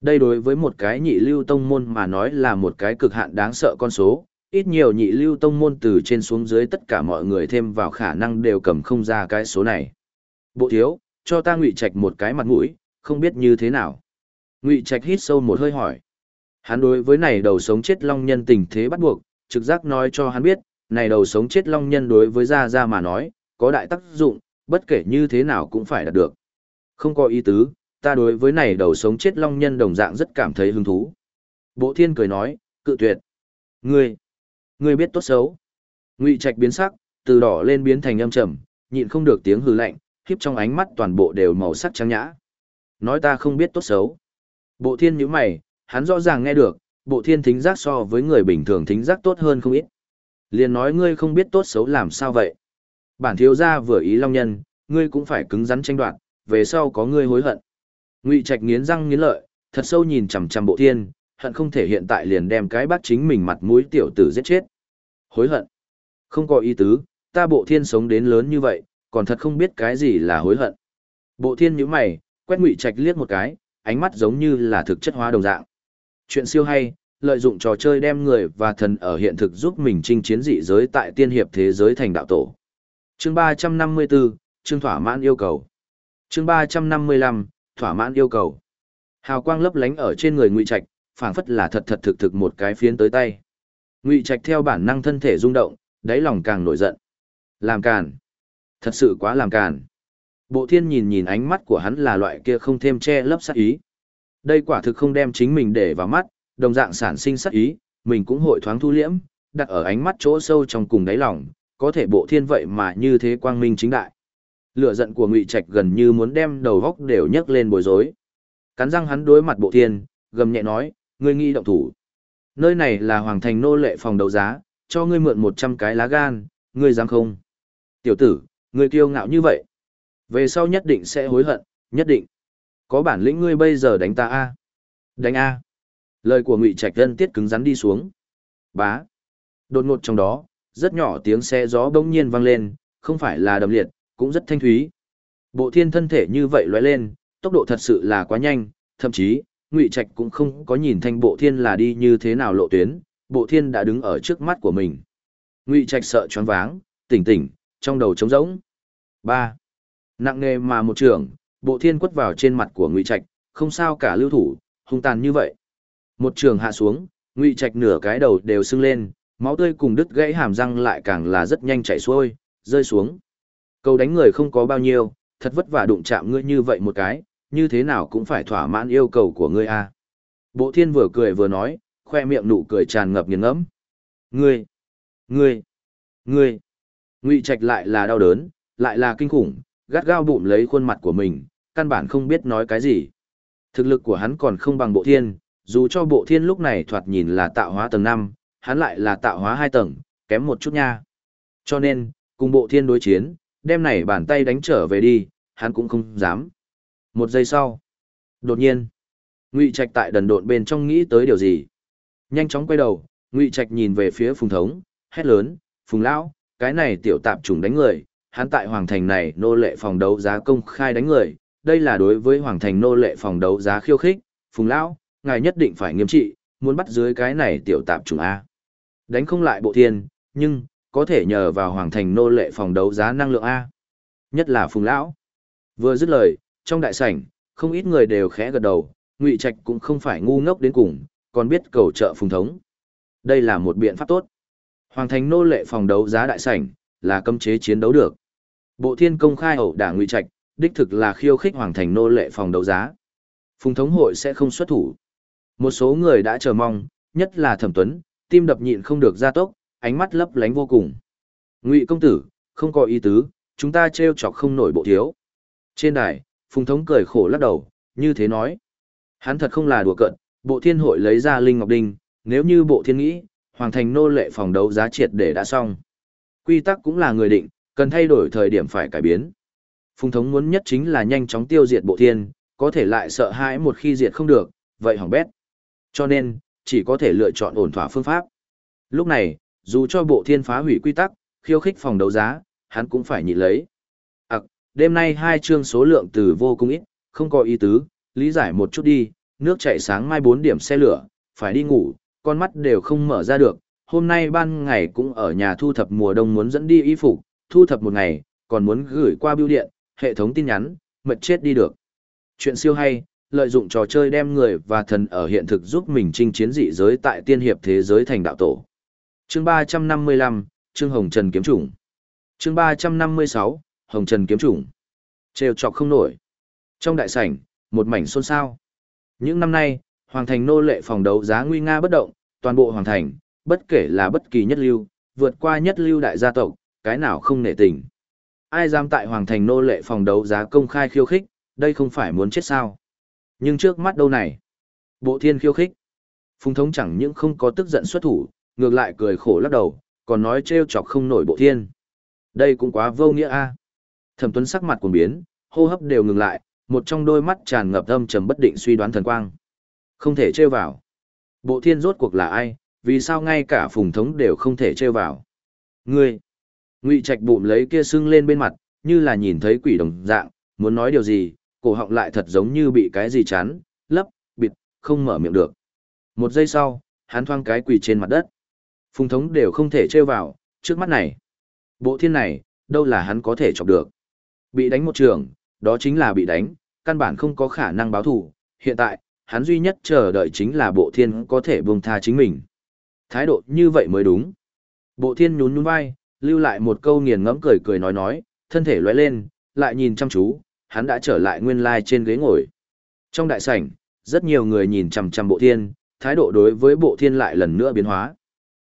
Đây đối với một cái nhị lưu tông môn mà nói là một cái cực hạn đáng sợ con số, ít nhiều nhị lưu tông môn từ trên xuống dưới tất cả mọi người thêm vào khả năng đều cầm không ra cái số này. Bộ thiếu, cho ta ngụy trạch một cái mặt mũi, không biết như thế nào. Ngụy trạch hít sâu một hơi hỏi. Hắn đối với này đầu sống chết long nhân tình thế bắt buộc, trực giác nói cho hắn biết, này đầu sống chết long nhân đối với Gia Gia mà nói, có đại tác dụng, bất kể như thế nào cũng phải đạt được. Không có ý tứ, ta đối với này đầu sống chết long nhân đồng dạng rất cảm thấy hứng thú. Bộ thiên cười nói, cự tuyệt. Ngươi, ngươi biết tốt xấu. Ngụy trạch biến sắc, từ đỏ lên biến thành âm trầm, nhịn không được tiếng hừ lạnh, khiếp trong ánh mắt toàn bộ đều màu sắc trắng nhã. Nói ta không biết tốt xấu. Bộ thiên nhíu mày, hắn rõ ràng nghe được, bộ thiên thính giác so với người bình thường thính giác tốt hơn không ít. Liền nói ngươi không biết tốt xấu làm sao vậy. Bản thiếu gia vừa ý long nhân, ngươi cũng phải cứng rắn tranh đoạt, về sau có ngươi hối hận. Ngụy Trạch nghiến răng nghiến lợi, thật sâu nhìn chằm chằm bộ thiên, hận không thể hiện tại liền đem cái bác chính mình mặt mũi tiểu tử giết chết. Hối hận. Không có ý tứ, ta bộ thiên sống đến lớn như vậy, còn thật không biết cái gì là hối hận. Bộ thiên nhíu mày, quét Ngụy Trạch liếc một cái, ánh mắt giống như là thực chất hóa đồng dạng. Chuyện siêu hay, lợi dụng trò chơi đem người và thần ở hiện thực giúp mình chinh chiến dị giới tại tiên hiệp thế giới thành đạo tổ. Chương 354, chương thỏa mãn yêu cầu. Chương 355, thỏa mãn yêu cầu. Hào quang lấp lánh ở trên người Ngụy Trạch, phảng phất là thật thật thực thực một cái phiến tới tay. Ngụy Trạch theo bản năng thân thể rung động, đáy lòng càng nổi giận. Làm càn. Thật sự quá làm càn. Bộ thiên nhìn nhìn ánh mắt của hắn là loại kia không thêm che lấp sát ý. Đây quả thực không đem chính mình để vào mắt, đồng dạng sản sinh sát ý, mình cũng hội thoáng thu liễm, đặt ở ánh mắt chỗ sâu trong cùng đáy lòng, có thể bộ thiên vậy mà như thế quang minh chính đại. Lửa giận của Ngụy Trạch gần như muốn đem đầu góc đều nhấc lên bối rối. Cắn răng hắn đối mặt bộ thiên, gầm nhẹ nói, ngươi nghi động thủ. Nơi này là hoàng thành nô lệ phòng đấu giá, cho ngươi mượn 100 cái lá gan, ngươi dám không? Tiểu tử, ngươi kiêu ngạo như vậy. Về sau nhất định sẽ hối hận, nhất định. Có bản lĩnh ngươi bây giờ đánh ta a Đánh a Lời của Ngụy Trạch gân tiết cứng rắn đi xuống. Bá. Đột ngột trong đó, rất nhỏ tiếng xe gió bỗng nhiên vang lên, không phải là đầm liệt, cũng rất thanh thúy. Bộ thiên thân thể như vậy lóe lên, tốc độ thật sự là quá nhanh, thậm chí, Ngụy Trạch cũng không có nhìn thanh bộ thiên là đi như thế nào lộ tuyến, bộ thiên đã đứng ở trước mắt của mình. Ngụy Trạch sợ choáng váng, tỉnh tỉnh, trong đầu trống rỗng. ba Nặng nề mà một trường, bộ thiên quất vào trên mặt của Ngụy Trạch, không sao cả lưu thủ, hung tàn như vậy. Một trường hạ xuống, Ngụy Trạch nửa cái đầu đều sưng lên, máu tươi cùng đứt gãy hàm răng lại càng là rất nhanh chảy xuôi, rơi xuống cầu đánh người không có bao nhiêu, thật vất vả đụng chạm ngươi như vậy một cái, như thế nào cũng phải thỏa mãn yêu cầu của ngươi a. Bộ thiên vừa cười vừa nói, khoe miệng nụ cười tràn ngập nghiền ngẫm. Ngươi, ngươi, ngươi. Ngụy Trạch lại là đau đớn, lại là kinh khủng, gắt gao bụng lấy khuôn mặt của mình, căn bản không biết nói cái gì. Thực lực của hắn còn không bằng bộ thiên, dù cho bộ thiên lúc này thoạt nhìn là tạo hóa tầng 5, hắn lại là tạo hóa 2 tầng, kém một chút nha. Cho nên, cùng bộ thiên đối chiến, đem này bàn tay đánh trở về đi, hắn cũng không dám. Một giây sau, đột nhiên, Ngụy Trạch tại đần độn bên trong nghĩ tới điều gì. Nhanh chóng quay đầu, Ngụy Trạch nhìn về phía Phùng Thống, hét lớn, Phùng Lão, cái này tiểu tạp trùng đánh người, hắn tại Hoàng Thành này nô lệ phòng đấu giá công khai đánh người, đây là đối với Hoàng Thành nô lệ phòng đấu giá khiêu khích, Phùng Lão, ngài nhất định phải nghiêm trị, muốn bắt dưới cái này tiểu tạp trùng A. Đánh không lại bộ thiên, nhưng, có thể nhờ vào Hoàng Thành nô lệ phòng đấu giá năng lượng A. Nhất là Phùng Lão. Vừa dứt lời, trong đại sảnh, không ít người đều khẽ gật đầu, Ngụy Trạch cũng không phải ngu ngốc đến cùng, còn biết cầu trợ Phùng Thống. Đây là một biện pháp tốt. Hoàng Thành nô lệ phòng đấu giá đại sảnh, là cấm chế chiến đấu được. Bộ Thiên công khai ẩu đả Ngụy Trạch, đích thực là khiêu khích Hoàng Thành nô lệ phòng đấu giá. Phùng thống hội sẽ không xuất thủ. Một số người đã chờ mong, nhất là Thẩm Tuấn, tim đập nhịn không được gia tốc, ánh mắt lấp lánh vô cùng. Ngụy công tử, không có ý tứ, chúng ta trêu chọc không nổi bộ thiếu. Trên đài, Phùng thống cười khổ lắc đầu, như thế nói. Hắn thật không là đùa cận, bộ thiên hội lấy ra Linh Ngọc Đinh, nếu như bộ thiên nghĩ, hoàng thành nô lệ phòng đấu giá triệt để đã xong. Quy tắc cũng là người định, cần thay đổi thời điểm phải cải biến. Phùng thống muốn nhất chính là nhanh chóng tiêu diệt bộ thiên, có thể lại sợ hãi một khi diệt không được, vậy hỏng bét. Cho nên, chỉ có thể lựa chọn ổn thỏa phương pháp. Lúc này, dù cho bộ thiên phá hủy quy tắc, khiêu khích phòng đấu giá, hắn cũng phải nhịn lấy. À, đêm nay hai chương số lượng từ vô cùng ít, không có ý tứ, lý giải một chút đi, nước chảy sáng mai 4 điểm xe lửa, phải đi ngủ, con mắt đều không mở ra được, hôm nay ban ngày cũng ở nhà thu thập mùa đông muốn dẫn đi y phục, thu thập một ngày, còn muốn gửi qua bưu điện, hệ thống tin nhắn, mệt chết đi được. Chuyện siêu hay, lợi dụng trò chơi đem người và thần ở hiện thực giúp mình chinh chiến dị giới tại tiên hiệp thế giới thành đạo tổ. Chương 355, Trương Hồng Trần kiếm chủng. Chương 356, Hồng Trần kiếm chủng. Trêu chọc không nổi. Trong đại sảnh, một mảnh xôn xao. Những năm nay, Hoàng Thành nô lệ phòng đấu giá nguy nga bất động, toàn bộ Hoàng Thành, bất kể là bất kỳ nhất lưu, vượt qua nhất lưu đại gia tộc, cái nào không nể tình. Ai dám tại Hoàng Thành nô lệ phòng đấu giá công khai khiêu khích, đây không phải muốn chết sao. Nhưng trước mắt đâu này? Bộ thiên khiêu khích. Phùng thống chẳng những không có tức giận xuất thủ, ngược lại cười khổ lắc đầu, còn nói trêu chọc không nổi bộ thiên. Đây cũng quá vô nghĩa a. Thẩm Tuấn sắc mặt cuồng biến, hô hấp đều ngừng lại, một trong đôi mắt tràn ngập âm trầm bất định suy đoán thần quang. Không thể trêu vào. Bộ thiên rốt cuộc là ai, vì sao ngay cả phùng thống đều không thể trêu vào. Ngươi! Ngụy Trạch bụng lấy kia sưng lên bên mặt, như là nhìn thấy quỷ đồng dạng, muốn nói điều gì, cổ họng lại thật giống như bị cái gì chắn, lấp, bịt, không mở miệng được. Một giây sau, hắn thoang cái quỳ trên mặt đất. Phùng thống đều không thể trêu vào, trước mắt này. Bộ thiên này, đâu là hắn có thể chọc được. Bị đánh một trường, đó chính là bị đánh, căn bản không có khả năng báo thù. Hiện tại, hắn duy nhất chờ đợi chính là bộ thiên có thể buông tha chính mình. Thái độ như vậy mới đúng. Bộ thiên nhún nhún vai, lưu lại một câu nghiền ngẫm cười cười nói nói, thân thể lóe lên, lại nhìn chăm chú, hắn đã trở lại nguyên lai trên ghế ngồi. Trong đại sảnh, rất nhiều người nhìn chằm chằm bộ thiên, thái độ đối với bộ thiên lại lần nữa biến hóa.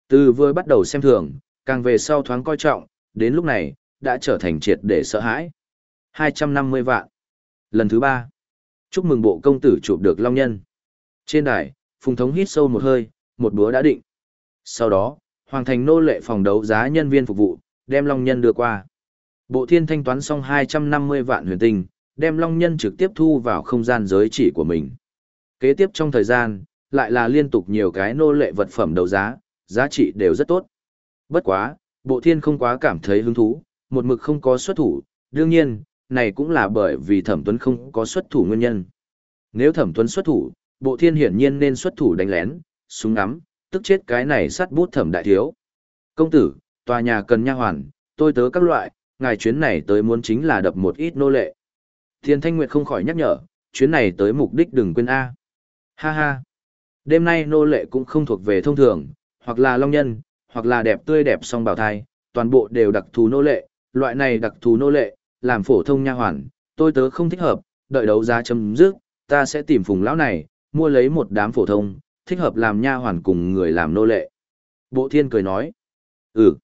Từ vừa bắt đầu xem thường, càng về sau thoáng coi trọng, đến lúc này, đã trở thành triệt để sợ hãi. 250 vạn. Lần thứ ba. Chúc mừng bộ công tử chụp được Long Nhân. Trên đài, Phùng Thống hít sâu một hơi, một búa đã định. Sau đó, Hoàng Thành nô lệ phòng đấu giá nhân viên phục vụ, đem Long Nhân đưa qua. Bộ thiên thanh toán xong 250 vạn huyền tinh, đem Long Nhân trực tiếp thu vào không gian giới chỉ của mình. Kế tiếp trong thời gian, lại là liên tục nhiều cái nô lệ vật phẩm đấu giá, giá trị đều rất tốt. Bất quá, bộ thiên không quá cảm thấy hứng thú, một mực không có xuất thủ, đương nhiên, này cũng là bởi vì thẩm tuấn không có xuất thủ nguyên nhân. Nếu thẩm tuấn xuất thủ, bộ thiên hiển nhiên nên xuất thủ đánh lén, súng ngắm, tức chết cái này sắt bút thẩm đại thiếu. Công tử, tòa nhà cần nha hoàn, tôi tớ các loại, ngài chuyến này tới muốn chính là đập một ít nô lệ. Thiên Thanh Nguyệt không khỏi nhắc nhở, chuyến này tới mục đích đừng quên A. Ha ha. Đêm nay nô lệ cũng không thuộc về thông thường, hoặc là long nhân, hoặc là đẹp tươi đẹp song bào thai, toàn bộ đều đặc thù nô lệ, loại này đặc thù nô lệ, làm phổ thông nha hoàn, tôi tớ không thích hợp, đợi đấu giá chấm dứt, ta sẽ tìm phùng lão này, mua lấy một đám phổ thông, thích hợp làm nha hoàn cùng người làm nô lệ. Bộ thiên cười nói, ừ.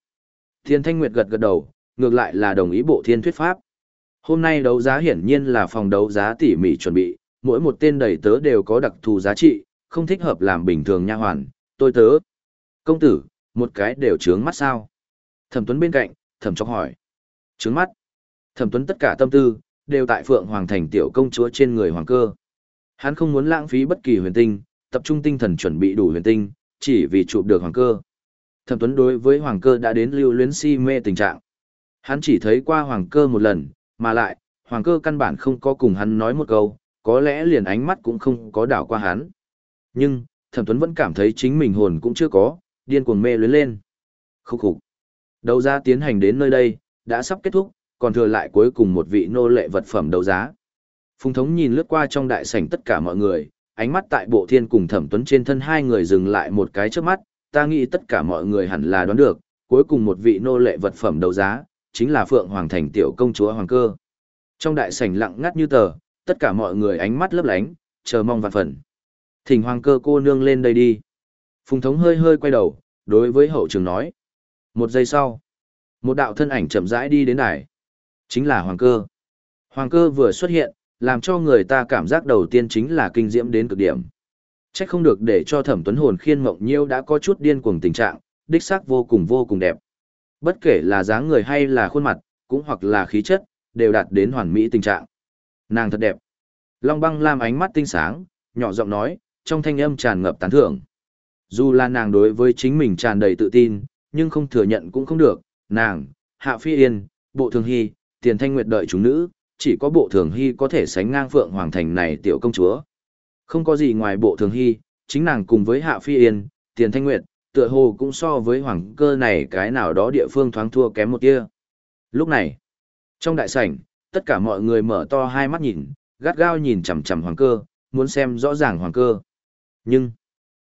Thiên Thanh Nguyệt gật gật đầu, ngược lại là đồng ý bộ thiên thuyết pháp. Hôm nay đấu giá hiển nhiên là phòng đấu giá tỉ mỉ chuẩn bị, mỗi một tên đầy tớ đều có đặc thù giá trị, không thích hợp làm bình thường nha hoàn, tôi tớ. Công tử, một cái đều trướng mắt sao? Thẩm Tuấn bên cạnh, Thẩm Chọc hỏi. Trướng mắt. Thẩm Tuấn tất cả tâm tư, đều tại Phượng Hoàng Thành tiểu công chúa trên người Hoàng cơ. Hắn không muốn lãng phí bất kỳ huyền tinh, tập trung tinh thần chuẩn bị đủ huyền tinh, chỉ vì chụp được Hoàng cơ. Thẩm Tuấn đối với Hoàng cơ đã đến lưu luyến si mê tình trạng. Hắn chỉ thấy qua Hoàng cơ một lần, mà lại, Hoàng cơ căn bản không có cùng hắn nói một câu, có lẽ liền ánh mắt cũng không có đảo qua hắn. Nhưng, Thẩm Tuấn vẫn cảm thấy chính mình hồn cũng chưa có, điên cuồng mê luyến lên. Khúc khục. Đấu giá tiến hành đến nơi đây, đã sắp kết thúc, còn thừa lại cuối cùng một vị nô lệ vật phẩm đấu giá. Phùng thống nhìn lướt qua trong đại sảnh tất cả mọi người, ánh mắt tại bộ thiên cùng thẩm tuấn trên thân hai người dừng lại một cái trước mắt, ta nghĩ tất cả mọi người hẳn là đoán được, cuối cùng một vị nô lệ vật phẩm đấu giá, chính là Phượng Hoàng Thành tiểu công chúa Hoàng Cơ. Trong đại sảnh lặng ngắt như tờ, tất cả mọi người ánh mắt lấp lánh, chờ mong vạn phần. Thỉnh Hoàng Cơ cô nương lên đây đi. Phùng thống hơi hơi quay đầu, đối với hậu trường nói. Một giây sau, một đạo thân ảnh chậm rãi đi đến đài. Chính là Hoàng Cơ. Hoàng Cơ vừa xuất hiện, làm cho người ta cảm giác đầu tiên chính là kinh diễm đến cực điểm. Chắc không được để cho thẩm tuấn hồn khiên mộng nhiêu đã có chút điên cuồng tình trạng, đích xác vô cùng vô cùng đẹp. Bất kể là dáng người hay là khuôn mặt, cũng hoặc là khí chất, đều đạt đến hoàn mỹ tình trạng. Nàng thật đẹp. Long băng lam ánh mắt tinh sáng, nhỏ giọng nói, trong thanh âm tràn ngập tán thưởng. Dù là nàng đối với chính mình tràn đầy tự tin, nhưng không thừa nhận cũng không được, nàng, Hạ Phi Yên, Bộ Thường Hy, Tiền Thanh Nguyệt đợi chúng nữ, chỉ có Bộ Thường Hy có thể sánh ngang Phượng Hoàng Thành này tiểu công chúa. Không có gì ngoài bộ thường hy, chính nàng cùng với Hạ Phi Yên, Tiền Thanh Nguyệt, tựa hồ cũng so với hoàng cơ này cái nào đó địa phương thoáng thua kém một tia. Lúc này, trong đại sảnh, tất cả mọi người mở to hai mắt nhìn, gắt gao nhìn chằm chằm hoàng cơ, muốn xem rõ ràng hoàng cơ. Nhưng,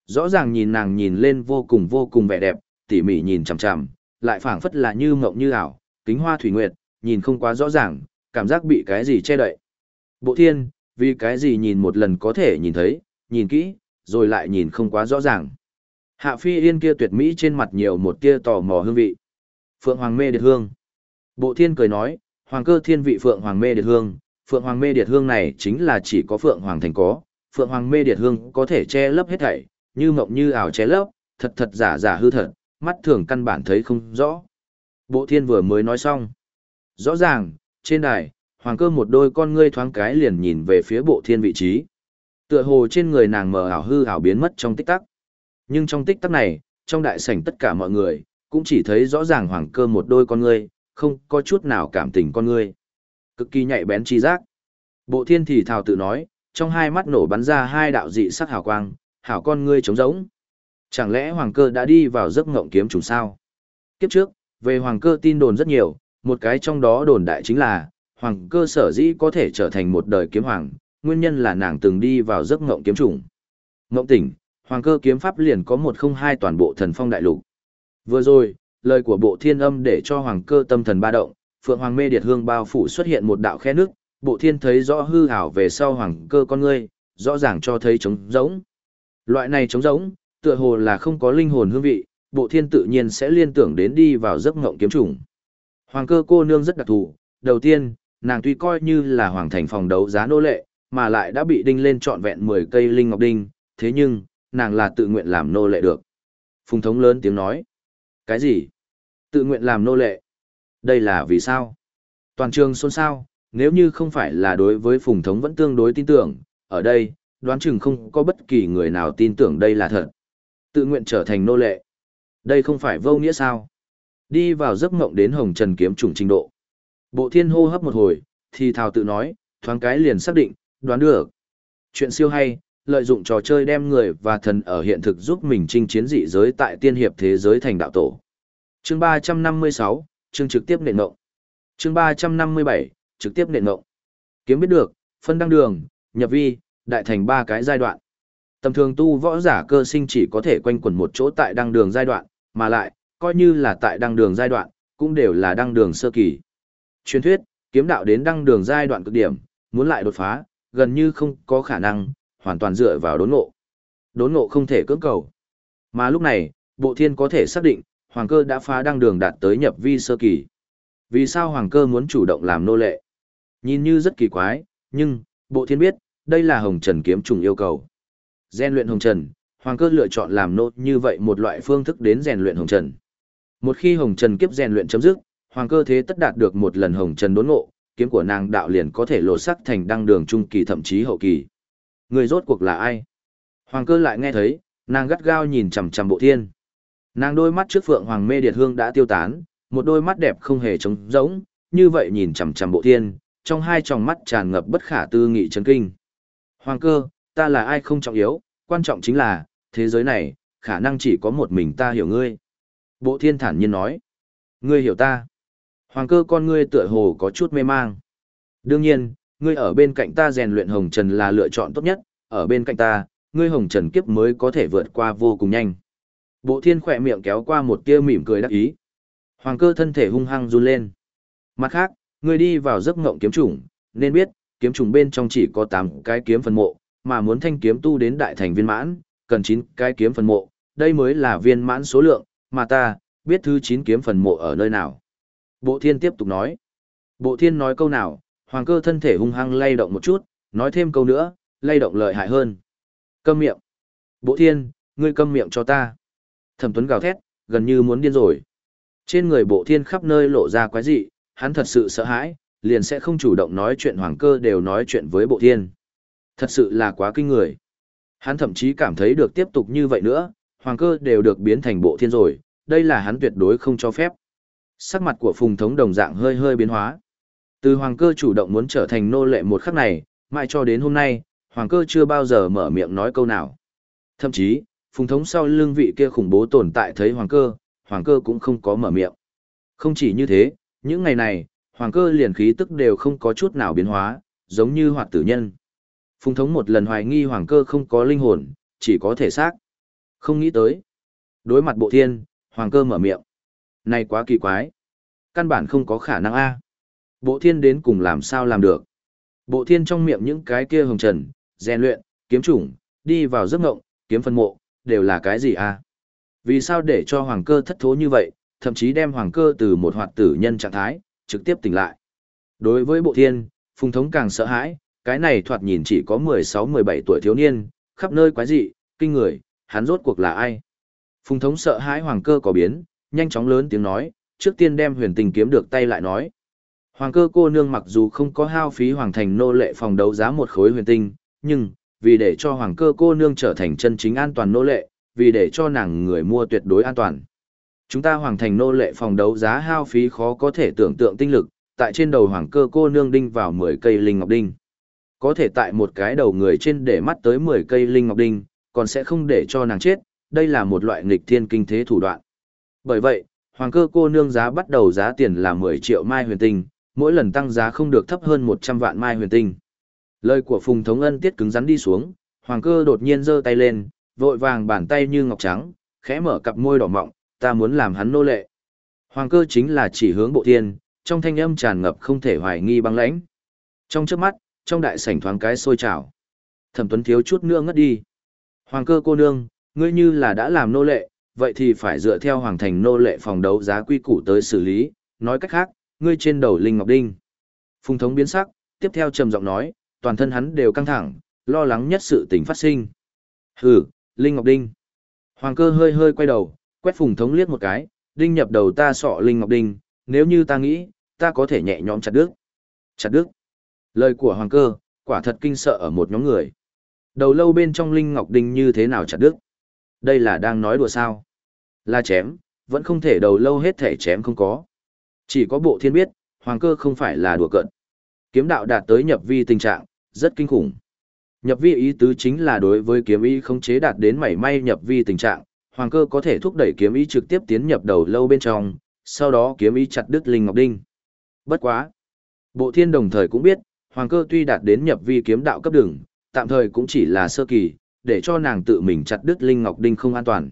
rõ ràng nhìn nàng nhìn lên vô cùng vô cùng vẻ đẹp, tỉ mỉ nhìn chằm chằm, lại phảng phất là như mộng như ảo, kính hoa thủy nguyệt, nhìn không quá rõ ràng, cảm giác bị cái gì che đậy. Bộ thiên, vì cái gì nhìn một lần có thể nhìn thấy, nhìn kỹ, rồi lại nhìn không quá rõ ràng. Hạ phi yên kia tuyệt mỹ trên mặt nhiều một tia tò mò hương vị. Phượng Hoàng mê điệt hương. Bộ thiên cười nói, Hoàng cơ thiên vị Phượng Hoàng mê điệt hương, Phượng Hoàng mê điệt hương này chính là chỉ có Phượng Hoàng thành có, Phượng Hoàng mê điệt hương có thể che lấp hết thảy, như mộng như ảo ché lấp, thật thật giả giả hư thật, mắt thường căn bản thấy không rõ. Bộ thiên vừa mới nói xong. Rõ ràng, trên đài, hoàng cơ một đôi con ngươi thoáng cái liền nhìn về phía bộ thiên vị trí. Tựa hồ trên người nàng mờ ảo hư ảo biến mất trong tích tắc. Nhưng trong tích tắc này, trong đại sảnh tất cả mọi người, cũng chỉ thấy rõ ràng hoàng cơ một đôi con ngươi, không có chút nào cảm tình con ngươi. Cực kỳ nhạy bén chi giác. Bộ thiên thì thào tự nói, trong hai mắt nổ bắn ra hai đạo dị sắc hào quang, hảo con ngươi trống rỗng. Chẳng lẽ hoàng cơ đã đi vào giấc ngộng kiếm trùng sao? Kiếp trước, về hoàng cơ tin đồn rất nhiều, một cái trong đó đồn đại chính là, hoàng cơ sở dĩ có thể trở thành một đời kiếm hoàng, nguyên nhân là nàng từng đi vào giấc ngộng kiếm trùng. Ngộng tỉnh, hoàng cơ kiếm pháp liền có một không hai toàn bộ thần phong đại lục. Vừa rồi, lời của bộ thiên âm để cho hoàng cơ tâm thần ba động, phượng hoàng mê điệt hương bao phủ xuất hiện một đạo khe nước, bộ thiên thấy rõ hư hảo về sau hoàng cơ con ngươi, rõ ràng cho thấy trống rỗng. Loại này trống rỗng, tựa hồ là không có linh hồn hương vị, bộ thiên tự nhiên sẽ liên tưởng đến đi vào giấc ngộng kiếm trùng. Hoàng cơ cô nương rất đặc thù, đầu tiên, nàng tuy coi như là hoàng thành phòng đấu giá nô lệ, mà lại đã bị đinh lên trọn vẹn 10 cây linh ngọc đinh, thế nhưng, nàng là tự nguyện làm nô lệ được. Phùng thống lớn tiếng nói. Cái gì? Tự nguyện làm nô lệ? Đây là vì sao? Toàn trường xôn xao, nếu như không phải là đối với phùng thống vẫn tương đối tin tưởng, ở đây, đoán chừng không có bất kỳ người nào tin tưởng đây là thật. Tự nguyện trở thành nô lệ. Đây không phải vô nghĩa sao? Đi vào giấc mộng đến hồng trần kiếm trùng trình độ. Bộ thiên hô hấp một hồi, thì thào tự nói, thoáng cái liền xác định, đoán được. Chuyện siêu hay, lợi dụng trò chơi đem người và thần ở hiện thực giúp mình chinh chiến dị giới tại tiên hiệp thế giới thành đạo tổ. Chương 356, chương trực tiếp nền ngộng. Chương 357, trực tiếp nền ngộng. Kiếm biết được, phân đăng đường, nhập vi, đại thành ba cái giai đoạn. Tầm thường tu võ giả cơ sinh chỉ có thể quanh quẩn một chỗ tại đăng đường giai đoạn, mà lại, coi như là tại đăng đường giai đoạn, cũng đều là đăng đường sơ kỳ. Truyền thuyết, kiếm đạo đến đăng đường giai đoạn cực điểm, muốn lại đột phá, gần như không có khả năng, hoàn toàn dựa vào đốn ngộ. Đốn ngộ không thể cưỡng cầu. Mà lúc này, bộ thiên có thể xác định, hoàng cơ đã phá đăng đường đạt tới nhập vi sơ kỳ. Vì sao hoàng cơ muốn chủ động làm nô lệ? Nhìn như rất kỳ quái, nhưng, bộ thiên biết, đây là hồng trần kiếm trùng yêu cầu. Gen luyện hồng trần, hoàng cơ lựa chọn làm nô như vậy một loại phương thức đến rèn luyện hồng trần. Một khi hồng trần kiếp rèn luyện chấm dứt, hoàng cơ thế tất đạt được một lần hồng trần đốn ngộ, kiếm của nàng đạo liền có thể lột sắc thành đăng đường trung kỳ thậm chí hậu kỳ. Người rốt cuộc là ai? Hoàng cơ lại nghe thấy, nàng gắt gao nhìn chằm chằm bộ thiên. Nàng đôi mắt trước phượng hoàng mê điệt hương đã tiêu tán, một đôi mắt đẹp không hề trống rỗng, như vậy nhìn chằm chằm bộ thiên, trong hai tròng mắt tràn ngập bất khả tư nghị chấn kinh. Hoàng cơ, ta là ai không trọng yếu, quan trọng chính là, thế giới này, khả năng chỉ có một mình ta hiểu ngươi. Bộ thiên thản nhiên nói, ngươi hiểu ta. Hoàng cơ con ngươi tựa hồ có chút mê mang. Đương nhiên, ngươi ở bên cạnh ta rèn luyện hồng trần là lựa chọn tốt nhất, ở bên cạnh ta, ngươi hồng trần kiếp mới có thể vượt qua vô cùng nhanh. Bộ thiên khỏe miệng kéo qua một tia mỉm cười đắc ý. Hoàng cơ thân thể hung hăng run lên. Mặt khác, ngươi đi vào giấc ngộng kiếm chủng, nên biết, kiếm trùng bên trong chỉ có 8 cái kiếm phần mộ, mà muốn thanh kiếm tu đến đại thành viên mãn, cần 9 cái kiếm phần mộ, đây mới là viên mãn số lượng, mà ta, biết thứ 9 kiếm phần mộ ở nơi nào. Bộ thiên tiếp tục nói. Bộ thiên nói câu nào, hoàng cơ thân thể hung hăng lay động một chút, nói thêm câu nữa, lay động lợi hại hơn. Câm miệng. Bộ thiên, ngươi câm miệng cho ta. Thẩm tuấn gào thét, gần như muốn điên rồi. Trên người bộ thiên khắp nơi lộ ra quái dị, hắn thật sự sợ hãi, liền sẽ không chủ động nói chuyện hoàng cơ đều nói chuyện với bộ thiên. Thật sự là quá kinh người. Hắn thậm chí cảm thấy được tiếp tục như vậy nữa, hoàng cơ đều được biến thành bộ thiên rồi, đây là hắn tuyệt đối không cho phép. Sắc mặt của phùng thống đồng dạng hơi hơi biến hóa. Từ hoàng cơ chủ động muốn trở thành nô lệ một khắc này, mãi cho đến hôm nay, hoàng cơ chưa bao giờ mở miệng nói câu nào. Thậm chí, phùng thống sau lưng vị kia khủng bố tồn tại thấy hoàng cơ, hoàng cơ cũng không có mở miệng. Không chỉ như thế, những ngày này, hoàng cơ liền khí tức đều không có chút nào biến hóa, giống như hoạt tử nhân. Phùng thống một lần hoài nghi hoàng cơ không có linh hồn, chỉ có thể xác. Không nghĩ tới. Đối mặt bộ thiên, hoàng cơ mở miệng. Này quá kỳ quái. Căn bản không có khả năng a. Bộ thiên đến cùng làm sao làm được. Bộ thiên trong miệng những cái kia hồng trần, rèn luyện, kiếm chủng, đi vào giấc ngộng, kiếm phân mộ, đều là cái gì a? Vì sao để cho hoàng cơ thất thố như vậy, thậm chí đem hoàng cơ từ một hoạt tử nhân trạng thái, trực tiếp tỉnh lại. Đối với bộ thiên, phùng thống càng sợ hãi, cái này thoạt nhìn chỉ có 16-17 tuổi thiếu niên, khắp nơi quái dị, kinh người, hắn rốt cuộc là ai? Phùng thống sợ hãi hoàng cơ có biến, nhanh chóng lớn tiếng nói, trước tiên đem huyền tình kiếm được tay lại nói. Hoàng cơ cô nương mặc dù không có hao phí hoàng thành nô lệ phòng đấu giá một khối huyền tinh, nhưng, vì để cho hoàng cơ cô nương trở thành chân chính an toàn nô lệ, vì để cho nàng người mua tuyệt đối an toàn. Chúng ta hoàng thành nô lệ phòng đấu giá hao phí khó có thể tưởng tượng tinh lực, tại trên đầu hoàng cơ cô nương đinh vào 10 cây linh ngọc đinh. Có thể tại một cái đầu người trên để mắt tới 10 cây linh ngọc đinh, còn sẽ không để cho nàng chết, đây là một loại nghịch thiên kinh thế thủ đoạn. Bởi vậy, hoàng cơ cô nương giá bắt đầu giá tiền là 10 triệu mai huyền tinh, mỗi lần tăng giá không được thấp hơn 100 vạn mai huyền tinh. Lời của Phùng Thống Ân tiết cứng rắn đi xuống, hoàng cơ đột nhiên giơ tay lên, vội vàng bàn tay như ngọc trắng, khẽ mở cặp môi đỏ mọng, ta muốn làm hắn nô lệ. Hoàng cơ chính là chỉ hướng bộ thiên, trong thanh âm tràn ngập không thể hoài nghi băng lãnh. Trong trước mắt, trong đại sảnh thoáng cái sôi trào. Thẩm Tuấn thiếu chút nữa ngất đi. Hoàng cơ cô nương, ngươi như là đã làm nô lệ, vậy thì phải dựa theo hoàng thành nô lệ phòng đấu giá quy củ tới xử lý, nói cách khác, ngươi trên đầu linh ngọc đinh. Phùng thống biến sắc, tiếp theo trầm giọng nói, toàn thân hắn đều căng thẳng, lo lắng nhất sự tình phát sinh. Hừ, linh ngọc đinh. Hoàng cơ hơi hơi quay đầu, quét phùng thống liếc một cái, đinh nhập đầu ta sọ linh ngọc đinh, nếu như ta nghĩ, ta có thể nhẹ nhõm chặt đứt. Chặt đứt. Lời của hoàng cơ, quả thật kinh sợ ở một nhóm người. Đầu lâu bên trong linh ngọc đinh như thế nào chặt đứt? Đây là đang nói đùa sao? Là chém, vẫn không thể đầu lâu hết thể chém không có. Chỉ có bộ thiên biết, hoàng cơ không phải là đùa cợt. Kiếm đạo đạt tới nhập vi tình trạng, rất kinh khủng. Nhập vi ý tứ chính là đối với kiếm ý không chế đạt đến mảy may nhập vi tình trạng, hoàng cơ có thể thúc đẩy kiếm ý trực tiếp tiến nhập đầu lâu bên trong, sau đó kiếm ý chặt đứt linh ngọc đinh. Bất quá, Bộ Thiên đồng thời cũng biết, hoàng cơ tuy đạt đến nhập vi kiếm đạo cấp đường, tạm thời cũng chỉ là sơ kỳ, để cho nàng tự mình chặt đứt linh ngọc đinh không an toàn.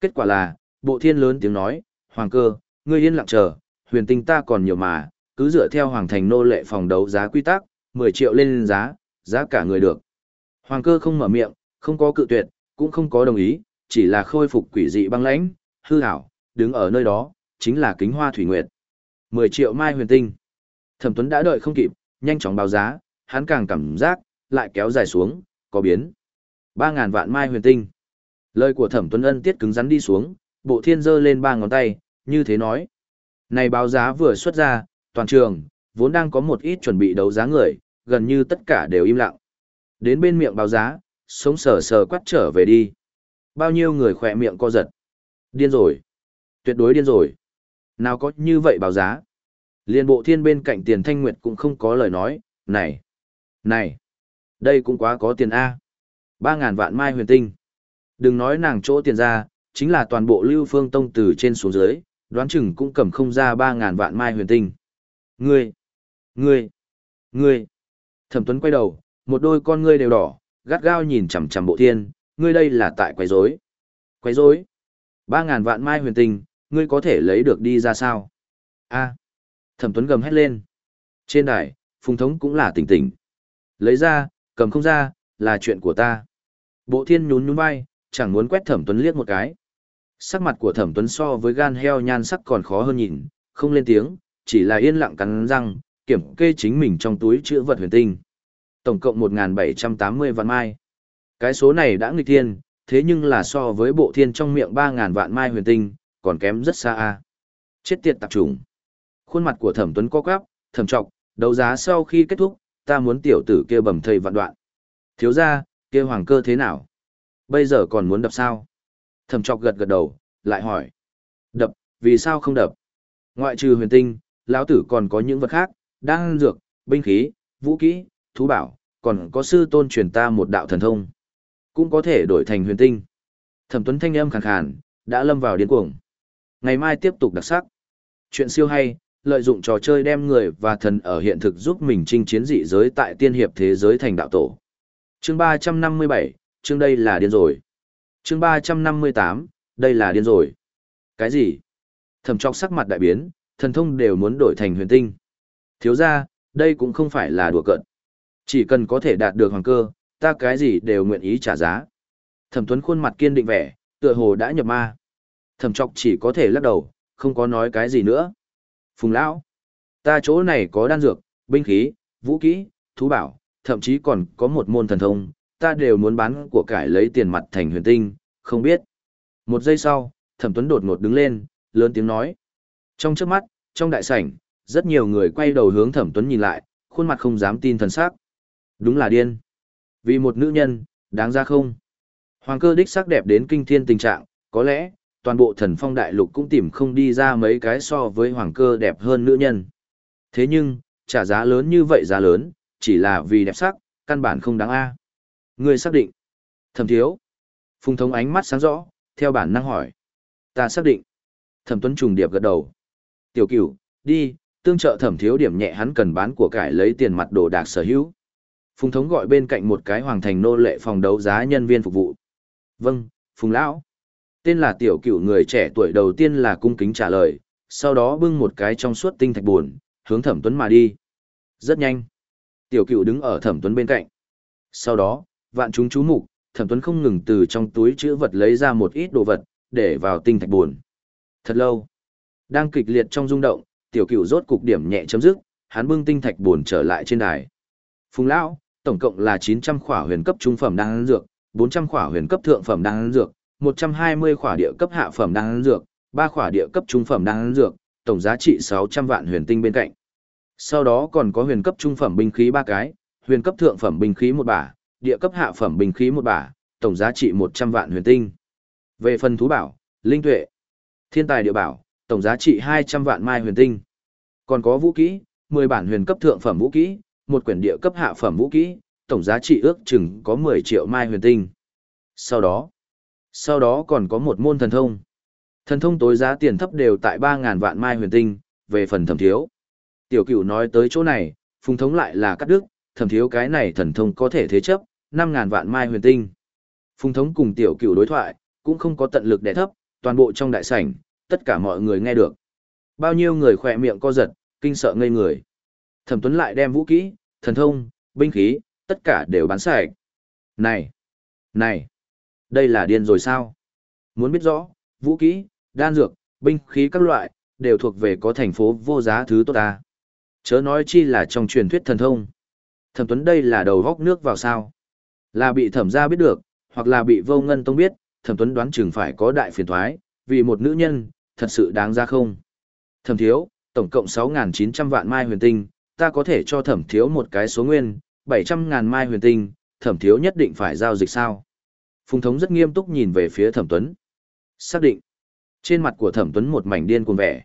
Kết quả là, Bộ Thiên lớn tiếng nói, "Hoàng cơ, ngươi yên lặng chờ, huyền tinh ta còn nhiều mà, cứ dựa theo hoàng thành nô lệ phòng đấu giá quy tắc, 10 triệu lên giá, giá cả người được." Hoàng cơ không mở miệng, không có cự tuyệt, cũng không có đồng ý, chỉ là khôi phục quỷ dị băng lãnh, hư ảo, đứng ở nơi đó, chính là kính hoa thủy nguyệt. 10 triệu mai huyền tinh. Thẩm Tuấn đã đợi không kịp, nhanh chóng báo giá, hắn càng cảm giác, lại kéo dài xuống, có biến. 3.000 vạn mai huyền tinh. Lời của Thẩm Tuấn Ân tiết cứng rắn đi xuống, bộ thiên giơ lên ba ngón tay, như thế nói. Này báo giá vừa xuất ra, toàn trường, vốn đang có một ít chuẩn bị đấu giá người, gần như tất cả đều im lặng. Đến bên miệng báo giá, sống sờ sờ quát trở về đi. Bao nhiêu người khỏe miệng co giật. Điên rồi. Tuyệt đối điên rồi. Nào có như vậy báo giá. Liên bộ thiên bên cạnh tiền thanh nguyệt cũng không có lời nói, này, này, đây cũng quá có tiền A. Ba ngàn vạn mai huyền tinh. Đừng nói nàng chỗ tiền ra, chính là toàn bộ lưu phương tông từ trên xuống dưới, đoán chừng cũng cầm không ra ba ngàn vạn mai huyền tinh. Ngươi, ngươi, ngươi. Thẩm Tuấn quay đầu, một đôi con ngươi đều đỏ, gắt gao nhìn chằm chằm bộ thiên, ngươi đây là tại quấy rối. Quấy rối? Ba ngàn vạn mai huyền tinh, ngươi có thể lấy được đi ra sao? A. Thẩm Tuấn gầm hét lên. Trên đài, Phùng Thống cũng là tỉnh tỉnh. Lấy ra, cầm không ra, là chuyện của ta. Bộ thiên nhún nhún vai, chẳng muốn quét Thẩm Tuấn liếc một cái. Sắc mặt của Thẩm Tuấn so với gan heo nhan sắc còn khó hơn nhìn, không lên tiếng, chỉ là yên lặng cắn răng, kiểm kê chính mình trong túi chữ vật huyền tinh. Tổng cộng 1.780 vạn mai. Cái số này đã nghịch thiên, thế nhưng là so với bộ thiên trong miệng 3.000 vạn mai huyền tinh, còn kém rất xa a. Chết tiệt tạp trùng. Khuôn mặt của Thẩm Tuấn co quắp, thẩm trọng, đấu giá sau khi kết thúc, ta muốn tiểu tử kia bầm thầy vạn đoạn. Thiếu gia, kia hoàng cơ thế nào? Bây giờ còn muốn đập sao? Thẩm trọng gật gật đầu, lại hỏi. Đập, vì sao không đập? Ngoại trừ huyền tinh, lão tử còn có những vật khác, đang dược, binh khí, vũ kỹ, thú bảo, còn có sư tôn truyền ta một đạo thần thông. Cũng có thể đổi thành huyền tinh. Thẩm Tuấn thanh âm khàn khàn, đã lâm vào điên cuồng. Ngày mai tiếp tục đặc sắc. Chuyện siêu hay, lợi dụng trò chơi đem người và thần ở hiện thực giúp mình chinh chiến dị giới tại tiên hiệp thế giới thành đạo tổ. Chương 357, chương đây là điên rồi. Chương 358, đây là điên rồi. Cái gì? Thẩm Trọc sắc mặt đại biến, thần thông đều muốn đổi thành huyền tinh. Thiếu ra, đây cũng không phải là đùa cợt. Chỉ cần có thể đạt được hoàng cơ, ta cái gì đều nguyện ý trả giá. Thẩm Tuấn khuôn mặt kiên định vẻ, tựa hồ đã nhập ma. Thẩm Trọc chỉ có thể lắc đầu, không có nói cái gì nữa. Phùng Lão, ta chỗ này có đan dược, binh khí, vũ kỹ, thú bảo, thậm chí còn có một môn thần thông, ta đều muốn bán của cải lấy tiền mặt thành huyền tinh, không biết. Một giây sau, Thẩm Tuấn đột ngột đứng lên, lớn tiếng nói. Trong trước mắt, trong đại sảnh, rất nhiều người quay đầu hướng Thẩm Tuấn nhìn lại, khuôn mặt không dám tin thần sắc. Đúng là điên. Vì một nữ nhân, đáng ra không? Hoàng cơ đích sắc đẹp đến kinh thiên tình trạng, có lẽ, toàn bộ thần phong đại lục cũng tìm không đi ra mấy cái so với hoàng cơ đẹp hơn nữ nhân. Thế nhưng, trả giá lớn như vậy giá lớn, chỉ là vì đẹp sắc, căn bản không đáng a. ngươi xác định. Thẩm thiếu. Phùng thống ánh mắt sáng rõ, theo bản năng hỏi. Ta xác định. Thẩm tuấn trùng điệp gật đầu. Tiểu cửu, đi, tương trợ thẩm thiếu điểm nhẹ hắn cần bán của cải lấy tiền mặt đồ đạc sở hữu. Phùng thống gọi bên cạnh một cái hoàng thành nô lệ phòng đấu giá nhân viên phục vụ. Vâng, Phùng Lão. Tên là tiểu Cựu người trẻ tuổi đầu tiên là cung kính trả lời, sau đó bưng một cái trong suốt tinh thạch buồn, hướng thẩm tuấn mà đi. Rất nhanh. Tiểu Cựu đứng ở thẩm tuấn bên cạnh. Sau đó, vạn chúng chú mục, thẩm tuấn không ngừng từ trong túi chữ vật lấy ra một ít đồ vật, để vào tinh thạch buồn. Thật lâu. Đang kịch liệt trong rung động, tiểu Cựu rốt cục điểm nhẹ chấm dứt, hắn bưng tinh thạch buồn trở lại trên đài. Phùng lão, tổng cộng là 900 khỏa huyền cấp trung phẩm đan dược, 400 khỏa huyền cấp thượng phẩm đan dược, 120 khỏa địa cấp hạ phẩm đan dược, 3 khỏa địa cấp trung phẩm đan dược, tổng giá trị 600 vạn huyền tinh bên cạnh. Sau đó còn có huyền cấp trung phẩm binh khí 3 cái, huyền cấp thượng phẩm binh khí một bả, địa cấp hạ phẩm binh khí một bả, tổng giá trị 100 vạn huyền tinh. Về phần thú bảo, linh tuệ, thiên tài địa bảo, tổng giá trị 200 vạn mai huyền tinh. Còn có vũ khí, 10 bản huyền cấp thượng phẩm vũ khí một quyển địa cấp hạ phẩm vũ kỹ, tổng giá trị ước chừng có 10 triệu mai huyền tinh. Sau đó, sau đó còn có một môn thần thông. Thần thông tối giá tiền thấp đều tại 3.000 vạn mai huyền tinh, về phần thẩm thiếu. Tiểu cửu nói tới chỗ này, phùng thống lại là cắt đứt, thẩm thiếu cái này thần thông có thể thế chấp, 5.000 vạn mai huyền tinh. Phùng thống cùng tiểu cửu đối thoại, cũng không có tận lực đẻ thấp, toàn bộ trong đại sảnh, tất cả mọi người nghe được. Bao nhiêu người khỏe miệng co giật, kinh sợ ngây người. Thẩm Tuấn lại đem vũ kỹ, thần thông, binh khí, tất cả đều bán sạch. Này! Này! Đây là điên rồi sao? Muốn biết rõ, vũ kỹ, đan dược, binh khí các loại, đều thuộc về có thành phố vô giá thứ tốt ta. Chớ nói chi là trong truyền thuyết thần thông. Thẩm Tuấn đây là đầu góc nước vào sao? Là bị thẩm gia biết được, hoặc là bị vô ngân tông biết, thẩm Tuấn đoán chừng phải có đại phiền thoái, vì một nữ nhân, thật sự đáng ra không? Thẩm thiếu, tổng cộng 6.900 vạn mai huyền tinh, ta có thể cho thẩm thiếu một cái số nguyên, 700.000 mai huyền tinh, thẩm thiếu nhất định phải giao dịch sao? Phùng thống rất nghiêm túc nhìn về phía thẩm tuấn. Xác định. Trên mặt của thẩm tuấn một mảnh điên cuồng vẻ.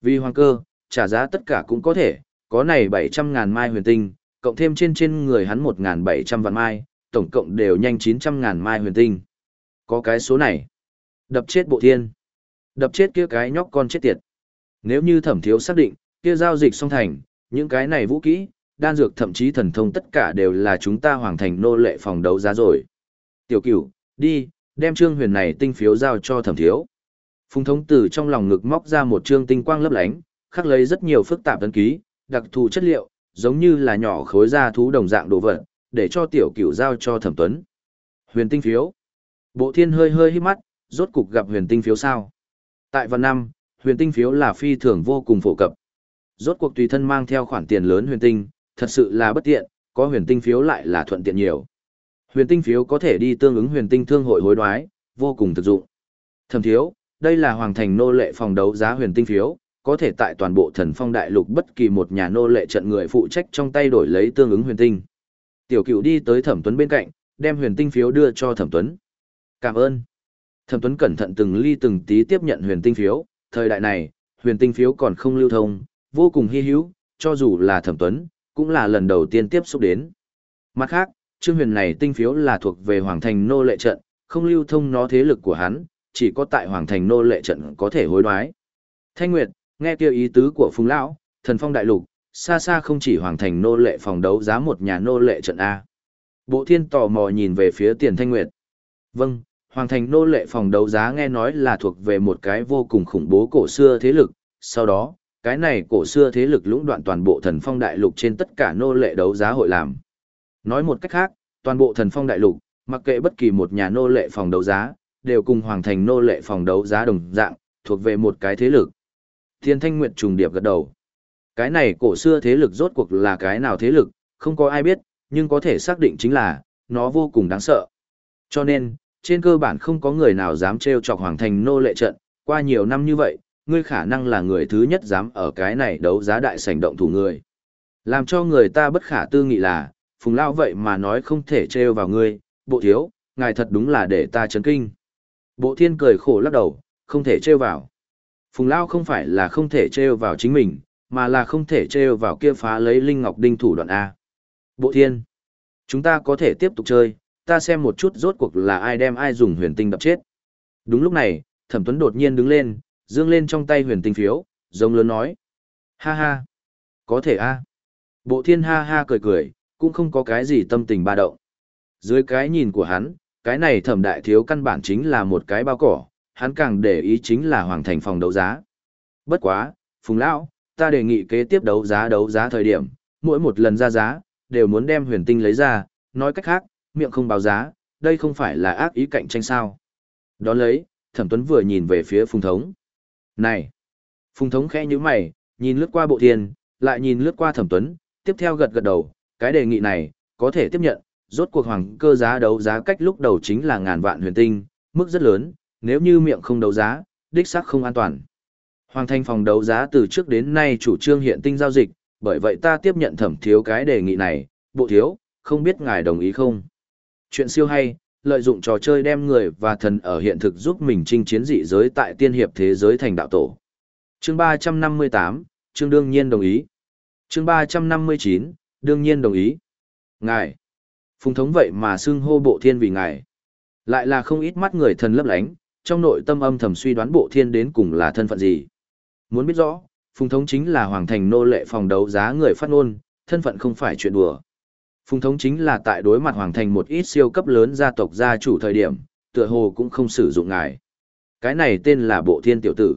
Vì hoàng cơ, trả giá tất cả cũng có thể, có này 700.000 mai huyền tinh, cộng thêm trên trên người hắn 1.700 vạn mai, tổng cộng đều nhanh 900.000 mai huyền tinh. Có cái số này. Đập chết bộ thiên. Đập chết kia cái nhóc con chết tiệt. Nếu như thẩm thiếu xác định, kia giao dịch xong thành, những cái này vũ kỹ, đan dược thậm chí thần thông tất cả đều là chúng ta hoàn thành nô lệ phòng đấu giá rồi. Tiểu cửu, đi, đem trương huyền này tinh phiếu giao cho thẩm thiếu. Phùng thống tử trong lòng ngực móc ra một trương tinh quang lấp lánh, khắc lấy rất nhiều phức tạp ấn ký, đặc thù chất liệu, giống như là nhỏ khối da thú đồng dạng đồ vật, để cho tiểu cửu giao cho thẩm tuấn. Huyền tinh phiếu. Bộ thiên hơi hơi hít mắt, rốt cục gặp huyền tinh phiếu sao. Tại văn năm, huyền tinh phiếu là phi thường vô cùng phổ cập. Rốt cuộc tùy thân mang theo khoản tiền lớn huyền tinh, thật sự là bất tiện, có huyền tinh phiếu lại là thuận tiện nhiều. Huyền tinh phiếu có thể đi tương ứng huyền tinh thương hội hối đoái, vô cùng thực dụng. Thẩm thiếu, đây là hoàng thành nô lệ phòng đấu giá huyền tinh phiếu, có thể tại toàn bộ thần phong đại lục bất kỳ một nhà nô lệ trận người phụ trách trong tay đổi lấy tương ứng huyền tinh. Tiểu cửu đi tới thẩm tuấn bên cạnh, đem huyền tinh phiếu đưa cho thẩm tuấn. Cảm ơn. Thẩm tuấn cẩn thận từng ly từng tí tiếp nhận huyền tinh phiếu, thời đại này, huyền tinh phiếu còn không lưu thông, vô cùng hy hữu, cho dù là thẩm tuấn, cũng là lần đầu tiên tiếp xúc đến. Mặt khác, Trương Huyền này tinh phiếu là thuộc về Hoàng Thành nô lệ trận, không lưu thông nó thế lực của hắn, chỉ có tại Hoàng Thành nô lệ trận có thể hối đoái. Thanh Nguyệt, nghe kêu ý tứ của Phùng Lão, thần phong đại lục, xa xa không chỉ Hoàng Thành nô lệ phòng đấu giá một nhà nô lệ trận A. Bộ thiên tò mò nhìn về phía tiền Thanh Nguyệt. Vâng, Hoàng Thành nô lệ phòng đấu giá nghe nói là thuộc về một cái vô cùng khủng bố cổ xưa thế lực, sau đó, cái này cổ xưa thế lực lũng đoạn toàn bộ thần phong đại lục trên tất cả nô lệ đấu giá hội làm. Nói một cách khác, toàn bộ thần phong đại lục, mặc kệ bất kỳ một nhà nô lệ phòng đấu giá, đều cùng hoàng thành nô lệ phòng đấu giá đồng dạng, thuộc về một cái thế lực. Thiên Thanh Nguyệt trùng điệp gật đầu. Cái này cổ xưa thế lực rốt cuộc là cái nào thế lực, không có ai biết, nhưng có thể xác định chính là, nó vô cùng đáng sợ. Cho nên, trên cơ bản không có người nào dám trêu chọc hoàng thành nô lệ trận, qua nhiều năm như vậy, ngươi khả năng là người thứ nhất dám ở cái này đấu giá đại sảnh động thủ người. Làm cho người ta bất khả tư nghị là, phùng lao vậy mà nói không thể trêu vào ngươi, bộ thiếu, ngài thật đúng là để ta chấn kinh. Bộ thiên cười khổ lắc đầu, không thể trêu vào. Phùng lao không phải là không thể trêu vào chính mình, mà là không thể trêu vào kia phá lấy linh ngọc đinh thủ đoạn A. Bộ thiên, chúng ta có thể tiếp tục chơi, ta xem một chút rốt cuộc là ai đem ai dùng huyền tinh đập chết. Đúng lúc này, thẩm tuấn đột nhiên đứng lên, dương lên trong tay huyền tinh phiếu, giống lớn nói. Ha ha, có thể a. Bộ thiên ha ha cười cười, cũng không có cái gì tâm tình ba động. Dưới cái nhìn của hắn, cái này thẩm đại thiếu căn bản chính là một cái bao cỏ, hắn càng để ý chính là hoàng thành phòng đấu giá. Bất quá, Phùng Lão, ta đề nghị kế tiếp đấu giá đấu giá thời điểm, mỗi một lần ra giá, đều muốn đem huyền tinh lấy ra, nói cách khác, miệng không báo giá, đây không phải là ác ý cạnh tranh sao. Đó lấy, thẩm tuấn vừa nhìn về phía Phùng Thống. Này! Phùng Thống khẽ như mày, nhìn lướt qua bộ thiên, lại nhìn lướt qua thẩm tuấn, tiếp theo gật gật đầu, cái đề nghị này, có thể tiếp nhận, rốt cuộc hoàng cơ giá đấu giá cách lúc đầu chính là ngàn vạn huyền tinh, mức rất lớn, nếu như miệng không đấu giá, đích xác không an toàn. Hoàng thành phòng đấu giá từ trước đến nay chủ trương hiện tinh giao dịch, bởi vậy ta tiếp nhận thẩm thiếu cái đề nghị này, bộ thiếu, không biết ngài đồng ý không? Chuyện siêu hay, lợi dụng trò chơi đem người và thần ở hiện thực giúp mình chinh chiến dị giới tại tiên hiệp thế giới thành đạo tổ. Chương 358, chương đương nhiên đồng ý. Chương 359, đương nhiên đồng ý. Ngài. Phùng thống vậy mà xưng hô bộ thiên vì ngài. Lại là không ít mắt người thần lấp lánh, trong nội tâm âm thầm suy đoán bộ thiên đến cùng là thân phận gì. Muốn biết rõ, Phùng thống chính là hoàng thành nô lệ phòng đấu giá người phát ngôn, thân phận không phải chuyện đùa. Phùng thống chính là tại đối mặt hoàng thành một ít siêu cấp lớn gia tộc gia chủ thời điểm, tựa hồ cũng không sử dụng ngài. Cái này tên là bộ thiên tiểu tử.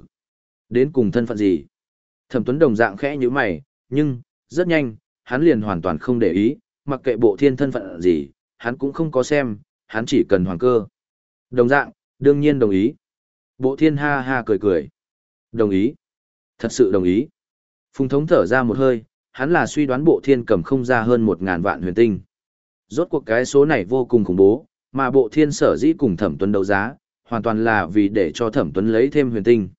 Đến cùng thân phận gì? Thẩm Tuấn đồng dạng khẽ như mày, nhưng, rất nhanh, hắn liền hoàn toàn không để ý, mặc kệ bộ thiên thân phận gì, hắn cũng không có xem, hắn chỉ cần hoàng cơ. Đồng dạng, đương nhiên đồng ý. Bộ thiên ha ha cười cười. Đồng ý. Thật sự đồng ý. Phùng thống thở ra một hơi, hắn là suy đoán bộ thiên cầm không ra hơn một ngàn vạn huyền tinh. Rốt cuộc cái số này vô cùng khủng bố, mà bộ thiên sở dĩ cùng thẩm tuấn đấu giá, hoàn toàn là vì để cho thẩm tuấn lấy thêm huyền tinh.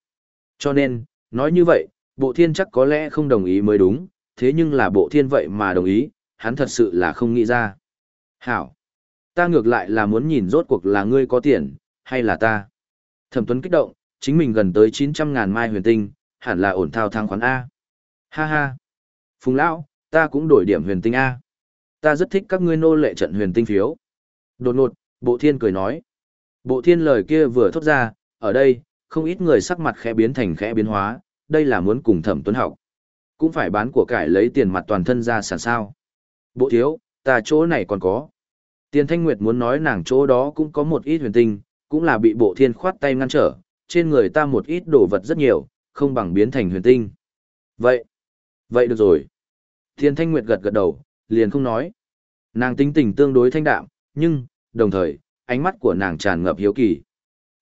Cho nên, nói như vậy, bộ thiên chắc có lẽ không đồng ý mới đúng, thế nhưng là bộ thiên vậy mà đồng ý, hắn thật sự là không nghĩ ra. Hảo! Ta ngược lại là muốn nhìn rốt cuộc là ngươi có tiền, hay là ta? Thẩm Tuấn kích động, chính mình gần tới 900 ngàn mai huyền tinh, hẳn là ổn thao thang khoán A. Ha ha! Phùng Lão, ta cũng đổi điểm huyền tinh A. Ta rất thích các ngươi nô lệ trận huyền tinh phiếu. Đột ngột, bộ thiên cười nói. Bộ thiên lời kia vừa thốt ra, ở đây, không ít người sắc mặt khẽ biến thành khẽ biến hóa, đây là muốn cùng thẩm tuấn học. Cũng phải bán của cải lấy tiền mặt toàn thân ra sản sao. Bộ thiếu, ta chỗ này còn có. Tiền Thanh Nguyệt muốn nói nàng chỗ đó cũng có một ít huyền tinh, cũng là bị bộ thiên khoát tay ngăn trở, trên người ta một ít đồ vật rất nhiều, không bằng biến thành huyền tinh. Vậy, vậy được rồi. Thiên Thanh Nguyệt gật gật đầu, liền không nói. Nàng tính tình tương đối thanh đạm, nhưng, đồng thời, ánh mắt của nàng tràn ngập hiếu kỳ.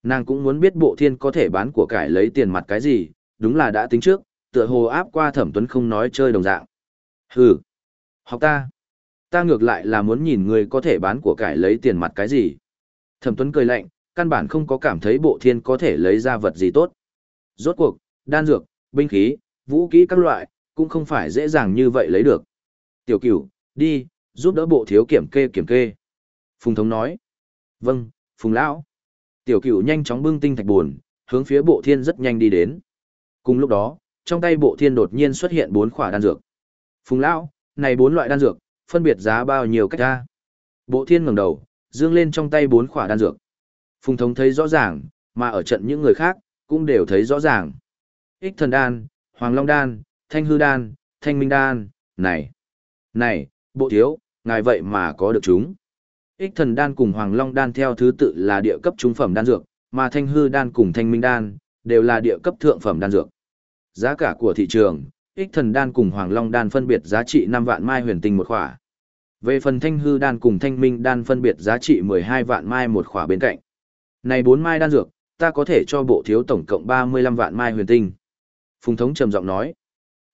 Nàng cũng muốn biết bộ thiên có thể bán của cải lấy tiền mặt cái gì, đúng là đã tính trước, tựa hồ áp qua thẩm tuấn không nói chơi đồng dạng. Hừ, học ta ta ngược lại là muốn nhìn người có thể bán của cải lấy tiền mặt cái gì. Thẩm Tuấn cười lạnh, căn bản không có cảm thấy bộ thiên có thể lấy ra vật gì tốt. Rốt cuộc, đan dược, binh khí, vũ khí các loại, cũng không phải dễ dàng như vậy lấy được. Tiểu cửu, đi, giúp đỡ bộ thiếu kiểm kê kiểm kê. Phùng thống nói. Vâng, Phùng lão. Tiểu cửu nhanh chóng bưng tinh thạch buồn, hướng phía bộ thiên rất nhanh đi đến. Cùng lúc đó, trong tay bộ thiên đột nhiên xuất hiện bốn khỏa đan dược. Phùng lão, này bốn loại đan dược, phân biệt giá bao nhiêu cách ra. Bộ thiên ngẩng đầu, dương lên trong tay bốn khỏa đan dược. Phùng thống thấy rõ ràng, mà ở trận những người khác, cũng đều thấy rõ ràng. Ích thần đan, hoàng long đan, thanh hư đan, thanh minh đan, này, này, bộ thiếu, ngài vậy mà có được chúng. Ích thần đan cùng hoàng long đan theo thứ tự là địa cấp trung phẩm đan dược, mà thanh hư đan cùng thanh minh đan, đều là địa cấp thượng phẩm đan dược. Giá cả của thị trường, ích thần đan cùng hoàng long đan phân biệt giá trị 5 vạn mai huyền tinh một khỏa. Về phần thanh hư đan cùng thanh minh đan phân biệt giá trị 12 vạn mai một khỏa bên cạnh. Này bốn mai đan dược, ta có thể cho bộ thiếu tổng cộng 35 vạn mai huyền tinh. Phùng thống trầm giọng nói.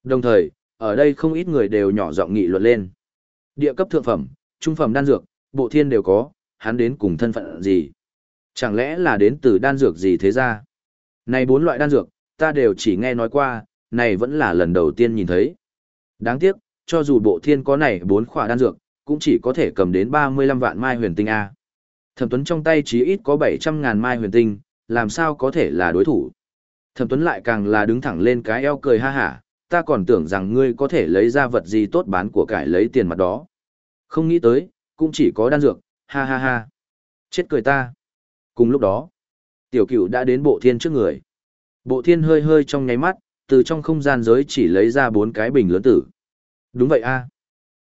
Đồng thời, ở đây không ít người đều nhỏ giọng nghị luận lên. Địa cấp thượng phẩm, trung phẩm đan dược, bộ thiên đều có, hắn đến cùng thân phận gì? Chẳng lẽ là đến từ đan dược gì thế ra? Này bốn loại đan dược, ta đều chỉ nghe nói qua, này vẫn là lần đầu tiên nhìn thấy. Đáng tiếc, cho dù bộ thiên có này bốn khỏa đan dược, cũng chỉ có thể cầm đến 35 vạn mai huyền tinh A. Thẩm Tuấn trong tay chí ít có 700 ngàn mai huyền tinh, làm sao có thể là đối thủ. Thẩm Tuấn lại càng là đứng thẳng lên cái eo cười ha hả, ta còn tưởng rằng ngươi có thể lấy ra vật gì tốt bán của cải lấy tiền mặt đó. Không nghĩ tới, cũng chỉ có đan dược, ha ha ha. Chết cười ta. Cùng lúc đó, tiểu cửu đã đến bộ thiên trước người. Bộ thiên hơi hơi trong nháy mắt, từ trong không gian giới chỉ lấy ra bốn cái bình lớn tử. Đúng vậy a,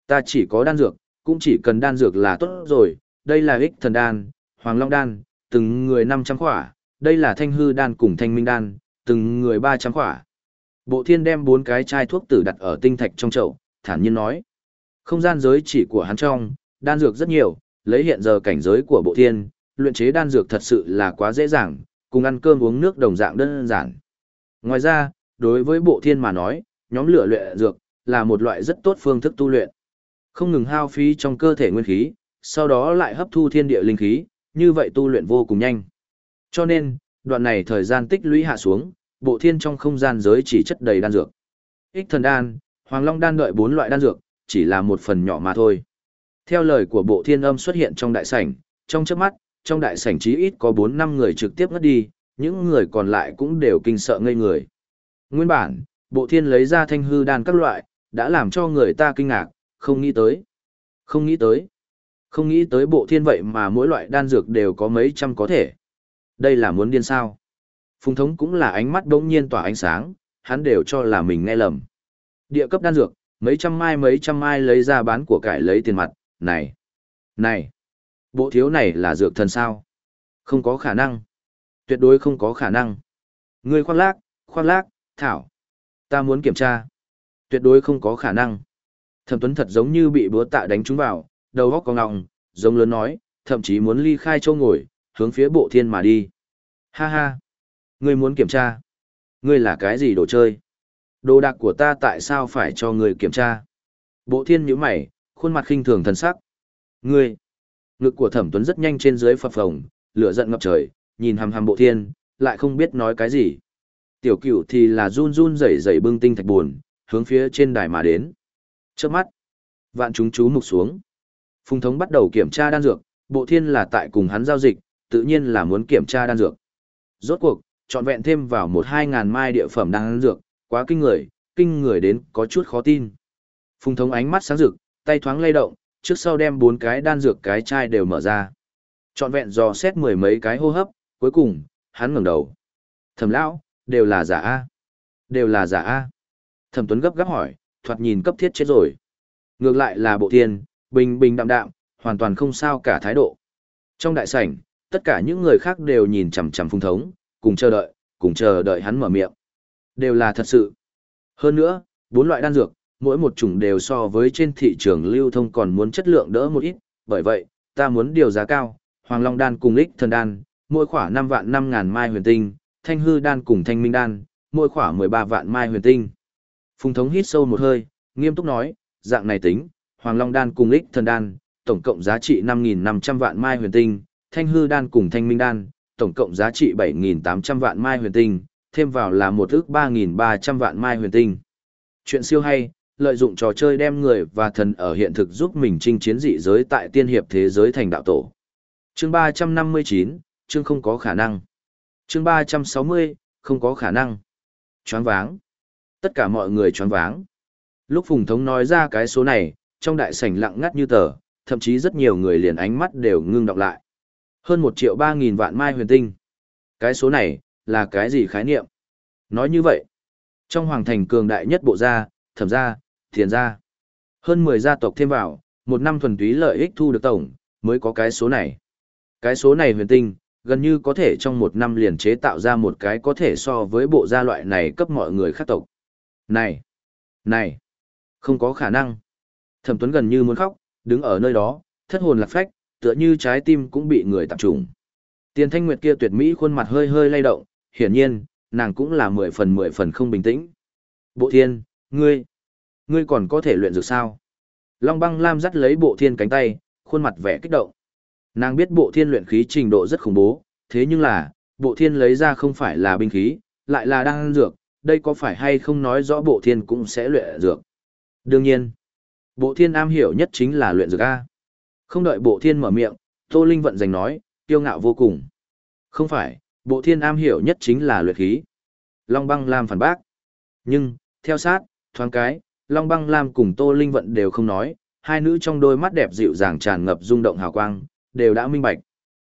Ta chỉ có đan dược, cũng chỉ cần đan dược là tốt rồi, đây là ích thần đan, hoàng long đan, từng người 500 khỏa, đây là thanh hư đan cùng thanh minh đan, từng người 300 khỏa. Bộ thiên đem bốn cái chai thuốc tử đặt ở tinh thạch trong chậu, thản nhiên nói. Không gian giới chỉ của hắn trong, đan dược rất nhiều, lấy hiện giờ cảnh giới của bộ thiên, luyện chế đan dược thật sự là quá dễ dàng, cùng ăn cơm uống nước đồng dạng đơn giản. Ngoài ra, đối với bộ thiên mà nói, nhóm lửa luyện dược, là một loại rất tốt phương thức tu luyện. Không ngừng hao phí trong cơ thể nguyên khí, sau đó lại hấp thu thiên địa linh khí, như vậy tu luyện vô cùng nhanh. Cho nên, đoạn này thời gian tích lũy hạ xuống, bộ thiên trong không gian giới chỉ chất đầy đan dược. Ích thần đan, hoàng long đan đợi bốn loại đan dược, chỉ là một phần nhỏ mà thôi. Theo lời của bộ thiên âm xuất hiện trong đại sảnh, trong chớp mắt, trong đại sảnh chí ít có 4 năm người trực tiếp ngất đi, những người còn lại cũng đều kinh sợ ngây người. Nguyên bản, bộ thiên lấy ra thanh hư đan các loại, đã làm cho người ta kinh ngạc, không nghĩ tới. Không nghĩ tới. Không nghĩ tới bộ thiên vậy mà mỗi loại đan dược đều có mấy trăm có thể. Đây là muốn điên sao. Phùng thống cũng là ánh mắt đống nhiên tỏa ánh sáng, hắn đều cho là mình nghe lầm. Địa cấp đan dược, mấy trăm mai mấy trăm mai lấy ra bán của cải lấy tiền mặt, này, này, bộ thiếu này là dược thần sao? Không có khả năng. Tuyệt đối không có khả năng. Ngươi khoác lác, khoác lác, thảo. Ta muốn kiểm tra. Tuyệt đối không có khả năng. Thẩm Tuấn thật giống như bị búa tạ đánh trúng vào, đầu óc có ngọng, giống lớn nói, thậm chí muốn ly khai châu ngồi, hướng phía bộ thiên mà đi. Ha ha. Ngươi muốn kiểm tra. Ngươi là cái gì đồ chơi? Đồ đạc của ta tại sao phải cho ngươi kiểm tra? Bộ thiên nhíu mày, khuôn mặt khinh thường thần sắc. Ngươi! Ngực của thẩm tuấn rất nhanh trên dưới phập phồng, lửa giận ngập trời, nhìn hằm hằm bộ thiên, lại không biết nói cái gì. Tiểu cửu thì là run run rẩy rẩy bưng tinh thạch buồn, hướng phía trên đài mà đến. Trước mắt, vạn chúng chú mục xuống. Phùng thống bắt đầu kiểm tra đan dược, bộ thiên là tại cùng hắn giao dịch, tự nhiên là muốn kiểm tra đan dược. Rốt cuộc, chọn vẹn thêm vào một hai ngàn mai địa phẩm đan dược, quá kinh người, kinh người đến có chút khó tin. Phùng thống ánh mắt sáng rực, tay thoáng lay động, trước sau đem bốn cái đan dược cái chai đều mở ra. Chọn vẹn dò xét mười mấy cái hô hấp, cuối cùng, hắn ngẩng đầu. Thẩm lão, đều là giả A. Đều là giả A. Thẩm Tuấn gấp gáp hỏi, thoạt nhìn cấp thiết chết rồi. Ngược lại là bộ thiên, bình bình đạm đạm, hoàn toàn không sao cả thái độ. Trong đại sảnh, tất cả những người khác đều nhìn chằm chằm phùng thống, cùng chờ đợi, cùng chờ đợi hắn mở miệng. Đều là thật sự. Hơn nữa, bốn loại đan dược, mỗi một chủng đều so với trên thị trường lưu thông còn muốn chất lượng đỡ một ít, bởi vậy, ta muốn điều giá cao, Hoàng Long đan cùng Lịch Thần đan, mỗi khỏa 5 vạn 5 ngàn mai huyền tinh, Thanh Hư đan cùng Thanh Minh đan, mỗi khỏa 13 vạn mai huyền tinh. Phùng thống hít sâu một hơi, nghiêm túc nói, dạng này tính, Hoàng Long đan cùng Lịch Thần đan, tổng cộng giá trị 5.500 vạn mai huyền tinh, Thanh Hư đan cùng Thanh Minh đan, tổng cộng giá trị 7.800 vạn mai huyền tinh, thêm vào là một ước 3.300 vạn mai huyền tinh. Chuyện siêu hay, lợi dụng trò chơi đem người và thần ở hiện thực giúp mình chinh chiến dị giới tại tiên hiệp thế giới thành đạo tổ. Chương 359, chương không có khả năng. Chương 360, không có khả năng. Choáng váng. Tất cả mọi người choáng váng. Lúc Phùng Thống nói ra cái số này, trong đại sảnh lặng ngắt như tờ, thậm chí rất nhiều người liền ánh mắt đều ngưng đọc lại. Hơn một triệu ba nghìn vạn mai huyền tinh. Cái số này, là cái gì khái niệm? Nói như vậy, trong hoàng thành cường đại nhất bộ gia, thẩm gia, thiền gia, hơn 10 gia tộc thêm vào, một năm thuần túy lợi ích thu được tổng, mới có cái số này. Cái số này huyền tinh, gần như có thể trong một năm liền chế tạo ra một cái có thể so với bộ gia loại này cấp mọi người khác tộc. Này! Này! Không có khả năng. Thẩm Tuấn gần như muốn khóc, đứng ở nơi đó, thất hồn lạc phách, tựa như trái tim cũng bị người tạp trùng. Tiền Thanh Nguyệt kia tuyệt mỹ khuôn mặt hơi hơi lay động, hiển nhiên, nàng cũng là mười phần mười phần không bình tĩnh. Bộ thiên, ngươi, ngươi còn có thể luyện dược sao? Long băng lam dắt lấy bộ thiên cánh tay, khuôn mặt vẻ kích động. Nàng biết bộ thiên luyện khí trình độ rất khủng bố, thế nhưng là, bộ thiên lấy ra không phải là binh khí, lại là đan dược, đây có phải hay không nói rõ bộ thiên cũng sẽ luyện dược. Đương nhiên, bộ thiên am hiểu nhất chính là luyện dược A. Không đợi bộ thiên mở miệng, Tô Linh vận giành nói, kiêu ngạo vô cùng. Không phải, bộ thiên am hiểu nhất chính là luyện khí. Long băng lam phản bác. Nhưng, theo sát, thoáng cái, Long băng lam cùng Tô Linh vận đều không nói, hai nữ trong đôi mắt đẹp dịu dàng tràn ngập rung động hào quang, đều đã minh bạch.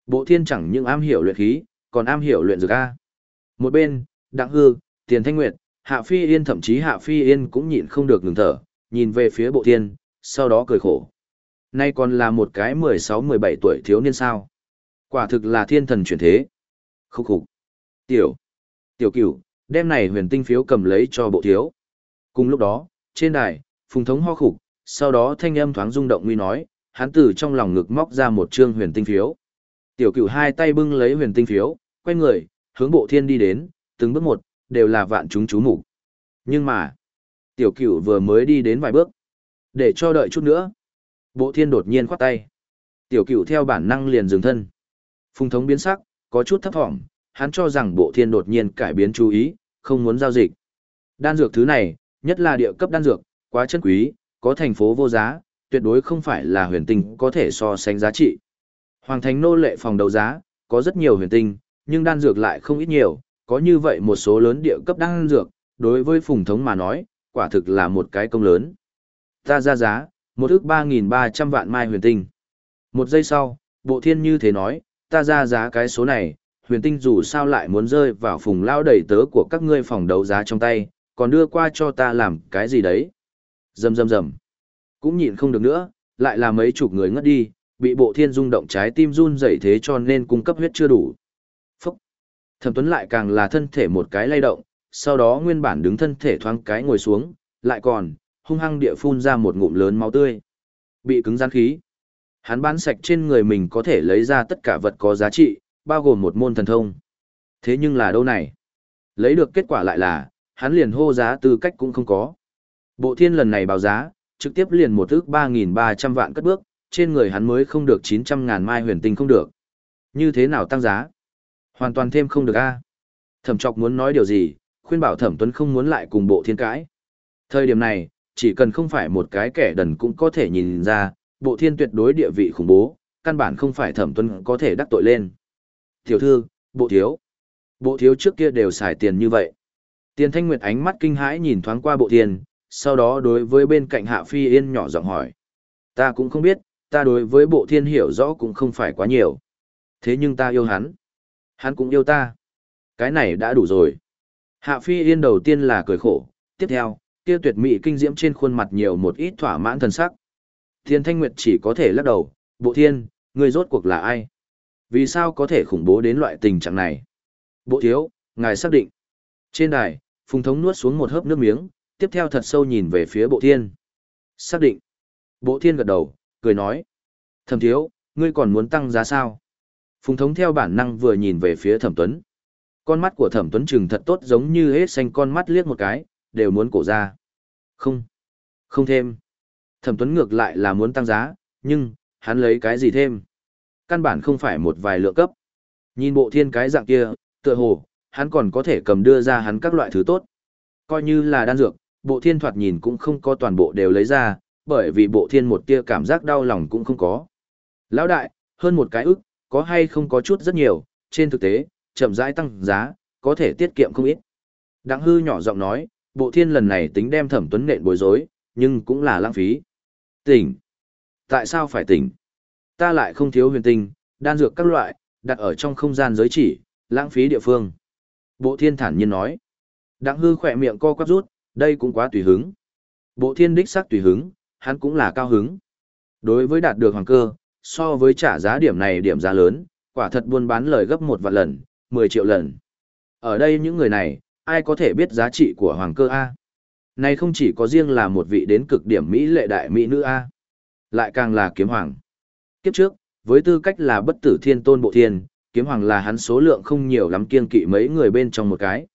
Bộ thiên chẳng những am hiểu luyện khí, còn am hiểu luyện dược A. Một bên, Đặng Hư, Tiền Thanh Nguyệt, Hạ Phi Yên thậm chí Hạ Phi Yên cũng nhịn không được ngừng thở, nhìn về phía bộ thiên, sau đó cười khổ. Nay còn là một cái 16-17 tuổi thiếu niên sao. Quả thực là thiên thần chuyển thế. Khúc khục. Tiểu. Tiểu cửu, đem này huyền tinh phiếu cầm lấy cho bộ thiếu. Cùng lúc đó, trên đài, phùng thống ho khục, sau đó thanh âm thoáng rung động nguy nói, hắn từ trong lòng ngực móc ra một trương huyền tinh phiếu. Tiểu cửu hai tay bưng lấy huyền tinh phiếu, quay người, hướng bộ thiên đi đến, từng bước một, đều là vạn chúng chú mục Nhưng mà, tiểu cửu vừa mới đi đến vài bước. Để cho đợi chút nữa. Bộ thiên đột nhiên khoát tay. Tiểu cửu theo bản năng liền dừng thân. Phùng thống biến sắc, có chút thấp thỏm, hắn cho rằng bộ thiên đột nhiên cải biến chú ý, không muốn giao dịch. Đan dược thứ này, nhất là địa cấp đan dược, quá chân quý, có thành phố vô giá, tuyệt đối không phải là huyền tinh có thể so sánh giá trị. Hoàng thành nô lệ phòng đấu giá, có rất nhiều huyền tinh, nhưng đan dược lại không ít nhiều, có như vậy một số lớn địa cấp đan dược, đối với phùng thống mà nói, quả thực là một cái công lớn. Ta ra giá, một ước 3.300 vạn mai huyền tinh. Một giây sau, bộ thiên như thế nói, ta ra giá cái số này, huyền tinh dù sao lại muốn rơi vào phùng lao đầy tớ của các ngươi phòng đấu giá trong tay, còn đưa qua cho ta làm cái gì đấy. Dầm dầm dầm. Cũng nhịn không được nữa, lại là mấy chục người ngất đi, bị bộ thiên rung động trái tim run dậy thế cho nên cung cấp huyết chưa đủ. Phúc. Thẩm Tuấn lại càng là thân thể một cái lay động, sau đó nguyên bản đứng thân thể thoáng cái ngồi xuống, lại còn, hung hăng địa phun ra một ngụm lớn máu tươi. Bị cứng rắn khí. Hắn bán sạch trên người mình có thể lấy ra tất cả vật có giá trị, bao gồm một môn thần thông. Thế nhưng là đâu này? Lấy được kết quả lại là, hắn liền hô giá tư cách cũng không có. Bộ thiên lần này báo giá, trực tiếp liền một ước 3.300 vạn cất bước, trên người hắn mới không được 900 ngàn mai huyền tinh không được. Như thế nào tăng giá? Hoàn toàn thêm không được a. Thẩm trọc muốn nói điều gì, khuyên bảo thẩm tuấn không muốn lại cùng bộ thiên cãi. Thời điểm này, chỉ cần không phải một cái kẻ đần cũng có thể nhìn ra, bộ thiên tuyệt đối địa vị khủng bố, căn bản không phải thẩm tuấn có thể đắc tội lên. Tiểu thư, bộ thiếu. Bộ thiếu trước kia đều xài tiền như vậy. Tiền thanh nguyệt ánh mắt kinh hãi nhìn thoáng qua bộ thiên, sau đó đối với bên cạnh hạ phi yên nhỏ giọng hỏi. Ta cũng không biết, ta đối với bộ thiên hiểu rõ cũng không phải quá nhiều. Thế nhưng ta yêu hắn. Hắn cũng yêu ta. Cái này đã đủ rồi. Hạ phi yên đầu tiên là cười khổ, tiếp theo, kia tuyệt mỹ kinh diễm trên khuôn mặt nhiều một ít thỏa mãn thần sắc. Thiên Thanh Nguyệt chỉ có thể lắc đầu, bộ thiên, người rốt cuộc là ai? Vì sao có thể khủng bố đến loại tình trạng này? Bộ thiếu, ngài xác định. Trên đài, Phùng Thống nuốt xuống một hớp nước miếng, tiếp theo thật sâu nhìn về phía bộ thiên. Xác định. Bộ thiên gật đầu, cười nói. Thẩm thiếu, ngươi còn muốn tăng giá sao? Phùng Thống theo bản năng vừa nhìn về phía Thẩm Tuấn. Con mắt của Thẩm Tuấn trừng thật tốt giống như hết xanh con mắt liếc một cái, đều muốn cổ ra. Không. Không thêm. Thẩm Tuấn ngược lại là muốn tăng giá, nhưng, hắn lấy cái gì thêm? Căn bản không phải một vài lượng cấp. Nhìn bộ thiên cái dạng kia, tựa hồ, hắn còn có thể cầm đưa ra hắn các loại thứ tốt. Coi như là đan dược, bộ thiên thoạt nhìn cũng không có toàn bộ đều lấy ra, bởi vì bộ thiên một tia cảm giác đau lòng cũng không có. Lão đại, hơn một cái ức, có hay không có chút rất nhiều, trên thực tế, chậm rãi tăng giá, có thể tiết kiệm không ít. Đặng hư nhỏ giọng nói, bộ thiên lần này tính đem thẩm tuấn nện bối rối, nhưng cũng là lãng phí. Tỉnh! Tại sao phải tỉnh? Ta lại không thiếu huyền tinh, đan dược các loại, đặt ở trong không gian giới chỉ, lãng phí địa phương. Bộ thiên thản nhiên nói. Đặng hư khỏe miệng co quắp rút, đây cũng quá tùy hứng. Bộ thiên đích sắc tùy hứng, hắn cũng là cao hứng. Đối với đạt được hoàng cơ, so với trả giá điểm này điểm giá lớn, quả thật buôn bán lời gấp một vạn lần, 10 triệu lần. Ở đây những người này, ai có thể biết giá trị của hoàng cơ A? Này không chỉ có riêng là một vị đến cực điểm Mỹ lệ đại Mỹ nữ A, lại càng là kiếm hoàng. Kiếp trước, với tư cách là bất tử thiên tôn bộ thiên, kiếm hoàng là hắn số lượng không nhiều lắm kiên kỵ mấy người bên trong một cái.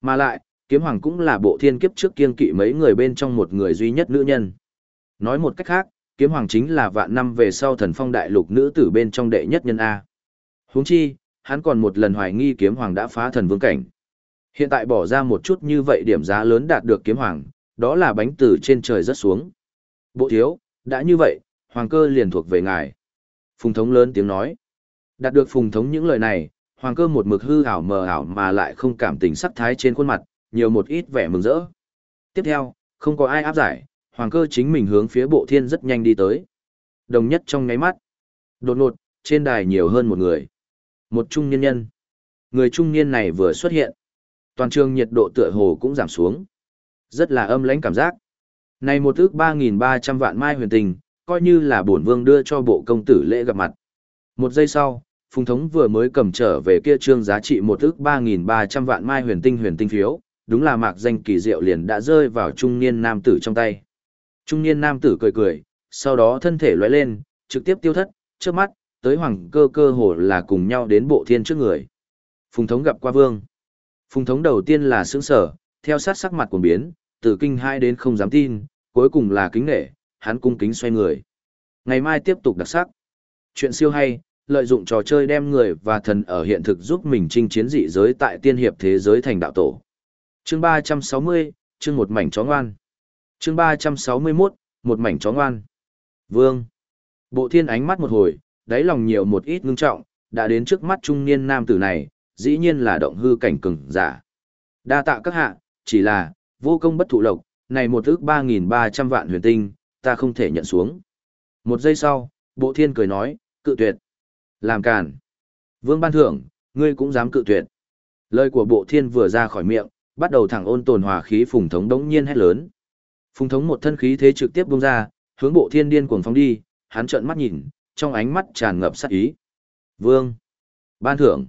Mà lại, kiếm hoàng cũng là bộ thiên kiếp trước kiên kỵ mấy người bên trong một người duy nhất nữ nhân. Nói một cách khác, kiếm hoàng chính là vạn năm về sau thần phong đại lục nữ tử bên trong đệ nhất nhân A. Huống chi, hắn còn một lần hoài nghi kiếm hoàng đã phá thần vương cảnh. Hiện tại bỏ ra một chút như vậy điểm giá lớn đạt được kiếm hoàng, đó là bánh từ trên trời rất xuống. Bộ thiếu, đã như vậy, hoàng cơ liền thuộc về ngài. Phùng thống lớn tiếng nói. Đạt được phùng thống những lời này, hoàng cơ một mực hư ảo mờ ảo mà lại không cảm tình sắc thái trên khuôn mặt, nhiều một ít vẻ mừng rỡ. Tiếp theo, không có ai áp giải, hoàng cơ chính mình hướng phía bộ thiên rất nhanh đi tới. Đồng nhất trong ngáy mắt. Đột ngột, trên đài nhiều hơn một người. Một trung niên nhân. Người trung niên này vừa xuất hiện. Toàn trường nhiệt độ tựa hồ cũng giảm xuống. Rất là âm lãnh cảm giác. Này một ước 3.300 vạn mai huyền tình, coi như là bổn vương đưa cho bộ công tử lễ gặp mặt. Một giây sau, Phùng Thống vừa mới cầm trở về kia trương giá trị một ước 3.300 vạn mai huyền tinh huyền tinh phiếu, đúng là mạc danh kỳ diệu liền đã rơi vào trung niên nam tử trong tay. Trung niên nam tử cười cười, sau đó thân thể lóe lên, trực tiếp tiêu thất, trước mắt, tới hoàng cơ cơ hồ là cùng nhau đến bộ thiên trước người. Phùng thống gặp qua vương. Phùng thống đầu tiên là sướng sở, theo sát sắc mặt của biến, từ kinh hai đến không dám tin, cuối cùng là kính nghệ, hắn cung kính xoay người. Ngày mai tiếp tục đặc sắc. Chuyện siêu hay, lợi dụng trò chơi đem người và thần ở hiện thực giúp mình chinh chiến dị giới tại tiên hiệp thế giới thành đạo tổ. Chương 360, chương một mảnh chó ngoan. Chương 361, một mảnh chó ngoan. Vương. Bộ thiên ánh mắt một hồi, đáy lòng nhiều một ít ngưng trọng, đã đến trước mắt trung niên nam tử này, dĩ nhiên là động hư cảnh cường giả. Đa tạ các hạ, chỉ là, vô công bất thụ lộc, này một ước 3.300 vạn huyền tinh, ta không thể nhận xuống. Một giây sau, bộ thiên cười nói, cự tuyệt. Làm càn. Vương ban thưởng, ngươi cũng dám cự tuyệt. Lời của bộ thiên vừa ra khỏi miệng, bắt đầu thẳng ôn tồn hòa khí phùng thống đống nhiên hét lớn. Phùng thống một thân khí thế trực tiếp bung ra, hướng bộ thiên điên cuồng phóng đi, hắn trợn mắt nhìn, trong ánh mắt tràn ngập sát ý. Vương. Ban thưởng.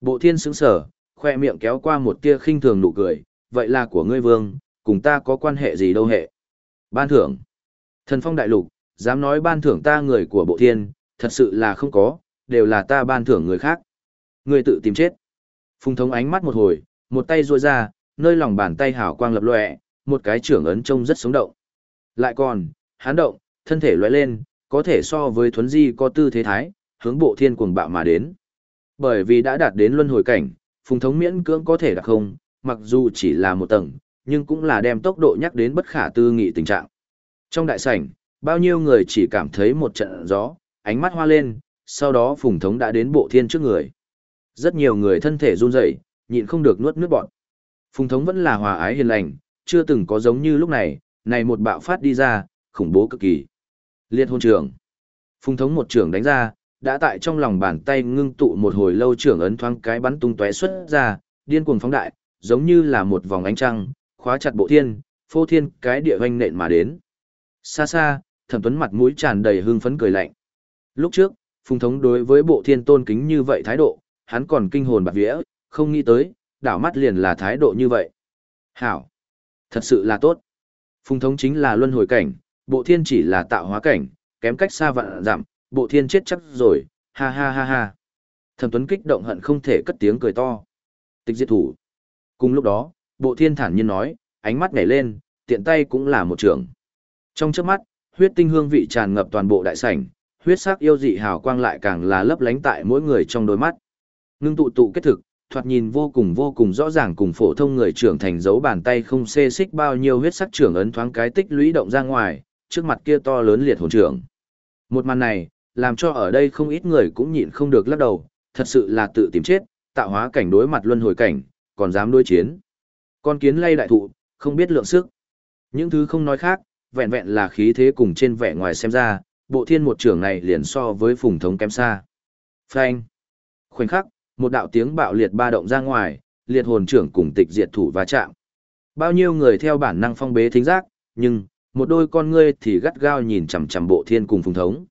Bộ thiên sững sở, khoe miệng kéo qua một tia khinh thường nụ cười, vậy là của ngươi vương, cùng ta có quan hệ gì đâu hệ. Ban thưởng. Thần phong đại lục, dám nói ban thưởng ta người của bộ thiên, thật sự là không có, đều là ta ban thưởng người khác. Ngươi tự tìm chết. Phùng thống ánh mắt một hồi, một tay ruôi ra, nơi lòng bàn tay hào quang lập lòe, một cái trưởng ấn trông rất sống động. Lại còn, hán động, thân thể lóe lên, có thể so với thuấn di có tư thế thái, hướng bộ thiên cuồng bạo mà đến. Bởi vì đã đạt đến luân hồi cảnh, phùng thống miễn cưỡng có thể đặc không, mặc dù chỉ là một tầng, nhưng cũng là đem tốc độ nhắc đến bất khả tư nghị tình trạng. Trong đại sảnh, bao nhiêu người chỉ cảm thấy một trận gió, ánh mắt hoa lên, sau đó phùng thống đã đến bộ thiên trước người. Rất nhiều người thân thể run rẩy, nhịn không được nuốt nước bọt. Phùng thống vẫn là hòa ái hiền lành, chưa từng có giống như lúc này, này một bạo phát đi ra, khủng bố cực kỳ. Liệt hôn trưởng. Phùng thống một trưởng đánh ra, đã tại trong lòng bàn tay ngưng tụ một hồi lâu trưởng ấn thoáng cái bắn tung tóe xuất ra, điên cuồng phóng đại, giống như là một vòng ánh trăng, khóa chặt bộ thiên, phô thiên cái địa hoanh nện mà đến. Xa xa, thẩm tuấn mặt mũi tràn đầy hưng phấn cười lạnh. Lúc trước, phùng thống đối với bộ thiên tôn kính như vậy thái độ, hắn còn kinh hồn bạc vía, không nghĩ tới, đảo mắt liền là thái độ như vậy. Hảo! Thật sự là tốt. Phùng thống chính là luân hồi cảnh, bộ thiên chỉ là tạo hóa cảnh, kém cách xa vạn giảm, bộ thiên chết chắc rồi, ha ha ha ha. Thẩm Tuấn kích động hận không thể cất tiếng cười to. Tịch diệt thủ. Cùng lúc đó, bộ thiên thản nhiên nói, ánh mắt nhảy lên, tiện tay cũng là một trường. Trong trước mắt, huyết tinh hương vị tràn ngập toàn bộ đại sảnh, huyết sắc yêu dị hào quang lại càng là lấp lánh tại mỗi người trong đôi mắt. Ngưng tụ tụ kết thực, thoạt nhìn vô cùng vô cùng rõ ràng cùng phổ thông người trưởng thành dấu bàn tay không xê xích bao nhiêu huyết sắc trưởng ấn thoáng cái tích lũy động ra ngoài, trước mặt kia to lớn liệt hồn trưởng. Một màn này, làm cho ở đây không ít người cũng nhịn không được lắc đầu, thật sự là tự tìm chết, tạo hóa cảnh đối mặt luân hồi cảnh, còn dám đối chiến. Con kiến lay đại thụ, không biết lượng sức. Những thứ không nói khác, vẹn vẹn là khí thế cùng trên vẻ ngoài xem ra, bộ thiên một trưởng này liền so với phùng thống kém xa. Phanh. Khoảnh khắc, một đạo tiếng bạo liệt ba động ra ngoài, liệt hồn trưởng cùng tịch diệt thủ va chạm. Bao nhiêu người theo bản năng phong bế thính giác, nhưng, một đôi con ngươi thì gắt gao nhìn chằm chằm bộ thiên cùng phùng thống.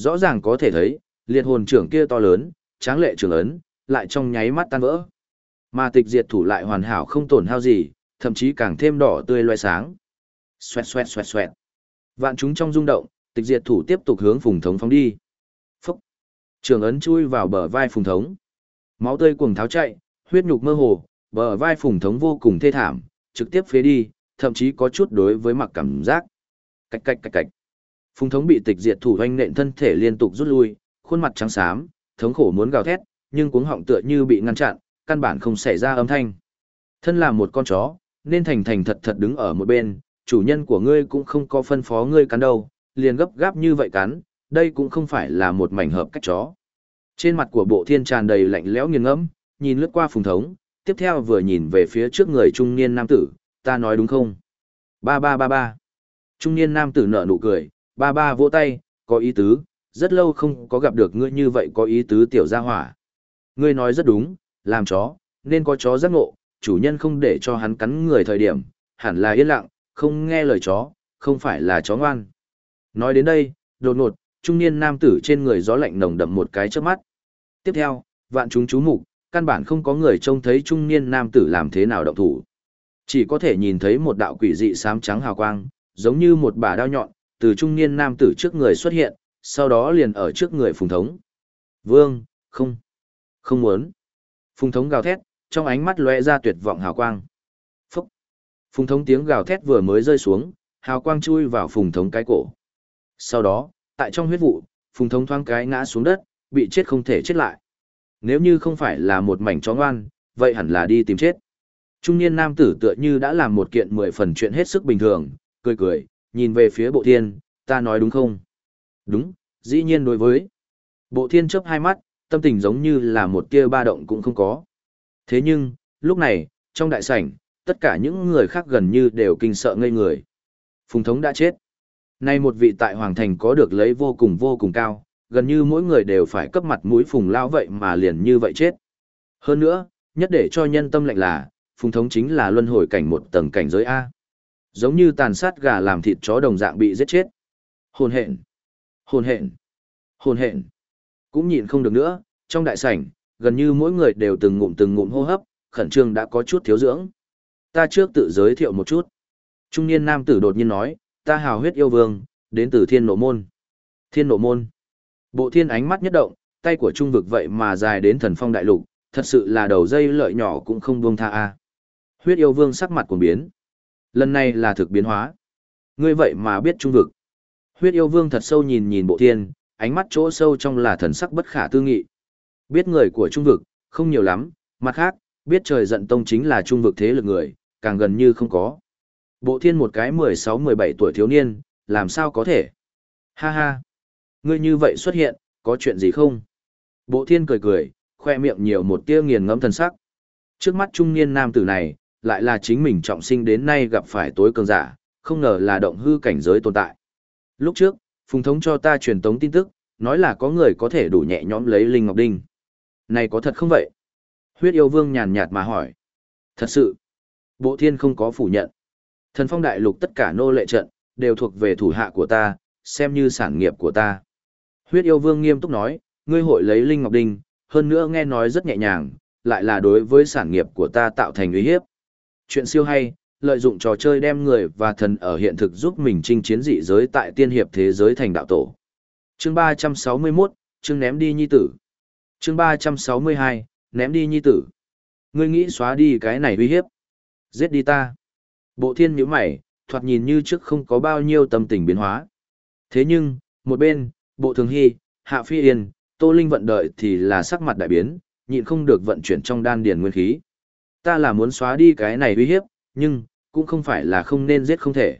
Rõ ràng có thể thấy, liệt hồn trưởng kia to lớn, tráng lệ trưởng ấn, lại trong nháy mắt tan vỡ. Mà tịch diệt thủ lại hoàn hảo không tổn hao gì, thậm chí càng thêm đỏ tươi loe sáng. Xoẹt xoẹt xoẹt xoẹt. Vạn chúng trong rung động, tịch diệt thủ tiếp tục hướng phùng thống phóng đi. Phúc. Trường ấn chui vào bờ vai phùng thống. Máu tươi cuồng tháo chạy, huyết nhục mơ hồ, bờ vai phùng thống vô cùng thê thảm, trực tiếp phế đi, thậm chí có chút đối với mặc cảm giác. cạch cạch cạch cạch. Phùng thống bị tịch diệt thủ hoanh nện thân thể liên tục rút lui, khuôn mặt trắng xám, thống khổ muốn gào thét, nhưng cuống họng tựa như bị ngăn chặn, căn bản không xảy ra âm thanh. Thân là một con chó, nên thành thành thật thật đứng ở một bên, chủ nhân của ngươi cũng không có phân phó ngươi cắn đâu, liền gấp gáp như vậy cắn, đây cũng không phải là một mảnh hợp cách chó. Trên mặt của bộ thiên tràn đầy lạnh lẽo nghiêng ngẫm, nhìn lướt qua phùng thống, tiếp theo vừa nhìn về phía trước người trung niên nam tử, ta nói đúng không? Ba ba ba ba. Trung niên nam tử nở nụ cười, ba ba vỗ tay, có ý tứ, rất lâu không có gặp được ngươi như vậy có ý tứ tiểu gia hỏa. Ngươi nói rất đúng, làm chó, nên có chó giác ngộ, chủ nhân không để cho hắn cắn người thời điểm, hẳn là yên lặng, không nghe lời chó, không phải là chó ngoan. Nói đến đây, đột ngột, trung niên nam tử trên người gió lạnh nồng đậm một cái trước mắt. Tiếp theo, vạn chúng chú mục, căn bản không có người trông thấy trung niên nam tử làm thế nào động thủ. Chỉ có thể nhìn thấy một đạo quỷ dị xám trắng hào quang, giống như một bà đao nhọn, từ trung niên nam tử trước người xuất hiện, sau đó liền ở trước người phùng thống. Vương, không, không muốn. Phùng thống gào thét, trong ánh mắt lóe ra tuyệt vọng hào quang. Phúc. Phùng thống tiếng gào thét vừa mới rơi xuống, hào quang chui vào phùng thống cái cổ. Sau đó, tại trong huyết vụ, phùng thống thoáng cái ngã xuống đất, bị chết không thể chết lại. Nếu như không phải là một mảnh chó ngoan, vậy hẳn là đi tìm chết. Trung niên nam tử tựa như đã làm một kiện mười phần chuyện hết sức bình thường, cười cười, nhìn về phía bộ thiên, ta nói đúng không? Đúng, dĩ nhiên đối với. Bộ thiên chớp hai mắt, tâm tình giống như là một tia ba động cũng không có. Thế nhưng, lúc này, trong đại sảnh, tất cả những người khác gần như đều kinh sợ ngây người. Phùng thống đã chết. Nay một vị tại Hoàng Thành có được lấy vô cùng vô cùng cao, gần như mỗi người đều phải cấp mặt mũi phùng lao vậy mà liền như vậy chết. Hơn nữa, nhất để cho nhân tâm lạnh là, phùng thống chính là luân hồi cảnh một tầng cảnh giới A. Giống như tàn sát gà làm thịt chó đồng dạng bị giết chết. Hồn hện. Hồn hện. Hồn hện. Cũng nhịn không được nữa, trong đại sảnh, gần như mỗi người đều từng ngụm từng ngụm hô hấp, khẩn trương đã có chút thiếu dưỡng. Ta trước tự giới thiệu một chút. Trung niên nam tử đột nhiên nói, ta hào huyết yêu vương, đến từ thiên nộ môn. Thiên nộ môn. Bộ thiên ánh mắt nhất động, tay của trung vực vậy mà dài đến thần phong đại lục, thật sự là đầu dây lợi nhỏ cũng không buông tha a. Huyết yêu vương sắc mặt cuồng biến. Lần này là thực biến hóa. Ngươi vậy mà biết trung vực. Huyết yêu vương thật sâu nhìn nhìn bộ thiên, ánh mắt chỗ sâu trong là thần sắc bất khả tư nghị. Biết người của trung vực, không nhiều lắm, mặt khác, biết trời giận tông chính là trung vực thế lực người, càng gần như không có. Bộ thiên một cái 16-17 tuổi thiếu niên, làm sao có thể? Ha ha! Ngươi như vậy xuất hiện, có chuyện gì không? Bộ thiên cười cười, khoe miệng nhiều một tia nghiền ngẫm thần sắc. Trước mắt trung niên nam tử này, lại là chính mình trọng sinh đến nay gặp phải tối cường giả, không ngờ là động hư cảnh giới tồn tại. Lúc trước, Phùng Thống cho ta truyền tống tin tức, nói là có người có thể đủ nhẹ nhõm lấy Linh Ngọc Đinh. Này có thật không vậy? Huyết yêu vương nhàn nhạt mà hỏi. Thật sự. Bộ thiên không có phủ nhận. Thần phong đại lục tất cả nô lệ trận, đều thuộc về thủ hạ của ta, xem như sản nghiệp của ta. Huyết yêu vương nghiêm túc nói, ngươi hội lấy Linh Ngọc Đinh, hơn nữa nghe nói rất nhẹ nhàng, lại là đối với sản nghiệp của ta tạo thành uy hiếp. Chuyện siêu hay, lợi dụng trò chơi đem người và thần ở hiện thực giúp mình chinh chiến dị giới tại tiên hiệp thế giới thành đạo tổ. Chương 361, chương ném đi nhi tử. Chương 362, ném đi nhi tử. Ngươi nghĩ xóa đi cái này uy hiếp. Giết đi ta. Bộ thiên nhíu mày, thoạt nhìn như trước không có bao nhiêu tâm tình biến hóa. Thế nhưng, một bên, bộ thường hy, hạ phi yên, tô linh vận đợi thì là sắc mặt đại biến, nhịn không được vận chuyển trong đan điền nguyên khí. Ta là muốn xóa đi cái này uy hiếp, nhưng, cũng không phải là không nên giết không thể.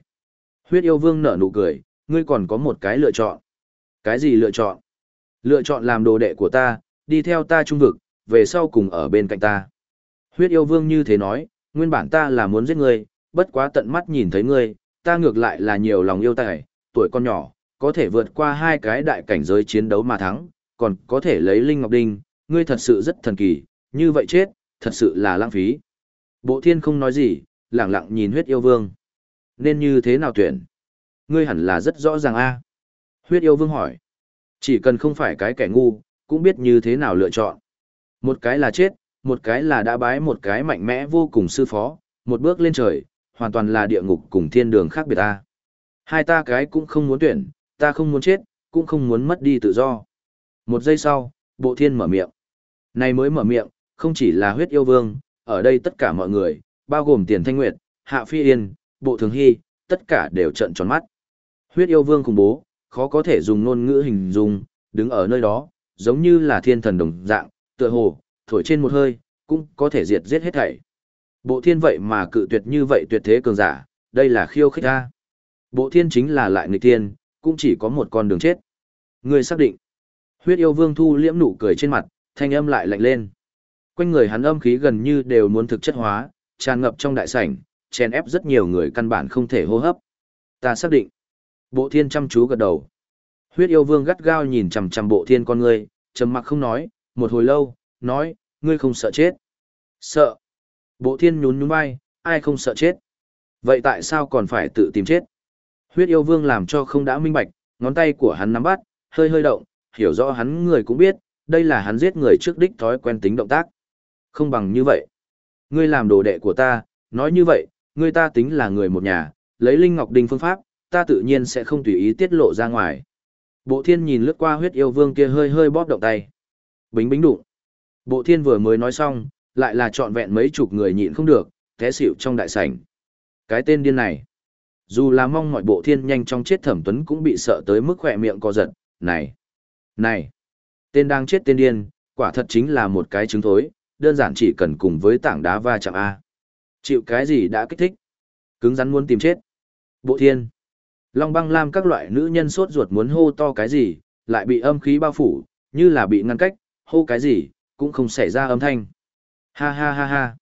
Huyết yêu vương nở nụ cười, ngươi còn có một cái lựa chọn. Cái gì lựa chọn? Lựa chọn làm đồ đệ của ta, đi theo ta trung vực, về sau cùng ở bên cạnh ta. Huyết yêu vương như thế nói, nguyên bản ta là muốn giết ngươi, bất quá tận mắt nhìn thấy ngươi, ta ngược lại là nhiều lòng yêu tài, tuổi con nhỏ, có thể vượt qua hai cái đại cảnh giới chiến đấu mà thắng, còn có thể lấy Linh Ngọc Đinh, ngươi thật sự rất thần kỳ, như vậy chết, thật sự là lãng phí. Bộ thiên không nói gì, lặng lặng nhìn huyết yêu vương. Nên như thế nào tuyển? Ngươi hẳn là rất rõ ràng a. Huyết yêu vương hỏi. Chỉ cần không phải cái kẻ ngu, cũng biết như thế nào lựa chọn. Một cái là chết, một cái là đã bái một cái mạnh mẽ vô cùng sư phó, một bước lên trời, hoàn toàn là địa ngục cùng thiên đường khác biệt ta. Hai ta cái cũng không muốn tuyển, ta không muốn chết, cũng không muốn mất đi tự do. Một giây sau, bộ thiên mở miệng. Này mới mở miệng, không chỉ là huyết yêu vương, ở đây tất cả mọi người, bao gồm tiền thanh nguyệt, hạ phi yên, bộ thường hy, tất cả đều trận tròn mắt. Huyết yêu vương khủng bố, khó có thể dùng ngôn ngữ hình dung, đứng ở nơi đó, giống như là thiên thần đồng dạng, tựa hồ, thổi trên một hơi, cũng có thể diệt giết hết thảy. Bộ thiên vậy mà cự tuyệt như vậy tuyệt thế cường giả, đây là khiêu khích ta. Bộ thiên chính là lại người tiên, cũng chỉ có một con đường chết. Người xác định. Huyết yêu vương thu liễm nụ cười trên mặt, thanh âm lại lạnh lên. Quanh người hắn âm khí gần như đều muốn thực chất hóa, tràn ngập trong đại sảnh, chèn ép rất nhiều người căn bản không thể hô hấp. Ta xác định. Bộ thiên chăm chú gật đầu. Huyết yêu vương gắt gao nhìn chằm chằm bộ thiên con ngươi, trầm mặc không nói, một hồi lâu, nói, ngươi không sợ chết. Sợ. Bộ thiên nhún nhún vai, ai không sợ chết. Vậy tại sao còn phải tự tìm chết? Huyết yêu vương làm cho không đã minh bạch, ngón tay của hắn nắm bắt, hơi hơi động, hiểu rõ hắn người cũng biết, đây là hắn giết người trước đích thói quen tính động tác. Không bằng như vậy. Ngươi làm đồ đệ của ta, nói như vậy, ngươi ta tính là người một nhà, lấy Linh Ngọc Đinh phương pháp, ta tự nhiên sẽ không tùy ý tiết lộ ra ngoài. Bộ thiên nhìn lướt qua huyết yêu vương kia hơi hơi bóp động tay. Bính bính đụng. Bộ thiên vừa mới nói xong, lại là trọn vẹn mấy chục người nhịn không được, té xỉu trong đại sảnh. Cái tên điên này. Dù là mong mọi bộ thiên nhanh trong chết thẩm tuấn cũng bị sợ tới mức khỏe miệng co giật. Này! Này! Tên đang chết tên điên, quả thật chính là một cái trứng thối, đơn giản chỉ cần cùng với tảng đá va chạm A. Chịu cái gì đã kích thích? Cứng rắn muốn tìm chết. Bộ thiên! Long băng lam các loại nữ nhân sốt ruột muốn hô to cái gì, lại bị âm khí bao phủ, như là bị ngăn cách, hô cái gì, cũng không xảy ra âm thanh. Ha ha ha ha.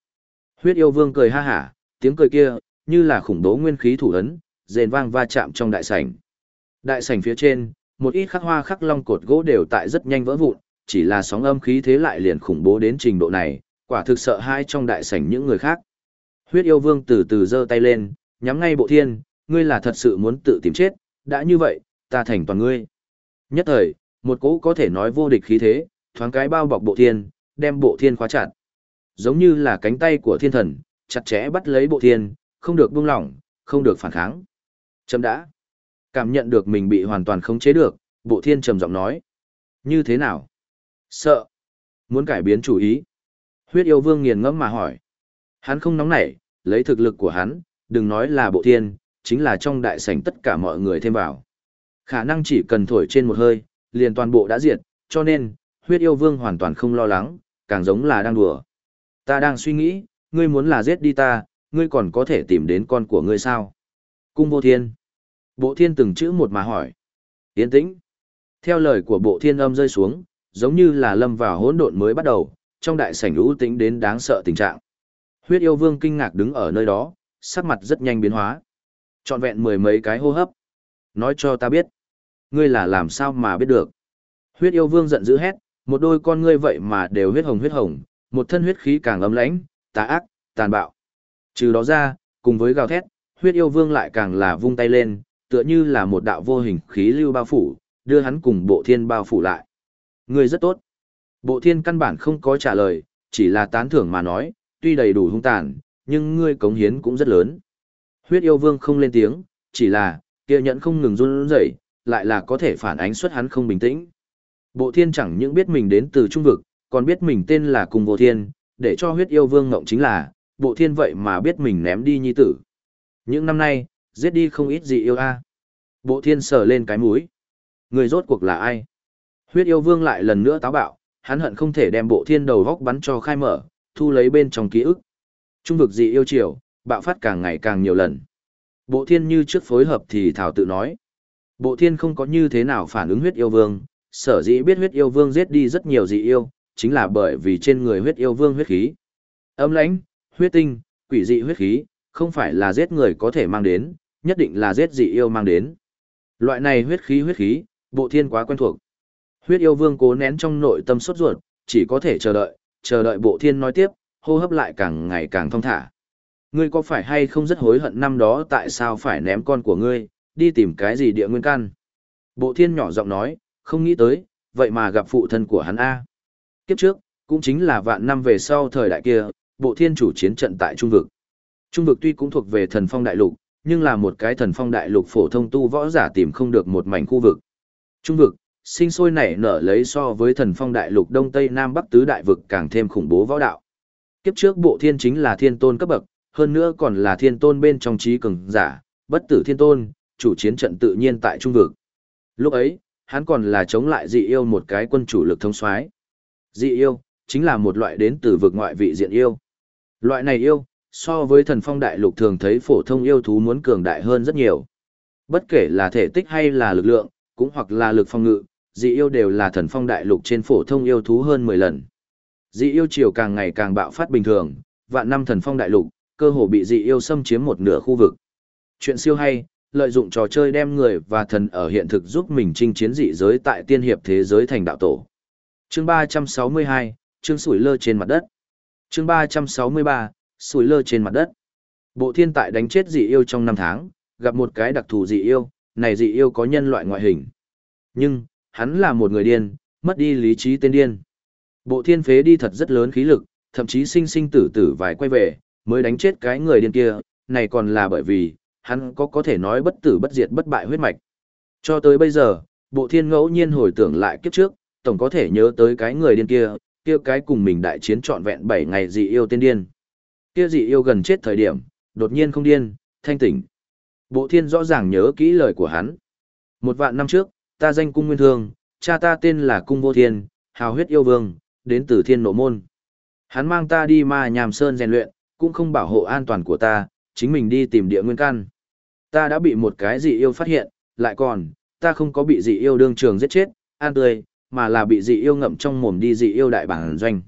Huyết yêu vương cười ha hả, tiếng cười kia, như là khủng bố nguyên khí thủ ấn, rền vang va chạm trong đại sảnh. Đại sảnh phía trên, một ít khắc hoa khắc long cột gỗ đều tại rất nhanh vỡ vụn, chỉ là sóng âm khí thế lại liền khủng bố đến trình độ này, quả thực sợ hai trong đại sảnh những người khác. Huyết yêu vương từ từ giơ tay lên, nhắm ngay bộ thiên, ngươi là thật sự muốn tự tìm chết, đã như vậy, ta thành toàn ngươi. Nhất thời, một cỗ có thể nói vô địch khí thế, thoáng cái bao bọc bộ thiên, đem bộ thiên khóa chặt. Giống như là cánh tay của thiên thần, chặt chẽ bắt lấy bộ thiên, không được buông lỏng, không được phản kháng. Chấm đã. Cảm nhận được mình bị hoàn toàn khống chế được, bộ thiên trầm giọng nói. Như thế nào? Sợ. Muốn cải biến chủ ý. Huyết yêu vương nghiền ngẫm mà hỏi. Hắn không nóng nảy, lấy thực lực của hắn, đừng nói là bộ thiên, chính là trong đại sảnh tất cả mọi người thêm vào. Khả năng chỉ cần thổi trên một hơi, liền toàn bộ đã diệt, cho nên, huyết yêu vương hoàn toàn không lo lắng, càng giống là đang đùa. Ta đang suy nghĩ, ngươi muốn là giết đi ta, ngươi còn có thể tìm đến con của ngươi sao? Cung vô thiên. Bộ thiên từng chữ một mà hỏi. Yên tĩnh. Theo lời của bộ thiên âm rơi xuống, giống như là lâm vào hỗn độn mới bắt đầu, trong đại sảnh ưu tĩnh đến đáng sợ tình trạng. Huyết yêu vương kinh ngạc đứng ở nơi đó, sắc mặt rất nhanh biến hóa. Trọn vẹn mười mấy cái hô hấp. Nói cho ta biết. Ngươi là làm sao mà biết được. Huyết yêu vương giận dữ hét, một đôi con ngươi vậy mà đều huyết hồng huyết hồng, một thân huyết khí càng ấm lãnh, tà ác, tàn bạo. Trừ đó ra, cùng với gào thét, huyết yêu vương lại càng là vung tay lên, tựa như là một đạo vô hình khí lưu bao phủ, đưa hắn cùng bộ thiên bao phủ lại. Ngươi rất tốt. Bộ thiên căn bản không có trả lời, chỉ là tán thưởng mà nói, tuy đầy đủ hung tàn, nhưng ngươi cống hiến cũng rất lớn. Huyết yêu vương không lên tiếng, chỉ là, kia nhẫn không ngừng run rẩy, lại là có thể phản ánh xuất hắn không bình tĩnh. Bộ thiên chẳng những biết mình đến từ trung vực, còn biết mình tên là cùng vô thiên, để cho huyết yêu vương ngộng chính là, bộ thiên vậy mà biết mình ném đi nhi tử. Những năm nay, giết đi không ít gì yêu a. Bộ thiên sờ lên cái mũi. Người rốt cuộc là ai? Huyết yêu vương lại lần nữa táo bạo, hắn hận không thể đem bộ thiên đầu góc bắn cho khai mở, thu lấy bên trong ký ức. Trung vực dị yêu triều, bạo phát càng ngày càng nhiều lần. Bộ thiên như trước phối hợp thì thảo tự nói. Bộ thiên không có như thế nào phản ứng huyết yêu vương, sở dĩ biết huyết yêu vương giết đi rất nhiều dị yêu, chính là bởi vì trên người huyết yêu vương huyết khí. Âm lãnh, huyết tinh, quỷ dị huyết khí, không phải là giết người có thể mang đến, nhất định là giết dị yêu mang đến. Loại này huyết khí huyết khí, bộ thiên quá quen thuộc. Huyết yêu vương cố nén trong nội tâm sốt ruột, chỉ có thể chờ đợi, chờ đợi bộ thiên nói tiếp, hô hấp lại càng ngày càng thong thả. Ngươi có phải hay không rất hối hận năm đó tại sao phải ném con của ngươi, đi tìm cái gì địa nguyên căn? Bộ thiên nhỏ giọng nói, không nghĩ tới, vậy mà gặp phụ thân của hắn A. Kiếp trước, cũng chính là vạn năm về sau thời đại kia, bộ thiên chủ chiến trận tại Trung Vực. Trung Vực tuy cũng thuộc về thần phong đại lục, nhưng là một cái thần phong đại lục phổ thông tu võ giả tìm không được một mảnh khu vực. Trung Vực, sinh sôi nảy nở lấy so với thần phong đại lục đông tây nam bắc tứ đại vực càng thêm khủng bố võ đạo. Kiếp trước bộ thiên chính là thiên tôn cấp bậc, hơn nữa còn là thiên tôn bên trong trí cường giả, bất tử thiên tôn, chủ chiến trận tự nhiên tại trung vực. Lúc ấy, hắn còn là chống lại dị yêu một cái quân chủ lực thông soái. Dị yêu, chính là một loại đến từ vực ngoại vị diện yêu. Loại này yêu, so với thần phong đại lục thường thấy phổ thông yêu thú muốn cường đại hơn rất nhiều. Bất kể là thể tích hay là lực lượng, cũng hoặc là lực phong ngự, dị yêu đều là thần phong đại lục trên phổ thông yêu thú hơn 10 lần. Dị yêu chiều càng ngày càng bạo phát bình thường, vạn năm thần phong đại lục, cơ hồ bị dị yêu xâm chiếm một nửa khu vực. Chuyện siêu hay, lợi dụng trò chơi đem người và thần ở hiện thực giúp mình chinh chiến dị giới tại tiên hiệp thế giới thành đạo tổ. Chương 362, chương sủi lơ trên mặt đất. Chương 363, sủi lơ trên mặt đất. Bộ thiên tại đánh chết dị yêu trong năm tháng, gặp một cái đặc thù dị yêu, này dị yêu có nhân loại ngoại hình. Nhưng, hắn là một người điên, mất đi lý trí tên điên. Bộ thiên phế đi thật rất lớn khí lực, thậm chí sinh sinh tử tử vài quay về, mới đánh chết cái người điên kia, này còn là bởi vì, hắn có có thể nói bất tử bất diệt bất bại huyết mạch. Cho tới bây giờ, bộ thiên ngẫu nhiên hồi tưởng lại kiếp trước, tổng có thể nhớ tới cái người điên kia, kia cái cùng mình đại chiến trọn vẹn 7 ngày dị yêu tên điên. Kia dị yêu gần chết thời điểm, đột nhiên không điên, thanh tỉnh. Bộ thiên rõ ràng nhớ kỹ lời của hắn. Một vạn năm trước, ta danh cung nguyên thương, cha ta tên là cung vô thiên, hào huyết yêu vương, đến từ thiên nộ môn. Hắn mang ta đi ma nhàm sơn rèn luyện, cũng không bảo hộ an toàn của ta, chính mình đi tìm địa nguyên căn. Ta đã bị một cái dị yêu phát hiện, lại còn, ta không có bị dị yêu đương trường giết chết, an tươi, mà là bị dị yêu ngậm trong mồm đi dị yêu đại bản doanh.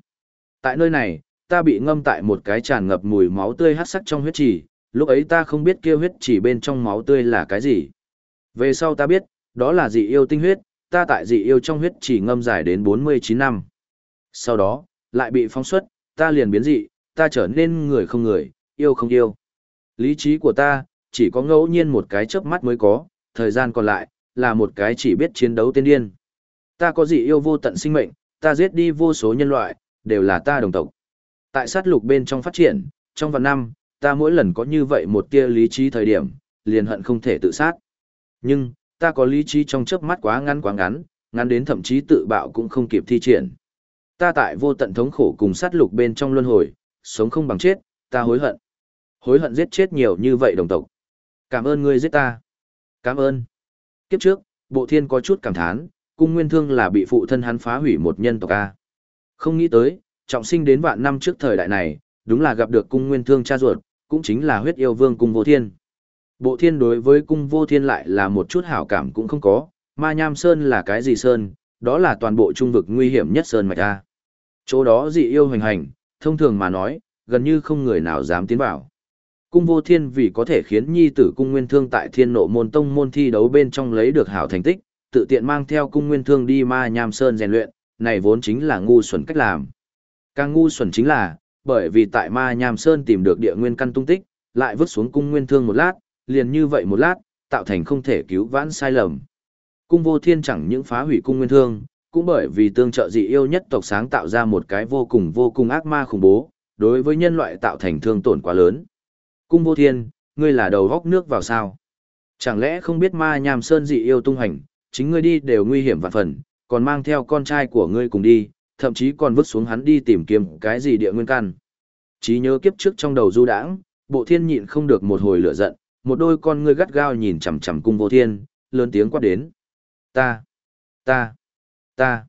Tại nơi này, ta bị ngâm tại một cái tràn ngập mùi máu tươi hắc sắc trong huyết trì, lúc ấy ta không biết kia huyết trì bên trong máu tươi là cái gì. Về sau ta biết, đó là dị yêu tinh huyết, ta tại dị yêu trong huyết chỉ ngâm dài đến 49 năm. Sau đó, lại bị phóng xuất, ta liền biến dị, ta trở nên người không người, yêu không yêu. Lý trí của ta, chỉ có ngẫu nhiên một cái chớp mắt mới có, thời gian còn lại, là một cái chỉ biết chiến đấu tiên điên. Ta có dị yêu vô tận sinh mệnh, ta giết đi vô số nhân loại, đều là ta đồng tộc. Tại sát lục bên trong phát triển, trong vạn năm, ta mỗi lần có như vậy một tia lý trí thời điểm, liền hận không thể tự sát. Nhưng, ta có lý trí trong chớp mắt quá ngắn quá ngắn, ngắn đến thậm chí tự bạo cũng không kịp thi triển. Ta tại vô tận thống khổ cùng sát lục bên trong luân hồi, sống không bằng chết, ta hối hận. Hối hận giết chết nhiều như vậy đồng tộc. Cảm ơn ngươi giết ta. Cảm ơn. Kiếp trước, bộ thiên có chút cảm thán, cung nguyên thương là bị phụ thân hắn phá hủy một nhân tộc A. Không nghĩ tới, trọng sinh đến vạn năm trước thời đại này, đúng là gặp được cung nguyên thương cha ruột, cũng chính là huyết yêu vương cung vô thiên. Bộ thiên đối với cung vô thiên lại là một chút hảo cảm cũng không có, ma nham sơn là cái gì sơn, đó là toàn bộ trung vực nguy hiểm nhất sơn mạch A. Chỗ đó dị yêu hoành hành, thông thường mà nói, gần như không người nào dám tiến vào. Cung vô thiên vì có thể khiến nhi tử cung nguyên thương tại thiên nộ môn tông môn thi đấu bên trong lấy được hảo thành tích, tự tiện mang theo cung nguyên thương đi ma nham sơn rèn luyện, này vốn chính là ngu xuẩn cách làm. Càng ngu xuẩn chính là, bởi vì tại ma nham sơn tìm được địa nguyên căn tung tích, lại vứt xuống cung nguyên thương một lát, liền như vậy một lát, tạo thành không thể cứu vãn sai lầm. Cung vô thiên chẳng những phá hủy cung nguyên thương, cũng bởi vì tương trợ dị yêu nhất tộc sáng tạo ra một cái vô cùng vô cùng ác ma khủng bố, đối với nhân loại tạo thành thương tổn quá lớn. Cung vô thiên, ngươi là đầu góc nước vào sao? Chẳng lẽ không biết ma nhàm sơn dị yêu tung hành, chính ngươi đi đều nguy hiểm vạn phần, còn mang theo con trai của ngươi cùng đi, thậm chí còn vứt xuống hắn đi tìm kiếm cái gì địa nguyên căn. Chí nhớ kiếp trước trong đầu du đãng, bộ thiên nhịn không được một hồi lửa giận, một đôi con ngươi gắt gao nhìn chằm chằm cung vô thiên, lớn tiếng quát đến. Ta, ta, ta.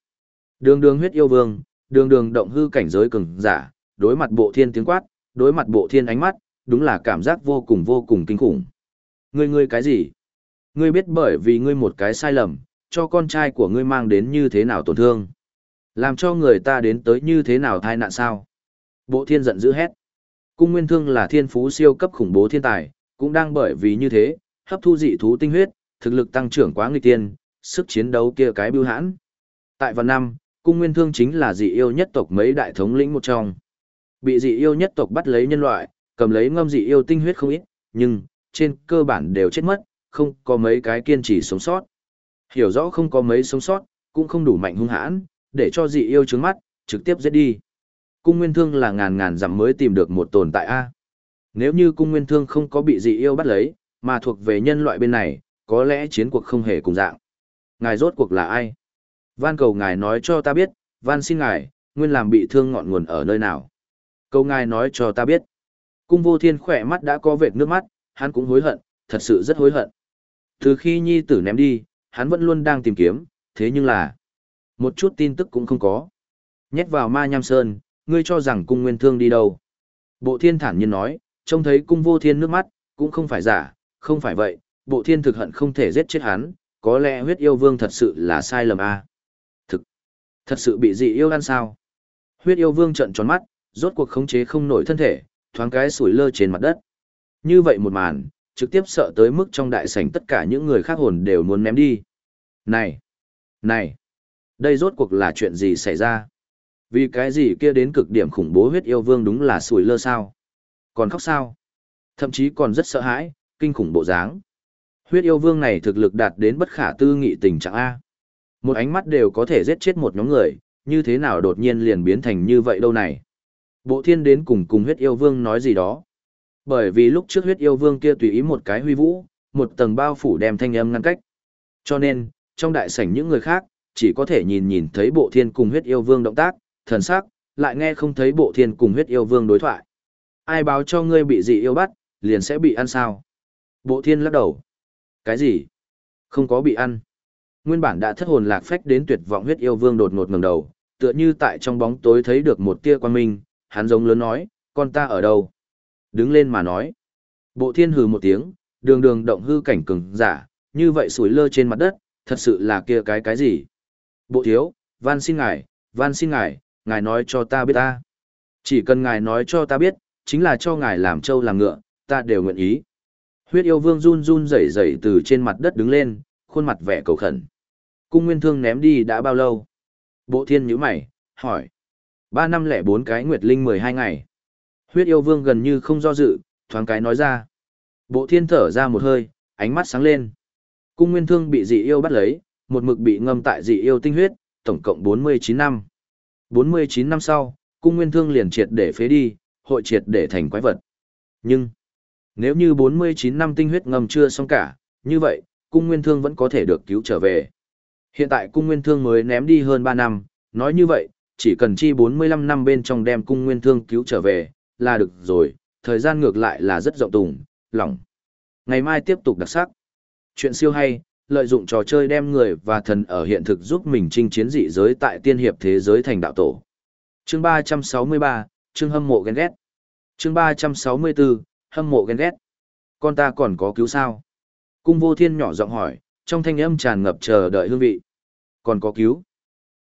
Đường đường huyết yêu vương, đường đường động hư cảnh giới cường giả, đối mặt bộ thiên tiếng quát, đối mặt bộ thiên ánh mắt, đúng là cảm giác vô cùng vô cùng kinh khủng. Ngươi ngươi cái gì? Ngươi biết bởi vì ngươi một cái sai lầm, cho con trai của ngươi mang đến như thế nào tổn thương? Làm cho người ta đến tới như thế nào thai nạn sao? Bộ thiên giận dữ hét. Cung Nguyên Thương là thiên phú siêu cấp khủng bố thiên tài, cũng đang bởi vì như thế, hấp thu dị thú tinh huyết, thực lực tăng trưởng quá nghịch tiên, sức chiến đấu kia cái bưu hãn. Tại vào năm, cung nguyên thương chính là dị yêu nhất tộc mấy đại thống lĩnh một trong. Bị dị yêu nhất tộc bắt lấy nhân loại, cầm lấy ngâm dị yêu tinh huyết không ít, nhưng, trên cơ bản đều chết mất, không có mấy cái kiên trì sống sót. Hiểu rõ không có mấy sống sót, cũng không đủ mạnh hung hãn, để cho dị yêu trứng mắt, trực tiếp giết đi. Cung nguyên thương là ngàn ngàn dặm mới tìm được một tồn tại A. Nếu như cung nguyên thương không có bị dị yêu bắt lấy, mà thuộc về nhân loại bên này, có lẽ chiến cuộc không hề cùng dạng. Ngài rốt cuộc là ai? Van cầu ngài nói cho ta biết, van xin ngài, nguyên làm bị thương ngọn nguồn ở nơi nào. Cầu ngài nói cho ta biết. Cung vô thiên khỏe mắt đã có vệt nước mắt, hắn cũng hối hận, thật sự rất hối hận. Từ khi nhi tử ném đi, hắn vẫn luôn đang tìm kiếm, thế nhưng là một chút tin tức cũng không có. Nhét vào ma nham sơn, ngươi cho rằng cung nguyên thương đi đâu. Bộ thiên thản nhiên nói, trông thấy cung vô thiên nước mắt, cũng không phải giả, không phải vậy, bộ thiên thực hận không thể giết chết hắn, có lẽ huyết yêu vương thật sự là sai lầm a à? Thực, thật sự bị dị yêu ăn sao? Huyết yêu vương trận tròn mắt, rốt cuộc khống chế không nổi thân thể, thoáng cái sủi lơ trên mặt đất. Như vậy một màn, trực tiếp sợ tới mức trong đại sảnh tất cả những người khác hồn đều muốn ném đi. Này! Này! Đây rốt cuộc là chuyện gì xảy ra? Vì cái gì kia đến cực điểm khủng bố huyết yêu vương đúng là sủi lơ sao? Còn khóc sao? Thậm chí còn rất sợ hãi, kinh khủng bộ dáng. Huyết yêu vương này thực lực đạt đến bất khả tư nghị tình trạng A. Một ánh mắt đều có thể giết chết một nhóm người, như thế nào đột nhiên liền biến thành như vậy đâu này. Bộ thiên đến cùng cùng huyết yêu vương nói gì đó. Bởi vì lúc trước huyết yêu vương kia tùy ý một cái huy vũ, một tầng bao phủ đem thanh âm ngăn cách. Cho nên, trong đại sảnh những người khác, chỉ có thể nhìn nhìn thấy bộ thiên cùng huyết yêu vương động tác, thần sắc, lại nghe không thấy bộ thiên cùng huyết yêu vương đối thoại. Ai báo cho ngươi bị dị yêu bắt, liền sẽ bị ăn sao? Bộ thiên lắc đầu. Cái gì? Không có bị ăn. Nguyên bản đã thất hồn lạc phách đến tuyệt vọng huyết yêu vương đột ngột ngẩng đầu, tựa như tại trong bóng tối thấy được một tia quan minh, hắn giống lớn nói, con ta ở đâu? Đứng lên mà nói. Bộ thiên hừ một tiếng, đường đường động hư cảnh cường giả, như vậy sủi lơ trên mặt đất, thật sự là kia cái cái gì? Bộ thiếu, van xin ngài, van xin ngài, ngài nói cho ta biết ta. Chỉ cần ngài nói cho ta biết, chính là cho ngài làm trâu làm ngựa, ta đều nguyện ý. Huyết yêu vương run run rẩy rẩy từ trên mặt đất đứng lên, khuôn mặt vẻ cầu khẩn. Cung nguyên thương ném đi đã bao lâu? Bộ thiên nhíu mày, hỏi. Ba năm lẻ bốn cái nguyệt linh mười hai ngày. Huyết yêu vương gần như không do dự, thoáng cái nói ra. Bộ thiên thở ra một hơi, ánh mắt sáng lên. Cung nguyên thương bị dị yêu bắt lấy, một mực bị ngâm tại dị yêu tinh huyết, tổng cộng 49 năm. 49 năm sau, cung nguyên thương liền triệt để phế đi, hội triệt để thành quái vật. Nhưng, nếu như 49 năm tinh huyết ngâm chưa xong cả, như vậy, cung nguyên thương vẫn có thể được cứu trở về. Hiện tại cung nguyên thương mới ném đi hơn 3 năm, nói như vậy, chỉ cần chi 45 năm bên trong đem cung nguyên thương cứu trở về, là được rồi, thời gian ngược lại là rất rộng tùng, lỏng. Ngày mai tiếp tục đặc sắc. Chuyện siêu hay, lợi dụng trò chơi đem người và thần ở hiện thực giúp mình chinh chiến dị giới tại tiên hiệp thế giới thành đạo tổ. Chương 363, chương hâm mộ ghen ghét. Chương 364, hâm mộ ghen ghét. Con ta còn có cứu sao? Cung vô thiên nhỏ giọng hỏi, trong thanh âm tràn ngập chờ đợi hương vị. Còn có cứu?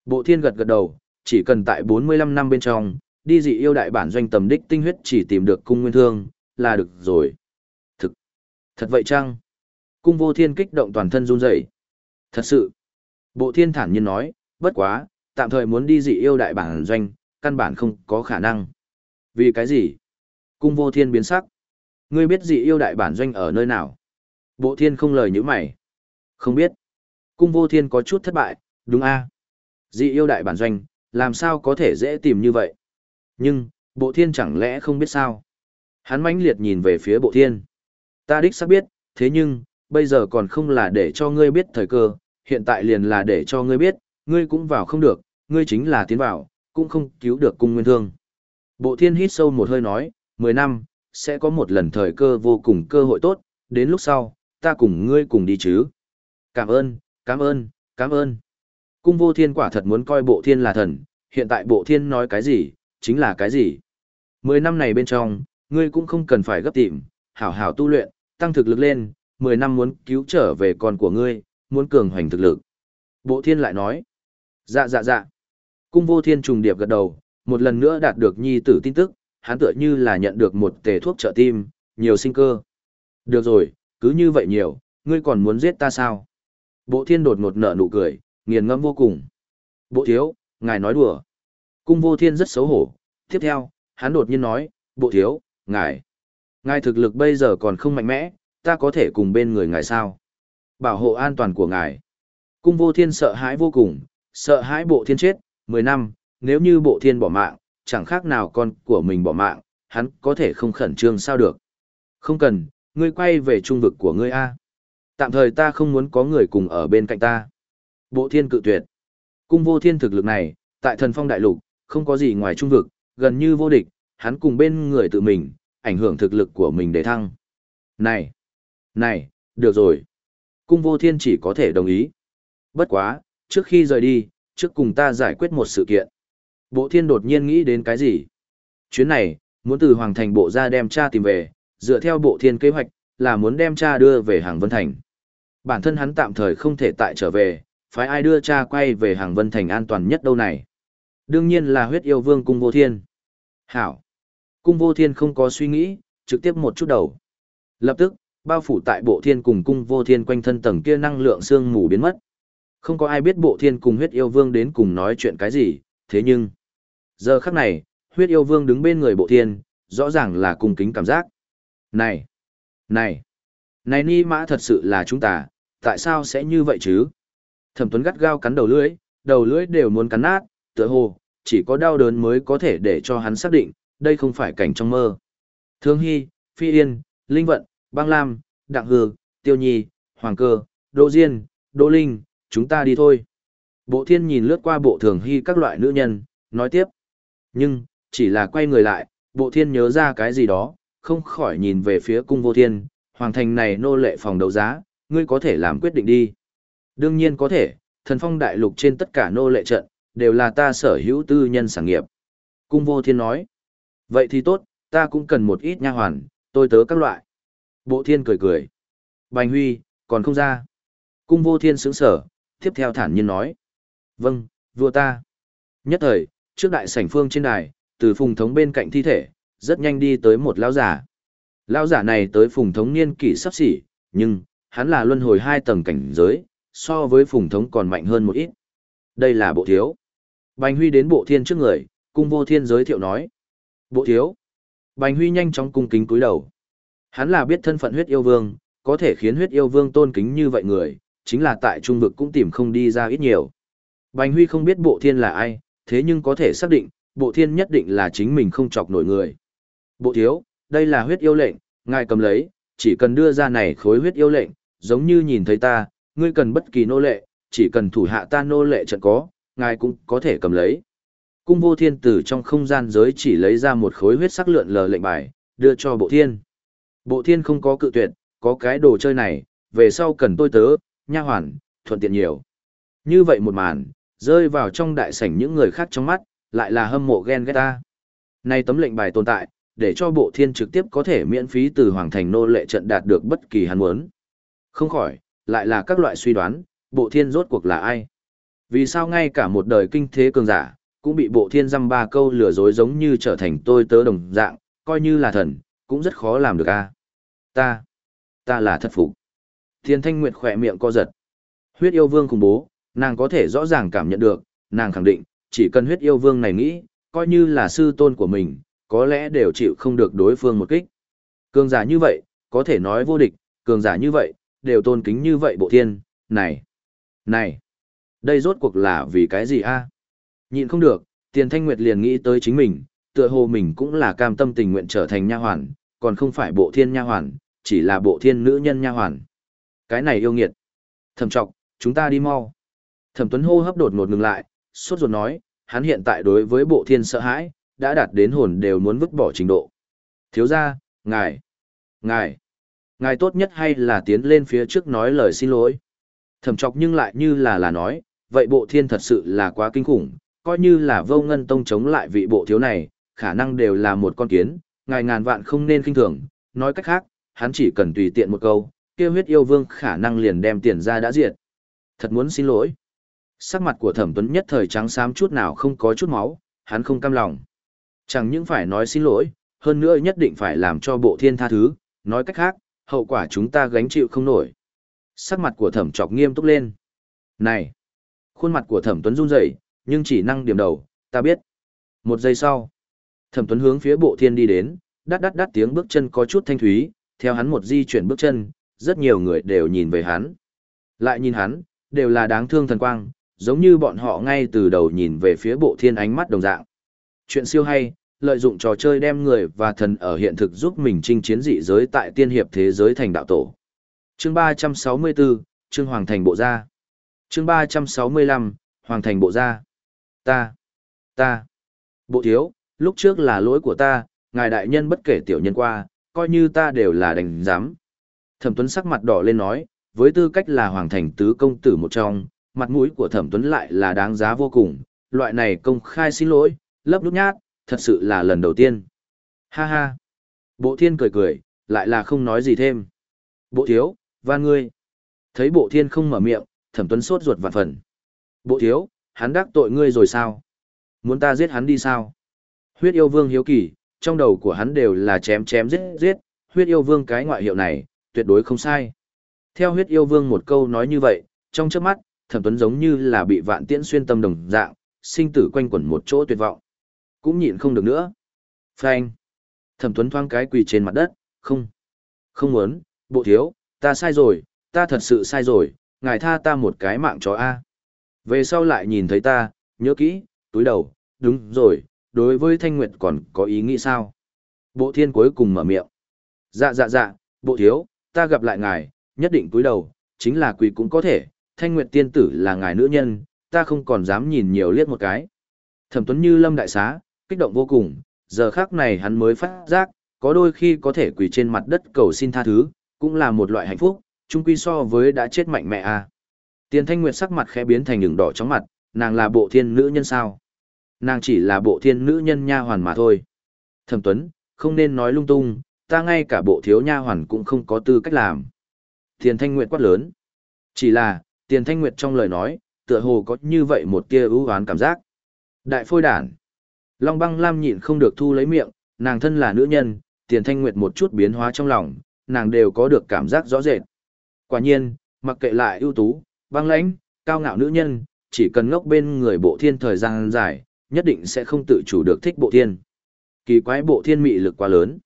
Bộ thiên gật gật đầu, chỉ cần tại 45 năm bên trong, đi dị yêu đại bản doanh tầm đích tinh huyết chỉ tìm được cung nguyên thương, là được rồi. Thực. Thật vậy chăng? Cung vô thiên kích động toàn thân run rẩy. Thật sự. Bộ thiên thản nhiên nói, bất quá, tạm thời muốn đi dị yêu đại bản doanh, căn bản không có khả năng. Vì cái gì? Cung vô thiên biến sắc. Ngươi biết dị yêu đại bản doanh ở nơi nào? Bộ thiên không lời như mày. Không biết. Cung vô thiên có chút thất bại, đúng a Dị yêu đại bản doanh, làm sao có thể dễ tìm như vậy? Nhưng, bộ thiên chẳng lẽ không biết sao? Hắn mãnh liệt nhìn về phía bộ thiên. Ta đích xác biết, thế nhưng, bây giờ còn không là để cho ngươi biết thời cơ, hiện tại liền là để cho ngươi biết, ngươi cũng vào không được, ngươi chính là tiến vào, cũng không cứu được cung nguyên thương. Bộ thiên hít sâu một hơi nói, 10 năm, sẽ có một lần thời cơ vô cùng cơ hội tốt, đến lúc sau, ta cùng ngươi cùng đi chứ. Cảm ơn, cảm ơn, cảm ơn. Cung vô thiên quả thật muốn coi bộ thiên là thần, hiện tại bộ thiên nói cái gì, chính là cái gì. Mười năm này bên trong, ngươi cũng không cần phải gấp tìm, hảo hảo tu luyện, tăng thực lực lên, mười năm muốn cứu trở về con của ngươi, muốn cường hoành thực lực. Bộ thiên lại nói, dạ dạ dạ. Cung vô thiên trùng điệp gật đầu, một lần nữa đạt được nhi tử tin tức, hắn tựa như là nhận được một tề thuốc trợ tim, nhiều sinh cơ. Được rồi, cứ như vậy nhiều, ngươi còn muốn giết ta sao? Bộ thiên đột ngột nở nụ cười, nghiền ngẫm vô cùng. Bộ thiếu, ngài nói đùa. Cung vô thiên rất xấu hổ. Tiếp theo, hắn đột nhiên nói, bộ thiếu, ngài. Ngài thực lực bây giờ còn không mạnh mẽ, ta có thể cùng bên người ngài sao? Bảo hộ an toàn của ngài. Cung vô thiên sợ hãi vô cùng, sợ hãi bộ thiên chết, 10 năm, nếu như bộ thiên bỏ mạng, chẳng khác nào con của mình bỏ mạng, hắn có thể không khẩn trương sao được. Không cần, ngươi quay về trung vực của ngươi A. Tạm thời ta không muốn có người cùng ở bên cạnh ta. Bộ thiên cự tuyệt. Cung vô thiên thực lực này, tại thần phong đại lục, không có gì ngoài trung vực, gần như vô địch, hắn cùng bên người tự mình, ảnh hưởng thực lực của mình để thăng. Này! Này, được rồi. Cung vô thiên chỉ có thể đồng ý. Bất quá, trước khi rời đi, trước cùng ta giải quyết một sự kiện. Bộ thiên đột nhiên nghĩ đến cái gì? Chuyến này, muốn từ Hoàng Thành bộ ra đem cha tìm về, dựa theo bộ thiên kế hoạch, là muốn đem cha đưa về Hàng Vân Thành. Bản thân hắn tạm thời không thể tại trở về, phải ai đưa cha quay về Hàng Vân Thành an toàn nhất đâu này? Đương nhiên là huyết yêu vương cung vô thiên. Hảo. Cung vô thiên không có suy nghĩ, trực tiếp một chút đầu. Lập tức, bao phủ tại bộ thiên cùng cung vô thiên quanh thân tầng kia năng lượng sương mù biến mất. Không có ai biết bộ thiên cùng huyết yêu vương đến cùng nói chuyện cái gì, thế nhưng... Giờ khắc này, huyết yêu vương đứng bên người bộ thiên, rõ ràng là cung kính cảm giác. Này! Này! Này ni mã thật sự là chúng ta, tại sao sẽ như vậy chứ? Thẩm tuấn gắt gao cắn đầu lưỡi, đầu lưỡi đều muốn cắn nát, tựa hồ, chỉ có đau đớn mới có thể để cho hắn xác định, đây không phải cảnh trong mơ. Thương Hy, Phi Yên, Linh Vận, Băng Lam, Đặng Hư, Tiêu Nhi, Hoàng Cơ, Đỗ Diên, Đỗ Linh, chúng ta đi thôi. Bộ thiên nhìn lướt qua bộ thường hy các loại nữ nhân, nói tiếp. Nhưng, chỉ là quay người lại, bộ thiên nhớ ra cái gì đó, không khỏi nhìn về phía cung vô thiên, hoàng thành này nô lệ phòng đấu giá, ngươi có thể làm quyết định đi. Đương nhiên có thể, thần phong đại lục trên tất cả nô lệ trận, đều là ta sở hữu tư nhân sản nghiệp. Cung vô thiên nói. Vậy thì tốt, ta cũng cần một ít nha hoàn, tôi tớ các loại. Bộ thiên cười cười. Bành huy, còn không ra. Cung vô thiên sướng sở, tiếp theo thản nhiên nói. Vâng, vua ta. Nhất thời, trước đại sảnh phương trên đài, từ phùng thống bên cạnh thi thể, rất nhanh đi tới một lão giả. Lão giả này tới phùng thống niên kỷ sắp xỉ, nhưng, hắn là luân hồi hai tầng cảnh giới, so với phùng thống còn mạnh hơn một ít. Đây là bộ thiếu. Bành Huy đến bộ thiên trước người, cung vô thiên giới thiệu nói. Bộ thiếu. Bành Huy nhanh chóng cung kính cúi đầu. Hắn là biết thân phận huyết yêu vương, có thể khiến huyết yêu vương tôn kính như vậy người, chính là tại trung vực cũng tìm không đi ra ít nhiều. Bành Huy không biết bộ thiên là ai, thế nhưng có thể xác định, bộ thiên nhất định là chính mình không chọc nổi người. Bộ thiếu, đây là huyết yêu lệnh, ngài cầm lấy, chỉ cần đưa ra này khối huyết yêu lệnh, giống như nhìn thấy ta, ngươi cần bất kỳ nô lệ, chỉ cần thủ hạ ta nô lệ trận có, ngài cũng có thể cầm lấy. Cung vô thiên tử trong không gian giới chỉ lấy ra một khối huyết sắc lượn lờ lệnh bài, đưa cho bộ thiên. Bộ thiên không có cự tuyệt, có cái đồ chơi này, về sau cần tôi tớ, nha hoàn, thuận tiện nhiều. Như vậy một màn, rơi vào trong đại sảnh những người khác trong mắt, lại là hâm mộ ghen ghét ta. Nay tấm lệnh bài tồn tại, để cho bộ thiên trực tiếp có thể miễn phí từ hoàng thành nô lệ trận đạt được bất kỳ hắn muốn. Không khỏi, lại là các loại suy đoán, bộ thiên rốt cuộc là ai? Vì sao ngay cả một đời kinh thế cường giả, cũng bị bộ thiên dăm ba câu lừa dối giống như trở thành tôi tớ đồng dạng, coi như là thần, cũng rất khó làm được a. Ta, ta là thật phục. Thiên Thanh Nguyệt khỏe miệng co giật. Huyết yêu vương khủng bố, nàng có thể rõ ràng cảm nhận được, nàng khẳng định, chỉ cần huyết yêu vương này nghĩ, coi như là sư tôn của mình, có lẽ đều chịu không được đối phương một kích. Cường giả như vậy, có thể nói vô địch, cường giả như vậy, đều tôn kính như vậy bộ thiên, này, này, đây rốt cuộc là vì cái gì a? Nhịn không được, tiền thanh nguyệt liền nghĩ tới chính mình, tựa hồ mình cũng là cam tâm tình nguyện trở thành nha hoàn, còn không phải bộ thiên nha hoàn, chỉ là bộ thiên nữ nhân nha hoàn. Cái này yêu nghiệt. thầm trọc, chúng ta đi mau. Thẩm Tuấn hô hấp đột ngột ngừng lại, sốt ruột nói, hắn hiện tại đối với bộ thiên sợ hãi, đã đạt đến hồn đều muốn vứt bỏ trình độ. Thiếu gia, ngài, ngài, ngài tốt nhất hay là tiến lên phía trước nói lời xin lỗi. Thẩm trọc nhưng lại như là là nói, vậy bộ thiên thật sự là quá kinh khủng, coi như là vô ngân tông chống lại vị bộ thiếu này, khả năng đều là một con kiến, ngài ngàn vạn không nên kinh thường, nói cách khác, hắn chỉ cần tùy tiện một câu, kia huyết yêu vương khả năng liền đem tiền ra đã diệt. Thật muốn xin lỗi. Sắc mặt của thẩm tuấn nhất thời trắng xám chút nào không có chút máu, hắn không cam lòng. Chẳng những phải nói xin lỗi, hơn nữa nhất định phải làm cho bộ thiên tha thứ, nói cách khác, hậu quả chúng ta gánh chịu không nổi. sắc mặt của thẩm chọc nghiêm túc lên. Này! Khuôn mặt của thẩm tuấn run rẩy, nhưng chỉ năng điểm đầu, ta biết. Một giây sau, thẩm tuấn hướng phía bộ thiên đi đến, đắt đắt đắt tiếng bước chân có chút thanh thúy, theo hắn một di chuyển bước chân, rất nhiều người đều nhìn về hắn. Lại nhìn hắn, đều là đáng thương thần quang, giống như bọn họ ngay từ đầu nhìn về phía bộ thiên ánh mắt đồng dạng. Chuyện siêu hay, lợi dụng trò chơi đem người và thần ở hiện thực giúp mình chinh chiến dị giới tại tiên hiệp thế giới thành đạo tổ. Chương 364, Trương Hoàng Thành Bộ Gia. Chương 365, Hoàng Thành Bộ Gia. Ta, ta, bộ thiếu, lúc trước là lỗi của ta, ngài đại nhân bất kể tiểu nhân qua, coi như ta đều là đành giám. Thẩm Tuấn sắc mặt đỏ lên nói, với tư cách là Hoàng Thành tứ công tử một trong, mặt mũi của Thẩm Tuấn lại là đáng giá vô cùng, loại này công khai xin lỗi, lấp nút nhát, thật sự là lần đầu tiên. Ha ha. Bộ thiên cười cười, lại là không nói gì thêm. Bộ thiếu, và ngươi. Thấy bộ thiên không mở miệng, thẩm tuấn sốt ruột vạn phần. Bộ thiếu, hắn đắc tội ngươi rồi sao? Muốn ta giết hắn đi sao? Huyết yêu vương hiếu kỳ, trong đầu của hắn đều là chém chém giết giết, huyết yêu vương cái ngoại hiệu này, tuyệt đối không sai. Theo huyết yêu vương một câu nói như vậy, trong trước mắt, thẩm tuấn giống như là bị vạn tiễn xuyên tâm đồng dạng, sinh tử quanh quẩn một chỗ tuyệt vọng. Cũng nhịn không được nữa. Phanh. Thẩm tuấn thoáng cái quỳ trên mặt đất, không. Không muốn, bộ thiếu, ta sai rồi, ta thật sự sai rồi, ngài tha ta một cái mạng chó A. Về sau lại nhìn thấy ta, nhớ kỹ, túi đầu, đúng rồi, đối với Thanh Nguyệt còn có ý nghĩ sao? Bộ thiên cuối cùng mở miệng. Dạ dạ dạ, bộ thiếu, ta gặp lại ngài, nhất định túi đầu, chính là quỳ cũng có thể, Thanh Nguyệt tiên tử là ngài nữ nhân, ta không còn dám nhìn nhiều liếc một cái. Thẩm Tuấn Như lâm đại xá, kích động vô cùng, giờ khác này hắn mới phát giác, có đôi khi có thể quỳ trên mặt đất cầu xin tha thứ, cũng là một loại hạnh phúc, chung quy so với đã chết mạnh mẽ à. Tiền Thanh Nguyệt sắc mặt khẽ biến thành đường đỏ chóng mặt, nàng là bộ thiên nữ nhân sao? Nàng chỉ là bộ thiên nữ nhân nha hoàn mà thôi. Thẩm Tuấn, không nên nói lung tung, ta ngay cả bộ thiếu nha hoàn cũng không có tư cách làm. Tiền Thanh Nguyệt quát lớn. Chỉ là, Tiền Thanh Nguyệt trong lời nói, tựa hồ có như vậy một tia ưu oán cảm giác. Đại phôi đản. Long băng lam nhịn không được thu lấy miệng, nàng thân là nữ nhân, Tiền Thanh Nguyệt một chút biến hóa trong lòng, nàng đều có được cảm giác rõ rệt. Quả nhiên, mặc kệ lại ưu tú, băng lãnh, cao ngạo nữ nhân, chỉ cần ngốc bên người bộ thiên thời gian dài, nhất định sẽ không tự chủ được thích bộ thiên. Kỳ quái bộ thiên mị lực quá lớn.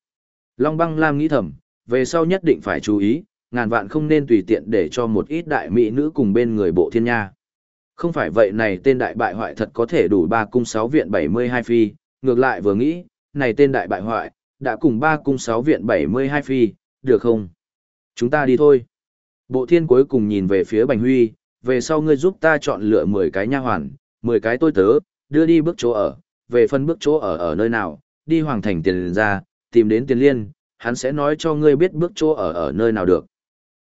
Long băng lam nghĩ thầm, về sau nhất định phải chú ý, ngàn vạn không nên tùy tiện để cho một ít đại mỹ nữ cùng bên người bộ thiên nha. Không phải vậy này tên đại bại hoại thật có thể đủ ba cung sáu viện bảy mươi hai phi, ngược lại vừa nghĩ, này tên đại bại hoại, đã cùng ba cung sáu viện bảy mươi hai phi, được không? Chúng ta đi thôi. Bộ thiên cuối cùng nhìn về phía Bành Huy, về sau ngươi giúp ta chọn lựa 10 cái nha hoàn, 10 cái tôi tớ, đưa đi bước chỗ ở, về phân bước chỗ ở ở nơi nào, đi hoàng thành tiền ra, tìm đến tiền liên, hắn sẽ nói cho ngươi biết bước chỗ ở ở nơi nào được.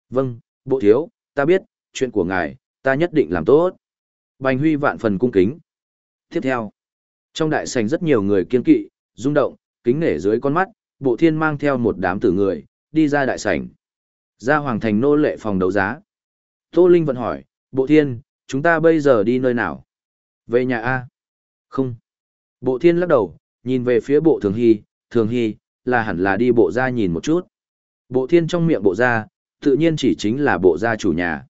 Vâng, bộ thiếu, ta biết, chuyện của ngài, ta nhất định làm tốt. Bành Huy vạn phần cung kính. Tiếp theo, trong đại sảnh rất nhiều người kiên kỵ, rung động, kính nể dưới con mắt, bộ thiên mang theo một đám tử người, đi ra đại sảnh. Ra hoàng thành nô lệ phòng đấu giá. Tô Linh vẫn hỏi, bộ thiên, chúng ta bây giờ đi nơi nào? Về nhà A. Không. Bộ thiên lắc đầu, nhìn về phía bộ thường hy, thường hy, là hẳn là đi bộ ra nhìn một chút. Bộ thiên trong miệng bộ ra, tự nhiên chỉ chính là bộ gia chủ nhà.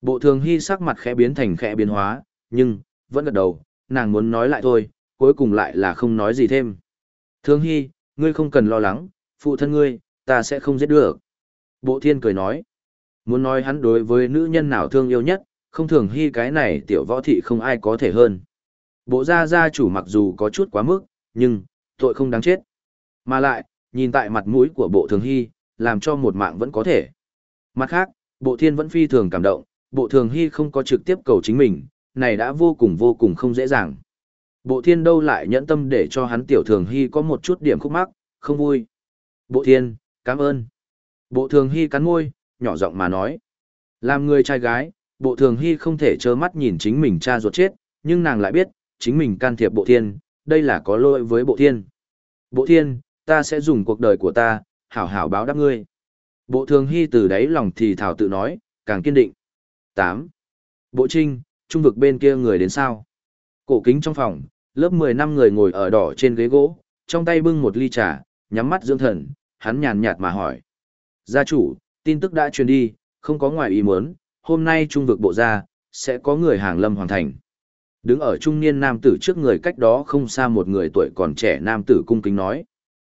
Bộ thường hy sắc mặt khẽ biến thành khẽ biến hóa, nhưng, vẫn gật đầu, nàng muốn nói lại thôi, cuối cùng lại là không nói gì thêm. Thường hy, ngươi không cần lo lắng, phụ thân ngươi, ta sẽ không giết được. Bộ thiên cười nói, muốn nói hắn đối với nữ nhân nào thương yêu nhất, không thường hy cái này tiểu võ thị không ai có thể hơn. Bộ gia gia chủ mặc dù có chút quá mức, nhưng, tội không đáng chết. Mà lại, nhìn tại mặt mũi của bộ thường hy, làm cho một mạng vẫn có thể. Mặt khác, bộ thiên vẫn phi thường cảm động, bộ thường hy không có trực tiếp cầu chính mình, này đã vô cùng vô cùng không dễ dàng. Bộ thiên đâu lại nhẫn tâm để cho hắn tiểu thường hy có một chút điểm khúc mắc, không vui. Bộ thiên, cảm ơn. Bộ thường hy cắn môi, nhỏ giọng mà nói. Làm người trai gái, bộ thường hy không thể trơ mắt nhìn chính mình cha ruột chết, nhưng nàng lại biết, chính mình can thiệp bộ thiên, đây là có lỗi với bộ thiên. Bộ thiên, ta sẽ dùng cuộc đời của ta, hảo hảo báo đáp ngươi. Bộ thường hy từ đáy lòng thì thảo tự nói, càng kiên định. 8. Bộ trinh, trung vực bên kia người đến sao? Cổ kính trong phòng, lớp 10 năm người ngồi ở đỏ trên ghế gỗ, trong tay bưng một ly trà, nhắm mắt dưỡng thần, hắn nhàn nhạt mà hỏi. Gia chủ, tin tức đã truyền đi, không có ngoài ý muốn, hôm nay trung vực bộ ra, sẽ có người hàng lâm hoàn thành. Đứng ở trung niên nam tử trước người cách đó không xa một người tuổi còn trẻ nam tử cung kính nói.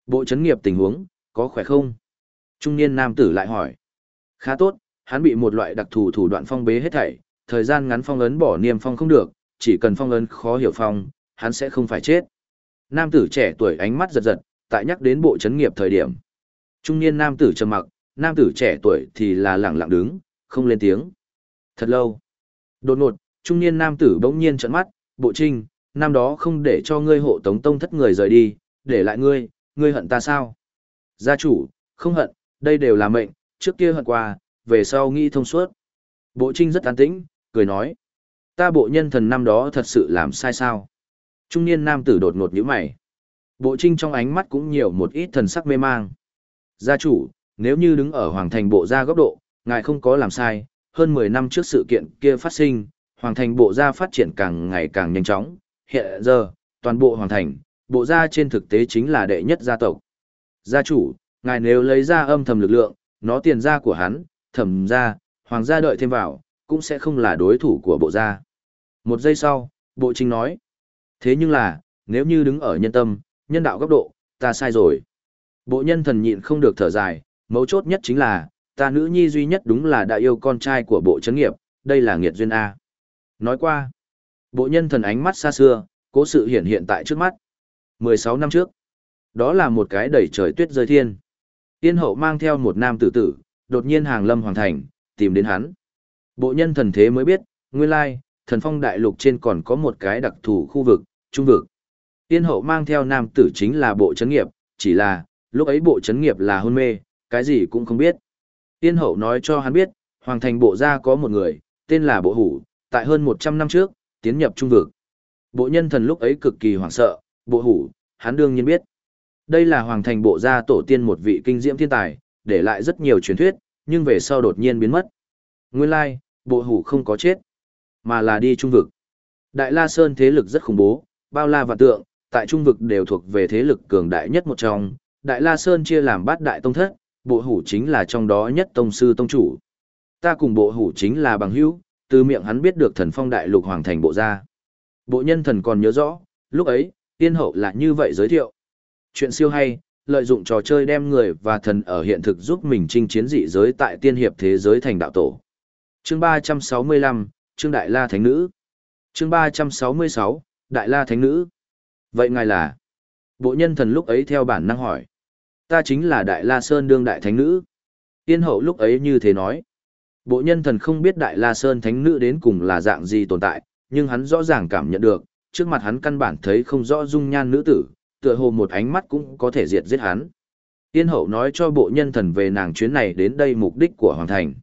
Bộ chấn nghiệp tình huống, có khỏe không? Trung niên nam tử lại hỏi. Khá tốt, hắn bị một loại đặc thù thủ đoạn phong bế hết thảy, thời gian ngắn phong ấn bỏ niêm phong không được, chỉ cần phong ấn khó hiểu phong, hắn sẽ không phải chết. Nam tử trẻ tuổi ánh mắt giật giật, tại nhắc đến bộ chấn nghiệp thời điểm. Trung niên nam tử trầm mặc, nam tử trẻ tuổi thì là lặng lặng đứng, không lên tiếng. Thật lâu. Đột ngột, trung niên nam tử bỗng nhiên trợn mắt, bộ trinh, năm đó không để cho ngươi hộ tống tông thất người rời đi, để lại ngươi, ngươi hận ta sao? Gia chủ, không hận, đây đều là mệnh, trước kia hận qua, về sau nghĩ thông suốt. Bộ trinh rất an tĩnh, cười nói. Ta bộ nhân thần năm đó thật sự làm sai sao? Trung niên nam tử đột ngột nhíu mày. Bộ trinh trong ánh mắt cũng nhiều một ít thần sắc mê mang. Gia chủ, nếu như đứng ở hoàng thành bộ gia góc độ, ngài không có làm sai, hơn 10 năm trước sự kiện kia phát sinh, hoàng thành bộ gia phát triển càng ngày càng nhanh chóng, hiện giờ, toàn bộ hoàng thành, bộ gia trên thực tế chính là đệ nhất gia tộc. Gia chủ, ngài nếu lấy ra âm thầm lực lượng, nó tiền gia của hắn, thẩm gia, hoàng gia đợi thêm vào, cũng sẽ không là đối thủ của bộ gia. Một giây sau, bộ trình nói, thế nhưng là, nếu như đứng ở nhân tâm, nhân đạo góc độ, ta sai rồi. Bộ nhân thần nhịn không được thở dài, mấu chốt nhất chính là, ta nữ nhi duy nhất đúng là đã yêu con trai của bộ chấn nghiệp, đây là nghiệt duyên A. Nói qua, bộ nhân thần ánh mắt xa xưa, cố sự hiện hiện tại trước mắt. 16 năm trước, đó là một cái đẩy trời tuyết rơi thiên. Tiên hậu mang theo một nam tử tử, đột nhiên hàng lâm hoàng thành, tìm đến hắn. Bộ nhân thần thế mới biết, nguyên lai, thần phong đại lục trên còn có một cái đặc thù khu vực, trung vực. Tiên hậu mang theo nam tử chính là bộ chấn nghiệp, chỉ là, lúc ấy bộ chấn nghiệp là hôn mê, cái gì cũng không biết. Tiên hậu nói cho hắn biết, hoàng thành bộ gia có một người, tên là bộ hủ, tại hơn 100 năm trước, tiến nhập trung vực. Bộ nhân thần lúc ấy cực kỳ hoảng sợ, bộ hủ, hắn đương nhiên biết. Đây là hoàng thành bộ gia tổ tiên một vị kinh diễm thiên tài, để lại rất nhiều truyền thuyết, nhưng về sau đột nhiên biến mất. Nguyên lai, bộ hủ không có chết, mà là đi trung vực. Đại La Sơn thế lực rất khủng bố, bao la và tượng, tại trung vực đều thuộc về thế lực cường đại nhất một trong. Đại La Sơn chia làm bát đại tông thất, bộ hủ chính là trong đó nhất tông sư tông chủ. Ta cùng bộ hủ chính là bằng hữu, từ miệng hắn biết được thần phong đại lục hoàng thành bộ gia. Bộ nhân thần còn nhớ rõ, lúc ấy, tiên hậu là như vậy giới thiệu. Chuyện siêu hay, lợi dụng trò chơi đem người và thần ở hiện thực giúp mình chinh chiến dị giới tại tiên hiệp thế giới thành đạo tổ. Chương 365, Chương Đại La Thánh Nữ. Chương 366, Đại La Thánh Nữ. Vậy ngài là? Bộ nhân thần lúc ấy theo bản năng hỏi. Ta chính là Đại La Sơn đương đại thánh nữ. Tiên hậu lúc ấy như thế nói. Bộ nhân thần không biết Đại La Sơn thánh nữ đến cùng là dạng gì tồn tại, nhưng hắn rõ ràng cảm nhận được, trước mặt hắn căn bản thấy không rõ dung nhan nữ tử, tựa hồ một ánh mắt cũng có thể diệt giết hắn. Tiên hậu nói cho bộ nhân thần về nàng chuyến này đến đây mục đích của Hoàng Thành.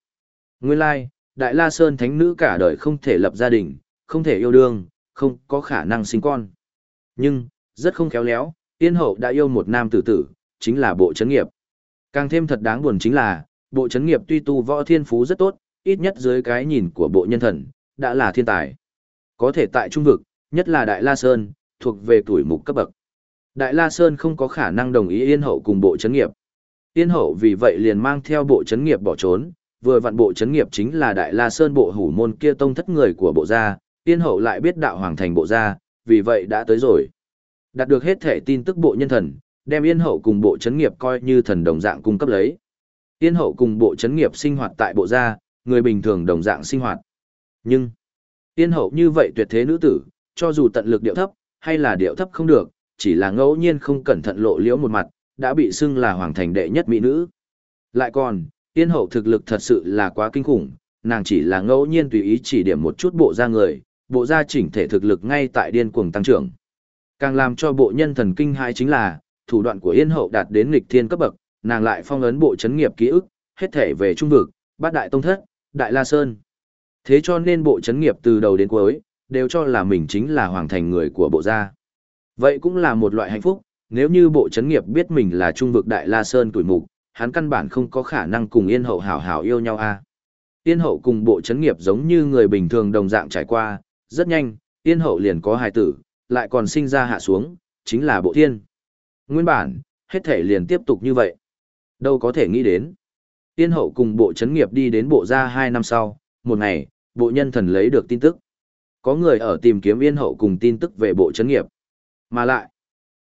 Nguyên lai, Đại La Sơn thánh nữ cả đời không thể lập gia đình, không thể yêu đương, không có khả năng sinh con. Nhưng, rất không khéo léo, tiên hậu đã yêu một nam tử tử, chính là bộ chấn nghiệp. Càng thêm thật đáng buồn chính là, bộ chấn nghiệp tuy tu võ thiên phú rất tốt, ít nhất dưới cái nhìn của bộ nhân thần, đã là thiên tài. Có thể tại trung vực, nhất là Đại La Sơn, thuộc về tuổi mục cấp bậc. Đại La Sơn không có khả năng đồng ý Yên Hậu cùng bộ chấn nghiệp. Yên Hậu vì vậy liền mang theo bộ chấn nghiệp bỏ trốn, vừa vặn bộ chấn nghiệp chính là Đại La Sơn bộ hủ môn kia tông thất người của bộ gia, Yên Hậu lại biết đạo hoàng thành bộ gia, vì vậy đã tới rồi. Đạt được hết thể tin tức bộ nhân thần, đem Yên Hậu cùng bộ chấn nghiệp coi như thần đồng dạng cung cấp lấy. Yên Hậu cùng bộ chấn nghiệp sinh hoạt tại bộ gia, người bình thường đồng dạng sinh hoạt. Nhưng, Yên Hậu như vậy tuyệt thế nữ tử, cho dù tận lực điệu thấp, hay là điệu thấp không được, chỉ là ngẫu nhiên không cẩn thận lộ liễu một mặt, đã bị xưng là hoàng thành đệ nhất mỹ nữ. Lại còn, Yên Hậu thực lực thật sự là quá kinh khủng, nàng chỉ là ngẫu nhiên tùy ý chỉ điểm một chút bộ da người, bộ da chỉnh thể thực lực ngay tại điên cuồng tăng trưởng. Càng làm cho bộ nhân thần kinh hãi chính là, thủ đoạn của Yên Hậu đạt đến nghịch thiên cấp bậc, nàng lại phong ấn bộ chấn nghiệp ký ức, hết thể về trung vực, bát đại tông thất, đại la sơn. Thế cho nên bộ chấn nghiệp từ đầu đến cuối, đều cho là mình chính là hoàng thành người của bộ gia. Vậy cũng là một loại hạnh phúc, nếu như bộ chấn nghiệp biết mình là trung vực đại la sơn tuổi mục, hắn căn bản không có khả năng cùng yên hậu hảo hảo yêu nhau a. Yên hậu cùng bộ chấn nghiệp giống như người bình thường đồng dạng trải qua, rất nhanh, yên hậu liền có hài tử, lại còn sinh ra hạ xuống, chính là bộ thiên. Nguyên bản, hết thể liền tiếp tục như vậy. Đâu có thể nghĩ đến. Tiên hậu cùng bộ chấn nghiệp đi đến bộ gia hai năm sau, một ngày, bộ nhân thần lấy được tin tức. Có người ở tìm kiếm yên hậu cùng tin tức về bộ chấn nghiệp. Mà lại,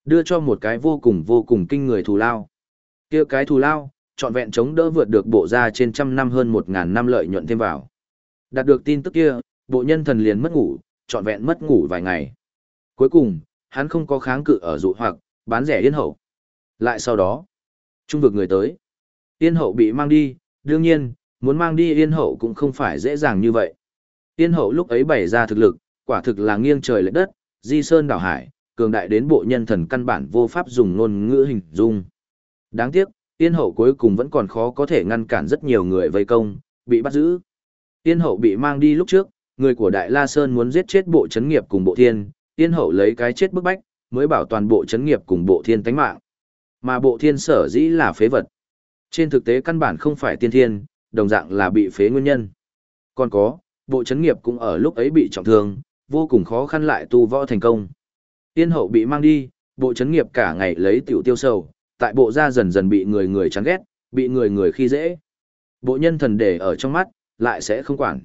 đưa cho một cái vô cùng vô cùng kinh người thù lao. kia cái thù lao, trọn vẹn chống đỡ vượt được bộ ra trên trăm năm hơn một ngàn năm lợi nhuận thêm vào. Đạt được tin tức kia, bộ nhân thần liền mất ngủ, trọn vẹn mất ngủ vài ngày. Cuối cùng, hắn không có kháng cự ở dụ hoặc, bán rẻ yên hậu. Lại sau đó, trung vực người tới. Yên hậu bị mang đi, đương nhiên, muốn mang đi yên hậu cũng không phải dễ dàng như vậy. Yên hậu lúc ấy bày ra thực lực, quả thực là nghiêng trời lệch đất, di sơn đảo hải, cường đại đến bộ nhân thần căn bản vô pháp dùng ngôn ngữ hình dung. Đáng tiếc, Yên hậu cuối cùng vẫn còn khó có thể ngăn cản rất nhiều người vây công, bị bắt giữ. Yên hậu bị mang đi lúc trước, người của Đại La Sơn muốn giết chết bộ chấn nghiệp cùng bộ thiên, Yên hậu lấy cái chết bức bách, mới bảo toàn bộ chấn nghiệp cùng bộ thiên tánh mạng. Mà bộ thiên sở dĩ là phế vật. Trên thực tế căn bản không phải tiên thiên, đồng dạng là bị phế nguyên nhân. Còn có, bộ chấn nghiệp cũng ở lúc ấy bị trọng thương, vô cùng khó khăn lại tu võ thành công. Tiên hậu bị mang đi, bộ chấn nghiệp cả ngày lấy tiểu tiêu sầu, tại bộ gia dần dần bị người người chán ghét, bị người người khi dễ. Bộ nhân thần để ở trong mắt, lại sẽ không quản.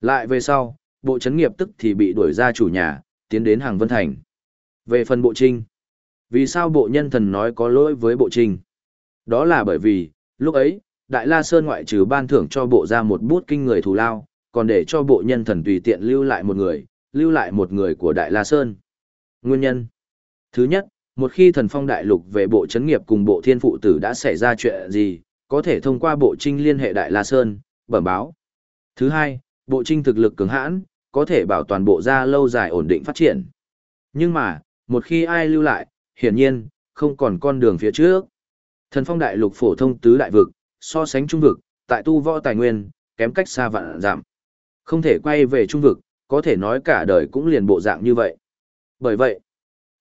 Lại về sau, bộ chấn nghiệp tức thì bị đuổi ra chủ nhà, tiến đến hàng vân thành. Về phần bộ trinh, vì sao bộ nhân thần nói có lỗi với bộ trinh? Đó là bởi vì, lúc ấy, Đại La Sơn ngoại trừ ban thưởng cho bộ ra một bút kinh người thù lao, còn để cho bộ nhân thần tùy tiện lưu lại một người, lưu lại một người của Đại La Sơn. Nguyên nhân Thứ nhất, một khi thần phong đại lục về bộ chấn nghiệp cùng bộ thiên phụ tử đã xảy ra chuyện gì, có thể thông qua bộ trinh liên hệ Đại La Sơn, bẩm báo. Thứ hai, bộ trinh thực lực cứng hãn, có thể bảo toàn bộ ra lâu dài ổn định phát triển. Nhưng mà, một khi ai lưu lại, hiển nhiên, không còn con đường phía trước. Thần phong đại lục phổ thông tứ đại vực, so sánh trung vực, tại tu võ tài nguyên, kém cách xa vạn giảm. Không thể quay về trung vực, có thể nói cả đời cũng liền bộ dạng như vậy. Bởi vậy,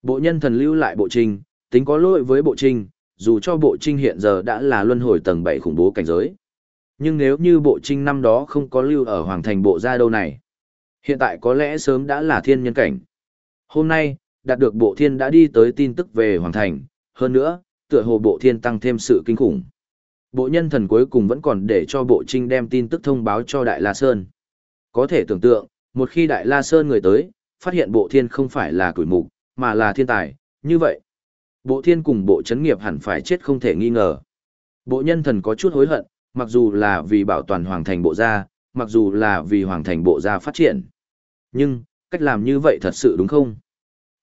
bộ nhân thần lưu lại bộ trinh, tính có lỗi với bộ trinh, dù cho bộ trinh hiện giờ đã là luân hồi tầng 7 khủng bố cảnh giới. Nhưng nếu như bộ trinh năm đó không có lưu ở hoàng thành bộ gia đâu này, hiện tại có lẽ sớm đã là thiên nhân cảnh. Hôm nay, đạt được bộ thiên đã đi tới tin tức về hoàng thành, hơn nữa, tựa hồ bộ thiên tăng thêm sự kinh khủng. Bộ nhân thần cuối cùng vẫn còn để cho bộ trinh đem tin tức thông báo cho Đại La Sơn. Có thể tưởng tượng, một khi Đại La Sơn người tới, phát hiện bộ thiên không phải là tuổi mục, mà là thiên tài, như vậy. Bộ thiên cùng bộ chấn nghiệp hẳn phải chết không thể nghi ngờ. Bộ nhân thần có chút hối hận, mặc dù là vì bảo toàn hoàng thành bộ gia, mặc dù là vì hoàng thành bộ gia phát triển. Nhưng, cách làm như vậy thật sự đúng không?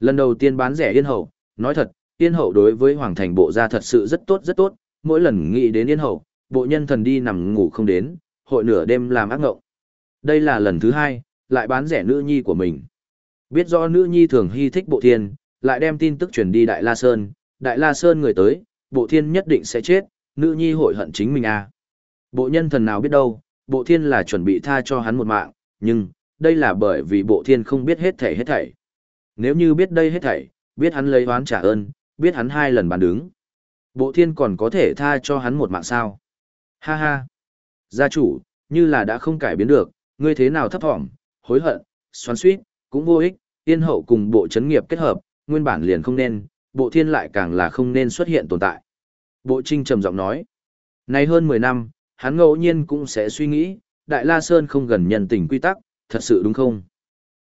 Lần đầu tiên bán rẻ yên hậu, nói thật, yên hậu đối với hoàng thành bộ gia thật sự rất tốt rất tốt, mỗi lần nghĩ đến yên hậu, bộ nhân thần đi nằm ngủ không đến, hội nửa đêm làm ác ngộng. Đây là lần thứ hai, lại bán rẻ nữ nhi của mình. Biết rõ nữ nhi thường hy thích bộ thiên, lại đem tin tức truyền đi Đại La Sơn, Đại La Sơn người tới, bộ thiên nhất định sẽ chết, nữ nhi hội hận chính mình à. Bộ nhân thần nào biết đâu, bộ thiên là chuẩn bị tha cho hắn một mạng, nhưng, đây là bởi vì bộ thiên không biết hết thảy hết thảy. Nếu như biết đây hết thảy, biết hắn lấy oán trả ơn, biết hắn hai lần bàn đứng. Bộ thiên còn có thể tha cho hắn một mạng sao. Ha ha. Gia chủ, như là đã không cải biến được, ngươi thế nào thấp thỏm, hối hận, xoắn suýt, cũng vô ích, yên hậu cùng bộ chấn nghiệp kết hợp, nguyên bản liền không nên, bộ thiên lại càng là không nên xuất hiện tồn tại. Bộ trinh trầm giọng nói, nay hơn 10 năm, hắn ngẫu nhiên cũng sẽ suy nghĩ, Đại La Sơn không gần nhân tình quy tắc, thật sự đúng không?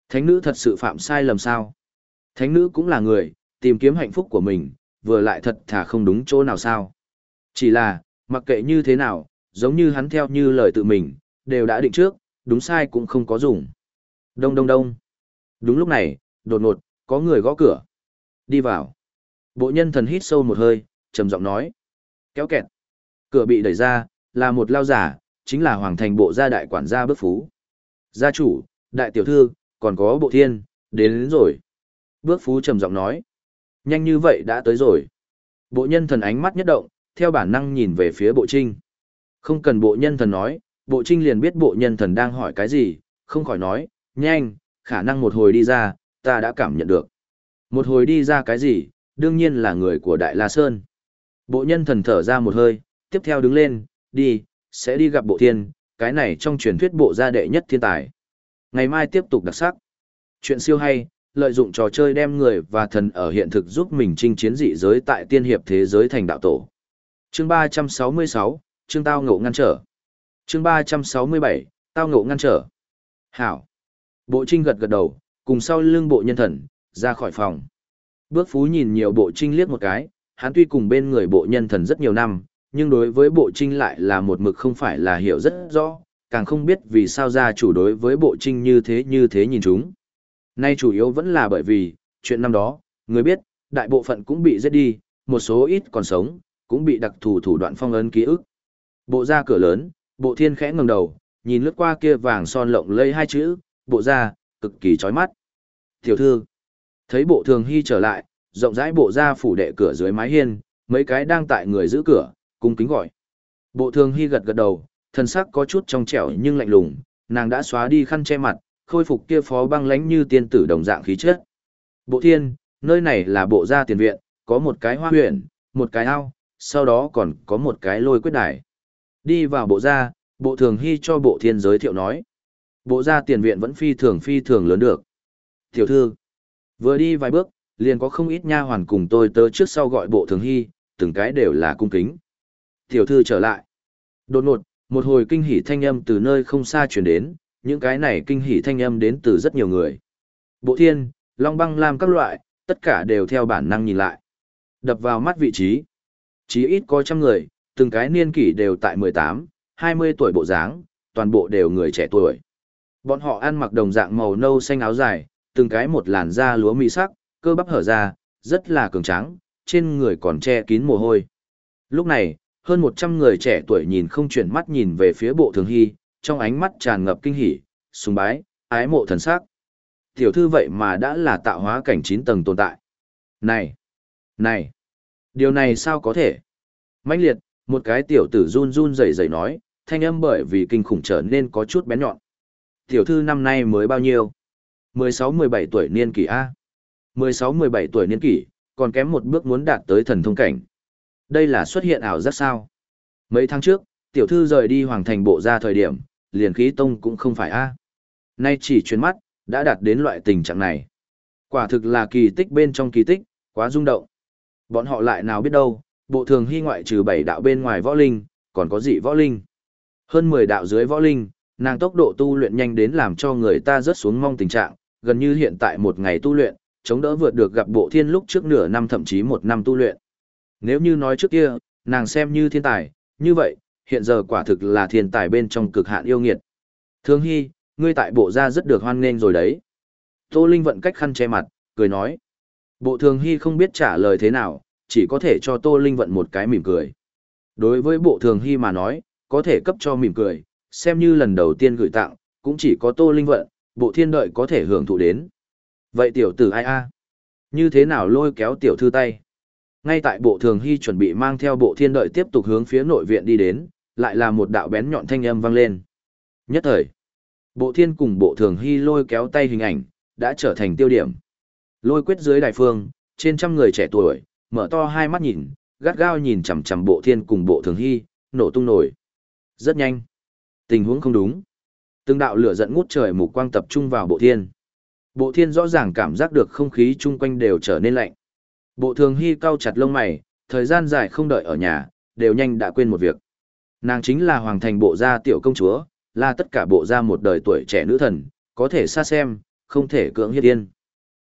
Thánh nữ thật sự phạm sai lầm sao? Thánh nữ cũng là người, tìm kiếm hạnh phúc của mình, vừa lại thật thà không đúng chỗ nào sao? Chỉ là, mặc kệ như thế nào, giống như hắn theo như lời tự mình, đều đã định trước, đúng sai cũng không có dùng. Đông đông đông. Đúng lúc này, đột ngột, có người gõ cửa. Đi vào. Bộ nhân thần hít sâu một hơi, trầm giọng nói. Kéo kẹt. Cửa bị đẩy ra, là một lao giả, chính là hoàng thành bộ gia đại quản gia bước phú. Gia chủ, đại tiểu thư, còn có bộ thiên, đến, đến rồi. Bước phú trầm giọng nói. Nhanh như vậy đã tới rồi. Bộ nhân thần ánh mắt nhất động, theo bản năng nhìn về phía bộ trinh. Không cần bộ nhân thần nói, bộ trinh liền biết bộ nhân thần đang hỏi cái gì, không khỏi nói, nhanh, khả năng một hồi đi ra, ta đã cảm nhận được. Một hồi đi ra cái gì, đương nhiên là người của Đại La Sơn. Bộ nhân thần thở ra một hơi, tiếp theo đứng lên, đi, sẽ đi gặp bộ thiên, cái này trong truyền thuyết bộ gia đệ nhất thiên tài. Ngày mai tiếp tục đặc sắc. Chuyện siêu hay, lợi dụng trò chơi đem người và thần ở hiện thực giúp mình chinh chiến dị giới tại tiên hiệp thế giới thành đạo tổ. chương 366, chương tao ngộ ngăn trở. Chương 367, tao ngộ ngăn trở. Hảo. Bộ trinh gật gật đầu, cùng sau lưng bộ nhân thần, ra khỏi phòng. Bước phú nhìn nhiều bộ trinh liếc một cái, hắn tuy cùng bên người bộ nhân thần rất nhiều năm, nhưng đối với bộ trinh lại là một mực không phải là hiểu rất rõ, càng không biết vì sao gia chủ đối với bộ trinh như thế như thế nhìn chúng. Nay chủ yếu vẫn là bởi vì, chuyện năm đó, người biết, đại bộ phận cũng bị giết đi, một số ít còn sống, cũng bị đặc thù thủ đoạn phong ấn ký ức. Bộ ra cửa lớn, bộ thiên khẽ ngẩng đầu, nhìn lướt qua kia vàng son lộng lây hai chữ, bộ ra, cực kỳ chói mắt. Tiểu thư, thấy bộ thường hy trở lại, rộng rãi bộ ra phủ đệ cửa dưới mái hiên, mấy cái đang tại người giữ cửa, cung kính gọi. Bộ thường hy gật gật đầu, thân sắc có chút trong trẻo nhưng lạnh lùng, nàng đã xóa đi khăn che mặt, khôi phục kia phó băng lãnh như tiên tử đồng dạng khí chất. Bộ thiên, nơi này là bộ gia tiền viện, có một cái hoa huyện, một cái ao, sau đó còn có một cái lôi quyết đài. Đi vào bộ gia, bộ thường hy cho bộ thiên giới thiệu nói. Bộ gia tiền viện vẫn phi thường phi thường lớn được. Tiểu thư, vừa đi vài bước, liền có không ít nha hoàn cùng tôi tớ trước sau gọi bộ thường hy, từng cái đều là cung kính. Tiểu thư trở lại. Đột ngột, một hồi kinh hỉ thanh âm từ nơi không xa chuyển đến, những cái này kinh hỉ thanh âm đến từ rất nhiều người. Bộ thiên, long băng làm các loại, tất cả đều theo bản năng nhìn lại. Đập vào mắt vị trí. Chí ít có trăm người, từng cái niên kỷ đều tại 18, 20 tuổi bộ dáng, toàn bộ đều người trẻ tuổi. Bọn họ ăn mặc đồng dạng màu nâu xanh áo dài, từng cái một làn da lúa mì sắc, cơ bắp hở ra, rất là cường tráng, trên người còn che kín mồ hôi. Lúc này, hơn 100 người trẻ tuổi nhìn không chuyển mắt nhìn về phía bộ thường hy, trong ánh mắt tràn ngập kinh hỉ, sùng bái, ái mộ thần sắc. Tiểu thư vậy mà đã là tạo hóa cảnh 9 tầng tồn tại. Này! Này! Điều này sao có thể? mãnh liệt, một cái tiểu tử run run rẩy rẩy nói, thanh âm bởi vì kinh khủng trở nên có chút bén nhọn. Tiểu thư năm nay mới bao nhiêu? 16-17 tuổi niên kỷ A. 16-17 tuổi niên kỷ, còn kém một bước muốn đạt tới thần thông cảnh. Đây là xuất hiện ảo giác sao? Mấy tháng trước, tiểu thư rời đi hoàng thành bộ ra thời điểm, liền khí tông cũng không phải A. Nay chỉ chuyến mắt, đã đạt đến loại tình trạng này. Quả thực là kỳ tích bên trong kỳ tích, quá rung động. Bọn họ lại nào biết đâu, bộ thường hy ngoại trừ bảy đạo bên ngoài võ linh, còn có dị võ linh. Hơn 10 đạo dưới võ linh, nàng tốc độ tu luyện nhanh đến làm cho người ta rớt xuống mong tình trạng, gần như hiện tại một ngày tu luyện, chống đỡ vượt được gặp bộ thiên lúc trước nửa năm thậm chí một năm tu luyện. Nếu như nói trước kia, nàng xem như thiên tài, như vậy, hiện giờ quả thực là thiên tài bên trong cực hạn yêu nghiệt. Thương Hy, ngươi tại bộ gia rất được hoan nghênh rồi đấy. Tô Linh vận cách khăn che mặt, cười nói. Bộ Thường Hy không biết trả lời thế nào, chỉ có thể cho Tô Linh vận một cái mỉm cười. Đối với bộ Thường Hy mà nói, có thể cấp cho mỉm cười, xem như lần đầu tiên gửi tặng, cũng chỉ có Tô Linh vận, bộ thiên đợi có thể hưởng thụ đến. Vậy tiểu tử ai a? Như thế nào lôi kéo tiểu thư tay? Ngay tại bộ thường hy chuẩn bị mang theo bộ thiên đợi tiếp tục hướng phía nội viện đi đến, lại là một đạo bén nhọn thanh âm vang lên. Nhất thời, bộ thiên cùng bộ thường hy lôi kéo tay hình ảnh, đã trở thành tiêu điểm. Lôi quyết dưới đại phương, trên trăm người trẻ tuổi, mở to hai mắt nhìn, gắt gao nhìn chằm chằm bộ thiên cùng bộ thường hy, nổ tung nổi. Rất nhanh. Tình huống không đúng. Từng đạo lửa giận ngút trời mục quang tập trung vào bộ thiên. Bộ thiên rõ ràng cảm giác được không khí chung quanh đều trở nên lạnh. Bộ thường hy cau chặt lông mày, thời gian dài không đợi ở nhà, đều nhanh đã quên một việc. Nàng chính là hoàng thành bộ gia tiểu công chúa, là tất cả bộ gia một đời tuổi trẻ nữ thần, có thể xa xem, không thể cưỡng hiết yên.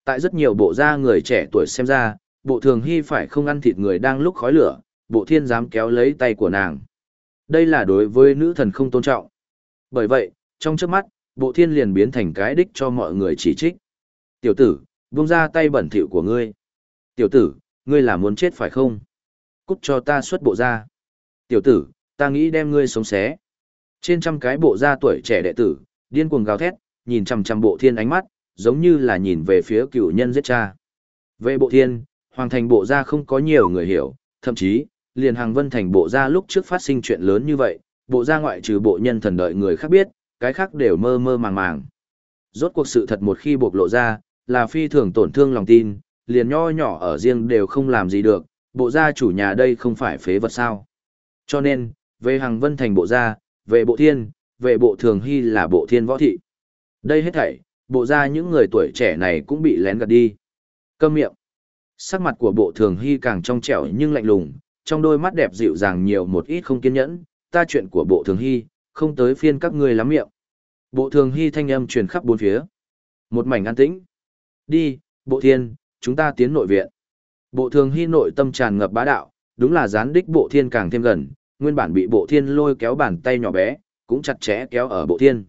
Tại rất nhiều bộ gia người trẻ tuổi xem ra, bộ thường hy phải không ăn thịt người đang lúc khói lửa, bộ thiên dám kéo lấy tay của nàng. Đây là đối với nữ thần không tôn trọng. Bởi vậy, trong trước mắt, bộ thiên liền biến thành cái đích cho mọi người chỉ trích. Tiểu tử, buông ra tay bẩn thỉu của ngươi. Tiểu tử, ngươi là muốn chết phải không? Cút cho ta xuất bộ ra. Tiểu tử, ta nghĩ đem ngươi sống xé. Trên trăm cái bộ ra tuổi trẻ đệ tử, điên cuồng gào thét, nhìn chằm chằm bộ thiên ánh mắt, giống như là nhìn về phía cựu nhân giết cha. Về bộ thiên, hoàng thành bộ ra không có nhiều người hiểu, thậm chí, liền hàng vân thành bộ ra lúc trước phát sinh chuyện lớn như vậy, bộ gia ngoại trừ bộ nhân thần đợi người khác biết, cái khác đều mơ mơ màng màng. Rốt cuộc sự thật một khi bộc lộ ra, là phi thường tổn thương lòng tin, liền nho nhỏ ở riêng đều không làm gì được, bộ gia chủ nhà đây không phải phế vật sao. Cho nên, về hàng vân thành bộ gia, về bộ thiên, về bộ thường hy là bộ thiên võ thị. Đây hết thảy, bộ gia những người tuổi trẻ này cũng bị lén gạt đi. Câm miệng. Sắc mặt của bộ thường hy càng trong trẻo nhưng lạnh lùng, trong đôi mắt đẹp dịu dàng nhiều một ít không kiên nhẫn, ta chuyện của bộ thường hy, không tới phiên các ngươi lắm miệng. Bộ thường hy thanh âm truyền khắp bốn phía. Một mảnh an tĩnh. Đi, bộ thiên, chúng ta tiến nội viện. Bộ thường hy nội tâm tràn ngập bá đạo, đúng là gián đích bộ thiên càng thêm gần, nguyên bản bị bộ thiên lôi kéo bàn tay nhỏ bé, cũng chặt chẽ kéo ở bộ thiên.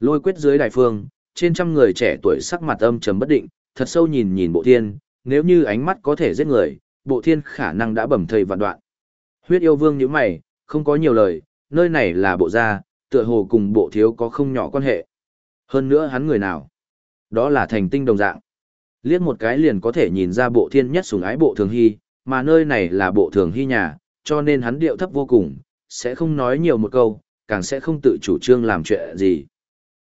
Lôi quyết dưới đại phương, trên trăm người trẻ tuổi sắc mặt âm trầm bất định, thật sâu nhìn nhìn bộ thiên, nếu như ánh mắt có thể giết người, bộ thiên khả năng đã bầm thây vạn đoạn. Huyết yêu vương như mày, không có nhiều lời, nơi này là bộ gia, tựa hồ cùng bộ thiếu có không nhỏ quan hệ. Hơn nữa hắn người nào? Đó là thành tinh đồng dạng. Liếc một cái liền có thể nhìn ra bộ thiên nhất sủng ái bộ thường hy, mà nơi này là bộ thường hy nhà, cho nên hắn điệu thấp vô cùng, sẽ không nói nhiều một câu, càng sẽ không tự chủ trương làm chuyện gì.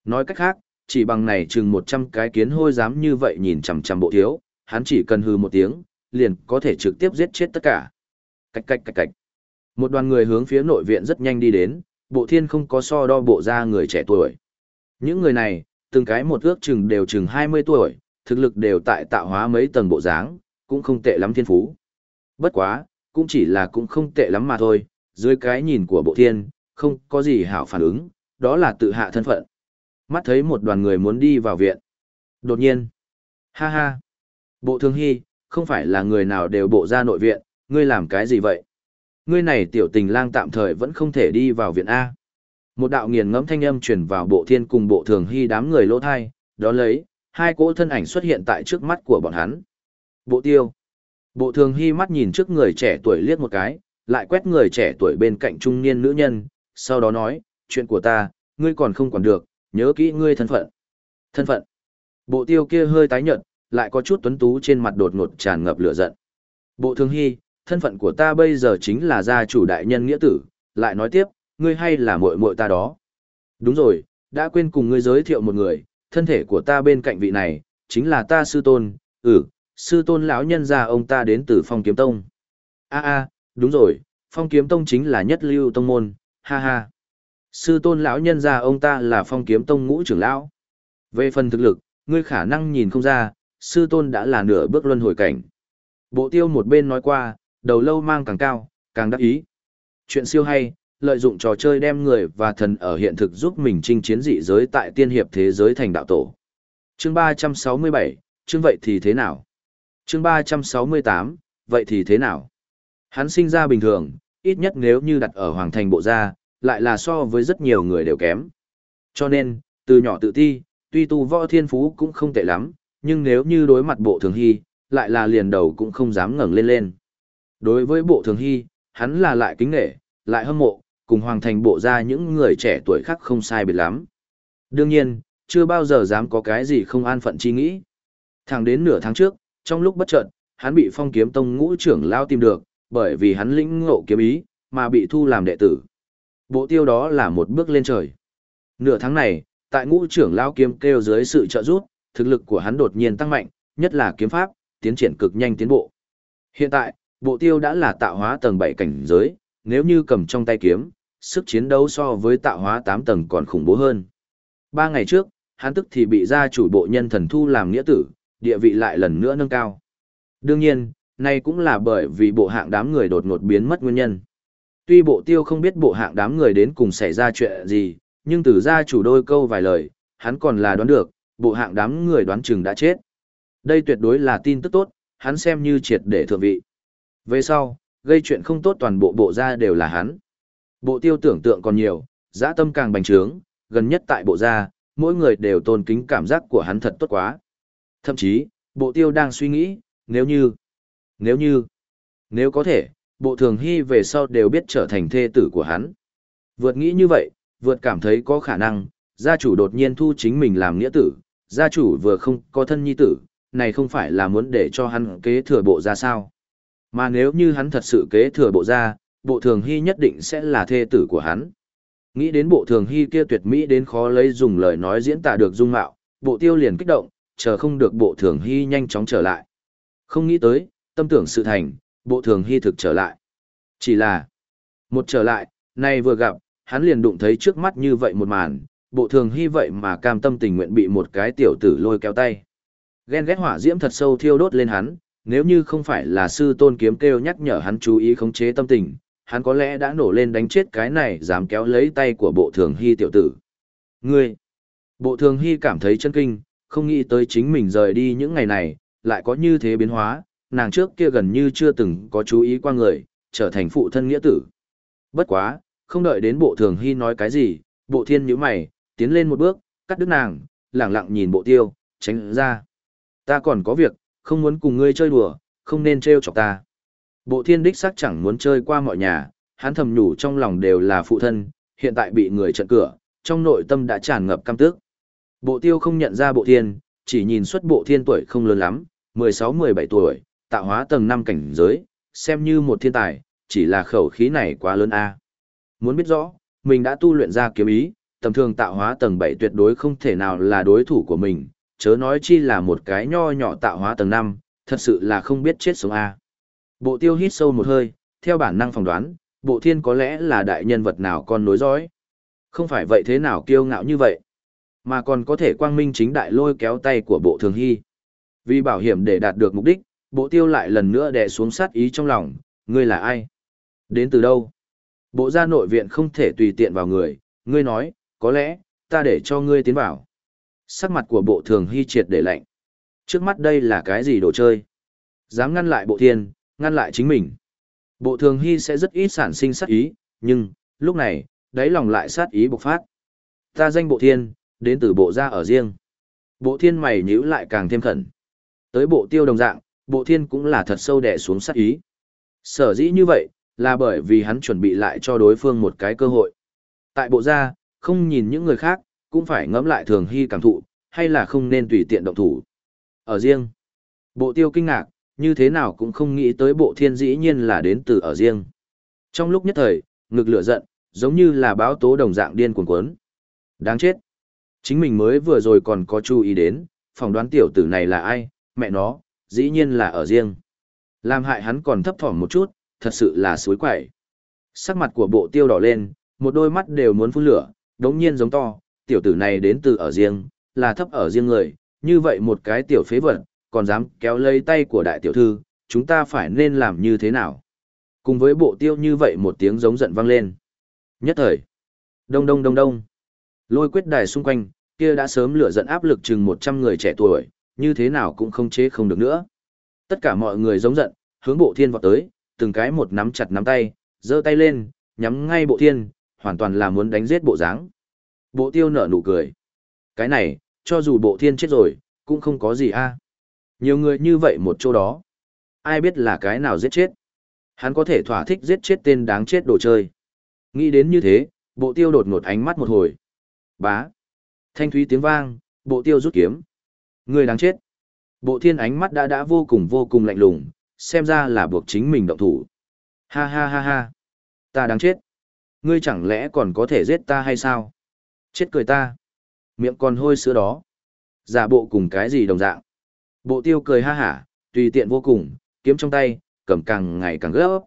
Nói cách khác, chỉ bằng này chừng 100 cái kiến hôi dám như vậy nhìn chằm chằm bộ thiếu, hắn chỉ cần hư một tiếng, liền có thể trực tiếp giết chết tất cả. Cách cách cách cách. Một đoàn người hướng phía nội viện rất nhanh đi đến, bộ thiên không có so đo bộ ra người trẻ tuổi. Những người này, từng cái một ước chừng đều chừng 20 tuổi, thực lực đều tại tạo hóa mấy tầng bộ dáng, cũng không tệ lắm thiên phú. Bất quá, cũng chỉ là cũng không tệ lắm mà thôi, dưới cái nhìn của bộ thiên, không có gì hảo phản ứng, đó là tự hạ thân phận. Mắt thấy một đoàn người muốn đi vào viện. Đột nhiên, ha ha, bộ thương hy, không phải là người nào đều bộ ra nội viện, ngươi làm cái gì vậy? Ngươi này tiểu tình lang tạm thời vẫn không thể đi vào viện A. Một đạo nghiền ngẫm thanh âm truyền vào bộ thiên cùng bộ thường hy đám người lỗ thai, đó lấy, hai cỗ thân ảnh xuất hiện tại trước mắt của bọn hắn. Bộ tiêu. Bộ thường hy mắt nhìn trước người trẻ tuổi liếc một cái, lại quét người trẻ tuổi bên cạnh trung niên nữ nhân, sau đó nói, chuyện của ta, ngươi còn không quản được, nhớ kỹ ngươi thân phận. Thân phận. Bộ tiêu kia hơi tái nhợt, lại có chút tuấn tú trên mặt đột ngột tràn ngập lửa giận. Bộ thường hy, thân phận của ta bây giờ chính là gia chủ đại nhân nghĩa tử, lại nói tiếp, ngươi hay là muội muội ta đó. Đúng rồi, đã quên cùng ngươi giới thiệu một người, thân thể của ta bên cạnh vị này, chính là ta sư tôn, ừ, sư tôn lão nhân gia ông ta đến từ phong kiếm tông. a a đúng rồi, phong kiếm tông chính là nhất lưu tông môn, ha ha. Sư tôn lão nhân gia ông ta là phong kiếm tông ngũ trưởng lão. Về phần thực lực, ngươi khả năng nhìn không ra, sư tôn đã là nửa bước luân hồi cảnh. Bộ tiêu một bên nói qua, đầu lâu mang càng cao, càng đắc ý. Chuyện siêu hay, lợi dụng trò chơi đem người và thần ở hiện thực giúp mình chinh chiến dị giới tại tiên hiệp thế giới thành đạo tổ. Chương 367, chương vậy thì thế nào? Chương 368, vậy thì thế nào? Hắn sinh ra bình thường, ít nhất nếu như đặt ở hoàng thành bộ gia, lại là so với rất nhiều người đều kém. Cho nên, từ nhỏ tự ti, tuy tu võ thiên phú cũng không tệ lắm, nhưng nếu như đối mặt bộ thường hy, lại là liền đầu cũng không dám ngẩng lên lên. Đối với bộ thường hy, hắn là lại kính nghệ, lại hâm mộ, cùng hoàng thành bộ ra những người trẻ tuổi khác không sai biệt lắm. Đương nhiên, chưa bao giờ dám có cái gì không an phận chi nghĩ. Thẳng đến nửa tháng trước, trong lúc bất chợt, hắn bị phong kiếm tông ngũ trưởng lao tìm được, bởi vì hắn lĩnh ngộ kiếm ý, mà bị thu làm đệ tử. Bộ tiêu đó là một bước lên trời. Nửa tháng này, tại ngũ trưởng lao kiếm kêu dưới sự trợ giúp, thực lực của hắn đột nhiên tăng mạnh, nhất là kiếm pháp, tiến triển cực nhanh tiến bộ. Hiện tại, bộ tiêu đã là tạo hóa tầng 7 cảnh giới, nếu như cầm trong tay kiếm, sức chiến đấu so với tạo hóa 8 tầng còn khủng bố hơn. Ba ngày trước, hắn tức thì bị gia chủ bộ nhân thần thu làm nghĩa tử, địa vị lại lần nữa nâng cao. Đương nhiên, này cũng là bởi vì bộ hạng đám người đột ngột biến mất nguyên nhân. Tuy bộ tiêu không biết bộ hạng đám người đến cùng xảy ra chuyện gì, nhưng từ gia chủ đôi câu vài lời, hắn còn là đoán được, bộ hạng đám người đoán chừng đã chết. Đây tuyệt đối là tin tức tốt, hắn xem như triệt để thượng vị. Về sau, gây chuyện không tốt toàn bộ bộ gia đều là hắn. Bộ tiêu tưởng tượng còn nhiều, dã tâm càng bành trướng, gần nhất tại bộ gia, mỗi người đều tôn kính cảm giác của hắn thật tốt quá. Thậm chí, bộ tiêu đang suy nghĩ, nếu như, nếu như, nếu có thể, bộ thường hy về sau đều biết trở thành thê tử của hắn. Vượt nghĩ như vậy, vượt cảm thấy có khả năng, gia chủ đột nhiên thu chính mình làm nghĩa tử, gia chủ vừa không có thân nhi tử, này không phải là muốn để cho hắn kế thừa bộ ra sao. Mà nếu như hắn thật sự kế thừa bộ gia, bộ thường hy nhất định sẽ là thê tử của hắn. Nghĩ đến bộ thường hy kia tuyệt mỹ đến khó lấy dùng lời nói diễn tả được dung mạo, bộ tiêu liền kích động, chờ không được bộ thường hy nhanh chóng trở lại. Không nghĩ tới, tâm tưởng sự thành, bộ thường hy thực trở lại. Chỉ là, một trở lại, nay vừa gặp, hắn liền đụng thấy trước mắt như vậy một màn, bộ thường hy vậy mà cam tâm tình nguyện bị một cái tiểu tử lôi kéo tay. Ghen ghét hỏa diễm thật sâu thiêu đốt lên hắn, nếu như không phải là sư tôn kiếm kêu nhắc nhở hắn chú ý khống chế tâm tình, hắn có lẽ đã nổ lên đánh chết cái này dám kéo lấy tay của bộ thường hy tiểu tử. Ngươi! Bộ thường hy cảm thấy chân kinh, không nghĩ tới chính mình rời đi những ngày này, lại có như thế biến hóa, nàng trước kia gần như chưa từng có chú ý qua người, trở thành phụ thân nghĩa tử. Bất quá, không đợi đến bộ thường hy nói cái gì, bộ thiên nhíu mày, tiến lên một bước, cắt đứt nàng, lẳng lặng nhìn bộ tiêu, tránh ra. Ta còn có việc, không muốn cùng ngươi chơi đùa, không nên trêu chọc ta. Bộ thiên đích xác chẳng muốn chơi qua mọi nhà, hắn thầm nhủ trong lòng đều là phụ thân, hiện tại bị người chặn cửa, trong nội tâm đã tràn ngập căm tức. Bộ tiêu không nhận ra bộ thiên, chỉ nhìn xuất bộ thiên tuổi không lớn lắm, 16-17 tuổi, tạo hóa tầng 5 cảnh giới, xem như một thiên tài, chỉ là khẩu khí này quá lớn a. Muốn biết rõ, mình đã tu luyện ra kiếm ý, tầm thường tạo hóa tầng 7 tuyệt đối không thể nào là đối thủ của mình, chớ nói chi là một cái nho nhỏ tạo hóa tầng năm, thật sự là không biết chết sống a. Bộ tiêu hít sâu một hơi, theo bản năng phỏng đoán, bộ thiên có lẽ là đại nhân vật nào con nối dõi. Không phải vậy thế nào kiêu ngạo như vậy, mà còn có thể quang minh chính đại lôi kéo tay của bộ thường hy. Vì bảo hiểm để đạt được mục đích, bộ tiêu lại lần nữa đè xuống sát ý trong lòng, ngươi là ai? Đến từ đâu? Bộ gia nội viện không thể tùy tiện vào người, ngươi nói, có lẽ, ta để cho ngươi tiến vào. Sắc mặt của bộ thường hy triệt để lạnh. Trước mắt đây là cái gì đồ chơi? Dám ngăn lại bộ thiên, ngăn lại chính mình. Bộ thường hy sẽ rất ít sản sinh sát ý, nhưng, lúc này, đáy lòng lại sát ý bộc phát. Ta danh bộ thiên, đến từ bộ gia ở riêng. Bộ thiên mày nhíu lại càng thêm khẩn. Tới bộ tiêu đồng dạng, bộ thiên cũng là thật sâu đẻ xuống sát ý. Sở dĩ như vậy, là bởi vì hắn chuẩn bị lại cho đối phương một cái cơ hội. Tại bộ gia, không nhìn những người khác, cũng phải ngẫm lại thường hy cảm thụ, hay là không nên tùy tiện động thủ. Ở riêng, bộ tiêu kinh ngạc, như thế nào cũng không nghĩ tới bộ thiên dĩ nhiên là đến từ ở riêng. Trong lúc nhất thời, ngực lửa giận, giống như là báo tố đồng dạng điên cuồng cuốn. Đáng chết. Chính mình mới vừa rồi còn có chú ý đến, phỏng đoán tiểu tử này là ai, mẹ nó, dĩ nhiên là ở riêng. Làm hại hắn còn thấp thỏm một chút, thật sự là suối quẩy. Sắc mặt của bộ tiêu đỏ lên, một đôi mắt đều muốn phun lửa, đống nhiên giống to, tiểu tử này đến từ ở riêng, là thấp ở riêng người, như vậy một cái tiểu phế vật, còn dám kéo lấy tay của đại tiểu thư, chúng ta phải nên làm như thế nào? Cùng với bộ tiêu như vậy một tiếng giống giận vang lên. Nhất thời, đông đông đông đông, lôi quyết đài xung quanh, kia đã sớm lửa giận áp lực chừng 100 người trẻ tuổi, như thế nào cũng không chế không được nữa. Tất cả mọi người giống giận, hướng bộ thiên vọt tới, từng cái một nắm chặt nắm tay, giơ tay lên, nhắm ngay bộ thiên, hoàn toàn là muốn đánh giết bộ dáng. Bộ tiêu nở nụ cười. Cái này, cho dù bộ thiên chết rồi, cũng không có gì a. Nhiều người như vậy một chỗ đó. Ai biết là cái nào giết chết. Hắn có thể thỏa thích giết chết tên đáng chết đồ chơi. Nghĩ đến như thế, bộ tiêu đột ngột ánh mắt một hồi. Bá. Thanh thúy tiếng vang, bộ tiêu rút kiếm. Người đáng chết. Bộ thiên ánh mắt đã đã vô cùng vô cùng lạnh lùng, xem ra là buộc chính mình động thủ. Ha ha ha ha. Ta đáng chết. Ngươi chẳng lẽ còn có thể giết ta hay sao? Chết cười ta. Miệng còn hôi sữa đó. Giả bộ cùng cái gì đồng dạng. Bộ tiêu cười ha hả, tùy tiện vô cùng, kiếm trong tay, cầm càng ngày càng gấp.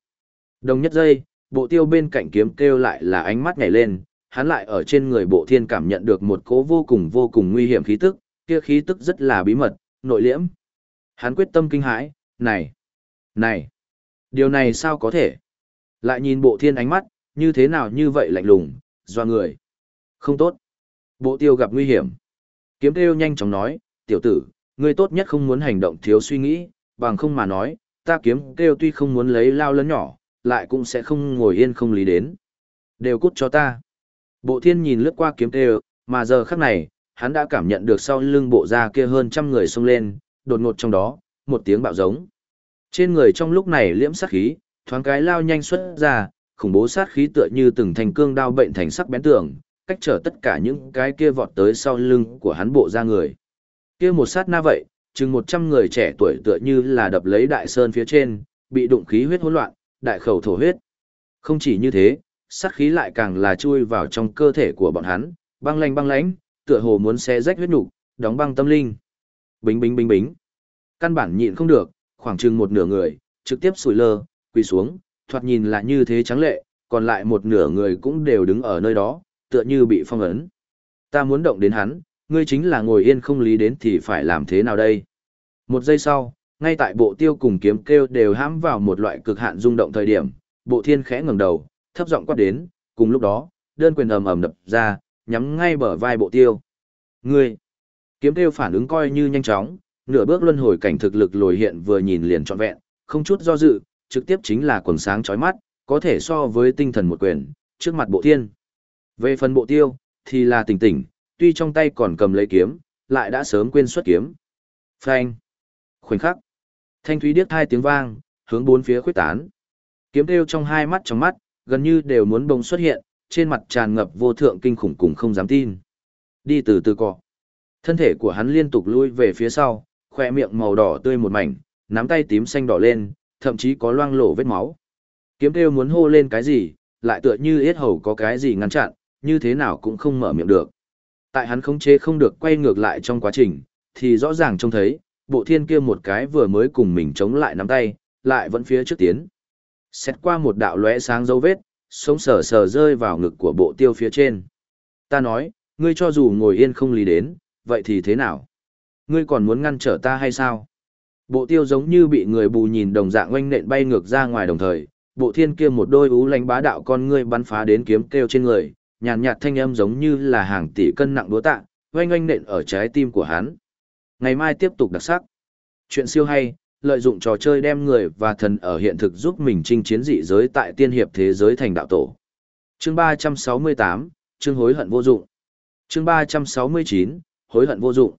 Đồng nhất giây, bộ tiêu bên cạnh kiếm kêu lại là ánh mắt nhảy lên, hắn lại ở trên người bộ thiên cảm nhận được một cố vô cùng vô cùng nguy hiểm khí tức, kia khí tức rất là bí mật, nội liễm. Hắn quyết tâm kinh hãi, này, này, điều này sao có thể? Lại nhìn bộ thiên ánh mắt, như thế nào như vậy lạnh lùng, doa người. Không tốt. Bộ tiêu gặp nguy hiểm. Kiếm tiêu nhanh chóng nói, tiểu tử, ngươi tốt nhất không muốn hành động thiếu suy nghĩ, bằng không mà nói, ta kiếm tiêu tuy không muốn lấy lao lớn nhỏ, lại cũng sẽ không ngồi yên không lý đến. Đều cút cho ta. Bộ thiên nhìn lướt qua kiếm tiêu, mà giờ khắc này, hắn đã cảm nhận được sau lưng bộ da kia hơn trăm người xông lên, đột ngột trong đó, một tiếng bạo giống. Trên người trong lúc này liễm sát khí, thoáng cái lao nhanh xuất ra, khủng bố sát khí tựa như từng thành cương đao bệnh thành sắc bén tường, cách trở tất cả những cái kia vọt tới sau lưng của hắn bộ ra người. Kia một sát na vậy, chừng 100 người trẻ tuổi tựa như là đập lấy đại sơn phía trên, bị đụng khí huyết hỗn loạn, đại khẩu thổ huyết. Không chỉ như thế, sát khí lại càng là chui vào trong cơ thể của bọn hắn, băng lạnh băng lãnh, tựa hồ muốn xé rách huyết nục, đóng băng tâm linh. Bính bính bính bính. Căn bản nhịn không được, khoảng chừng một nửa người, trực tiếp sủi lơ, quỳ xuống, thoạt nhìn là như thế trắng lệ, còn lại một nửa người cũng đều đứng ở nơi đó, tựa như bị phong ấn. Ta muốn động đến hắn, ngươi chính là ngồi yên không lý đến thì phải làm thế nào đây? Một giây sau, ngay tại bộ tiêu cùng kiếm kêu đều hãm vào một loại cực hạn rung động thời điểm, bộ thiên khẽ ngẩng đầu, thấp giọng quát đến, cùng lúc đó, đơn quyền ầm ầm đập ra, nhắm ngay bờ vai bộ tiêu. Ngươi! Kiếm tiêu phản ứng coi như nhanh chóng, nửa bước luân hồi cảnh thực lực lồi hiện vừa nhìn liền trọn vẹn, không chút do dự, trực tiếp chính là quần sáng chói mắt, có thể so với tinh thần một quyền, trước mặt bộ thiên. Về phần bộ tiêu, thì là tỉnh tỉnh, tuy trong tay còn cầm lấy kiếm, lại đã sớm quên xuất kiếm. Phanh! Khoảnh khắc! Thanh thúy điếc hai tiếng vang, hướng bốn phía khuyết tán. Kiếm tiêu trong hai mắt trong mắt, gần như đều muốn bông xuất hiện, trên mặt tràn ngập vô thượng kinh khủng cùng không dám tin. Đi từ từ cọ. Thân thể của hắn liên tục lui về phía sau, khỏe miệng màu đỏ tươi một mảnh, nắm tay tím xanh đỏ lên, thậm chí có loang lổ vết máu. Kiếm tiêu muốn hô lên cái gì, lại tựa như yết hầu có cái gì ngăn chặn, như thế nào cũng không mở miệng được. Tại hắn khống chế không được quay ngược lại trong quá trình, thì rõ ràng trông thấy, bộ thiên kia một cái vừa mới cùng mình chống lại nắm tay, lại vẫn phía trước tiến. Xét qua một đạo lóe sáng dấu vết, sống sờ sờ rơi vào ngực của bộ tiêu phía trên. Ta nói, ngươi cho dù ngồi yên không lý đến, vậy thì thế nào? Ngươi còn muốn ngăn trở ta hay sao? Bộ tiêu giống như bị người bù nhìn đồng dạng oanh nện bay ngược ra ngoài đồng thời, bộ thiên kia một đôi ú lánh bá đạo con ngươi bắn phá đến kiếm kêu trên người, nhàn nhạt thanh âm giống như là hàng tỷ cân nặng đúa tạ, oanh oanh nện ở trái tim của hắn. Ngày mai tiếp tục đặc sắc. Chuyện siêu hay, lợi dụng trò chơi đem người và thần ở hiện thực giúp mình chinh chiến dị giới tại tiên hiệp thế giới thành đạo tổ. Chương 368, chương hối hận vô dụng. Chương 369, hối hận vô dụng.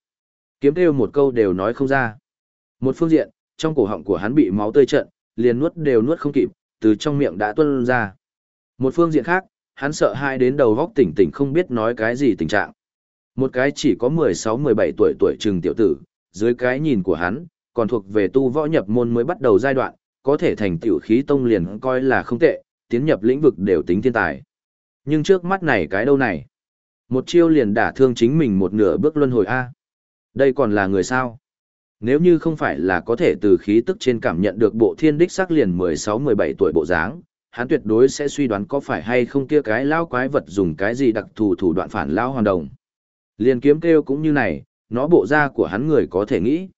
Kiếm kêu một câu đều nói không ra. Một phương diện, trong cổ họng của hắn bị máu tươi trận, liền nuốt đều nuốt không kịp, từ trong miệng đã tuôn ra. Một phương diện khác, hắn sợ hai đến đầu góc tỉnh tỉnh không biết nói cái gì tình trạng. Một cái chỉ có 16-17 tuổi tuổi trừng tiểu tử, dưới cái nhìn của hắn, còn thuộc về tu võ nhập môn mới bắt đầu giai đoạn, có thể thành tiểu khí tông liền coi là không tệ, tiến nhập lĩnh vực đều tính thiên tài. Nhưng trước mắt này cái đâu này? Một chiêu liền đả thương chính mình một nửa bước luân hồi A. Đây còn là người sao? Nếu như không phải là có thể từ khí tức trên cảm nhận được bộ thiên đích sắc liền 16-17 tuổi bộ dáng, hắn tuyệt đối sẽ suy đoán có phải hay không kia cái lao quái vật dùng cái gì đặc thù thủ đoạn phản lao hoàn đồng. Liên kiếm kêu cũng như này, nó bộ da của hắn người có thể nghĩ.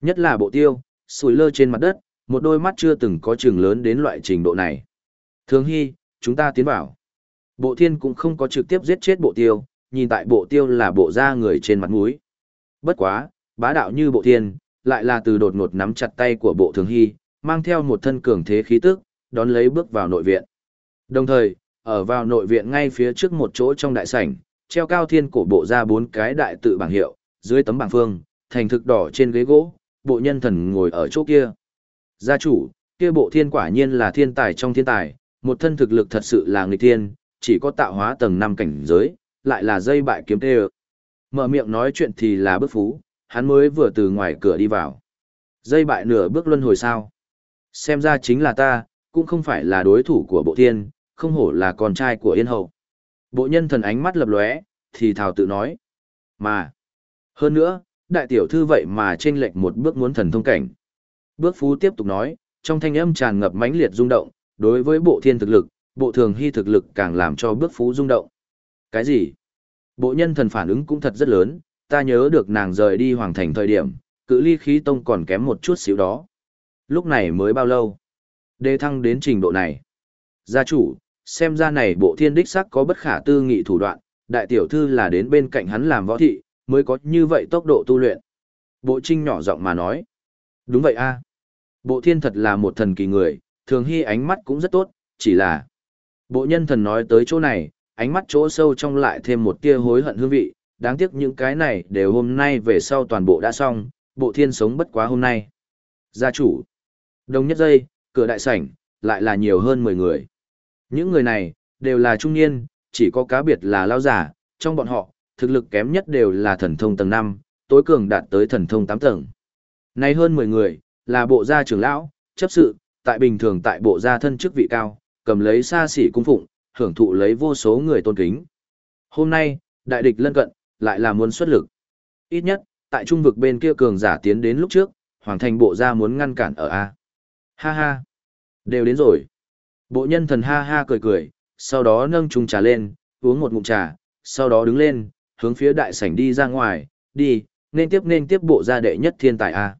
Nhất là bộ tiêu, sùi lơ trên mặt đất, một đôi mắt chưa từng có trường lớn đến loại trình độ này. Thường hy, chúng ta tiến vào. Bộ thiên cũng không có trực tiếp giết chết bộ tiêu, nhìn tại bộ tiêu là bộ da người trên mặt mũi. Bất quá, bá đạo như bộ thiên, lại là từ đột ngột nắm chặt tay của bộ thường hy, mang theo một thân cường thế khí tức, đón lấy bước vào nội viện. Đồng thời, ở vào nội viện ngay phía trước một chỗ trong đại sảnh, treo cao thiên cổ bộ ra bốn cái đại tự bảng hiệu, dưới tấm bảng phương, thành thực đỏ trên ghế gỗ, bộ nhân thần ngồi ở chỗ kia. Gia chủ, kia bộ thiên quả nhiên là thiên tài trong thiên tài, một thân thực lực thật sự là người thiên, chỉ có tạo hóa tầng 5 cảnh giới, lại là dây bại kiếm tê Mở miệng nói chuyện thì là bức phú, hắn mới vừa từ ngoài cửa đi vào. Dây bại nửa bước luân hồi sao. Xem ra chính là ta, cũng không phải là đối thủ của bộ thiên, không hổ là con trai của yên hậu. Bộ nhân thần ánh mắt lập lóe, thì thào tự nói. Mà, hơn nữa, đại tiểu thư vậy mà chênh lệch một bước muốn thần thông cảnh. Bước phú tiếp tục nói, trong thanh âm tràn ngập mãnh liệt rung động, đối với bộ thiên thực lực, bộ thường hy thực lực càng làm cho bước phú rung động. Cái gì? Bộ nhân thần phản ứng cũng thật rất lớn, ta nhớ được nàng rời đi hoàng thành thời điểm, cự ly khí tông còn kém một chút xíu đó. Lúc này mới bao lâu? Đề thăng đến trình độ này. Gia chủ, xem ra này bộ thiên đích sắc có bất khả tư nghị thủ đoạn, đại tiểu thư là đến bên cạnh hắn làm võ thị, mới có như vậy tốc độ tu luyện. Bộ trinh nhỏ giọng mà nói. Đúng vậy a Bộ thiên thật là một thần kỳ người, thường hy ánh mắt cũng rất tốt, chỉ là... Bộ nhân thần nói tới chỗ này, ánh mắt chỗ sâu trong lại thêm một tia hối hận hương vị, đáng tiếc những cái này đều hôm nay về sau toàn bộ đã xong, bộ thiên sống bất quá hôm nay. Gia chủ. Đồng nhất giây, cửa đại sảnh, lại là nhiều hơn 10 người. Những người này, đều là trung niên, chỉ có cá biệt là lao giả, trong bọn họ, thực lực kém nhất đều là thần thông tầng 5, tối cường đạt tới thần thông 8 tầng. Nay hơn 10 người, là bộ gia trưởng lão, chấp sự, tại bình thường tại bộ gia thân chức vị cao, cầm lấy xa xỉ cung phụng, hưởng thụ lấy vô số người tôn kính. Hôm nay, đại địch lân cận, lại là muốn xuất lực. Ít nhất, tại trung vực bên kia cường giả tiến đến lúc trước, hoàng thành bộ gia muốn ngăn cản ở A. Ha ha, đều đến rồi. Bộ nhân thần ha ha cười cười, sau đó nâng chung trà lên, uống một ngụm trà, sau đó đứng lên, hướng phía đại sảnh đi ra ngoài, đi, nên tiếp nên tiếp bộ gia đệ nhất thiên tài A.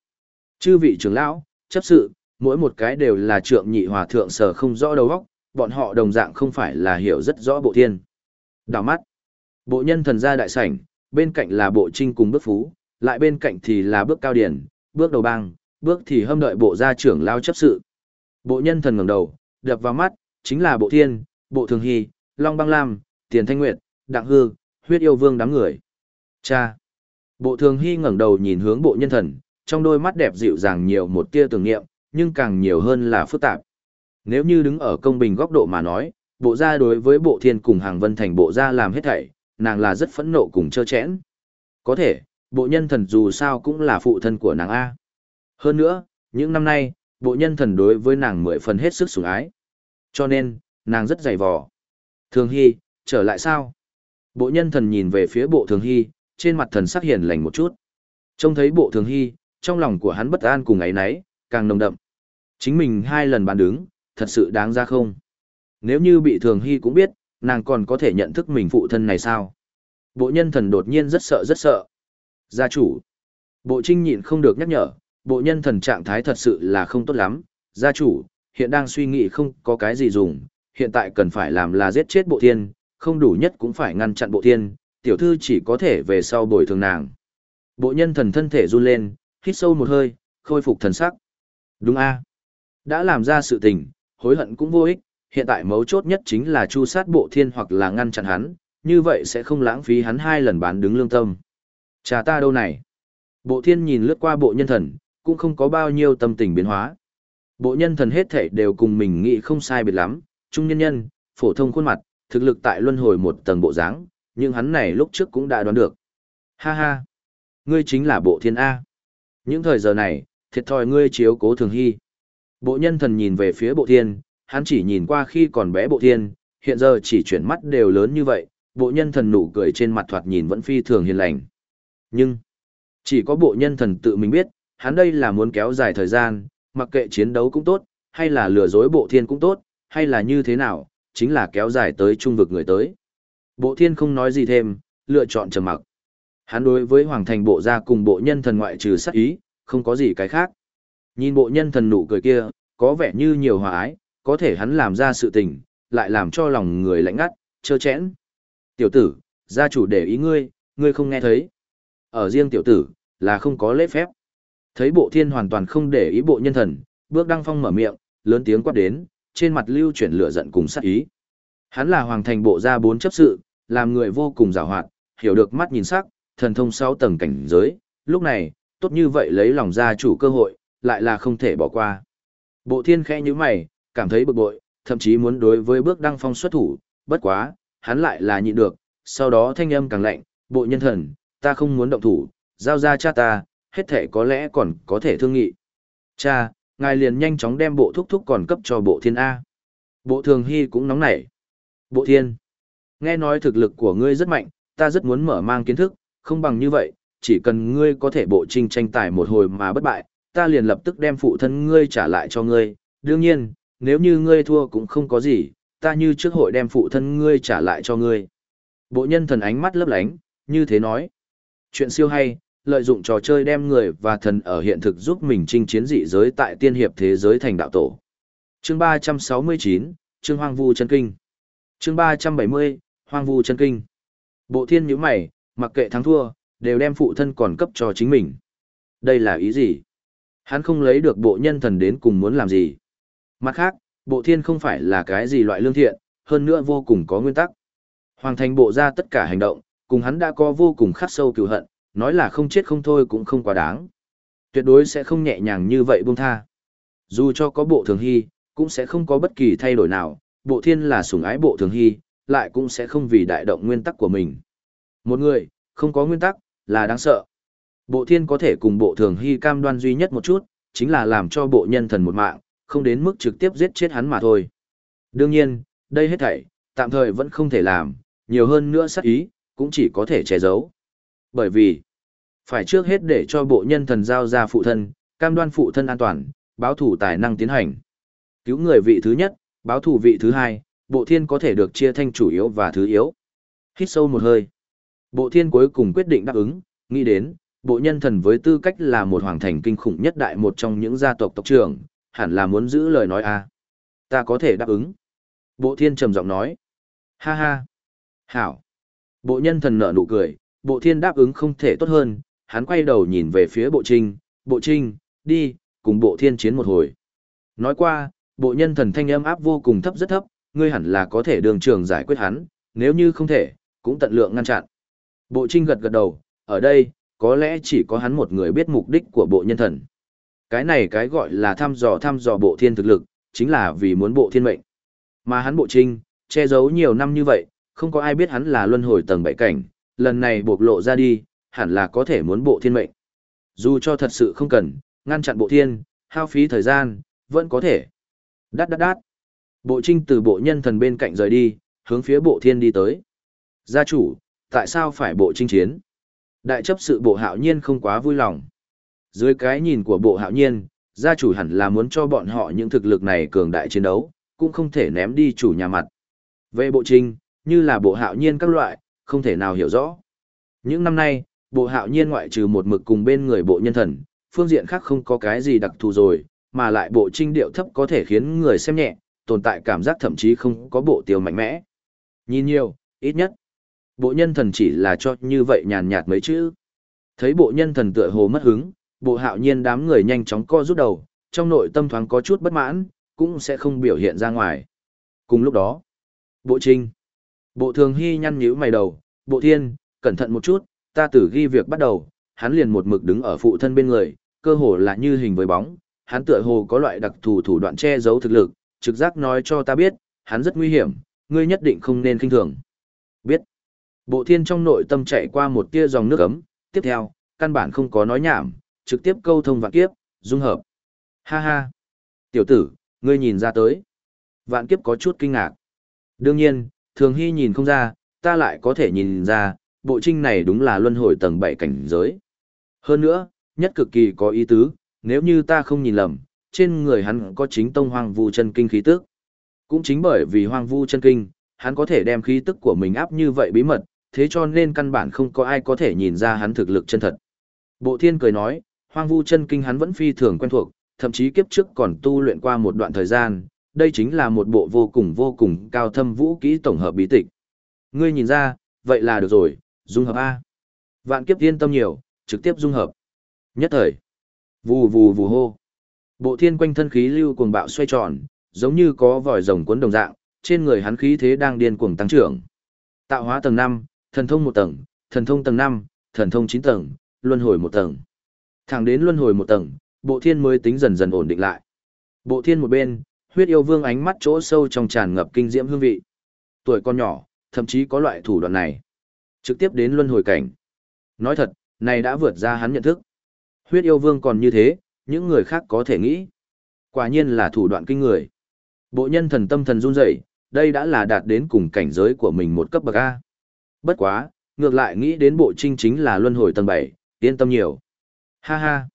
Chư vị trưởng lão, chấp sự, mỗi một cái đều là trượng nhị hòa thượng sở không rõ đầu óc, bọn họ đồng dạng không phải là hiểu rất rõ bộ thiên. Đào mắt. Bộ nhân thần gia đại sảnh, bên cạnh là bộ trinh cùng bước phú, lại bên cạnh thì là bước cao điển, bước đầu bang, bước thì hâm đợi bộ gia trưởng lao chấp sự. Bộ nhân thần ngẩng đầu, đập vào mắt, chính là bộ thiên, bộ thường hy, long băng lam, tiền thanh nguyệt, đặng hư, huyết yêu vương đám người. Cha. Bộ thường hy ngẩng đầu nhìn hướng bộ nhân thần, trong đôi mắt đẹp dịu dàng nhiều một tia tưởng niệm, nhưng càng nhiều hơn là phức tạp. Nếu như đứng ở công bình góc độ mà nói, bộ gia đối với bộ thiên cùng hàng vân thành bộ gia làm hết thảy, nàng là rất phẫn nộ cùng chơ chẽn. Có thể, bộ nhân thần dù sao cũng là phụ thân của nàng A. Hơn nữa, những năm nay, bộ nhân thần đối với nàng mười phần hết sức sủng ái. Cho nên, nàng rất dày vò. Thường Hy, trở lại sao? Bộ nhân thần nhìn về phía bộ Thường Hy, trên mặt thần sắc hiền lành một chút. Trông thấy bộ Thường Hy, trong lòng của hắn bất an cùng ấy nấy, càng nồng đậm. Chính mình hai lần bán đứng, thật sự đáng ra không? Nếu như bị Thường Hy cũng biết, nàng còn có thể nhận thức mình phụ thân này sao? Bộ nhân thần đột nhiên rất sợ rất sợ. Gia chủ. Bộ trinh nhịn không được nhắc nhở, bộ nhân thần trạng thái thật sự là không tốt lắm. Gia chủ, hiện đang suy nghĩ không có cái gì dùng, hiện tại cần phải làm là giết chết bộ thiên, không đủ nhất cũng phải ngăn chặn bộ thiên, tiểu thư chỉ có thể về sau bồi thường nàng. Bộ nhân thần thân thể run lên, hít sâu một hơi, khôi phục thần sắc. Đúng a Đã làm ra sự tình, hối hận cũng vô ích, hiện tại mấu chốt nhất chính là chu sát bộ thiên hoặc là ngăn chặn hắn, như vậy sẽ không lãng phí hắn hai lần bán đứng lương tâm. Chà ta đâu này? Bộ thiên nhìn lướt qua bộ nhân thần, cũng không có bao nhiêu tâm tình biến hóa. Bộ nhân thần hết thể đều cùng mình nghĩ không sai biệt lắm, trung nhân nhân, phổ thông khuôn mặt, thực lực tại luân hồi một tầng bộ dáng, nhưng hắn này lúc trước cũng đã đoán được. Ha ha! Ngươi chính là bộ thiên A. Những thời giờ này, thiệt thòi ngươi chiếu cố thường hy. Bộ nhân thần nhìn về phía bộ thiên, hắn chỉ nhìn qua khi còn bé bộ thiên, hiện giờ chỉ chuyển mắt đều lớn như vậy, bộ nhân thần nụ cười trên mặt thoạt nhìn vẫn phi thường hiền lành. Nhưng, chỉ có bộ nhân thần tự mình biết, hắn đây là muốn kéo dài thời gian, mặc kệ chiến đấu cũng tốt, hay là lừa dối bộ thiên cũng tốt, hay là như thế nào, chính là kéo dài tới trung vực người tới. Bộ thiên không nói gì thêm, lựa chọn trầm mặc. Hắn đối với hoàng thành bộ gia cùng bộ nhân thần ngoại trừ sát ý, không có gì cái khác. Nhìn bộ nhân thần nụ cười kia, có vẻ như nhiều hòa ái, có thể hắn làm ra sự tình, lại làm cho lòng người lạnh ngắt, chơ chẽn. Tiểu tử, gia chủ để ý ngươi, ngươi không nghe thấy. Ở riêng tiểu tử, là không có lễ phép. Thấy bộ thiên hoàn toàn không để ý bộ nhân thần, bước đăng phong mở miệng, lớn tiếng quát đến, trên mặt lưu chuyển lửa giận cùng sát ý. Hắn là hoàng thành bộ gia bốn chấp sự, làm người vô cùng giàu hoạt, hiểu được mắt nhìn sắc, thần thông sáu tầng cảnh giới, lúc này, tốt như vậy lấy lòng gia chủ cơ hội, lại là không thể bỏ qua. Bộ thiên khẽ như mày, cảm thấy bực bội, thậm chí muốn đối với bước đăng phong xuất thủ, bất quá, hắn lại là nhịn được, sau đó thanh âm càng lạnh, bộ nhân thần, ta không muốn động thủ, giao ra cha ta, hết thể có lẽ còn có thể thương nghị. Cha, ngài liền nhanh chóng đem bộ thúc thúc còn cấp cho bộ thiên A. Bộ thường hy cũng nóng nảy. Bộ thiên, nghe nói thực lực của ngươi rất mạnh, ta rất muốn mở mang kiến thức, không bằng như vậy, chỉ cần ngươi có thể bộ trinh tranh tài một hồi mà bất bại, ta liền lập tức đem phụ thân ngươi trả lại cho ngươi. Đương nhiên, nếu như ngươi thua cũng không có gì, ta như trước hội đem phụ thân ngươi trả lại cho ngươi. Bộ nhân thần ánh mắt lấp lánh, như thế nói. Chuyện siêu hay, lợi dụng trò chơi đem người và thần ở hiện thực giúp mình chinh chiến dị giới tại tiên hiệp thế giới thành đạo tổ. Chương 369, Chương Hoang Vu Chân Kinh. Chương 370, Hoang Vu Chân Kinh. Bộ thiên nhíu mày, mặc kệ thắng thua, đều đem phụ thân còn cấp cho chính mình. Đây là ý gì? Hắn không lấy được bộ nhân thần đến cùng muốn làm gì. Mặt khác, bộ thiên không phải là cái gì loại lương thiện, hơn nữa vô cùng có nguyên tắc. Hoàng thành bộ ra tất cả hành động, cùng hắn đã có vô cùng khắc sâu cựu hận, nói là không chết không thôi cũng không quá đáng. Tuyệt đối sẽ không nhẹ nhàng như vậy buông tha. Dù cho có bộ thường hy, cũng sẽ không có bất kỳ thay đổi nào, bộ thiên là sủng ái bộ thường hy, lại cũng sẽ không vì đại động nguyên tắc của mình. Một người, không có nguyên tắc, là đáng sợ. Bộ thiên có thể cùng bộ thường hy cam đoan duy nhất một chút, chính là làm cho bộ nhân thần một mạng, không đến mức trực tiếp giết chết hắn mà thôi. Đương nhiên, đây hết thảy, tạm thời vẫn không thể làm, nhiều hơn nữa sát ý, cũng chỉ có thể che giấu. Bởi vì, phải trước hết để cho bộ nhân thần giao ra phụ thân, cam đoan phụ thân an toàn, báo thủ tài năng tiến hành. Cứu người vị thứ nhất, báo thủ vị thứ hai, bộ thiên có thể được chia thành chủ yếu và thứ yếu. Hít sâu một hơi. Bộ thiên cuối cùng quyết định đáp ứng, nghĩ đến, bộ nhân thần với tư cách là một hoàng thành kinh khủng nhất đại một trong những gia tộc tộc trưởng, hẳn là muốn giữ lời nói à. Ta có thể đáp ứng. Bộ thiên trầm giọng nói. Ha ha. Hảo. Bộ nhân thần nở nụ cười, bộ thiên đáp ứng không thể tốt hơn, hắn quay đầu nhìn về phía bộ trinh, bộ trinh, đi, cùng bộ thiên chiến một hồi. Nói qua, bộ nhân thần thanh âm áp vô cùng thấp rất thấp, ngươi hẳn là có thể đường trường giải quyết hắn, nếu như không thể, cũng tận lượng ngăn chặn. Bộ trinh gật gật đầu, ở đây, có lẽ chỉ có hắn một người biết mục đích của bộ nhân thần. Cái này cái gọi là thăm dò thăm dò bộ thiên thực lực, chính là vì muốn bộ thiên mệnh. Mà hắn bộ trinh, che giấu nhiều năm như vậy, không có ai biết hắn là luân hồi tầng bảy cảnh, lần này bộc lộ ra đi, hẳn là có thể muốn bộ thiên mệnh. Dù cho thật sự không cần, ngăn chặn bộ thiên, hao phí thời gian, vẫn có thể. Đát đát đát. Bộ trinh từ bộ nhân thần bên cạnh rời đi, hướng phía bộ thiên đi tới. Gia chủ, tại sao phải bộ trinh chiến? Đại chấp sự bộ hạo nhiên không quá vui lòng. Dưới cái nhìn của bộ hạo nhiên, gia chủ hẳn là muốn cho bọn họ những thực lực này cường đại chiến đấu, cũng không thể ném đi chủ nhà mặt. Về bộ trinh, như là bộ hạo nhiên các loại, không thể nào hiểu rõ. Những năm nay, bộ hạo nhiên ngoại trừ một mực cùng bên người bộ nhân thần, phương diện khác không có cái gì đặc thù rồi, mà lại bộ trinh điệu thấp có thể khiến người xem nhẹ, tồn tại cảm giác thậm chí không có bộ tiêu mạnh mẽ. Nhìn nhiều, ít nhất. Bộ nhân thần chỉ là cho như vậy nhàn nhạt mấy chữ. Thấy bộ nhân thần tựa hồ mất hứng, bộ hạo nhiên đám người nhanh chóng co rút đầu, trong nội tâm thoáng có chút bất mãn, cũng sẽ không biểu hiện ra ngoài. Cùng lúc đó, bộ trinh, bộ thường hy nhăn nhíu mày đầu, bộ thiên, cẩn thận một chút, ta tử ghi việc bắt đầu, hắn liền một mực đứng ở phụ thân bên người, cơ hồ là như hình với bóng, hắn tựa hồ có loại đặc thù thủ đoạn che giấu thực lực, trực giác nói cho ta biết, hắn rất nguy hiểm, ngươi nhất định không nên kinh thường. Biết. Bộ thiên trong nội tâm chạy qua một tia dòng nước ấm, tiếp theo, căn bản không có nói nhảm, trực tiếp câu thông vạn kiếp, dung hợp. Ha ha. Tiểu tử, ngươi nhìn ra tới. Vạn kiếp có chút kinh ngạc. Đương nhiên, thường hy nhìn không ra, ta lại có thể nhìn ra, bộ trinh này đúng là luân hồi tầng 7 cảnh giới. Hơn nữa, nhất cực kỳ có ý tứ, nếu như ta không nhìn lầm, trên người hắn có chính tông hoang vu chân kinh khí tức. Cũng chính bởi vì hoang vu chân kinh, hắn có thể đem khí tức của mình áp như vậy bí mật, thế cho nên căn bản không có ai có thể nhìn ra hắn thực lực chân thật. Bộ thiên cười nói, hoang vu chân kinh hắn vẫn phi thường quen thuộc, thậm chí kiếp trước còn tu luyện qua một đoạn thời gian, đây chính là một bộ vô cùng vô cùng cao thâm vũ kỹ tổng hợp bí tịch. Ngươi nhìn ra, vậy là được rồi, dung hợp A. Vạn kiếp yên tâm nhiều, trực tiếp dung hợp. Nhất thời, vù vù vù hô. Bộ thiên quanh thân khí lưu cuồng bạo xoay tròn, giống như có vòi rồng cuốn đồng dạng, trên người hắn khí thế đang điên cuồng tăng trưởng. Tạo hóa tầng năm, thần thông một tầng, thần thông tầng năm, thần thông chín tầng, luân hồi một tầng. Thẳng đến luân hồi một tầng, bộ thiên mới tính dần dần ổn định lại. Bộ thiên một bên, huyết yêu vương ánh mắt chỗ sâu trong tràn ngập kinh diễm hương vị. Tuổi con nhỏ, thậm chí có loại thủ đoạn này. Trực tiếp đến luân hồi cảnh. Nói thật, này đã vượt ra hắn nhận thức. Huyết yêu vương còn như thế, những người khác có thể nghĩ. Quả nhiên là thủ đoạn kinh người. Bộ nhân thần tâm thần run rẩy, đây đã là đạt đến cùng cảnh giới của mình một cấp bậc A. Bất quá, ngược lại nghĩ đến bộ trinh chính là luân hồi tầng 7, yên tâm nhiều. Ha ha.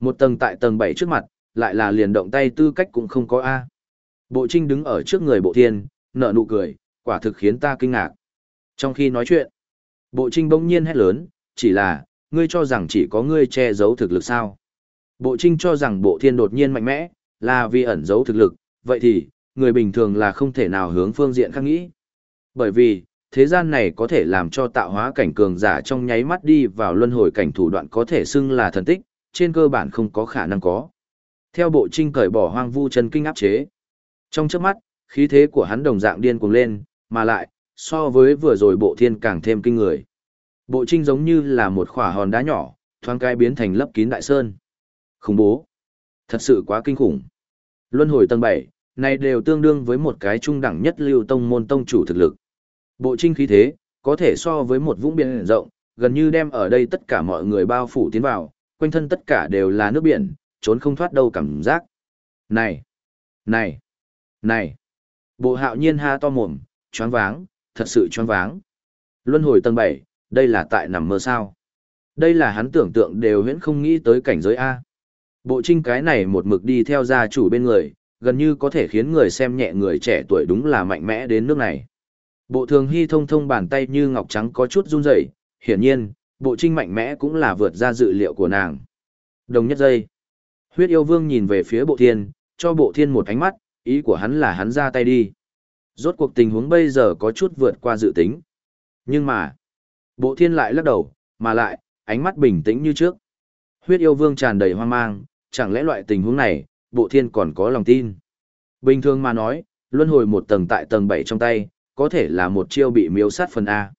Một tầng tại tầng 7 trước mặt, lại là liền động tay tư cách cũng không có A. Bộ trinh đứng ở trước người bộ thiên, nở nụ cười, quả thực khiến ta kinh ngạc. Trong khi nói chuyện, bộ trinh bỗng nhiên hét lớn, chỉ là, ngươi cho rằng chỉ có ngươi che giấu thực lực sao. Bộ trinh cho rằng bộ thiên đột nhiên mạnh mẽ, là vì ẩn giấu thực lực, vậy thì, người bình thường là không thể nào hướng phương diện khác nghĩ. Bởi vì, thế gian này có thể làm cho tạo hóa cảnh cường giả trong nháy mắt đi vào luân hồi cảnh thủ đoạn có thể xưng là thần tích, trên cơ bản không có khả năng có. Theo bộ trinh cởi bỏ hoang vu chân kinh áp chế. Trong chớp mắt, khí thế của hắn đồng dạng điên cuồng lên, mà lại, so với vừa rồi bộ thiên càng thêm kinh người. Bộ trinh giống như là một khỏa hòn đá nhỏ, thoáng cái biến thành lấp kín đại sơn. Khủng bố. Thật sự quá kinh khủng. Luân hồi tầng 7, này đều tương đương với một cái trung đẳng nhất lưu tông môn tông chủ thực lực. Bộ trinh khí thế, có thể so với một vũng biển rộng, gần như đem ở đây tất cả mọi người bao phủ tiến vào, quanh thân tất cả đều là nước biển, trốn không thoát đâu cảm giác. Này! Này! Này! Bộ hạo nhiên ha to mồm, choáng váng, thật sự choáng váng. Luân hồi tầng 7, đây là tại nằm mơ sao. Đây là hắn tưởng tượng đều huyễn không nghĩ tới cảnh giới A. Bộ trinh cái này một mực đi theo gia chủ bên người, gần như có thể khiến người xem nhẹ người trẻ tuổi đúng là mạnh mẽ đến nước này. Bộ thường hy thông thông bàn tay như ngọc trắng có chút run rẩy, hiển nhiên, bộ trinh mạnh mẽ cũng là vượt ra dự liệu của nàng. Đồng nhất giây. Huyết yêu vương nhìn về phía bộ thiên, cho bộ thiên một ánh mắt, ý của hắn là hắn ra tay đi. Rốt cuộc tình huống bây giờ có chút vượt qua dự tính. Nhưng mà, bộ thiên lại lắc đầu, mà lại, ánh mắt bình tĩnh như trước. Huyết yêu vương tràn đầy hoang mang, chẳng lẽ loại tình huống này, bộ thiên còn có lòng tin. Bình thường mà nói, luân hồi một tầng tại tầng 7 trong tay, có thể là một chiêu bị miếu sát phần A.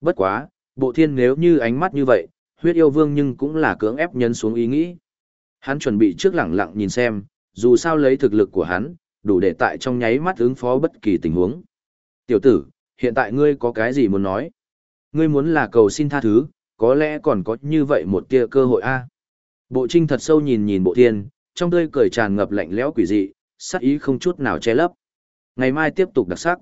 Bất quá, bộ thiên nếu như ánh mắt như vậy, huyết yêu vương nhưng cũng là cưỡng ép nhấn xuống ý nghĩ. Hắn chuẩn bị trước lẳng lặng nhìn xem, dù sao lấy thực lực của hắn, đủ để tại trong nháy mắt ứng phó bất kỳ tình huống. Tiểu tử, hiện tại ngươi có cái gì muốn nói? Ngươi muốn là cầu xin tha thứ, có lẽ còn có như vậy một tia cơ hội a. Bộ trinh thật sâu nhìn nhìn bộ thiên, trong tươi cười tràn ngập lạnh lẽo quỷ dị, sắc ý không chút nào che lấp. Ngày mai tiếp tục đặc sắc.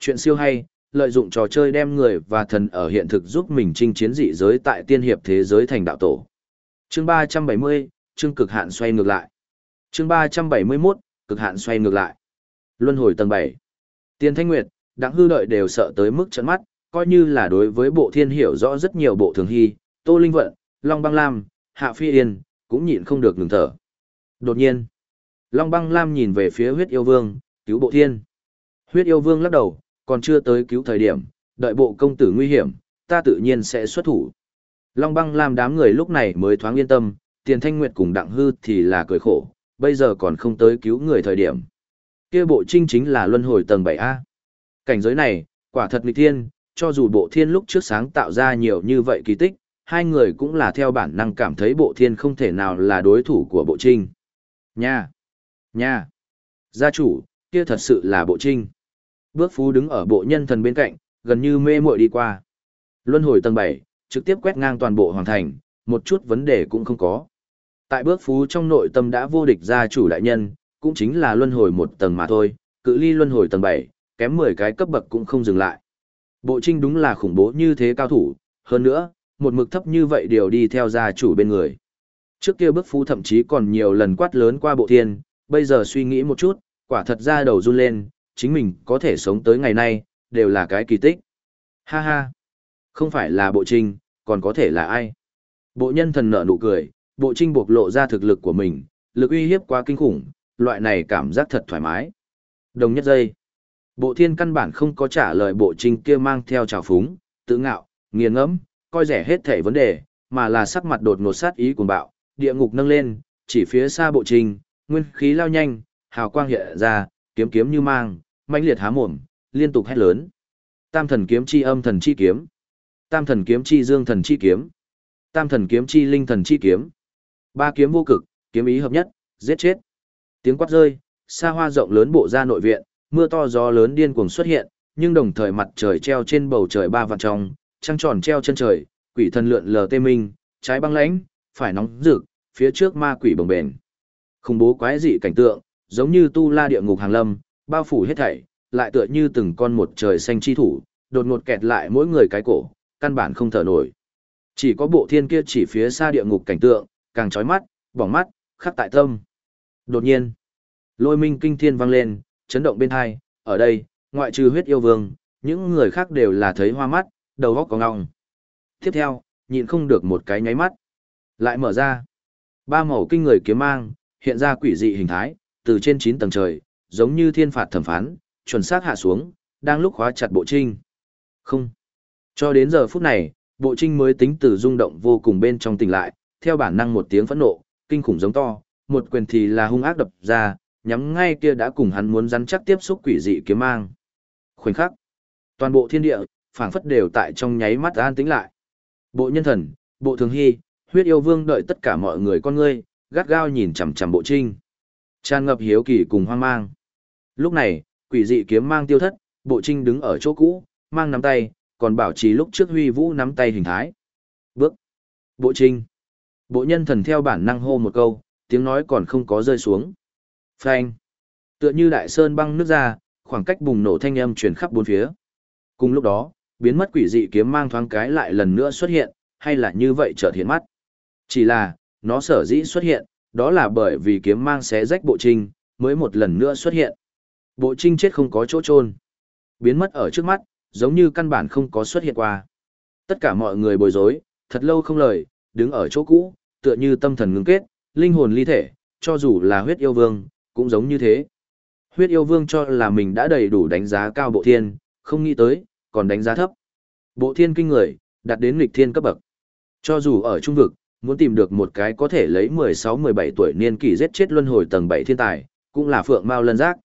Chuyện siêu hay, lợi dụng trò chơi đem người và thần ở hiện thực giúp mình chinh chiến dị giới tại tiên hiệp thế giới thành đạo tổ. Chương 370, chương cực hạn xoay ngược lại. Chương 371, cực hạn xoay ngược lại. Luân hồi tầng 7. Tiên Thanh Nguyệt, đặng hư đợi đều sợ tới mức trợn mắt, coi như là đối với bộ thiên hiểu rõ rất nhiều bộ thường hy, Tô Linh Vận, Long Băng Lam, Hạ Phi Yên, cũng nhịn không được ngừng thở. Đột nhiên, Long Băng Lam nhìn về phía huyết yêu vương, cứu bộ thiên. Huyết yêu vương lắc đầu, còn chưa tới cứu thời điểm, đợi bộ công tử nguy hiểm, ta tự nhiên sẽ xuất thủ. Long Băng Lam đám người lúc này mới thoáng yên tâm, Tiền Thanh Nguyệt cùng Đặng Hư thì là cười khổ, bây giờ còn không tới cứu người thời điểm. Kia bộ trinh chính là luân hồi tầng 7A. Cảnh giới này, quả thật nghịch thiên, cho dù bộ thiên lúc trước sáng tạo ra nhiều như vậy kỳ tích, hai người cũng là theo bản năng cảm thấy bộ thiên không thể nào là đối thủ của bộ trinh. Nha! Nha! Gia chủ, kia thật sự là bộ trinh. Bước phú đứng ở bộ nhân thần bên cạnh, gần như mê muội đi qua. Luân hồi tầng 7, trực tiếp quét ngang toàn bộ hoàng thành, một chút vấn đề cũng không có. Tại bước phú trong nội tâm đã vô địch gia chủ đại nhân, cũng chính là luân hồi một tầng mà thôi, cự ly luân hồi tầng 7, kém 10 cái cấp bậc cũng không dừng lại. Bộ trinh đúng là khủng bố như thế cao thủ, hơn nữa, một mực thấp như vậy đều đi theo gia chủ bên người. Trước kia bước phú thậm chí còn nhiều lần quát lớn qua bộ thiên, bây giờ suy nghĩ một chút, quả thật ra đầu run lên, chính mình có thể sống tới ngày nay, đều là cái kỳ tích. Ha ha, không phải là bộ trinh, còn có thể là ai? Bộ nhân thần nở nụ cười, bộ trinh bộc lộ ra thực lực của mình, lực uy hiếp quá kinh khủng, loại này cảm giác thật thoải mái. Đồng nhất giây. Bộ thiên căn bản không có trả lời bộ trinh kia mang theo trào phúng, tự ngạo, nghiền ngẫm, coi rẻ hết thể vấn đề, mà là sắc mặt đột ngột sát ý cuồng bạo, địa ngục nâng lên, chỉ phía xa bộ trinh, nguyên khí lao nhanh, hào quang hiện ra, kiếm kiếm như mang, mãnh liệt há mồm, liên tục hét lớn. Tam thần kiếm chi âm thần chi kiếm. Tam thần kiếm chi dương thần chi kiếm. Tam thần kiếm chi linh thần chi kiếm. Ba kiếm vô cực, kiếm ý hợp nhất, giết chết. Tiếng quát rơi, xa hoa rộng lớn bộ ra nội viện, mưa to gió lớn điên cuồng xuất hiện, nhưng đồng thời mặt trời treo trên bầu trời ba vạn trong, trăng tròn treo chân trời, quỷ thần lượn lờ tê minh, trái băng lãnh, phải nóng rực, phía trước ma quỷ bồng bền. Khủng bố quái dị cảnh tượng, giống như tu la địa ngục hàng lâm, bao phủ hết thảy, lại tựa như từng con một trời xanh chi thủ, đột ngột kẹt lại mỗi người cái cổ, căn bản không thở nổi. Chỉ có bộ thiên kia chỉ phía xa địa ngục cảnh tượng, càng chói mắt, bỏng mắt, khắc tại tâm. Đột nhiên, lôi minh kinh thiên vang lên, chấn động bên hai, ở đây, ngoại trừ huyết yêu vương, những người khác đều là thấy hoa mắt, đầu góc có ngọng. Tiếp theo, nhịn không được một cái nháy mắt. Lại mở ra. Ba màu kinh người kiếm mang, hiện ra quỷ dị hình thái, từ trên 9 tầng trời, giống như thiên phạt thẩm phán, chuẩn xác hạ xuống, đang lúc khóa chặt bộ trinh. Không. Cho đến giờ phút này, bộ trinh mới tính từ rung động vô cùng bên trong tỉnh lại, theo bản năng một tiếng phẫn nộ, kinh khủng giống to, một quyền thì là hung ác đập ra, nhắm ngay kia đã cùng hắn muốn rắn chắc tiếp xúc quỷ dị kiếm mang. Khoảnh khắc, toàn bộ thiên địa, phảng phất đều tại trong nháy mắt an tĩnh lại. Bộ nhân thần, bộ thường hy, huyết yêu vương đợi tất cả mọi người con ngươi, gắt gao nhìn chằm chằm bộ trinh. Tràn ngập hiếu kỳ cùng hoang mang. Lúc này, quỷ dị kiếm mang tiêu thất, bộ trinh đứng ở chỗ cũ, mang nắm tay, còn bảo trì lúc trước huy vũ nắm tay hình thái. Bước. Bộ trinh. Bộ nhân thần theo bản năng hô một câu, tiếng nói còn không có rơi xuống. Phanh. Tựa như đại sơn băng nước ra, khoảng cách bùng nổ thanh âm truyền khắp bốn phía. Cùng lúc đó, biến mất quỷ dị kiếm mang thoáng cái lại lần nữa xuất hiện, hay là như vậy chợt hiện mắt. Chỉ là, nó sở dĩ xuất hiện, đó là bởi vì kiếm mang xé rách bộ trinh, mới một lần nữa xuất hiện. Bộ trinh chết không có chỗ trôn. Biến mất ở trước mắt, giống như căn bản không có xuất hiện qua. Tất cả mọi người bối rối, thật lâu không lời, đứng ở chỗ cũ, tựa như tâm thần ngưng kết, linh hồn ly thể, cho dù là huyết yêu vương, cũng giống như thế. Huyết yêu vương cho là mình đã đầy đủ đánh giá cao bộ thiên, không nghĩ tới, còn đánh giá thấp. Bộ thiên kinh người, đạt đến nghịch thiên cấp bậc. Cho dù ở trung vực, muốn tìm được một cái có thể lấy 16-17 tuổi niên kỷ giết chết luân hồi tầng 7 thiên tài, cũng là phượng mao lân giác.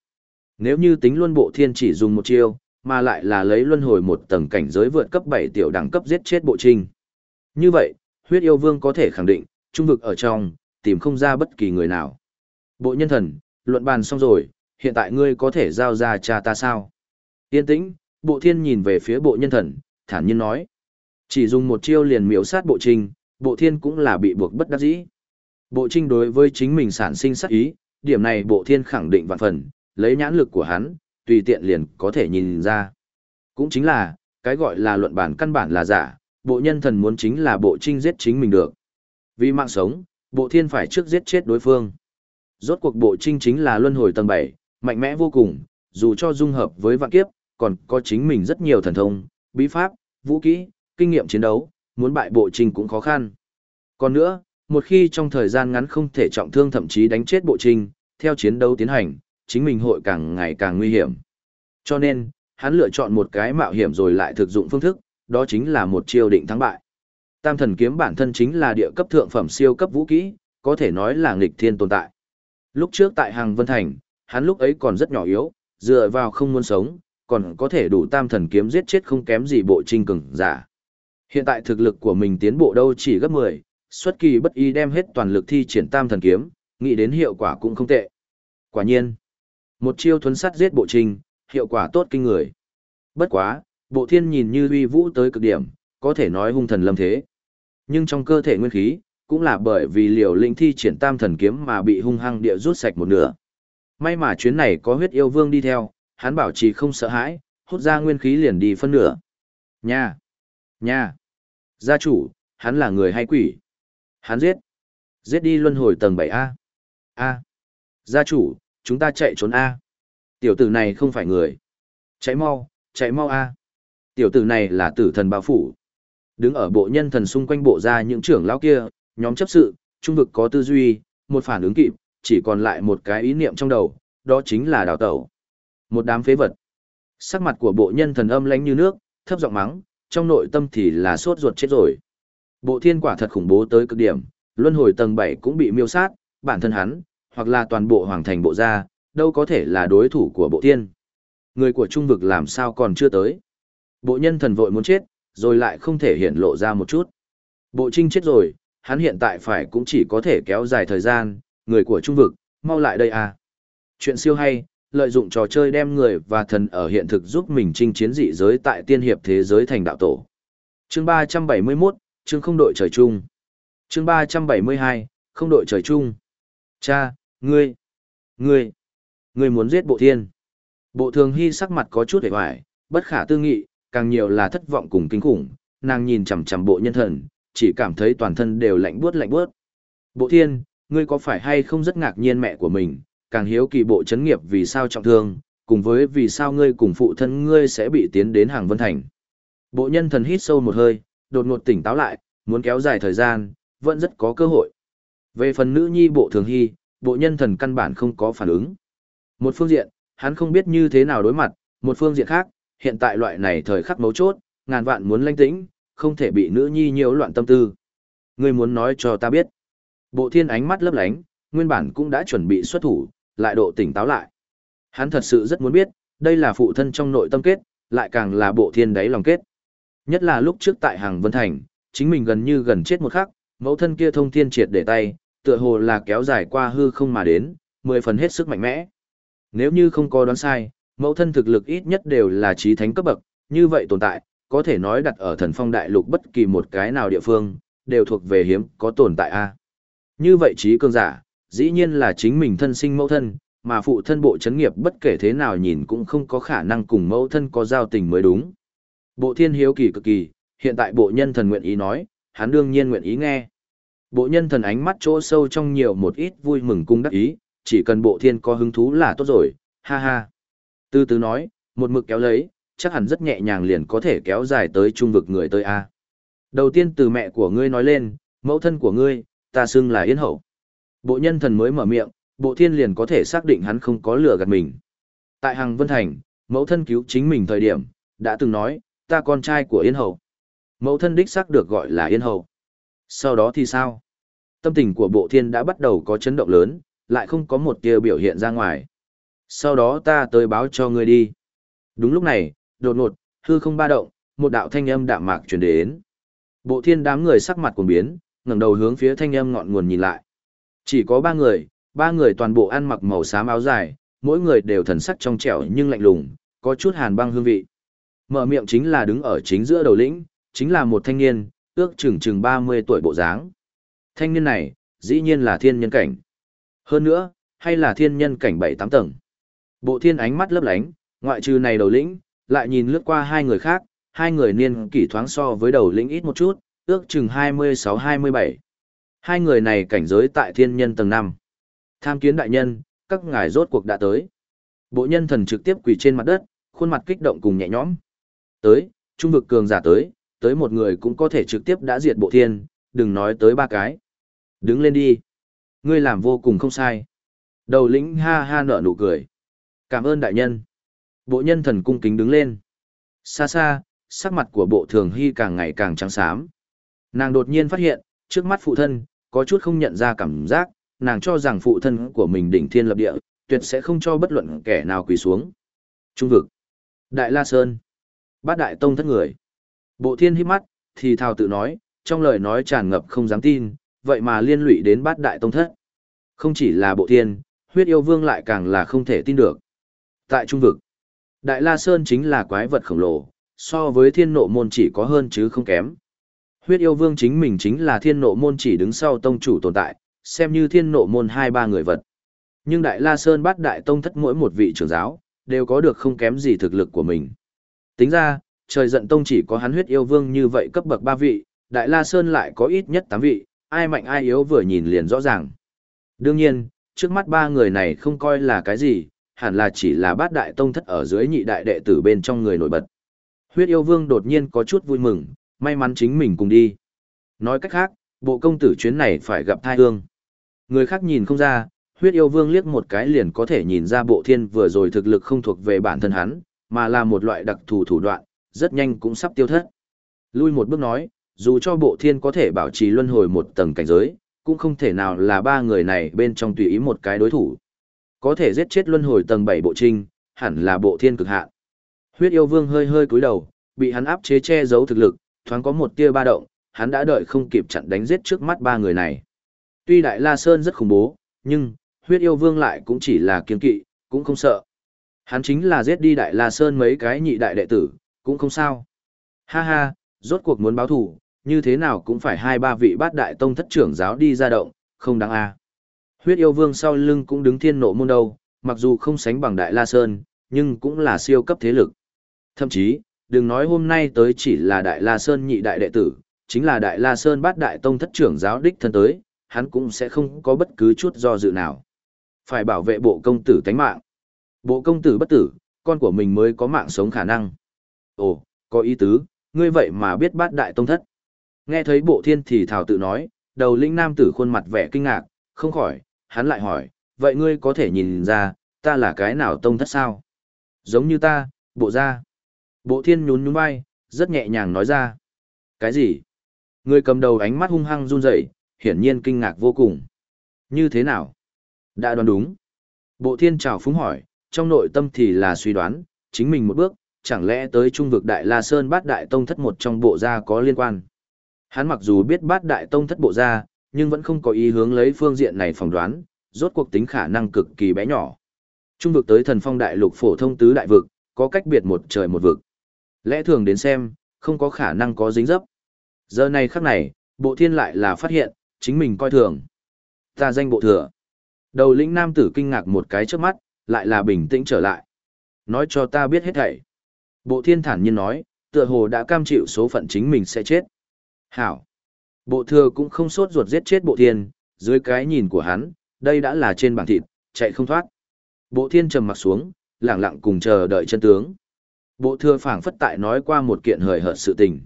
Nếu như tính luân bộ thiên chỉ dùng một chiêu, mà lại là lấy luân hồi một tầng cảnh giới vượt cấp 7 tiểu đẳng cấp giết chết bộ trình, Như vậy, huyết yêu vương có thể khẳng định, trung vực ở trong, tìm không ra bất kỳ người nào. Bộ nhân thần, luận bàn xong rồi, hiện tại ngươi có thể giao ra cha ta sao? Yên tĩnh, bộ thiên nhìn về phía bộ nhân thần, thản nhiên nói. Chỉ dùng một chiêu liền miếu sát bộ trinh, bộ thiên cũng là bị buộc bất đắc dĩ. Bộ trinh đối với chính mình sản sinh sát ý, điểm này bộ thiên khẳng định vạn phần, lấy nhãn lực của hắn, tùy tiện liền có thể nhìn ra. Cũng chính là, cái gọi là luận bản căn bản là giả, bộ nhân thần muốn chính là bộ trinh giết chính mình được. Vì mạng sống, bộ thiên phải trước giết chết đối phương. Rốt cuộc bộ trinh chính là luân hồi tầng 7, mạnh mẽ vô cùng, dù cho dung hợp với vạn kiếp, còn có chính mình rất nhiều thần thông, bí pháp, vũ kỹ, kinh nghiệm chiến đấu, muốn bại bộ trinh cũng khó khăn. Còn nữa, một khi trong thời gian ngắn không thể trọng thương thậm chí đánh chết bộ trinh, theo chiến đấu tiến hành, chính mình hội càng ngày càng nguy hiểm. Cho nên, hắn lựa chọn một cái mạo hiểm rồi lại thực dụng phương thức, đó chính là một chiêu định thắng bại. Tam thần kiếm bản thân chính là địa cấp thượng phẩm siêu cấp vũ kỹ, có thể nói là nghịch thiên tồn tại. Lúc trước tại Hàng Vân Thành, hắn lúc ấy còn rất nhỏ yếu, dựa vào không muốn sống, còn có thể đủ tam thần kiếm giết chết không kém gì bộ trinh cường giả. Hiện tại thực lực của mình tiến bộ đâu chỉ gấp 10, xuất kỳ bất y đem hết toàn lực thi triển tam thần kiếm, nghĩ đến hiệu quả cũng không tệ. Quả nhiên, một chiêu thuấn sát giết bộ trinh, hiệu quả tốt kinh người. Bất quá, bộ thiên nhìn như uy vũ tới cực điểm, có thể nói hung thần lâm thế. Nhưng trong cơ thể nguyên khí, cũng là bởi vì liều linh thi triển tam thần kiếm mà bị hung hăng địa rút sạch một nửa. May mà chuyến này có huyết yêu vương đi theo, hắn bảo trì không sợ hãi, hút ra nguyên khí liền đi phân nửa. Nha! Nha! Gia chủ, hắn là người hay quỷ? Hắn giết! Giết đi luân hồi tầng 7A. A! Gia chủ, chúng ta chạy trốn A. Tiểu tử này không phải người. Chạy mau, chạy mau A. Tiểu tử này là tử thần bao phủ. Đứng ở bộ nhân thần xung quanh bộ ra những trưởng lão kia, nhóm chấp sự, trung vực có tư duy, một phản ứng kịp, chỉ còn lại một cái ý niệm trong đầu, đó chính là đào tẩu. Một đám phế vật. Sắc mặt của bộ nhân thần âm lánh như nước, thấp giọng mắng, trong nội tâm thì là sốt ruột chết rồi. Bộ thiên quả thật khủng bố tới cực điểm, luân hồi tầng 7 cũng bị miêu sát, bản thân hắn, hoặc là toàn bộ hoàng thành bộ gia, đâu có thể là đối thủ của bộ thiên. Người của trung vực làm sao còn chưa tới. Bộ nhân thần vội muốn chết, rồi lại không thể hiện lộ ra một chút. Bộ trinh chết rồi, hắn hiện tại phải cũng chỉ có thể kéo dài thời gian, người của trung vực, mau lại đây à. Chuyện siêu hay, lợi dụng trò chơi đem người và thần ở hiện thực giúp mình chinh chiến dị giới tại tiên hiệp thế giới thành đạo tổ. Chương 371, chương không đội trời chung. Chương 372, không đội trời chung. Cha, ngươi, ngươi, ngươi muốn giết bộ thiên. Bộ thường hy sắc mặt có chút hề hoài, bất khả tư nghị, càng nhiều là thất vọng cùng kinh khủng, nàng nhìn chằm chằm bộ nhân thần, chỉ cảm thấy toàn thân đều lạnh buốt lạnh buốt. Bộ thiên, ngươi có phải hay không rất ngạc nhiên mẹ của mình, càng hiếu kỳ bộ chấn nghiệp vì sao trọng thương, cùng với vì sao ngươi cùng phụ thân ngươi sẽ bị tiến đến hàng vân thành. Bộ nhân thần hít sâu một hơi, đột ngột tỉnh táo lại, muốn kéo dài thời gian, vẫn rất có cơ hội. Về phần nữ nhi bộ thường hy, bộ nhân thần căn bản không có phản ứng. Một phương diện, hắn không biết như thế nào đối mặt, một phương diện khác, hiện tại loại này thời khắc mấu chốt, ngàn vạn muốn lanh tĩnh, không thể bị nữ nhi nhiễu loạn tâm tư. Ngươi muốn nói cho ta biết. Bộ thiên ánh mắt lấp lánh, nguyên bản cũng đã chuẩn bị xuất thủ, lại độ tỉnh táo lại. Hắn thật sự rất muốn biết, đây là phụ thân trong nội tâm kết, lại càng là bộ thiên đáy lòng kết. Nhất là lúc trước tại hàng Vân Thành, chính mình gần như gần chết một khắc, mẫu thân kia thông thiên triệt để tay, tựa hồ là kéo dài qua hư không mà đến, mười phần hết sức mạnh mẽ. Nếu như không có đoán sai, mẫu thân thực lực ít nhất đều là trí thánh cấp bậc, như vậy tồn tại, có thể nói đặt ở thần phong đại lục bất kỳ một cái nào địa phương, đều thuộc về hiếm có tồn tại a. Như vậy trí cường giả, dĩ nhiên là chính mình thân sinh mẫu thân, mà phụ thân bộ chấn nghiệp bất kể thế nào nhìn cũng không có khả năng cùng mẫu thân có giao tình mới đúng. Bộ thiên hiếu kỳ cực kỳ, hiện tại bộ nhân thần nguyện ý nói, hắn đương nhiên nguyện ý nghe. Bộ nhân thần ánh mắt chỗ sâu trong nhiều một ít vui mừng cung đắc ý, chỉ cần bộ thiên có hứng thú là tốt rồi, ha ha. Từ từ nói, một mực kéo lấy, chắc hẳn rất nhẹ nhàng liền có thể kéo dài tới trung vực người tới A. Đầu tiên từ mẹ của ngươi nói lên, mẫu thân của ngươi, ta xưng là Yên Hậu. Bộ nhân thần mới mở miệng, bộ thiên liền có thể xác định hắn không có lừa gạt mình. Tại Hằng Vân Thành, mẫu thân cứu chính mình thời điểm, đã từng nói, ta con trai của Yên Hậu. Mẫu thân đích xác được gọi là Yên Hậu. Sau đó thì sao? Tâm tình của bộ thiên đã bắt đầu có chấn động lớn, lại không có một tia biểu hiện ra ngoài. Sau đó ta tới báo cho ngươi đi. Đúng lúc này, đột ngột, hư không ba động, một đạo thanh âm đạm mạc truyền đến. Bộ thiên đám người sắc mặt cuồng biến, ngẩng đầu hướng phía thanh âm ngọn nguồn nhìn lại. Chỉ có ba người, ba người toàn bộ ăn mặc màu xám áo dài, mỗi người đều thần sắc trong trẻo nhưng lạnh lùng, có chút hàn băng hương vị. Mở miệng chính là đứng ở chính giữa đầu lĩnh, chính là một thanh niên, ước chừng chừng 30 tuổi bộ dáng. Thanh niên này, dĩ nhiên là thiên nhân cảnh. Hơn nữa, hay là thiên nhân cảnh 7-8 tầng. Bộ thiên ánh mắt lấp lánh, ngoại trừ này đầu lĩnh, lại nhìn lướt qua hai người khác, hai người niên kỷ thoáng so với đầu lĩnh ít một chút, ước chừng 26-27. Hai người này cảnh giới tại thiên nhân tầng 5. Tham kiến đại nhân, các ngài rốt cuộc đã tới. Bộ nhân thần trực tiếp quỳ trên mặt đất, khuôn mặt kích động cùng nhẹ nhõm. Tới, trung vực cường giả tới, tới một người cũng có thể trực tiếp đã diệt bộ thiên, đừng nói tới ba cái. Đứng lên đi. Ngươi làm vô cùng không sai. Đầu lĩnh ha ha nở nụ cười. Cảm ơn đại nhân. Bộ nhân thần cung kính đứng lên. Xa xa, sắc mặt của bộ thường hy càng ngày càng trắng xám. Nàng đột nhiên phát hiện, trước mắt phụ thân, có chút không nhận ra cảm giác, nàng cho rằng phụ thân của mình đỉnh thiên lập địa, tuyệt sẽ không cho bất luận kẻ nào quỳ xuống. Trung vực. Đại La Sơn. Bát Đại Tông thất người. Bộ thiên hít mắt, thì thào tự nói, trong lời nói tràn ngập không dám tin, vậy mà liên lụy đến bát đại tông thất. Không chỉ là bộ thiên, huyết yêu vương lại càng là không thể tin được. Tại trung vực, Đại La Sơn chính là quái vật khổng lồ, so với thiên nộ môn chỉ có hơn chứ không kém. Huyết yêu vương chính mình chính là thiên nộ môn chỉ đứng sau tông chủ tồn tại, xem như thiên nộ môn hai ba người vật. Nhưng Đại La Sơn bắt đại tông thất mỗi một vị trưởng giáo, đều có được không kém gì thực lực của mình. Tính ra, trời giận tông chỉ có hắn huyết yêu vương như vậy cấp bậc ba vị, Đại La Sơn lại có ít nhất tám vị, ai mạnh ai yếu vừa nhìn liền rõ ràng. Đương nhiên, trước mắt ba người này không coi là cái gì, hẳn là chỉ là bát đại tông thất ở dưới nhị đại đệ tử bên trong người nổi bật. Huyết yêu vương đột nhiên có chút vui mừng, may mắn chính mình cùng đi. Nói cách khác, bộ công tử chuyến này phải gặp thai hương. Người khác nhìn không ra, huyết yêu vương liếc một cái liền có thể nhìn ra bộ thiên vừa rồi thực lực không thuộc về bản thân hắn, mà là một loại đặc thù thủ đoạn, rất nhanh cũng sắp tiêu thất. Lui một bước nói, dù cho bộ thiên có thể bảo trì luân hồi một tầng cảnh giới, cũng không thể nào là ba người này bên trong tùy ý một cái đối thủ. Có thể giết chết luân hồi tầng 7 bộ trinh, hẳn là bộ thiên cực hạn. Huyết yêu vương hơi hơi cúi đầu, bị hắn áp chế che giấu thực lực, thoáng có một tia ba động, hắn đã đợi không kịp chặn đánh giết trước mắt ba người này. Tuy Đại La Sơn rất khủng bố, nhưng, huyết yêu vương lại cũng chỉ là kiên kỵ, cũng không sợ. Hắn chính là giết đi Đại La Sơn mấy cái nhị đại đệ tử, cũng không sao. Ha ha, rốt cuộc muốn báo thù, như thế nào cũng phải hai ba vị bát đại tông thất trưởng giáo đi ra động, không đáng a. Huyết yêu vương sau lưng cũng đứng thiên nộ môn đâu, mặc dù không sánh bằng đại la sơn, nhưng cũng là siêu cấp thế lực. Thậm chí, đừng nói hôm nay tới chỉ là đại la sơn nhị đại đệ tử, chính là đại la sơn bát đại tông thất trưởng giáo đích thân tới, hắn cũng sẽ không có bất cứ chút do dự nào. Phải bảo vệ bộ công tử tánh mạng. Bộ công tử bất tử, con của mình mới có mạng sống khả năng. Ồ, có ý tứ, ngươi vậy mà biết bát đại tông thất. Nghe thấy bộ thiên thì thảo tự nói, đầu linh nam tử khuôn mặt vẻ kinh ngạc, không khỏi, hắn lại hỏi, vậy ngươi có thể nhìn ra, ta là cái nào tông thất sao? Giống như ta, bộ ra. Bộ thiên nhún nhún vai, rất nhẹ nhàng nói ra. Cái gì? Người cầm đầu ánh mắt hung hăng run rẩy, hiển nhiên kinh ngạc vô cùng. Như thế nào? Đã đoán đúng. Bộ thiên chào phúng hỏi, trong nội tâm thì là suy đoán, chính mình một bước, chẳng lẽ tới trung vực Đại La Sơn bát đại tông thất một trong bộ gia có liên quan. Hắn mặc dù biết bát đại tông thất bộ gia nhưng vẫn không có ý hướng lấy phương diện này phỏng đoán, rốt cuộc tính khả năng cực kỳ bé nhỏ. Trung vực tới thần phong đại lục phổ thông tứ đại vực, có cách biệt một trời một vực. Lẽ thường đến xem, không có khả năng có dính dấp. Giờ này khắc này, bộ thiên lại là phát hiện, chính mình coi thường. Ta danh bộ thừa. Đầu lĩnh nam tử kinh ngạc một cái trước mắt, lại là bình tĩnh trở lại. Nói cho ta biết hết thảy. Bộ thiên thản nhiên nói, tựa hồ đã cam chịu số phận chính mình sẽ chết. Hảo. Bộ thừa cũng không sốt ruột giết chết bộ thiên, dưới cái nhìn của hắn, đây đã là trên bảng thịt, chạy không thoát. Bộ thiên trầm mặt xuống, lặng lặng cùng chờ đợi chân tướng. Bộ thừa phảng phất tại nói qua một kiện hời hợt sự tình.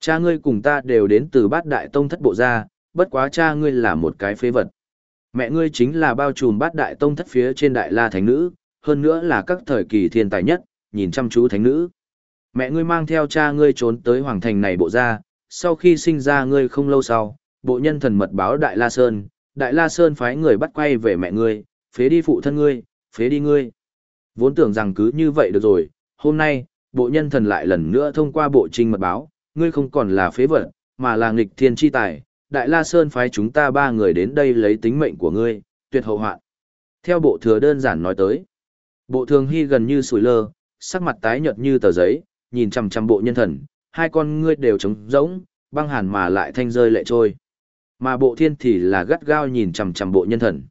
Cha ngươi cùng ta đều đến từ bát đại tông thất bộ gia, bất quá cha ngươi là một cái phế vật. Mẹ ngươi chính là bao trùm bát đại tông thất phía trên đại la thánh nữ, hơn nữa là các thời kỳ thiên tài nhất, nhìn chăm chú thánh nữ. Mẹ ngươi mang theo cha ngươi trốn tới hoàng thành này bộ ra, sau khi sinh ra ngươi không lâu sau, bộ nhân thần mật báo Đại La Sơn, Đại La Sơn phái người bắt quay về mẹ ngươi, phế đi phụ thân ngươi, phế đi ngươi. Vốn tưởng rằng cứ như vậy được rồi, hôm nay, bộ nhân thần lại lần nữa thông qua bộ trinh mật báo, ngươi không còn là phế vật, mà là nghịch thiên chi tài, Đại La Sơn phái chúng ta ba người đến đây lấy tính mệnh của ngươi, tuyệt hậu hoạn. Theo bộ thừa đơn giản nói tới, bộ thường hy gần như sủi lơ, sắc mặt tái nhợt như tờ giấy, nhìn chằm chằm bộ nhân thần, hai con ngươi đều trống rỗng, băng hàn mà lại thanh rơi lệ trôi. Mà bộ thiên thì là gắt gao nhìn chằm chằm bộ nhân thần.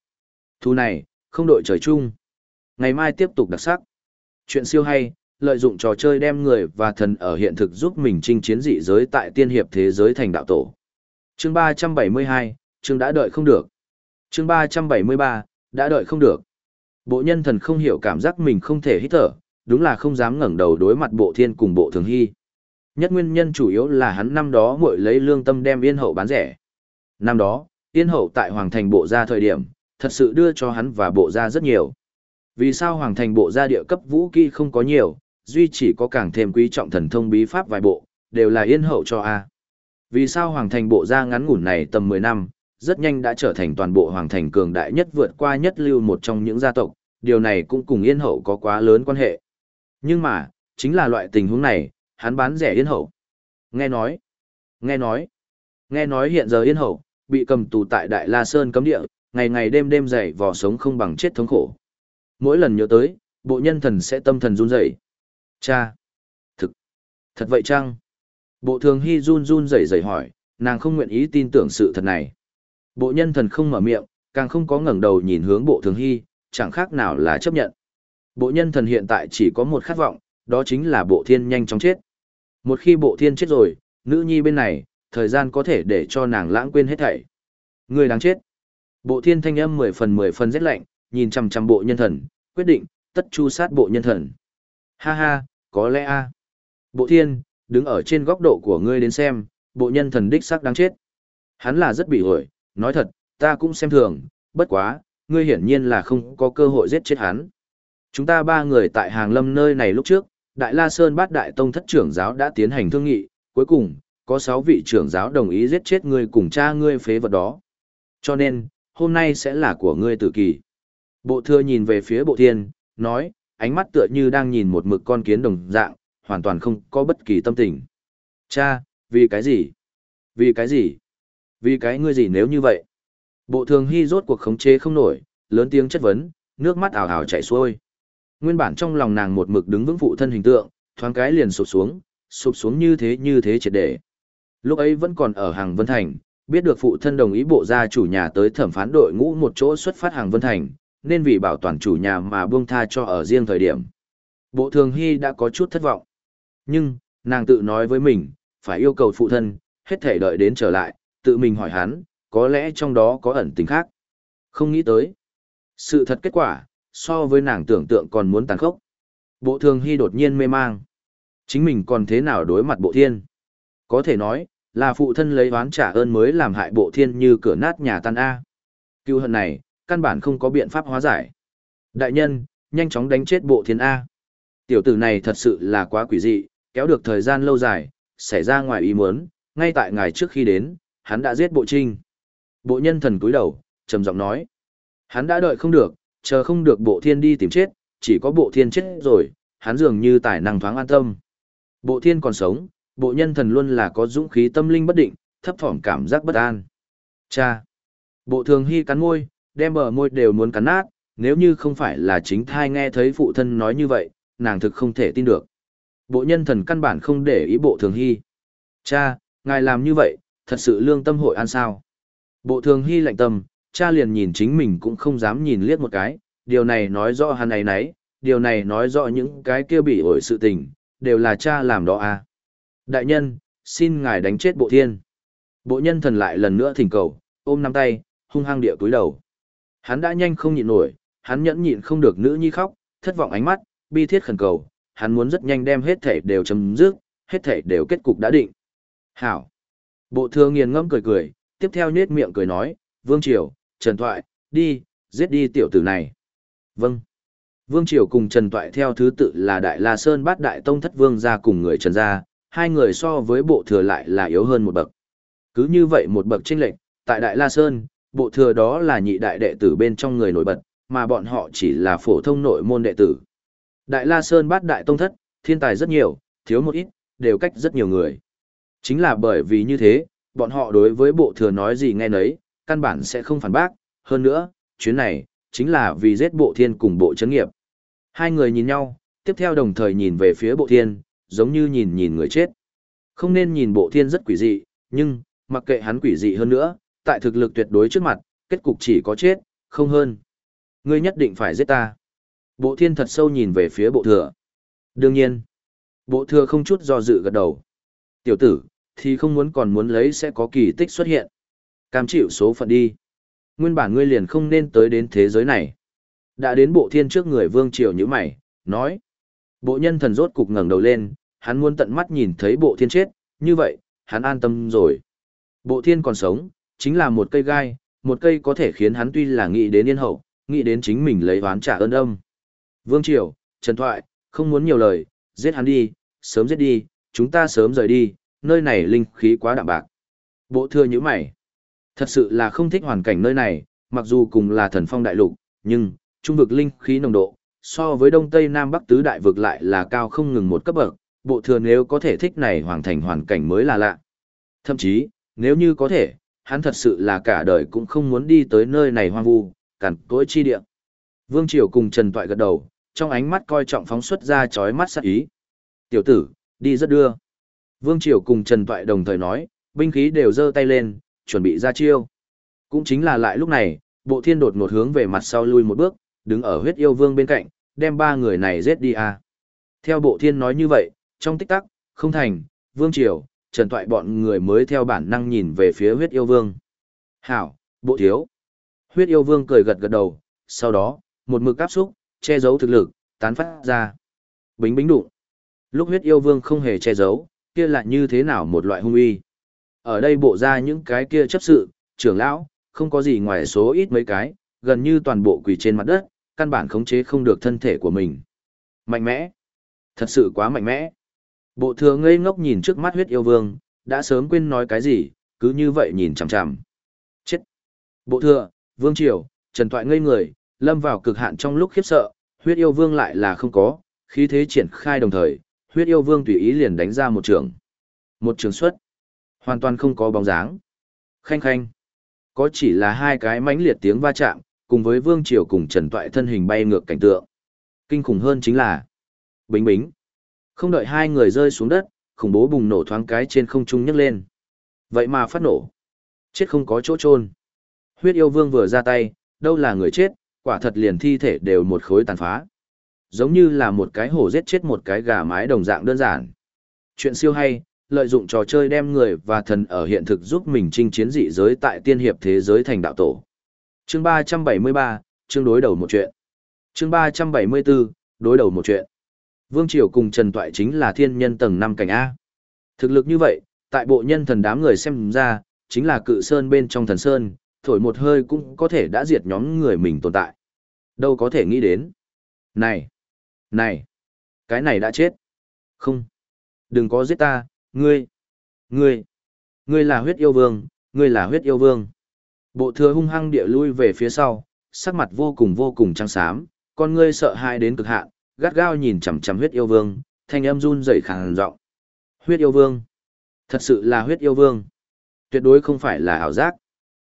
Thu này, không đội trời chung. Ngày mai tiếp tục đặc sắc. Chuyện siêu hay, lợi dụng trò chơi đem người và thần ở hiện thực giúp mình chinh chiến dị giới tại tiên hiệp thế giới thành đạo tổ. Chương 372, chương đã đợi không được. Chương 373, đã đợi không được. Bộ nhân thần không hiểu cảm giác mình không thể hít thở, đúng là không dám ngẩng đầu đối mặt bộ thiên cùng bộ thường hy. Nhất nguyên nhân chủ yếu là hắn năm đó muội lấy lương tâm đem yên hậu bán rẻ. Năm đó, yên hậu tại Hoàng Thành bộ ra thời điểm, thật sự đưa cho hắn và bộ ra rất nhiều. Vì sao Hoàng Thành bộ ra địa cấp vũ kỹ không có nhiều, duy chỉ có càng thêm quý trọng thần thông bí pháp vài bộ, đều là yên hậu cho A. Vì sao Hoàng Thành bộ ra ngắn ngủn này tầm 10 năm, rất nhanh đã trở thành toàn bộ Hoàng Thành cường đại nhất vượt qua nhất lưu một trong những gia tộc, điều này cũng cùng yên hậu có quá lớn quan hệ. Nhưng mà, chính là loại tình huống này, hắn bán rẻ yên hậu. Nghe nói, nghe nói, nghe nói hiện giờ yên hậu, bị cầm tù tại Đại La Sơn cấm địa, ngày ngày đêm đêm dày vò sống không bằng chết thống khổ. Mỗi lần nhớ tới, bộ nhân thần sẽ tâm thần run rẩy. Cha! Thực! Thật vậy chăng? Bộ thường hy run run rẩy rẩy hỏi, nàng không nguyện ý tin tưởng sự thật này. Bộ nhân thần không mở miệng, càng không có ngẩng đầu nhìn hướng bộ thường hy, chẳng khác nào là chấp nhận. Bộ nhân thần hiện tại chỉ có một khát vọng, đó chính là bộ thiên nhanh chóng chết. Một khi bộ thiên chết rồi, nữ nhi bên này, thời gian có thể để cho nàng lãng quên hết thảy. Người đáng chết. Bộ thiên thanh âm mười phần mười phần rét lạnh, nhìn chằm chằm bộ nhân thần, quyết định, tất chu sát bộ nhân thần. Ha ha, có lẽ a. Bộ thiên, đứng ở trên góc độ của ngươi đến xem, bộ nhân thần đích xác đáng chết. Hắn là rất bị ổi, nói thật, ta cũng xem thường, bất quá, ngươi hiển nhiên là không có cơ hội giết chết hắn. Chúng ta ba người tại hàng lâm nơi này lúc trước, Đại La Sơn bát đại tông thất trưởng giáo đã tiến hành thương nghị, cuối cùng, có 6 vị trưởng giáo đồng ý giết chết ngươi cùng cha ngươi phế vật đó. Cho nên, hôm nay sẽ là của ngươi tử kỳ. Bộ thừa nhìn về phía bộ thiên, nói, ánh mắt tựa như đang nhìn một mực con kiến đồng dạng, hoàn toàn không có bất kỳ tâm tình. Cha, vì cái gì? Vì cái gì? Vì cái ngươi gì nếu như vậy? Bộ thường hy rốt cuộc khống chế không nổi, lớn tiếng chất vấn, nước mắt ảo ảo chảy xuôi. Nguyên bản trong lòng nàng một mực đứng vững phụ thân hình tượng, thoáng cái liền sụp xuống, sụp xuống như thế như thế triệt để. Lúc ấy vẫn còn ở hàng Vân Thành, biết được phụ thân đồng ý bộ gia chủ nhà tới thẩm phán đội ngũ một chỗ xuất phát hàng Vân Thành, nên vì bảo toàn chủ nhà mà buông tha cho ở riêng thời điểm. Bộ thường hy đã có chút thất vọng. Nhưng, nàng tự nói với mình, phải yêu cầu phụ thân, hết thể đợi đến trở lại, tự mình hỏi hắn, có lẽ trong đó có ẩn tình khác. Không nghĩ tới. Sự thật kết quả, so với nàng tưởng tượng còn muốn tàn khốc. Bộ thường hy đột nhiên mê mang. Chính mình còn thế nào đối mặt bộ thiên? Có thể nói, là phụ thân lấy oán trả ơn mới làm hại bộ thiên như cửa nát nhà tan A. Cứu hận này, căn bản không có biện pháp hóa giải. Đại nhân, nhanh chóng đánh chết bộ thiên A. Tiểu tử này thật sự là quá quỷ dị, kéo được thời gian lâu dài, xảy ra ngoài ý muốn, ngay tại ngày trước khi đến, hắn đã giết bộ trinh. Bộ nhân thần cúi đầu, trầm giọng nói. Hắn đã đợi không được, chờ không được bộ thiên đi tìm chết, chỉ có bộ thiên chết rồi, hắn dường như tài năng thoáng an tâm. Bộ thiên còn sống, bộ nhân thần luôn là có dũng khí tâm linh bất định, thấp thỏm cảm giác bất an. Cha! Bộ thường hy cắn môi, đem bờ môi đều muốn cắn nát, nếu như không phải là chính thai nghe thấy phụ thân nói như vậy, nàng thực không thể tin được. Bộ nhân thần căn bản không để ý bộ thường hy. Cha, ngài làm như vậy, thật sự lương tâm hội an sao. Bộ thường hy lạnh tâm, cha liền nhìn chính mình cũng không dám nhìn liếc một cái, điều này nói rõ hắn ấy nấy, điều này nói rõ những cái kia bị ổi sự tình, đều là cha làm đó à. Đại nhân, xin ngài đánh chết bộ thiên. Bộ nhân thần lại lần nữa thỉnh cầu, ôm nắm tay, hung hăng địa cúi đầu. Hắn đã nhanh không nhịn nổi, hắn nhẫn nhịn không được nữ nhi khóc, thất vọng ánh mắt, bi thiết khẩn cầu, hắn muốn rất nhanh đem hết thể đều chấm dứt, hết thể đều kết cục đã định. Hảo. Bộ thừa nghiền ngẫm cười cười, tiếp theo nhết miệng cười nói, Vương Triều, Trần Thoại, đi, giết đi tiểu tử này. Vâng. Vương Triều cùng Trần Toại theo thứ tự là Đại La Sơn bát đại tông thất vương ra cùng người Trần gia, hai người so với bộ thừa lại là yếu hơn một bậc. Cứ như vậy một bậc chênh lệch, tại Đại La Sơn, bộ thừa đó là nhị đại đệ tử bên trong người nổi bật, mà bọn họ chỉ là phổ thông nội môn đệ tử. Đại La Sơn bát đại tông thất, thiên tài rất nhiều, thiếu một ít, đều cách rất nhiều người. Chính là bởi vì như thế, bọn họ đối với bộ thừa nói gì nghe nấy, căn bản sẽ không phản bác, hơn nữa, chuyến này, chính là vì giết bộ thiên cùng bộ chấn nghiệp. Hai người nhìn nhau, tiếp theo đồng thời nhìn về phía bộ thiên, giống như nhìn nhìn người chết. Không nên nhìn bộ thiên rất quỷ dị, nhưng, mặc kệ hắn quỷ dị hơn nữa, tại thực lực tuyệt đối trước mặt, kết cục chỉ có chết, không hơn. Ngươi nhất định phải giết ta. Bộ thiên thật sâu nhìn về phía bộ thừa. Đương nhiên, bộ thừa không chút do dự gật đầu. Tiểu tử, thì không muốn còn muốn lấy sẽ có kỳ tích xuất hiện. Cam chịu số phận đi. Nguyên bản ngươi liền không nên tới đến thế giới này. Đã đến bộ thiên trước người vương triều như mày, nói. Bộ nhân thần rốt cục ngẩng đầu lên, hắn muốn tận mắt nhìn thấy bộ thiên chết, như vậy, hắn an tâm rồi. Bộ thiên còn sống, chính là một cây gai, một cây có thể khiến hắn tuy là nghĩ đến yên hậu, nghĩ đến chính mình lấy oán trả ơn âm. Vương Triều, Trần Thoại, không muốn nhiều lời, giết hắn đi, sớm giết đi, chúng ta sớm rời đi, nơi này linh khí quá đạm bạc. Bộ thưa như mày. Thật sự là không thích hoàn cảnh nơi này, mặc dù cùng là thần phong đại lục, nhưng, trung vực linh khí nồng độ, so với đông tây nam bắc tứ đại vực lại là cao không ngừng một cấp bậc, bộ thừa nếu có thể thích này hoàn thành hoàn cảnh mới là lạ. Thậm chí, nếu như có thể, hắn thật sự là cả đời cũng không muốn đi tới nơi này hoang vu, cằn cỗi chi địa. Vương Triều cùng Trần Toại gật đầu, trong ánh mắt coi trọng phóng xuất ra chói mắt sắc ý. Tiểu tử, đi rất đưa. Vương Triều cùng Trần Toại đồng thời nói, binh khí đều giơ tay lên, chuẩn bị ra chiêu. Cũng chính là lại lúc này, bộ thiên đột ngột hướng về mặt sau lui một bước, đứng ở huyết yêu vương bên cạnh, đem ba người này giết đi à. Theo bộ thiên nói như vậy, trong tích tắc, không thành, Vương Triều, Trần Toại bọn người mới theo bản năng nhìn về phía huyết yêu vương. Hảo, bộ thiếu. Huyết yêu vương cười gật gật đầu, sau đó, một mực áp xúc, che giấu thực lực, tán phát ra. Bính bính đụng. Lúc huyết yêu vương không hề che giấu, kia lại như thế nào một loại hung uy. Ở đây bộ ra những cái kia chấp sự, trưởng lão, không có gì ngoài số ít mấy cái, gần như toàn bộ quỳ trên mặt đất, căn bản khống chế không được thân thể của mình. Mạnh mẽ. Thật sự quá mạnh mẽ. Bộ thừa ngây ngốc nhìn trước mắt huyết yêu vương, đã sớm quên nói cái gì, cứ như vậy nhìn chằm chằm. Chết. Bộ thừa, vương triều, trần toại ngây người, lâm vào cực hạn trong lúc khiếp sợ, huyết yêu vương lại là không có, khí thế triển khai đồng thời, huyết yêu vương tùy ý liền đánh ra một trường. Một trường xuất. Hoàn toàn không có bóng dáng. Khanh khanh. Có chỉ là hai cái mãnh liệt tiếng va chạm, cùng với vương triều cùng trần toại thân hình bay ngược cảnh tượng. Kinh khủng hơn chính là Bính bính. Không đợi hai người rơi xuống đất, khủng bố bùng nổ thoáng cái trên không trung nhấc lên. Vậy mà phát nổ. Chết không có chỗ chôn. Huyết yêu vương vừa ra tay, đâu là người chết, quả thật liền thi thể đều một khối tàn phá. Giống như là một cái hổ giết chết một cái gà mái đồng dạng đơn giản. Chuyện siêu hay, lợi dụng trò chơi đem người và thần ở hiện thực giúp mình chinh chiến dị giới tại tiên hiệp thế giới thành đạo tổ. Chương 373, chương đối đầu một chuyện. Chương 374, đối đầu một chuyện. Vương Triều cùng Trần Toại chính là thiên nhân tầng 5 cảnh A. Thực lực như vậy, tại bộ nhân thần đám người xem ra, chính là cự sơn bên trong thần sơn, thổi một hơi cũng có thể đã diệt nhóm người mình tồn tại. Đâu có thể nghĩ đến. Này! Này! Cái này đã chết. Không! Đừng có giết ta, ngươi! Ngươi! Ngươi là huyết yêu vương, ngươi là huyết yêu vương. Bộ thừa hung hăng địa lui về phía sau, sắc mặt vô cùng vô cùng trắng xám, con ngươi sợ hãi đến cực hạn, gắt gao nhìn chằm chằm huyết yêu vương, thanh âm run rẩy khàn giọng. Huyết yêu vương. Thật sự là huyết yêu vương. Tuyệt đối không phải là ảo giác.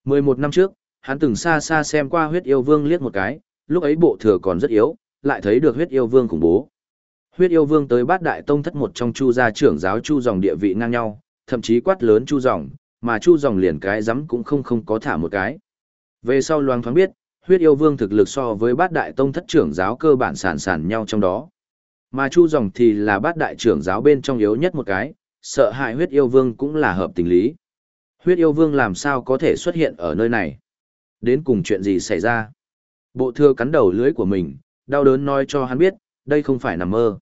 11 năm trước, hắn từng xa xa xem qua huyết yêu vương liếc một cái, lúc ấy bộ thừa còn rất yếu, lại thấy được huyết yêu vương khủng bố. Huyết yêu vương tới bát đại tông thất một trong chu gia trưởng giáo chu dòng địa vị ngang nhau, thậm chí quát lớn chu dòng, mà chu dòng liền cái rắm cũng không không có thả một cái. Về sau loang thoáng biết, huyết yêu vương thực lực so với bát đại tông thất trưởng giáo cơ bản sản sản nhau trong đó. Mà chu dòng thì là bát đại trưởng giáo bên trong yếu nhất một cái, sợ hại huyết yêu vương cũng là hợp tình lý. Huyết yêu vương làm sao có thể xuất hiện ở nơi này? Đến cùng chuyện gì xảy ra? Bộ thưa cắn đầu lưới của mình, đau đớn nói cho hắn biết, đây không phải nằm mơ.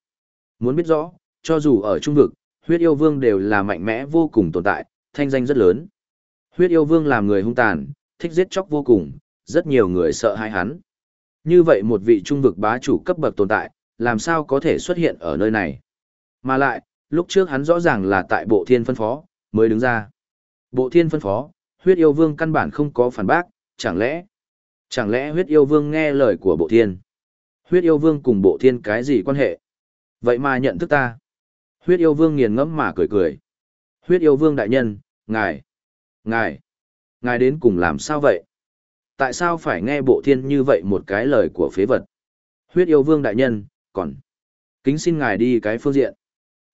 Muốn biết rõ, cho dù ở trung vực, huyết yêu vương đều là mạnh mẽ vô cùng tồn tại, thanh danh rất lớn. Huyết yêu vương làm người hung tàn, thích giết chóc vô cùng, rất nhiều người sợ hãi hắn. Như vậy một vị trung vực bá chủ cấp bậc tồn tại, làm sao có thể xuất hiện ở nơi này? Mà lại, lúc trước hắn rõ ràng là tại bộ thiên phân phó, mới đứng ra. Bộ thiên phân phó, huyết yêu vương căn bản không có phản bác, chẳng lẽ, chẳng lẽ huyết yêu vương nghe lời của bộ thiên? Huyết yêu vương cùng bộ thiên cái gì quan hệ? Vậy mà nhận thức ta. Huyết yêu vương nghiền ngẫm mà cười cười. Huyết yêu vương đại nhân, ngài, ngài, ngài đến cùng làm sao vậy? Tại sao phải nghe bộ thiên như vậy một cái lời của phế vật? Huyết yêu vương đại nhân, còn, kính xin ngài đi cái phương diện.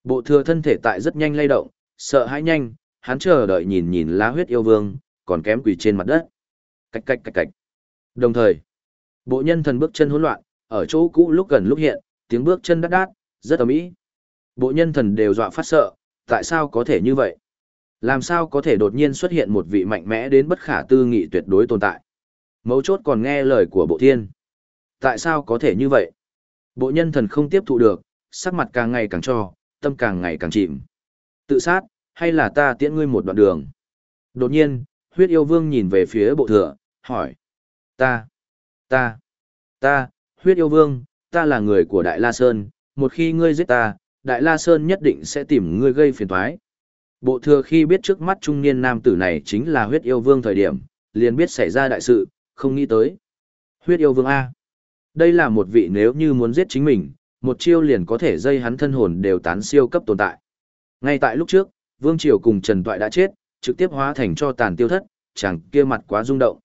Bộ thừa thân thể tại rất nhanh lay động, sợ hãi nhanh, hắn chờ đợi nhìn nhìn lá huyết yêu vương, còn kém quỳ trên mặt đất. cạch cạch cạch cạch Đồng thời, bộ nhân thần bước chân hỗn loạn, ở chỗ cũ lúc gần lúc hiện, tiếng bước chân đắt đát, rất ầm ĩ. Bộ nhân thần đều dọa phát sợ, tại sao có thể như vậy? Làm sao có thể đột nhiên xuất hiện một vị mạnh mẽ đến bất khả tư nghị tuyệt đối tồn tại? Mấu chốt còn nghe lời của bộ thiên. Tại sao có thể như vậy? Bộ nhân thần không tiếp thụ được, sắc mặt càng ngày càng cho, tâm càng ngày càng chìm. Tự sát, hay là ta tiễn ngươi một đoạn đường? Đột nhiên, huyết yêu vương nhìn về phía bộ thừa, hỏi. Ta, ta, ta, huyết yêu vương, ta là người của Đại La Sơn, một khi ngươi giết ta, Đại La Sơn nhất định sẽ tìm ngươi gây phiền toái. Bộ thừa khi biết trước mắt trung niên nam tử này chính là huyết yêu vương thời điểm, liền biết xảy ra đại sự, không nghĩ tới. Huyết yêu vương A. Đây là một vị nếu như muốn giết chính mình, một chiêu liền có thể dây hắn thân hồn đều tán siêu cấp tồn tại. Ngay tại lúc trước, Vương Triều cùng Trần Toại đã chết, trực tiếp hóa thành cho tàn tiêu thất, chẳng kia mặt quá rung động.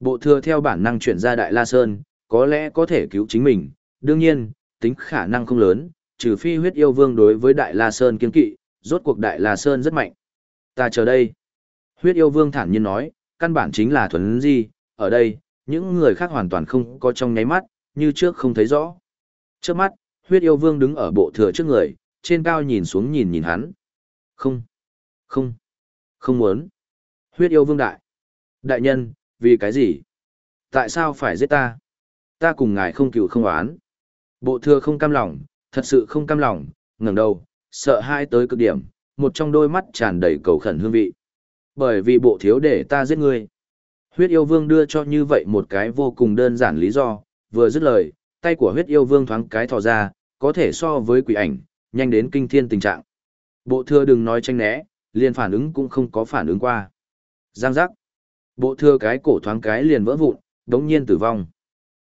Bộ thừa theo bản năng chuyển ra Đại La Sơn, có lẽ có thể cứu chính mình, đương nhiên, tính khả năng không lớn, trừ phi huyết yêu vương đối với Đại La Sơn kiên kỵ, rốt cuộc Đại La Sơn rất mạnh. Ta chờ đây. Huyết yêu vương thản nhiên nói, căn bản chính là thuần di, ở đây, những người khác hoàn toàn không có trong nháy mắt, như trước không thấy rõ. Trước mắt, huyết yêu vương đứng ở bộ thừa trước người, trên cao nhìn xuống nhìn nhìn hắn. Không, không, không muốn. Huyết yêu vương đại. Đại nhân, vì cái gì? Tại sao phải giết ta? Ta cùng ngài không cựu không oán. Bộ thừa không cam lòng, thật sự không cam lòng, ngẩng đầu, sợ hai tới cực điểm, một trong đôi mắt tràn đầy cầu khẩn hương vị. Bởi vì bộ thiếu để ta giết ngươi. Huyết yêu vương đưa cho như vậy một cái vô cùng đơn giản lý do, vừa dứt lời, tay của huyết yêu vương thoáng cái thò ra, có thể so với quỷ ảnh, nhanh đến kinh thiên tình trạng. Bộ thừa đừng nói tranh né, liền phản ứng cũng không có phản ứng qua. Giang giác. Bộ thừa cái cổ thoáng cái liền vỡ vụn, đống nhiên tử vong.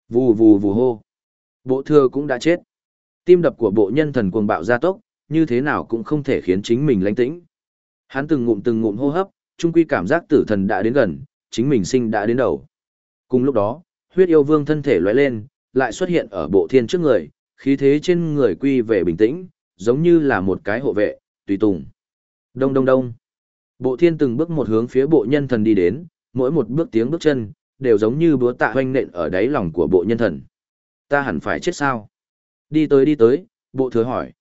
Vù vù vù hô. Bộ thừa cũng đã chết. Tim đập của bộ nhân thần cuồng bạo gia tốc, như thế nào cũng không thể khiến chính mình lãnh tĩnh. Hắn từng ngụm từng ngụm hô hấp, trung quy cảm giác tử thần đã đến gần, chính mình sinh đã đến đầu. Cùng lúc đó, huyết yêu vương thân thể lóe lên, lại xuất hiện ở bộ thiên trước người, khí thế trên người quy về bình tĩnh, giống như là một cái hộ vệ, tùy tùng. Đông đông đông. Bộ thiên từng bước một hướng phía bộ nhân thần đi đến, mỗi một bước tiếng bước chân, đều giống như búa tạ hoanh nện ở đáy lòng của bộ nhân thần. Ta hẳn phải chết sao? Đi tới đi tới, bộ thừa hỏi.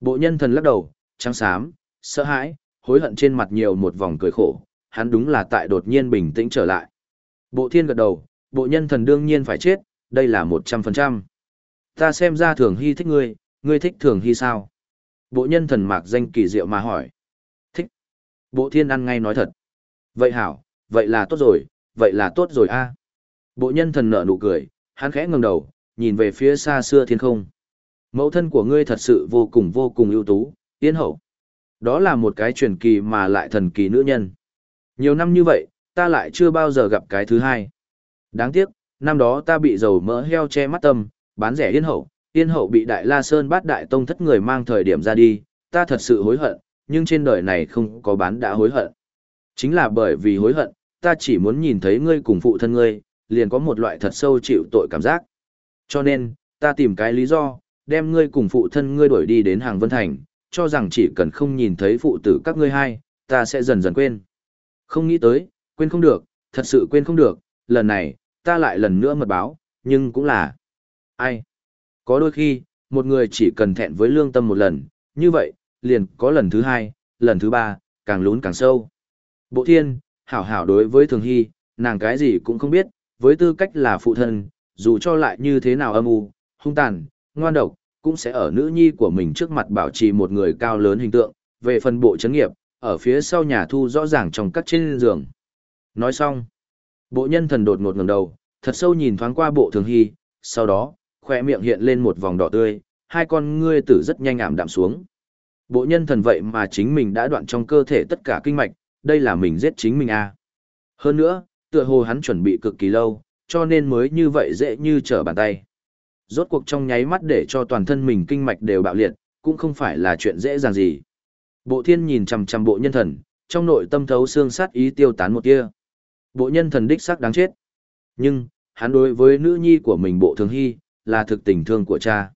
Bộ nhân thần lắc đầu, trắng xám, sợ hãi, hối hận trên mặt nhiều một vòng cười khổ, hắn đúng là tại đột nhiên bình tĩnh trở lại. Bộ thiên gật đầu, bộ nhân thần đương nhiên phải chết, đây là một trăm phần trăm. Ta xem ra thường hy thích ngươi, ngươi thích thường hy sao? Bộ nhân thần mạc danh kỳ diệu mà hỏi. Thích. Bộ thiên ăn ngay nói thật. Vậy hảo, vậy là tốt rồi, vậy là tốt rồi a. Bộ nhân thần nở nụ cười, hắn khẽ ngẩng đầu, nhìn về phía xa xưa thiên không. Mẫu thân của ngươi thật sự vô cùng vô cùng ưu tú, tiên hậu. Đó là một cái truyền kỳ mà lại thần kỳ nữ nhân. Nhiều năm như vậy, ta lại chưa bao giờ gặp cái thứ hai. Đáng tiếc, năm đó ta bị dầu mỡ heo che mắt tâm, bán rẻ yên hậu, yên hậu bị đại la sơn bát đại tông thất người mang thời điểm ra đi, ta thật sự hối hận, nhưng trên đời này không có bán đã hối hận. Chính là bởi vì hối hận, ta chỉ muốn nhìn thấy ngươi cùng phụ thân ngươi, liền có một loại thật sâu chịu tội cảm giác. Cho nên, ta tìm cái lý do, đem ngươi cùng phụ thân ngươi đuổi đi đến hàng vân thành, cho rằng chỉ cần không nhìn thấy phụ tử các ngươi hai, ta sẽ dần dần quên. Không nghĩ tới, quên không được, thật sự quên không được, lần này, ta lại lần nữa mật báo, nhưng cũng là... Ai? Có đôi khi, một người chỉ cần thẹn với lương tâm một lần, như vậy, liền có lần thứ hai, lần thứ ba, càng lún càng sâu. Bộ thiên, hảo hảo đối với thường hy, nàng cái gì cũng không biết, với tư cách là phụ thân, dù cho lại như thế nào âm u, hung tàn, ngoan độc, cũng sẽ ở nữ nhi của mình trước mặt bảo trì một người cao lớn hình tượng, về phần bộ chấn nghiệp, ở phía sau nhà thu rõ ràng trong các trên giường. Nói xong, bộ nhân thần đột ngột ngẩng đầu, thật sâu nhìn thoáng qua bộ thường hy, sau đó, khoe miệng hiện lên một vòng đỏ tươi, hai con ngươi tử rất nhanh ảm đạm xuống. Bộ nhân thần vậy mà chính mình đã đoạn trong cơ thể tất cả kinh mạch, đây là mình giết chính mình à. Hơn nữa, tựa hồ hắn chuẩn bị cực kỳ lâu, cho nên mới như vậy dễ như trở bàn tay. Rốt cuộc trong nháy mắt để cho toàn thân mình kinh mạch đều bạo liệt, cũng không phải là chuyện dễ dàng gì. Bộ thiên nhìn chằm chằm bộ nhân thần, trong nội tâm thấu xương sát ý tiêu tán một tia. Bộ nhân thần đích xác đáng chết. Nhưng, hắn đối với nữ nhi của mình bộ thường hy, là thực tình thương của cha.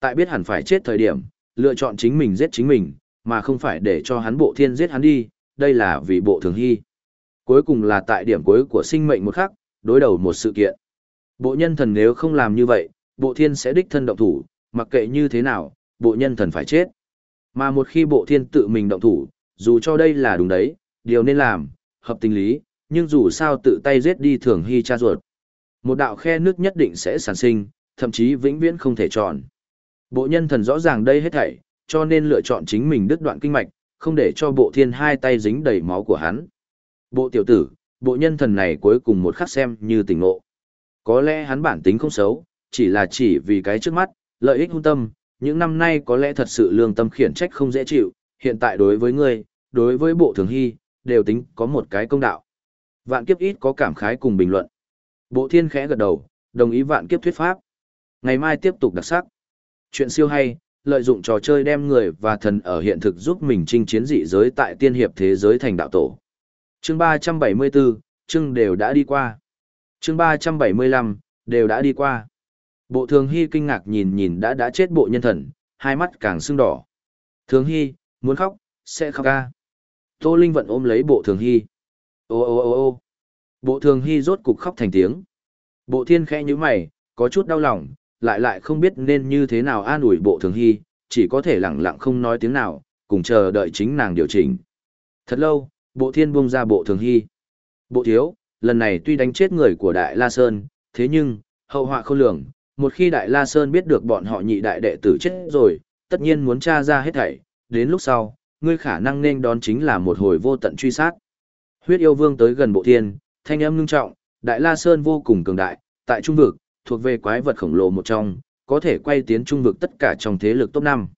Tại biết hẳn phải chết thời điểm, lựa chọn chính mình giết chính mình, mà không phải để cho hắn bộ thiên giết hắn đi, đây là vì bộ thường hy. Cuối cùng là tại điểm cuối của sinh mệnh một khắc, đối đầu một sự kiện. Bộ nhân thần nếu không làm như vậy, bộ thiên sẽ đích thân động thủ, mặc kệ như thế nào, bộ nhân thần phải chết. Mà một khi bộ thiên tự mình động thủ, dù cho đây là đúng đấy, điều nên làm, hợp tình lý, nhưng dù sao tự tay giết đi thường hy cha ruột. Một đạo khe nước nhất định sẽ sản sinh, thậm chí vĩnh viễn không thể chọn. Bộ nhân thần rõ ràng đây hết thảy, cho nên lựa chọn chính mình đứt đoạn kinh mạch, không để cho bộ thiên hai tay dính đầy máu của hắn. Bộ tiểu tử, bộ nhân thần này cuối cùng một khắc xem như tỉnh ngộ. Có lẽ hắn bản tính không xấu, chỉ là chỉ vì cái trước mắt, lợi ích hung tâm, những năm nay có lẽ thật sự lương tâm khiển trách không dễ chịu, hiện tại đối với ngươi, đối với bộ thường hy, đều tính có một cái công đạo. Vạn kiếp ít có cảm khái cùng bình luận. Bộ thiên khẽ gật đầu, đồng ý vạn kiếp thuyết pháp. Ngày mai tiếp tục đặc sắc. Chuyện siêu hay, lợi dụng trò chơi đem người và thần ở hiện thực giúp mình chinh chiến dị giới tại tiên hiệp thế giới thành đạo tổ. Chương 374, chương đều đã đi qua. Chương 375, đều đã đi qua. Bộ thường hy kinh ngạc nhìn nhìn đã đã chết bộ nhân thần, hai mắt càng sưng đỏ. Thường hy, muốn khóc, sẽ khóc ca. Tô Linh vận ôm lấy bộ thường hy. Ô ô ô ô Bộ thường hy rốt cục khóc thành tiếng. Bộ thiên khẽ như mày, có chút đau lòng, lại lại không biết nên như thế nào an ủi bộ thường hy, chỉ có thể lặng lặng không nói tiếng nào, cùng chờ đợi chính nàng điều chỉnh. Thật lâu, bộ thiên buông ra bộ thường hy. Bộ thiếu, lần này tuy đánh chết người của Đại La Sơn, thế nhưng, hậu họa không lường, một khi Đại La Sơn biết được bọn họ nhị đại đệ tử chết rồi, tất nhiên muốn tra ra hết thảy, đến lúc sau, ngươi khả năng nên đón chính là một hồi vô tận truy sát. Huyết yêu vương tới gần bộ thiên, thanh âm ngưng trọng, Đại La Sơn vô cùng cường đại, tại trung vực, thuộc về quái vật khổng lồ một trong, có thể quay tiến trung vực tất cả trong thế lực top 5.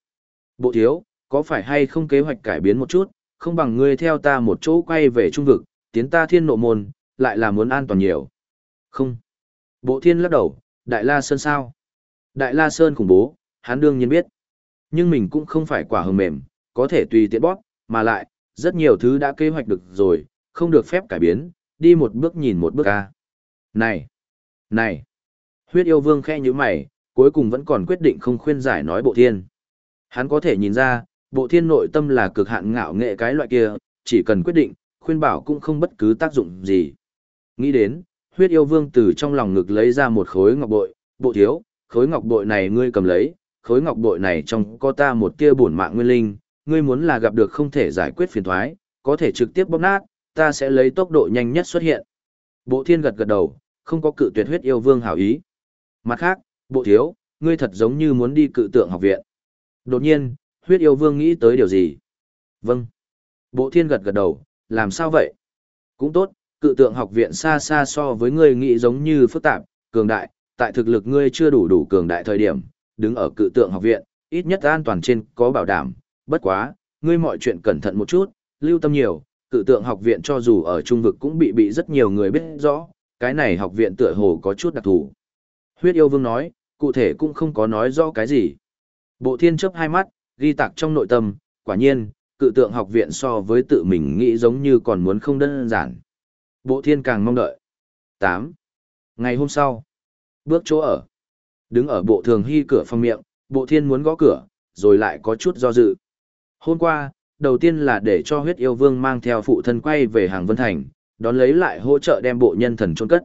Bộ thiếu, có phải hay không kế hoạch cải biến một chút, không bằng ngươi theo ta một chỗ quay về trung vực, tiến ta thiên nộ môn, lại là muốn an toàn nhiều. Không. Bộ thiên lắc đầu, Đại La Sơn sao? Đại La Sơn khủng bố, hắn đương nhiên biết. Nhưng mình cũng không phải quả hờ mềm, có thể tùy tiện bóp, mà lại, rất nhiều thứ đã kế hoạch được rồi, không được phép cải biến, đi một bước nhìn một bước ca. Này! Này! Huyết yêu vương khe như mày, cuối cùng vẫn còn quyết định không khuyên giải nói bộ thiên. Hắn có thể nhìn ra, bộ thiên nội tâm là cực hạn ngạo nghệ cái loại kia, chỉ cần quyết định, khuyên bảo cũng không bất cứ tác dụng gì. Nghĩ đến, huyết yêu vương từ trong lòng ngực lấy ra một khối ngọc bội, bộ thiếu, khối ngọc bội này ngươi cầm lấy, khối ngọc bội này trong có ta một tia bổn mạng nguyên linh, ngươi muốn là gặp được không thể giải quyết phiền thoái, có thể trực tiếp bóp nát, ta sẽ lấy tốc độ nhanh nhất xuất hiện. Bộ thiên gật gật đầu, không có cự tuyệt huyết yêu vương hảo ý. Mặt khác, bộ thiếu, ngươi thật giống như muốn đi cự tượng học viện. Đột nhiên, huyết yêu vương nghĩ tới điều gì? Vâng. Bộ thiên gật gật đầu, làm sao vậy? Cũng tốt, cự tượng học viện xa xa so với ngươi nghĩ giống như phức tạp, cường đại, tại thực lực ngươi chưa đủ đủ cường đại thời điểm, đứng ở cự tượng học viện, ít nhất an toàn trên có bảo đảm, bất quá, ngươi mọi chuyện cẩn thận một chút, lưu tâm nhiều, cự tượng học viện cho dù ở trung vực cũng bị bị rất nhiều người biết rõ, cái này học viện tựa hồ có chút đặc thù. Huyết yêu vương nói, cụ thể cũng không có nói rõ cái gì. Bộ thiên chấp hai mắt, ghi tạc trong nội tâm, quả nhiên, cự tượng học viện so với tự mình nghĩ giống như còn muốn không đơn giản. Bộ thiên càng mong đợi. 8. Ngày hôm sau, bước chỗ ở. Đứng ở bộ thường hy cửa phòng miệng, bộ thiên muốn gõ cửa, rồi lại có chút do dự. Hôm qua, đầu tiên là để cho huyết yêu vương mang theo phụ thân quay về hàng vân thành, đón lấy lại hỗ trợ đem bộ nhân thần trôn cất.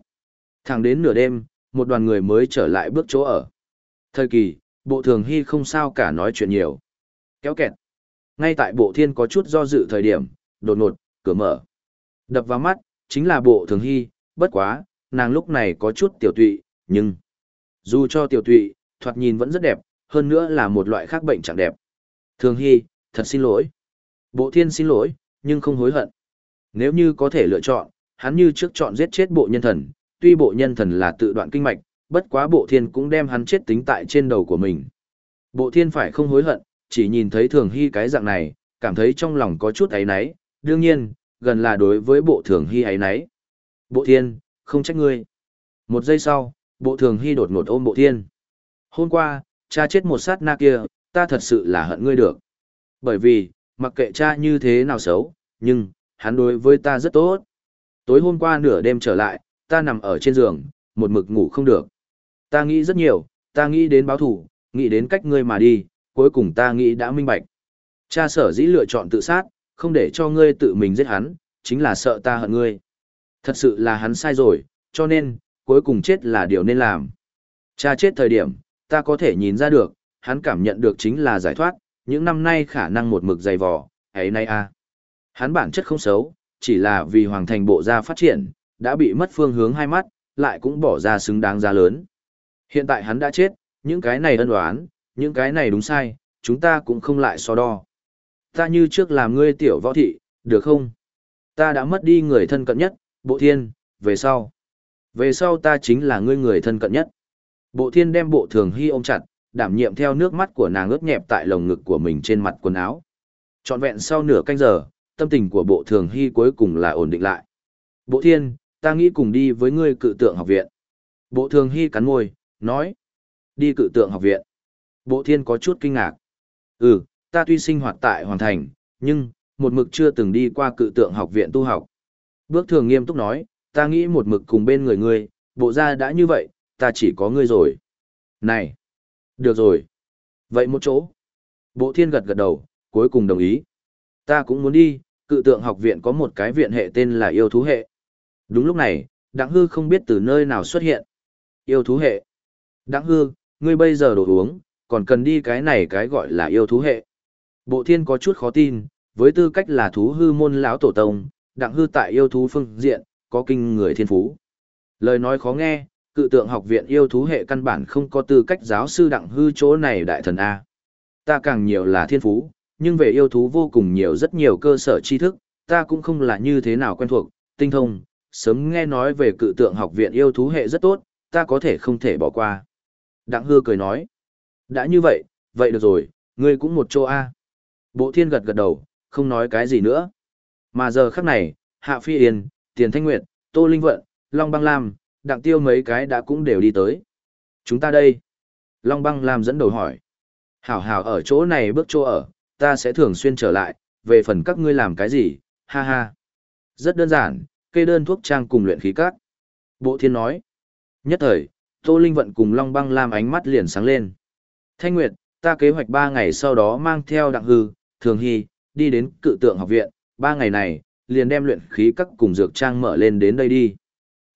Thẳng đến nửa đêm, một đoàn người mới trở lại bước chỗ ở. Thời kỳ, bộ thường hy không sao cả nói chuyện nhiều. Kéo kẹt. Ngay tại bộ thiên có chút do dự thời điểm, đột ngột, cửa mở. Đập vào mắt, chính là bộ thường hy, bất quá, nàng lúc này có chút tiểu tụy, nhưng... Dù cho tiểu tụy, thoạt nhìn vẫn rất đẹp, hơn nữa là một loại khác bệnh chẳng đẹp. Thường hy, thật xin lỗi. Bộ thiên xin lỗi, nhưng không hối hận. Nếu như có thể lựa chọn, hắn như trước chọn giết chết bộ nhân thần, tuy bộ nhân thần là tự đoạn kinh mạch, bất quá bộ thiên cũng đem hắn chết tính tại trên đầu của mình. Bộ thiên phải không hối hận, chỉ nhìn thấy thường hy cái dạng này, cảm thấy trong lòng có chút ấy náy, đương nhiên, gần là đối với bộ thường hy ấy náy. Bộ thiên, không trách ngươi. Một giây sau, bộ thường hy đột ngột ôm bộ thiên. Hôm qua, cha chết một sát na kia, ta thật sự là hận ngươi được. Bởi vì, mặc kệ cha như thế nào xấu, nhưng, hắn đối với ta rất tốt. Tối hôm qua nửa đêm trở lại, ta nằm ở trên giường, một mực ngủ không được. Ta nghĩ rất nhiều, ta nghĩ đến báo thủ, nghĩ đến cách ngươi mà đi, cuối cùng ta nghĩ đã minh bạch. Cha sở dĩ lựa chọn tự sát, không để cho ngươi tự mình giết hắn, chính là sợ ta hận ngươi. Thật sự là hắn sai rồi, cho nên, cuối cùng chết là điều nên làm. Cha chết thời điểm, ta có thể nhìn ra được, hắn cảm nhận được chính là giải thoát, những năm nay khả năng một mực dày vò, ấy nay a. Hắn bản chất không xấu, chỉ là vì hoàng thành bộ gia phát triển, đã bị mất phương hướng hai mắt, lại cũng bỏ ra xứng đáng giá lớn. Hiện tại hắn đã chết, những cái này ân đoán, những cái này đúng sai, chúng ta cũng không lại so đo. Ta như trước làm ngươi tiểu võ thị, được không? Ta đã mất đi người thân cận nhất, bộ thiên, về sau. Về sau ta chính là ngươi người thân cận nhất. Bộ thiên đem bộ thường hy ôm chặt, đảm nhiệm theo nước mắt của nàng ướt nhẹp tại lồng ngực của mình trên mặt quần áo. Trọn vẹn sau nửa canh giờ, tâm tình của bộ thường hy cuối cùng là ổn định lại. Bộ thiên, ta nghĩ cùng đi với ngươi cự tượng học viện. Bộ thường hy cắn môi, nói. Đi cự tượng học viện. Bộ thiên có chút kinh ngạc. Ừ, ta tuy sinh hoạt tại Hoàn Thành, nhưng, một mực chưa từng đi qua cự tượng học viện tu học. Bước thường nghiêm túc nói, ta nghĩ một mực cùng bên người ngươi, bộ ra đã như vậy, ta chỉ có ngươi rồi. Này! Được rồi. Vậy một chỗ. Bộ thiên gật gật đầu, cuối cùng đồng ý. Ta cũng muốn đi, cự tượng học viện có một cái viện hệ tên là yêu thú hệ. Đúng lúc này, Đặng Hư không biết từ nơi nào xuất hiện. Yêu thú hệ. Đặng Hư, ngươi bây giờ đồ uống, còn cần đi cái này cái gọi là yêu thú hệ. Bộ thiên có chút khó tin, với tư cách là thú hư môn lão tổ tông, Đặng Hư tại yêu thú phương diện, có kinh người thiên phú. Lời nói khó nghe, cự tượng học viện yêu thú hệ căn bản không có tư cách giáo sư Đặng Hư chỗ này đại thần A. Ta càng nhiều là thiên phú, nhưng về yêu thú vô cùng nhiều rất nhiều cơ sở tri thức, ta cũng không là như thế nào quen thuộc, tinh thông, sớm nghe nói về cự tượng học viện yêu thú hệ rất tốt, ta có thể không thể bỏ qua. Đặng hư cười nói, đã như vậy, vậy được rồi, ngươi cũng một chỗ A. Bộ thiên gật gật đầu, không nói cái gì nữa. Mà giờ khắc này, Hạ Phi Yên, Tiền Thanh Nguyệt, Tô Linh Vận, Long Băng Lam, Đặng Tiêu mấy cái đã cũng đều đi tới. Chúng ta đây. Long Băng Lam dẫn đầu hỏi. Hảo hảo ở chỗ này bước chỗ ở, ta sẽ thường xuyên trở lại, về phần các ngươi làm cái gì, ha ha. Rất đơn giản, kê đơn thuốc trang cùng luyện khí cát. Bộ thiên nói. Nhất thời, Tô Linh Vận cùng Long Băng Lam ánh mắt liền sáng lên. Thanh Nguyệt, ta kế hoạch 3 ngày sau đó mang theo đặng hư, thường hy, đi đến cự tượng học viện, 3 ngày này, liền đem luyện khí các cùng dược trang mở lên đến đây đi.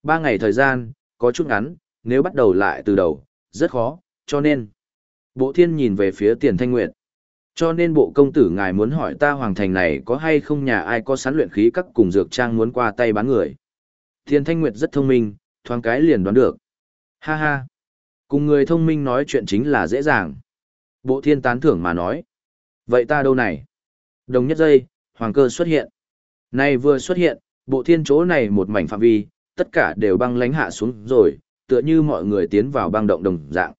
3 ngày thời gian, có chút ngắn, nếu bắt đầu lại từ đầu, rất khó, cho nên. Bộ thiên nhìn về phía tiền thanh nguyệt. Cho nên bộ công tử ngài muốn hỏi ta hoàng thành này có hay không nhà ai có sẵn luyện khí các cùng dược trang muốn qua tay bán người. Thiên Thanh Nguyệt rất thông minh, thoáng cái liền đoán được. Ha ha. Cùng người thông minh nói chuyện chính là dễ dàng. Bộ thiên tán thưởng mà nói. Vậy ta đâu này? Đồng nhất giây, hoàng cơ xuất hiện. Này vừa xuất hiện, bộ thiên chỗ này một mảnh phạm vi, tất cả đều băng lánh hạ xuống rồi, tựa như mọi người tiến vào băng động đồng dạng.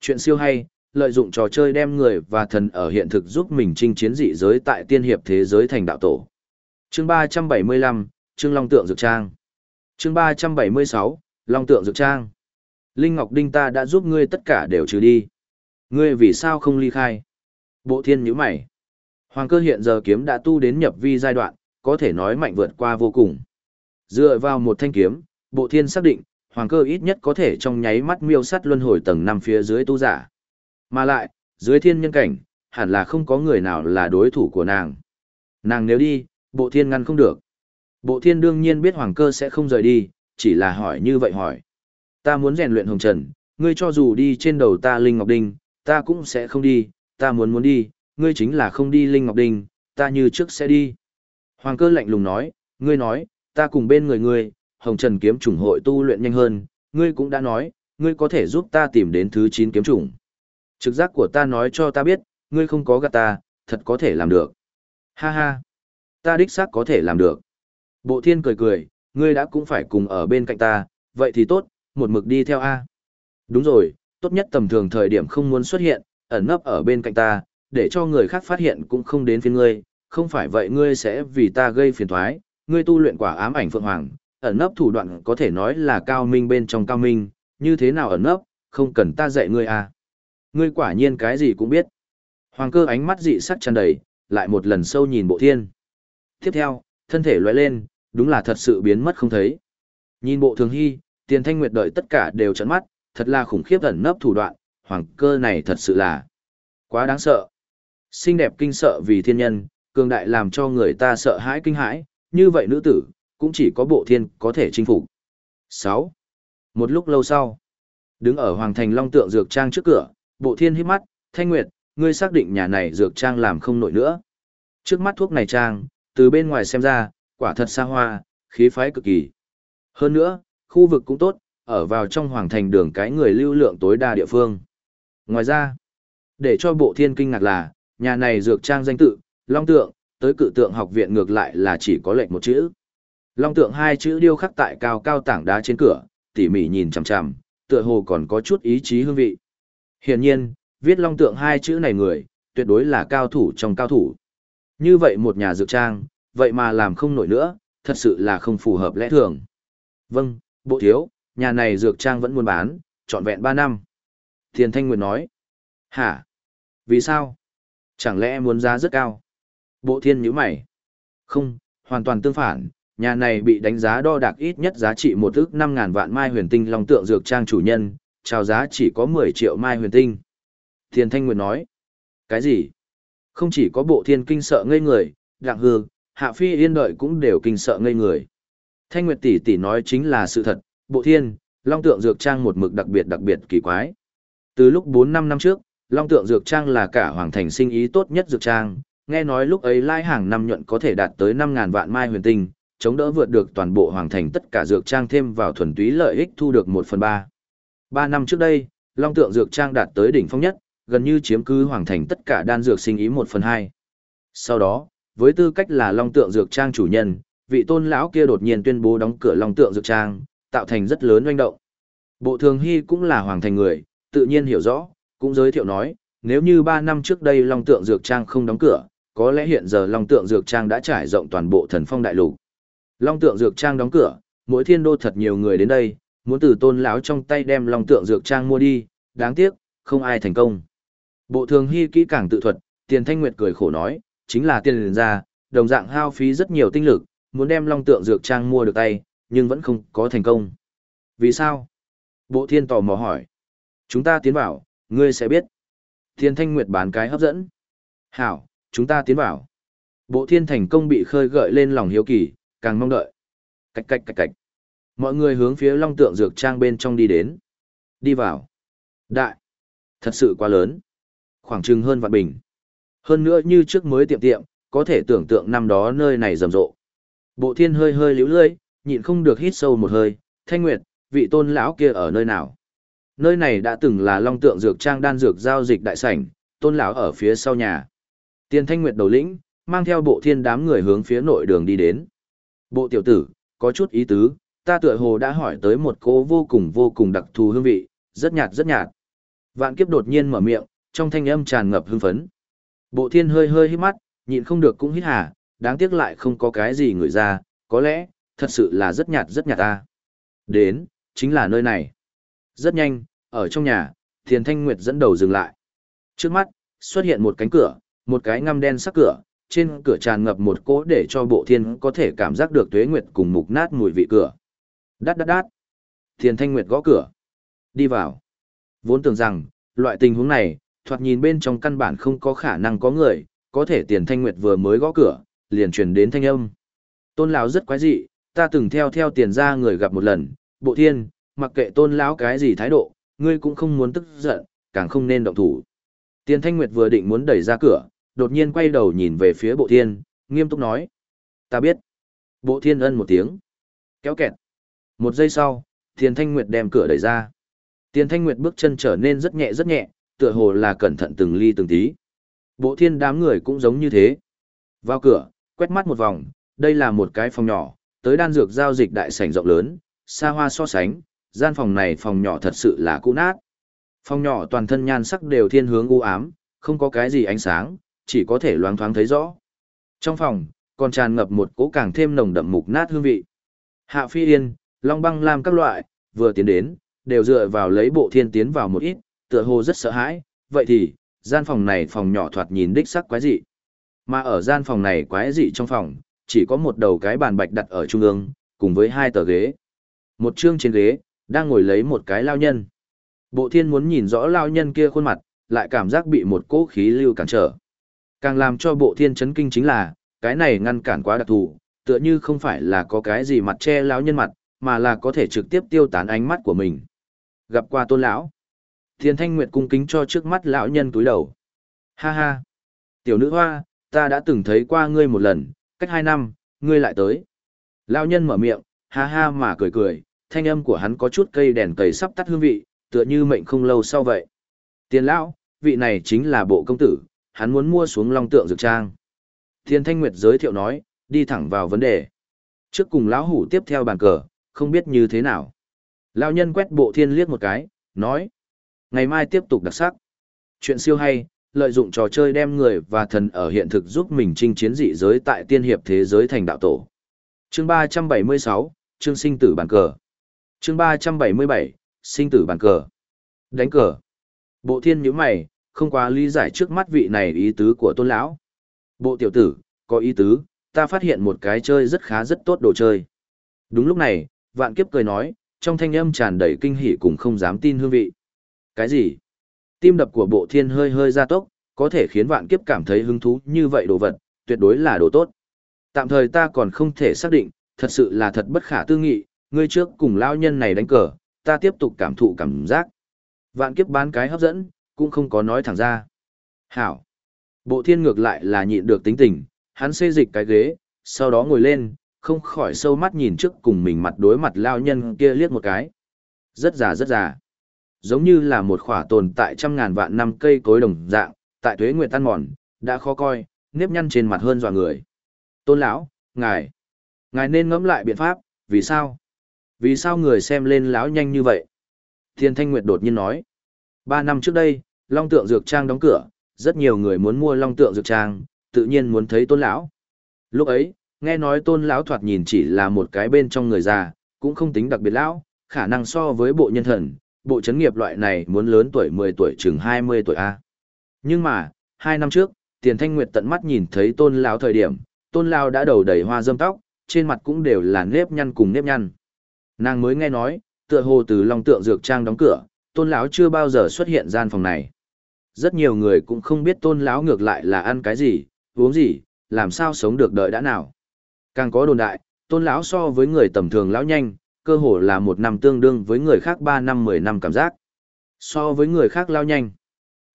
Chuyện siêu hay, lợi dụng trò chơi đem người và thần ở hiện thực giúp mình chinh chiến dị giới tại tiên hiệp thế giới thành đạo tổ. Chương 375, Trương Long Tượng Dược Trang. Chương 376, Long Tượng Dược Trang. Linh Ngọc Đinh ta đã giúp ngươi tất cả đều trừ đi. Ngươi vì sao không ly khai? Bộ thiên nhíu mày. Hoàng cơ hiện giờ kiếm đã tu đến nhập vi giai đoạn, có thể nói mạnh vượt qua vô cùng. Dựa vào một thanh kiếm, bộ thiên xác định, hoàng cơ ít nhất có thể trong nháy mắt miêu sắt luân hồi tầng năm phía dưới tu giả. Mà lại, dưới thiên nhân cảnh, hẳn là không có người nào là đối thủ của nàng. Nàng nếu đi, bộ thiên ngăn không được. Bộ thiên đương nhiên biết hoàng cơ sẽ không rời đi, chỉ là hỏi như vậy hỏi. Ta muốn rèn luyện hồng trần, ngươi cho dù đi trên đầu ta Linh Ngọc Đinh, ta cũng sẽ không đi, ta muốn muốn đi, ngươi chính là không đi Linh Ngọc Đinh, ta như trước sẽ đi. Hoàng cơ lạnh lùng nói, ngươi nói, ta cùng bên người ngươi, hồng trần kiếm chủng hội tu luyện nhanh hơn, ngươi cũng đã nói, ngươi có thể giúp ta tìm đến thứ 9 kiếm chủng. Trực giác của ta nói cho ta biết, ngươi không có gạt ta, thật có thể làm được. Ha ha, ta đích xác có thể làm được. Bộ thiên cười cười, ngươi đã cũng phải cùng ở bên cạnh ta, vậy thì tốt, một mực đi theo A. Đúng rồi, tốt nhất tầm thường thời điểm không muốn xuất hiện, ẩn nấp ở bên cạnh ta, để cho người khác phát hiện cũng không đến phiên ngươi, không phải vậy ngươi sẽ vì ta gây phiền thoái, ngươi tu luyện quả ám ảnh phượng hoàng, ẩn nấp thủ đoạn có thể nói là cao minh bên trong cao minh, như thế nào ẩn nấp, không cần ta dạy ngươi à. Ngươi quả nhiên cái gì cũng biết. Hoàng cơ ánh mắt dị sắc tràn đầy, lại một lần sâu nhìn bộ thiên. Tiếp theo, thân thể lóe lên, đúng là thật sự biến mất không thấy. Nhìn bộ thường hy, tiền thanh nguyệt đợi tất cả đều trợn mắt, thật là khủng khiếp ẩn nấp thủ đoạn, hoàng cơ này thật sự là quá đáng sợ. Xinh đẹp kinh sợ vì thiên nhân, cường đại làm cho người ta sợ hãi kinh hãi, như vậy nữ tử, cũng chỉ có bộ thiên có thể chinh phục. 6. Một lúc lâu sau, đứng ở Hoàng Thành Long Tượng Dược Trang trước cửa, bộ thiên hít mắt, thanh nguyệt, ngươi xác định nhà này Dược Trang làm không nổi nữa. Trước mắt thuốc này trang, từ bên ngoài xem ra, quả thật xa hoa, khí phái cực kỳ. Hơn nữa, khu vực cũng tốt, ở vào trong Hoàng Thành đường cái người lưu lượng tối đa địa phương. Ngoài ra, để cho bộ thiên kinh ngạc là, nhà này Dược Trang danh tự, Long Tượng, tới cự tượng học viện ngược lại là chỉ có lệnh một chữ. Long tượng hai chữ điêu khắc tại cao cao tảng đá trên cửa, tỉ mỉ nhìn chằm chằm, tựa hồ còn có chút ý chí hương vị. Hiển nhiên, viết long tượng hai chữ này người, tuyệt đối là cao thủ trong cao thủ. Như vậy một nhà dược trang, vậy mà làm không nổi nữa, thật sự là không phù hợp lẽ thường. Vâng, bộ thiếu, nhà này dược trang vẫn muốn bán, trọn vẹn 3 năm. Thiền Thanh Nguyệt nói. Hả? Vì sao? Chẳng lẽ muốn giá rất cao? Bộ thiên nhíu mày. Không, hoàn toàn tương phản, nhà này bị đánh giá đo đạc ít nhất giá trị một ức năm ngàn vạn mai huyền tinh long tượng dược trang chủ nhân, chào giá chỉ có mười triệu mai huyền tinh. Thiên Thanh Nguyệt nói. Cái gì? Không chỉ có bộ thiên kinh sợ ngây người, đặng hương, hạ phi yên đợi cũng đều kinh sợ ngây người. Thanh Nguyệt tỷ tỷ nói chính là sự thật, bộ thiên, long tượng dược trang một mực đặc biệt đặc biệt kỳ quái. Từ lúc bốn năm năm trước, long tượng dược trang là cả hoàng thành sinh ý tốt nhất dược trang, nghe nói lúc ấy lai hàng năm nhuận có thể đạt tới 5.000 vạn mai huyền tinh, chống đỡ vượt được toàn bộ hoàng thành tất cả dược trang thêm vào thuần túy lợi ích thu được 1 phần 3. 3 năm trước đây, Long Tượng dược trang đạt tới đỉnh phong nhất, gần như chiếm cứ hoàng thành tất cả đan dược sinh ý 1 phần 2. Sau đó, với tư cách là Long Tượng dược trang chủ nhân, vị tôn lão kia đột nhiên tuyên bố đóng cửa Long Tượng dược trang, tạo thành rất lớn oanh động. Bộ Thường Hy cũng là hoàng thành người, tự nhiên hiểu rõ, cũng giới thiệu nói, nếu như 3 năm trước đây Long Tượng dược trang không đóng cửa, có lẽ hiện giờ Long Tượng Dược Trang đã trải rộng toàn bộ thần phong đại lục. Long Tượng Dược Trang đóng cửa, mỗi thiên đô thật nhiều người đến đây, muốn từ tôn lão trong tay đem Long Tượng Dược Trang mua đi, đáng tiếc, không ai thành công. Bộ thường hy kỹ càng tự thuật, Tiền Thanh Nguyệt cười khổ nói, chính là tiền liền ra, đồng dạng hao phí rất nhiều tinh lực, muốn đem Long Tượng Dược Trang mua được tay, nhưng vẫn không có thành công. Vì sao? Bộ thiên tò mò hỏi. Chúng ta tiến vào, ngươi sẽ biết. Thiên Thanh Nguyệt bán cái hấp dẫn. Hảo, chúng ta tiến vào. Bộ thiên thành công bị khơi gợi lên lòng hiếu kỳ, càng mong đợi. Cạch cạch cạch cạch. Mọi người hướng phía long tượng dược trang bên trong đi đến. Đi vào. Đại. Thật sự quá lớn. Khoảng chừng hơn vạn bình. Hơn nữa như trước mới tiệm tiệm, có thể tưởng tượng năm đó nơi này rầm rộ. Bộ thiên hơi hơi liễu lơi, nhịn không được hít sâu một hơi. Thanh Nguyệt, vị tôn lão kia ở nơi nào? Nơi này đã từng là long tượng dược trang đan dược giao dịch đại sảnh, tôn lão ở phía sau nhà. Tiền Thanh Nguyệt đầu lĩnh, mang theo bộ thiên đám người hướng phía nội đường đi đến. Bộ tiểu tử, có chút ý tứ, ta tựa hồ đã hỏi tới một cô vô cùng vô cùng đặc thù hương vị, rất nhạt rất nhạt. Vạn kiếp đột nhiên mở miệng, trong thanh âm tràn ngập hưng phấn. Bộ thiên hơi hơi hít mắt, nhịn không được cũng hít hà, đáng tiếc lại không có cái gì người ra, có lẽ, thật sự là rất nhạt rất nhạt ta. Đến, chính là nơi này. Rất nhanh, ở trong nhà, Thiền Thanh Nguyệt dẫn đầu dừng lại. Trước mắt, xuất hiện một cánh cửa, một cái ngăm đen sắc cửa, trên cửa tràn ngập một cỗ để cho bộ thiên có thể cảm giác được tuế nguyệt cùng mục nát mùi vị cửa. Đát đát đát. Thiên thanh nguyệt gõ cửa. Đi vào. Vốn tưởng rằng, loại tình huống này, thoạt nhìn bên trong căn bản không có khả năng có người, có thể tiền thanh nguyệt vừa mới gõ cửa, liền truyền đến thanh âm. Tôn lão rất quái dị, ta từng theo theo tiền ra người gặp một lần, bộ thiên, mặc kệ tôn lão cái gì thái độ, ngươi cũng không muốn tức giận, càng không nên động thủ. Tiền thanh nguyệt vừa định muốn đẩy ra cửa, đột nhiên quay đầu nhìn về phía bộ thiên, nghiêm túc nói. Ta biết. Bộ thiên ân một tiếng. Kéo kẹt. Một giây sau, Tiền Thanh Nguyệt đem cửa đẩy ra. Tiền Thanh Nguyệt bước chân trở nên rất nhẹ rất nhẹ, tựa hồ là cẩn thận từng ly từng tí. Bộ thiên đám người cũng giống như thế. Vào cửa, quét mắt một vòng, đây là một cái phòng nhỏ, tới đan dược giao dịch đại sảnh rộng lớn, xa hoa so sánh, gian phòng này phòng nhỏ thật sự là cũ nát. Phòng nhỏ toàn thân nhan sắc đều thiên hướng u ám, không có cái gì ánh sáng, chỉ có thể loáng thoáng thấy rõ. Trong phòng, còn tràn ngập một cỗ càng thêm nồng đậm mục nát hương vị. Hạ Phi Yên, Long Băng Lam các loại, vừa tiến đến, đều dựa vào lấy bộ thiên tiến vào một ít, tựa hồ rất sợ hãi, vậy thì, gian phòng này phòng nhỏ thoạt nhìn đích sắc quái dị. Mà ở gian phòng này quái dị trong phòng, chỉ có một đầu cái bàn bạch đặt ở trung ương, cùng với hai tờ ghế. Một chương trên ghế, đang ngồi lấy một cái lao nhân. Bộ thiên muốn nhìn rõ lao nhân kia khuôn mặt, lại cảm giác bị một cỗ khí lưu cản trở. Càng làm cho bộ thiên chấn kinh chính là, cái này ngăn cản quá đặc thù, tựa như không phải là có cái gì mặt che lão nhân mặt, mà là có thể trực tiếp tiêu tán ánh mắt của mình. Gặp qua tôn lão, Thiên Thanh Nguyệt cung kính cho trước mắt lão nhân túi đầu. Ha ha, tiểu nữ hoa, ta đã từng thấy qua ngươi một lần, cách hai năm, ngươi lại tới. Lão nhân mở miệng, ha ha mà cười cười, thanh âm của hắn có chút cây đèn cầy sắp tắt hương vị, tựa như mệnh không lâu sau vậy. Tiền lão, vị này chính là bộ công tử, hắn muốn mua xuống long tượng dược trang. Thiên Thanh Nguyệt giới thiệu nói, đi thẳng vào vấn đề. Trước cùng lão hủ tiếp theo bàn cờ, không biết như thế nào. Lão nhân quét bộ thiên liếc một cái, nói. Ngày mai tiếp tục đặc sắc. Chuyện siêu hay, lợi dụng trò chơi đem người và thần ở hiện thực giúp mình chinh chiến dị giới tại tiên hiệp thế giới thành đạo tổ. Chương 376, chương sinh tử bàn cờ. Chương 377, sinh tử bàn cờ. Đánh cờ. Bộ thiên nhíu mày, không quá lý giải trước mắt vị này ý tứ của tôn lão. Bộ tiểu tử, có ý tứ, ta phát hiện một cái chơi rất khá rất tốt đồ chơi. Đúng lúc này, vạn kiếp cười nói, trong thanh âm tràn đầy kinh hỉ cùng không dám tin hương vị. Cái gì? Tim đập của bộ thiên hơi hơi gia tốc, có thể khiến vạn kiếp cảm thấy hứng thú như vậy đồ vật, tuyệt đối là đồ tốt. Tạm thời ta còn không thể xác định, thật sự là thật bất khả tư nghị, ngươi trước cùng lao nhân này đánh cờ, ta tiếp tục cảm thụ cảm giác. Vạn kiếp bán cái hấp dẫn, cũng không có nói thẳng ra. Hảo. Bộ thiên ngược lại là nhịn được tính tình, hắn xê dịch cái ghế, sau đó ngồi lên, không khỏi sâu mắt nhìn trước cùng mình mặt đối mặt lao nhân kia liếc một cái. Rất già rất già. Giống như là một khỏa tồn tại trăm ngàn vạn năm cây cối đồng dạng, tại tuế nguyệt tan mòn, đã khó coi, nếp nhăn trên mặt hơn dọa người. Tôn lão, ngài, ngài nên ngẫm lại biện pháp, vì sao? Vì sao người xem lên lão nhanh như vậy? Thiên Thanh Nguyệt đột nhiên nói. Ba năm trước đây, Long Tượng Dược Trang đóng cửa, rất nhiều người muốn mua Long Tượng Dược Trang, tự nhiên muốn thấy Tôn lão. Lúc ấy, nghe nói Tôn lão thoạt nhìn chỉ là một cái bên trong người già, cũng không tính đặc biệt lão, khả năng so với bộ nhân thần, bộ chấn nghiệp loại này muốn lớn tuổi 10 tuổi chừng 20 tuổi a. Nhưng mà, hai năm trước, Tiền Thanh Nguyệt tận mắt nhìn thấy Tôn lão thời điểm, Tôn lão đã đầu đầy hoa dâm tóc, trên mặt cũng đều là nếp nhăn cùng nếp nhăn. Nàng mới nghe nói, tựa hồ từ Long Tượng Dược Trang đóng cửa, Tôn lão chưa bao giờ xuất hiện gian phòng này. Rất nhiều người cũng không biết Tôn lão ngược lại là ăn cái gì, uống gì, làm sao sống được đợi đã nào. Càng có đồn đại, Tôn lão so với người tầm thường lão nhanh, cơ hồ là một năm tương đương với người khác ba năm mười năm cảm giác. So với người khác lao nhanh.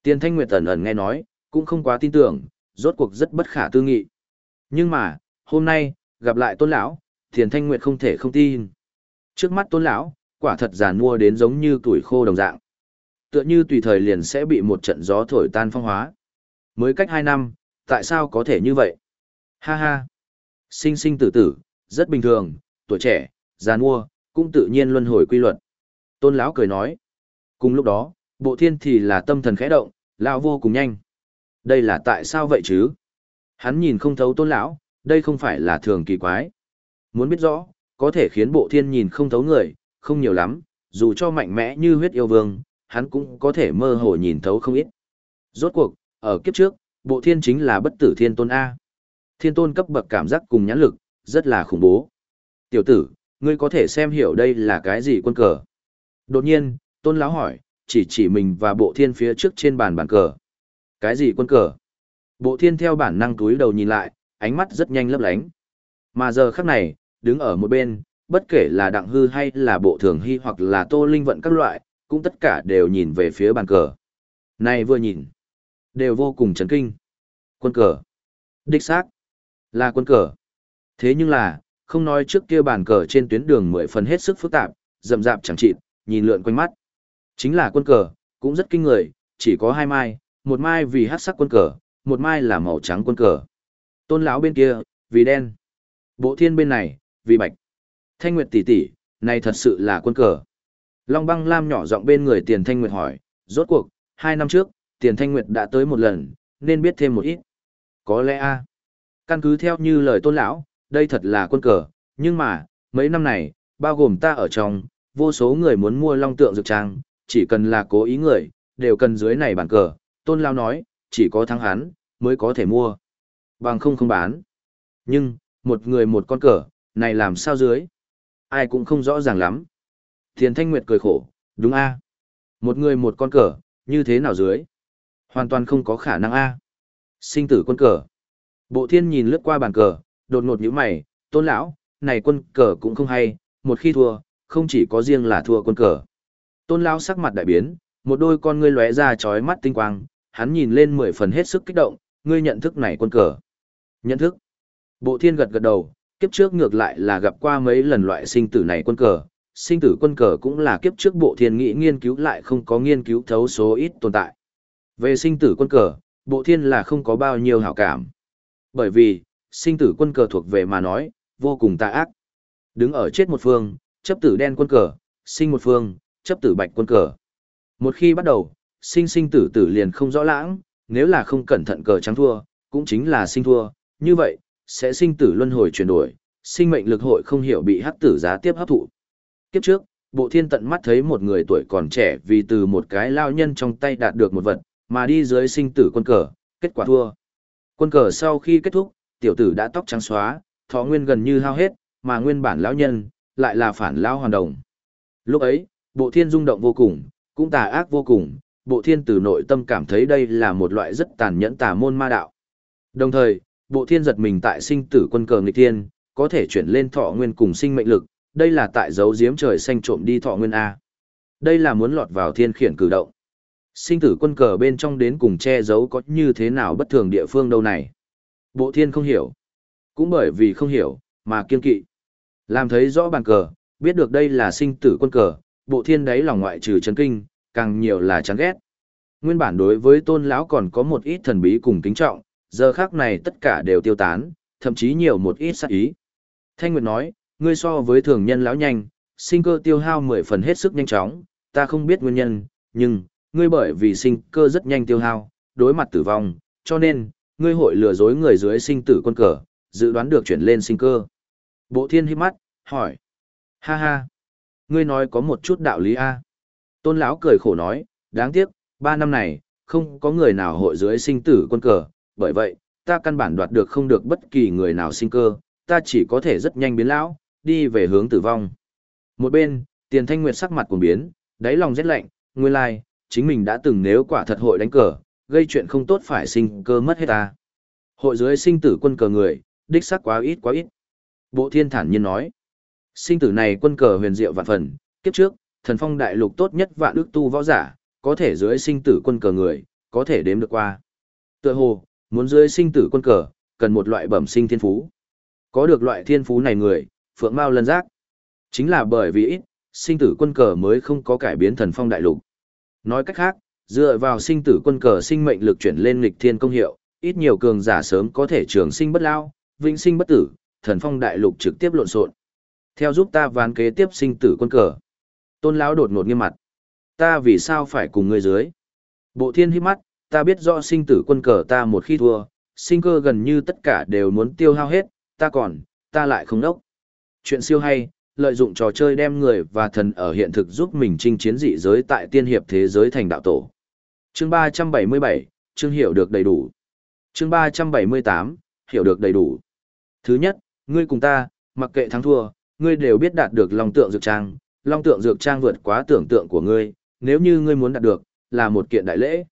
Tiền Thanh Nguyệt ẩn ẩn nghe nói, cũng không quá tin tưởng, rốt cuộc rất bất khả tư nghị. Nhưng mà, hôm nay, gặp lại tôn lão, Tiền Thanh Nguyệt không thể không tin. Trước mắt tôn lão, quả thật giàn mua đến giống như tuổi khô đồng dạng. Tựa như tùy thời liền sẽ bị một trận gió thổi tan phong hóa. Mới cách hai năm, tại sao có thể như vậy? Ha ha! Sinh sinh tử tử, rất bình thường, tuổi trẻ, giàn mua, cũng tự nhiên luân hồi quy luật. Tôn lão cười nói. Cùng lúc đó, bộ thiên thì là tâm thần khẽ động, lão vô cùng nhanh. Đây là tại sao vậy chứ? Hắn nhìn không thấu tôn lão, đây không phải là thường kỳ quái. Muốn biết rõ, có thể khiến bộ thiên nhìn không thấu người, không nhiều lắm, dù cho mạnh mẽ như huyết yêu vương, hắn cũng có thể mơ hồ nhìn thấu không ít. Rốt cuộc, ở kiếp trước, bộ thiên chính là bất tử thiên tôn A. Thiên tôn cấp bậc cảm giác cùng nhãn lực, rất là khủng bố. Tiểu tử, ngươi có thể xem hiểu đây là cái gì quân cờ. Đột nhiên, tôn lão hỏi, chỉ chỉ mình và bộ thiên phía trước trên bàn bàn cờ. Cái gì quân cờ? Bộ thiên theo bản năng túi đầu nhìn lại, ánh mắt rất nhanh lấp lánh. Mà giờ khắc này, đứng ở một bên, bất kể là đặng hư hay là bộ thường hy hoặc là tô linh vận các loại, cũng tất cả đều nhìn về phía bàn cờ. Này vừa nhìn, đều vô cùng chấn kinh. Quân cờ. Đích xác. Là quân cờ. Thế nhưng là, không nói trước kia bàn cờ trên tuyến đường mười phần hết sức phức tạp, rậm rạp chẳng chịt, nhìn lượn quanh mắt. Chính là quân cờ, cũng rất kinh người, chỉ có hai mai, một mai vì hắc sắc quân cờ, một mai là màu trắng quân cờ. Tôn lão bên kia, vì đen. Bộ thiên bên này, vì bạch. Thanh Nguyệt tỷ tỷ, Này thật sự là quân cờ. Long băng lam nhỏ giọng bên người tiền thanh nguyệt hỏi, rốt cuộc, hai năm trước, tiền thanh nguyệt đã tới một lần, nên biết thêm một ít. Có lẽ a Căn cứ theo như lời tôn lão, đây thật là quân cờ, nhưng mà, mấy năm này, bao gồm ta ở trong, vô số người muốn mua long tượng dược trang, chỉ cần là cố ý người, đều cần dưới này bản cờ, tôn lão nói, chỉ có thắng hắn, mới có thể mua. Bằng không không bán. Nhưng, một người một con cờ, này làm sao dưới? Ai cũng không rõ ràng lắm. Thiền Thanh Nguyệt cười khổ, đúng a Một người một con cờ, như thế nào dưới? Hoàn toàn không có khả năng a Sinh tử quân cờ. Bộ thiên nhìn lướt qua bàn cờ, đột ngột như mày, tôn lão, này quân cờ cũng không hay, một khi thua, không chỉ có riêng là thua quân cờ. Tôn lão sắc mặt đại biến, một đôi con ngươi lóe ra chói mắt tinh quang, hắn nhìn lên mười phần hết sức kích động, ngươi nhận thức này quân cờ. Nhận thức. Bộ thiên gật gật đầu, kiếp trước ngược lại là gặp qua mấy lần loại sinh tử này quân cờ. Sinh tử quân cờ cũng là kiếp trước bộ thiên nghĩ nghiên cứu lại không có nghiên cứu thấu số ít tồn tại. Về sinh tử quân cờ, bộ thiên là không có bao nhiêu hảo cảm. Bởi vì, sinh tử quân cờ thuộc về mà nói, vô cùng tà ác. Đứng ở chết một phương, chấp tử đen quân cờ, sinh một phương, chấp tử bạch quân cờ. Một khi bắt đầu, sinh sinh tử tử liền không rõ lãng, nếu là không cẩn thận cờ trắng thua, cũng chính là sinh thua, như vậy, sẽ sinh tử luân hồi chuyển đổi, sinh mệnh lực hội không hiểu bị hắc tử giá tiếp hấp thụ. Kiếp trước, bộ thiên tận mắt thấy một người tuổi còn trẻ vì từ một cái lao nhân trong tay đạt được một vật, mà đi dưới sinh tử quân cờ, kết quả thua. Quân cờ sau khi kết thúc, tiểu tử đã tóc trắng xóa, thọ nguyên gần như hao hết, mà nguyên bản lão nhân, lại là phản lão hoàn đồng. Lúc ấy, bộ thiên rung động vô cùng, cũng tà ác vô cùng, bộ thiên từ nội tâm cảm thấy đây là một loại rất tàn nhẫn tà môn ma đạo. Đồng thời, bộ thiên giật mình tại sinh tử quân cờ nghịch thiên, có thể chuyển lên thọ nguyên cùng sinh mệnh lực, đây là tại dấu giếm trời xanh trộm đi thọ nguyên A. Đây là muốn lọt vào thiên khiển cử động. Sinh tử quân cờ bên trong đến cùng che giấu có như thế nào bất thường địa phương đâu này. Bộ thiên không hiểu. Cũng bởi vì không hiểu, mà kiên kỵ. Làm thấy rõ bàn cờ, biết được đây là sinh tử quân cờ, bộ thiên đấy lòng ngoại trừ chấn kinh, càng nhiều là chán ghét. Nguyên bản đối với tôn lão còn có một ít thần bí cùng kính trọng, giờ khác này tất cả đều tiêu tán, thậm chí nhiều một ít sát ý. Thanh Nguyệt nói, ngươi so với thường nhân lão nhanh, sinh cơ tiêu hao mười phần hết sức nhanh chóng, ta không biết nguyên nhân, nhưng, ngươi bởi vì sinh cơ rất nhanh tiêu hao, đối mặt tử vong, cho nên, ngươi hội lừa dối người dưới sinh tử quân cờ, dự đoán được chuyển lên sinh cơ. Bộ thiên hít mắt, hỏi. Ha ha. Ngươi nói có một chút đạo lý a Tôn lão cười khổ nói, đáng tiếc, ba năm này, không có người nào hội dưới sinh tử quân cờ, bởi vậy, ta căn bản đoạt được không được bất kỳ người nào sinh cơ, ta chỉ có thể rất nhanh biến lão, đi về hướng tử vong. Một bên, tiền thanh nguyệt sắc mặt cuồng biến, đáy lòng rét lạnh, nguyên lai, chính mình đã từng nếu quả thật hội đánh cờ, gây chuyện không tốt phải sinh cơ mất hết ta. Hội dưới sinh tử quân cờ người, đích xác quá ít quá ít. Bộ thiên thản nhiên nói, sinh tử này quân cờ huyền diệu vạn phần, kiếp trước, thần phong đại lục tốt nhất vạn ước tu võ giả, có thể dưới sinh tử quân cờ người, có thể đếm được qua. Tựa hồ, muốn dưới sinh tử quân cờ, cần một loại bẩm sinh thiên phú. Có được loại thiên phú này người, phượng mao lân giác. Chính là bởi vì ít, sinh tử quân cờ mới không có cải biến thần phong đại lục. Nói cách khác, dựa vào sinh tử quân cờ sinh mệnh lực chuyển lên nghịch thiên công hiệu, ít nhiều cường giả sớm có thể trường sinh bất lao, vĩnh sinh bất tử, thần phong đại lục trực tiếp lộn xộn. Theo giúp ta ván kế tiếp sinh tử quân cờ. Tôn lão đột ngột nghiêm mặt. Ta vì sao phải cùng ngươi dưới? Bộ thiên hít mắt, ta biết rõ sinh tử quân cờ ta một khi thua, sinh cơ gần như tất cả đều muốn tiêu hao hết, ta còn, ta lại không đốc. Chuyện siêu hay, lợi dụng trò chơi đem người và thần ở hiện thực giúp mình chinh chiến dị giới tại tiên hiệp thế giới thành đạo tổ. Chương 377, chương hiểu được đầy đủ. Chương 378, hiểu được đầy đủ. Thứ nhất, ngươi cùng ta, mặc kệ thắng thua, ngươi đều biết đạt được long tượng dược trang, long tượng dược trang vượt quá tưởng tượng của ngươi, nếu như ngươi muốn đạt được, là một kiện đại lễ.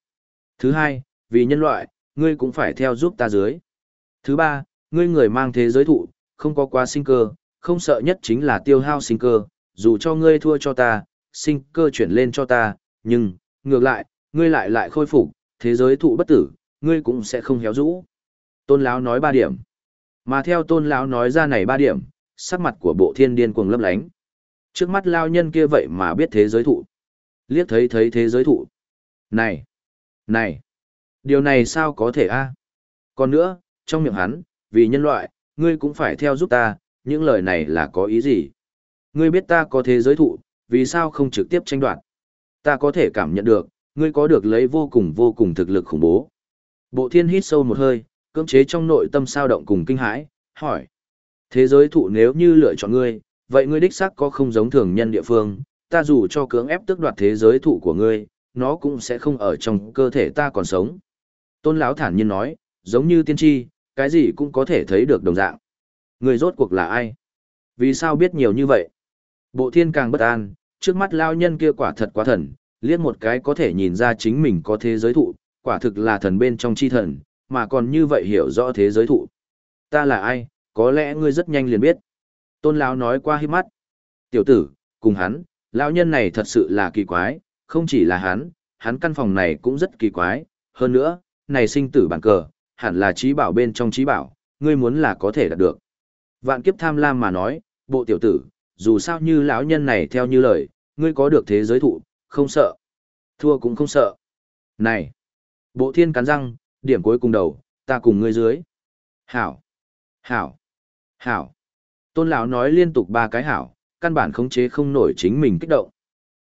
Thứ hai, vì nhân loại, ngươi cũng phải theo giúp ta dưới. Thứ ba, ngươi người mang thế giới thụ, không có quá sinh cơ, không sợ nhất chính là tiêu hao sinh cơ, dù cho ngươi thua cho ta, sinh cơ chuyển lên cho ta, nhưng, ngược lại, ngươi lại lại khôi phục, thế giới thụ bất tử, ngươi cũng sẽ không héo rũ. Tôn lão nói ba điểm. Mà theo tôn lão nói ra này ba điểm, sắc mặt của bộ thiên điên cuồng lấp lánh. Trước mắt lao nhân kia vậy mà biết thế giới thụ. Liếc thấy thấy thế giới thụ. Này! Này! Điều này sao có thể a? Còn nữa, trong miệng hắn, vì nhân loại, ngươi cũng phải theo giúp ta, những lời này là có ý gì? Ngươi biết ta có thế giới thụ, vì sao không trực tiếp tranh đoạt? Ta có thể cảm nhận được, ngươi có được lấy vô cùng vô cùng thực lực khủng bố. Bộ thiên hít sâu một hơi, cưỡng chế trong nội tâm sao động cùng kinh hãi, hỏi. Thế giới thụ nếu như lựa chọn ngươi, vậy ngươi đích xác có không giống thường nhân địa phương, ta dù cho cưỡng ép tước đoạt thế giới thụ của ngươi, nó cũng sẽ không ở trong cơ thể ta còn sống. Tôn lão thản nhiên nói, giống như tiên tri, cái gì cũng có thể thấy được đồng dạng. Người rốt cuộc là ai? Vì sao biết nhiều như vậy? Bộ thiên càng bất an, trước mắt lao nhân kia quả thật quá thần, liếc một cái có thể nhìn ra chính mình có thế giới thụ, quả thực là thần bên trong chi thần, mà còn như vậy hiểu rõ thế giới thụ. Ta là ai, có lẽ ngươi rất nhanh liền biết. Tôn lão nói qua hiếp mắt. Tiểu tử, cùng hắn, lão nhân này thật sự là kỳ quái, không chỉ là hắn, hắn căn phòng này cũng rất kỳ quái, hơn nữa, này sinh tử bản cờ, hẳn là trí bảo bên trong trí bảo, ngươi muốn là có thể đạt được. Vạn kiếp tham lam mà nói, bộ tiểu tử, dù sao như lão nhân này theo như lời, ngươi có được thế giới thụ, không sợ. Thua cũng không sợ. Này! Bộ thiên cắn răng, điểm cuối cùng đầu, ta cùng ngươi dưới. Hảo! Hảo! Hảo! Tôn lão nói liên tục ba cái hảo, căn bản khống chế không nổi chính mình kích động.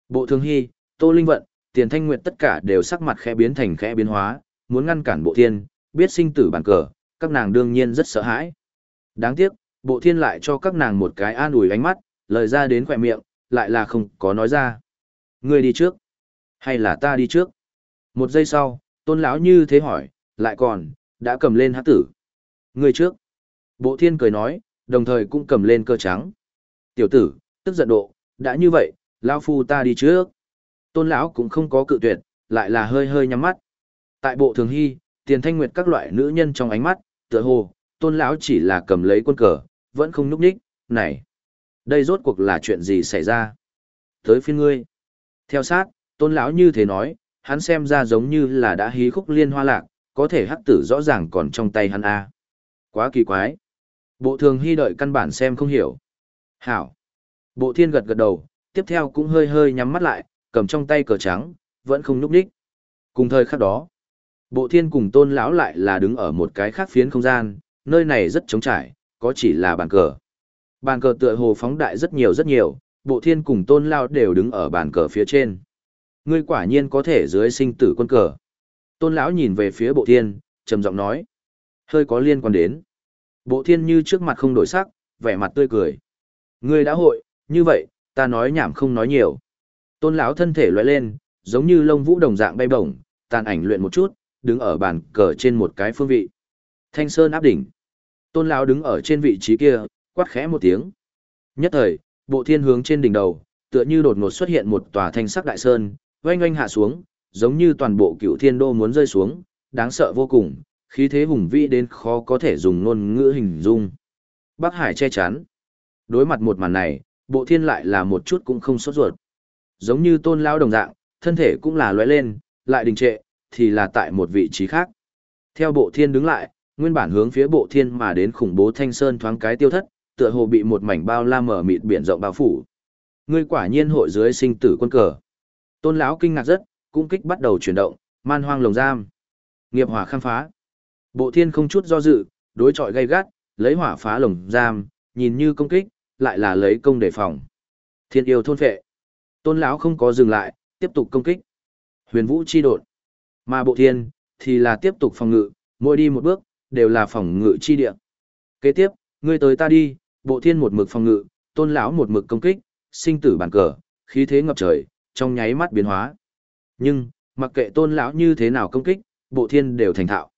Bộ thương hy, tô linh vận, tiền thanh nguyệt tất cả đều sắc mặt khẽ biến thành khẽ biến hóa, muốn ngăn cản bộ thiên, biết sinh tử bản cờ, các nàng đương nhiên rất sợ hãi. Đáng tiếc, bộ thiên lại cho các nàng một cái an ủi ánh mắt, lời ra đến khỏe miệng, lại là không có nói ra. Ngươi đi trước, hay là ta đi trước? Một giây sau, tôn lão như thế hỏi, lại còn, đã cầm lên hát tử. Ngươi trước. Bộ thiên cười nói, đồng thời cũng cầm lên cơ trắng. Tiểu tử, tức giận độ, đã như vậy, lão phu ta đi trước. Tôn lão cũng không có cự tuyệt, lại là hơi hơi nhắm mắt. Tại bộ thường hy, tiền thanh nguyệt các loại nữ nhân trong ánh mắt, tựa hồ, tôn lão chỉ là cầm lấy quân cờ, vẫn không núp ních, này. Đây rốt cuộc là chuyện gì xảy ra? Tới phiên ngươi. Theo sát, tôn lão như thế nói, hắn xem ra giống như là đã hí khúc liên hoa lạc, có thể hắc tử rõ ràng còn trong tay hắn a. Quá kỳ quái. Bộ thường hy đợi căn bản xem không hiểu. Hảo. Bộ thiên gật gật đầu, tiếp theo cũng hơi hơi nhắm mắt lại, cầm trong tay cờ trắng, vẫn không núp đích. Cùng thời khắc đó, bộ thiên cùng tôn lão lại là đứng ở một cái khác phiến không gian, nơi này rất trống trải, có chỉ là bàn cờ. Bàn cờ tựa hồ phóng đại rất nhiều rất nhiều, bộ thiên cùng tôn lão đều đứng ở bàn cờ phía trên. Ngươi quả nhiên có thể dưới sinh tử quân cờ. Tôn lão nhìn về phía bộ thiên, trầm giọng nói. Hơi có liên quan đến. Bộ thiên như trước mặt không đổi sắc, vẻ mặt tươi cười. Ngươi đã hội, như vậy, ta nói nhảm không nói nhiều. Tôn lão thân thể loại lên, giống như lông vũ đồng dạng bay bổng, tàn ảnh luyện một chút, đứng ở bàn cờ trên một cái phương vị. Thanh sơn áp đỉnh. Tôn lão đứng ở trên vị trí kia, quát khẽ một tiếng. Nhất thời, bộ thiên hướng trên đỉnh đầu, tựa như đột ngột xuất hiện một tòa thanh sắc đại sơn, oanh oanh hạ xuống, giống như toàn bộ cựu thiên đô muốn rơi xuống, đáng sợ vô cùng, khí thế hùng vĩ đến khó có thể dùng ngôn ngữ hình dung. Bắc Hải che chắn. Đối mặt một màn này, bộ thiên lại là một chút cũng không sốt ruột. Giống như tôn lao đồng dạng, thân thể cũng là lóe lên, lại đình trệ, thì là tại một vị trí khác. Theo bộ thiên đứng lại, nguyên bản hướng phía bộ thiên mà đến khủng bố thanh sơn thoáng cái tiêu thất, tựa hồ bị một mảnh bao la mở mịt biển rộng bao phủ. Ngươi quả nhiên hội dưới sinh tử quân cờ. Tôn lão kinh ngạc rất, cung kích bắt đầu chuyển động, man hoang lồng giam. Nghiệp hỏa khám phá. Bộ thiên không chút do dự, đối chọi gay gắt, lấy hỏa phá lồng giam, nhìn như công kích, lại là lấy công đề phòng. Thiên yêu thôn phệ. Tôn lão không có dừng lại, tiếp tục công kích. Huyền vũ chi đột. Mà bộ thiên, thì là tiếp tục phòng ngự, mỗi đi một bước, đều là phòng ngự chi địa. Kế tiếp, ngươi tới ta đi, bộ thiên một mực phòng ngự, tôn lão một mực công kích, sinh tử bản cờ, khí thế ngập trời, trong nháy mắt biến hóa. Nhưng, mặc kệ tôn lão như thế nào công kích, bộ thiên đều thành thạo.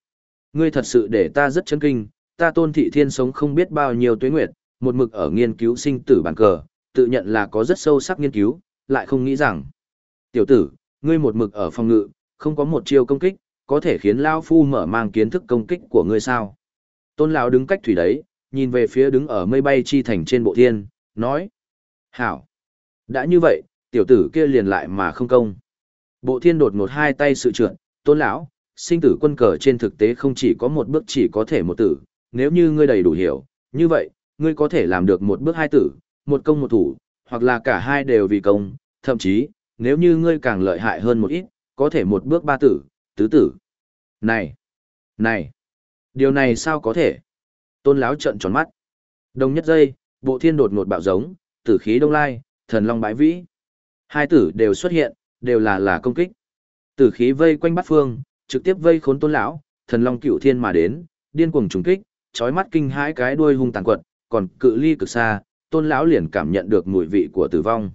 Ngươi thật sự để ta rất chấn kinh, ta tôn thị thiên sống không biết bao nhiêu tuế nguyệt, một mực ở nghiên cứu sinh tử bản cờ, tự nhận là có rất sâu sắc nghiên cứu, lại không nghĩ rằng. Tiểu tử, ngươi một mực ở phòng ngự, không có một chiêu công kích, có thể khiến Lao Phu mở mang kiến thức công kích của ngươi sao. Tôn lão đứng cách thủy đấy, nhìn về phía đứng ở mây bay chi thành trên bộ thiên, nói. Hảo! Đã như vậy, tiểu tử kia liền lại mà không công. Bộ thiên đột ngột hai tay sự trượt, tôn lão, sinh tử quân cờ trên thực tế không chỉ có một bước chỉ có thể một tử, nếu như ngươi đầy đủ hiểu, như vậy, ngươi có thể làm được một bước hai tử, một công một thủ, hoặc là cả hai đều vì công, thậm chí, nếu như ngươi càng lợi hại hơn một ít, có thể một bước ba tử, tứ tử. Này! Này! Điều này sao có thể? Tôn lão trợn tròn mắt. Đồng nhất giây, bộ thiên đột ngột bạo giống, tử khí đông lai, thần long bãi vĩ. Hai tử đều xuất hiện, đều là là công kích. Tử khí vây quanh bắt phương, trực tiếp vây khốn tôn lão, thần long cựu thiên mà đến, điên cuồng trùng kích, chói mắt kinh hãi cái đuôi hung tàn quật, còn cự ly cực xa, tôn lão liền cảm nhận được mùi vị của tử vong.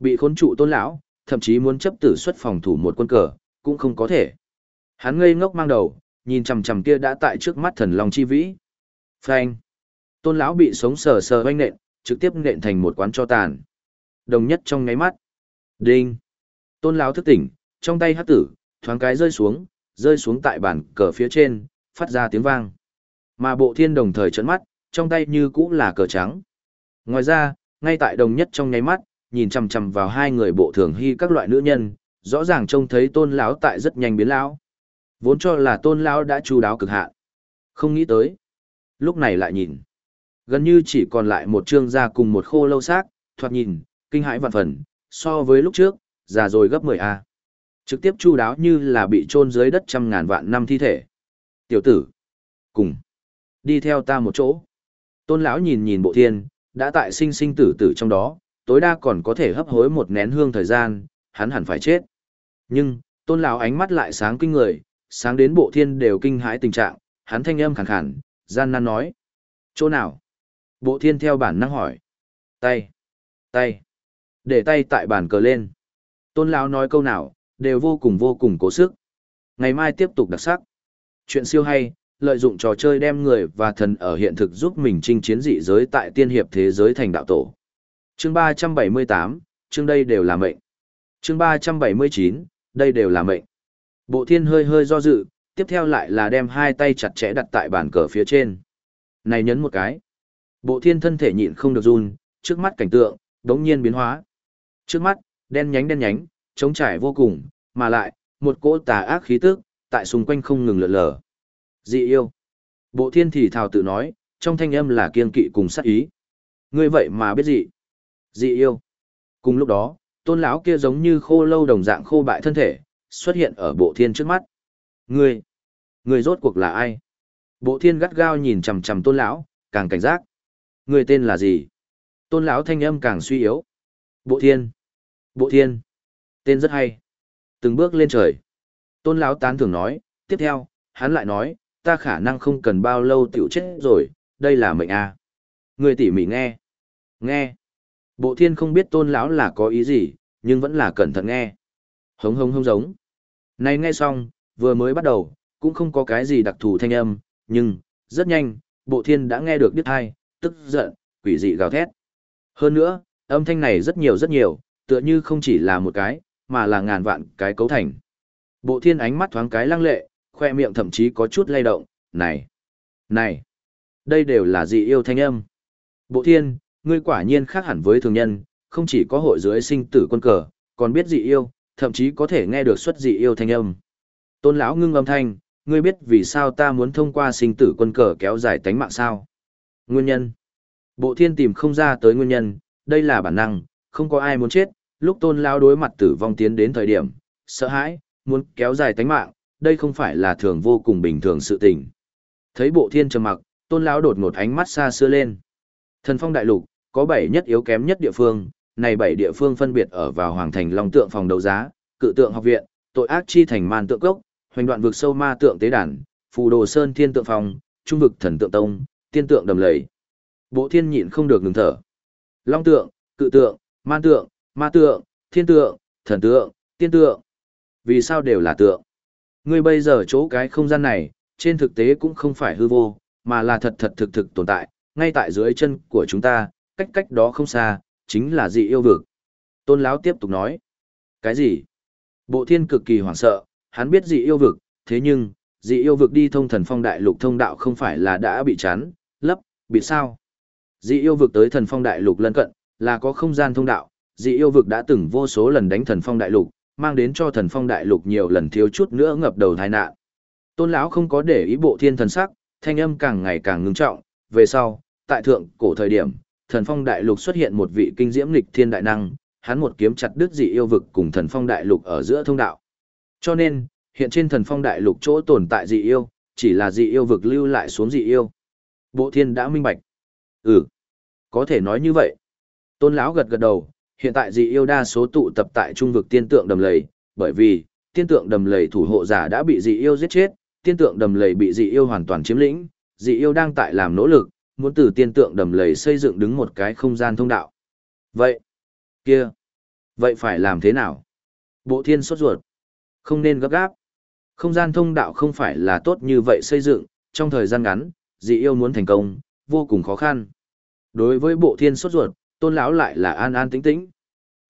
Bị khốn trụ tôn lão, thậm chí muốn chấp tử xuất phòng thủ một quân cờ, cũng không có thể. Hắn ngây ngốc mang đầu, nhìn chằm chằm kia đã tại trước mắt thần long chi vĩ. Phanh. Tôn lão bị sống sờ sờ oanh nện, trực tiếp nện thành một quán cho tàn. Đồng nhất trong ngáy mắt. Đinh. Tôn lão thức tỉnh, trong tay hắc tử, thoáng cái rơi xuống, rơi xuống tại bàn cờ phía trên, phát ra tiếng vang. Mà bộ thiên đồng thời trấn mắt, trong tay như cũ là cờ trắng. Ngoài ra, ngay tại đồng nhất trong nháy mắt, nhìn chằm chằm vào hai người bộ thường hy các loại nữ nhân, rõ ràng trông thấy tôn lão tại rất nhanh biến lão. Vốn cho là tôn lão đã chu đáo cực hạn. Không nghĩ tới. Lúc này lại nhìn. Gần như chỉ còn lại một trương da cùng một khô lâu xác, thoạt nhìn, kinh hãi vạn phần, so với lúc trước, già rồi gấp 10A. Trực tiếp chu đáo như là bị chôn dưới đất trăm ngàn vạn năm thi thể. Tiểu tử. Cùng. Đi theo ta một chỗ. Tôn lão nhìn nhìn bộ thiên, đã tại sinh sinh tử tử trong đó, tối đa còn có thể hấp hối một nén hương thời gian, hắn hẳn phải chết. Nhưng, tôn lão ánh mắt lại sáng kinh người, sáng đến bộ thiên đều kinh hãi tình trạng, hắn thanh âm khàn khàn, gian nan nói. Chỗ nào? Bộ thiên theo bản năng hỏi. Tay. Tay. Để tay tại bàn cờ lên. Tôn lão nói câu nào, đều vô cùng vô cùng cố sức. Ngày mai tiếp tục đặc sắc. Chuyện siêu hay, lợi dụng trò chơi đem người và thần ở hiện thực giúp mình chinh chiến dị giới tại tiên hiệp thế giới thành đạo tổ. Chương 378, chương đây đều là mệnh. Chương 379, đây đều là mệnh. Bộ thiên hơi hơi do dự, tiếp theo lại là đem hai tay chặt chẽ đặt tại bàn cờ phía trên. Này nhấn một cái. Bộ thiên thân thể nhịn không được run, trước mắt cảnh tượng, đống nhiên biến hóa. Trước mắt, đen nhánh đen nhánh, trống trải vô cùng, mà lại, một cỗ tà ác khí tức, tại xung quanh không ngừng lượn lờ. Dị yêu. Bộ thiên thì thào tự nói, trong thanh âm là kiên kỵ cùng sát ý. Ngươi vậy mà biết dị. Dị yêu. Cùng lúc đó, tôn lão kia giống như khô lâu đồng dạng khô bại thân thể, xuất hiện ở bộ thiên trước mắt. Ngươi. Ngươi rốt cuộc là ai? Bộ thiên gắt gao nhìn chằm chằm tôn lão, càng cảnh giác. Ngươi tên là gì? Tôn lão thanh âm càng suy yếu. Bộ thiên. Bộ thiên. Tên rất hay. Từng bước lên trời. Tôn lão tán thưởng nói, tiếp theo, hắn lại nói, ta khả năng không cần bao lâu tiểu chết rồi, đây là mệnh a. Người tỉ mỉ nghe. Nghe. Bộ thiên không biết tôn lão là có ý gì, nhưng vẫn là cẩn thận nghe. Hống hống hống giống. Này nghe xong, vừa mới bắt đầu, cũng không có cái gì đặc thù thanh âm, nhưng, rất nhanh, bộ thiên đã nghe được biết hai, tức giận, quỷ dị gào thét. Hơn nữa, âm thanh này rất nhiều rất nhiều, tựa như không chỉ là một cái, mà là ngàn vạn cái cấu thành. Bộ thiên ánh mắt thoáng cái lăng lệ, khoe miệng thậm chí có chút lay động, này, này, đây đều là dị yêu thanh âm. Bộ thiên, ngươi quả nhiên khác hẳn với thường nhân, không chỉ có hội dưới sinh tử quân cờ, còn biết dị yêu, thậm chí có thể nghe được xuất dị yêu thanh âm. Tôn lão ngưng âm thanh, ngươi biết vì sao ta muốn thông qua sinh tử quân cờ kéo dài tánh mạng sao? Nguyên nhân. Bộ thiên tìm không ra tới nguyên nhân, đây là bản năng, không có ai muốn chết, lúc tôn lão đối mặt tử vong tiến đến thời điểm, sợ hãi, muốn kéo dài tánh mạng, đây không phải là thường vô cùng bình thường sự tình. Thấy bộ thiên trầm mặc, tôn lão đột ngột ánh mắt xa xưa lên. Thần phong đại lục, có bảy nhất yếu kém nhất địa phương, này bảy địa phương phân biệt ở vào Hoàng Thành Long Tượng phòng đấu giá, Cự Tượng học viện, Tội ác chi thành Man Tượng Cốc, Hoành đoạn vực sâu ma tượng tế đàn, Phù Đồ Sơn Thiên Tượng phòng, Trung vực Thần Tượng Tông, Tiên Tượng Đầm Lầy. Bộ Thiên nhịn không được ngừng thở. Long Tượng, Cự Tượng, Man Tượng, Ma Tượng, Thiên Tượng, Thần Tượng, Tiên Tượng. Vì sao đều là tượng? Ngươi bây giờ chỗ cái không gian này, trên thực tế cũng không phải hư vô, mà là thật thật thực thực tồn tại, ngay tại dưới chân của chúng ta, cách cách đó không xa, chính là dị yêu vực. Tôn Lão tiếp tục nói. Cái gì? Bộ thiên cực kỳ hoảng sợ, hắn biết dị yêu vực, thế nhưng, dị yêu vực đi thông thần phong đại lục thông đạo không phải là đã bị chắn, lấp, bị sao? Dị yêu vực tới thần phong đại lục lân cận, là có không gian thông đạo, dị yêu vực đã từng vô số lần đánh thần phong đại lục, mang đến cho thần phong đại lục nhiều lần thiếu chút nữa ngập đầu tai nạn. Tôn lão không có để ý bộ thiên thần sắc, thanh âm càng ngày càng ngưng trọng, về sau, tại thượng cổ thời điểm, thần phong đại lục xuất hiện một vị kinh diễm lịch thiên đại năng, hắn một kiếm chặt đứt dị yêu vực cùng thần phong đại lục ở giữa thông đạo. Cho nên, hiện trên thần phong đại lục chỗ tồn tại dị yêu, chỉ là dị yêu vực lưu lại xuống dị yêu. Bộ thiên đã minh bạch. Ừ, có thể nói như vậy. Tôn lão gật gật đầu, hiện tại dị yêu đa số tụ tập tại trung vực tiên tượng đầm lầy, bởi vì tiên tượng đầm lầy thủ hộ giả đã bị dị yêu giết chết, tiên tượng đầm lầy bị dị yêu hoàn toàn chiếm lĩnh, dị yêu đang tại làm nỗ lực, muốn từ tiên tượng đầm lầy xây dựng đứng một cái không gian thông đạo. Vậy, kia, vậy phải làm thế nào? Bộ thiên sốt ruột, không nên gấp gáp. Không gian thông đạo không phải là tốt như vậy xây dựng, trong thời gian ngắn, dị yêu muốn thành công, vô cùng khó khăn. Đối với bộ thiên sốt ruột, tôn lão lại là an an tĩnh tĩnh.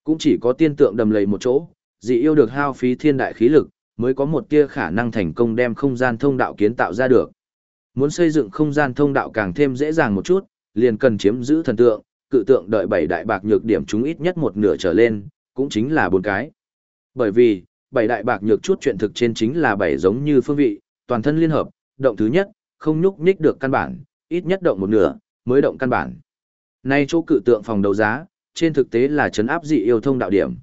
Cũng chỉ có tiên tượng đầm lầy một chỗ, dị yêu được hao phí thiên đại khí lực, mới có một tia khả năng thành công đem không gian thông đạo kiến tạo ra được. Muốn xây dựng không gian thông đạo càng thêm dễ dàng một chút, liền cần chiếm giữ thần tượng, cự tượng đợi bảy đại bạc nhược điểm chúng ít nhất một nửa trở lên, cũng chính là bốn cái. Bởi vì, bảy đại bạc nhược chút chuyện thực trên chính là bảy giống như phương vị, toàn thân liên hợp, động thứ nhất, không nhúc nhích được căn bản, ít nhất động một nửa, mới động căn bản. Nay chỗ cự tượng phòng đấu giá, trên thực tế là chấn áp dị yêu thông đạo điểm.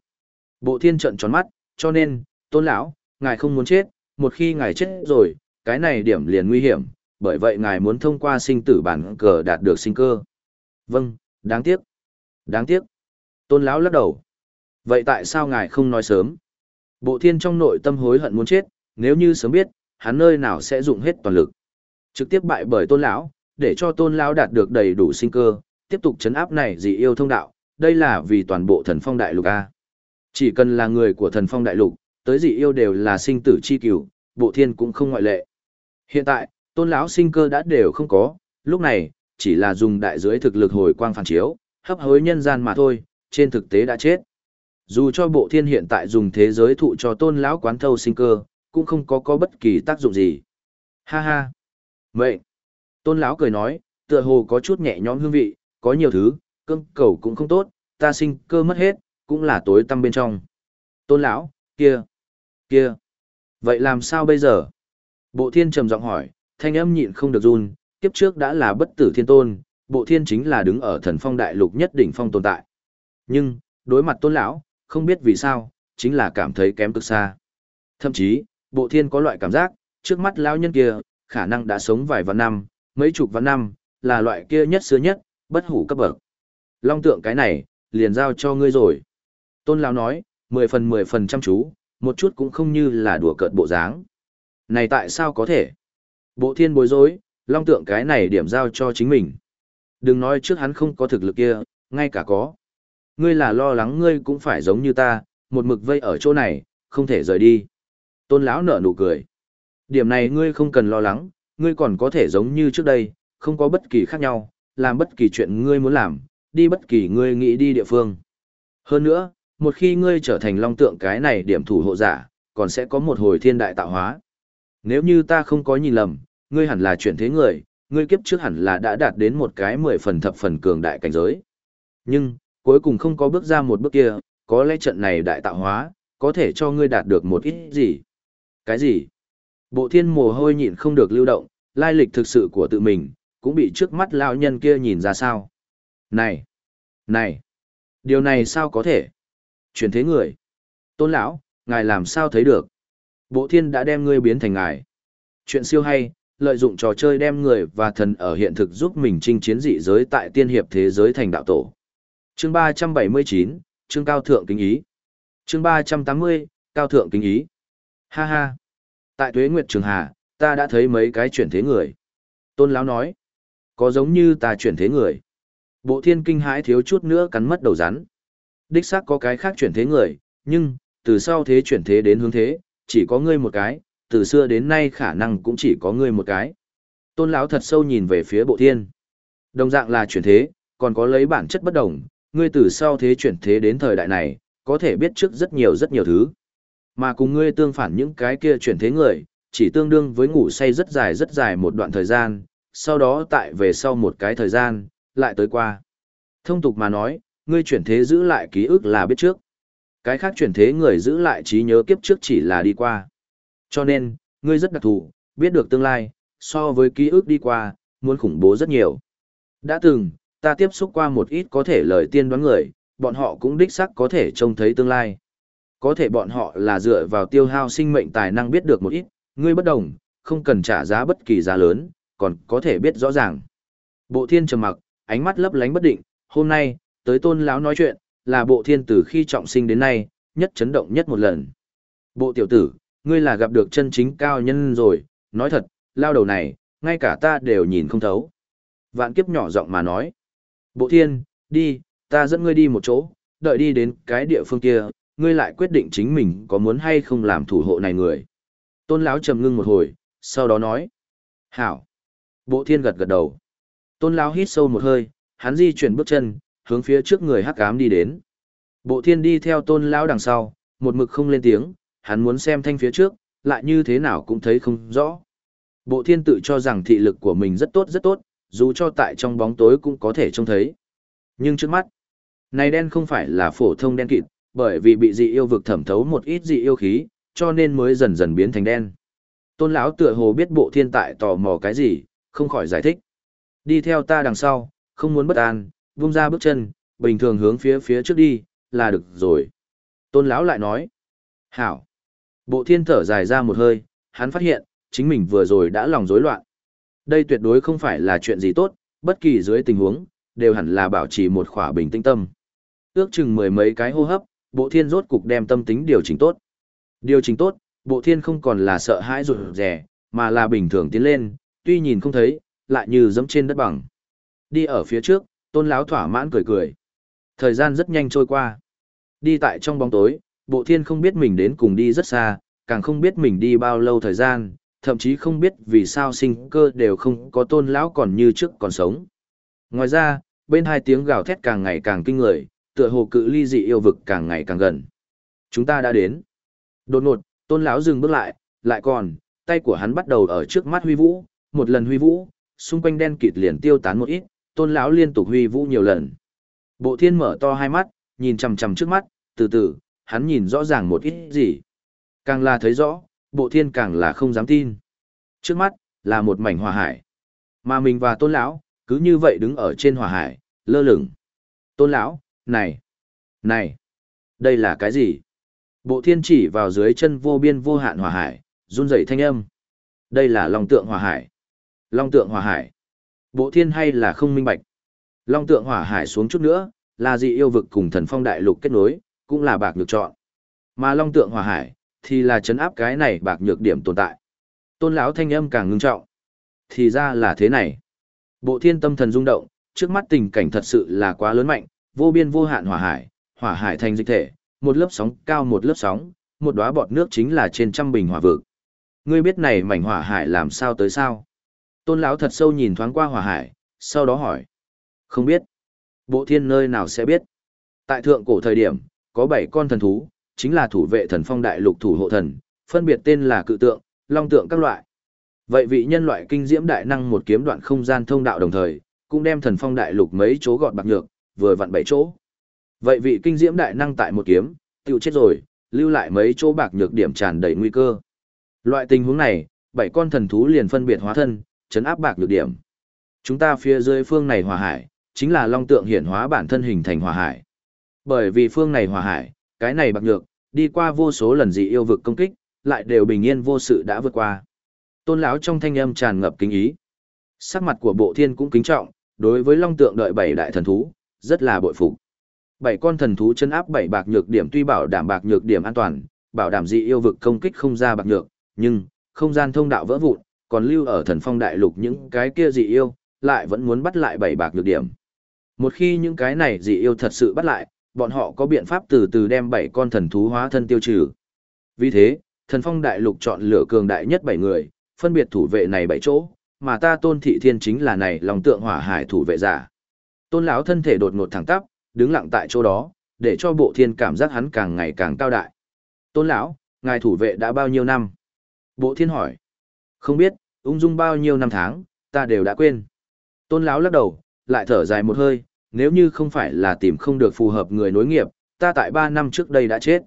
Bộ thiên trận tròn mắt, cho nên, tôn lão, ngài không muốn chết, một khi ngài chết rồi, cái này điểm liền nguy hiểm, bởi vậy ngài muốn thông qua sinh tử bản cờ đạt được sinh cơ. Vâng, đáng tiếc. Đáng tiếc. Tôn lão lắc đầu. Vậy tại sao ngài không nói sớm? Bộ thiên trong nội tâm hối hận muốn chết, nếu như sớm biết, hắn nơi nào sẽ dụng hết toàn lực. Trực tiếp bại bởi tôn lão, để cho tôn lão đạt được đầy đủ sinh cơ, tiếp tục chấn áp này dị yêu thông đạo, đây là vì toàn bộ thần phong đại lục A. Chỉ cần là người của thần phong đại lục, tới dị yêu đều là sinh tử chi cửu, bộ thiên cũng không ngoại lệ. Hiện tại, tôn lão sinh cơ đã đều không có, lúc này, chỉ là dùng đại dưới thực lực hồi quang phản chiếu, hấp hối nhân gian mà thôi, trên thực tế đã chết. Dù cho bộ thiên hiện tại dùng thế giới thụ cho tôn lão quán thâu sinh cơ, cũng không có có bất kỳ tác dụng gì. Ha ha. Vậy Tôn lão cười nói, tựa hồ có chút nhẹ nhõm hương vị, có nhiều thứ, cưng cầu cũng không tốt, ta sinh cơ mất hết, cũng là tối tăm bên trong. Tôn lão, kia, kia. Vậy làm sao bây giờ? Bộ thiên trầm giọng hỏi, thanh âm nhịn không được run, kiếp trước đã là bất tử thiên tôn, bộ thiên chính là đứng ở thần phong đại lục nhất đỉnh phong tồn tại. Nhưng, đối mặt tôn lão, không biết vì sao, chính là cảm thấy kém cực xa. Thậm chí, bộ thiên có loại cảm giác, trước mắt lão nhân kia, khả năng đã sống vài vạn năm, mấy chục vạn năm, là loại kia nhất xưa nhất, bất hủ cấp bậc. Long tượng cái này, liền giao cho ngươi rồi. Tôn lão nói, mười phần mười phần chăm chú, một chút cũng không như là đùa cợt bộ dáng. Này tại sao có thể? Bộ thiên bối rối, long tượng cái này điểm giao cho chính mình. Đừng nói trước hắn không có thực lực kia, ngay cả có. Ngươi là lo lắng ngươi cũng phải giống như ta, một mực vây ở chỗ này, không thể rời đi. Tôn lão nở nụ cười. Điểm này ngươi không cần lo lắng, ngươi còn có thể giống như trước đây, không có bất kỳ khác nhau, làm bất kỳ chuyện ngươi muốn làm, đi bất kỳ ngươi nghĩ đi địa phương. Hơn nữa, một khi ngươi trở thành long tượng cái này điểm thủ hộ giả, còn sẽ có một hồi thiên đại tạo hóa. Nếu như ta không có nhìn lầm, ngươi hẳn là chuyển thế người, ngươi kiếp trước hẳn là đã đạt đến một cái mười phần thập phần cường đại cảnh giới. Nhưng, cuối cùng không có bước ra một bước kia, có lẽ trận này đại tạo hóa, có thể cho ngươi đạt được một ít gì. Cái gì? Bộ thiên mồ hôi nhịn không được lưu động, lai lịch thực sự của tự mình, cũng bị trước mắt lão nhân kia nhìn ra sao. Này! Này! Điều này sao có thể? Chuyển thế người! Tôn lão, ngài làm sao thấy được? Bộ thiên đã đem ngươi biến thành ngài. Chuyện siêu hay, lợi dụng trò chơi đem người và thần ở hiện thực giúp mình chinh chiến dị giới tại tiên hiệp thế giới thành đạo tổ. Chương 379, chương cao thượng kính ý. Chương 380, cao thượng kính ý. Ha ha. Tại Tuế Nguyệt Trường Hà, ta đã thấy mấy cái chuyển thế người. Tôn lão nói, có giống như ta chuyển thế người. Bộ thiên kinh hãi thiếu chút nữa cắn mất đầu rắn. Đích xác có cái khác chuyển thế người, nhưng, từ sau thế chuyển thế đến hướng thế, chỉ có ngươi một cái, từ xưa đến nay khả năng cũng chỉ có ngươi một cái. Tôn lão thật sâu nhìn về phía bộ thiên. Đồng dạng là chuyển thế, còn có lấy bản chất bất đồng, ngươi từ sau thế chuyển thế đến thời đại này, có thể biết trước rất nhiều rất nhiều thứ. Mà cùng ngươi tương phản những cái kia chuyển thế người, chỉ tương đương với ngủ say rất dài rất dài một đoạn thời gian, sau đó tại về sau một cái thời gian, lại tới qua. Thông tục mà nói, ngươi chuyển thế giữ lại ký ức là biết trước. Cái khác chuyển thế người giữ lại trí nhớ kiếp trước chỉ là đi qua. Cho nên, ngươi rất đặc thù, biết được tương lai, so với ký ức đi qua, muốn khủng bố rất nhiều. Đã từng, ta tiếp xúc qua một ít có thể lời tiên đoán người, bọn họ cũng đích xác có thể trông thấy tương lai. Có thể bọn họ là dựa vào tiêu hao sinh mệnh tài năng biết được một ít, ngươi bất đồng, không cần trả giá bất kỳ giá lớn, còn có thể biết rõ ràng. Bộ thiên trầm mặc, ánh mắt lấp lánh bất định, hôm nay, tới tôn lão nói chuyện, là bộ thiên từ khi trọng sinh đến nay, nhất chấn động nhất một lần. Bộ tiểu tử, ngươi là gặp được chân chính cao nhân rồi, nói thật, lao đầu này, ngay cả ta đều nhìn không thấu. Vạn kiếp nhỏ giọng mà nói. Bộ thiên, đi, ta dẫn ngươi đi một chỗ, đợi đi đến cái địa phương kia, ngươi lại quyết định chính mình có muốn hay không làm thủ hộ này người. Tôn lão trầm ngưng một hồi, sau đó nói. Hảo. Bộ thiên gật gật đầu. Tôn lão hít sâu một hơi, hắn di chuyển bước chân, hướng phía trước người hắc ám đi đến. Bộ thiên đi theo tôn lão đằng sau, một mực không lên tiếng, hắn muốn xem thanh phía trước, lại như thế nào cũng thấy không rõ. Bộ thiên tự cho rằng thị lực của mình rất tốt rất tốt, dù cho tại trong bóng tối cũng có thể trông thấy. Nhưng trước mắt, này đen không phải là phổ thông đen kịt, bởi vì bị dị yêu vực thẩm thấu một ít dị yêu khí, cho nên mới dần dần biến thành đen. Tôn lão tựa hồ biết bộ thiên tại tò mò cái gì, không khỏi giải thích. Đi theo ta đằng sau, không muốn bất an, vung ra bước chân, bình thường hướng phía phía trước đi, là được rồi. Tôn lão lại nói. Hảo. Bộ thiên thở dài ra một hơi, hắn phát hiện, chính mình vừa rồi đã lòng rối loạn. Đây tuyệt đối không phải là chuyện gì tốt, bất kỳ dưới tình huống, đều hẳn là bảo trì một khỏa bình tĩnh tâm. Ước chừng mười mấy cái hô hấp, bộ thiên rốt cục đem tâm tính điều chỉnh tốt. Điều chỉnh tốt, bộ thiên không còn là sợ hãi rụt rè, mà là bình thường tiến lên, tuy nhìn không thấy, lại như dẫm trên đất bằng. Đi ở phía trước, tôn láo thỏa mãn cười cười. Thời gian rất nhanh trôi qua. Đi tại trong bóng tối, bộ thiên không biết mình đến cùng đi rất xa, càng không biết mình đi bao lâu thời gian, thậm chí không biết vì sao sinh cơ đều không có tôn lão còn như trước còn sống. Ngoài ra, bên hai tiếng gào thét càng ngày càng kinh người, tựa hồ cự ly dị yêu vực càng ngày càng gần. Chúng ta đã đến. Đột ngột, tôn lão dừng bước lại, lại còn, tay của hắn bắt đầu ở trước mắt huy vũ, một lần huy vũ, xung quanh đen kịt liền tiêu tán một ít, tôn lão liên tục huy vũ nhiều lần. Bộ thiên mở to hai mắt, nhìn chằm chằm trước mắt, từ từ, hắn nhìn rõ ràng một ít gì. Càng là thấy rõ, bộ thiên càng là không dám tin. Trước mắt, là một mảnh hòa hải. Mà mình và tôn lão, cứ như vậy đứng ở trên hòa hải, lơ lửng. Tôn lão, này, này, đây là cái gì? Bộ thiên chỉ vào dưới chân vô biên vô hạn hòa hải, run rẩy thanh âm. Đây là long tượng hòa hải. Long tượng hòa hải. Bộ thiên hay là không minh bạch. Long tượng hỏa hải xuống chút nữa, là dị yêu vực cùng thần phong đại lục kết nối, cũng là bạc nhược chọn. Mà long tượng hỏa hải, thì là chấn áp cái này bạc nhược điểm tồn tại. Tôn lão thanh âm càng ngưng trọng. Thì ra là thế này. Bộ thiên tâm thần rung động, trước mắt tình cảnh thật sự là quá lớn mạnh, vô biên vô hạn hỏa hải, hỏa hải thành dịch thể, một lớp sóng cao một lớp sóng, một đóa bọt nước chính là trên trăm bình hỏa vực. Ngươi biết này mảnh hỏa hải làm sao tới sao? Tôn lão thật sâu nhìn thoáng qua hỏa hải, sau đó hỏi. Không biết. Bộ thiên nơi nào sẽ biết. Tại thượng cổ thời điểm, có bảy con thần thú, chính là thủ vệ thần phong đại lục thủ hộ thần, phân biệt tên là cự tượng, long tượng các loại. Vậy vị nhân loại kinh diễm đại năng một kiếm đoạn không gian thông đạo đồng thời, cũng đem thần phong đại lục mấy chỗ gọt bạc nhược, vừa vặn bảy chỗ. Vậy vị kinh diễm đại năng tại một kiếm, tiêu chết rồi, lưu lại mấy chỗ bạc nhược điểm tràn đầy nguy cơ. Loại tình huống này, bảy con thần thú liền phân biệt hóa thân, chấn áp bạc nhược điểm. Chúng ta phía dưới phương này hòa hải, chính là long tượng hiển hóa bản thân hình thành hòa hải. Bởi vì phương này hòa hải, cái này bạc nhược, đi qua vô số lần dị yêu vực công kích, lại đều bình yên vô sự đã vượt qua. Tôn lão trong thanh âm tràn ngập kính ý. Sắc mặt của bộ thiên cũng kính trọng, đối với long tượng đợi bảy đại thần thú, rất là bội phục. Bảy con thần thú chân áp bảy bạc nhược điểm tuy bảo đảm bạc nhược điểm an toàn, bảo đảm dị yêu vực công kích không ra bạc nhược, nhưng không gian thông đạo vỡ vụn, còn lưu ở thần phong đại lục những cái kia dị yêu, lại vẫn muốn bắt lại bảy bạc nhược điểm. Một khi những cái này dị yêu thật sự bắt lại, bọn họ có biện pháp từ từ đem bảy con thần thú hóa thân tiêu trừ. Vì thế, thần phong đại lục chọn lựa cường đại nhất bảy người, phân biệt thủ vệ này bảy chỗ, mà ta tôn thị thiên chính là này lòng tượng hỏa hải thủ vệ giả. Tôn lão thân thể đột ngột thẳng tắp, đứng lặng tại chỗ đó, để cho bộ thiên cảm giác hắn càng ngày càng cao đại. Tôn lão, ngài thủ vệ đã bao nhiêu năm? Bộ thiên hỏi. Không biết, ung dung bao nhiêu năm tháng, ta đều đã quên. Tôn lão lắc đầu, lại thở dài một hơi, nếu như không phải là tìm không được phù hợp người nối nghiệp, ta tại ba năm trước đây đã chết.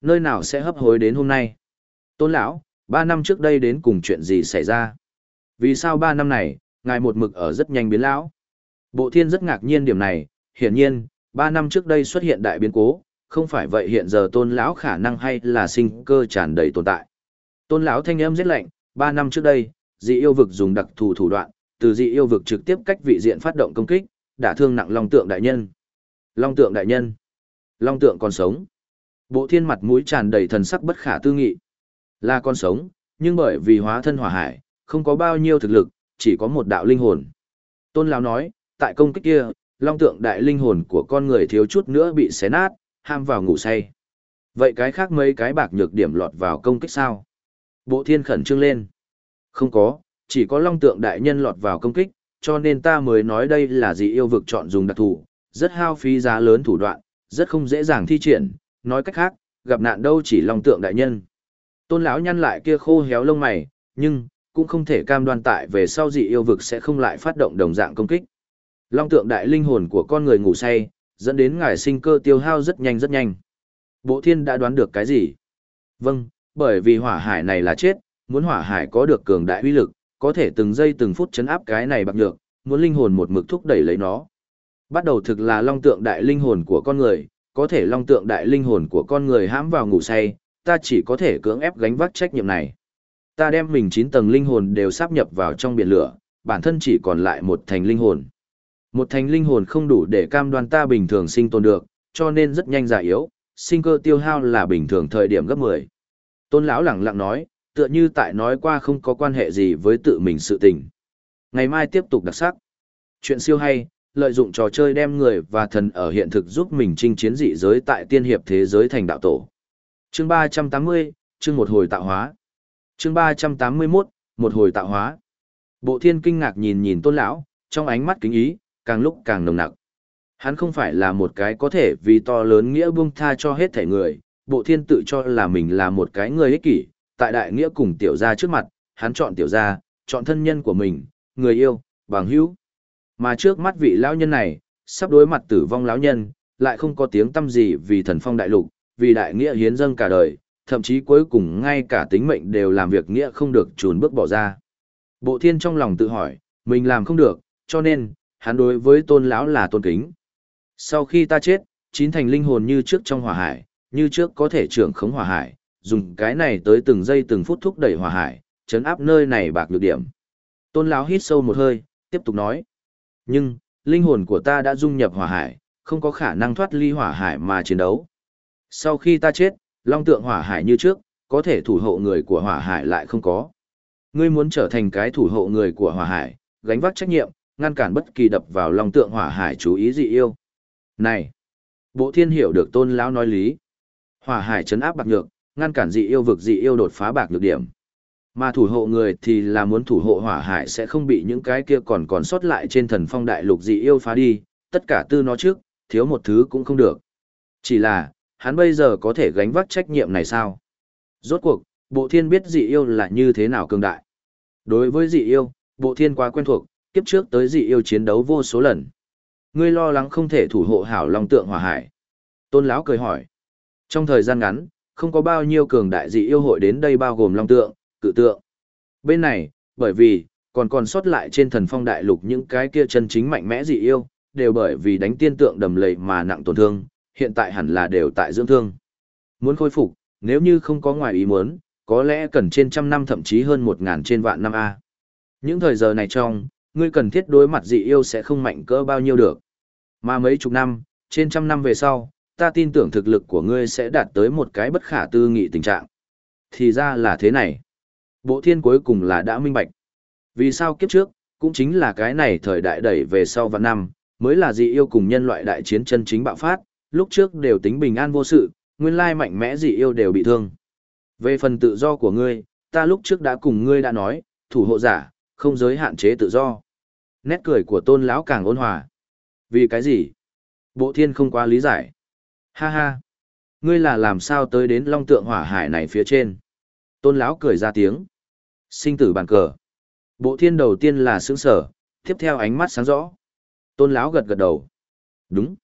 Nơi nào sẽ hấp hối đến hôm nay? Tôn lão, ba năm trước đây đến cùng chuyện gì xảy ra? Vì sao ba năm này, ngài một mực ở rất nhanh biến lão? Bộ thiên rất ngạc nhiên điểm này, hiển nhiên, ba năm trước đây xuất hiện đại biến cố, không phải vậy hiện giờ tôn lão khả năng hay là sinh cơ tràn đầy tồn tại. Tôn lão thanh âm rất lạnh, ba năm trước đây, dị yêu vực dùng đặc thù thủ đoạn, từ dị yêu vực trực tiếp cách vị diện phát động công kích, đã thương nặng long tượng đại nhân. Long tượng đại nhân. Long tượng còn sống. Bộ thiên mặt mũi tràn đầy thần sắc bất khả tư nghị. Là con sống, nhưng bởi vì hóa thân hỏa hải, không có bao nhiêu thực lực, chỉ có một đạo linh hồn. Tôn Lão nói, tại công kích kia, long tượng đại linh hồn của con người thiếu chút nữa bị xé nát, ham vào ngủ say. Vậy cái khác mấy cái bạc nhược điểm lọt vào công kích sao? Bộ thiên khẩn trương lên. Không có, chỉ có long tượng đại nhân lọt vào công kích, cho nên ta mới nói đây là dị yêu vực chọn dùng đặc thù, rất hao phí giá lớn thủ đoạn, rất không dễ dàng thi triển, nói cách khác, gặp nạn đâu chỉ long tượng đại nhân. Tôn lão nhăn lại kia khô héo lông mày, nhưng cũng không thể cam đoan tại về sau dị yêu vực sẽ không lại phát động đồng dạng công kích. Long tượng đại linh hồn của con người ngủ say, dẫn đến ngài sinh cơ tiêu hao rất nhanh rất nhanh. Bộ thiên đã đoán được cái gì? Vâng, bởi vì hỏa hải này là chết, muốn hỏa hải có được cường đại uy lực, có thể từng giây từng phút chấn áp cái này bạc nhược, muốn linh hồn một mực thúc đẩy lấy nó. Bắt đầu thực là long tượng đại linh hồn của con người, có thể long tượng đại linh hồn của con người hãm vào ngủ say, ta chỉ có thể cưỡng ép gánh vác trách nhiệm này. Ta đem mình 9 tầng linh hồn đều sáp nhập vào trong biển lửa, bản thân chỉ còn lại một thành linh hồn. Một thành linh hồn không đủ để cam đoan ta bình thường sinh tồn được, cho nên rất nhanh già yếu, sinh cơ tiêu hao là bình thường thời điểm gấp 10. Tôn lão lẳng lặng nói, tựa như tại nói qua không có quan hệ gì với tự mình sự tình. Ngày mai tiếp tục đặc sắc. Chuyện siêu hay, lợi dụng trò chơi đem người và thần ở hiện thực giúp mình chinh chiến dị giới tại tiên hiệp thế giới thành đạo tổ. Chương 380, chương một hồi tạo hóa. Chương 381, một hồi tạo hóa. Bộ thiên kinh ngạc nhìn nhìn tôn lão, trong ánh mắt kính ý, càng lúc càng nồng nặc. Hắn không phải là một cái có thể vì to lớn nghĩa buông tha cho hết thể người, bộ thiên tự cho là mình là một cái người ích kỷ, tại đại nghĩa cùng tiểu gia trước mặt, hắn chọn tiểu gia, chọn thân nhân của mình, người yêu, bằng hữu. Mà trước mắt vị lão nhân này, sắp đối mặt tử vong lão nhân, lại không có tiếng tâm gì vì thần phong đại lục, vì đại nghĩa hiến dâng cả đời, thậm chí cuối cùng ngay cả tính mệnh đều làm việc nghĩa không được trốn bước bỏ ra. Bộ thiên trong lòng tự hỏi, mình làm không được, cho nên, hắn đối với tôn lão là tôn kính. Sau khi ta chết, chín thành linh hồn như trước trong hỏa hải, như trước có thể trưởng khống hỏa hải, dùng cái này tới từng giây từng phút thúc đẩy hỏa hải, chấn áp nơi này bạc nhược điểm. Tôn lão hít sâu một hơi, tiếp tục nói. Nhưng, linh hồn của ta đã dung nhập hỏa hải, không có khả năng thoát ly hỏa hải mà chiến đấu. Sau khi ta chết, long tượng hỏa hải như trước, có thể thủ hộ người của hỏa hải lại không có. Ngươi muốn trở thành cái thủ hộ người của hỏa hải, gánh vác trách nhiệm, ngăn cản bất kỳ đập vào long tượng hỏa hải chú ý dị yêu. Này! Bộ thiên hiểu được tôn lão nói lý. Hỏa hải chấn áp bạc nhược, ngăn cản dị yêu vực dị yêu đột phá bạc nhược điểm. Mà thủ hộ người thì là muốn thủ hộ hỏa hải sẽ không bị những cái kia còn còn sót lại trên thần phong đại lục dị yêu phá đi, tất cả tư nó trước, thiếu một thứ cũng không được. Chỉ là, hắn bây giờ có thể gánh vác trách nhiệm này sao? Rốt cuộc, bộ thiên biết dị yêu là như thế nào cường đại. Đối với dị yêu, bộ thiên quá quen thuộc, kiếp trước tới dị yêu chiến đấu vô số lần. Ngươi lo lắng không thể thủ hộ hảo long tượng hỏa hải. Tôn lão cười hỏi. Trong thời gian ngắn, không có bao nhiêu cường đại dị yêu hội đến đây bao gồm long tượng, cự tượng. Bên này, bởi vì, còn còn sót lại trên thần phong đại lục những cái kia chân chính mạnh mẽ dị yêu, đều bởi vì đánh tiên tượng đầm lầy mà nặng tổn thương, hiện tại hẳn là đều tại dưỡng thương. Muốn khôi phục, nếu như không có ngoài ý muốn, có lẽ cần trên trăm năm thậm chí hơn một ngàn trên vạn năm A. Những thời giờ này trong, ngươi cần thiết đối mặt dị yêu sẽ không mạnh cỡ bao nhiêu được. Mà mấy chục năm, trên trăm năm về sau, ta tin tưởng thực lực của ngươi sẽ đạt tới một cái bất khả tư nghị tình trạng. Thì ra là thế này. Bộ thiên cuối cùng là đã minh bạch. Vì sao kiếp trước, cũng chính là cái này thời đại đẩy về sau vạn năm, mới là dị yêu cùng nhân loại đại chiến chân chính bạo phát, lúc trước đều tính bình an vô sự, nguyên lai mạnh mẽ dị yêu đều bị thương. Về phần tự do của ngươi, ta lúc trước đã cùng ngươi đã nói, thủ hộ giả, không giới hạn chế tự do. Nét cười của tôn lão càng ôn hòa. Vì cái gì? Bộ thiên không quá lý giải. Ha ha! Ngươi là làm sao tới đến long tượng hỏa hải này phía trên? Tôn lão cười ra tiếng. Sinh tử bàn cờ. Bộ thiên đầu tiên là sướng sở, tiếp theo ánh mắt sáng rõ. Tôn lão gật gật đầu. Đúng.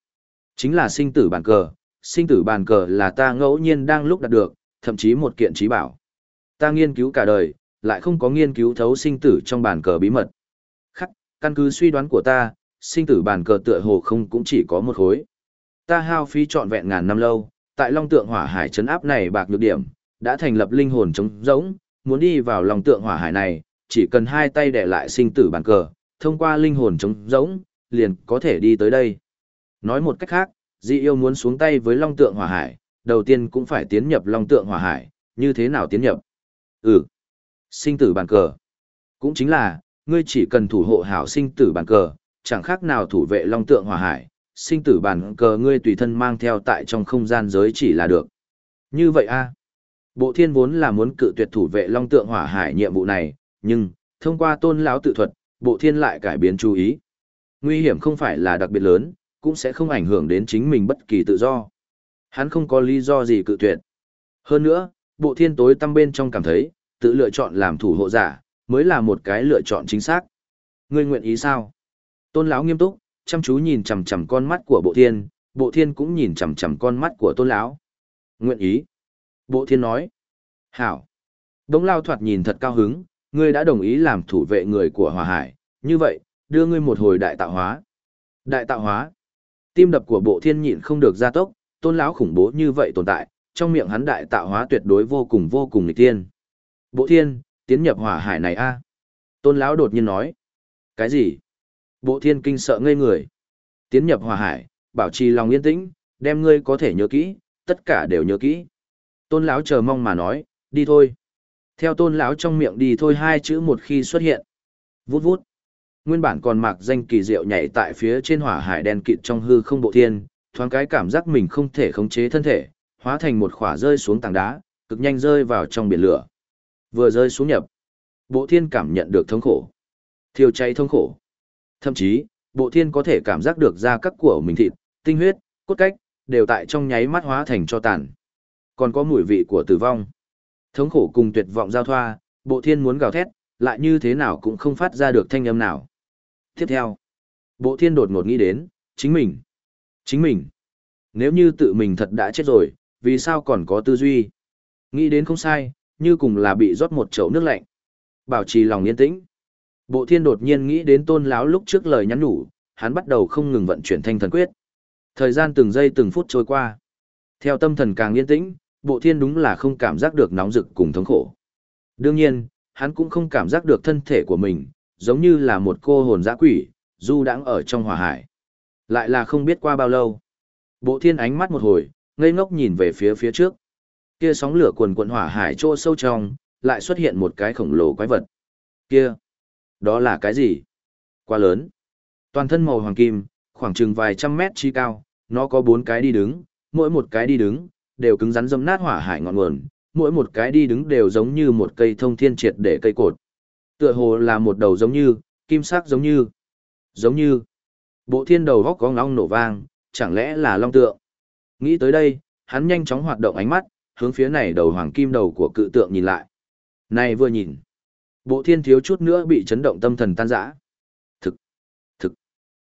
Chính là sinh tử bàn cờ. Sinh tử bàn cờ là ta ngẫu nhiên đang lúc đạt được, thậm chí một kiện trí bảo. Ta nghiên cứu cả đời, lại không có nghiên cứu thấu sinh tử trong bàn cờ bí mật. Khắc, căn cứ suy đoán của ta, sinh tử bàn cờ tựa hồ không cũng chỉ có một khối. Ta hao phí trọn vẹn ngàn năm lâu, tại Long Tượng Hỏa Hải trấn áp này bạc nhược điểm, đã thành lập linh hồn trống rỗng, muốn đi vào Long Tượng Hỏa Hải này, chỉ cần hai tay để lại sinh tử bàn cờ, thông qua linh hồn trống rỗng, liền có thể đi tới đây. Nói một cách khác, dị yêu muốn xuống tay với long tượng hỏa hải, đầu tiên cũng phải tiến nhập long tượng hỏa hải, như thế nào tiến nhập? Ừ, sinh tử bàn cờ. Cũng chính là, ngươi chỉ cần thủ hộ hảo sinh tử bàn cờ, chẳng khác nào thủ vệ long tượng hỏa hải, sinh tử bàn cờ ngươi tùy thân mang theo tại trong không gian giới chỉ là được. Như vậy a Bộ thiên vốn là muốn cự tuyệt thủ vệ long tượng hỏa hải nhiệm vụ này, nhưng, thông qua tôn lão tự thuật, bộ thiên lại cải biến chú ý. Nguy hiểm không phải là đặc biệt lớn, cũng sẽ không ảnh hưởng đến chính mình bất kỳ tự do. Hắn không có lý do gì cự tuyệt. Hơn nữa, bộ thiên tối tâm bên trong cảm thấy, tự lựa chọn làm thủ hộ giả, mới là một cái lựa chọn chính xác. Ngươi nguyện ý sao? Tôn lão nghiêm túc, chăm chú nhìn chằm chằm con mắt của bộ thiên, bộ thiên cũng nhìn chằm chằm con mắt của tôn lão. Nguyện ý. Bộ thiên nói. Hảo. Đống lao thoạt nhìn thật cao hứng, ngươi đã đồng ý làm thủ vệ người của hòa hải, như vậy, đưa ngươi một hồi đại tạo hóa. Đại tạo hóa. Tim đập của bộ thiên nhịn không được gia tốc, tôn lão khủng bố như vậy tồn tại, trong miệng hắn đại tạo hóa tuyệt đối vô cùng vô cùng nghịch tiên. Bộ thiên, tiến nhập hỏa hải này a Tôn lão đột nhiên nói. Cái gì? Bộ thiên kinh sợ ngây người. Tiến nhập hỏa hải, bảo trì lòng yên tĩnh, đem ngươi có thể nhớ kỹ, tất cả đều nhớ kỹ. Tôn lão chờ mong mà nói, đi thôi. Theo tôn lão trong miệng đi thôi hai chữ một khi xuất hiện. Vút vút. Nguyên bản còn mặc danh kỳ diệu nhảy tại phía trên hỏa hải đen kịt trong hư không bộ thiên, thoáng cái cảm giác mình không thể khống chế thân thể, hóa thành một khỏa rơi xuống tảng đá, cực nhanh rơi vào trong biển lửa. Vừa rơi xuống nhập, bộ thiên cảm nhận được thống khổ. Thiêu cháy thống khổ. Thậm chí, bộ thiên có thể cảm giác được da các của mình thịt, tinh huyết, cốt cách, đều tại trong nháy mắt hóa thành cho tàn. Còn có mùi vị của tử vong. Thống khổ cùng tuyệt vọng giao thoa, bộ thiên muốn gào thét, lại như thế nào cũng không phát ra được thanh âm nào. Tiếp theo, bộ thiên đột ngột nghĩ đến, chính mình. Chính mình. Nếu như tự mình thật đã chết rồi, vì sao còn có tư duy? Nghĩ đến không sai, như cùng là bị rót một chậu nước lạnh. Bảo trì lòng yên tĩnh. Bộ thiên đột nhiên nghĩ đến tôn láo lúc trước lời nhắn nhủ, hắn bắt đầu không ngừng vận chuyển thanh thần quyết. Thời gian từng giây từng phút trôi qua. Theo tâm thần càng yên tĩnh, bộ thiên đúng là không cảm giác được nóng rực cùng thống khổ. Đương nhiên, hắn cũng không cảm giác được thân thể của mình, giống như là một cô hồn dã quỷ, du đãng ở trong hỏa hải. Lại là không biết qua bao lâu. Bộ thiên ánh mắt một hồi, ngây ngốc nhìn về phía phía trước. Kia sóng lửa cuồn cuộn hỏa hải trô sâu trong, lại xuất hiện một cái khổng lồ quái vật. Kia, đó là cái gì? Quá lớn. Toàn thân màu hoàng kim, khoảng chừng vài trăm mét chi cao, nó có bốn cái đi đứng, mỗi một cái đi đứng, đều cứng rắn dâm nát hỏa hải ngọn nguồn, mỗi một cái đi đứng đều giống như một cây thông thiên triệt để cây cột. Tựa hồ là một đầu giống như, kim sắc giống như, giống như. Bộ thiên đầu góc có ngóng nổ vang, chẳng lẽ là long tượng. Nghĩ tới đây, hắn nhanh chóng hoạt động ánh mắt, hướng phía này đầu hoàng kim đầu của cự tượng nhìn lại. Này vừa nhìn, bộ thiên thiếu chút nữa bị chấn động tâm thần tan rã. Thực, thực,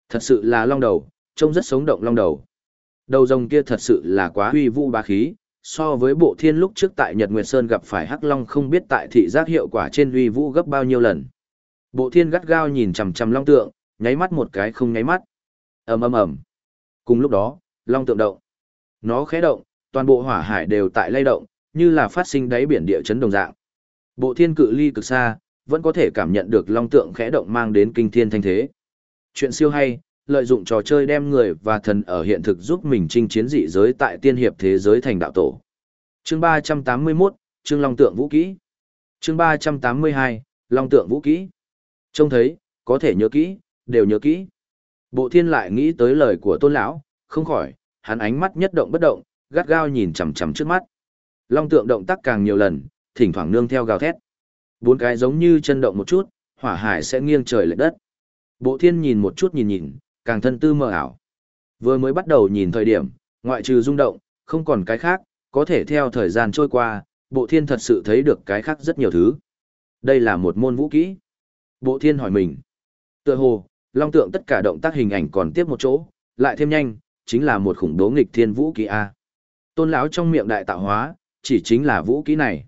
thật sự là long đầu, trông rất sống động long đầu. Đầu rồng kia thật sự là quá huy vũ bá khí, so với bộ thiên lúc trước tại Nhật Nguyệt Sơn gặp phải Hắc Long không biết tại thị giác hiệu quả trên huy vũ gấp bao nhiêu lần. Bộ thiên gắt gao nhìn chằm chằm long tượng, nháy mắt một cái không nháy mắt. ầm ầm ầm. Cùng lúc đó, long tượng động. Nó khẽ động, toàn bộ hỏa hải đều tại lay động, như là phát sinh đáy biển địa chấn đồng dạng. Bộ thiên cự ly cực xa, vẫn có thể cảm nhận được long tượng khẽ động mang đến kinh thiên thanh thế. Chuyện siêu hay, lợi dụng trò chơi đem người và thần ở hiện thực giúp mình chinh chiến dị giới tại tiên hiệp thế giới thành đạo tổ. Chương 381, Chương Long Tượng Vũ Kỹ. Chương 382, Long Tượng Vũ Kỹ. Trông thấy, có thể nhớ kỹ, đều nhớ kỹ. Bộ thiên lại nghĩ tới lời của tôn lão, không khỏi, hắn ánh mắt nhất động bất động, gắt gao nhìn chằm chằm trước mắt. Long tượng động tác càng nhiều lần, thỉnh thoảng nương theo gào thét. Bốn cái giống như chân động một chút, hỏa hải sẽ nghiêng trời lệch đất. Bộ thiên nhìn một chút nhìn nhìn, càng thân tư mờ ảo. Vừa mới bắt đầu nhìn thời điểm, ngoại trừ rung động, không còn cái khác, có thể theo thời gian trôi qua, bộ thiên thật sự thấy được cái khác rất nhiều thứ. Đây là một môn vũ kỹ. Bộ thiên hỏi mình. Tựa hồ, long tượng tất cả động tác hình ảnh còn tiếp một chỗ, lại thêm nhanh, chính là một khủng bố nghịch thiên vũ kỹ A. Tôn lão trong miệng đại tạo hóa, chỉ chính là vũ kỹ này.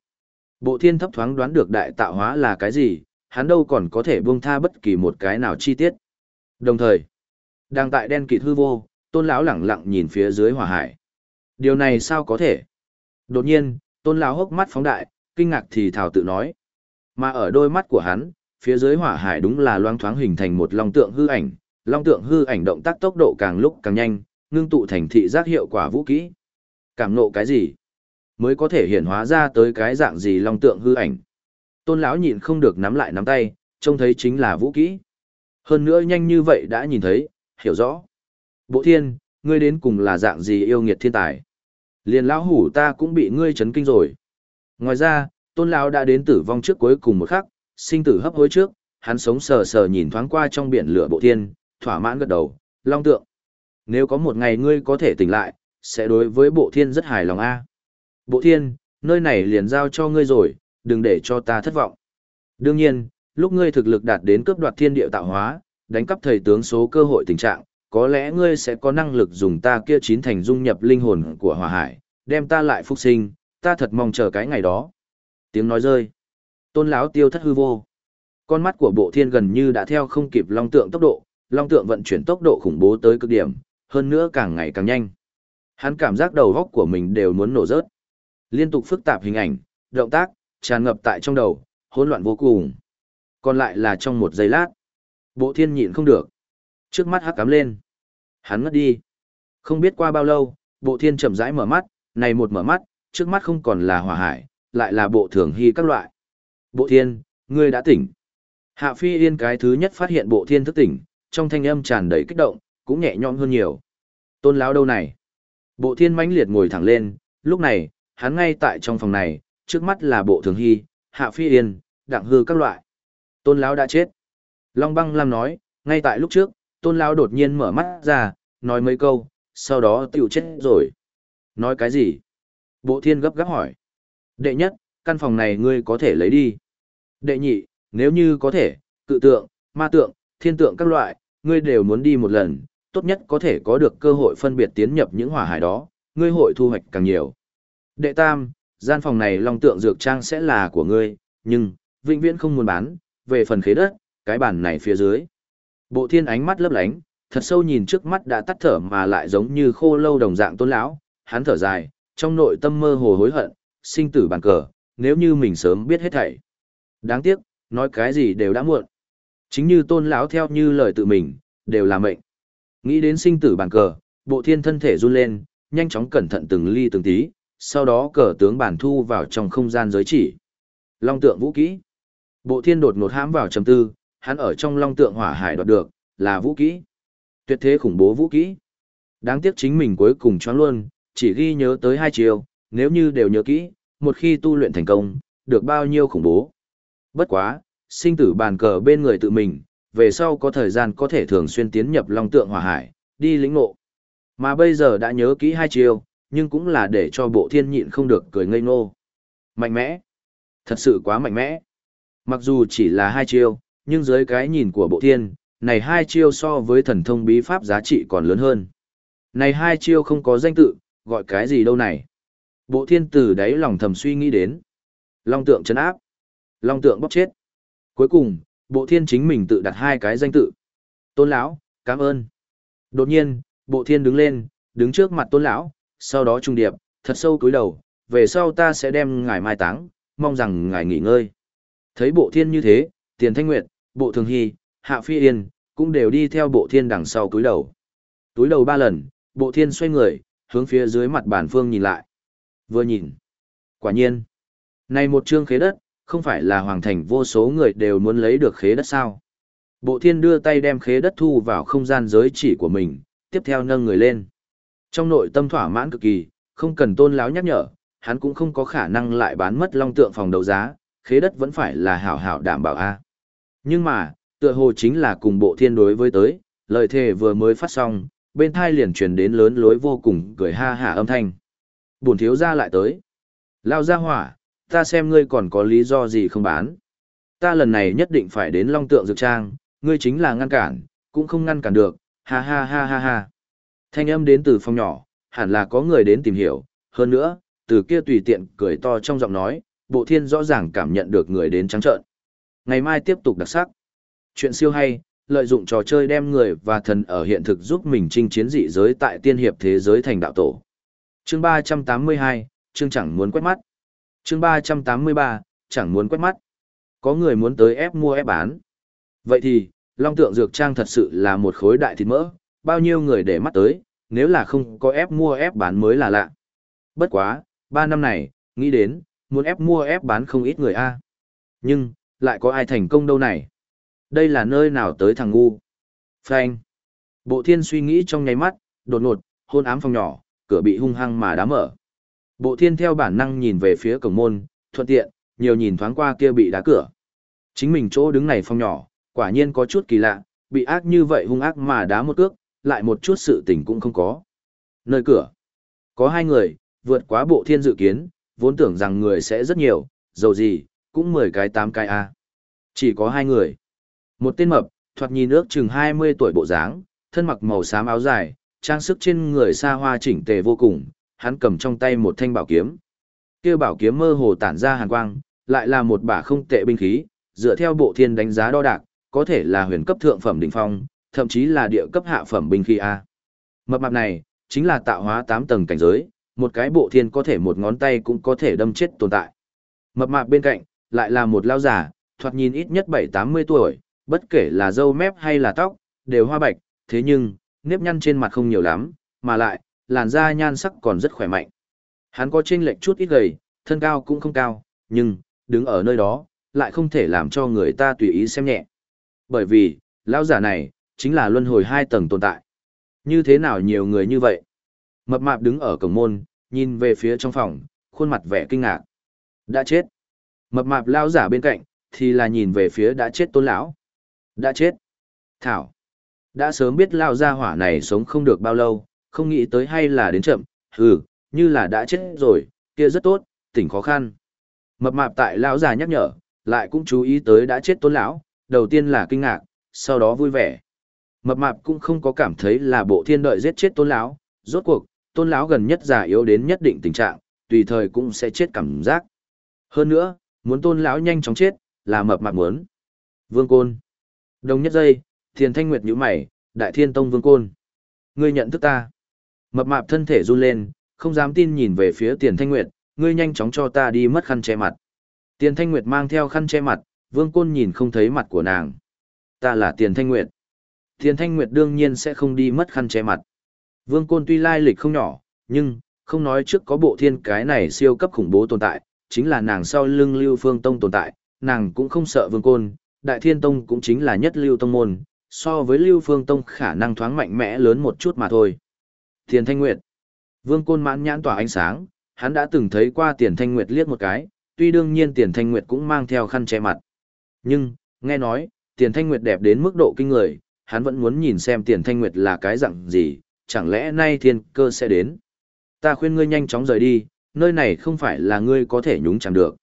Bộ thiên thấp thoáng đoán được đại tạo hóa là cái gì, hắn đâu còn có thể buông tha bất kỳ một cái nào chi tiết. Đồng thời, đang tại đen kịt hư vô, tôn lão lẳng lặng nhìn phía dưới hỏa hải. Điều này sao có thể? Đột nhiên, tôn lão hốc mắt phóng đại, kinh ngạc thì thào tự nói. Mà ở đôi mắt của hắn, phía dưới hỏa hải đúng là loang thoáng hình thành một long tượng hư ảnh, long tượng hư ảnh động tác tốc độ càng lúc càng nhanh, ngưng tụ thành thị giác hiệu quả vũ kỹ. Cảm nộ cái gì? Mới có thể hiển hóa ra tới cái dạng gì long tượng hư ảnh. Tôn lão nhịn không được nắm lại nắm tay, trông thấy chính là vũ kỹ. Hơn nữa nhanh như vậy đã nhìn thấy, hiểu rõ. Bộ thiên, ngươi đến cùng là dạng gì yêu nghiệt thiên tài. Liền lão hủ ta cũng bị ngươi chấn kinh rồi. Ngoài ra, tôn lão đã đến tử vong trước cuối cùng một khắc, sinh tử hấp hối trước, hắn sống sờ sờ nhìn thoáng qua trong biển lửa bộ thiên, thỏa mãn gật đầu, long tượng. Nếu có một ngày ngươi có thể tỉnh lại, sẽ đối với bộ thiên rất hài lòng a. Bộ thiên, nơi này liền giao cho ngươi rồi, đừng để cho ta thất vọng. Đương nhiên, lúc ngươi thực lực đạt đến cướp đoạt thiên địa tạo hóa, đánh cắp thầy tướng số cơ hội tình trạng, có lẽ ngươi sẽ có năng lực dùng ta kia chín thành dung nhập linh hồn của hỏa hải, đem ta lại phục sinh, ta thật mong chờ cái ngày đó. Tiếng nói rơi. Tôn lão tiêu thất hư vô. Con mắt của bộ thiên gần như đã theo không kịp long tượng tốc độ, long tượng vận chuyển tốc độ khủng bố tới cực điểm, hơn nữa càng ngày càng nhanh. Hắn cảm giác đầu góc của mình đều muốn nổ rớt. Liên tục phức tạp hình ảnh, động tác, tràn ngập tại trong đầu, hỗn loạn vô cùng. Còn lại là trong một giây lát. Bộ thiên nhịn không được. Trước mắt hắc cắm lên. Hắn ngất đi. Không biết qua bao lâu, bộ thiên chậm rãi mở mắt, này một mở mắt, trước mắt không còn là hỏa hải, lại là bộ thường hy các loại. Bộ thiên, ngươi đã tỉnh. Hạ phi yên cái thứ nhất phát hiện bộ thiên thức tỉnh, trong thanh âm tràn đầy kích động, cũng nhẹ nhõm hơn nhiều. Tôn lão đâu này? Bộ thiên mãnh liệt ngồi thẳng lên, lúc này, hắn ngay tại trong phòng này, trước mắt là bộ thường hy, hạ phi yên, đặng hư các loại. Tôn lão đã chết. Long băng lam nói, ngay tại lúc trước, tôn lão đột nhiên mở mắt ra, nói mấy câu, sau đó tiểu chết rồi. Nói cái gì? Bộ thiên gấp gáp hỏi. Đệ nhất, căn phòng này ngươi có thể lấy đi. Đệ nhị, nếu như có thể, cự tượng, ma tượng, thiên tượng các loại, ngươi đều muốn đi một lần, tốt nhất có thể có được cơ hội phân biệt tiến nhập những hỏa hải đó, ngươi hội thu hoạch càng nhiều. Đệ tam, gian phòng này long tượng dược trang sẽ là của ngươi, nhưng, vĩnh viễn không muốn bán, về phần khế đất, cái bản này phía dưới. Bộ thiên ánh mắt lấp lánh, thật sâu nhìn trước mắt đã tắt thở mà lại giống như khô lâu đồng dạng tôn lão, hắn thở dài, trong nội tâm mơ hồ hối hận, sinh tử bàn cờ, nếu như mình sớm biết hết thảy. Đáng tiếc, nói cái gì đều đã muộn. Chính như tôn lão theo như lời tự mình, đều là mệnh. Nghĩ đến sinh tử bàn cờ, bộ thiên thân thể run lên, nhanh chóng cẩn thận từng ly từng tí, sau đó cờ tướng bản thu vào trong không gian giới chỉ. Long tượng vũ kỹ. Bộ thiên đột ngột hãm vào trầm tư, hắn ở trong long tượng hỏa hải đoạt được, là vũ kỹ. Tuyệt thế khủng bố vũ kỹ. Đáng tiếc chính mình cuối cùng choáng luôn, chỉ ghi nhớ tới hai chiều, nếu như đều nhớ kỹ, một khi tu luyện thành công, được bao nhiêu khủng bố. Bất quá, sinh tử bàn cờ bên người tự mình, về sau có thời gian có thể thường xuyên tiến nhập long tượng hỏa hải, đi lĩnh ngộ. Mà bây giờ đã nhớ kỹ hai chiều, nhưng cũng là để cho bộ thiên nhịn không được cười ngây ngô. Mạnh mẽ. Thật sự quá mạnh mẽ. Mặc dù chỉ là hai chiêu, nhưng dưới cái nhìn của bộ thiên, này hai chiêu so với thần thông bí pháp giá trị còn lớn hơn. Này hai chiêu không có danh tự, gọi cái gì đâu này. Bộ thiên từ đáy lòng thầm suy nghĩ đến. Long tượng chấn áp. Long tượng bóc chết. Cuối cùng, bộ thiên chính mình tự đặt hai cái danh tự. Tôn lão, cảm ơn. Đột nhiên, bộ thiên đứng lên, đứng trước mặt tôn lão, sau đó trung điệp, thật sâu cúi đầu, về sau ta sẽ đem ngài mai táng, mong rằng ngài nghỉ ngơi. Thấy bộ thiên như thế, tiền thanh nguyệt, bộ thường hy, hạ phi yên, cũng đều đi theo bộ thiên đằng sau cúi đầu. Túi đầu ba lần, bộ thiên xoay người, hướng phía dưới mặt bản phương nhìn lại. Vừa nhìn. Quả nhiên. Này một chương khế đất, không phải là hoàng thành vô số người đều muốn lấy được khế đất sao. Bộ thiên đưa tay đem khế đất thu vào không gian giới chỉ của mình, tiếp theo nâng người lên. Trong nội tâm thỏa mãn cực kỳ, không cần tôn láo nhắc nhở, hắn cũng không có khả năng lại bán mất long tượng phòng đấu giá, khế đất vẫn phải là hảo hảo đảm bảo a. Nhưng mà, tựa hồ chính là cùng bộ thiên đối với tới, lời thề vừa mới phát xong, bên thai liền truyền đến lớn lối vô cùng cười ha hả âm thanh. Bùn thiếu ra lại tới. Lao ra hỏa, ta xem ngươi còn có lý do gì không bán. Ta lần này nhất định phải đến long tượng dược trang, ngươi chính là ngăn cản, cũng không ngăn cản được, ha ha ha ha ha. Thanh âm đến từ phòng nhỏ, hẳn là có người đến tìm hiểu, hơn nữa, từ kia tùy tiện cười to trong giọng nói, bộ thiên rõ ràng cảm nhận được người đến trắng trợn. Ngày mai tiếp tục đặc sắc. Chuyện siêu hay, lợi dụng trò chơi đem người và thần ở hiện thực giúp mình chinh chiến dị giới tại tiên hiệp thế giới thành đạo tổ. Chương 382, chương chẳng muốn quét mắt. Chương 383, chẳng muốn quét mắt. Có người muốn tới ép mua ép bán. Vậy thì, Long Tượng Dược Trang thật sự là một khối đại thịt mỡ, bao nhiêu người để mắt tới, nếu là không có ép mua ép bán mới là lạ. Bất quá, ba năm này, nghĩ đến, muốn ép mua ép bán không ít người a. Nhưng, lại có ai thành công đâu này? Đây là nơi nào tới thằng ngu? Frank. Bộ thiên suy nghĩ trong nháy mắt, đột ngột, hôn ám phòng nhỏ, cửa bị hung hăng mà đá mở. Bộ thiên theo bản năng nhìn về phía cổng môn, thuận tiện, nhiều nhìn thoáng qua kia bị đá cửa. Chính mình chỗ đứng này phòng nhỏ, quả nhiên có chút kỳ lạ, bị ác như vậy hung ác mà đá một cước, lại một chút sự tình cũng không có. Nơi cửa, có hai người, vượt quá bộ thiên dự kiến, vốn tưởng rằng người sẽ rất nhiều, dầu gì, cũng 10 cái 8 cái A. Chỉ có hai người. Một tên mập, thoạt nhìn ước chừng 20 tuổi bộ dáng, thân mặc màu xám áo dài, trang sức trên người xa hoa chỉnh tề vô cùng, hắn cầm trong tay một thanh bảo kiếm. Kia bảo kiếm mơ hồ tản ra hàn quang, lại là một bả không tệ binh khí, dựa theo bộ thiên đánh giá đo đạc, có thể là huyền cấp thượng phẩm đỉnh phong, thậm chí là địa cấp hạ phẩm binh khí a. Mập mạp này, chính là tạo hóa 8 tầng cảnh giới, một cái bộ thiên có thể một ngón tay cũng có thể đâm chết tồn tại. Mập mạp bên cạnh, lại là một lao giả, thoạt nhìn ít nhất 7-80 tuổi, bất kể là râu mép hay là tóc, đều hoa bạch, thế nhưng, nếp nhăn trên mặt không nhiều lắm, mà lại, làn da nhan sắc còn rất khỏe mạnh. Hắn có chênh lệch chút ít gầy, thân cao cũng không cao, nhưng, đứng ở nơi đó, lại không thể làm cho người ta tùy ý xem nhẹ. Bởi vì, lão giả này, chính là luân hồi hai tầng tồn tại. Như thế nào nhiều người như vậy? Mập mạp đứng ở cổng môn, nhìn về phía trong phòng, khuôn mặt vẻ kinh ngạc. Đã chết. Mập mạp lao giả bên cạnh, thì là nhìn về phía đã chết tôn lão. Đã chết. Thảo. Đã sớm biết lao gia hỏa này sống không được bao lâu, không nghĩ tới hay là đến chậm, hừ, như là đã chết rồi, kia rất tốt, tỉnh khó khăn. Mập mạp tại lão già nhắc nhở, lại cũng chú ý tới đã chết tôn lão, đầu tiên là kinh ngạc, sau đó vui vẻ. Mập mạp cũng không có cảm thấy là bộ thiên đợi giết chết tôn lão, rốt cuộc, tôn lão gần nhất già yếu đến nhất định tình trạng, tùy thời cũng sẽ chết cảm giác. Hơn nữa, muốn tôn lão nhanh chóng chết, là mập mạp muốn. Vương Côn. Đồng nhất giây, Thiền Thanh Nguyệt nhũ mày, Đại Thiên Tông Vương Côn. Ngươi nhận thức ta. Mập mạp thân thể run lên, không dám tin nhìn về phía Tiền Thanh Nguyệt, ngươi nhanh chóng cho ta đi mất khăn che mặt. Tiền Thanh Nguyệt mang theo khăn che mặt, Vương Côn nhìn không thấy mặt của nàng. Ta là Tiền Thanh Nguyệt. Tiền Thanh Nguyệt đương nhiên sẽ không đi mất khăn che mặt. Vương Côn tuy lai lịch không nhỏ, nhưng, không nói trước có bộ thiên cái này siêu cấp khủng bố tồn tại, chính là nàng sau lưng Lưu Phương Tông tồn tại, nàng cũng không sợ Vương Côn, Đại Thiên Tông cũng chính là nhất Lưu Tông môn, so với Lưu Phương Tông khả năng thoáng mạnh mẽ lớn một chút mà thôi. Tiền Thanh Nguyệt Vương Côn mãn nhãn tỏa ánh sáng, hắn đã từng thấy qua Tiền Thanh Nguyệt liếc một cái, tuy đương nhiên Tiền Thanh Nguyệt cũng mang theo khăn che mặt. Nhưng, nghe nói, Tiền Thanh Nguyệt đẹp đến mức độ kinh người, hắn vẫn muốn nhìn xem Tiền Thanh Nguyệt là cái dạng gì, chẳng lẽ nay thiên cơ sẽ đến. Ta khuyên ngươi nhanh chóng rời đi, nơi này không phải là ngươi có thể nhúng chẳng được.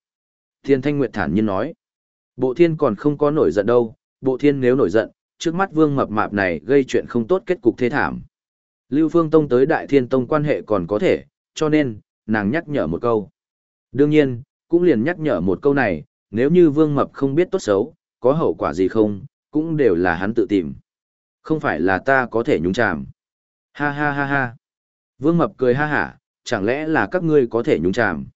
Tiền Thanh Nguyệt thản nhiên nói, bộ thiên còn không có nổi giận đâu, bộ thiên nếu nổi giận, trước mắt vương mập mạp này gây chuyện không tốt kết cục thế thảm. Lưu Phương Tông tới Đại Thiên Tông quan hệ còn có thể, cho nên, nàng nhắc nhở một câu. Đương nhiên, cũng liền nhắc nhở một câu này, nếu như vương mập không biết tốt xấu, có hậu quả gì không, cũng đều là hắn tự tìm. Không phải là ta có thể nhúng chàm. Ha ha ha ha. Vương mập cười ha hả, chẳng lẽ là các ngươi có thể nhúng chàm.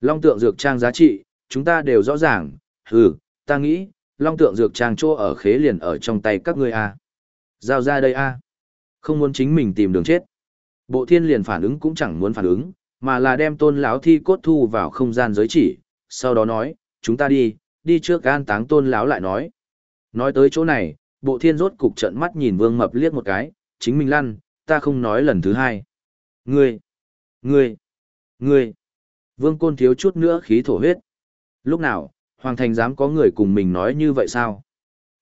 Long tượng dược trang giá trị, chúng ta đều rõ ràng, hừ, ta nghĩ, long tượng dược trang chỗ ở khế liền ở trong tay các ngươi a. Giao ra đây a. Không muốn chính mình tìm đường chết. Bộ thiên liền phản ứng cũng chẳng muốn phản ứng, mà là đem tôn lão thi cốt thu vào không gian giới chỉ, sau đó nói, chúng ta đi, đi trước an táng tôn lão lại nói. Nói tới chỗ này, bộ thiên rốt cục trận mắt nhìn vương mập liếc một cái, chính mình lăn, ta không nói lần thứ hai. Ngươi, ngươi, ngươi. Vương côn thiếu chút nữa khí thổ huyết. Lúc nào, Hoàng Thành dám có người cùng mình nói như vậy sao?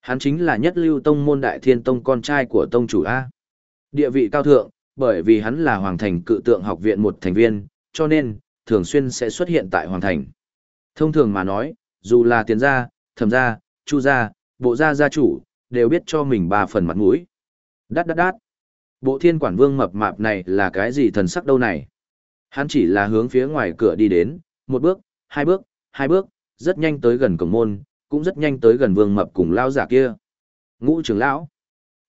Hắn chính là nhất lưu tông môn đại thiên tông con trai của tông chủ A. Địa vị cao thượng, bởi vì hắn là Hoàng Thành cự tượng học viện một thành viên, cho nên, thường xuyên sẽ xuất hiện tại Hoàng Thành. Thông thường mà nói, dù là tiền gia, thẩm gia, chu gia, bộ gia gia chủ, đều biết cho mình ba phần mặt mũi. Đát đát đát. Bộ thiên quản vương mập mạp này là cái gì thần sắc đâu này? Hắn chỉ là hướng phía ngoài cửa đi đến, một bước, hai bước, hai bước, rất nhanh tới gần cổng môn, cũng rất nhanh tới gần vương mập cùng lao giả kia. Ngũ trưởng lão,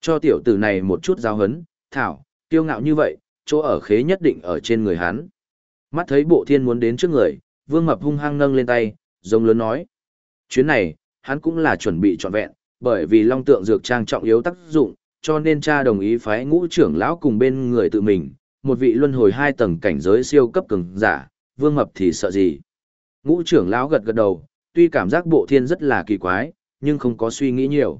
cho tiểu tử này một chút giáo hấn, thảo, kiêu ngạo như vậy, chỗ ở khế nhất định ở trên người hắn. Mắt thấy bộ thiên muốn đến trước người, vương mập hung hăng nâng lên tay, giống lớn nói. Chuyến này, hắn cũng là chuẩn bị trọn vẹn, bởi vì long tượng dược trang trọng yếu tác dụng, cho nên cha đồng ý phái ngũ trưởng lão cùng bên người tự mình, một vị luân hồi hai tầng cảnh giới siêu cấp cường giả, vương mập thì sợ gì. Ngũ trưởng lão gật gật đầu, tuy cảm giác bộ thiên rất là kỳ quái, nhưng không có suy nghĩ nhiều.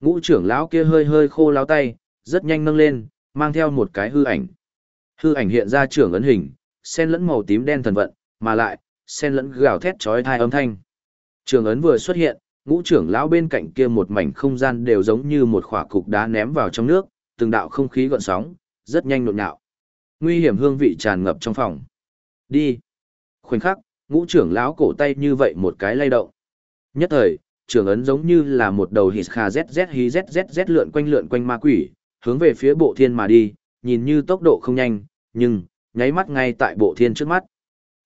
Ngũ trưởng lão kia hơi hơi khô láo tay, rất nhanh nâng lên, mang theo một cái hư ảnh. Hư ảnh hiện ra trưởng ấn hình, sen lẫn màu tím đen thần vận, mà lại, sen lẫn gào thét chói tai âm thanh. Trường ấn vừa xuất hiện, ngũ trưởng lão bên cạnh kia một mảnh không gian đều giống như một khỏa cục đá ném vào trong nước, từng đạo không khí gợn sóng, rất nhanh nhộn nhạo. Nguy hiểm hương vị tràn ngập trong phòng. Đi. Khoảnh khắc, ngũ trưởng lão cổ tay như vậy một cái lay động. Nhất thời, trưởng ấn giống như là một đầu hít kha zz hí zz lượn quanh lượn quanh ma quỷ, hướng về phía bộ thiên mà đi, nhìn như tốc độ không nhanh, nhưng, nháy mắt ngay tại bộ thiên trước mắt.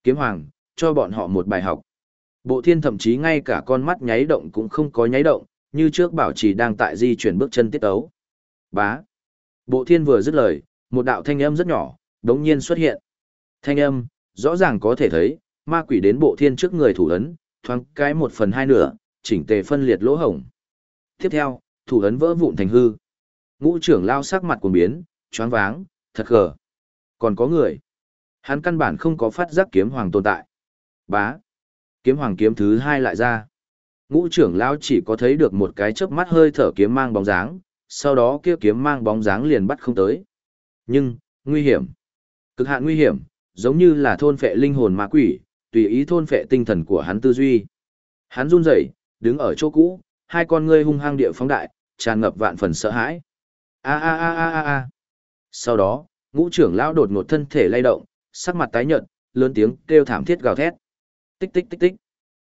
Kiếm hoàng, cho bọn họ một bài học. Bộ thiên thậm chí ngay cả con mắt nháy động cũng không có nháy động, như trước bảo trì đang tại di chuyển bước chân tiết ấu. Bá. Bộ thiên vừa dứt lời, một đạo thanh âm rất nhỏ, đống nhiên xuất hiện. Thanh âm, rõ ràng có thể thấy, ma quỷ đến bộ thiên trước người thủ ấn, thoáng cái một phần hai nửa, chỉnh tề phân liệt lỗ hổng. Tiếp theo, thủ ấn vỡ vụn thành hư. Ngũ trưởng lao sắc mặt cuồng biến, choáng váng, thật gờ. Còn có người. Hắn căn bản không có phát giác kiếm hoàng tồn tại. Bá. Kiếm hoàng kiếm thứ hai lại ra. Ngũ trưởng lão chỉ có thấy được một cái chớp mắt hơi thở kiếm mang bóng dáng, sau đó kia kiếm mang bóng dáng liền bắt không tới. Nhưng, nguy hiểm. Cực hạn nguy hiểm, giống như là thôn phệ linh hồn ma quỷ, tùy ý thôn phệ tinh thần của hắn tư duy. Hắn run rẩy, đứng ở chỗ cũ, hai con ngươi hung hăng địa phóng đại, tràn ngập vạn phần sợ hãi. A a a a a a. Sau đó, ngũ trưởng lão đột ngột thân thể lay động, sắc mặt tái nhợt, lớn tiếng kêu thảm thiết gào thét. Tích tích tích tích.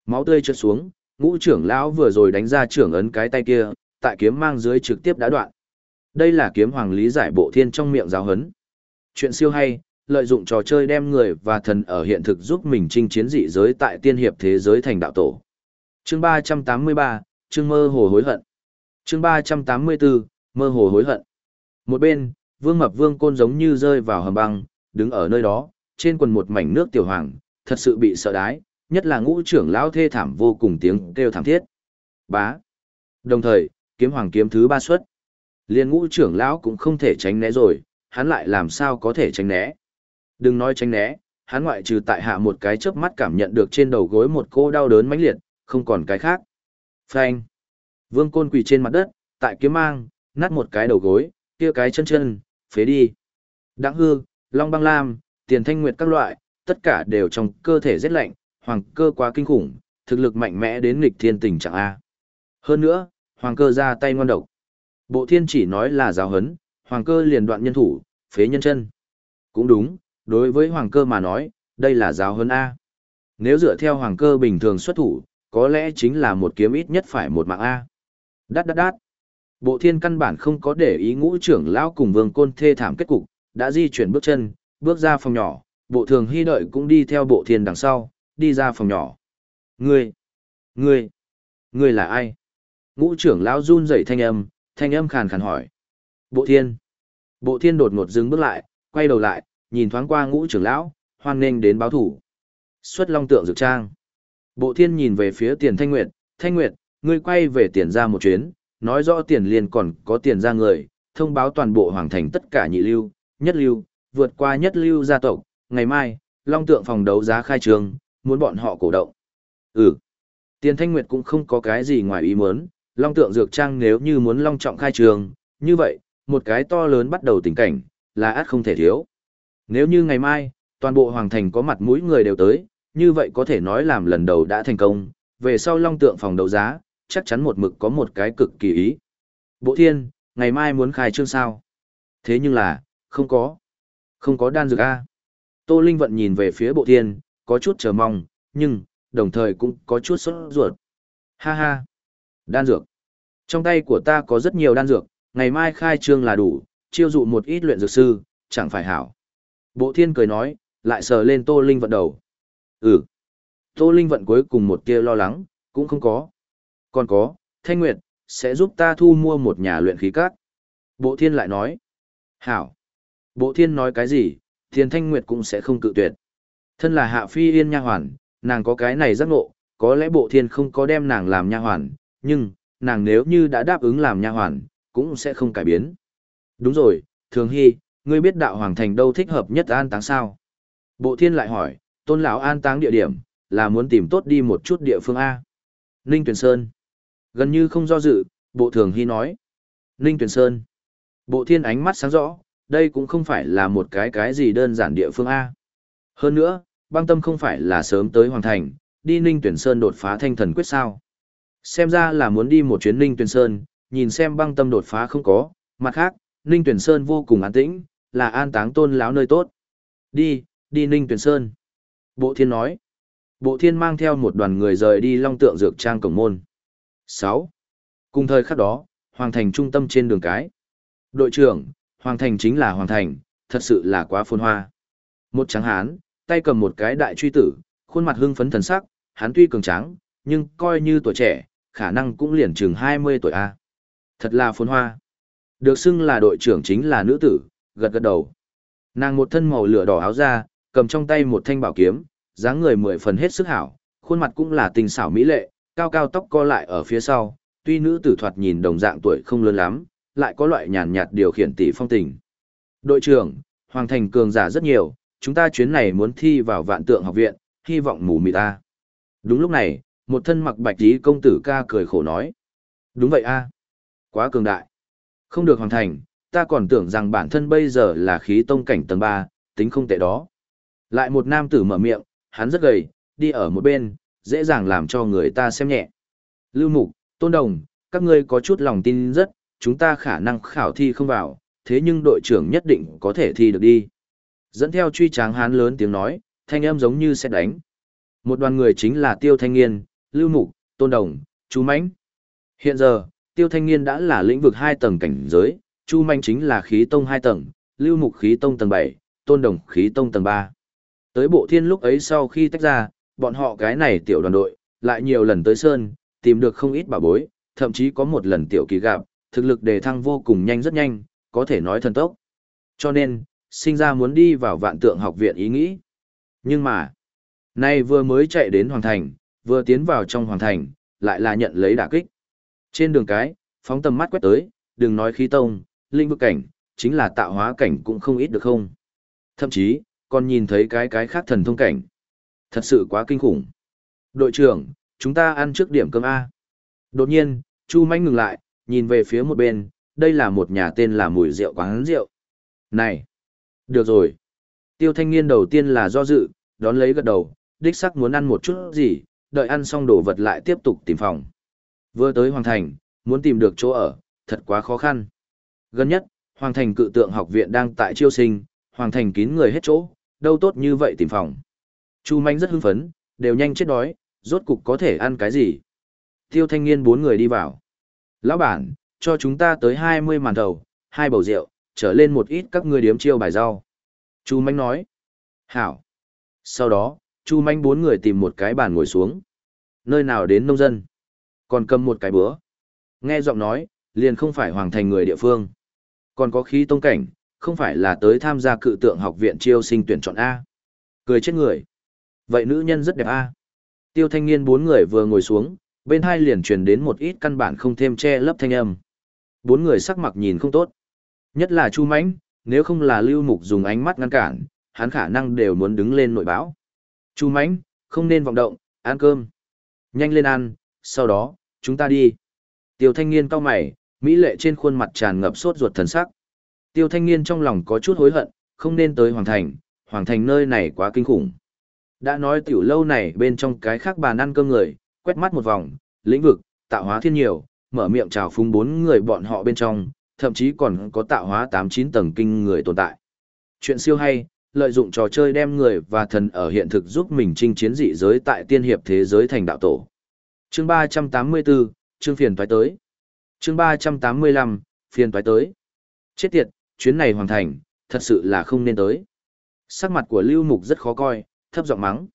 Máu tươi trượt xuống, ngũ trưởng lão vừa rồi đánh ra trưởng ấn cái tay kia, tại kiếm mang dưới trực tiếp đã đoạn. Đây là kiếm hoàng lý giải bộ thiên trong miệng giáo hấn. Chuyện siêu hay, lợi dụng trò chơi đem người và thần ở hiện thực giúp mình chinh chiến dị giới tại tiên hiệp thế giới thành đạo tổ. Chương 383, chương mơ hồ hối hận. Chương 384, mơ hồ hối hận. Một bên, Vương Mập Vương Côn giống như rơi vào hầm băng, đứng ở nơi đó, trên quần một mảnh nước tiểu hoàng, thật sự bị sợ đái, nhất là ngũ trưởng lão thê thảm vô cùng tiếng kêu thảm thiết. Bá. Đồng thời, kiếm hoàng kiếm thứ ba xuất. Liên ngũ trưởng lão cũng không thể tránh né rồi, hắn lại làm sao có thể tránh né. Đừng nói tránh né, hắn ngoại trừ tại hạ một cái chớp mắt cảm nhận được trên đầu gối một cô đau đớn mãnh liệt, không còn cái khác. Phanh. Vương côn quỳ trên mặt đất, tại kiếm mang, nát một cái đầu gối, kia cái chân chân, phế đi. Đặng hư, long băng lam, tiền thanh nguyệt các loại, tất cả đều trong cơ thể rất lạnh, hoàng cơ quá kinh khủng, thực lực mạnh mẽ đến nghịch thiên tình trạng A. Hơn nữa, hoàng cơ ra tay ngon độc. Bộ thiên chỉ nói là giáo hấn, hoàng cơ liền đoạn nhân thủ, phế nhân chân. Cũng đúng, đối với hoàng cơ mà nói, đây là giáo hấn A. Nếu dựa theo hoàng cơ bình thường xuất thủ, có lẽ chính là một kiếm ít nhất phải một mạng A. Đát đát đát. Bộ thiên căn bản không có để ý ngũ trưởng lão cùng vương côn thê thảm kết cục, đã di chuyển bước chân, bước ra phòng nhỏ, bộ thường hy đợi cũng đi theo bộ thiên đằng sau, đi ra phòng nhỏ. Ngươi, ngươi, ngươi là ai? Ngũ trưởng lão run rẩy thanh âm, thanh âm khàn khàn hỏi. Bộ thiên. Bộ thiên đột ngột dừng bước lại, quay đầu lại, nhìn thoáng qua ngũ trưởng lão, hoan nghênh đến báo thủ. Xuất long tượng dược trang. Bộ thiên nhìn về phía tiền thanh nguyệt, thanh nguyệt, ngươi quay về tiền ra một chuyến, nói rõ tiền liền còn có tiền ra người, thông báo toàn bộ hoàng thành tất cả nhị lưu, nhất lưu, vượt qua nhất lưu gia tộc, ngày mai, long tượng phòng đấu giá khai trường, muốn bọn họ cổ động. Ừ, tiền thanh nguyệt cũng không có cái gì ngoài ý muốn, long tượng dược trang nếu như muốn long trọng khai trường, như vậy, một cái to lớn bắt đầu tình cảnh, là át không thể thiếu. Nếu như ngày mai, toàn bộ hoàng thành có mặt mũi người đều tới, như vậy có thể nói làm lần đầu đã thành công, về sau long tượng phòng đấu giá, chắc chắn một mực có một cái cực kỳ ý. Bộ thiên, ngày mai muốn khai trương sao? Thế nhưng là, không có. Không có đan dược A. Tô Linh vận nhìn về phía bộ thiên, có chút chờ mong, nhưng, đồng thời cũng có chút sốt ruột. Ha ha. Đan dược. Trong tay của ta có rất nhiều đan dược, ngày mai khai trương là đủ, chiêu dụ một ít luyện dược sư, chẳng phải hảo. Bộ thiên cười nói, lại sờ lên Tô Linh vận đầu. Ừ. Tô Linh vận cuối cùng một tia lo lắng, cũng không có. Còn có, Thanh Nguyệt, sẽ giúp ta thu mua một nhà luyện khí cát. Bộ thiên lại nói. Hảo. Bộ thiên nói cái gì, thiên Thanh Nguyệt cũng sẽ không cự tuyệt. Thân là hạ phi yên nha hoàn, nàng có cái này giác ngộ, có lẽ bộ thiên không có đem nàng làm nha hoàn, nhưng, nàng nếu như đã đáp ứng làm nha hoàn, cũng sẽ không cải biến. Đúng rồi, Thường Hy, ngươi biết đạo hoàng thành đâu thích hợp nhất an táng sao? Bộ thiên lại hỏi, tôn lão an táng địa điểm, là muốn tìm tốt đi một chút địa phương A. Ninh Tuyền Sơn. Gần như không do dự, bộ thường hy nói. Ninh Tuyền Sơn. Bộ thiên ánh mắt sáng rõ, đây cũng không phải là một cái cái gì đơn giản địa phương A. Hơn nữa, băng tâm không phải là sớm tới Hoàng Thành, đi Ninh Tuyển Sơn đột phá thanh thần quyết sao. Xem ra là muốn đi một chuyến Ninh Tuyển Sơn, nhìn xem băng tâm đột phá không có, mặt khác, Ninh Tuyển Sơn vô cùng an tĩnh, là an táng tôn lão nơi tốt. Đi, đi Ninh Tuyển Sơn. Bộ thiên nói. Bộ thiên mang theo một đoàn người rời đi long tượng dược trang cổng môn. 6. Cùng thời khắc đó, Hoàng Thành trung tâm trên đường cái. Đội trưởng, Hoàng Thành chính là Hoàng Thành, thật sự là quá phồn hoa. Một trắng hán, tay cầm một cái đại truy tử, khuôn mặt hưng phấn thần sắc, hắn tuy cường tráng, nhưng coi như tuổi trẻ, khả năng cũng liền chừng 20 tuổi A. Thật là phồn hoa. Được xưng là đội trưởng chính là nữ tử, gật gật đầu. Nàng một thân màu lửa đỏ áo da, cầm trong tay một thanh bảo kiếm, dáng người mười phần hết sức hảo, khuôn mặt cũng là tình xảo mỹ lệ, cao cao tóc co lại ở phía sau, tuy nữ tử thoạt nhìn đồng dạng tuổi không lớn lắm, lại có loại nhàn nhạt điều khiển tỷ phong tình. Đội trưởng, Hoàng Thành cường giả rất nhiều, chúng ta chuyến này muốn thi vào vạn tượng học viện, hy vọng mù mị ta. Đúng lúc này, một thân mặc bạch tí công tử ca cười khổ nói. Đúng vậy a Quá cường đại. Không được hoàn thành, ta còn tưởng rằng bản thân bây giờ là khí tông cảnh tầng 3, tính không tệ đó. Lại một nam tử mở miệng, hắn rất gầy, đi ở một bên, dễ dàng làm cho người ta xem nhẹ. Lưu Mục, Tôn Đồng, các ngươi có chút lòng tin rất, chúng ta khả năng khảo thi không vào, thế nhưng đội trưởng nhất định có thể thi được đi. Dẫn theo truy tráng hán lớn tiếng nói, thanh âm giống như sẽ đánh. Một đoàn người chính là Tiêu Thanh Nghiên, Lưu Mục, Tôn Đồng, chu Mãnh. Hiện giờ, Tiêu Thanh Nghiên đã là lĩnh vực 2 tầng cảnh giới, Chu Manh chính là khí tông 2 tầng, Lưu Mục khí tông tầng 7, Tôn Đồng khí tông tầng 3. Tới bộ thiên lúc ấy sau khi tách ra, bọn họ cái này tiểu đoàn đội, lại nhiều lần tới Sơn, tìm được không ít bảo bối, thậm chí có một lần tiểu kỳ gặp, thực lực đề thăng vô cùng nhanh rất nhanh, có thể nói thần tốc. Cho nên, sinh ra muốn đi vào vạn tượng học viện ý nghĩ. Nhưng mà, nay vừa mới chạy đến Hoàng Thành, vừa tiến vào trong Hoàng Thành, lại là nhận lấy đả kích. Trên đường cái, phóng tầm mắt quét tới, đừng nói khí tông, linh vực cảnh, chính là tạo hóa cảnh cũng không ít được không. Thậm chí, còn nhìn thấy cái cái khác thần thông cảnh. Thật sự quá kinh khủng. Đội trưởng, chúng ta ăn trước điểm cơm A. Đột nhiên, Chu Manh ngừng lại, nhìn về phía một bên, đây là một nhà tên là mùi rượu quán rượu. Này! Được rồi. Tiêu thanh niên đầu tiên là do dự, đón lấy gật đầu, đích sắc muốn ăn một chút gì, đợi ăn xong đồ vật lại tiếp tục tìm phòng. Vừa tới Hoàng Thành, muốn tìm được chỗ ở, thật quá khó khăn. Gần nhất, Hoàng Thành cự tượng học viện đang tại chiêu sinh, Hoàng Thành kín người hết chỗ, đâu tốt như vậy tìm phòng. Chu Manh rất hưng phấn, đều nhanh chết đói, rốt cục có thể ăn cái gì. Tiêu thanh niên bốn người đi vào. Lão bản, cho chúng ta tới 20 màn đầu, hai bầu rượu, trở lên một ít các ngươi điếm chiêu bài rau. Chu Mạnh nói. Hảo. Sau đó, Chu Mạnh bốn người tìm một cái bàn ngồi xuống. Nơi nào đến nông dân. Còn cầm một cái bữa. Nghe giọng nói, liền không phải hoàng thành người địa phương. Còn có khí tông cảnh, không phải là tới tham gia cự tượng học viện chiêu sinh tuyển chọn A. Cười chết người. Vậy nữ nhân rất đẹp A. Tiêu thanh niên bốn người vừa ngồi xuống, bên hai liền truyền đến một ít căn bản không thêm che lấp thanh âm. Bốn người sắc mặt nhìn không tốt. Nhất là Chu Mãnh, nếu không là Lưu Mục dùng ánh mắt ngăn cản, hắn khả năng đều muốn đứng lên nội báo. Chu Mãnh, không nên vọng động, ăn cơm. Nhanh lên ăn, sau đó, chúng ta đi. Tiêu thanh niên cao mày, mỹ lệ trên khuôn mặt tràn ngập sốt ruột thần sắc. Tiêu thanh niên trong lòng có chút hối hận, không nên tới Hoàng Thành, Hoàng Thành nơi này quá kinh khủng. Đã nói tiểu lâu này bên trong cái khác bàn ăn cơm người, quét mắt một vòng, lĩnh vực, tạo hóa thiên nhiều, mở miệng chào phúng bốn người bọn họ bên trong, thậm chí còn có tạo hóa 8-9 tầng kinh người tồn tại. Chuyện siêu hay, lợi dụng trò chơi đem người và thần ở hiện thực giúp mình chinh chiến dị giới tại tiên hiệp thế giới thành đạo tổ. Chương 384, chương phiền toái tới. Chương 385, phiền toái tới. Chết tiệt, chuyến này hoàn thành, thật sự là không nên tới. Sắc mặt của Lưu Mục rất khó coi, thấp giọng mắng.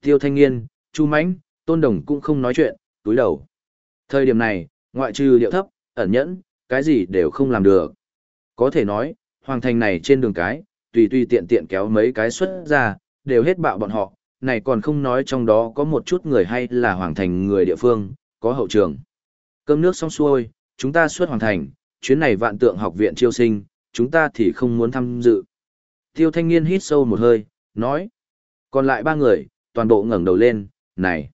Tiêu Thanh Nghiên, Chu Mãnh, Tôn Đồng cũng không nói chuyện, túi đầu. Thời điểm này, ngoại trừ điệu thấp, ẩn nhẫn, cái gì đều không làm được. Có thể nói, hoàng thành này trên đường cái, tùy tùy tiện tiện kéo mấy cái xuất ra, đều hết bạo bọn họ, này còn không nói trong đó có một chút người hay là hoàng thành người địa phương, có hậu trường. Cơm nước xong xuôi, chúng ta xuất hoàng thành, chuyến này vạn tượng học viện chiêu sinh, chúng ta thì không muốn tham dự. Tiêu thanh niên hít sâu một hơi, nói. Còn lại ba người, toàn bộ ngẩng đầu lên, này.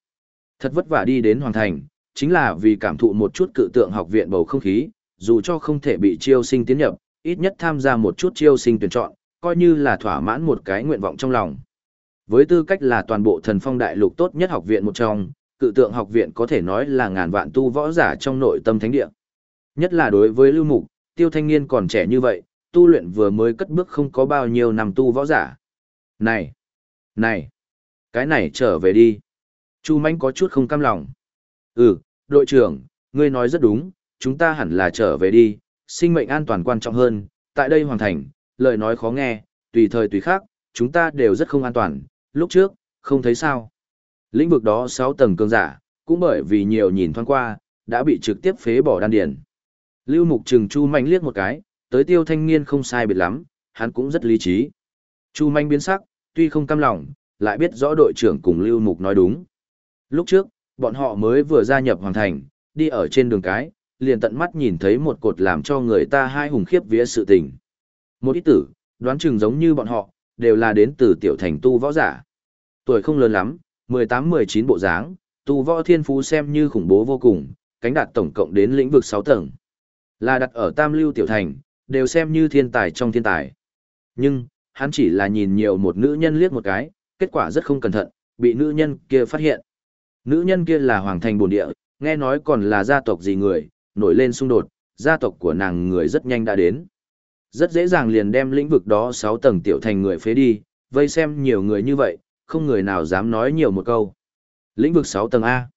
Thật vất vả đi đến Hoàng Thành, chính là vì cảm thụ một chút cự tượng học viện bầu không khí, dù cho không thể bị chiêu sinh tiến nhập, ít nhất tham gia một chút chiêu sinh tuyển chọn, coi như là thỏa mãn một cái nguyện vọng trong lòng. Với tư cách là toàn bộ thần phong đại lục tốt nhất học viện một trong, cự tượng học viện có thể nói là ngàn vạn tu võ giả trong nội tâm thánh địa. Nhất là đối với lưu mục, tiêu thanh niên còn trẻ như vậy, tu luyện vừa mới cất bước không có bao nhiêu năm tu võ giả. Này! Này! Cái này trở về đi. Chu Manh có chút không cam lòng. Ừ, đội trưởng, ngươi nói rất đúng, chúng ta hẳn là trở về đi, sinh mệnh an toàn quan trọng hơn, tại đây hoàn thành, lời nói khó nghe, tùy thời tùy khác, chúng ta đều rất không an toàn, lúc trước, không thấy sao. Lĩnh vực đó 6 tầng cường giả, cũng bởi vì nhiều nhìn thoáng qua, đã bị trực tiếp phế bỏ đan điền. Lưu Mục Trừng Chu mạnh liếc một cái, tới tiêu thanh niên không sai biệt lắm, hắn cũng rất lý trí. Chu Mạnh biến sắc, tuy không cam lòng, lại biết rõ đội trưởng cùng Lưu Mục nói đúng. Lúc trước, bọn họ mới vừa gia nhập hoàn Thành, đi ở trên đường cái, liền tận mắt nhìn thấy một cột làm cho người ta hai hùng khiếp vía sự tình. Một ít tử, đoán chừng giống như bọn họ, đều là đến từ tiểu thành tu võ giả. Tuổi không lớn lắm, 18-19 bộ dáng, tu võ thiên phú xem như khủng bố vô cùng, cánh đạt tổng cộng đến lĩnh vực 6 tầng. Là đặt ở tam lưu tiểu thành, đều xem như thiên tài trong thiên tài. Nhưng, hắn chỉ là nhìn nhiều một nữ nhân liếc một cái, kết quả rất không cẩn thận, bị nữ nhân kia phát hiện. Nữ nhân kia là hoàng thành bổn địa, nghe nói còn là gia tộc gì người, nổi lên xung đột, gia tộc của nàng người rất nhanh đã đến. Rất dễ dàng liền đem lĩnh vực đó 6 tầng tiểu thành người phế đi, vây xem nhiều người như vậy, không người nào dám nói nhiều một câu. Lĩnh vực 6 tầng A.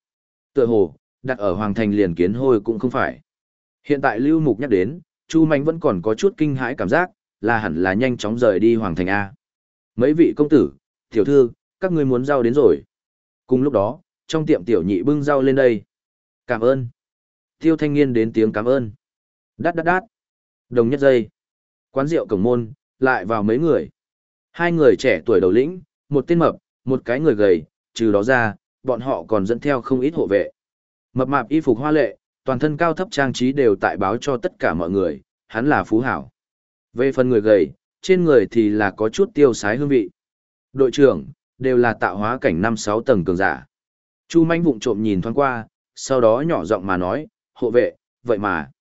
Tựa hồ, đặt ở Hoàng Thành liền kiến hôi cũng không phải. Hiện tại Lưu Mục nhắc đến, Chu Mạnh vẫn còn có chút kinh hãi cảm giác, là hẳn là nhanh chóng rời đi Hoàng Thành A. Mấy vị công tử, tiểu thư, các ngươi muốn rau đến rồi. Cùng lúc đó, trong tiệm tiểu nhị bưng rau lên đây. Cảm ơn. Tiêu thanh niên đến tiếng cảm ơn. Đát đát đát. Đồng nhất giây. Quán rượu cổng môn, lại vào mấy người. Hai người trẻ tuổi đầu lĩnh, một tên mập, một cái người gầy, trừ đó ra, bọn họ còn dẫn theo không ít hộ vệ. Mập mạp y phục hoa lệ, toàn thân cao thấp trang trí đều tại báo cho tất cả mọi người, hắn là phú hảo. Về phần người gầy, trên người thì là có chút tiêu sái hương vị. Đội trưởng, đều là tạo hóa cảnh năm sáu tầng cường giả. Chu manh vụng trộm nhìn thoáng qua, sau đó nhỏ giọng mà nói, hộ vệ, vậy mà,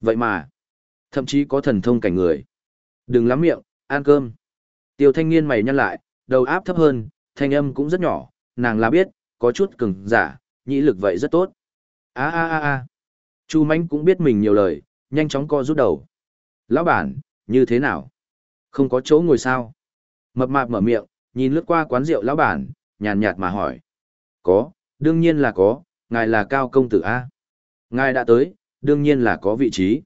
vậy mà, thậm chí có thần thông cảnh người. Đừng lắm miệng, ăn cơm. Tiêu thanh niên mày nhăn lại, đầu áp thấp hơn, thanh âm cũng rất nhỏ, nàng là biết, có chút cứng giả, nhĩ lực vậy rất tốt. a a a a Chu Mánh cũng biết mình nhiều lời, nhanh chóng co rút đầu. Lão bản, như thế nào? Không có chỗ ngồi sao? Mập mạp mở miệng, nhìn lướt qua quán rượu lão bản, nhàn nhạt mà hỏi. Có, đương nhiên là có, ngài là cao công tử A. Ngài đã tới, đương nhiên là có vị trí.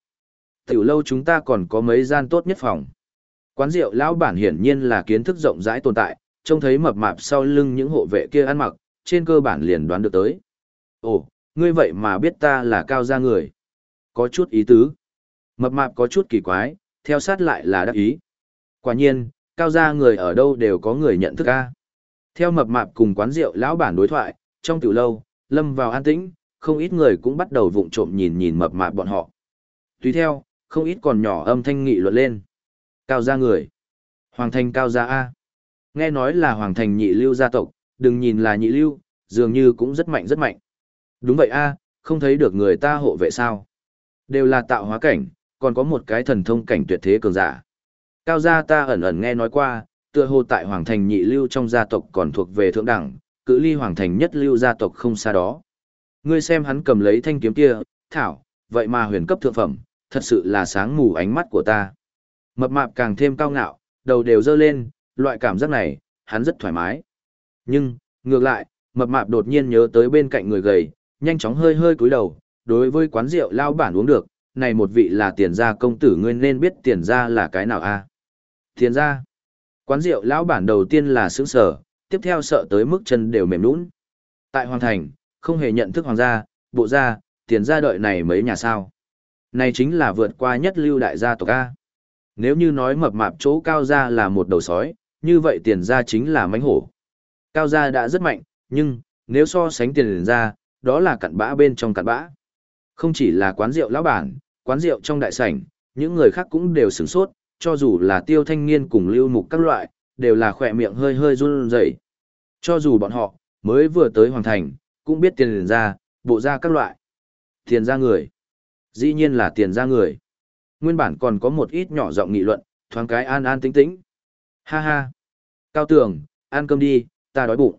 Tiểu lâu chúng ta còn có mấy gian tốt nhất phòng. Quán rượu lão bản hiển nhiên là kiến thức rộng rãi tồn tại, trông thấy mập mạp sau lưng những hộ vệ kia ăn mặc, trên cơ bản liền đoán được tới. Ồ, ngươi vậy mà biết ta là cao gia người. Có chút ý tứ. Mập mạp có chút kỳ quái, theo sát lại là đắc ý. Quả nhiên, cao gia người ở đâu đều có người nhận thức ca. Theo mập mạp cùng quán rượu lão bản đối thoại, trong tiểu lâu, lâm vào an tĩnh, không ít người cũng bắt đầu vụng trộm nhìn nhìn mập mạp bọn họ. Tùy theo, không ít còn nhỏ âm thanh nghị luận lên. Cao gia người. Hoàng thành cao gia A. Nghe nói là hoàng thành nhị lưu gia tộc, đừng nhìn là nhị lưu, dường như cũng rất mạnh rất mạnh. Đúng vậy A, không thấy được người ta hộ vệ sao. Đều là tạo hóa cảnh, còn có một cái thần thông cảnh tuyệt thế cường giả. Cao gia ta ẩn ẩn nghe nói qua, tựa hồ tại hoàng thành nhị lưu trong gia tộc còn thuộc về thượng đẳng, cự ly hoàng thành nhất lưu gia tộc không xa đó. Ngươi xem hắn cầm lấy thanh kiếm kia, thảo, vậy mà huyền cấp thượng phẩm, thật sự là sáng mù ánh mắt của ta. Mập mạp càng thêm cao ngạo, đầu đều dơ lên, loại cảm giác này, hắn rất thoải mái. Nhưng, ngược lại, mập mạp đột nhiên nhớ tới bên cạnh người gầy, nhanh chóng hơi hơi cúi đầu, đối với quán rượu lao bản uống được, này một vị là tiền gia công tử ngươi nên biết tiền gia là cái nào a Tiền gia. Quán rượu lão bản đầu tiên là sướng sở, tiếp theo sợ tới mức chân đều mềm nũng. Tại Hoàng Thành, không hề nhận thức hoàng gia, bộ gia, tiền gia đợi này mấy nhà sao. Này chính là vượt qua nhất lưu đại gia tộc A. Nếu như nói mập mạp chỗ cao gia là một đầu sói, như vậy tiền gia chính là mánh hổ. Cao gia đã rất mạnh, nhưng, nếu so sánh tiền gia, đó là cặn bã bên trong cặn bã. Không chỉ là quán rượu lão bản, quán rượu trong đại sảnh, những người khác cũng đều sửng sốt, cho dù là tiêu thanh niên cùng lưu mục các loại, đều là khỏe miệng hơi hơi run rẩy. Cho dù bọn họ, mới vừa tới Hoàng Thành, cũng biết tiền ra, bộ ra các loại. Tiền ra người. Dĩ nhiên là tiền ra người. Nguyên bản còn có một ít nhỏ giọng nghị luận, thoáng cái an an tĩnh tĩnh. Ha ha. Cao tường, ăn cơm đi, ta đói bụng.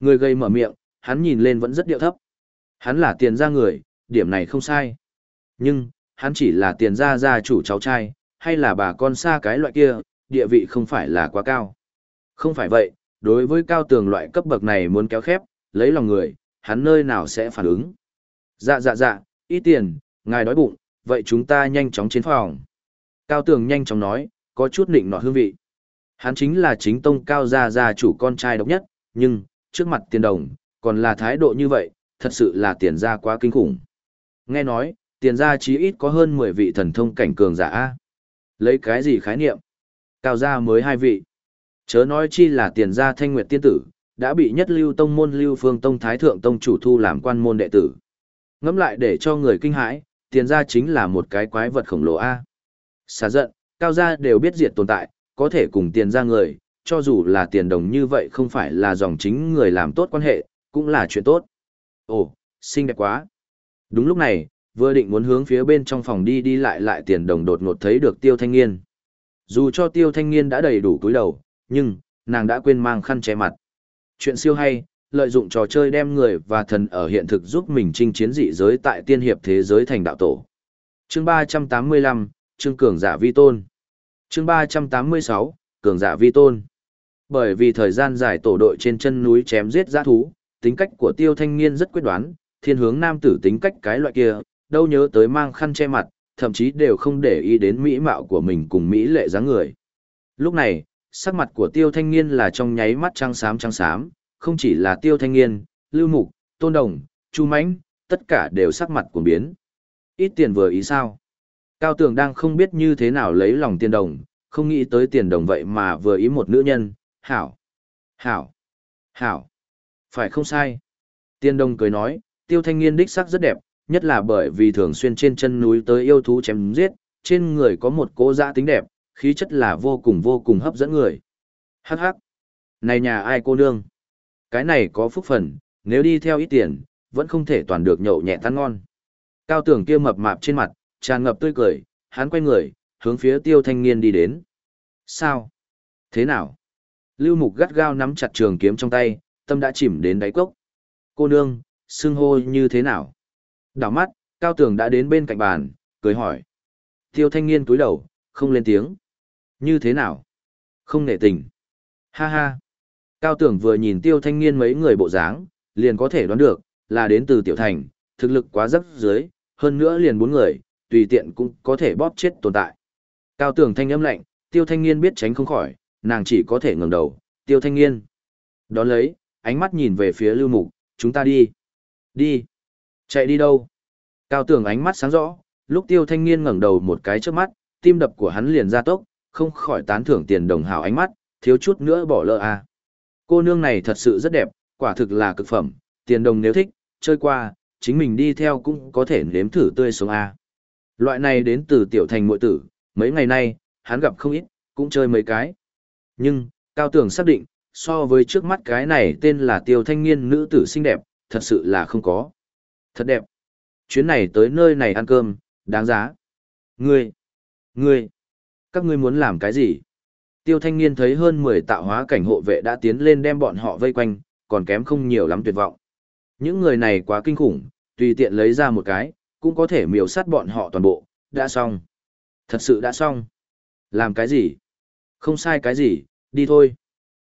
Người gây mở miệng, hắn nhìn lên vẫn rất điệu thấp. Hắn là tiền ra người, điểm này không sai. Nhưng, hắn chỉ là tiền ra gia chủ cháu trai, hay là bà con xa cái loại kia, địa vị không phải là quá cao. Không phải vậy, đối với cao tường loại cấp bậc này muốn kéo khép, lấy lòng người, hắn nơi nào sẽ phản ứng. Dạ dạ dạ, ít tiền, ngài đói bụng, vậy chúng ta nhanh chóng chiến phòng. Cao tường nhanh chóng nói, có chút nịnh nọ hương vị. Hắn chính là chính tông cao gia gia chủ con trai độc nhất, nhưng, trước mặt tiền đồng, còn là thái độ như vậy, thật sự là tiền gia quá kinh khủng. Nghe nói, tiền gia chí ít có hơn 10 vị thần thông cảnh cường giả A. Lấy cái gì khái niệm? Cao gia mới hai vị. Chớ nói chi là tiền gia thanh nguyệt tiên tử, đã bị nhất lưu tông môn lưu phương tông thái thượng tông chủ thu làm quan môn đệ tử. Ngẫm lại để cho người kinh hãi, tiền gia chính là một cái quái vật khổng lồ A. Xả giận, cao gia đều biết diệt tồn tại, có thể cùng tiền gia người, cho dù là tiền đồng như vậy không phải là dòng chính người làm tốt quan hệ, cũng là chuyện tốt. Ồ, xinh đẹp quá. Đúng lúc này, vừa định muốn hướng phía bên trong phòng đi đi lại lại tiền đồng đột ngột thấy được tiêu thanh niên. Dù cho tiêu thanh niên đã đầy đủ cúi đầu, nhưng, nàng đã quên mang khăn che mặt. Chuyện siêu hay, lợi dụng trò chơi đem người và thần ở hiện thực giúp mình chinh chiến dị giới tại tiên hiệp thế giới thành đạo tổ. Chương 385, Trương Cường Giả Vi Tôn. Chương 386, Cường Giả Vi Tôn. Bởi vì thời gian dài tổ đội trên chân núi chém giết giã thú, tính cách của tiêu thanh niên rất quyết đoán, thiên hướng nam tử tính cách cái loại kia, đâu nhớ tới mang khăn che mặt, thậm chí đều không để ý đến mỹ mạo của mình cùng mỹ lệ dáng người. Lúc này, sắc mặt của tiêu thanh niên là trong nháy mắt trăng xám trăng xám, không chỉ là tiêu thanh niên, lưu mục, tôn đồng, chu mãnh, tất cả đều sắc mặt của biến. Ít tiền vừa ý sao? Cao tường đang không biết như thế nào lấy lòng tiền đồng, không nghĩ tới tiền đồng vậy mà vừa ý một nữ nhân, hảo, hảo, hảo, phải không sai. tiên đồng cười nói, tiêu thanh niên đích sắc rất đẹp, nhất là bởi vì thường xuyên trên chân núi tới yêu thú chém giết, trên người có một cố dã tính đẹp, khí chất là vô cùng vô cùng hấp dẫn người. Hắc hắc. Này nhà ai cô nương? Cái này có phúc phần, nếu đi theo ít tiền, vẫn không thể toàn được nhậu nhẹ tan ngon. Cao tưởng kia mập mạp trên mặt, tràn ngập tươi cười, hắn quay người, hướng phía tiêu thanh niên đi đến. Sao? Thế nào? Lưu mục gắt gao nắm chặt trường kiếm trong tay, tâm đã chìm đến đáy cốc. Cô nương, xưng hô như thế nào? Đảo mắt, cao tường đã đến bên cạnh bàn, cười hỏi. Tiêu thanh niên cúi đầu, không lên tiếng. Như thế nào? Không nể tình. Ha ha. Cao tưởng vừa nhìn tiêu thanh niên mấy người bộ dáng, liền có thể đoán được, là đến từ tiểu thành, thực lực quá rất dưới, hơn nữa liền bốn người, tùy tiện cũng có thể bóp chết tồn tại. Cao tưởng thanh âm lạnh, tiêu thanh niên biết tránh không khỏi, nàng chỉ có thể ngẩng đầu, tiêu thanh niên. Đón lấy, ánh mắt nhìn về phía lưu mục, chúng ta đi. Đi. Chạy đi đâu? Cao tưởng ánh mắt sáng rõ, lúc tiêu thanh niên ngẩng đầu một cái trước mắt, tim đập của hắn liền ra tốc, không khỏi tán thưởng tiền đồng hào ánh mắt, thiếu chút nữa bỏ lỡ à. Cô nương này thật sự rất đẹp, quả thực là cực phẩm, tiền đồng nếu thích, chơi qua, chính mình đi theo cũng có thể nếm thử tươi sống à. Loại này đến từ tiểu thành muội tử, mấy ngày nay, hắn gặp không ít, cũng chơi mấy cái. Nhưng, cao tưởng xác định, so với trước mắt cái này tên là tiêu thanh niên nữ tử xinh đẹp, thật sự là không có. Thật đẹp. Chuyến này tới nơi này ăn cơm, đáng giá. Ngươi, ngươi, các ngươi muốn làm cái gì? Tiêu thanh niên thấy hơn 10 tạo hóa cảnh hộ vệ đã tiến lên đem bọn họ vây quanh, còn kém không nhiều lắm tuyệt vọng. Những người này quá kinh khủng, tùy tiện lấy ra một cái, cũng có thể miểu sát bọn họ toàn bộ, đã xong. Thật sự đã xong. Làm cái gì? Không sai cái gì, đi thôi.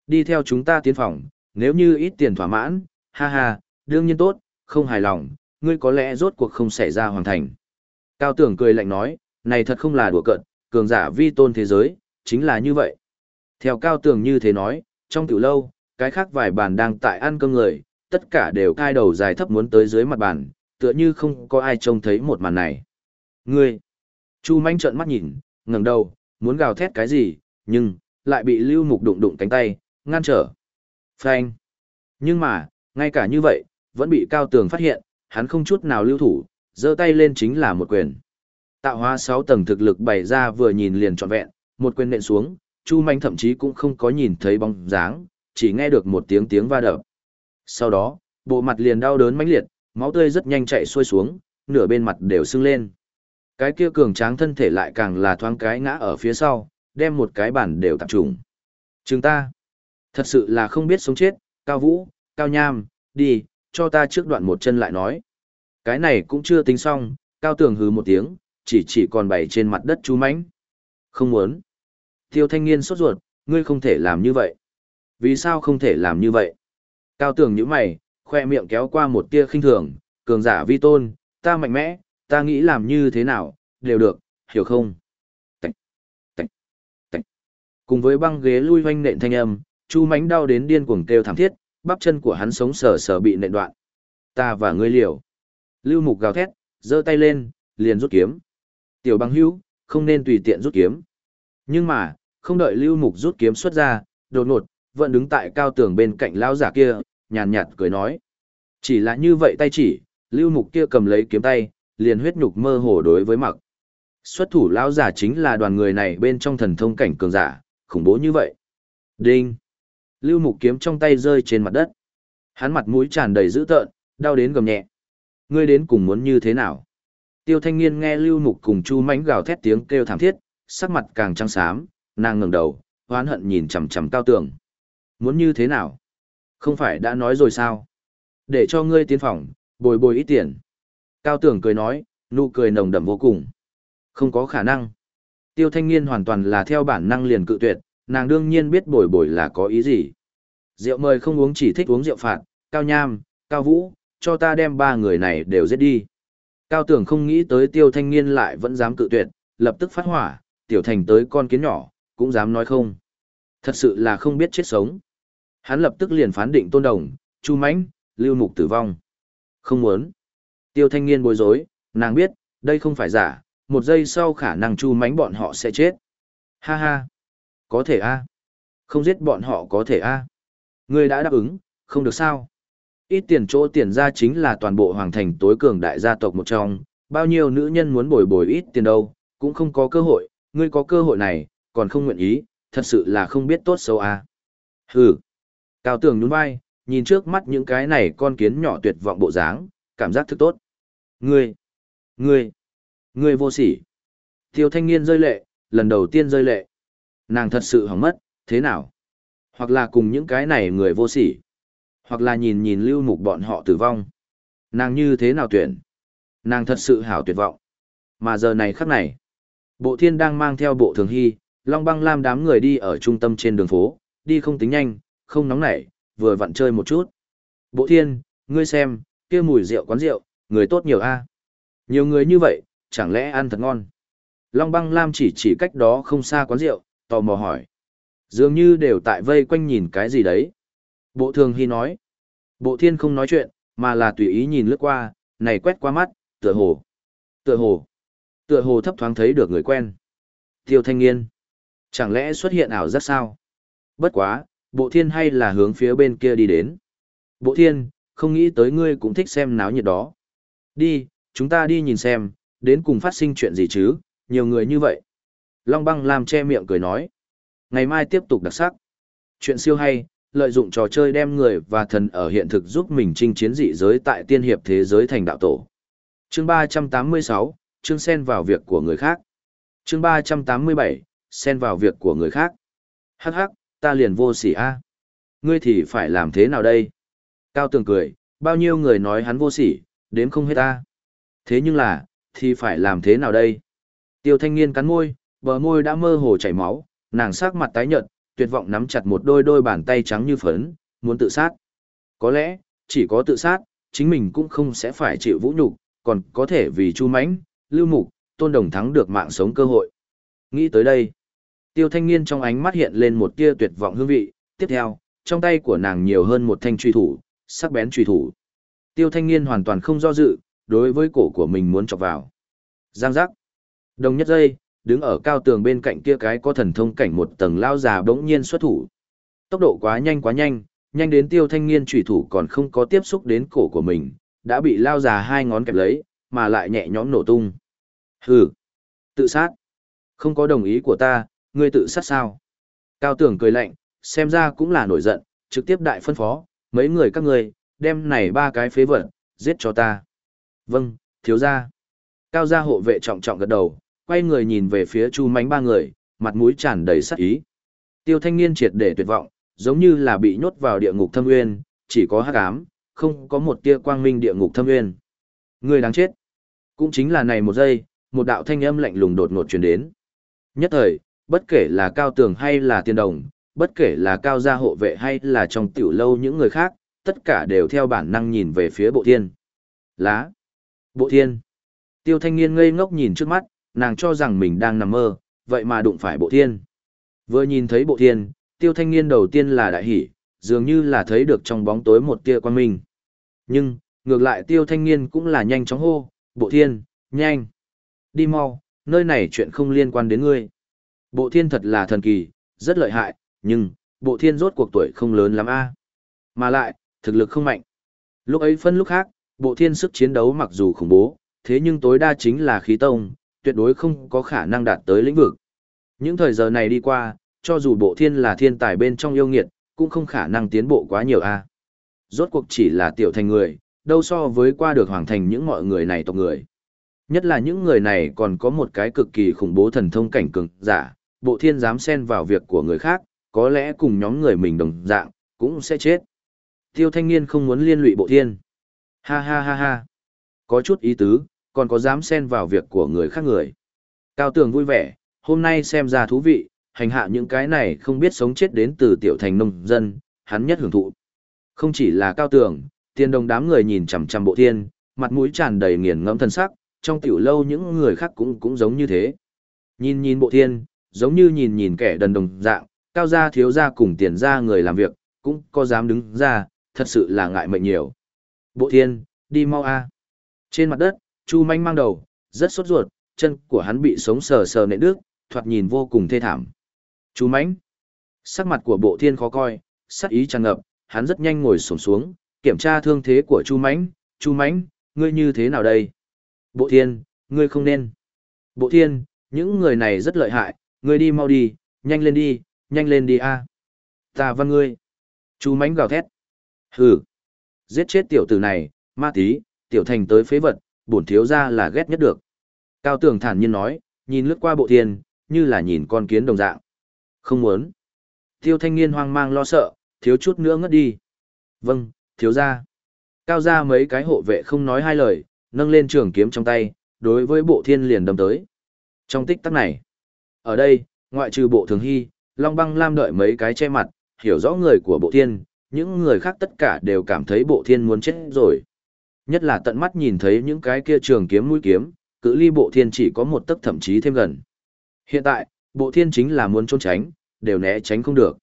Đi theo chúng ta tiến phòng, nếu như ít tiền thỏa mãn, ha ha, đương nhiên tốt, không hài lòng, ngươi có lẽ rốt cuộc không xảy ra hoàn thành. Cao tưởng cười lạnh nói, này thật không là đùa cợt, cường giả vi tôn thế giới, chính là như vậy. Theo cao tường như thế nói, trong tiểu lâu, cái khác vài bàn đang tại ăn cơm người, tất cả đều cai đầu dài thấp muốn tới dưới mặt bàn, tựa như không có ai trông thấy một màn này. Ngươi! Chu manh trợn mắt nhìn, ngẩng đầu, muốn gào thét cái gì, nhưng, lại bị lưu mục đụng đụng cánh tay, ngăn trở. Phanh! Nhưng mà, ngay cả như vậy, vẫn bị cao tường phát hiện, hắn không chút nào lưu thủ, giơ tay lên chính là một quyền. Tạo hóa 6 tầng thực lực bày ra vừa nhìn liền trọn vẹn, một quyền nện xuống, Chu Mạnh thậm chí cũng không có nhìn thấy bóng dáng, chỉ nghe được một tiếng tiếng va đập. Sau đó, bộ mặt liền đau đớn mãnh liệt, máu tươi rất nhanh chạy xuôi xuống, nửa bên mặt đều sưng lên. Cái kia cường tráng thân thể lại càng là thoáng cái ngã ở phía sau, đem một cái bản đều tập trùng. Chúng ta, thật sự là không biết sống chết, Cao Vũ, Cao Nham, đi, cho ta trước đoạn một chân lại nói. Cái này cũng chưa tính xong, Cao Tường hừ một tiếng, chỉ chỉ còn bày trên mặt đất chú mãnh. Không muốn. Tiêu thanh niên sốt ruột, ngươi không thể làm như vậy. Vì sao không thể làm như vậy? Cao Tường nhíu mày, khoe miệng kéo qua một tia khinh thường, cường giả vi tôn, ta mạnh mẽ, ta nghĩ làm như thế nào, đều được, hiểu không? Tạch, tạch, tạch. Cùng với băng ghế lui hoanh nện thanh âm, Chu Mánh đau đến điên cuồng kêu thảm thiết, bắp chân của hắn sống sờ sờ bị nện đoạn. Ta và ngươi liều. Lưu Mục gào thét, giơ tay lên, liền rút kiếm. Tiểu băng hữu, không nên tùy tiện rút kiếm. Nhưng mà, không đợi Lưu Mục rút kiếm xuất ra, đột ngột, vẫn đứng tại cao tường bên cạnh lão giả kia, nhàn nhạt cười nói. Chỉ là như vậy tay chỉ, Lưu Mục kia cầm lấy kiếm tay, liền huyết nhục mơ hồ đối với mặc. Xuất thủ lão giả chính là đoàn người này bên trong thần thông cảnh cường giả, khủng bố như vậy. Đinh! Lưu Mục kiếm trong tay rơi trên mặt đất. Hắn mặt mũi tràn đầy dữ tợn, đau đến gầm nhẹ. Ngươi đến cùng muốn như thế nào? Tiêu Thanh Niên nghe Lưu Mục cùng Chu Mãnh gào thét tiếng kêu thảm thiết, sắc mặt càng trắng xám, nàng ngẩng đầu, oán hận nhìn chằm chằm Cao Tường. Muốn như thế nào? Không phải đã nói rồi sao? Để cho ngươi tiến phòng, bồi bồi ít tiền. Cao Tường cười nói, nụ cười nồng đậm vô cùng. Không có khả năng. Tiêu Thanh Niên hoàn toàn là theo bản năng liền cự tuyệt, nàng đương nhiên biết bồi bồi là có ý gì. Rượu mời không uống chỉ thích uống rượu phạt, Cao Nham, Cao Vũ, cho ta đem ba người này đều giết đi. Cao tưởng không nghĩ tới tiêu thanh niên lại vẫn dám cự tuyệt, lập tức phát hỏa, tiểu thành tới con kiến nhỏ, cũng dám nói không. Thật sự là không biết chết sống. Hắn lập tức liền phán định tôn đồng, chu mãnh, lưu mục tử vong. Không muốn. Tiêu thanh niên bối rối, nàng biết, đây không phải giả, một giây sau khả năng chu mãnh bọn họ sẽ chết. Ha ha. Có thể a Không giết bọn họ có thể a Ngươi đã đáp ứng, không được sao. Ít tiền chỗ tiền ra chính là toàn bộ hoàng thành tối cường đại gia tộc một trong, bao nhiêu nữ nhân muốn bồi bồi ít tiền đâu, cũng không có cơ hội, ngươi có cơ hội này, còn không nguyện ý, thật sự là không biết tốt xấu à. Hừ. Cao tường nhún vai, nhìn trước mắt những cái này con kiến nhỏ tuyệt vọng bộ dáng, cảm giác thức tốt. Ngươi, ngươi, ngươi vô sỉ. Tiêu thanh niên rơi lệ, lần đầu tiên rơi lệ. Nàng thật sự hỏng mất, thế nào? Hoặc là cùng những cái này người vô sỉ. Hoặc là nhìn nhìn lưu mục bọn họ tử vong. Nàng như thế nào tuyển? Nàng thật sự hảo tuyệt vọng. Mà giờ này khắc này, bộ thiên đang mang theo bộ thường hy, long băng lam đám người đi ở trung tâm trên đường phố, đi không tính nhanh, không nóng nảy, vừa vặn chơi một chút. Bộ thiên, ngươi xem, kia mùi rượu quán rượu, người tốt nhiều a. Nhiều người như vậy, chẳng lẽ ăn thật ngon. Long băng lam chỉ chỉ cách đó không xa quán rượu, tò mò hỏi. Dường như đều tại vây quanh nhìn cái gì đấy. Bộ thường hy nói. Bộ thiên không nói chuyện, mà là tùy ý nhìn lướt qua, này quét qua mắt, tựa hồ. Tựa hồ. Tựa hồ thấp thoáng thấy được người quen. Tiêu thanh niên. Chẳng lẽ xuất hiện ảo giác sao? Bất quá, bộ thiên hay là hướng phía bên kia đi đến. Bộ thiên, không nghĩ tới ngươi cũng thích xem náo nhiệt đó. Đi, chúng ta đi nhìn xem, đến cùng phát sinh chuyện gì chứ, nhiều người như vậy. Long băng làm che miệng cười nói. Ngày mai tiếp tục đặc sắc. Chuyện siêu hay, lợi dụng trò chơi đem người và thần ở hiện thực giúp mình chinh chiến dị giới tại tiên hiệp thế giới thành đạo tổ. Chương 386, chương xen vào việc của người khác. Chương 387, xen vào việc của người khác. Hắc hắc, ta liền vô sỉ a. Ngươi thì phải làm thế nào đây? Cao tường cười, bao nhiêu người nói hắn vô sỉ, đếm không hết ta. Thế nhưng là, thì phải làm thế nào đây? Tiêu thanh niên cắn môi, bờ môi đã mơ hồ chảy máu, nàng sắc mặt tái nhợt, tuyệt vọng nắm chặt một đôi đôi bàn tay trắng như phấn, muốn tự sát. Có lẽ, chỉ có tự sát, chính mình cũng không sẽ phải chịu vũ nhục, còn có thể vì Chu Mãnh, Lưu Mục, Tôn Đồng thắng được mạng sống cơ hội. Nghĩ tới đây, Tiêu Thanh Niên trong ánh mắt hiện lên một tia tuyệt vọng hương vị, tiếp theo, trong tay của nàng nhiều hơn một thanh truy thủ, sắc bén truy thủ. Tiêu Thanh Niên hoàn toàn không do dự, đối với cổ của mình muốn chọc vào. Giang giác. Đồng nhất giây, đứng ở cao tường bên cạnh kia cái có thần thông cảnh một tầng lao già bỗng nhiên xuất thủ. Tốc độ quá nhanh quá nhanh, nhanh đến tiêu thanh niên trùy thủ còn không có tiếp xúc đến cổ của mình, đã bị lao già hai ngón kẹp lấy, mà lại nhẹ nhõm nổ tung. Hừ, Tự sát. Không có đồng ý của ta, ngươi tự sát sao? Cao Tường cười lạnh, xem ra cũng là nổi giận, trực tiếp đại phân phó, mấy người các ngươi, đem này ba cái phế vật, giết cho ta. Vâng, thiếu gia. Cao gia hộ vệ trọng trọng gật đầu, quay người nhìn về phía Chu Mánh ba người, mặt mũi tràn đầy sát ý. Tiêu Thanh Niên triệt để tuyệt vọng, giống như là bị nhốt vào địa ngục thâm nguyên, chỉ có hắc ám, không có một tia quang minh địa ngục thâm nguyên. Người đáng chết. Cũng chính là này một giây, một đạo thanh âm lạnh lùng đột ngột truyền đến. Nhất thời, bất kể là cao tường hay là tiên đồng, bất kể là cao gia hộ vệ hay là trong tiểu lâu những người khác, tất cả đều theo bản năng nhìn về phía bộ thiên. Lá. Bộ thiên. Tiêu thanh niên ngây ngốc nhìn trước mắt, nàng cho rằng mình đang nằm mơ, vậy mà đụng phải bộ thiên. Vừa nhìn thấy bộ thiên, tiêu thanh niên đầu tiên là đại hỷ, dường như là thấy được trong bóng tối một tia quan minh. Nhưng, ngược lại tiêu thanh niên cũng là nhanh chóng hô, bộ thiên, nhanh. Đi mau, nơi này chuyện không liên quan đến ngươi. Bộ thiên thật là thần kỳ, rất lợi hại, nhưng, bộ thiên rốt cuộc tuổi không lớn lắm a Mà lại, thực lực không mạnh. Lúc ấy phân lúc khác, bộ thiên sức chiến đấu mặc dù khủng bố, thế nhưng tối đa chính là khí tông, tuyệt đối không có khả năng đạt tới lĩnh vực. Những thời giờ này đi qua, cho dù bộ thiên là thiên tài bên trong yêu nghiệt, cũng không khả năng tiến bộ quá nhiều a. Rốt cuộc chỉ là tiểu thành người, đâu so với qua được hoàng thành những mọi người này tộc người. Nhất là những người này còn có một cái cực kỳ khủng bố thần thông cảnh cường giả, bộ thiên dám xen vào việc của người khác, có lẽ cùng nhóm người mình đồng dạng, cũng sẽ chết. Tiêu thanh niên không muốn liên lụy bộ thiên. Ha ha ha ha. Có chút ý tứ, còn có dám xen vào việc của người khác người. Cao tường vui vẻ, hôm nay xem ra thú vị, hành hạ những cái này không biết sống chết đến từ tiểu thành nông dân, hắn nhất hưởng thụ. Không chỉ là cao tường, tiên đồng đám người nhìn chằm chằm bộ thiên, mặt mũi tràn đầy nghiền ngẫm thân sắc, trong tiểu lâu những người khác cũng cũng giống như thế. Nhìn nhìn bộ thiên, giống như nhìn nhìn kẻ đần đồng dạng, cao gia thiếu gia cùng tiền gia người làm việc, cũng có dám đứng ra, thật sự là ngại mệnh nhiều. Bộ thiên, đi mau a. Trên mặt đất, Chu Manh mang đầu, rất sốt ruột, chân của hắn bị sống sờ sờ nện nước, thoạt nhìn vô cùng thê thảm. Chu Manh, sắc mặt của bộ thiên khó coi, sắc ý tràn ngập, hắn rất nhanh ngồi xổm xuống, kiểm tra thương thế của Chu Mãnh, "Chu Mãnh, ngươi như thế nào đây?" "Bộ Thiên, ngươi không nên." "Bộ Thiên, những người này rất lợi hại, ngươi đi mau đi, nhanh lên đi, nhanh lên đi a." "Ta văn ngươi." Chu Mãnh gào thét. "Hừ, giết chết tiểu tử này, ma tí, tiểu thành tới phế vật, bổn thiếu gia là ghét nhất được." Cao Tường thản nhiên nói, nhìn lướt qua Bộ Thiên, như là nhìn con kiến đồng dạng. "Không muốn." Tiêu Thanh Niên hoang mang lo sợ, thiếu chút nữa ngất đi. "Vâng, thiếu gia. Cao gia mấy cái hộ vệ không nói hai lời, nâng lên trường kiếm trong tay, đối với bộ thiên liền đâm tới. Trong tích tắc này, ở đây, ngoại trừ bộ thường hy, Long băng lam đợi mấy cái che mặt, hiểu rõ người của bộ thiên, những người khác tất cả đều cảm thấy bộ thiên muốn chết rồi. Nhất là tận mắt nhìn thấy những cái kia trường kiếm mũi kiếm, cự ly bộ thiên chỉ có một tấc thậm chí thêm gần. Hiện tại, bộ thiên chính là muốn trốn tránh, đều né tránh không được.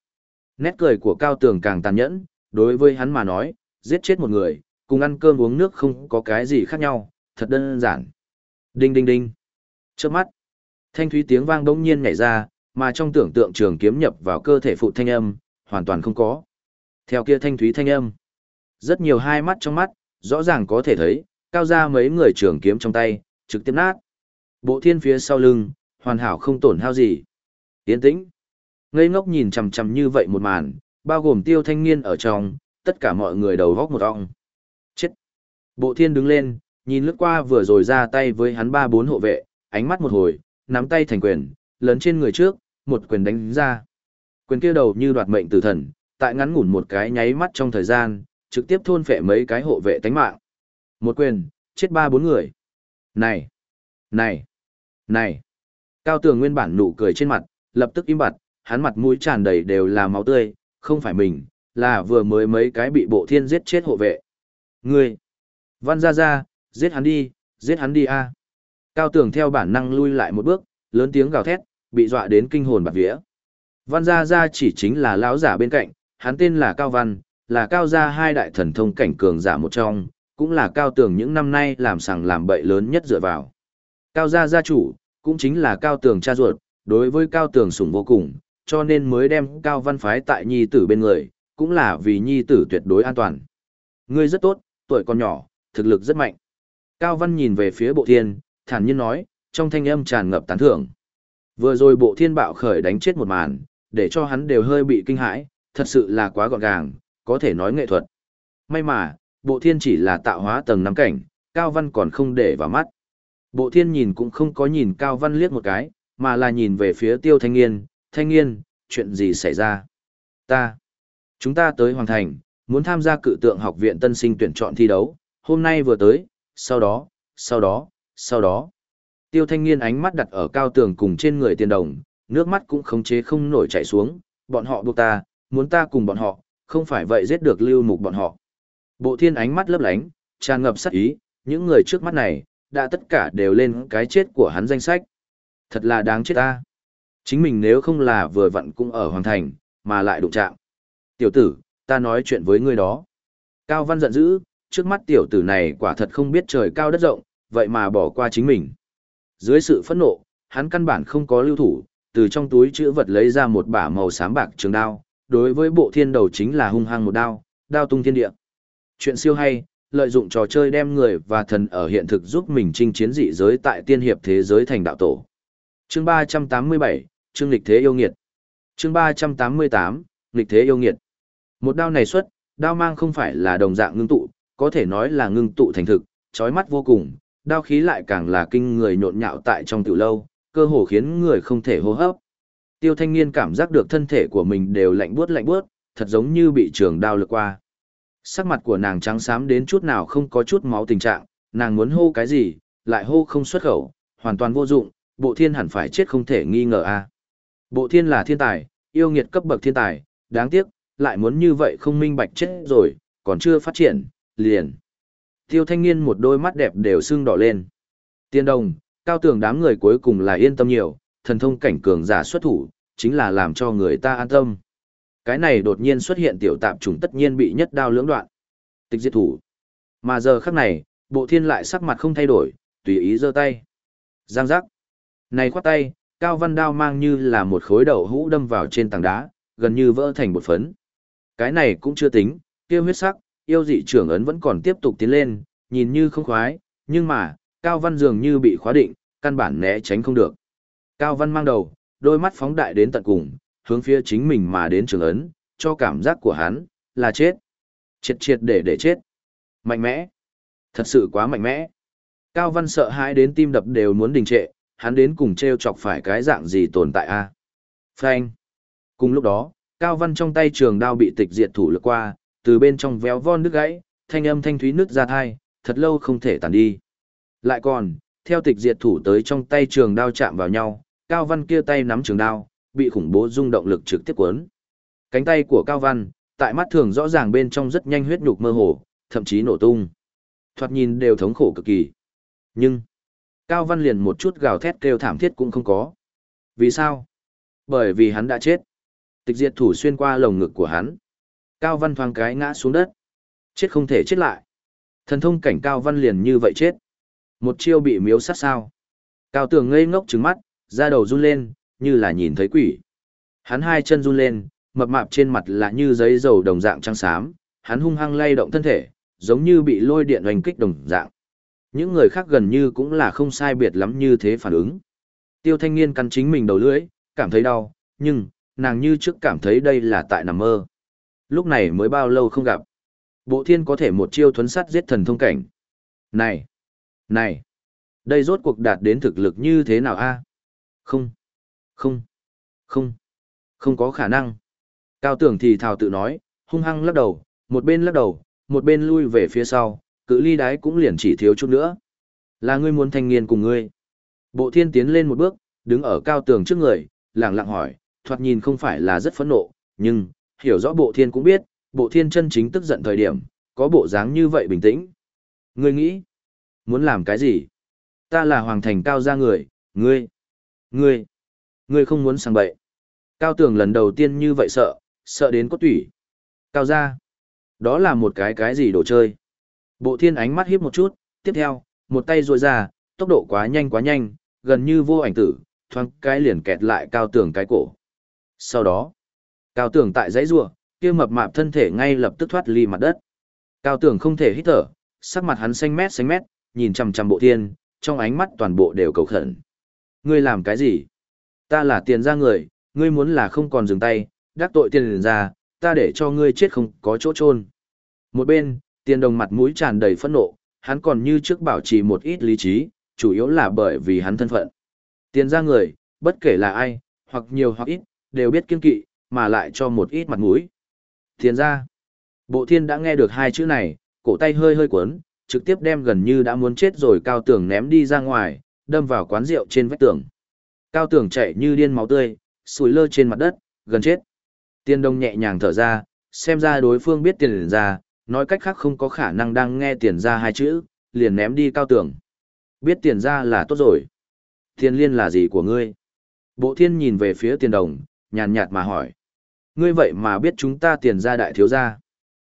Nét cười của cao tường càng tàn nhẫn, đối với hắn mà nói, giết chết một người, cùng ăn cơm uống nước không có cái gì khác nhau, thật đơn giản. Đinh đinh đinh. Trước mắt, thanh thúy tiếng vang bỗng nhiên nhảy ra, mà trong tưởng tượng trường kiếm nhập vào cơ thể phụ thanh âm, hoàn toàn không có. Theo kia thanh thúy thanh âm, rất nhiều hai mắt trong mắt, rõ ràng có thể thấy, cao ra mấy người trường kiếm trong tay, trực tiếp nát. Bộ thiên phía sau lưng, hoàn hảo không tổn hao gì. Tiến tĩnh. Ngây ngốc nhìn chằm chằm như vậy một màn, bao gồm tiêu thanh niên ở trong, tất cả mọi người đầu góc một ong. Chết! Bộ thiên đứng lên, nhìn lướt qua vừa rồi ra tay với hắn ba bốn hộ vệ, ánh mắt một hồi, nắm tay thành quyền, lớn trên người trước, một quyền đánh ra. Quyền kia đầu như đoạt mệnh tử thần, tại ngắn ngủn một cái nháy mắt trong thời gian, trực tiếp thôn phệ mấy cái hộ vệ tánh mạng. Một quyền, chết ba bốn người. Này! Này! Này! Cao tường nguyên bản nụ cười trên mặt, lập tức im bặt, hắn mặt mũi tràn đầy đều là máu tươi, không phải mình, là vừa mới mấy cái bị bộ thiên giết chết hộ vệ. Ngươi! Văn ra ra, giết hắn đi, giết hắn đi a. Cao tường theo bản năng lui lại một bước, lớn tiếng gào thét, bị dọa đến kinh hồn bạt vía. Văn gia gia chỉ chính là lão giả bên cạnh, hắn tên là Cao Văn, là cao gia hai đại thần thông cảnh cường giả một trong, cũng là cao tường những năm nay làm sàng làm bậy lớn nhất dựa vào. Cao gia gia chủ, cũng chính là cao tường cha ruột, đối với cao tường sủng vô cùng, cho nên mới đem cao văn phái tại nhi tử bên người, cũng là vì nhi tử tuyệt đối an toàn. Ngươi rất tốt, tuổi còn nhỏ, thực lực rất mạnh. Cao Văn nhìn về phía bộ thiên, thản nhiên nói, trong thanh âm tràn ngập tán thưởng. Vừa rồi bộ thiên bạo khởi đánh chết một màn, để cho hắn đều hơi bị kinh hãi, thật sự là quá gọn gàng, có thể nói nghệ thuật. May mà, bộ thiên chỉ là tạo hóa tầng năm cảnh, Cao Văn còn không để vào mắt. Bộ thiên nhìn cũng không có nhìn Cao Văn liếc một cái, mà là nhìn về phía tiêu thanh niên, thanh niên, chuyện gì xảy ra? Ta, chúng ta tới Hoàng Thành, muốn tham gia cự tượng học viện tân sinh tuyển chọn thi đấu, hôm nay vừa tới, sau đó, sau đó, sau đó. Tiêu thanh niên ánh mắt đặt ở cao tường cùng trên người tiền đồng, nước mắt cũng khống chế không nổi chảy xuống, bọn họ buộc ta, muốn ta cùng bọn họ, không phải vậy giết được lưu mục bọn họ. Bộ thiên ánh mắt lấp lánh, tràn ngập sắc ý, những người trước mắt này, đã tất cả đều lên cái chết của hắn danh sách. Thật là đáng chết ta. Chính mình nếu không là vừa vặn cũng ở Hoàng Thành, mà lại đụng chạm. Tiểu tử, ta nói chuyện với ngươi đó. Cao Văn giận dữ, trước mắt tiểu tử này quả thật không biết trời cao đất rộng, vậy mà bỏ qua chính mình. Dưới sự phẫn nộ, hắn căn bản không có lưu thủ, từ trong túi chữ vật lấy ra một bả màu xám bạc trường đao, đối với bộ thiên đầu chính là hung hăng một đao, đao tung thiên địa. Chuyện siêu hay, lợi dụng trò chơi đem người và thần ở hiện thực giúp mình chinh chiến dị giới tại tiên hiệp thế giới thành đạo tổ. Chương 387, chương lịch thế yêu nghiệt. Chương 388, lịch thế yêu nghiệt. Một đao này xuất, đao mang không phải là đồng dạng ngưng tụ, có thể nói là ngưng tụ thành thực, chói mắt vô cùng, đao khí lại càng là kinh người nhộn nhạo tại trong tiểu lâu, cơ hồ khiến người không thể hô hấp. Tiêu thanh niên cảm giác được thân thể của mình đều lạnh buốt lạnh buốt, thật giống như bị trường đao lược qua. Sắc mặt của nàng trắng xám đến chút nào không có chút máu tình trạng, nàng muốn hô cái gì, lại hô không xuất khẩu, hoàn toàn vô dụng, bộ thiên hẳn phải chết không thể nghi ngờ a. Bộ thiên là thiên tài, yêu nghiệt cấp bậc thiên tài, đáng tiếc, lại muốn như vậy không minh bạch chết rồi, còn chưa phát triển, liền. Tiêu thanh niên một đôi mắt đẹp đều sưng đỏ lên. Tiên đồng, cao tường đám người cuối cùng là yên tâm nhiều, thần thông cảnh cường giả xuất thủ, chính là làm cho người ta an tâm. Cái này đột nhiên xuất hiện tiểu tạp trùng tất nhiên bị nhất đao lưỡng đoạn. Tịch diệt thủ. Mà giờ khắc này, bộ thiên lại sắc mặt không thay đổi, tùy ý giơ tay. Giang giác. Này khoát tay, cao văn đao mang như là một khối đậu hũ đâm vào trên tảng đá, gần như vỡ thành một phấn. Cái này cũng chưa tính, kia huyết sắc, yêu dị trưởng ấn vẫn còn tiếp tục tiến lên, nhìn như không khoái, nhưng mà, Cao Văn dường như bị khóa định, căn bản né tránh không được. Cao Văn mang đầu, đôi mắt phóng đại đến tận cùng, hướng phía chính mình mà đến trường ấn, cho cảm giác của hắn, là chết. Triệt triệt để để chết. Mạnh mẽ. Thật sự quá mạnh mẽ. Cao Văn sợ hãi đến tim đập đều muốn đình trệ, hắn đến cùng treo chọc phải cái dạng gì tồn tại a à? Phanh. Cùng lúc đó, Cao Văn trong tay trường đao bị tịch diệt thủ lực qua, từ bên trong véo von nước gãy, thanh âm thanh thúy nước ra thai, thật lâu không thể tàn đi. Lại còn, theo tịch diệt thủ tới trong tay trường đao chạm vào nhau, Cao Văn kia tay nắm trường đao, bị khủng bố rung động lực trực tiếp cuốn. Cánh tay của Cao Văn, tại mắt thường rõ ràng bên trong rất nhanh huyết nhục mơ hồ, thậm chí nổ tung. Thoạt nhìn đều thống khổ cực kỳ. Nhưng, Cao Văn liền một chút gào thét kêu thảm thiết cũng không có. Vì sao? Bởi vì hắn đã chết. Tịch diệt thủ xuyên qua lồng ngực của hắn. Cao Văn thoáng cái ngã xuống đất. Chết không thể chết lại. Thần thông cảnh Cao Văn liền như vậy chết. Một chiêu bị miếu sát sao. Cao tường ngây ngốc trứng mắt, da đầu run lên, như là nhìn thấy quỷ. Hắn hai chân run lên, mập mạp trên mặt là như giấy dầu đồng dạng trắng xám, hắn hung hăng lay động thân thể, giống như bị lôi điện oanh kích đồng dạng. Những người khác gần như cũng là không sai biệt lắm như thế phản ứng. Tiêu thanh niên cắn chính mình đầu lưỡi, cảm thấy đau, nhưng, nàng như trước cảm thấy đây là tại nằm mơ. Lúc này mới bao lâu không gặp. Bộ thiên có thể một chiêu thuấn sát giết thần thông cảnh. Này! Này! Đây rốt cuộc đạt đến thực lực như thế nào a? Không! Không! Không! Không có khả năng. Cao tưởng thì thào tự nói, hung hăng lắc đầu, một bên lắc đầu, một bên lui về phía sau, cự ly đái cũng liền chỉ thiếu chút nữa. Là ngươi muốn thanh niên cùng ngươi. Bộ thiên tiến lên một bước, đứng ở cao tường trước người, lặng lặng hỏi, thoạt nhìn không phải là rất phẫn nộ, nhưng, hiểu rõ bộ thiên cũng biết, bộ thiên chân chính tức giận thời điểm, có bộ dáng như vậy bình tĩnh. Ngươi nghĩ, muốn làm cái gì? Ta là hoàng thành cao gia người, ngươi, ngươi, ngươi không muốn sang bậy. Cao tường lần đầu tiên như vậy sợ, sợ đến có tủy. Cao gia, đó là một cái cái gì đồ chơi. Bộ thiên ánh mắt hiếp một chút, tiếp theo, một tay ruồi ra, tốc độ quá nhanh quá nhanh, gần như vô ảnh tử, thoáng cái liền kẹt lại cao tường cái cổ. Sau đó, cao tường tại dãy rùa, kia mập mạp thân thể ngay lập tức thoát ly mặt đất. Cao tường không thể hít thở, sắc mặt hắn xanh mét xanh mét, nhìn chằm chằm bộ thiên, trong ánh mắt toàn bộ đều cầu khẩn. Ngươi làm cái gì? Ta là tiền ra người, ngươi muốn là không còn dừng tay, đắc tội tiền ra, ta để cho ngươi chết không có chỗ trôn Một bên, tiền đồng mặt mũi tràn đầy phẫn nộ, hắn còn như trước bảo trì một ít lý trí, chủ yếu là bởi vì hắn thân phận. Tiền ra người, bất kể là ai, hoặc nhiều hoặc ít, đều biết kiên kỵ, mà lại cho một ít mặt mũi. Tiền ra, bộ thiên đã nghe được hai chữ này, cổ tay hơi hơi cuốn, trực tiếp đem gần như đã muốn chết rồi cao tường ném đi ra ngoài, đâm vào quán rượu trên vách tường. Cao tường chạy như điên máu tươi, sủi lơ trên mặt đất, gần chết. tiên đồng nhẹ nhàng thở ra, xem ra đối phương biết tiền ra, nói cách khác không có khả năng đang nghe tiền ra hai chữ, liền ném đi cao tường. Biết tiền ra là tốt rồi. Tiền liên là gì của ngươi? Bộ thiên nhìn về phía tiền đồng, nhàn nhạt mà hỏi. Ngươi vậy mà biết chúng ta tiền ra đại thiếu gia.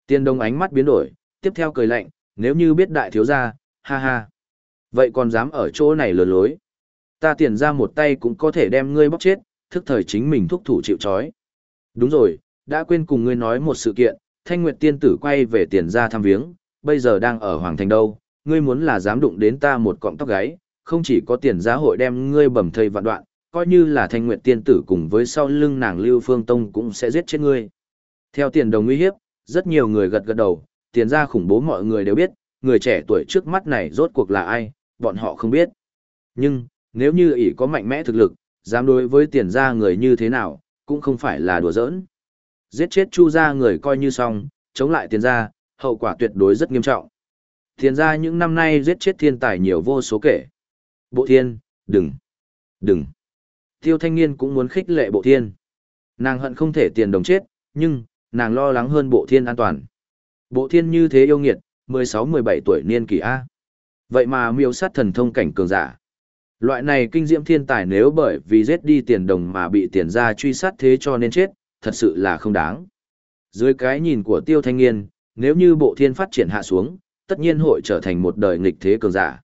Tiền đồng ánh mắt biến đổi, tiếp theo cười lạnh, nếu như biết đại thiếu gia, ha ha. Vậy còn dám ở chỗ này lừa lối. Ta tiền ra một tay cũng có thể đem ngươi bóc chết, thức thời chính mình thúc thủ chịu chói. Đúng rồi, đã quên cùng ngươi nói một sự kiện, Thanh Nguyệt tiên tử quay về tiền ra thăm viếng, bây giờ đang ở Hoàng Thành đâu, ngươi muốn là dám đụng đến ta một cọng tóc gáy, không chỉ có tiền giá hội đem ngươi bầm thây vạn đoạn, coi như là Thanh Nguyệt tiên tử cùng với sau lưng nàng Lưu Phương Tông cũng sẽ giết chết ngươi. Theo tiền đồng uy hiếp, rất nhiều người gật gật đầu, tiền ra khủng bố mọi người đều biết, người trẻ tuổi trước mắt này rốt cuộc là ai, bọn họ không biết. Nhưng, nếu như ỷ có mạnh mẽ thực lực, dám đối với tiền ra người như thế nào, cũng không phải là đùa giỡn. Giết chết chu ra người coi như xong, chống lại tiền ra, hậu quả tuyệt đối rất nghiêm trọng. Tiền ra những năm nay giết chết thiên tài nhiều vô số kể. Bộ thiên, đừng, đừng. Tiêu thanh niên cũng muốn khích lệ bộ thiên. Nàng hận không thể tiền đồng chết, nhưng, nàng lo lắng hơn bộ thiên an toàn. Bộ thiên như thế yêu nghiệt, 16-17 tuổi niên kỳ A. Vậy mà miêu sát thần thông cảnh cường giả. Loại này kinh diễm thiên tài nếu bởi vì giết đi tiền đồng mà bị tiền ra truy sát thế cho nên chết, thật sự là không đáng. Dưới cái nhìn của tiêu thanh niên, nếu như bộ thiên phát triển hạ xuống, tất nhiên hội trở thành một đời nghịch thế cường giả.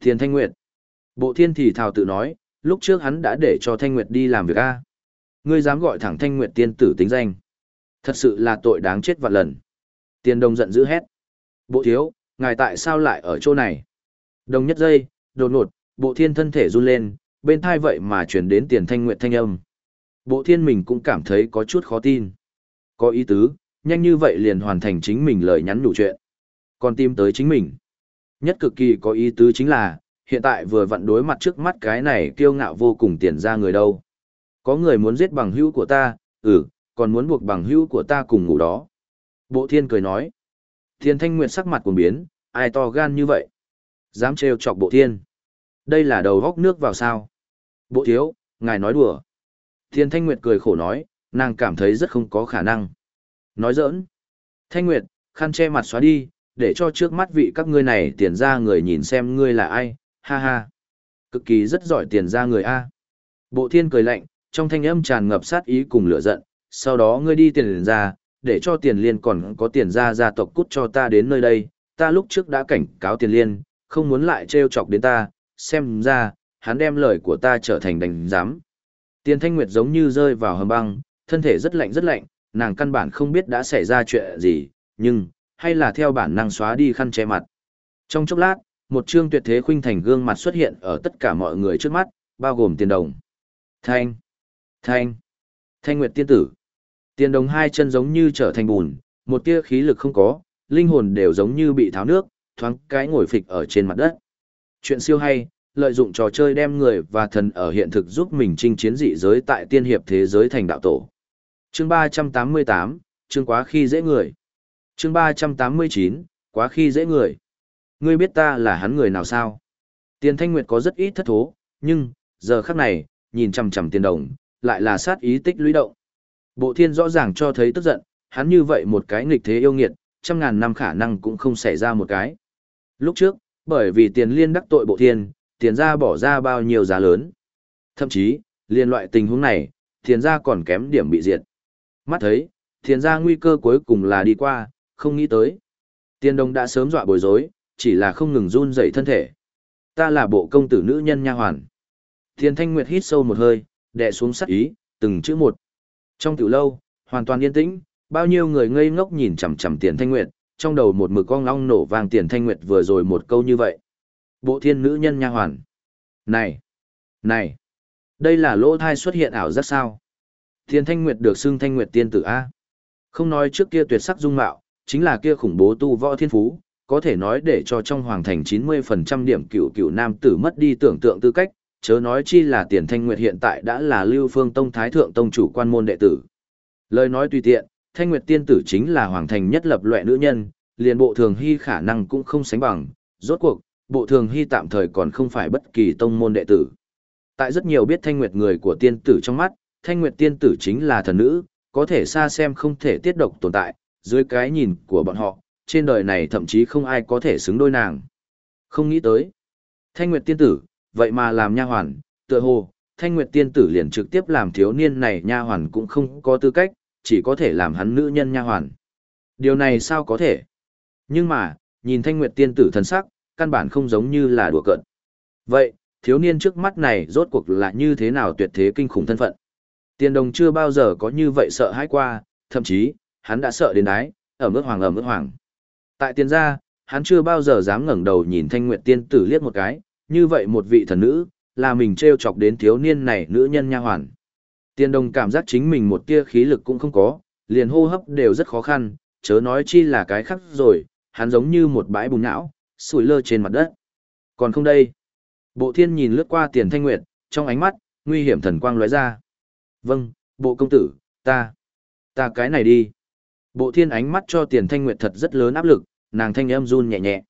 Thiên Thanh Nguyệt. Bộ thiên thì thào tự nói, lúc trước hắn đã để cho Thanh Nguyệt đi làm việc A. Ngươi dám gọi thẳng Thanh Nguyệt tiên tử tính danh. Thật sự là tội đáng chết vạn lần. Tiền đồng giận dữ hét. Bộ thiếu, ngài tại sao lại ở chỗ này? Đồng nhất giây, đột ngột, bộ thiên thân thể run lên, bên thai vậy mà chuyển đến tiền thanh nguyệt thanh âm. Bộ thiên mình cũng cảm thấy có chút khó tin. Có ý tứ, nhanh như vậy liền hoàn thành chính mình lời nhắn đủ chuyện. Còn tìm tới chính mình. Nhất cực kỳ có ý tứ chính là, hiện tại vừa vặn đối mặt trước mắt cái này kiêu ngạo vô cùng tiền ra người đâu. Có người muốn giết bằng hữu của ta, ừ, còn muốn buộc bằng hữu của ta cùng ngủ đó. Bộ thiên cười nói. Thiên thanh nguyệt sắc mặt cuồng biến, ai to gan như vậy? Dám trêu chọc bộ thiên. Đây là đầu góc nước vào sao? Bộ thiếu, ngài nói đùa. Thiên thanh nguyệt cười khổ nói, nàng cảm thấy rất không có khả năng. Nói giỡn. Thanh nguyệt, khăn che mặt xóa đi, để cho trước mắt vị các ngươi này tiền ra người nhìn xem ngươi là ai, ha ha. Cực kỳ rất giỏi tiền ra người A. Bộ thiên cười lạnh, trong thanh âm tràn ngập sát ý cùng lửa giận, sau đó ngươi đi tiền ra, để cho tiền liên còn có tiền ra gia tộc cút cho ta đến nơi đây, ta lúc trước đã cảnh cáo tiền liên, không muốn lại trêu chọc đến ta, xem ra, hắn đem lời của ta trở thành đành giám. Tiền thanh nguyệt giống như rơi vào hầm băng, thân thể rất lạnh rất lạnh, nàng căn bản không biết đã xảy ra chuyện gì, nhưng, hay là theo bản năng xóa đi khăn che mặt. Trong chốc lát, một trương tuyệt thế khuynh thành gương mặt xuất hiện ở tất cả mọi người trước mắt, bao gồm tiền đồng. Thanh! Thanh! Thanh Nguyệt tiên tử! Tiền đồng hai chân giống như trở thành bùn, một tia khí lực không có, linh hồn đều giống như bị tháo nước, thoáng cái ngồi phịch ở trên mặt đất. Chuyện siêu hay, lợi dụng trò chơi đem người và thần ở hiện thực giúp mình chinh chiến dị giới tại tiên hiệp thế giới thành đạo tổ. Chương 388, chương quá khi dễ người. Chương 389, quá khi dễ người. Ngươi biết ta là hắn người nào sao? Tiền Thanh Nguyệt có rất ít thất thố, nhưng, giờ khắc này, nhìn chằm chằm tiền đồng, lại là sát ý tích lũy động. Bộ thiên rõ ràng cho thấy tức giận, hắn như vậy một cái nghịch thế yêu nghiệt, trăm ngàn năm khả năng cũng không xảy ra một cái. Lúc trước, bởi vì tiền liên đắc tội bộ thiên, tiền ra bỏ ra bao nhiêu giá lớn. Thậm chí, liên loại tình huống này, tiền ra còn kém điểm bị diệt. Mắt thấy, tiền ra nguy cơ cuối cùng là đi qua, không nghĩ tới. Tiền đồng đã sớm dọa bối rối, chỉ là không ngừng run dậy thân thể. Ta là bộ công tử nữ nhân nha hoàn. Tiền thanh nguyệt hít sâu một hơi, đè xuống sắc ý, từng chữ một. Trong tiểu lâu, hoàn toàn yên tĩnh, bao nhiêu người ngây ngốc nhìn chằm chằm tiền thanh nguyệt, trong đầu một mực con long nổ vang tiền thanh nguyệt vừa rồi một câu như vậy. Bộ thiên nữ nhân nha hoàn. Này! Này! Đây là lỗ thai xuất hiện ảo giác sao? Thiên Thanh Nguyệt được xưng Thanh Nguyệt tiên tử A. Không nói trước kia tuyệt sắc dung mạo, chính là kia khủng bố tu võ thiên phú, có thể nói để cho trong hoàng thành 90% điểm cựu cựu nam tử mất đi tưởng tượng tư cách, chớ nói chi là tiền thanh nguyệt hiện tại đã là lưu phương tông thái thượng tông chủ quan môn đệ tử. Lời nói tùy tiện, thanh nguyệt tiên tử chính là hoàng thành nhất lập loại nữ nhân, liền bộ thường hy khả năng cũng không sánh bằng, rốt cuộc, bộ thường hy tạm thời còn không phải bất kỳ tông môn đệ tử. Tại rất nhiều biết thanh nguyệt người của tiên tử trong mắt, thanh nguyệt tiên tử chính là thần nữ, có thể xa xem không thể tiết độc tồn tại, dưới cái nhìn của bọn họ, trên đời này thậm chí không ai có thể xứng đôi nàng. Không nghĩ tới. Thanh Nguyệt tiên tử, vậy mà làm nha hoàn, tựa hồ, Thanh Nguyệt tiên tử liền trực tiếp làm thiếu niên này nha hoàn cũng không có tư cách, chỉ có thể làm hắn nữ nhân nha hoàn. Điều này sao có thể? Nhưng mà, nhìn Thanh Nguyệt tiên tử thần sắc, căn bản không giống như là đùa cợt. Vậy, thiếu niên trước mắt này rốt cuộc là như thế nào tuyệt thế kinh khủng thân phận? Tiền đồng chưa bao giờ có như vậy sợ hãi qua, thậm chí, hắn đã sợ đến đái, ở mức hoàng ở mức hoàng. Tại tiền gia, hắn chưa bao giờ dám ngẩng đầu nhìn thanh nguyệt tiên tử liếc một cái, như vậy một vị thần nữ, là mình treo chọc đến thiếu niên này nữ nhân nha hoàn. Tiên đồng cảm giác chính mình một tia khí lực cũng không có, liền hô hấp đều rất khó khăn, chớ nói chi là cái khác rồi, hắn giống như một bãi bùn não, sủi lơ trên mặt đất. Còn không đây. Bộ thiên nhìn lướt qua tiền thanh nguyệt, trong ánh mắt, nguy hiểm thần quang lóe ra. Vâng, bộ công tử, ta, ta cái này đi. Bộ thiên ánh mắt cho tiền thanh nguyệt thật rất lớn áp lực, nàng thanh âm run nhẹ nhẹ.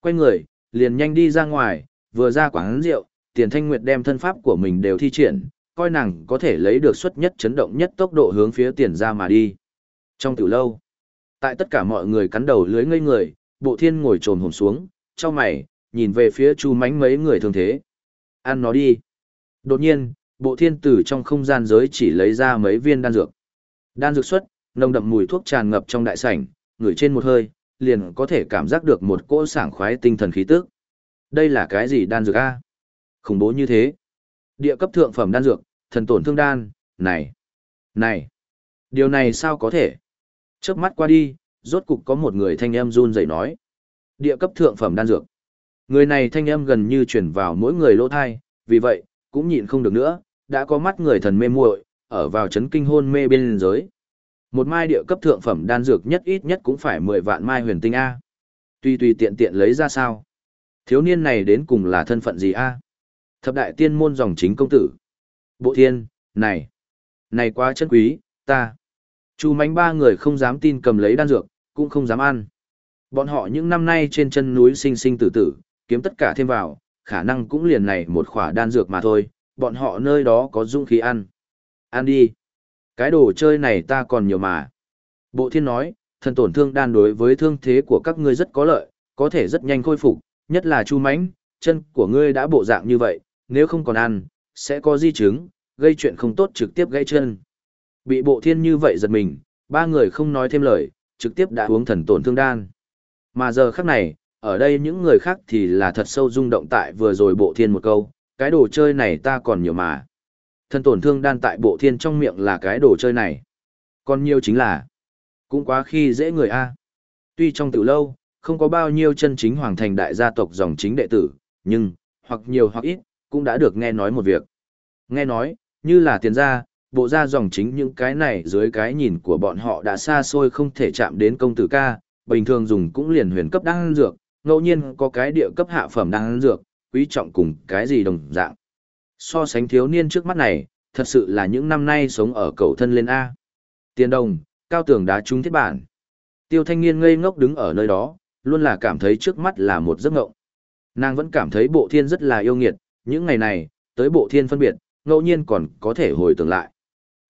Quay người, liền nhanh đi ra ngoài, vừa ra quán rượu, tiền thanh nguyệt đem thân pháp của mình đều thi triển, coi nàng có thể lấy được suất nhất chấn động nhất tốc độ hướng phía tiền ra mà đi. Trong tiểu lâu, tại tất cả mọi người cắn đầu lưới ngây người, bộ thiên ngồi trồn hồn xuống, trong mày, nhìn về phía chu mánh mấy người thường thế. Ăn nó đi. Đột nhiên, bộ thiên từ trong không gian giới chỉ lấy ra mấy viên đan dược. Đan dược xuất, nồng đậm mùi thuốc tràn ngập trong đại sảnh, ngửi trên một hơi, liền có thể cảm giác được một cỗ sảng khoái tinh thần khí tức. Đây là cái gì đan dược a? Khủng bố như thế. Địa cấp thượng phẩm đan dược, thần tổn thương đan, này, này, điều này sao có thể? Chớp mắt qua đi, rốt cục có một người thanh âm run rẩy nói. Địa cấp thượng phẩm đan dược. Người này thanh âm gần như truyền vào mỗi người lỗ thai, vì vậy, cũng nhịn không được nữa, đã có mắt người thần mê muội, ở vào chấn kinh hôn mê bên giới. Một mai địa cấp thượng phẩm đan dược nhất ít nhất cũng phải 10 vạn mai huyền tinh A. Tuy tùy tiện tiện lấy ra sao. Thiếu niên này đến cùng là thân phận gì A? Thập đại tiên môn dòng chính công tử. Bộ thiên, này. Này quá chân quý, ta. Chu mánh ba người không dám tin cầm lấy đan dược, cũng không dám ăn. Bọn họ những năm nay trên chân núi sinh sinh tử tử, kiếm tất cả thêm vào, khả năng cũng liền này một khỏa đan dược mà thôi, bọn họ nơi đó có dung khí ăn. Ăn đi. Cái đồ chơi này ta còn nhiều mà. Bộ thiên nói, thần tổn thương đan đối với thương thế của các ngươi rất có lợi, có thể rất nhanh khôi phục, nhất là chu mãnh, chân của ngươi đã bộ dạng như vậy, nếu không còn ăn, sẽ có di chứng, gây chuyện không tốt trực tiếp gãy chân. Bị bộ thiên như vậy giật mình, ba người không nói thêm lời, trực tiếp đã uống thần tổn thương đan. Mà giờ khắc này, ở đây những người khác thì là thật sâu rung động tại vừa rồi bộ thiên một câu, cái đồ chơi này ta còn nhiều mà. Thân tổn thương đan tại bộ thiên trong miệng là cái đồ chơi này. Còn nhiều chính là, cũng quá khi dễ người a. Tuy trong từ lâu, không có bao nhiêu chân chính hoàng thành đại gia tộc dòng chính đệ tử, nhưng, hoặc nhiều hoặc ít, cũng đã được nghe nói một việc. Nghe nói, như là tiền gia, bộ gia dòng chính những cái này dưới cái nhìn của bọn họ đã xa xôi không thể chạm đến công tử ca, bình thường dùng cũng liền huyền cấp đan dược, ngẫu nhiên có cái địa cấp hạ phẩm đan dược, quý trọng cùng cái gì đồng dạng. So sánh thiếu niên trước mắt này, thật sự là những năm nay sống ở cầu thân lên A. Tiền đồng, cao tường đá trúng thiết bản. Tiêu thanh niên ngây ngốc đứng ở nơi đó, luôn là cảm thấy trước mắt là một giấc ngộng. Nàng vẫn cảm thấy bộ thiên rất là yêu nghiệt, những ngày này, tới bộ thiên phân biệt, ngẫu nhiên còn có thể hồi tưởng lại.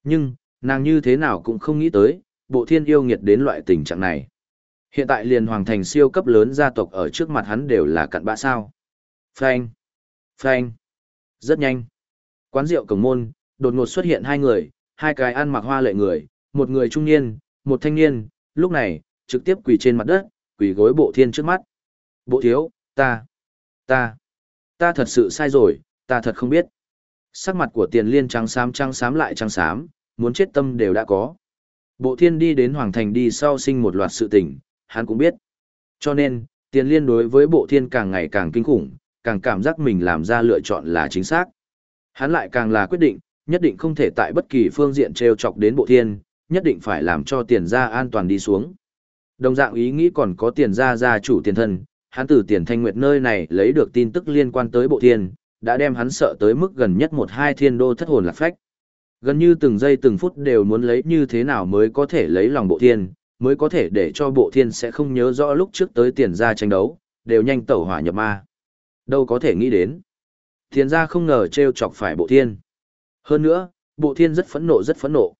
Nhưng, nàng như thế nào cũng không nghĩ tới, bộ thiên yêu nghiệt đến loại tình trạng này. Hiện tại liền hoàng thành siêu cấp lớn gia tộc ở trước mặt hắn đều là cặn bã sao. Phanh. Phanh. Rất nhanh. Quán rượu cổng môn, đột ngột xuất hiện hai người, hai cái ăn mặc hoa lệ người, một người trung niên, một thanh niên, lúc này, trực tiếp quỳ trên mặt đất, quỳ gối bộ thiên trước mắt. Bộ thiếu, ta, ta, ta thật sự sai rồi, ta thật không biết. Sắc mặt của tiền liên trắng xám trắng xám lại trắng xám, muốn chết tâm đều đã có. Bộ thiên đi đến Hoàng Thành đi sau sinh một loạt sự tình, hắn cũng biết. Cho nên, tiền liên đối với bộ thiên càng ngày càng kinh khủng, càng cảm giác mình làm ra lựa chọn là chính xác. Hắn lại càng là quyết định, nhất định không thể tại bất kỳ phương diện treo chọc đến bộ thiên, nhất định phải làm cho tiền gia an toàn đi xuống. Đồng dạng ý nghĩ còn có tiền gia gia chủ tiền thân, hắn từ tiền thanh nguyệt nơi này lấy được tin tức liên quan tới bộ thiên, đã đem hắn sợ tới mức gần nhất một hai thiên đô thất hồn lạc phách. Gần như từng giây từng phút đều muốn lấy như thế nào mới có thể lấy lòng bộ thiên, mới có thể để cho bộ thiên sẽ không nhớ rõ lúc trước tới tiền gia tranh đấu, đều nhanh tẩu hỏa nhập ma. Đâu có thể nghĩ đến. Tiền gia không ngờ treo chọc phải bộ thiên. Hơn nữa, bộ thiên rất phẫn nộ rất phẫn nộ.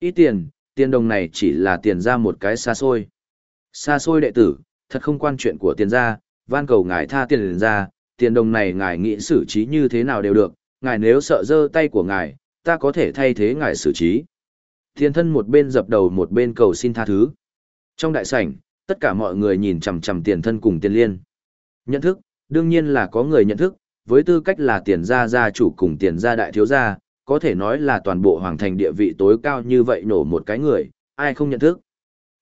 Ít tiền, tiền đồng này chỉ là tiền ra một cái xa xôi. Xa xôi đệ tử, thật không quan chuyện của tiền gia van cầu ngài tha tiền ra, tiền đồng này ngài nghĩ xử trí như thế nào đều được, ngài nếu sợ dơ tay của ngài, ta có thể thay thế ngài xử trí. Tiền thân một bên dập đầu một bên cầu xin tha thứ. Trong đại sảnh, tất cả mọi người nhìn chằm chằm tiền thân cùng tiền liên. Nhận thức, đương nhiên là có người nhận thức, với tư cách là tiền gia gia chủ cùng tiền gia đại thiếu gia, có thể nói là toàn bộ hoàng thành địa vị tối cao như vậy nổ một cái người, ai không nhận thức.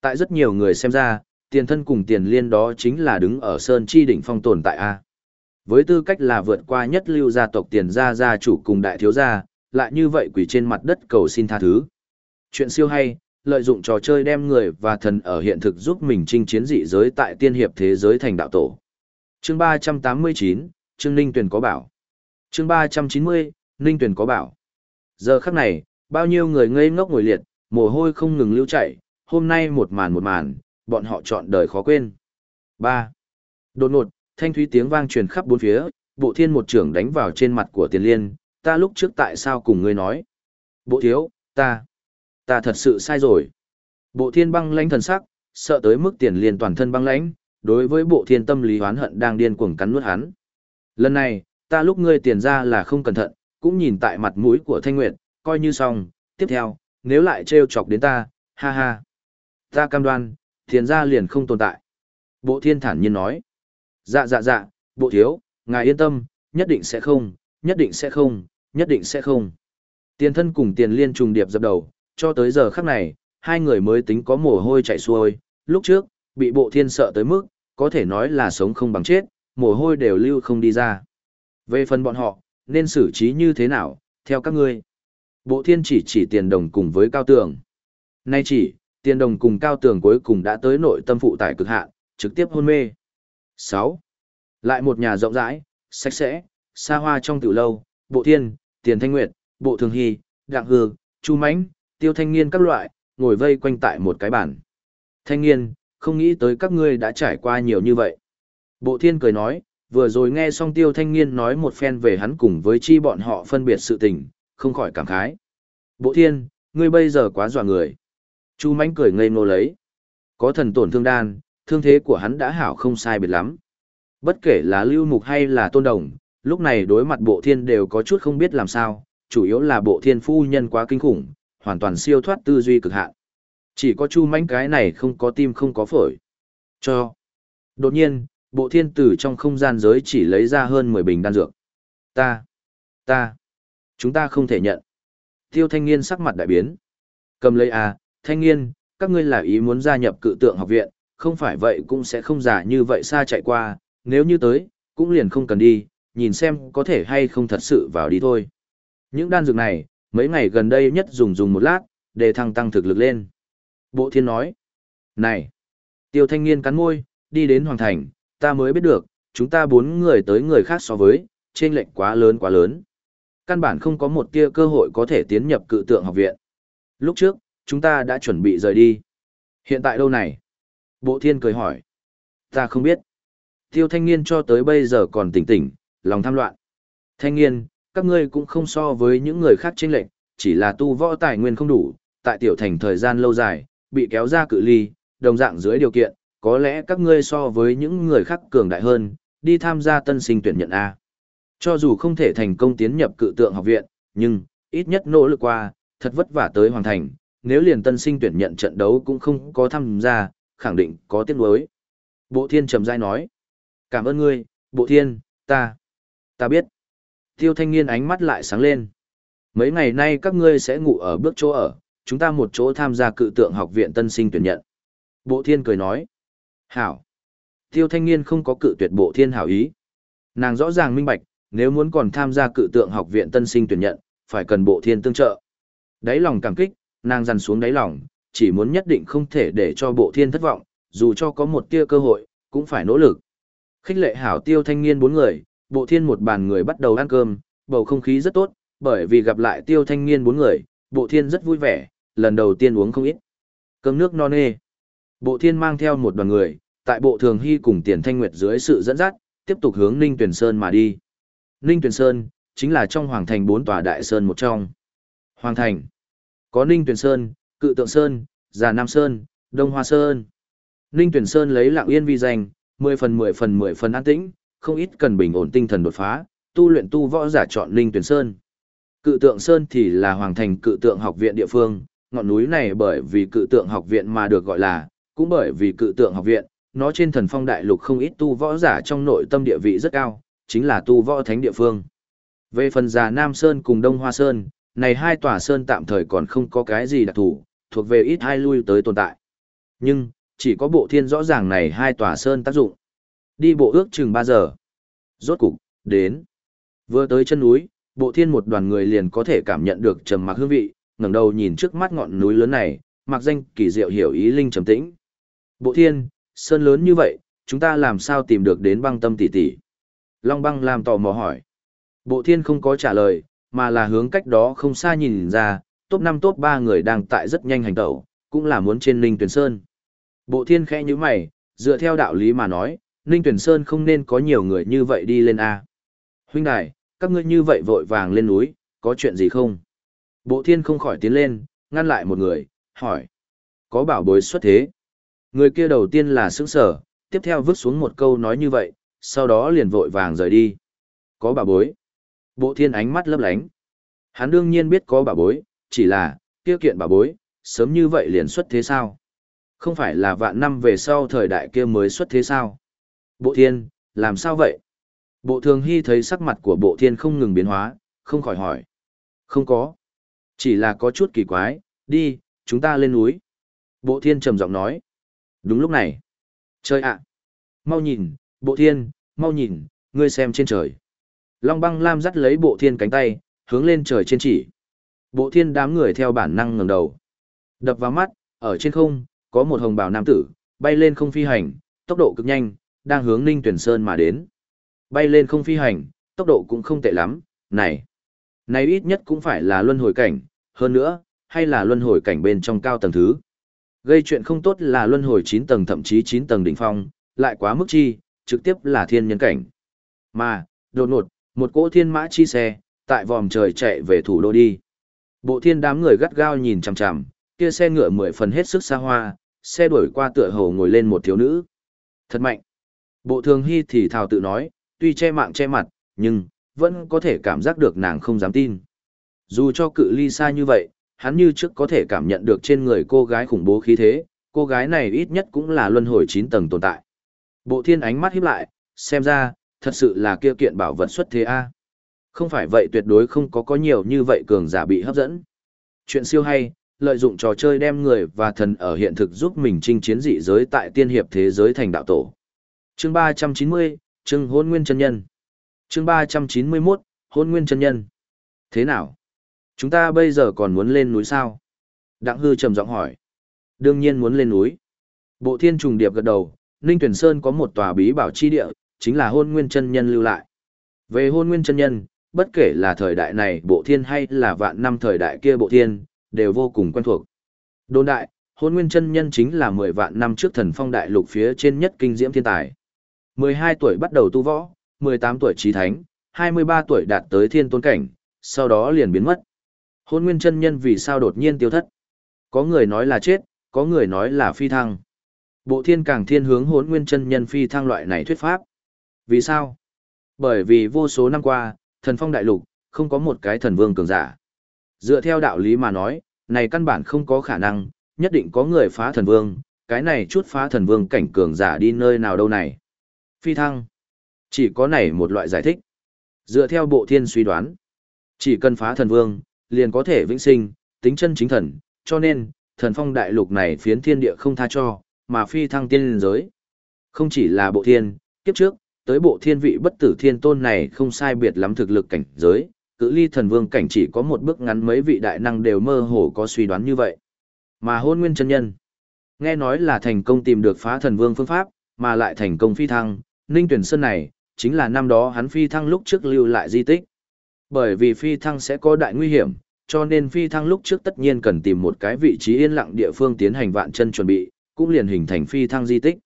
Tại rất nhiều người xem ra, tiền thân cùng tiền liên đó chính là đứng ở sơn chi đỉnh phong tồn tại A. Với tư cách là vượt qua nhất lưu gia tộc tiền gia gia chủ cùng đại thiếu gia, lại như vậy quỷ trên mặt đất cầu xin tha thứ. Chuyện siêu hay, lợi dụng trò chơi đem người và thần ở hiện thực giúp mình chinh chiến dị giới tại tiên hiệp thế giới thành đạo tổ. Chương 389, Trương Ninh Tuyền có bảo. Chương 390, Ninh Tuyền có bảo. Giờ khắc này, bao nhiêu người ngây ngốc ngồi liệt, mồ hôi không ngừng lưu chảy, hôm nay một màn một màn, bọn họ chọn đời khó quên. 3. Đột ngột, thanh thúy tiếng vang truyền khắp bốn phía, bộ thiên một trưởng đánh vào trên mặt của tiền liên, ta lúc trước tại sao cùng ngươi nói. Bộ thiếu, ta, ta thật sự sai rồi. Bộ thiên băng lãnh thần sắc, sợ tới mức tiền liên toàn thân băng lãnh, đối với bộ thiên tâm lý hoán hận đang điên cuồng cắn nuốt hắn. Lần này, ta lúc ngươi tiền ra là không cẩn thận, cũng nhìn tại mặt mũi của Thanh Nguyệt, coi như xong, tiếp theo, nếu lại trêu chọc đến ta, ha ha. Ta cam đoan, thiền gia liền không tồn tại. Bộ thiên thản nhiên nói. Dạ dạ dạ, bộ thiếu, ngài yên tâm, nhất định sẽ không, nhất định sẽ không, nhất định sẽ không. Tiền thân cùng tiền liên trùng điệp dập đầu, cho tới giờ khắc này, hai người mới tính có mồ hôi chảy xuôi, lúc trước, bị bộ thiên sợ tới mức, có thể nói là sống không bằng chết, mồ hôi đều lưu không đi ra. Về phần bọn họ, nên xử trí như thế nào, theo các ngươi. Bộ thiên chỉ chỉ tiền đồng cùng với cao tường. Nay chỉ, tiền đồng cùng cao tường cuối cùng đã tới nội tâm phụ tải cực hạn, trực tiếp hôn mê. 6. Lại một nhà rộng rãi, sạch sẽ, xa hoa trong tiểu lâu, bộ thiên, tiền thanh nguyệt, bộ thường hy, đặng Hư, chu mãnh, tiêu thanh niên các loại, ngồi vây quanh tại một cái bàn. Thanh niên, không nghĩ tới các ngươi đã trải qua nhiều như vậy. Bộ thiên cười nói, vừa rồi nghe xong tiêu thanh niên nói một phen về hắn cùng với chi bọn họ phân biệt sự tình, không khỏi cảm khái. Bộ thiên, ngươi bây giờ quá dọa người. Chu mánh cười ngây ngô lấy. Có thần tổn thương đan, thương thế của hắn đã hảo không sai biệt lắm. Bất kể là lưu mục hay là tôn đồng, lúc này đối mặt bộ thiên đều có chút không biết làm sao, chủ yếu là bộ thiên phu nhân quá kinh khủng, hoàn toàn siêu thoát tư duy cực hạn. Chỉ có chu mánh cái này không có tim không có phổi. Cho. Đột nhiên, bộ thiên tử trong không gian giới chỉ lấy ra hơn 10 bình đan dược. Ta, ta, chúng ta không thể nhận. Tiêu thanh niên sắc mặt đại biến. Cầm lấy à, thanh niên, các ngươi là ý muốn gia nhập cự tượng học viện, không phải vậy cũng sẽ không giả như vậy xa chạy qua, nếu như tới, cũng liền không cần đi, nhìn xem có thể hay không thật sự vào đi thôi. Những đan dược này, mấy ngày gần đây nhất dùng dùng một lát, để thăng tăng thực lực lên. Bộ thiên nói, này, tiêu thanh niên cắn môi, đi đến hoàng thành, ta mới biết được, chúng ta bốn người tới người khác so với, trên lệnh quá lớn quá lớn. Căn bản không có một tia cơ hội có thể tiến nhập cự tượng học viện. Lúc trước, chúng ta đã chuẩn bị rời đi. Hiện tại đâu này? Bộ thiên cười hỏi. Ta không biết. Tiêu thanh niên cho tới bây giờ còn tỉnh tỉnh, lòng tham loạn. Thanh niên, các ngươi cũng không so với những người khác chênh lệnh, chỉ là tu võ tài nguyên không đủ, tại tiểu thành thời gian lâu dài, bị kéo ra cự ly, đồng dạng dưới điều kiện, có lẽ các ngươi so với những người khác cường đại hơn, đi tham gia tân sinh tuyển nhận A. Cho dù không thể thành công tiến nhập cự tượng học viện, nhưng, ít nhất nỗ lực qua, thật vất vả tới hoàn thành, nếu liền tân sinh tuyển nhận trận đấu cũng không có tham gia, khẳng định có tiếc nuối. Bộ thiên trầm dai nói, cảm ơn ngươi, bộ thiên, ta, ta biết. Tiêu thanh niên ánh mắt lại sáng lên. Mấy ngày nay các ngươi sẽ ngủ ở bước chỗ ở, chúng ta một chỗ tham gia cự tượng học viện tân sinh tuyển nhận. Bộ thiên cười nói, Hảo. Tiêu thanh niên không có cự tuyệt bộ thiên hảo ý. Nàng rõ ràng minh bạch, nếu muốn còn tham gia cự tượng học viện tân sinh tuyển nhận, phải cần bộ thiên tương trợ. Đáy lòng cảm kích, nàng dằn xuống đáy lòng, chỉ muốn nhất định không thể để cho bộ thiên thất vọng, dù cho có một tia cơ hội, cũng phải nỗ lực. Khích lệ hảo tiêu thanh niên bốn người, bộ thiên một bàn người bắt đầu ăn cơm, bầu không khí rất tốt, bởi vì gặp lại tiêu thanh niên bốn người, bộ thiên rất vui vẻ, lần đầu tiên uống không ít. Cơm nước non nê. Bộ thiên mang theo một đoàn người, tại bộ thường hy cùng tiền thanh nguyệt dưới sự dẫn dắt, tiếp tục hướng Ninh Tuyền Sơn mà đi. Ninh Tuyền Sơn, chính là trong Hoàng Thành bốn tòa đại sơn một trong. Hoàng Thành, có Ninh Tuyền Sơn, Cự Tượng Sơn, Già Nam Sơn, Đông Hoa Sơn. Ninh Tuyền Sơn lấy lạng yên vi danh, 10 phần 10 phần 10 phần an tĩnh, không ít cần bình ổn tinh thần đột phá, tu luyện tu võ giả chọn Ninh Tuyền Sơn. Cự Tượng Sơn thì là Hoàng Thành Cự Tượng học viện địa phương, ngọn núi này bởi vì Cự Tượng học viện mà được gọi là, cũng bởi vì Cự Tượng học viện, nó trên thần phong đại lục không ít tu võ giả trong nội tâm địa vị rất cao, chính là tu võ thánh địa phương. Về phần già Nam Sơn cùng Đông Hoa Sơn, này hai tòa sơn tạm thời còn không có cái gì đặc thù, thuộc về ít hai lui tới tồn tại. Nhưng, chỉ có bộ thiên rõ ràng này hai tòa sơn tác dụng. Đi bộ ước chừng 3 giờ. Rốt cục, đến. Vừa tới chân núi, bộ thiên một đoàn người liền có thể cảm nhận được trầm mặc hương vị, ngẩng đầu nhìn trước mắt ngọn núi lớn này, mặc danh kỳ diệu hiểu ý linh trầm tĩnh. Bộ thiên, sơn lớn như vậy, chúng ta làm sao tìm được đến băng tâm tỷ tỷ? Long băng làm tò mò hỏi. Bộ thiên không có trả lời, mà là hướng cách đó không xa nhìn ra, top 5 top 3 người đang tại rất nhanh hành tẩu, cũng là muốn trên Ninh Tuyển Sơn. Bộ thiên khẽ như mày, dựa theo đạo lý mà nói, Ninh Tuyển Sơn không nên có nhiều người như vậy đi lên A. Huynh đài, các ngươi như vậy vội vàng lên núi, có chuyện gì không? Bộ thiên không khỏi tiến lên, ngăn lại một người, hỏi. Có bảo bối xuất thế. Người kia đầu tiên là sững sở, tiếp theo vứt xuống một câu nói như vậy, sau đó liền vội vàng rời đi. Có bảo bối. Bộ thiên ánh mắt lấp lánh. Hắn đương nhiên biết có bà bối, chỉ là, kia kiện bà bối, sớm như vậy liền xuất thế sao? Không phải là vạn năm về sau thời đại kia mới xuất thế sao? Bộ thiên, làm sao vậy? Bộ thường hy thấy sắc mặt của bộ thiên không ngừng biến hóa, không khỏi hỏi. Không có. Chỉ là có chút kỳ quái, đi, chúng ta lên núi. Bộ thiên trầm giọng nói. Đúng lúc này. Trời ạ! Mau nhìn, bộ thiên, mau nhìn, ngươi xem trên trời. Long băng lam dắt lấy bộ thiên cánh tay, hướng lên trời trên chỉ. Bộ thiên đám người theo bản năng ngẩng đầu. Đập vào mắt, ở trên không, có một hồng bào nam tử, bay lên không phi hành, tốc độ cực nhanh, đang hướng Ninh Tuyển Sơn mà đến. Bay lên không phi hành, tốc độ cũng không tệ lắm, này. Này ít nhất cũng phải là luân hồi cảnh, hơn nữa, hay là luân hồi cảnh bên trong cao tầng thứ. Gây chuyện không tốt là luân hồi 9 tầng thậm chí 9 tầng đỉnh phong, lại quá mức chi, trực tiếp là thiên nhân cảnh. Mà, đột ngột, một cỗ thiên mã chi xe, tại vòm trời chạy về thủ đô đi. Bộ thiên đám người gắt gao nhìn chằm chằm, kia xe ngựa mười phần hết sức xa hoa, xe đuổi qua tựa hồ ngồi lên một thiếu nữ. Thật mạnh. Bộ thường hy thì thào tự nói, tuy che mạng che mặt, nhưng, vẫn có thể cảm giác được nàng không dám tin. Dù cho cự ly xa như vậy, hắn như trước có thể cảm nhận được trên người cô gái khủng bố khí thế, cô gái này ít nhất cũng là luân hồi 9 tầng tồn tại. Bộ thiên ánh mắt híp lại, xem ra, thật sự là kia kiện bảo vật xuất thế A. Không phải vậy tuyệt đối không có có nhiều như vậy cường giả bị hấp dẫn. Chuyện siêu hay, lợi dụng trò chơi đem người và thần ở hiện thực giúp mình chinh chiến dị giới tại tiên hiệp thế giới thành đạo tổ. Chương 390, chương hôn nguyên chân nhân. Chương 391, hôn nguyên chân nhân. Thế nào? Chúng ta bây giờ còn muốn lên núi sao? Đặng hư trầm giọng hỏi. Đương nhiên muốn lên núi. Bộ thiên trùng điệp gật đầu, Ninh Tuyển Sơn có một tòa bí bảo chi địa, chính là hôn nguyên chân nhân lưu lại. Về hôn nguyên chân nhân, bất kể là thời đại này bộ thiên hay là vạn năm thời đại kia bộ thiên, đều vô cùng quen thuộc. Đồn đại, hôn nguyên chân nhân chính là 10 vạn năm trước thần phong đại lục phía trên nhất kinh diễm thiên tài. 12 tuổi bắt đầu tu võ, 18 tuổi trí thánh, 23 tuổi đạt tới thiên tôn cảnh, sau đó liền biến mất. Hôn nguyên chân nhân vì sao đột nhiên tiêu thất? Có người nói là chết, có người nói là phi thăng. Bộ thiên càng thiên hướng hôn nguyên chân nhân phi thăng loại này thuyết pháp. Vì sao? Bởi vì vô số năm qua, thần phong đại lục, không có một cái thần vương cường giả. Dựa theo đạo lý mà nói, này căn bản không có khả năng, nhất định có người phá thần vương, cái này chút phá thần vương cảnh cường giả đi nơi nào đâu này. Phi thăng. Chỉ có này một loại giải thích. Dựa theo bộ thiên suy đoán, chỉ cần phá thần vương, liền có thể vĩnh sinh, tính chân chính thần, cho nên, thần phong đại lục này phiến thiên địa không tha cho, mà phi thăng tiên giới. Không chỉ là bộ thiên, kiếp trước, tới bộ thiên vị bất tử thiên tôn này không sai biệt lắm thực lực cảnh giới, cự ly thần vương cảnh chỉ có một bước ngắn mấy vị đại năng đều mơ hồ có suy đoán như vậy. Mà hôn nguyên chân nhân, nghe nói là thành công tìm được phá thần vương phương pháp, mà lại thành công phi thăng, ninh tuyển sơn này, chính là năm đó hắn phi thăng lúc trước lưu lại di tích. Bởi vì phi thăng sẽ có đại nguy hiểm, cho nên phi thăng lúc trước tất nhiên cần tìm một cái vị trí yên lặng địa phương tiến hành vạn chân chuẩn bị, cũng liền hình thành phi thăng di tích.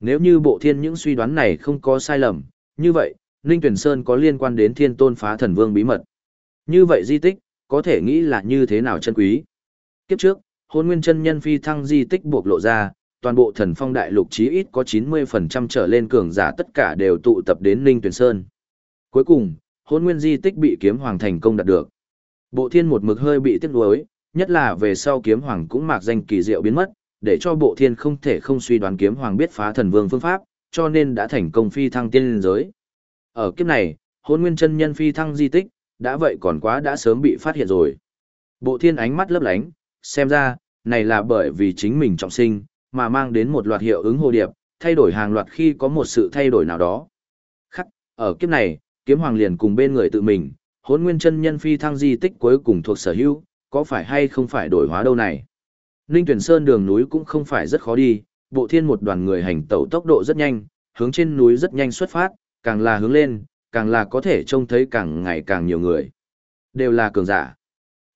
Nếu như bộ thiên những suy đoán này không có sai lầm, như vậy, Ninh Tuyển Sơn có liên quan đến thiên tôn phá thần vương bí mật. Như vậy di tích, có thể nghĩ là như thế nào chân quý. Kiếp trước, hôn nguyên chân nhân phi thăng di tích buộc lộ ra, toàn bộ thần phong đại lục chí ít có 90% trở lên cường giả tất cả đều tụ tập đến Ninh Tuyển Sơn. Cuối cùng, hôn nguyên di tích bị kiếm hoàng thành công đạt được. Bộ thiên một mực hơi bị tiếc nuối, nhất là về sau kiếm hoàng cũng mạc danh kỳ diệu biến mất, để cho bộ thiên không thể không suy đoán kiếm hoàng biết phá thần vương phương pháp, cho nên đã thành công phi thăng tiên liên giới. Ở kiếp này, hôn nguyên chân nhân phi thăng di tích, đã vậy còn quá đã sớm bị phát hiện rồi. Bộ thiên ánh mắt lấp lánh, xem ra, này là bởi vì chính mình trọng sinh, mà mang đến một loạt hiệu ứng hồ điệp, thay đổi hàng loạt khi có một sự thay đổi nào đó. Khắc, ở kiếp này, kiếm hoàng liền cùng bên người tự mình, hôn nguyên chân nhân phi thăng di tích cuối cùng thuộc sở hữu, có phải hay không phải đổi hóa đâu này. Ninh Tuyển Sơn đường núi cũng không phải rất khó đi, bộ thiên một đoàn người hành tẩu tốc độ rất nhanh, hướng trên núi rất nhanh xuất phát, càng là hướng lên, càng là có thể trông thấy càng ngày càng nhiều người. Đều là cường giả.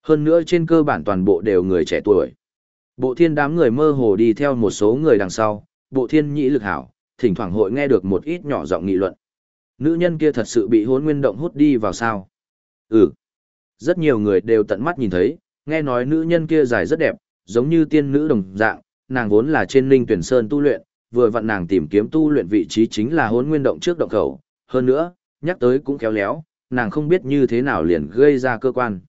Hơn nữa trên cơ bản toàn bộ đều người trẻ tuổi. Bộ thiên đám người mơ hồ đi theo một số người đằng sau, bộ thiên nhĩ lực hảo, thỉnh thoảng hội nghe được một ít nhỏ giọng nghị luận. Nữ nhân kia thật sự bị hốn nguyên động hút đi vào sao? Ừ. Rất nhiều người đều tận mắt nhìn thấy, nghe nói nữ nhân kia dài rất đẹp, giống như tiên nữ đồng dạng, nàng vốn là trên linh tuyển sơn tu luyện, vừa vặn nàng tìm kiếm tu luyện vị trí chính là hốn nguyên động trước động khẩu. Hơn nữa, nhắc tới cũng kéo léo, nàng không biết như thế nào liền gây ra cơ quan.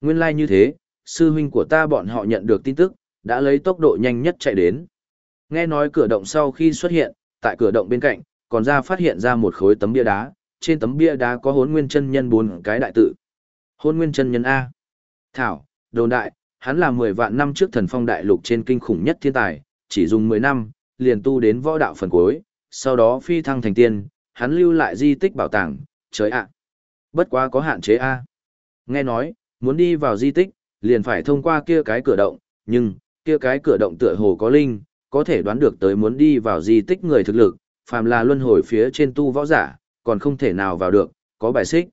Nguyên lai like như thế, sư huynh của ta bọn họ nhận được tin tức, đã lấy tốc độ nhanh nhất chạy đến. Nghe nói cửa động sau khi xuất hiện, tại cửa động bên cạnh, còn ra phát hiện ra một khối tấm bia đá, trên tấm bia đá có hốn nguyên chân nhân bốn cái đại tự. Hôn nguyên chân nhân A. Thảo, đồn đại, hắn là 10 vạn năm trước thần phong đại lục trên kinh khủng nhất thiên tài, chỉ dùng 10 năm, liền tu đến võ đạo phần cuối, sau đó phi thăng thành tiên, hắn lưu lại di tích bảo tàng, trời ạ. Bất quá có hạn chế A. Nghe nói, muốn đi vào di tích, liền phải thông qua kia cái cửa động, nhưng, kia cái cửa động tựa hồ có linh, có thể đoán được tới muốn đi vào di tích người thực lực, phàm là luân hồi phía trên tu võ giả, còn không thể nào vào được, có bài xích.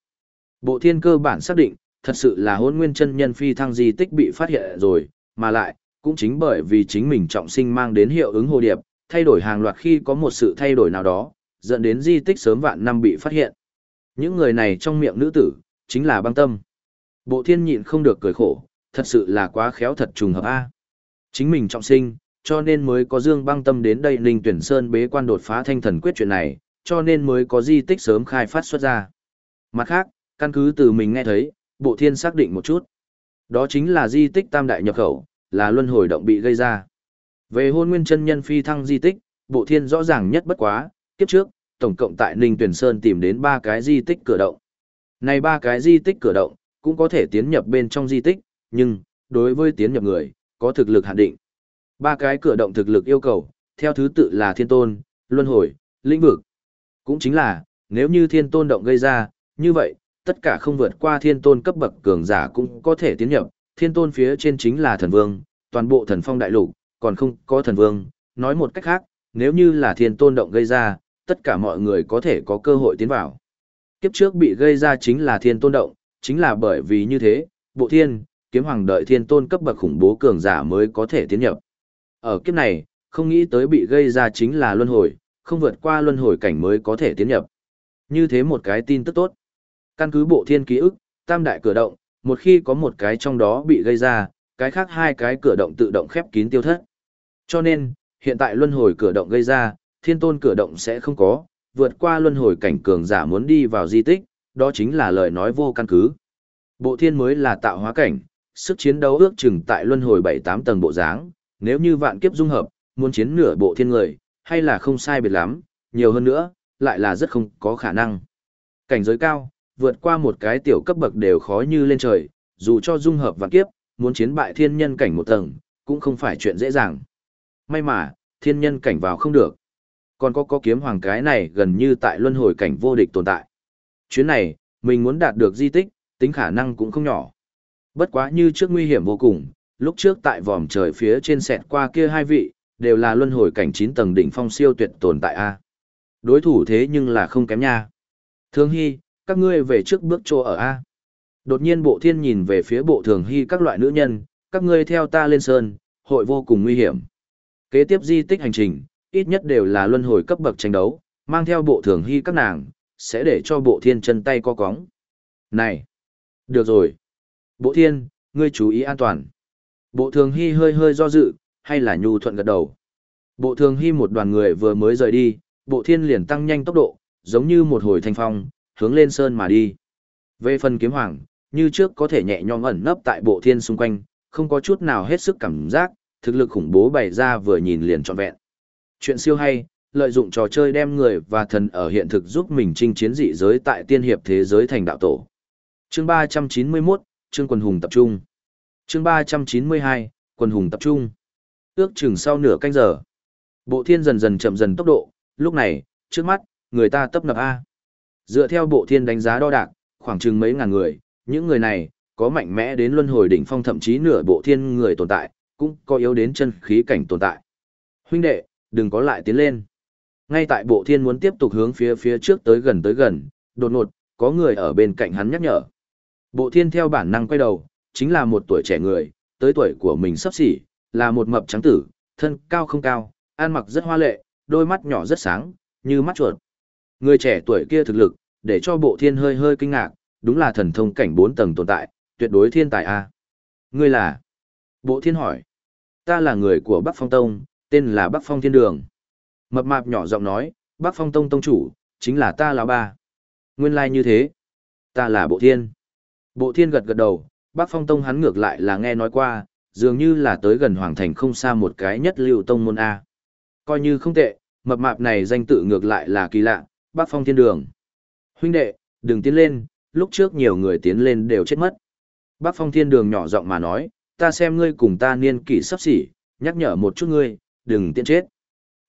Bộ thiên cơ bản xác định, thật sự là hôn nguyên chân nhân phi thăng di tích bị phát hiện rồi, mà lại, cũng chính bởi vì chính mình trọng sinh mang đến hiệu ứng hồ điệp, thay đổi hàng loạt khi có một sự thay đổi nào đó, dẫn đến di tích sớm vạn năm bị phát hiện. Những người này trong miệng nữ tử, chính là băng tâm. Bộ thiên nhịn không được cười khổ, thật sự là quá khéo thật trùng hợp A. Chính mình trọng sinh, cho nên mới có dương băng tâm đến đây Ninh Tuyển Sơn bế quan đột phá thanh thần quyết chuyện này, cho nên mới có di tích sớm khai phát xuất ra. Mặt khác, căn cứ từ mình nghe thấy, bộ thiên xác định một chút. Đó chính là di tích tam đại nhập khẩu, là luân hồi động bị gây ra. Về hôn nguyên chân nhân phi thăng di tích, bộ thiên rõ ràng nhất bất quá, kiếp trước, tổng cộng tại Ninh Tuyển Sơn tìm đến ba cái di tích cửa động. Này ba cái di tích cửa động, cũng có thể tiến nhập bên trong di tích, nhưng, đối với tiến nhập người, có thực lực hạn định. Ba cái cửa động thực lực yêu cầu, theo thứ tự là thiên tôn, luân hồi, lĩnh vực. Cũng chính là, nếu như thiên tôn động gây ra, như vậy, tất cả không vượt qua thiên tôn cấp bậc cường giả cũng có thể tiến nhập, thiên tôn phía trên chính là thần vương, toàn bộ thần phong đại lục, còn không có thần vương. Nói một cách khác, nếu như là thiên tôn động gây ra, tất cả mọi người có thể có cơ hội tiến vào. Kiếp trước bị gây ra chính là thiên tôn động, chính là bởi vì như thế, bộ thiên, kiếm hoàng đợi thiên tôn cấp bậc khủng bố cường giả mới có thể tiến nhập. Ở kiếp này, không nghĩ tới bị gây ra chính là luân hồi, không vượt qua luân hồi cảnh mới có thể tiến nhập. Như thế một cái tin tức tốt. Căn cứ bộ thiên ký ức, tam đại cửa động, một khi có một cái trong đó bị gây ra, cái khác hai cái cửa động tự động khép kín tiêu thất. Cho nên, hiện tại luân hồi cửa động gây ra, thiên tôn cửa động sẽ không có, vượt qua luân hồi cảnh cường giả muốn đi vào di tích, đó chính là lời nói vô căn cứ. Bộ thiên mới là tạo hóa cảnh, sức chiến đấu ước chừng tại luân hồi 7-8 tầng bộ dáng, nếu như vạn kiếp dung hợp, muốn chiến nửa bộ thiên người, hay là không sai biệt lắm, nhiều hơn nữa, lại là rất không có khả năng. Cảnh giới cao, vượt qua một cái tiểu cấp bậc đều khó như lên trời, dù cho dung hợp vạn kiếp, muốn chiến bại thiên nhân cảnh một tầng, cũng không phải chuyện dễ dàng. May mà, thiên nhân cảnh vào không được. Còn có có kiếm hoàng cái này gần như tại luân hồi cảnh vô địch tồn tại. Chuyến này, mình muốn đạt được di tích, tính khả năng cũng không nhỏ. Bất quá như trước nguy hiểm vô cùng, lúc trước tại vòm trời phía trên sẹt qua kia hai vị, đều là luân hồi cảnh 9 tầng đỉnh phong siêu tuyệt tồn tại A. Đối thủ thế nhưng là không kém nha. Thương Hy, các ngươi về trước bước chỗ ở A. Đột nhiên bộ thiên nhìn về phía bộ thường hy các loại nữ nhân, các ngươi theo ta lên sơn, hội vô cùng nguy hiểm. Kế tiếp di tích hành trình, ít nhất đều là luân hồi cấp bậc tranh đấu, mang theo bộ thường hy các nàng, sẽ để cho bộ thiên chân tay co cóng. Này! Được rồi! Bộ thiên, ngươi chú ý an toàn. Bộ thường hy hơi hơi do dự, hay là nhu thuận gật đầu. Bộ thường hy một đoàn người vừa mới rời đi, bộ thiên liền tăng nhanh tốc độ, giống như một hồi thanh phong, hướng lên sơn mà đi. Về phần kiếm hoàng, như trước có thể nhẹ nhõm ẩn nấp tại bộ thiên xung quanh, không có chút nào hết sức cảm giác, thực lực khủng bố bày ra vừa nhìn liền trọn vẹn. Chuyện siêu hay, lợi dụng trò chơi đem người và thần ở hiện thực giúp mình chinh chiến dị giới tại tiên hiệp thế giới thành đạo tổ. Chương 391, chương quần hùng tập trung. Chương 392, quần hùng tập trung. Ước chừng sau nửa canh giờ. Bộ thiên dần dần chậm dần tốc độ, lúc này, trước mắt, người ta tấp nập A. Dựa theo bộ thiên đánh giá đo đạc, khoảng chừng mấy ngàn người, những người này, có mạnh mẽ đến luân hồi đỉnh phong thậm chí nửa bộ thiên người tồn tại, cũng có yếu đến chân khí cảnh tồn tại. Huynh đệ, đừng có lại tiến lên. Ngay tại bộ thiên muốn tiếp tục hướng phía phía trước tới gần tới gần, đột ngột, có người ở bên cạnh hắn nhắc nhở. Bộ thiên theo bản năng quay đầu, chính là một tuổi trẻ người, tới tuổi của mình sắp xỉ, là một mập trắng tử, thân cao không cao, ăn mặc rất hoa lệ, đôi mắt nhỏ rất sáng, như mắt chuột. Người trẻ tuổi kia thực lực, để cho bộ thiên hơi hơi kinh ngạc, đúng là thần thông cảnh bốn tầng tồn tại, tuyệt đối thiên tài a. À. Ngươi là? Bộ thiên hỏi. Ta là người của Bắc Phong Tông, tên là Bắc Phong Thiên Đường. Mập mạp nhỏ giọng nói, Bắc Phong Tông Tông chủ, chính là ta lão ba. Nguyên lai like như thế. Ta là Bộ Thiên. Bộ Thiên gật gật đầu, Bắc Phong Tông hắn ngược lại là nghe nói qua, dường như là tới gần Hoàng Thành không xa một cái nhất lưu tông môn A. Coi như không tệ, mập mạp này danh tự ngược lại là kỳ lạ, Bắc Phong Thiên Đường. Huynh đệ, đừng tiến lên, lúc trước nhiều người tiến lên đều chết mất. Bác Phong Thiên Đường nhỏ giọng mà nói, ta xem ngươi cùng ta niên kỷ sắp xỉ, nhắc nhở một chút ngươi, đừng tiến chết.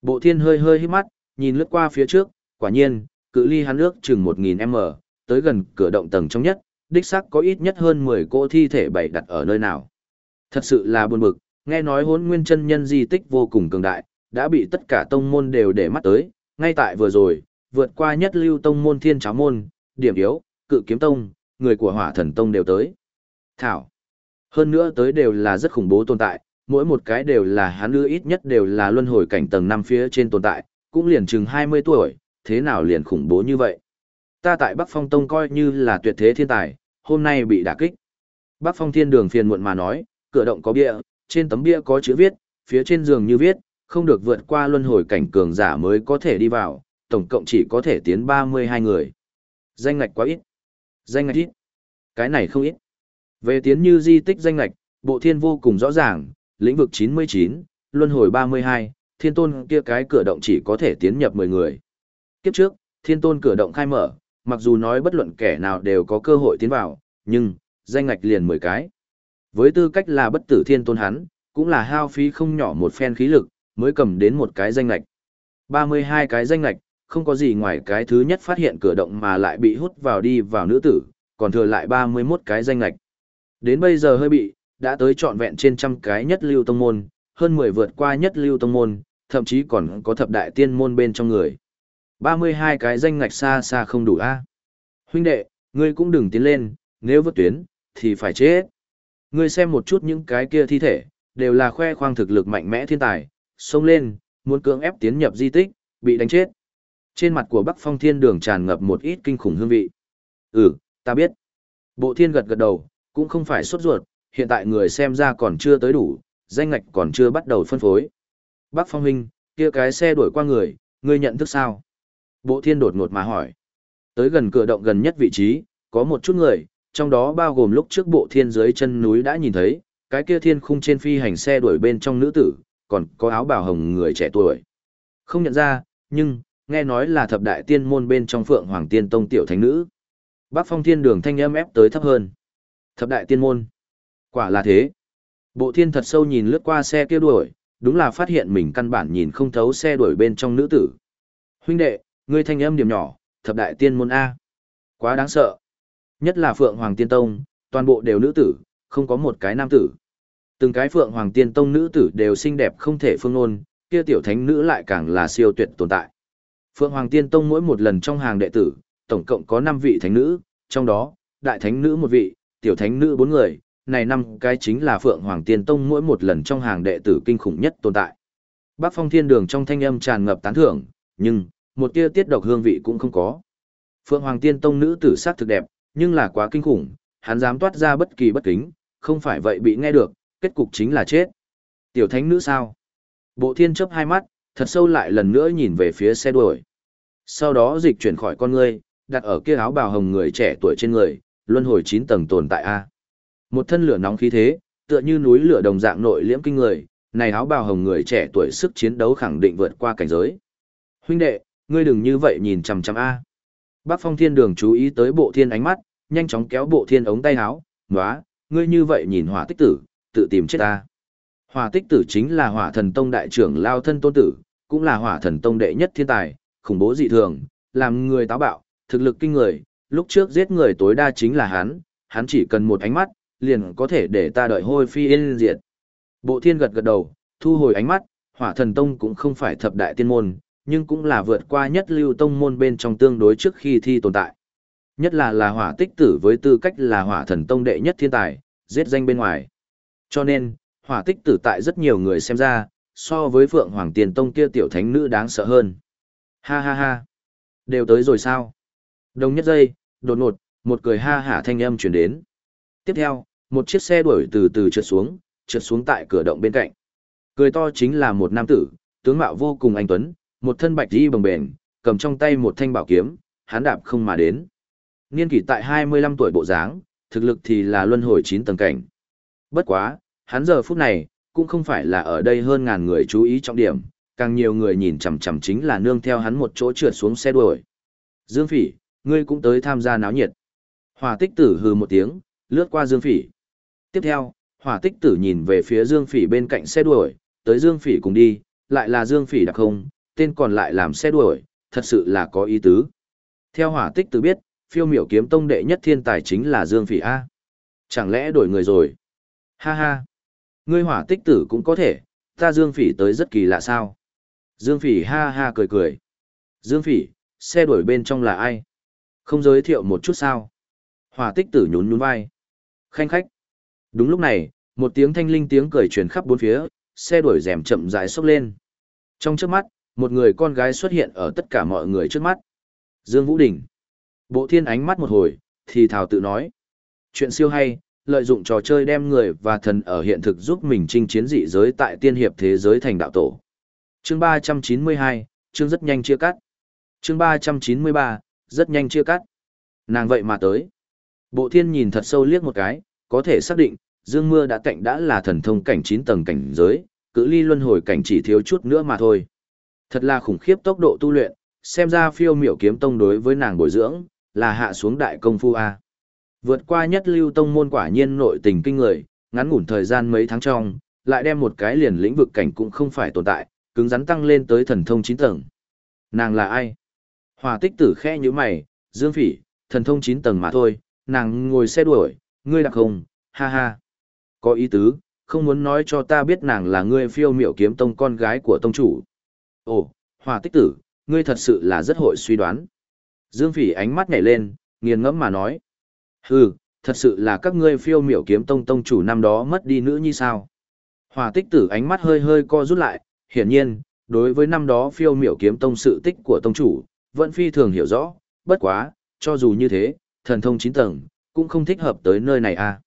Bộ thiên hơi hơi hít mắt, nhìn lướt qua phía trước, quả nhiên, cự ly hắn ước chừng 1000m, tới gần cửa động tầng trong nhất, đích xác có ít nhất hơn 10 cỗ thi thể bày đặt ở nơi nào. Thật sự là buồn bực, nghe nói hốn nguyên chân nhân di tích vô cùng cường đại, đã bị tất cả tông môn đều để mắt tới, ngay tại vừa rồi, vượt qua nhất lưu tông môn thiên cháo môn, điểm yếu, cự kiếm tông, người của hỏa thần tông đều tới. Thảo. Hơn nữa tới đều là rất khủng bố tồn tại, mỗi một cái đều là hắn ưa ít nhất đều là luân hồi cảnh tầng năm phía trên tồn tại, cũng liền chừng 20 tuổi, thế nào liền khủng bố như vậy. Ta tại Bắc Phong Tông coi như là tuyệt thế thiên tài, hôm nay bị đả kích. Bắc Phong Thiên Đường phiền muộn mà nói, cửa động có bia, trên tấm bia có chữ viết, phía trên giường như viết, không được vượt qua luân hồi cảnh cường giả mới có thể đi vào, tổng cộng chỉ có thể tiến 32 người. Danh ngạch quá ít. Danh ngạch ít. Cái này không ít. Về tiến như di tích danh ngạch, bộ thiên vô cùng rõ ràng, lĩnh vực 99, luân hồi 32, thiên tôn kia cái cửa động chỉ có thể tiến nhập 10 người. Kiếp trước, thiên tôn cửa động khai mở, mặc dù nói bất luận kẻ nào đều có cơ hội tiến vào, nhưng, danh ngạch liền 10 cái. Với tư cách là bất tử thiên tôn hắn, cũng là hao phí không nhỏ một phen khí lực, mới cầm đến một cái danh ngạch. 32 cái danh ngạch, không có gì ngoài cái thứ nhất phát hiện cửa động mà lại bị hút vào đi vào nữ tử, còn thừa lại 31 cái danh lạch. Đến bây giờ hơi bị, đã tới trọn vẹn trên trăm cái nhất lưu tông môn, hơn 10 vượt qua nhất lưu tông môn, thậm chí còn có thập đại tiên môn bên trong người. 32 cái danh ngạch xa xa không đủ a. Huynh đệ, ngươi cũng đừng tiến lên, nếu vượt tuyến, thì phải chết. Ngươi xem một chút những cái kia thi thể, đều là khoe khoang thực lực mạnh mẽ thiên tài, xông lên, muốn cưỡng ép tiến nhập di tích, bị đánh chết. Trên mặt của Bắc Phong Thiên Đường tràn ngập một ít kinh khủng hương vị. Ừ, ta biết. Bộ thiên gật gật đầu, cũng không phải sốt ruột, hiện tại người xem ra còn chưa tới đủ, danh ngạch còn chưa bắt đầu phân phối. Bắc Phong Huynh, kia cái xe đuổi qua người, ngươi nhận thức sao? Bộ thiên đột ngột mà hỏi. Tới gần cửa động gần nhất vị trí, có một chút người, trong đó bao gồm lúc trước bộ thiên dưới chân núi đã nhìn thấy, cái kia thiên khung trên phi hành xe đuổi bên trong nữ tử, còn có áo bào hồng người trẻ tuổi. Không nhận ra, nhưng, nghe nói là thập đại tiên môn bên trong phượng hoàng tiên tông tiểu thánh nữ. Bác phong thiên đường thanh âm ép tới thấp hơn. Thập đại tiên môn. Quả là thế. Bộ thiên thật sâu nhìn lướt qua xe kia đuổi, đúng là phát hiện mình căn bản nhìn không thấu xe đuổi bên trong nữ tử. Huynh đệ, ngươi thanh âm điểm nhỏ, thập đại tiên môn A. Quá đáng sợ. Nhất là Phượng Hoàng Tiên Tông, toàn bộ đều nữ tử, không có một cái nam tử. Từng cái Phượng Hoàng Tiên Tông nữ tử đều xinh đẹp không thể phương ngôn, kia tiểu thánh nữ lại càng là siêu tuyệt tồn tại. Phượng Hoàng Tiên Tông mỗi một lần trong hàng đệ tử, tổng cộng có 5 vị thánh nữ, trong đó, đại thánh nữ một vị, tiểu thánh nữ bốn người, này năm cái chính là Phượng Hoàng Tiên Tông mỗi một lần trong hàng đệ tử kinh khủng nhất tồn tại. Bác Phong Thiên Đường trong thanh âm tràn ngập tán thưởng, nhưng một tia tiết độc hương vị cũng không có. Phượng Hoàng Tiên Tông nữ tử sắc thực đẹp, nhưng là quá kinh khủng, hắn dám toát ra bất kỳ bất kính, không phải vậy bị nghe được, kết cục chính là chết. Tiểu thánh nữ sao? Bộ thiên chấp hai mắt, thật sâu lại lần nữa nhìn về phía xe đuổi. Sau đó dịch chuyển khỏi con ngươi, đặt ở kia áo bào hồng người trẻ tuổi trên người, luân hồi 9 tầng tồn tại A. Một thân lửa nóng khí thế, tựa như núi lửa đồng dạng nội liễm kinh người, này áo bào hồng người trẻ tuổi sức chiến đấu khẳng định vượt qua cảnh giới. Huynh đệ, ngươi đừng như vậy nhìn chằm chằm A. Bác Phong Thiên Đường chú ý tới bộ thiên ánh mắt, nhanh chóng kéo bộ thiên ống tay áo, nóa, ngươi như vậy nhìn hỏa tích tử, tự tìm chết ta. Hỏa tích tử chính là hỏa thần tông đại trưởng lao thân tôn tử, cũng là hỏa thần tông đệ nhất thiên tài, khủng bố dị thường, làm người táo bạo, thực lực kinh người, lúc trước giết người tối đa chính là hắn, hắn chỉ cần một ánh mắt, liền có thể để ta đợi hôi phi yên diệt. Bộ thiên gật gật đầu, thu hồi ánh mắt, hỏa thần tông cũng không phải thập đại tiên môn, nhưng cũng là vượt qua nhất lưu tông môn bên trong tương đối trước khi thi tồn tại. Nhất là là hỏa tích tử với tư cách là hỏa thần tông đệ nhất thiên tài, giết danh bên ngoài. Cho nên, hỏa tích tử tại rất nhiều người xem ra, so với Phượng Hoàng Tiền Tông kia tiểu thánh nữ đáng sợ hơn. Ha ha ha. Đều tới rồi sao? Đồng nhất giây, đột ngột, một cười ha hả thanh âm chuyển đến. Tiếp theo, một chiếc xe đuổi từ từ trượt xuống, trượt xuống tại cửa động bên cạnh. Cười to chính là một nam tử, tướng mạo vô cùng anh tuấn, một thân bạch y bồng bềnh, cầm trong tay một thanh bảo kiếm, hắn đạp không mà đến. Niên kỷ tại 25 tuổi bộ dáng, thực lực thì là luân hồi 9 tầng cảnh. Bất quá, hắn giờ phút này, cũng không phải là ở đây hơn ngàn người chú ý trọng điểm, càng nhiều người nhìn chằm chằm chính là nương theo hắn một chỗ trượt xuống xe đuổi. Dương Phỉ, ngươi cũng tới tham gia náo nhiệt. Hỏa tích tử hừ một tiếng, lướt qua Dương Phỉ. Tiếp theo, hỏa tích tử nhìn về phía Dương Phỉ bên cạnh xe đuổi, tới Dương Phỉ cùng đi, lại là Dương Phỉ đặc không, tên còn lại làm xe đuổi, thật sự là có ý tứ. Theo hỏa tích tử biết, phiêu miểu kiếm tông đệ nhất thiên tài chính là Dương Phỉ A. Chẳng lẽ đổi người rồi? Ha ha! Ngươi hỏa tích tử cũng có thể, ta Dương Phỉ tới rất kỳ lạ sao? Dương Phỉ ha ha cười cười. Dương Phỉ, xe đuổi bên trong là ai? Không giới thiệu một chút sao? Hỏa tích tử nhún nhún vai. Khanh khách. Đúng lúc này, một tiếng thanh linh tiếng cười truyền khắp bốn phía, xe đuổi rèm chậm rãi xốc lên. Trong trước mắt, một người con gái xuất hiện ở tất cả mọi người trước mắt. Dương Vũ Đình. Bộ thiên ánh mắt một hồi, thì thảo tự nói. Chuyện siêu hay, lợi dụng trò chơi đem người và thần ở hiện thực giúp mình chinh chiến dị giới tại tiên hiệp thế giới thành đạo tổ. Chương 392, chương rất nhanh chia cắt. Chương 393, rất nhanh chia cắt. Nàng vậy mà tới. Bộ thiên nhìn thật sâu liếc một cái, có thể xác định, Dương Mưa đã cạnh đã là thần thông cảnh 9 tầng cảnh giới, cự ly luân hồi cảnh chỉ thiếu chút nữa mà thôi. Thật là khủng khiếp tốc độ tu luyện, xem ra phiêu miểu kiếm tông đối với nàng bồi dưỡng, là hạ xuống đại công phu A. Vượt qua nhất lưu tông môn quả nhiên nội tình kinh người, ngắn ngủn thời gian mấy tháng trong, lại đem một cái liền lĩnh vực cảnh cũng không phải tồn tại, cứng rắn tăng lên tới thần thông 9 tầng. Nàng là ai? Hòa tích tử khe như mày, dương phỉ, thần thông 9 tầng mà thôi, nàng ngồi xe đuổi, ngươi đặc hồng ha ha. Có ý tứ, không muốn nói cho ta biết nàng là ngươi phiêu miểu kiếm tông con gái của tông chủ. Ồ, hòa tích tử, ngươi thật sự là rất hội suy đoán. Dương phỉ ánh mắt nhảy lên, nghiền ngẫm mà nói. Hừ, thật sự là các ngươi phiêu miểu kiếm tông tông chủ năm đó mất đi nữ như sao. Hòa tích tử ánh mắt hơi hơi co rút lại, hiển nhiên, đối với năm đó phiêu miểu kiếm tông sự tích của tông chủ, vẫn phi thường hiểu rõ, bất quá, cho dù như thế, thần thông chín tầng, cũng không thích hợp tới nơi này à.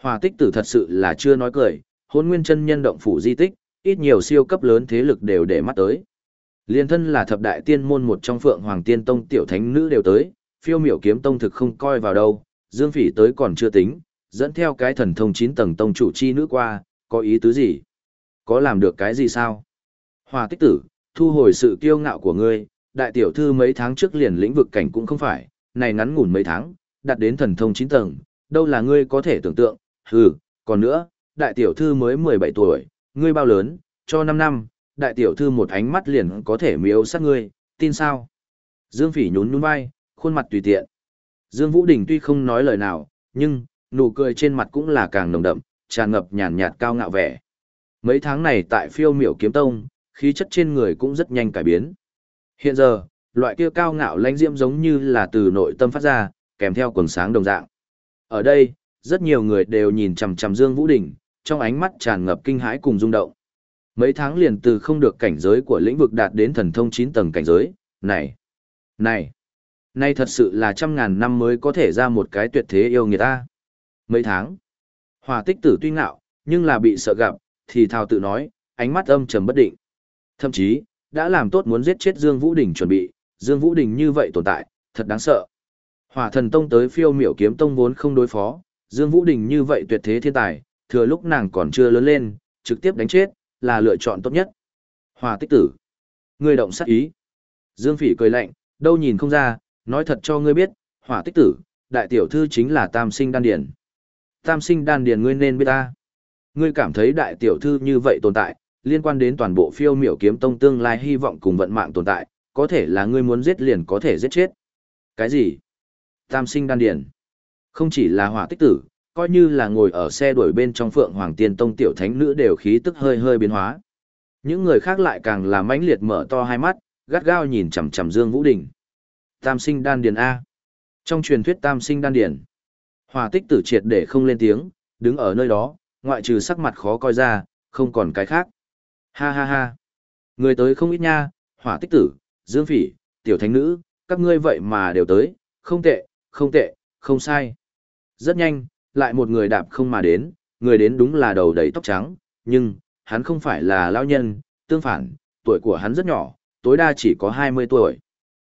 Hòa tích tử thật sự là chưa nói cười, hôn nguyên chân nhân động phủ di tích, ít nhiều siêu cấp lớn thế lực đều để mắt tới. Liên thân là thập đại tiên môn một trong phượng hoàng tiên tông tiểu thánh nữ đều tới, phiêu miểu kiếm tông thực không coi vào đâu, dương phỉ tới còn chưa tính, dẫn theo cái thần thông 9 tầng tông chủ chi nữ qua, có ý tứ gì? Có làm được cái gì sao? Hòa tích tử, thu hồi sự kiêu ngạo của ngươi, đại tiểu thư mấy tháng trước liền lĩnh vực cảnh cũng không phải, này ngắn ngủn mấy tháng, đạt đến thần thông 9 tầng, đâu là ngươi có thể tưởng tượng, hừ, còn nữa, đại tiểu thư mới 17 tuổi, ngươi bao lớn, cho 5 năm, đại tiểu thư một ánh mắt liền có thể miếu sát ngươi, tin sao? Dương Phỉ nhún nhún vai, khuôn mặt tùy tiện. Dương Vũ Đình tuy không nói lời nào, nhưng, nụ cười trên mặt cũng là càng nồng đậm, tràn ngập nhàn nhạt cao ngạo vẻ. Mấy tháng này tại phiêu miểu kiếm tông, khí chất trên người cũng rất nhanh cải biến. Hiện giờ, loại kia cao ngạo lãnh diễm giống như là từ nội tâm phát ra, kèm theo quần sáng đồng dạng. Ở đây, rất nhiều người đều nhìn chằm chằm Dương Vũ Đình, trong ánh mắt tràn ngập kinh hãi cùng rung động. Mấy tháng liền từ không được cảnh giới của lĩnh vực đạt đến thần thông 9 tầng cảnh giới, này, này, nay thật sự là trăm ngàn năm mới có thể ra một cái tuyệt thế yêu người ta. Mấy tháng, hòa tích tử tuy ngạo, nhưng là bị sợ gặp, thì thào tự nói, ánh mắt âm trầm bất định. Thậm chí, đã làm tốt muốn giết chết Dương Vũ Đình chuẩn bị, Dương Vũ Đình như vậy tồn tại, thật đáng sợ. Hỏa thần tông tới phiêu miểu kiếm tông vốn không đối phó, Dương Vũ Đình như vậy tuyệt thế thiên tài, thừa lúc nàng còn chưa lớn lên, trực tiếp đánh chết, là lựa chọn tốt nhất. Hỏa tích tử. Người động sát ý. Dương Phỉ cười lạnh, đâu nhìn không ra, nói thật cho ngươi biết, hỏa tích tử, đại tiểu thư chính là tam sinh đan điển. Tam sinh đan điển ngươi nên biết ta. Ngươi cảm thấy đại tiểu thư như vậy tồn tại, liên quan đến toàn bộ phiêu miểu kiếm tông tương lai hy vọng cùng vận mạng tồn tại, có thể là ngươi muốn giết liền có thể giết chết. Cái gì? Tam sinh đan điển. Không chỉ là hỏa tích tử, coi như là ngồi ở xe đuổi bên trong phượng hoàng tiên tông tiểu thánh nữ đều khí tức hơi hơi biến hóa. Những người khác lại càng là mãnh liệt mở to hai mắt, gắt gao nhìn chằm chằm Dương Vũ Đình. Tam sinh đan điển A. Trong truyền thuyết tam sinh đan điển, hỏa tích tử triệt để không lên tiếng, đứng ở nơi đó, ngoại trừ sắc mặt khó coi ra, không còn cái khác. Ha ha ha. Người tới không ít nha, hỏa tích tử, dương phỉ, tiểu thánh nữ, các ngươi vậy mà đều tới, không tệ, không tệ, không sai. Rất nhanh, lại một người đạp không mà đến, người đến đúng là đầu đầy tóc trắng, nhưng, hắn không phải là lão nhân, tương phản, tuổi của hắn rất nhỏ, tối đa chỉ có 20 tuổi.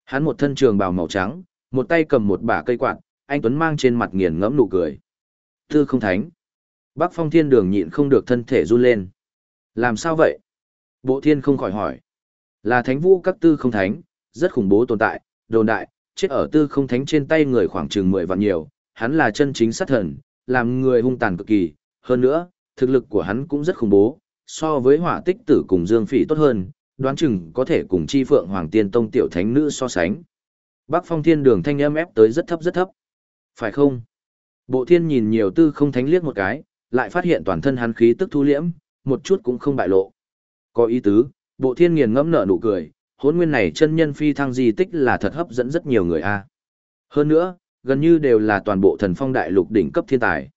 Hắn một thân trường bào màu trắng, một tay cầm một bả cây quạt, anh Tuấn mang trên mặt nghiền ngẫm nụ cười. Tư không thánh. Bác phong thiên đường nhịn không được thân thể run lên. Làm sao vậy? Bộ thiên không khỏi hỏi. Là thánh vũ các tư không thánh, rất khủng bố tồn tại, đồn đại, chết ở tư không thánh trên tay người khoảng chừng mười vạn nhiều, hắn là chân chính sát thần, làm người hung tàn cực kỳ, hơn nữa, thực lực của hắn cũng rất khủng bố, so với hỏa tích tử cùng dương phỉ tốt hơn, đoán chừng có thể cùng chi phượng hoàng tiên tông tiểu thánh nữ so sánh. Bác phong thiên đường thanh âm ép tới rất thấp rất thấp. Phải không? Bộ thiên nhìn nhiều tư không thánh liếc một cái, lại phát hiện toàn thân hắn khí tức thu liễm, một chút cũng không bại lộ. Có ý tứ, bộ thiên nghiền ngẫm nở nụ cười, hốn nguyên này chân nhân phi thăng di tích là thật hấp dẫn rất nhiều người a. Hơn nữa, gần như đều là toàn bộ thần phong đại lục đỉnh cấp thiên tài.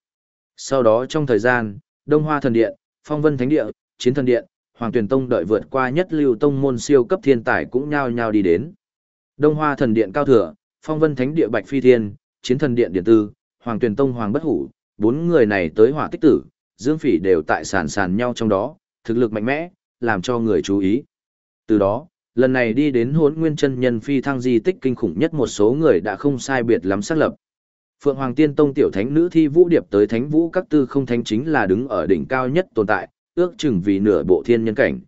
Sau đó trong thời gian, Đông Hoa thần điện, Phong Vân thánh địa, Chiến thần điện, Hoàng Tuyền tông đợi vượt qua nhất lưu tông môn siêu cấp thiên tài cũng nhao nhao đi đến. Đông Hoa thần điện cao thừa, Phong Vân thánh địa Bạch Phi Thiên, Chiến thần điện điện tư, Hoàng Tuyền tông Hoàng Bất Hủ, bốn người này tới hỏa tích tử, Dương Phỉ đều tại sàn sàn nhau trong đó, thực lực mạnh mẽ, làm cho người chú ý. Từ đó, lần này đi đến hốn nguyên chân nhân phi thăng di tích kinh khủng nhất một số người đã không sai biệt lắm xác lập. Phượng Hoàng Tiên Tông tiểu thánh nữ thi vũ điệp tới thánh vũ các tư không thánh chính là đứng ở đỉnh cao nhất tồn tại, ước chừng vì nửa bộ thiên nhân cảnh.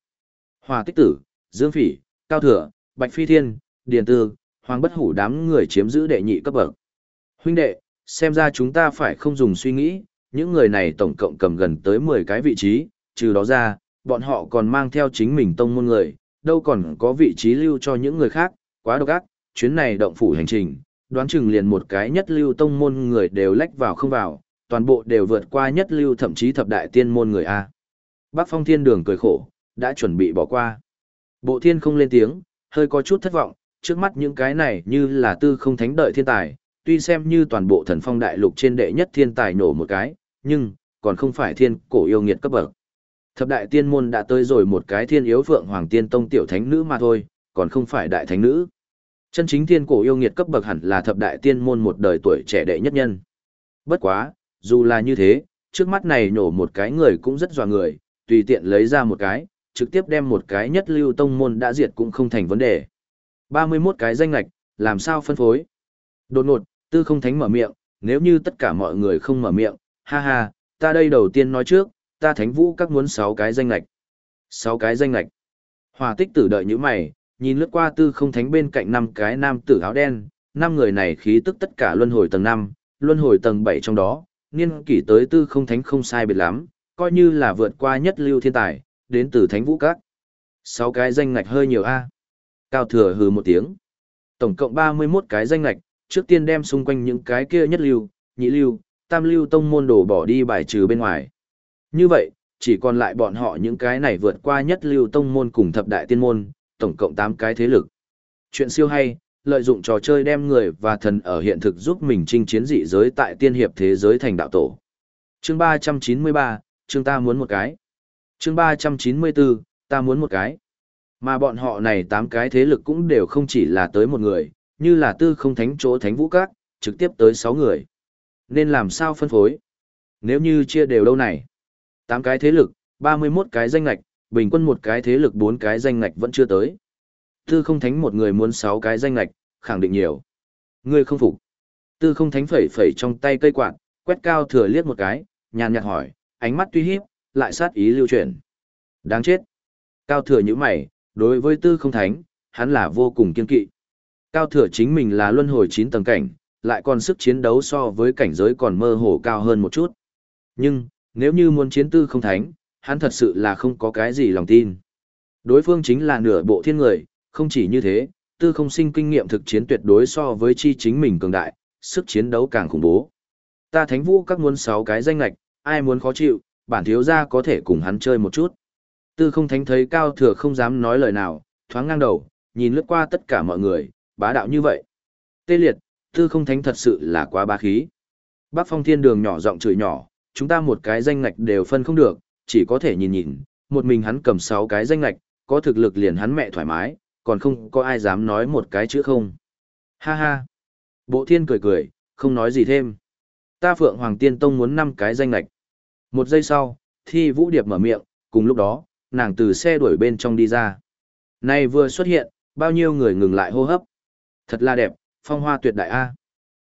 Hòa tích tử, Dương Phỉ, Cao Thừa, Bạch Phi Thiên, Điền Tư, Hoàng Bất Hủ đám người chiếm giữ đệ nhị cấp bậc. Huynh đệ, xem ra chúng ta phải không dùng suy nghĩ, những người này tổng cộng cầm gần tới 10 cái vị trí, trừ đó ra, bọn họ còn mang theo chính mình tông môn người, đâu còn có vị trí lưu cho những người khác, quá độc ác, chuyến này động phủ hành trình, đoán chừng liền một cái nhất lưu tông môn người đều lách vào không vào, toàn bộ đều vượt qua nhất lưu thậm chí thập đại tiên môn người A. Bác Phong Thiên Đường cười khổ, đã chuẩn bị bỏ qua. Bộ thiên không lên tiếng, hơi có chút thất vọng, trước mắt những cái này như là tư không thánh đợi thiên tài, tuy xem như toàn bộ thần phong đại lục trên đệ nhất thiên tài nổ một cái, nhưng, còn không phải thiên cổ yêu nghiệt cấp bậc. Thập đại tiên môn đã tới rồi một cái thiên yếu phượng hoàng tiên tông tiểu thánh nữ mà thôi, còn không phải đại thánh nữ. Chân chính thiên cổ yêu nghiệt cấp bậc hẳn là thập đại tiên môn một đời tuổi trẻ đệ nhất nhân. Bất quá, dù là như thế, trước mắt này nổ một cái người cũng rất dò người, tùy tiện lấy ra một cái, trực tiếp đem một cái nhất lưu tông môn đã diệt cũng không thành vấn đề. 31 cái danh lạch, làm sao phân phối? Đột ngột, tư không thánh mở miệng, nếu như tất cả mọi người không mở miệng, ha ha, ta đây đầu tiên nói trước, ta thánh vũ các muốn 6 cái danh lạch. 6 cái danh lạch. Hòa tích tử đợi như mày, nhìn lướt qua tư không thánh bên cạnh năm cái nam tử áo đen, năm người này khí tức tất cả luân hồi tầng 5, luân hồi tầng 7 trong đó, niên kỷ tới tư không thánh không sai biệt lắm, coi như là vượt qua nhất lưu thiên tài, đến từ thánh vũ các. sáu cái danh ngạch hơi nhiều a. Cao thừa hừ một tiếng. Tổng cộng 31 cái danh ngạch trước tiên đem xung quanh những cái kia nhất lưu, nhị lưu, tam lưu tông môn đổ bỏ đi bài trừ bên ngoài. Như vậy, chỉ còn lại bọn họ những cái này vượt qua nhất lưu tông môn cùng thập đại tiên môn, tổng cộng 8 cái thế lực. Chuyện siêu hay, lợi dụng trò chơi đem người và thần ở hiện thực giúp mình chinh chiến dị giới tại tiên hiệp thế giới thành đạo tổ. Chương 393, chương ta muốn một cái. Chương 394, ta muốn một cái. Mà bọn họ này tám cái thế lực cũng đều không chỉ là tới một người, như là tư không thánh chỗ thánh vũ các, trực tiếp tới 6 người. Nên làm sao phân phối? Nếu như chia đều đâu này? tám cái thế lực, 31 cái danh ngạch, bình quân một cái thế lực 4 cái danh ngạch vẫn chưa tới. Tư không thánh một người muốn 6 cái danh ngạch, khẳng định nhiều. Ngươi không phục. Tư không thánh phẩy phẩy trong tay cây quạt, quét cao thừa liếc một cái, nhàn nhạt hỏi, ánh mắt tuy hiếp, lại sát ý lưu chuyển. Đáng chết. Cao thừa như mày, đối với tư không thánh, hắn là vô cùng kiên kỵ. Cao thừa chính mình là luân hồi 9 tầng cảnh, lại còn sức chiến đấu so với cảnh giới còn mơ hồ cao hơn một chút. Nhưng, nếu như muốn chiến tư không thánh, hắn thật sự là không có cái gì lòng tin. Đối phương chính là nửa bộ thiên người, không chỉ như thế, tư không sinh kinh nghiệm thực chiến tuyệt đối so với chi chính mình cường đại, sức chiến đấu càng khủng bố. Ta thánh vũ các muốn 6 cái danh lạch, ai muốn khó chịu, bản thiếu gia có thể cùng hắn chơi một chút. Tư không thánh thấy cao thừa không dám nói lời nào, thoáng ngang đầu, nhìn lướt qua tất cả mọi người, bá đạo như vậy. Tê liệt, tư không thánh thật sự là quá bá khí. Bác phong thiên đường nhỏ giọng chửi nhỏ, chúng ta một cái danh ngạch đều phân không được, chỉ có thể nhìn nhìn, một mình hắn cầm sáu cái danh ngạch, có thực lực liền hắn mẹ thoải mái, còn không có ai dám nói một cái chữ không. Ha ha. Bộ thiên cười cười, không nói gì thêm. Ta Phượng Hoàng Tiên Tông muốn năm cái danh ngạch. Một giây sau, thi vũ điệp mở miệng, cùng lúc đó, nàng từ xe đuổi bên trong đi ra. Này vừa xuất hiện, bao nhiêu người ngừng lại hô hấp. Thật là đẹp, phong hoa tuyệt đại A.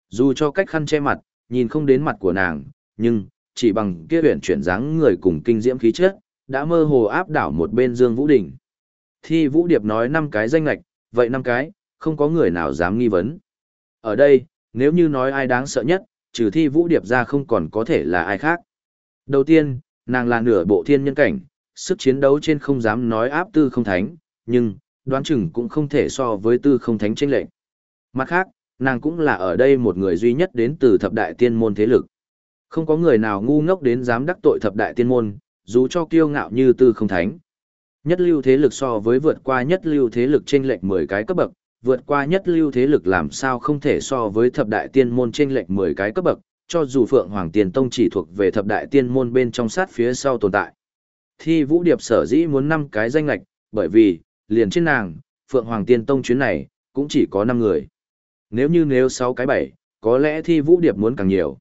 Dù cho cách khăn che mặt, nhìn không đến mặt của nàng, nhưng, chỉ bằng kia huyện chuyển dáng người cùng kinh diễm khí chất, đã mơ hồ áp đảo một bên Dương Vũ Đình. Thi Vũ Điệp nói năm cái danh lệch, vậy năm cái, không có người nào dám nghi vấn. Ở đây, nếu như nói ai đáng sợ nhất, trừ Thi Vũ Điệp ra không còn có thể là ai khác. Đầu tiên, nàng là nửa bộ thiên nhân cảnh, sức chiến đấu trên không dám nói áp tư không thánh, nhưng, đoán chừng cũng không thể so với tư không thánh tranh lệnh. Mặt khác, nàng cũng là ở đây một người duy nhất đến từ thập đại tiên môn thế lực. Không có người nào ngu ngốc đến dám đắc tội thập đại tiên môn, dù cho kiêu ngạo như tư không thánh. Nhất lưu thế lực so với vượt qua nhất lưu thế lực trên lệch 10 cái cấp bậc, vượt qua nhất lưu thế lực làm sao không thể so với thập đại tiên môn trên lệch 10 cái cấp bậc, cho dù Phượng Hoàng Tiền Tông chỉ thuộc về thập đại tiên môn bên trong sát phía sau tồn tại. Thi Vũ Điệp sở dĩ muốn năm cái danh lệch, bởi vì, liền trên nàng, Phượng Hoàng Tiên Tông chuyến này, cũng chỉ có 5 người. Nếu như nếu 6 cái 7, có lẽ Thi Vũ Điệp muốn càng nhiều.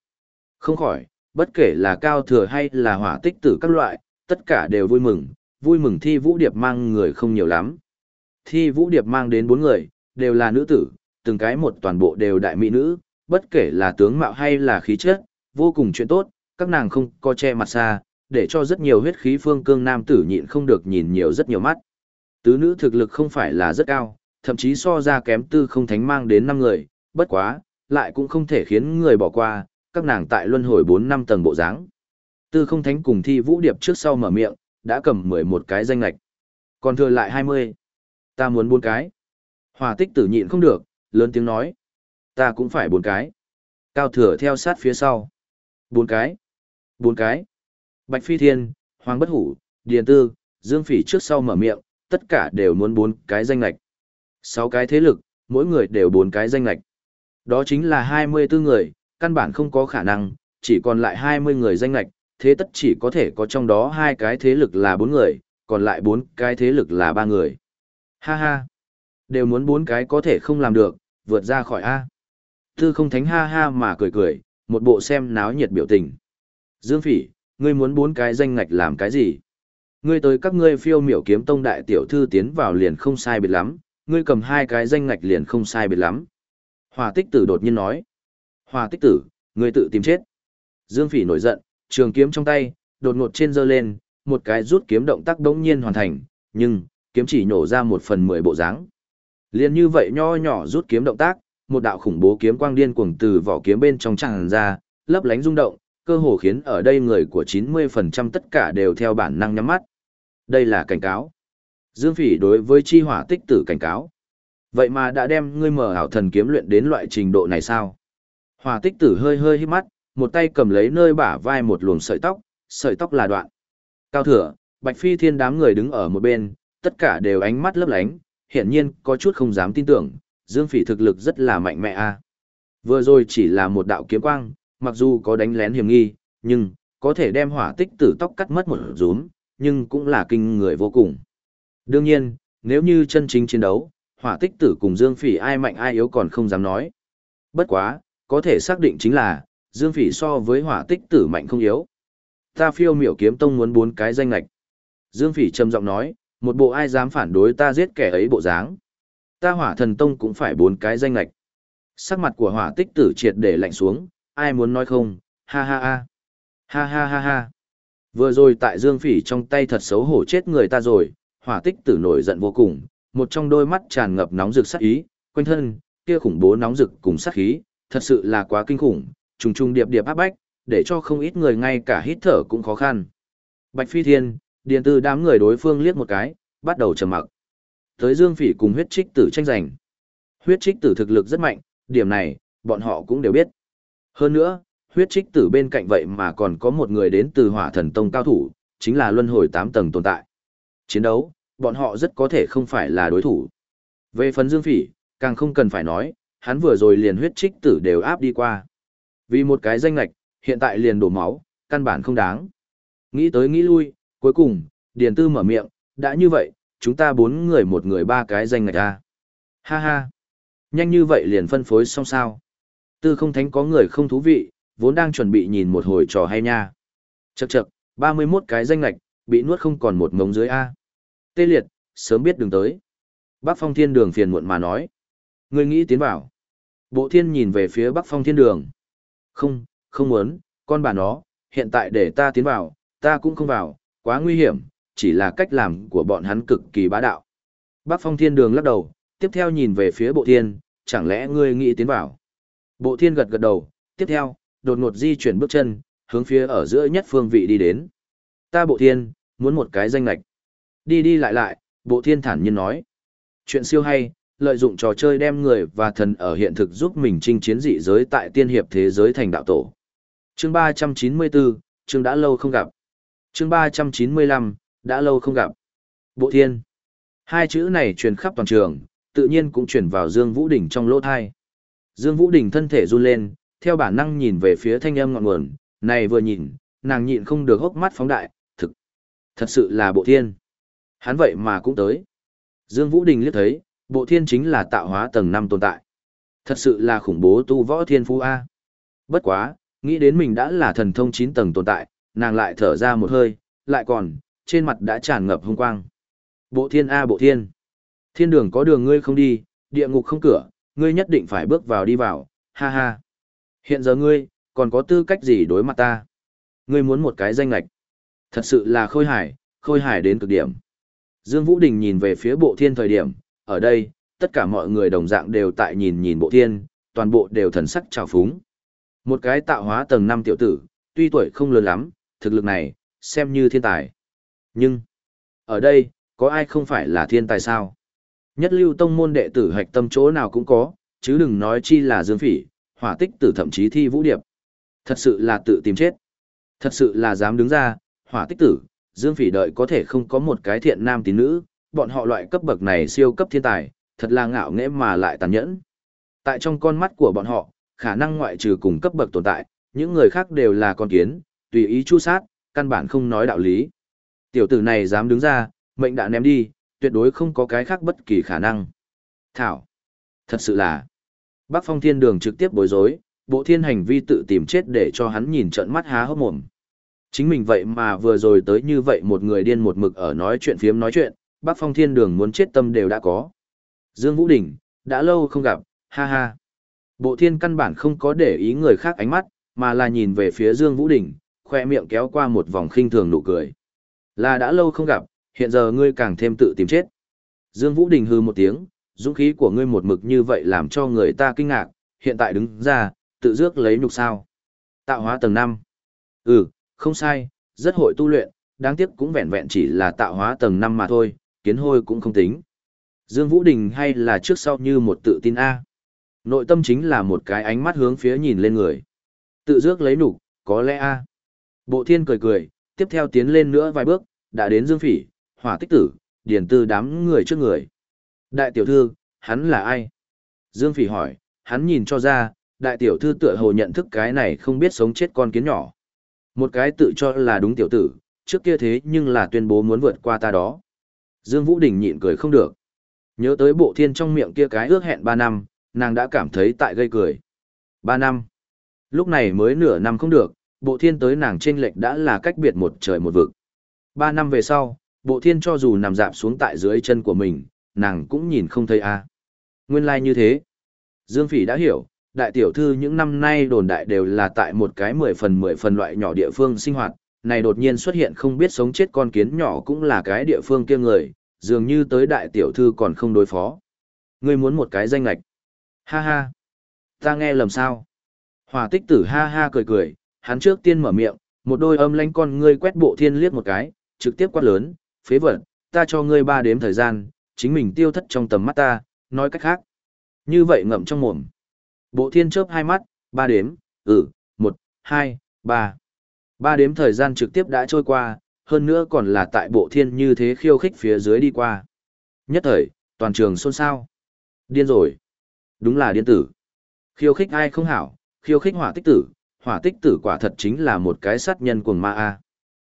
Không khỏi, bất kể là cao thừa hay là hỏa tích tử các loại, tất cả đều vui mừng, vui mừng Thi Vũ Điệp mang người không nhiều lắm. Thi Vũ Điệp mang đến 4 người, đều là nữ tử, từng cái một toàn bộ đều đại mỹ nữ, bất kể là tướng mạo hay là khí chất, vô cùng chuyện tốt, các nàng không có che mặt xa, để cho rất nhiều huyết khí phương cương nam tử nhịn không được nhìn nhiều rất nhiều mắt. Tứ nữ thực lực không phải là rất cao, thậm chí so ra kém tư không thánh mang đến 5 người, bất quá, lại cũng không thể khiến người bỏ qua, các nàng tại luân hồi 4 năm tầng bộ dáng. Tư không thánh cùng thi vũ điệp trước sau mở miệng, đã cầm 11 cái danh lạch. Còn thừa lại 20. Ta muốn 4 cái. Hòa tích tử nhịn không được, lớn tiếng nói. Ta cũng phải bốn cái. Cao thừa theo sát phía sau. Bốn cái. Bốn cái. Bạch Phi Thiên, Hoàng Bất Hủ, Điền Tư, Dương Phỉ trước sau mở miệng, tất cả đều muốn bốn cái danh lạch. Sáu cái thế lực, mỗi người đều bốn cái danh lạch. Đó chính là 24 người, căn bản không có khả năng, chỉ còn lại 20 người danh lạch, thế tất chỉ có thể có trong đó hai cái thế lực là bốn người, còn lại bốn cái thế lực là ba người. Ha ha, đều muốn bốn cái có thể không làm được, vượt ra khỏi A. Tư không thánh ha ha mà cười cười, một bộ xem náo nhiệt biểu tình. Dương phỉ, ngươi muốn bốn cái danh ngạch làm cái gì? Ngươi tới các ngươi phiêu miểu kiếm tông đại tiểu thư tiến vào liền không sai biệt lắm, ngươi cầm hai cái danh ngạch liền không sai biệt lắm. Hòa tích tử đột nhiên nói. Hòa tích tử, ngươi tự tìm chết. Dương Phỉ nổi giận, trường kiếm trong tay, đột ngột trên giơ lên, một cái rút kiếm động tác đống nhiên hoàn thành, nhưng, kiếm chỉ nổ ra một phần mười bộ dáng. Liên như vậy nho nhỏ rút kiếm động tác, một đạo khủng bố kiếm quang điên cuồng từ vỏ kiếm bên trong tràn ra, lấp lánh rung động, cơ hồ khiến ở đây người của 90% tất cả đều theo bản năng nhắm mắt. Đây là cảnh cáo. Dương Phỉ đối với chi hỏa tích tử cảnh cáo. Vậy mà đã đem ngươi mở ảo thần kiếm luyện đến loại trình độ này sao? Hỏa tích tử hơi hơi hít mắt, một tay cầm lấy nơi bả vai một luồng sợi tóc, sợi tóc là đoạn. Cao thừa, Bạch Phi Thiên đám người đứng ở một bên, tất cả đều ánh mắt lấp lánh, hiển nhiên có chút không dám tin tưởng, Dương Phỉ thực lực rất là mạnh mẽ a. Vừa rồi chỉ là một đạo kiếm quang, mặc dù có đánh lén hiểm nghi, nhưng có thể đem hỏa tích tử tóc cắt mất một rúm, nhưng cũng là kinh người vô cùng. Đương nhiên, nếu như chân chính chiến đấu, hỏa tích tử cùng Dương Phỉ ai mạnh ai yếu còn không dám nói. Bất quá, có thể xác định chính là, Dương Phỉ so với hỏa tích tử mạnh không yếu. Ta phiêu miểu kiếm tông muốn bốn cái danh lạch. Dương Phỉ trầm giọng nói, một bộ ai dám phản đối ta giết kẻ ấy bộ dáng. Ta hỏa thần tông cũng phải bốn cái danh lạch. Sắc mặt của hỏa tích tử triệt để lạnh xuống, ai muốn nói không, ha ha ha. Ha ha ha ha. Vừa rồi tại Dương Phỉ trong tay thật xấu hổ chết người ta rồi, hỏa tích tử nổi giận vô cùng, một trong đôi mắt tràn ngập nóng rực sát ý, quanh thân, kia khủng bố nóng rực cùng sát khí, thật sự là quá kinh khủng, trùng trùng điệp điệp áp bách, để cho không ít người ngay cả hít thở cũng khó khăn. Bạch Phi Thiên, điện tư đám người đối phương liếc một cái, bắt đầu trầm mặc. Tới Dương Phỉ cùng huyết trích tử tranh giành. Huyết trích tử thực lực rất mạnh, điểm này, bọn họ cũng đều biết. Hơn nữa, huyết trích tử bên cạnh vậy mà còn có một người đến từ hỏa thần tông cao thủ, chính là luân hồi 8 tầng tồn tại. Chiến đấu, bọn họ rất có thể không phải là đối thủ. Về phần Dương Phỉ, càng không cần phải nói, hắn vừa rồi liền huyết trích tử đều áp đi qua. Vì một cái danh lạch, hiện tại liền đổ máu, căn bản không đáng. Nghĩ tới nghĩ lui, cuối cùng, Điền Tư mở miệng, đã như vậy, chúng ta bốn người một người ba cái danh ngạch ra. Ha ha. Nhanh như vậy liền phân phối xong sao. Tư không thánh có người không thú vị, vốn đang chuẩn bị nhìn một hồi trò hay nha. Chậc chậc, 31 cái danh ngạch, bị nuốt không còn một ngống dưới A. Tê liệt, sớm biết đường tới. Bác phong thiên đường phiền muộn mà nói. Người nghĩ tiến vào. Bộ thiên nhìn về phía bắc phong thiên đường. Không, không muốn, con bà nó, hiện tại để ta tiến vào, ta cũng không vào, quá nguy hiểm, chỉ là cách làm của bọn hắn cực kỳ bá đạo. Bác phong thiên đường lắc đầu, tiếp theo nhìn về phía bộ thiên, chẳng lẽ ngươi nghĩ tiến vào. Bộ thiên gật gật đầu, tiếp theo, đột ngột di chuyển bước chân, hướng phía ở giữa nhất phương vị đi đến. Ta bộ thiên, muốn một cái danh lạch. Đi đi lại lại, bộ thiên thản nhiên nói. Chuyện siêu hay, lợi dụng trò chơi đem người và thần ở hiện thực giúp mình chinh chiến dị giới tại tiên hiệp thế giới thành đạo tổ. Chương 394, chương đã lâu không gặp. Chương 395, đã lâu không gặp. Bộ thiên. Hai chữ này truyền khắp toàn trường, tự nhiên cũng truyền vào Dương Vũ Đình trong lỗ thai. Dương Vũ Đình thân thể run lên, theo bản năng nhìn về phía thanh âm ngọn nguồn, này vừa nhìn, nàng nhịn không được hốc mắt phóng đại, thực. Thật sự là bộ thiên. Hắn vậy mà cũng tới. Dương Vũ Đình liếc thấy, bộ thiên chính là tạo hóa tầng năm tồn tại. Thật sự là khủng bố tu võ thiên phú A. Bất quá, nghĩ đến mình đã là thần thông chín tầng tồn tại, nàng lại thở ra một hơi, lại còn, trên mặt đã tràn ngập hung quang. Bộ thiên A bộ thiên. Thiên đường có đường ngươi không đi, địa ngục không cửa, ngươi nhất định phải bước vào đi vào, ha ha. Hiện giờ ngươi, còn có tư cách gì đối mặt ta? Ngươi muốn một cái danh lạch. Thật sự là khôi hải, khôi hải đến cực điểm. Dương Vũ Đình nhìn về phía bộ thiên thời điểm, ở đây, tất cả mọi người đồng dạng đều tại nhìn nhìn bộ thiên, toàn bộ đều thần sắc trào phúng. Một cái tạo hóa tầng 5 tiểu tử, tuy tuổi không lớn lắm, thực lực này, xem như thiên tài. Nhưng, ở đây, có ai không phải là thiên tài sao? Nhất lưu tông môn đệ tử hạch tâm chỗ nào cũng có, chứ đừng nói chi là dương phỉ, hỏa tích tử thậm chí thi vũ điệp. Thật sự là tự tìm chết. Thật sự là dám đứng ra, hỏa tích tử, dương phỉ đợi có thể không có một cái thiện nam tín nữ, bọn họ loại cấp bậc này siêu cấp thiên tài, thật là ngạo nghễ mà lại tàn nhẫn. Tại trong con mắt của bọn họ, khả năng ngoại trừ cùng cấp bậc tồn tại, những người khác đều là con kiến, tùy ý chu sát, căn bản không nói đạo lý. Tiểu tử này dám đứng ra, mệnh đã ném đi, tuyệt đối không có cái khác bất kỳ khả năng. Thảo. Thật sự là. Bác Phong Thiên Đường trực tiếp bối rối, bộ thiên hành vi tự tìm chết để cho hắn nhìn trận mắt há hốc mồm. Chính mình vậy mà vừa rồi tới như vậy một người điên một mực ở nói chuyện phiếm nói chuyện, bác Phong Thiên Đường muốn chết tâm đều đã có. Dương Vũ Đình, đã lâu không gặp, ha ha. Bộ thiên căn bản không có để ý người khác ánh mắt, mà là nhìn về phía Dương Vũ Đình, khoe miệng kéo qua một vòng khinh thường nụ cười. Là đã lâu không gặp, hiện giờ ngươi càng thêm tự tìm chết. Dương Vũ Đình hư một tiếng, dũng khí của ngươi một mực như vậy làm cho người ta kinh ngạc, hiện tại đứng ra, tự dước lấy nhục sao. Tạo hóa tầng 5. Ừ, không sai, rất hội tu luyện, đáng tiếc cũng vẹn vẹn chỉ là tạo hóa tầng 5 mà thôi, kiến hôi cũng không tính. Dương Vũ Đình hay là trước sau như một tự tin A. Nội tâm chính là một cái ánh mắt hướng phía nhìn lên người. Tự dước lấy nục, có lẽ A. Bộ thiên cười cười, tiếp theo tiến lên nữa vài bước, đã đến Dương Phỉ, hỏa tích tử, điển tư đám người trước người. Đại tiểu thư, hắn là ai? Dương Phỉ hỏi, hắn nhìn cho ra, đại tiểu thư tựa hồ nhận thức cái này không biết sống chết con kiến nhỏ. Một cái tự cho là đúng tiểu tử, trước kia thế nhưng là tuyên bố muốn vượt qua ta đó. Dương Vũ Đình nhịn cười không được. Nhớ tới bộ thiên trong miệng kia cái ước hẹn 3 năm, nàng đã cảm thấy tại gây cười. 3 năm. Lúc này mới nửa năm không được, bộ thiên tới nàng trên lệch đã là cách biệt một trời một vực. Ba năm về sau, bộ thiên cho dù nằm dạp xuống tại dưới chân của mình, nàng cũng nhìn không thấy a. Nguyên lai like như thế. Dương Phỉ đã hiểu, đại tiểu thư những năm nay đồn đại đều là tại một cái 10 phần 10 phần loại nhỏ địa phương sinh hoạt, này đột nhiên xuất hiện không biết sống chết con kiến nhỏ cũng là cái địa phương kia người, dường như tới đại tiểu thư còn không đối phó. Ngươi muốn một cái danh lạch. Ha ha. Ta nghe lầm sao? Hòa tích tử ha ha cười cười, hắn trước tiên mở miệng, một đôi âm lanh con ngươi quét bộ thiên liếc một cái, trực tiếp quát lớn, phế vật, ta cho ngươi ba đếm thời gian, chính mình tiêu thất trong tầm mắt ta, nói cách khác. Như vậy ngậm trong mồm. Bộ thiên chớp hai mắt, ba đếm, ừ, một, hai, ba. Ba đếm thời gian trực tiếp đã trôi qua, hơn nữa còn là tại bộ thiên như thế khiêu khích phía dưới đi qua. Nhất thời, toàn trường xôn xao. Điên rồi. Đúng là điên tử. Khiêu khích ai không hảo, khiêu khích hỏa tích tử, hỏa tích tử quả thật chính là một cái sát nhân cuồng ma a.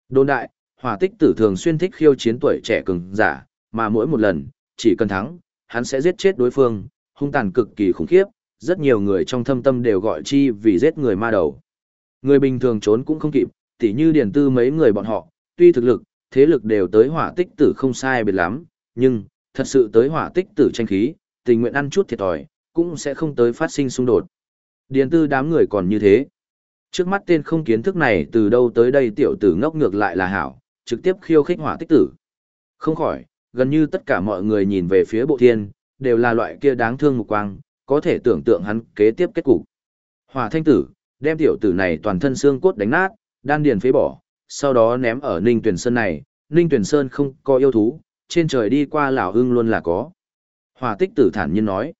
Đồn đại, hỏa tích tử thường xuyên thích khiêu chiến tuổi trẻ cường giả, mà mỗi một lần, chỉ cần thắng, hắn sẽ giết chết đối phương, hung tàn cực kỳ khủng khiếp, rất nhiều người trong thâm tâm đều gọi chi vì giết người ma đầu. Người bình thường trốn cũng không kịp, tỉ như điển tư mấy người bọn họ, tuy thực lực, thế lực đều tới hỏa tích tử không sai biệt lắm, nhưng, thật sự tới hỏa tích tử tranh khí, tình nguyện ăn chút thiệt thòi, cũng sẽ không tới phát sinh xung đột. Điền tư đám người còn như thế. Trước mắt tên không kiến thức này từ đâu tới đây tiểu tử ngốc ngược lại là hảo, trực tiếp khiêu khích hỏa tích tử. Không khỏi, gần như tất cả mọi người nhìn về phía bộ thiên, đều là loại kia đáng thương mục quang, có thể tưởng tượng hắn kế tiếp kết cục. Hỏa thanh tử, đem tiểu tử này toàn thân xương cốt đánh nát, đan điền phế bỏ, sau đó ném ở Ninh Tuyển Sơn này, Ninh Tuyển Sơn không có yêu thú, trên trời đi qua lão hưng luôn là có. Hỏa tích tử thản nhiên nói,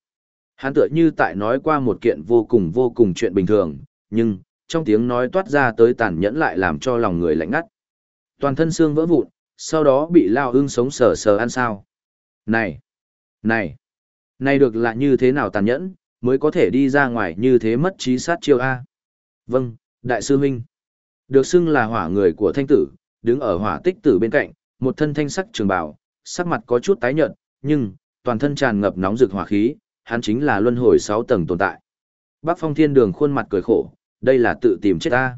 hắn tựa như tại nói qua một kiện vô cùng vô cùng chuyện bình thường, nhưng, trong tiếng nói toát ra tới tàn nhẫn lại làm cho lòng người lạnh ngắt. Toàn thân xương vỡ vụn, sau đó bị lao ưng sống sờ sờ ăn sao. Này! Này! Này được là như thế nào tàn nhẫn, mới có thể đi ra ngoài như thế mất trí sát chiêu A. Vâng, Đại sư Minh. Được xưng là hỏa người của thanh tử, đứng ở hỏa tích tử bên cạnh, một thân thanh sắc trường bào, sắc mặt có chút tái nhợt, nhưng toàn thân tràn ngập nóng rực hỏa khí, hắn chính là luân hồi 6 tầng tồn tại. Bác Phong Thiên Đường khuôn mặt cười khổ, đây là tự tìm chết ta.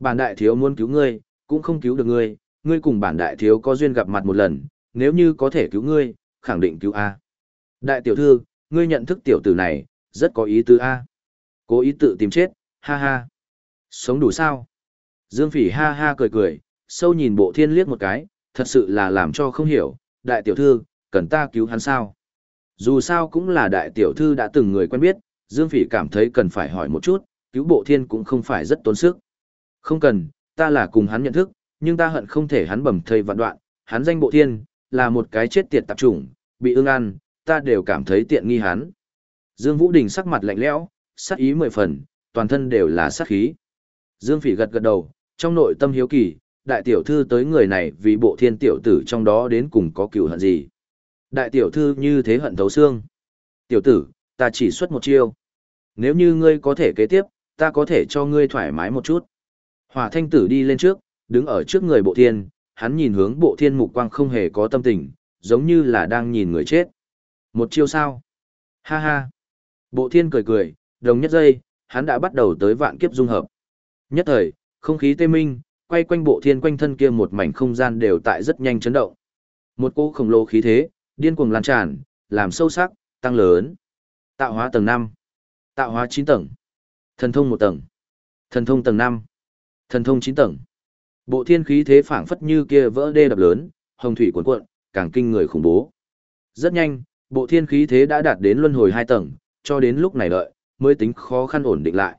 Bản đại thiếu muốn cứu ngươi, cũng không cứu được ngươi, ngươi cùng bản đại thiếu có duyên gặp mặt một lần, nếu như có thể cứu ngươi, khẳng định cứu A. Đại tiểu thư, ngươi nhận thức tiểu tử này, rất có ý tứ A. Cố ý tự tìm chết, ha ha. Sống đủ sao? Dương Phỉ ha ha cười cười, sâu nhìn bộ thiên liếc một cái, thật sự là làm cho không hiểu, đại tiểu thư, cần ta cứu hắn sao? Dù sao cũng là đại tiểu thư đã từng người quen biết, Dương Phỉ cảm thấy cần phải hỏi một chút, cứu bộ thiên cũng không phải rất tốn sức. Không cần, ta là cùng hắn nhận thức, nhưng ta hận không thể hắn bầm thây vạn đoạn, hắn danh bộ thiên, là một cái chết tiệt tạp chủng, bị ương ăn, ta đều cảm thấy tiện nghi hắn. Dương Vũ Đình sắc mặt lạnh lẽo, sát ý mười phần, toàn thân đều là sát khí. Dương Phỉ gật gật đầu, trong nội tâm hiếu kỳ, đại tiểu thư tới người này vì bộ thiên tiểu tử trong đó đến cùng có cựu hận gì. Đại tiểu thư như thế hận thấu xương. Tiểu tử, ta chỉ xuất một chiêu. Nếu như ngươi có thể kế tiếp, ta có thể cho ngươi thoải mái một chút. Hỏa thanh tử đi lên trước, đứng ở trước người bộ thiên, hắn nhìn hướng bộ thiên mục quang không hề có tâm tình, giống như là đang nhìn người chết. Một chiêu sao? Ha ha. Bộ thiên cười cười, đồng nhất giây, hắn đã bắt đầu tới vạn kiếp dung hợp. Nhất thời, không khí tê minh, quay quanh bộ thiên quanh thân kia một mảnh không gian đều tại rất nhanh chấn động. Một cỗ khổng lồ khí thế, điên cuồng lan tràn, làm sâu sắc, tăng lớn. Tạo hóa tầng 5, tạo hóa 9 tầng, thần thông một tầng, thần thông tầng năm, thần thông chín tầng. Bộ thiên khí thế phảng phất như kia vỡ đê đập lớn, hồng thủy cuồn cuộn, càng kinh người khủng bố. Rất nhanh, bộ thiên khí thế đã đạt đến luân hồi hai tầng, cho đến lúc này lợi mới tính khó khăn ổn định lại.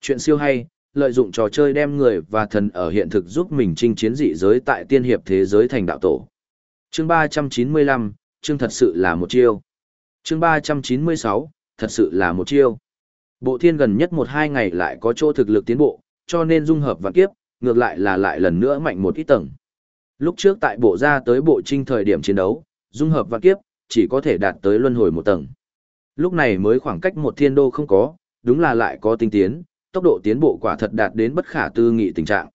Chuyện siêu hay, lợi dụng trò chơi đem người và thần ở hiện thực giúp mình chinh chiến dị giới tại tiên hiệp thế giới thành đạo tổ. Chương 395, chương thật sự là một chiêu. Chương 396, thật sự là một chiêu. Bộ thiên gần nhất một hai ngày lại có chỗ thực lực tiến bộ, cho nên dung hợp vạn kiếp, ngược lại là lại lần nữa mạnh một ít tầng. Lúc trước tại bộ ra tới bộ trinh thời điểm chiến đấu, dung hợp vạn kiếp, chỉ có thể đạt tới luân hồi một tầng. Lúc này mới khoảng cách một thiên đô không có, đúng là lại có tinh tiến, tốc độ tiến bộ quả thật đạt đến bất khả tư nghị tình trạng.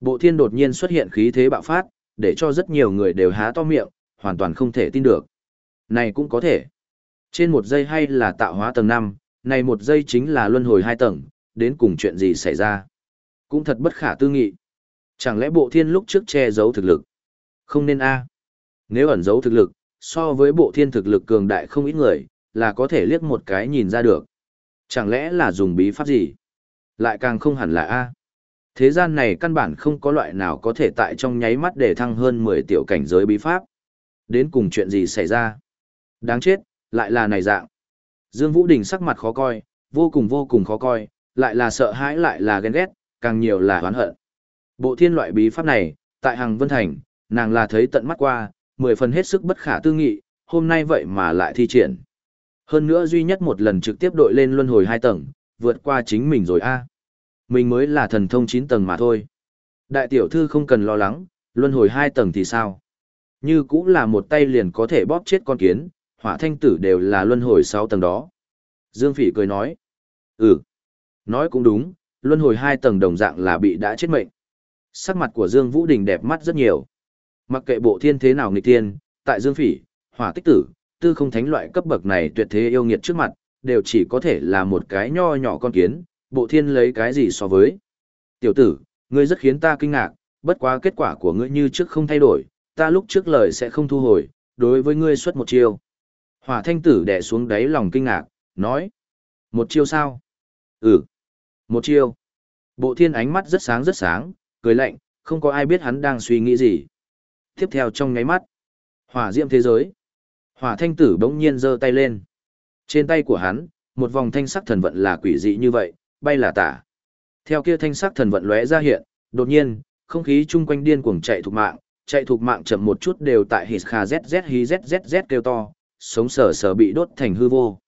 Bộ thiên đột nhiên xuất hiện khí thế bạo phát, để cho rất nhiều người đều há to miệng, hoàn toàn không thể tin được. Này cũng có thể. Trên một giây hay là tạo hóa tầng 5, này một giây chính là luân hồi hai tầng, đến cùng chuyện gì xảy ra. Cũng thật bất khả tư nghị. Chẳng lẽ bộ thiên lúc trước che giấu thực lực? Không nên a Nếu ẩn giấu thực lực, so với bộ thiên thực lực cường đại không ít người, là có thể liếc một cái nhìn ra được. Chẳng lẽ là dùng bí pháp gì? Lại càng không hẳn là A. Thế gian này căn bản không có loại nào có thể tại trong nháy mắt để thăng hơn 10 tiểu cảnh giới bí pháp. Đến cùng chuyện gì xảy ra? Đáng chết, lại là này dạng. Dương Vũ Đình sắc mặt khó coi, vô cùng vô cùng khó coi, lại là sợ hãi lại là ghen ghét, càng nhiều là oán hận. Bộ thiên loại bí pháp này, tại Hằng Vân Thành, nàng là thấy tận mắt qua, mười phần hết sức bất khả tư nghị, hôm nay vậy mà lại thi triển. Hơn nữa duy nhất một lần trực tiếp đội lên luân hồi hai tầng, vượt qua chính mình rồi a. Mình mới là thần thông 9 tầng mà thôi. Đại tiểu thư không cần lo lắng, luân hồi hai tầng thì sao? Như cũng là một tay liền có thể bóp chết con kiến, hỏa thanh tử đều là luân hồi sáu tầng đó. Dương Phỉ cười nói. Ừ. Nói cũng đúng, luân hồi hai tầng đồng dạng là bị đã chết mệnh. Sắc mặt của Dương Vũ Đình đẹp mắt rất nhiều. Mặc kệ bộ thiên thế nào nghịch tiên, tại Dương Phỉ, hỏa tích tử, tư không thánh loại cấp bậc này tuyệt thế yêu nghiệt trước mặt, đều chỉ có thể là một cái nho nhỏ con kiến, bộ thiên lấy cái gì so với. Tiểu tử, ngươi rất khiến ta kinh ngạc, bất quá kết quả của ngươi như trước không thay đổi, ta lúc trước lời sẽ không thu hồi, đối với ngươi xuất một chiêu. Hỏa thanh tử đè xuống đáy lòng kinh ngạc, nói. Một chiêu sao? Ừ. Một chiêu. Bộ thiên ánh mắt rất sáng rất sáng, cười lạnh, không có ai biết hắn đang suy nghĩ gì. Tiếp theo trong ngáy mắt. Hỏa diệm thế giới. Hỏa thanh tử bỗng nhiên giơ tay lên. Trên tay của hắn, một vòng thanh sắc thần vận là quỷ dị như vậy, bay là tả. Theo kia thanh sắc thần vận lóe ra hiện, đột nhiên, không khí chung quanh điên cuồng chạy thục mạng, chạy thục mạng chậm một chút đều tại hít kha zzz hí zzz kêu to, sống sờ sờ bị đốt thành hư vô.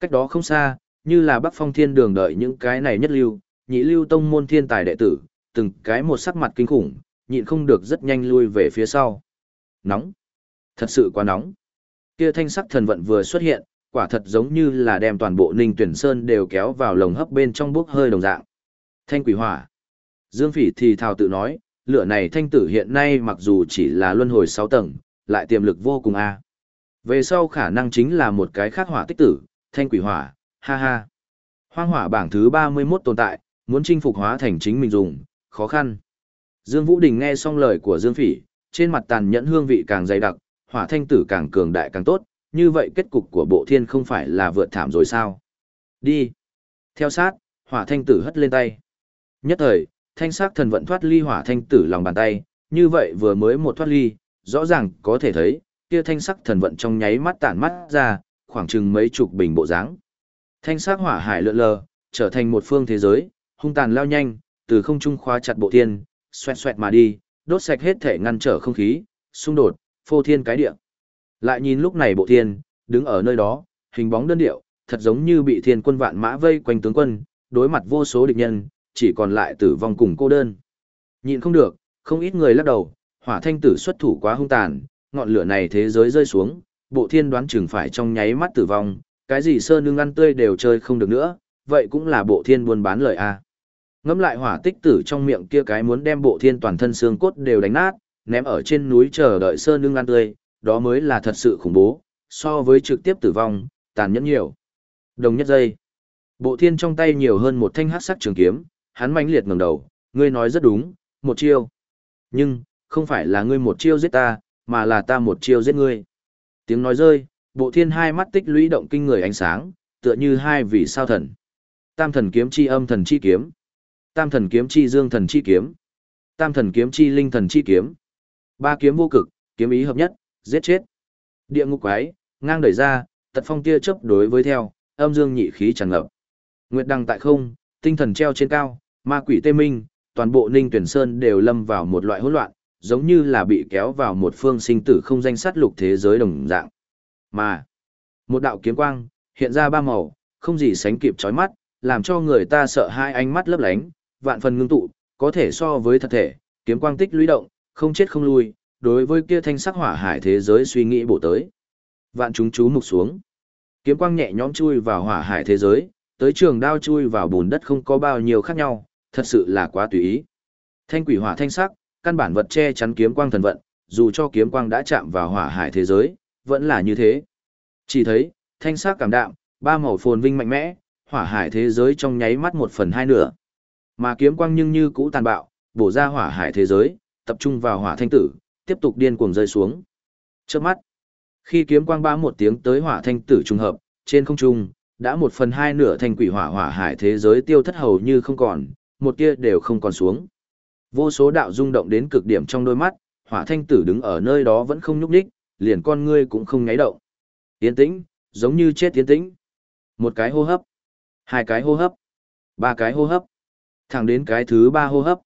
Cách đó không xa, như là Bắc Phong Thiên Đường đợi những cái này nhất lưu, nhị lưu tông môn thiên tài đệ tử, từng cái một sắc mặt kinh khủng, nhịn không được rất nhanh lui về phía sau. Nóng. Thật sự quá nóng. Kia thanh sắc thần vận vừa xuất hiện, quả thật giống như là đem toàn bộ Ninh Tuyển Sơn đều kéo vào lồng hấp bên trong bốc hơi đồng dạng. Thanh quỷ hỏa. Dương Phỉ thì thào tự nói, lửa này thanh tử hiện nay mặc dù chỉ là luân hồi 6 tầng, lại tiềm lực vô cùng a. Về sau khả năng chính là một cái khác hỏa tích tử, thanh quỷ hỏa, ha ha. Hoang hỏa bảng thứ 31 tồn tại, muốn chinh phục hóa thành chính mình dùng, khó khăn. Dương Vũ Đình nghe xong lời của Dương Phỉ, trên mặt tàn nhẫn hương vị càng dày đặc, hỏa thanh tử càng cường đại càng tốt, như vậy kết cục của bộ thiên không phải là vượt thảm rồi sao? Đi! Theo sát, hỏa thanh tử hất lên tay. Nhất thời, thanh sắc thần vận thoát ly hỏa thanh tử lòng bàn tay, như vậy vừa mới một thoát ly, rõ ràng có thể thấy, kia thanh sắc thần vận trong nháy mắt tản mắt ra, khoảng chừng mấy chục bình bộ dáng. Thanh sắc hỏa hải lượn lờ, trở thành một phương thế giới, hung tàn lao nhanh, từ không trung khóa chặt bộ thiên, xoẹt xoẹt mà đi, đốt sạch hết thể ngăn trở không khí, xung đột, phô thiên cái địa. Lại nhìn lúc này bộ thiên, đứng ở nơi đó, hình bóng đơn điệu, thật giống như bị thiên quân vạn mã vây quanh tướng quân, đối mặt vô số địch nhân, chỉ còn lại tử vong cùng cô đơn. Nhìn không được, không ít người lắc đầu, hỏa thanh tử xuất thủ quá hung tàn, ngọn lửa này thế giới rơi xuống, bộ thiên đoán chừng phải trong nháy mắt tử vong, cái gì sơn nương ăn tươi đều chơi không được nữa, vậy cũng là bộ thiên buôn bán lời a. Ngẫm lại hỏa tích tử trong miệng kia cái muốn đem bộ thiên toàn thân xương cốt đều đánh nát, ném ở trên núi chờ đợi sơn nương ăn tươi, đó mới là thật sự khủng bố, so với trực tiếp tử vong, tàn nhẫn nhiều. Đồng nhất giây, bộ thiên trong tay nhiều hơn một thanh hát sắc trường kiếm, hắn mãnh liệt ngẩng đầu, ngươi nói rất đúng, một chiêu. Nhưng, không phải là ngươi một chiêu giết ta, mà là ta một chiêu giết ngươi. Tiếng nói rơi, bộ thiên hai mắt tích lũy động kinh người ánh sáng, tựa như hai vị sao thần. Tam thần kiếm chi âm thần chi kiếm. Tam thần kiếm chi dương thần chi kiếm. Tam thần kiếm chi linh thần chi kiếm. Ba kiếm vô cực, kiếm ý hợp nhất, giết chết. Địa ngục quái, ngang đẩy ra, tật phong tia chớp đối với theo, âm dương nhị khí tràn ngập. Nguyệt đăng tại không, tinh thần treo trên cao, ma quỷ tê minh, toàn bộ Ninh Tuyển Sơn đều lâm vào một loại hỗn loạn, giống như là bị kéo vào một phương sinh tử không danh sát lục thế giới đồng dạng. Mà, một đạo kiếm quang, hiện ra ba màu, không gì sánh kịp chói mắt, làm cho người ta sợ hai ánh mắt lấp lánh, vạn phần ngưng tụ, có thể so với thật thể, kiếm quang tích lũy động, không chết không lui, đối với kia thanh sắc hỏa hải thế giới suy nghĩ bổ tới. Vạn chúng chú mục xuống. Kiếm quang nhẹ nhõm chui vào hỏa hải thế giới, tới trường đao chui vào bùn đất không có bao nhiêu khác nhau, thật sự là quá tùy ý. Thanh quỷ hỏa thanh sắc, căn bản vật che chắn kiếm quang thần vận, dù cho kiếm quang đã chạm vào hỏa hải thế giới, vẫn là như thế. Chỉ thấy, thanh sắc cảm đạm, ba màu phồn vinh mạnh mẽ, hỏa hải thế giới trong nháy mắt một phần hai nửa. Mà kiếm quang nhưng như cũ tàn bạo, bổ ra hỏa hải thế giới, tập trung vào hỏa thanh tử, tiếp tục điên cuồng rơi xuống. Trước mắt, khi kiếm quang ba một tiếng tới hỏa thanh tử trùng hợp, trên không trung, đã một phần hai nửa thành quỷ hỏa hỏa hải thế giới tiêu thất hầu như không còn, một tia đều không còn xuống. Vô số đạo rung động đến cực điểm trong đôi mắt, hỏa thanh tử đứng ở nơi đó vẫn không nhúc nhích, liền con ngươi cũng không nháy động. Yên tĩnh, giống như chết yên tĩnh. Một cái hô hấp, hai cái hô hấp, ba cái hô hấp, thẳng đến cái thứ ba hô hấp.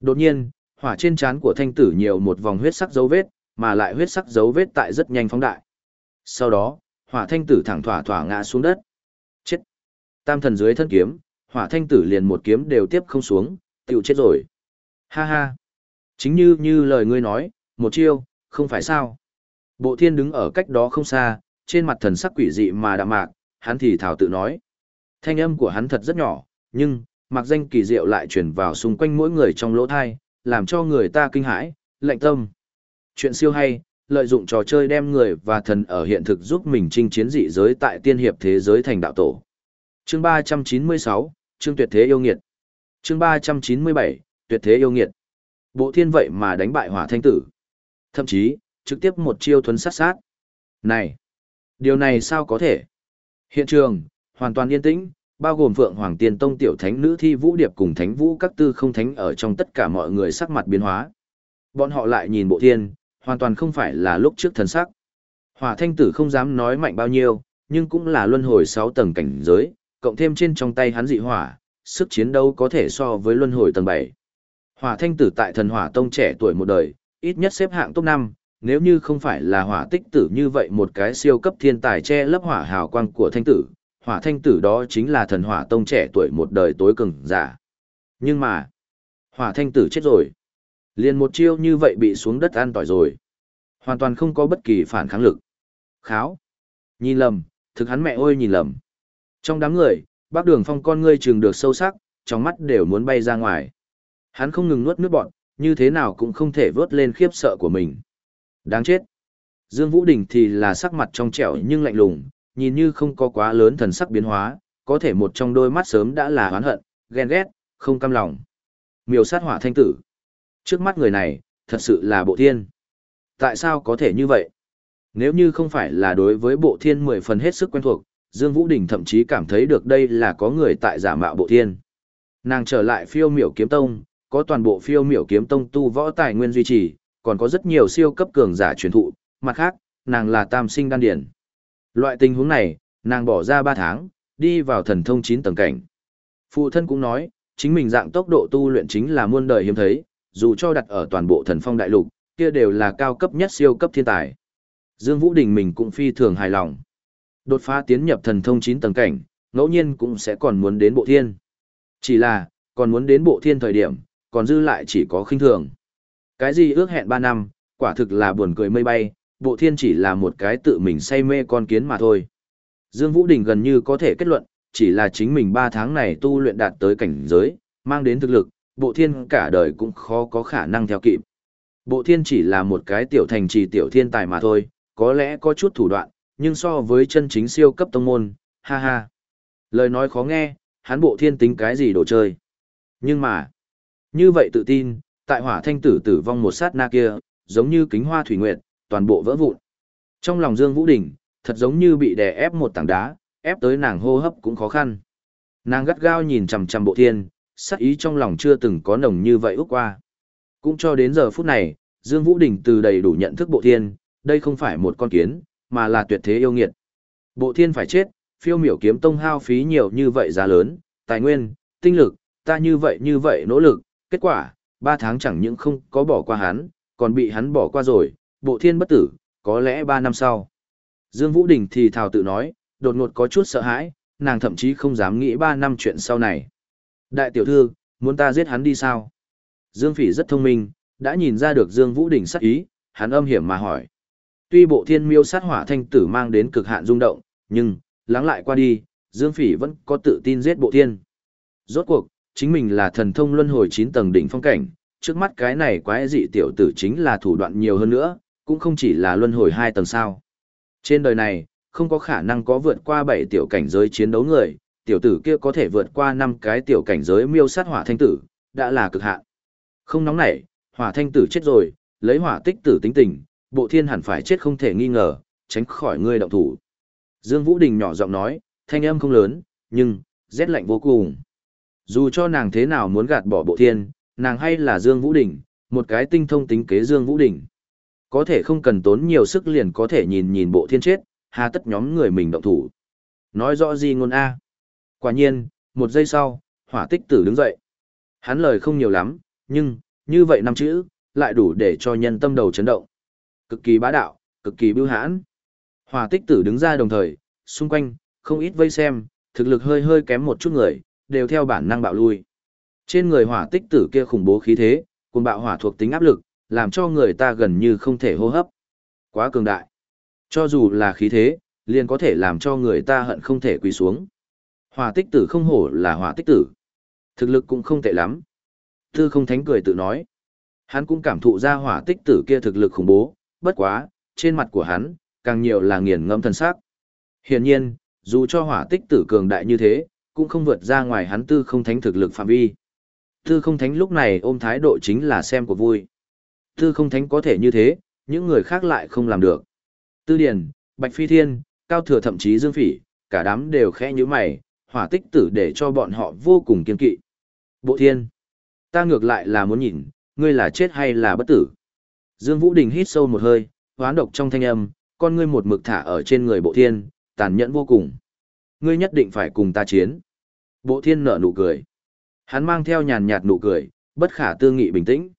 Đột nhiên, hỏa trên trán của thanh tử nhiều một vòng huyết sắc dấu vết, mà lại huyết sắc dấu vết tại rất nhanh phóng đại. Sau đó, hỏa thanh tử thẳng thỏa thỏa ngã xuống đất. Chết. Tam thần dưới thân kiếm, hỏa thanh tử liền một kiếm đều tiếp không xuống, tiểu chết rồi. Ha ha. Chính như như lời ngươi nói, một chiêu, không phải sao. Bộ thiên đứng ở cách đó không xa, trên mặt thần sắc quỷ dị mà đạm mạc, hắn thì thảo tự nói. Thanh âm của hắn thật rất nhỏ, nhưng, mặc danh kỳ diệu lại truyền vào xung quanh mỗi người trong lỗ thai, làm cho người ta kinh hãi, lạnh tâm. Chuyện siêu hay, lợi dụng trò chơi đem người và thần ở hiện thực giúp mình chinh chiến dị giới tại tiên hiệp thế giới thành đạo tổ. Chương 396, chương tuyệt thế yêu nghiệt. Chương 397, tuyệt thế yêu nghiệt. Bộ thiên vậy mà đánh bại hỏa thanh tử. Thậm chí, trực tiếp một chiêu thuấn sát sát. Này! Điều này sao có thể? Hiện trường, hoàn toàn yên tĩnh, bao gồm Phượng Hoàng Tiên Tông tiểu thánh nữ thi vũ điệp cùng thánh vũ các tư không thánh ở trong tất cả mọi người sắc mặt biến hóa. Bọn họ lại nhìn bộ thiên, hoàn toàn không phải là lúc trước thần sắc. Hỏa thanh tử không dám nói mạnh bao nhiêu, nhưng cũng là luân hồi 6 tầng cảnh giới, cộng thêm trên trong tay hắn dị hỏa, sức chiến đấu có thể so với luân hồi tầng 7. Hỏa thanh tử tại thần hỏa tông trẻ tuổi một đời, ít nhất xếp hạng top 5, nếu như không phải là hỏa tích tử như vậy một cái siêu cấp thiên tài che lấp hỏa hào quang của thanh tử, hỏa thanh tử đó chính là thần hỏa tông trẻ tuổi một đời tối cường giả. Nhưng mà, hỏa thanh tử chết rồi. Liền một chiêu như vậy bị xuống đất an tỏi rồi. Hoàn toàn không có bất kỳ phản kháng lực. Kháo. Nhìn lầm, thực hắn mẹ ôi nhìn lầm. Trong đám người, bác đường phong con ngươi chừng được sâu sắc, trong mắt đều muốn bay ra ngoài. Hắn không ngừng nuốt nước bọn, như thế nào cũng không thể vớt lên khiếp sợ của mình. Đáng chết. Dương Vũ Đình thì là sắc mặt trong trẻo nhưng lạnh lùng, nhìn như không có quá lớn thần sắc biến hóa, có thể một trong đôi mắt sớm đã là oán hận, ghen ghét, không cam lòng. Miêu sát hỏa thanh tử. Trước mắt người này, thật sự là bộ thiên. Tại sao có thể như vậy? Nếu như không phải là đối với bộ thiên mười phần hết sức quen thuộc, Dương Vũ Đình thậm chí cảm thấy được đây là có người tại giả mạo bộ thiên. Nàng trở lại phiêu miểu kiếm tông, có toàn bộ phiêu miểu kiếm tông tu võ tài nguyên duy trì, còn có rất nhiều siêu cấp cường giả truyền thụ, mặt khác, nàng là tam sinh đan điển. Loại tình huống này, nàng bỏ ra 3 tháng, đi vào thần thông 9 tầng cảnh. Phụ thân cũng nói, chính mình dạng tốc độ tu luyện chính là muôn đời hiếm thấy, dù cho đặt ở toàn bộ thần phong đại lục, kia đều là cao cấp nhất siêu cấp thiên tài. Dương Vũ Đình mình cũng phi thường hài lòng. Đột phá tiến nhập thần thông 9 tầng cảnh, ngẫu nhiên cũng sẽ còn muốn đến bộ thiên. Chỉ là, còn muốn đến bộ thiên thời điểm, còn dư lại chỉ có khinh thường. Cái gì ước hẹn 3 năm, quả thực là buồn cười mây bay, bộ thiên chỉ là một cái tự mình say mê con kiến mà thôi. Dương Vũ Đình gần như có thể kết luận, chỉ là chính mình 3 tháng này tu luyện đạt tới cảnh giới, mang đến thực lực, bộ thiên cả đời cũng khó có khả năng theo kịp. Bộ thiên chỉ là một cái tiểu thành trì tiểu thiên tài mà thôi, có lẽ có chút thủ đoạn, nhưng so với chân chính siêu cấp tông môn, ha ha. Lời nói khó nghe, hắn bộ thiên tính cái gì đồ chơi. Nhưng mà, như vậy tự tin, tại hỏa thanh tử tử vong một sát na kia, giống như kính hoa thủy nguyệt, toàn bộ vỡ vụn. Trong lòng Dương Vũ Đình, thật giống như bị đè ép một tảng đá, ép tới nàng hô hấp cũng khó khăn. Nàng gắt gao nhìn chằm chằm bộ thiên, sắc ý trong lòng chưa từng có nồng như vậy ước qua. Cũng cho đến giờ phút này, Dương Vũ Đình từ đầy đủ nhận thức bộ thiên, đây không phải một con kiến, mà là tuyệt thế yêu nghiệt. Bộ thiên phải chết, phiêu miểu kiếm tông hao phí nhiều như vậy giá lớn, tài nguyên, tinh lực, ta như vậy như vậy nỗ lực, kết quả, ba tháng chẳng những không có bỏ qua hắn, còn bị hắn bỏ qua rồi, bộ thiên bất tử, có lẽ ba năm sau. Dương Vũ Đình thì thào tự nói, đột ngột có chút sợ hãi, nàng thậm chí không dám nghĩ ba năm chuyện sau này. Đại tiểu thư, muốn ta giết hắn đi sao? Dương Phỉ rất thông minh, đã nhìn ra được Dương Vũ Đình sắc ý, hắn âm hiểm mà hỏi. Tuy bộ thiên miêu sát hỏa thanh tử mang đến cực hạn rung động, nhưng, lắng lại qua đi, Dương Phỉ vẫn có tự tin giết bộ thiên. Rốt cuộc, chính mình là thần thông luân hồi 9 tầng đỉnh phong cảnh, trước mắt cái này quái dị tiểu tử chính là thủ đoạn nhiều hơn nữa, cũng không chỉ là luân hồi 2 tầng sao. Trên đời này, không có khả năng có vượt qua 7 tiểu cảnh giới chiến đấu người, tiểu tử kia có thể vượt qua 5 cái tiểu cảnh giới miêu sát hỏa thanh tử, đã là cực hạn. Không nóng nảy, hỏa thanh tử chết rồi, lấy hỏa tích tử tính tình, bộ thiên hẳn phải chết không thể nghi ngờ, tránh khỏi ngươi động thủ. Dương Vũ Đình nhỏ giọng nói, thanh âm không lớn, nhưng, rét lạnh vô cùng. Dù cho nàng thế nào muốn gạt bỏ bộ thiên, nàng hay là Dương Vũ Đình, một cái tinh thông tính kế Dương Vũ Đình. Có thể không cần tốn nhiều sức liền có thể nhìn nhìn bộ thiên chết, hà tất nhóm người mình động thủ. Nói rõ gì ngôn A. Quả nhiên, một giây sau, hỏa tích tử đứng dậy. Hắn lời không nhiều lắm, nhưng, như vậy năm chữ, lại đủ để cho nhân tâm đầu chấn động. Cực kỳ bá đạo, cực kỳ bưu hãn. Hỏa tích tử đứng ra đồng thời, xung quanh, không ít vây xem, thực lực hơi hơi kém một chút người, đều theo bản năng bạo lui. Trên người hỏa tích tử kia khủng bố khí thế, cùng bạo hỏa thuộc tính áp lực, làm cho người ta gần như không thể hô hấp. Quá cường đại. Cho dù là khí thế, liền có thể làm cho người ta hận không thể quỳ xuống. Hỏa tích tử không hổ là hỏa tích tử. Thực lực cũng không tệ lắm. Tư không thánh cười tự nói. Hắn cũng cảm thụ ra hỏa tích tử kia thực lực khủng bố, bất quá, trên mặt của hắn, càng nhiều là nghiền ngẫm thần sắc. Hiển nhiên, dù cho hỏa tích tử cường đại như thế, cũng không vượt ra ngoài hắn tư không thánh thực lực phạm vi. Tư không thánh lúc này ôm thái độ chính là xem của vui. Tư không thánh có thể như thế, những người khác lại không làm được. Tư Điền, Bạch Phi Thiên, Cao Thừa thậm chí Dương Phỉ, cả đám đều khẽ như mày, hỏa tích tử để cho bọn họ vô cùng kiên kỵ. Bộ Thiên, ta ngược lại là muốn nhìn, ngươi là chết hay là bất tử. Dương Vũ Đình hít sâu một hơi, hoán độc trong thanh âm, con ngươi một mực thả ở trên người Bộ Thiên, tàn nhẫn vô cùng. Ngươi nhất định phải cùng ta chiến. Bộ Thiên nở nụ cười. Hắn mang theo nhàn nhạt nụ cười, bất khả tư nghị bình tĩnh.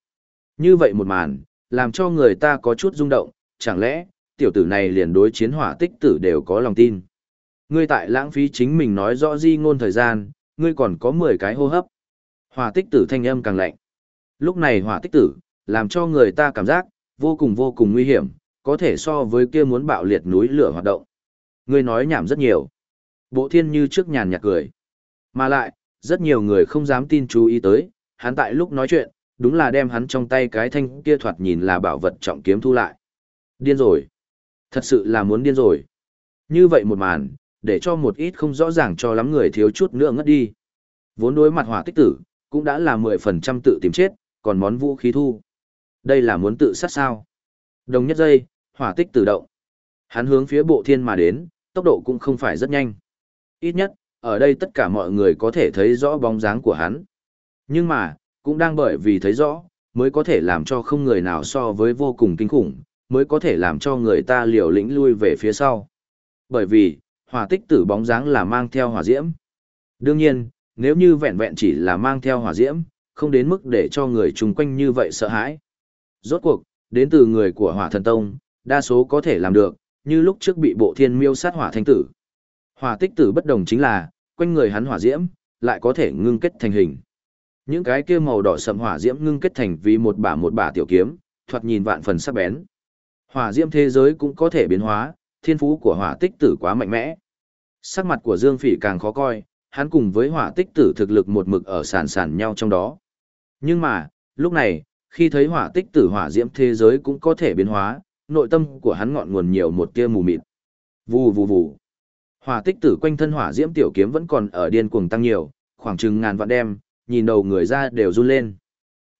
Như vậy một màn, làm cho người ta có chút rung động, chẳng lẽ, tiểu tử này liền đối chiến hỏa tích tử đều có lòng tin. Ngươi tại lãng phí chính mình nói rõ di ngôn thời gian, ngươi còn có 10 cái hô hấp. Hỏa tích tử thanh âm càng lạnh. Lúc này hỏa tích tử, làm cho người ta cảm giác, vô cùng vô cùng nguy hiểm, có thể so với kia muốn bạo liệt núi lửa hoạt động. Ngươi nói nhảm rất nhiều. Bộ thiên như trước nhàn nhạt cười. Mà lại, rất nhiều người không dám tin chú ý tới, hắn tại lúc nói chuyện, đúng là đem hắn trong tay cái thanh kia thoạt nhìn là bảo vật trọng kiếm thu lại. Điên rồi. Thật sự là muốn điên rồi. Như vậy một màn, để cho một ít không rõ ràng cho lắm người thiếu chút nữa ngất đi. Vốn đối mặt hỏa tích tử, cũng đã là 10% tự tìm chết, còn món vũ khí thu. Đây là muốn tự sát sao. Đồng nhất giây, hỏa tích tự động. Hắn hướng phía bộ thiên mà đến, tốc độ cũng không phải rất nhanh. Ít nhất, ở đây tất cả mọi người có thể thấy rõ bóng dáng của hắn. Nhưng mà, cũng đang bởi vì thấy rõ, mới có thể làm cho không người nào so với vô cùng kinh khủng, mới có thể làm cho người ta liều lĩnh lui về phía sau. Bởi vì, hỏa tích tử bóng dáng là mang theo hỏa diễm. Đương nhiên, nếu như vẹn vẹn chỉ là mang theo hỏa diễm, không đến mức để cho người chung quanh như vậy sợ hãi. Rốt cuộc, đến từ người của hỏa thần tông, đa số có thể làm được, như lúc trước bị bộ thiên miêu sát hỏa thanh tử. Hỏa tích tử bất đồng chính là, quanh người hắn hỏa diễm, lại có thể ngưng kết thành hình. Những cái kia màu đỏ sậm hỏa diễm ngưng kết thành vì một bả một bả tiểu kiếm, thoạt nhìn vạn phần sắc bén. Hỏa diễm thế giới cũng có thể biến hóa, thiên phú của hỏa tích tử quá mạnh mẽ. Sắc mặt của Dương Phỉ càng khó coi, hắn cùng với hỏa tích tử thực lực một mực ở sàn sàn nhau trong đó. Nhưng mà, lúc này, khi thấy hỏa tích tử hỏa diễm thế giới cũng có thể biến hóa, nội tâm của hắn ngọn nguồn nhiều một tia mù mịt. Vù vù vù. Hỏa tích tử quanh thân hỏa diễm tiểu kiếm vẫn còn ở điên cuồng tăng nhiều, khoảng chừng ngàn vạn đem, nhìn đầu người ra đều run lên.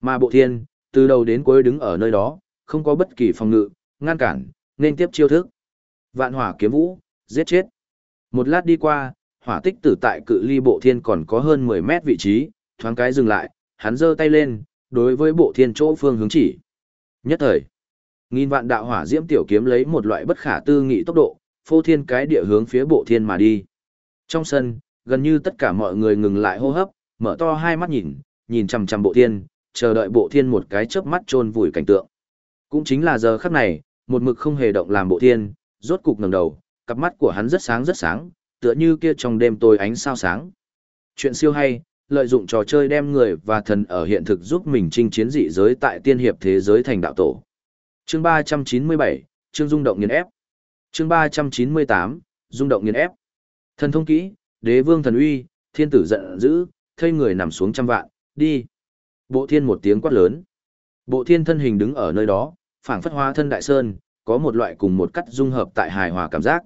Mà bộ thiên, từ đầu đến cuối đứng ở nơi đó, không có bất kỳ phòng ngự, ngăn cản, nên tiếp chiêu thức. Vạn hỏa kiếm vũ, giết chết. Một lát đi qua, hỏa tích tử tại cự ly bộ thiên còn có hơn 10 mét vị trí, thoáng cái dừng lại, hắn giơ tay lên, đối với bộ thiên chỗ phương hướng chỉ. Nhất thời, nghìn vạn đạo hỏa diễm tiểu kiếm lấy một loại bất khả tư nghị tốc độ, phô thiên cái địa hướng phía bộ thiên mà đi. Trong sân, gần như tất cả mọi người ngừng lại hô hấp, mở to hai mắt nhìn, nhìn chằm chằm bộ thiên, chờ đợi bộ thiên một cái chớp mắt chôn vùi cảnh tượng. Cũng chính là giờ khắc này, một mực không hề động làm bộ thiên, rốt cục ngẩng đầu, cặp mắt của hắn rất sáng rất sáng, tựa như kia trong đêm tối ánh sao sáng. Chuyện siêu hay, lợi dụng trò chơi đem người và thần ở hiện thực giúp mình chinh chiến dị giới tại tiên hiệp thế giới thành đạo tổ. Chương 397, chương rung động nghiền ép. Chương 398, rung động nghiền ép. Thần thông kỹ, đế vương thần uy, thiên tử giận dữ, thây người nằm xuống trăm vạn, đi. Bộ thiên một tiếng quát lớn. Bộ thiên thân hình đứng ở nơi đó, phảng phất hóa thân đại sơn, có một loại cùng một cách dung hợp tại hài hòa cảm giác.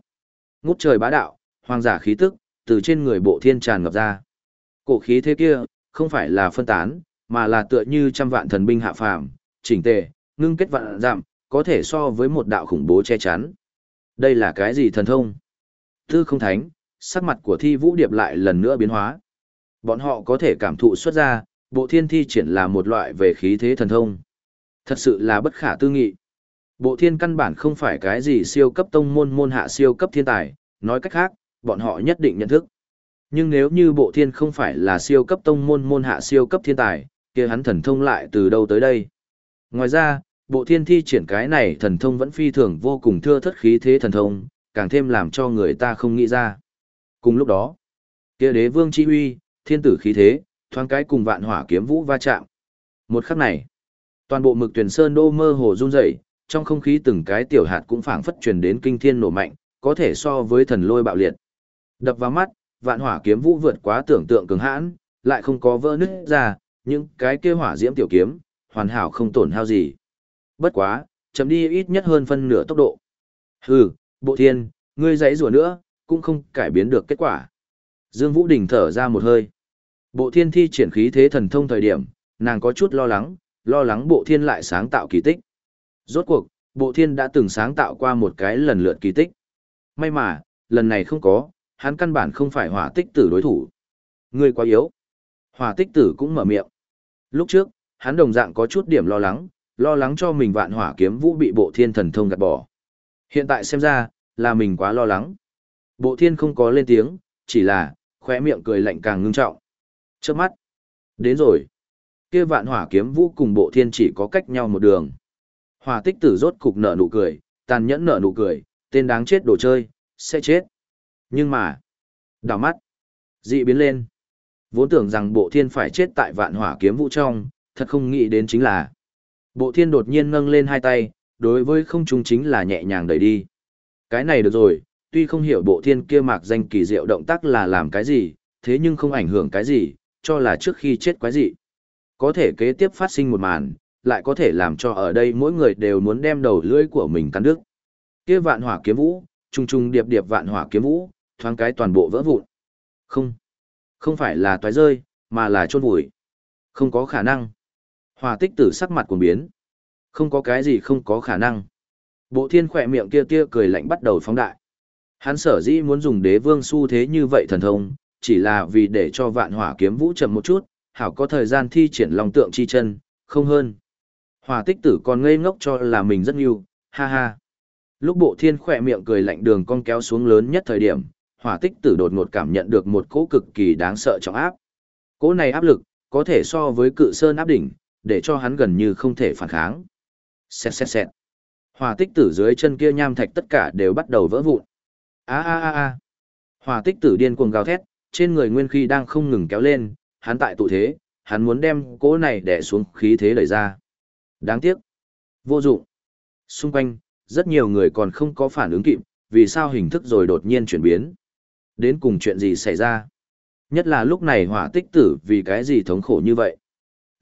Ngút trời bá đạo, hoàng giả khí tức, từ trên người bộ thiên tràn ngập ra. Cổ khí thế kia, không phải là phân tán, mà là tựa như trăm vạn thần binh hạ phàm, chỉnh tề, ngưng kết vạn giảm, có thể so với một đạo khủng bố che chắn. Đây là cái gì thần thông? Tư không thánh, sắc mặt của thi vũ điệp lại lần nữa biến hóa. Bọn họ có thể cảm thụ xuất ra, bộ thiên thi triển là một loại về khí thế thần thông. Thật sự là bất khả tư nghị. Bộ thiên căn bản không phải cái gì siêu cấp tông môn môn hạ siêu cấp thiên tài, nói cách khác, bọn họ nhất định nhận thức. Nhưng nếu như bộ thiên không phải là siêu cấp tông môn môn hạ siêu cấp thiên tài, kia hắn thần thông lại từ đâu tới đây. Ngoài ra, bộ thiên thi triển cái này thần thông vẫn phi thường vô cùng thưa thất khí thế thần thông, càng thêm làm cho người ta không nghĩ ra. Cùng lúc đó, kia đế vương chi uy, thiên tử khí thế, thoáng cái cùng vạn hỏa kiếm vũ va chạm. Một khắc này, toàn bộ mực tuyển sơn đô mơ hồ run rẩy, trong không khí từng cái tiểu hạt cũng phảng phất truyền đến kinh thiên nổ mạnh, có thể so với thần lôi bạo liệt. Đập vào mắt, vạn hỏa kiếm vũ vượt quá tưởng tượng cường hãn, lại không có vỡ nứt ra, nhưng cái kia hỏa diễm tiểu kiếm, hoàn hảo không tổn hao gì. Bất quá, chấm đi ít nhất hơn phân nửa tốc độ. Hừ, bộ thiên, ngươi dãy rủa nữa, cũng không cải biến được kết quả. Dương Vũ Đình thở ra một hơi. Bộ thiên thi triển khí thế thần thông thời điểm, nàng có chút lo lắng, lo lắng bộ thiên lại sáng tạo kỳ tích. Rốt cuộc, bộ thiên đã từng sáng tạo qua một cái lần lượt kỳ tích. May mà, lần này không có, hắn căn bản không phải hỏa tích tử đối thủ. Ngươi quá yếu. Hỏa tích tử cũng mở miệng. Lúc trước, hắn đồng dạng có chút điểm lo lắng, lo lắng cho mình vạn hỏa kiếm vũ bị bộ thiên thần thông gạt bỏ. Hiện tại xem ra, là mình quá lo lắng. Bộ thiên không có lên tiếng, chỉ là, khóe miệng cười lạnh càng ngưng trọng. Trước mắt. Đến rồi. Kia vạn hỏa kiếm vũ cùng bộ thiên chỉ có cách nhau một đường. Hỏa tích tử rốt cục nở nụ cười, tàn nhẫn nở nụ cười, tên đáng chết đồ chơi, sẽ chết. Nhưng mà, đảo mắt, dị biến lên. Vốn tưởng rằng bộ thiên phải chết tại vạn hỏa kiếm vũ trong, thật không nghĩ đến chính là. Bộ thiên đột nhiên nâng lên hai tay, đối với không trung chính là nhẹ nhàng đẩy đi. Cái này được rồi, tuy không hiểu bộ thiên kia mạc danh kỳ diệu động tác là làm cái gì, thế nhưng không ảnh hưởng cái gì, cho là trước khi chết quái gì. Có thể kế tiếp phát sinh một màn, lại có thể làm cho ở đây mỗi người đều muốn đem đầu lưỡi của mình cắn đứt. Kia vạn hỏa kiếm vũ, trùng trùng điệp điệp vạn hỏa kiếm vũ, thoáng cái toàn bộ vỡ vụn. Không, không phải là toái rơi, mà là chôn vùi. Không có khả năng. Hòa tích tử sắc mặt cuồng biến. Không có cái gì không có khả năng. Bộ thiên khỏe miệng kia kia cười lạnh bắt đầu phóng đại. Hắn sở dĩ muốn dùng đế vương su thế như vậy thần thông, chỉ là vì để cho vạn hỏa kiếm vũ chậm một chút, hảo có thời gian thi triển lòng tượng chi chân, không hơn. Hòa tích tử còn ngây ngốc cho là mình rất nhiều, ha ha. Lúc bộ thiên khỏe miệng cười lạnh đường con kéo xuống lớn nhất thời điểm, hỏa tích tử đột ngột cảm nhận được một cỗ cực kỳ đáng sợ trọng áp. Cỗ này áp lực, có thể so với cự sơn áp đỉnh, để cho hắn gần như không thể phản kháng. Xẹt xẹt xẹt. Hỏa tích tử dưới chân kia nham thạch tất cả đều bắt đầu vỡ vụn. A a a a. Hỏa tích tử điên cuồng gào thét, trên người nguyên khí đang không ngừng kéo lên, hắn tại tụ thế, hắn muốn đem cỗ này đè xuống khí thế đẩy ra. Đáng tiếc. Vô dụng. Xung quanh, rất nhiều người còn không có phản ứng kịp, vì sao hình thức rồi đột nhiên chuyển biến. Đến cùng chuyện gì xảy ra? Nhất là lúc này hỏa tích tử vì cái gì thống khổ như vậy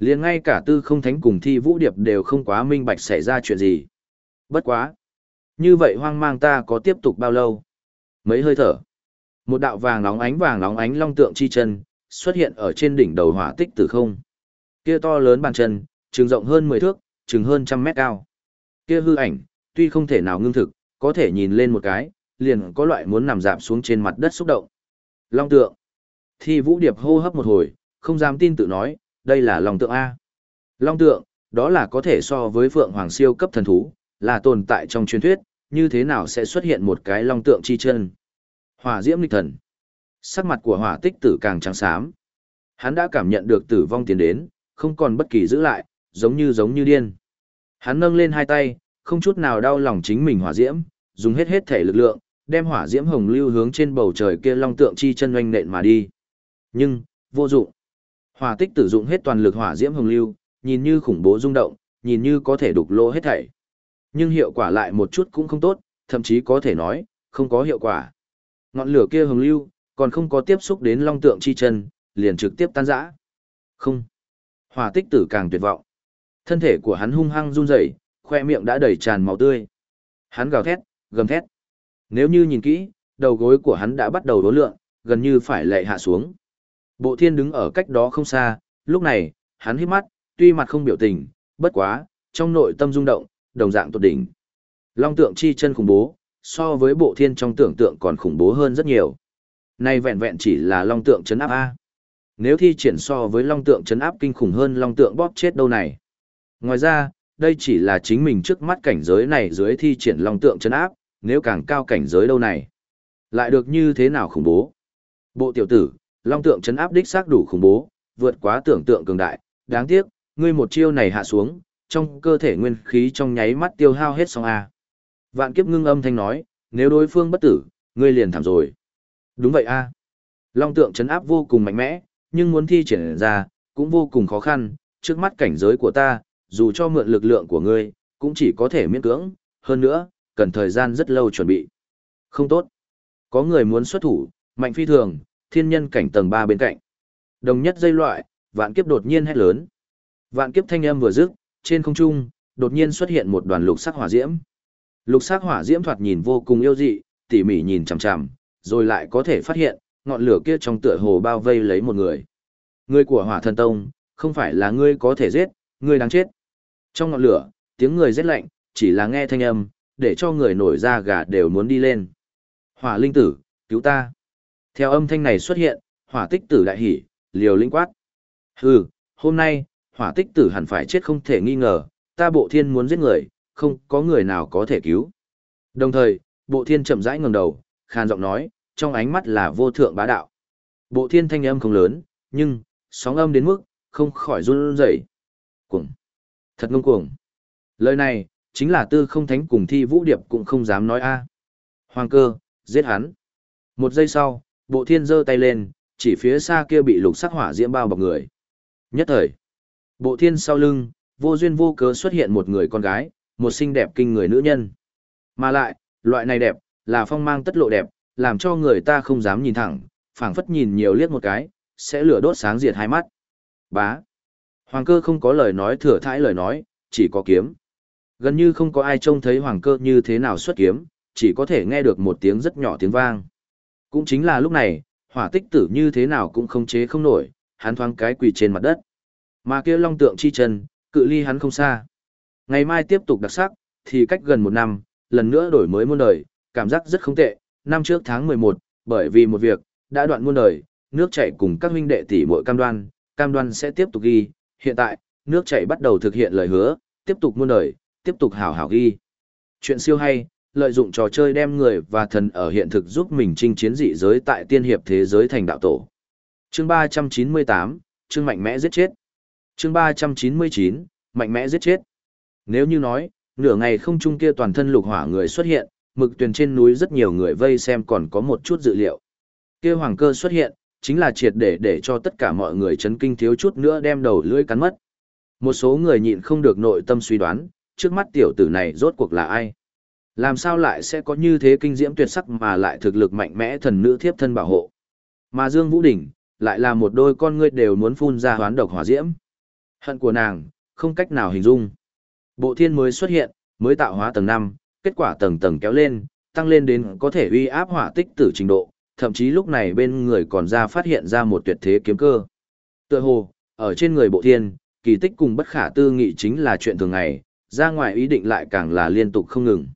liền ngay cả tư không thánh cùng thi vũ điệp đều không quá minh bạch xảy ra chuyện gì. Bất quá. Như vậy hoang mang ta có tiếp tục bao lâu? Mấy hơi thở. Một đạo vàng nóng ánh vàng nóng ánh long tượng chi chân, xuất hiện ở trên đỉnh đầu hỏa tích tử không. Kia to lớn bàn chân, trường rộng hơn 10 thước, chừng hơn trăm mét cao. Kia hư ảnh, tuy không thể nào ngưng thực, có thể nhìn lên một cái, liền có loại muốn nằm dạp xuống trên mặt đất xúc động. Long tượng. Thi Vũ Điệp hô hấp một hồi, không dám tin tự nói, đây là Long tượng A. Long tượng, đó là có thể so với Phượng Hoàng siêu cấp thần thú, là tồn tại trong truyền thuyết, như thế nào sẽ xuất hiện một cái Long tượng chi chân. Hỏa diễm lịch thần. Sắc mặt của hỏa tích tử càng trắng xám. Hắn đã cảm nhận được tử vong tiến đến, không còn bất kỳ giữ lại, giống như giống như điên. Hắn nâng lên hai tay, không chút nào đau lòng chính mình hỏa diễm, dùng hết hết thể lực lượng, đem hỏa diễm hồng lưu hướng trên bầu trời kia long tượng chi chân oanh nện mà đi. Nhưng, vô dụng. Hỏa tích tử dụng hết toàn lực hỏa diễm hồng lưu, nhìn như khủng bố rung động, nhìn như có thể đục lỗ hết thảy. Nhưng hiệu quả lại một chút cũng không tốt, thậm chí có thể nói, không có hiệu quả. Ngọn lửa kia hồng lưu, còn không có tiếp xúc đến long tượng chi chân, liền trực tiếp tan rã. Không. Hỏa tích tử càng tuyệt vọng. Thân thể của hắn hung hăng run rẩy, khoe miệng đã đầy tràn máu tươi. Hắn gào thét, gầm thét. Nếu như nhìn kỹ, đầu gối của hắn đã bắt đầu đố lượng, gần như phải lệ hạ xuống. Bộ thiên đứng ở cách đó không xa, lúc này, hắn hít mắt, tuy mặt không biểu tình, bất quá, trong nội tâm rung động, đồng dạng tột đỉnh. Long tượng chi chân khủng bố, so với bộ thiên trong tưởng tượng còn khủng bố hơn rất nhiều. Này vẹn vẹn chỉ là long tượng chấn áp A. Nếu thi triển so với long tượng chấn áp kinh khủng hơn long tượng bóp chết đâu này. Ngoài ra, đây chỉ là chính mình trước mắt cảnh giới này dưới thi triển long tượng chấn áp, nếu càng cao cảnh giới đâu này. Lại được như thế nào khủng bố. Bộ tiểu tử, long tượng chấn áp đích xác đủ khủng bố, vượt quá tưởng tượng cường đại, đáng tiếc, ngươi một chiêu này hạ xuống, trong cơ thể nguyên khí trong nháy mắt tiêu hao hết xong a. Vạn kiếp ngưng âm thanh nói, nếu đối phương bất tử, ngươi liền thảm rồi. Đúng vậy a. Long tượng chấn áp vô cùng mạnh mẽ, nhưng muốn thi triển ra, cũng vô cùng khó khăn, trước mắt cảnh giới của ta, dù cho mượn lực lượng của ngươi, cũng chỉ có thể miễn cưỡng, hơn nữa, cần thời gian rất lâu chuẩn bị. Không tốt. Có người muốn xuất thủ, mạnh phi thường, thiên nhân cảnh tầng 3 bên cạnh. Đồng nhất dây loại, vạn kiếp đột nhiên hét lớn. Vạn kiếp thanh âm vừa dứt, trên không trung, đột nhiên xuất hiện một đoàn lục sắc hỏa diễm. Lục sắc hỏa diễm thoạt nhìn vô cùng yêu dị, tỉ mỉ nhìn chằm chằm, rồi lại có thể phát hiện, ngọn lửa kia trong tựa hồ bao vây lấy một người. Người của hỏa thần tông, không phải là ngươi có thể giết, ngươi đáng chết. Trong ngọn lửa, tiếng người rét lạnh, chỉ là nghe thanh âm, để cho người nổi da gà đều muốn đi lên. Hỏa linh tử, cứu ta. Theo âm thanh này xuất hiện, hỏa tích tử đại hỉ, liều linh quát. Hừ, hôm nay, hỏa tích tử hẳn phải chết không thể nghi ngờ, ta bộ thiên muốn giết người, không có người nào có thể cứu. Đồng thời, bộ thiên chậm rãi ngẩng đầu, khàn giọng nói, trong ánh mắt là vô thượng bá đạo. Bộ thiên thanh âm không lớn, nhưng, sóng âm đến mức, không khỏi run rẩy. Cuồng. Thật ngông cuồng. Lời này, chính là tư không thánh cùng thi vũ điệp cũng không dám nói a. Hoàng cơ, giết hắn. Một giây sau, bộ thiên giơ tay lên, chỉ phía xa kia bị lục sắc hỏa diễm bao bọc người. Nhất thời, bộ thiên sau lưng, vô duyên vô cớ xuất hiện một người con gái, một xinh đẹp kinh người nữ nhân. Mà lại, loại này đẹp, là phong mang tất lộ đẹp, làm cho người ta không dám nhìn thẳng, phảng phất nhìn nhiều liếc một cái, sẽ lửa đốt sáng diệt hai mắt. Bá. Hoàng cơ không có lời nói thừa thãi lời nói, chỉ có kiếm. Gần như không có ai trông thấy hoàng cơ như thế nào xuất kiếm, chỉ có thể nghe được một tiếng rất nhỏ tiếng vang. Cũng chính là lúc này, hỏa tích tử như thế nào cũng không chế không nổi, hắn thoáng cái quỳ trên mặt đất. Mà kia long tượng chi chân, cự ly hắn không xa. Ngày mai tiếp tục đặc sắc, thì cách gần một năm, lần nữa đổi mới muôn đời, cảm giác rất không tệ. Năm trước tháng 11, bởi vì một việc, đã đoạn muôn đời, nước chảy cùng các huynh đệ tỷ muội cam đoan, cam đoan sẽ tiếp tục ghi. Hiện tại, nước chảy bắt đầu thực hiện lời hứa, tiếp tục muôn đời, tiếp tục hảo hảo ghi. Chuyện siêu hay, lợi dụng trò chơi đem người và thần ở hiện thực giúp mình chinh chiến dị giới tại tiên hiệp thế giới thành đạo tổ. Chương 398, chương mạnh mẽ giết chết. Chương 399, mạnh mẽ giết chết. Nếu như nói, nửa ngày không trung kia toàn thân lục hỏa người xuất hiện, mực tuyền trên núi rất nhiều người vây xem còn có một chút dự liệu. Kia hoàng cơ xuất hiện, chính là triệt để để cho tất cả mọi người chấn kinh thiếu chút nữa đem đầu lưỡi cắn mất. Một số người nhịn không được nội tâm suy đoán, trước mắt tiểu tử này rốt cuộc là ai? Làm sao lại sẽ có như thế kinh diễm tuyệt sắc mà lại thực lực mạnh mẽ thần nữ thiếp thân bảo hộ? Mà Dương Vũ Đỉnh, lại là một đôi con ngươi đều muốn phun ra hoán độc hỏa diễm. Hận của nàng, không cách nào hình dung. Bộ thiên mới xuất hiện, mới tạo hóa tầng 5, kết quả tầng tầng kéo lên, tăng lên đến có thể uy áp hỏa tích tử trình độ, thậm chí lúc này bên người còn ra phát hiện ra một tuyệt thế kiếm cơ. Tựa hồ, ở trên người bộ thiên, kỳ tích cùng bất khả tư nghị chính là chuyện thường ngày, ra ngoài ý định lại càng là liên tục không ngừng.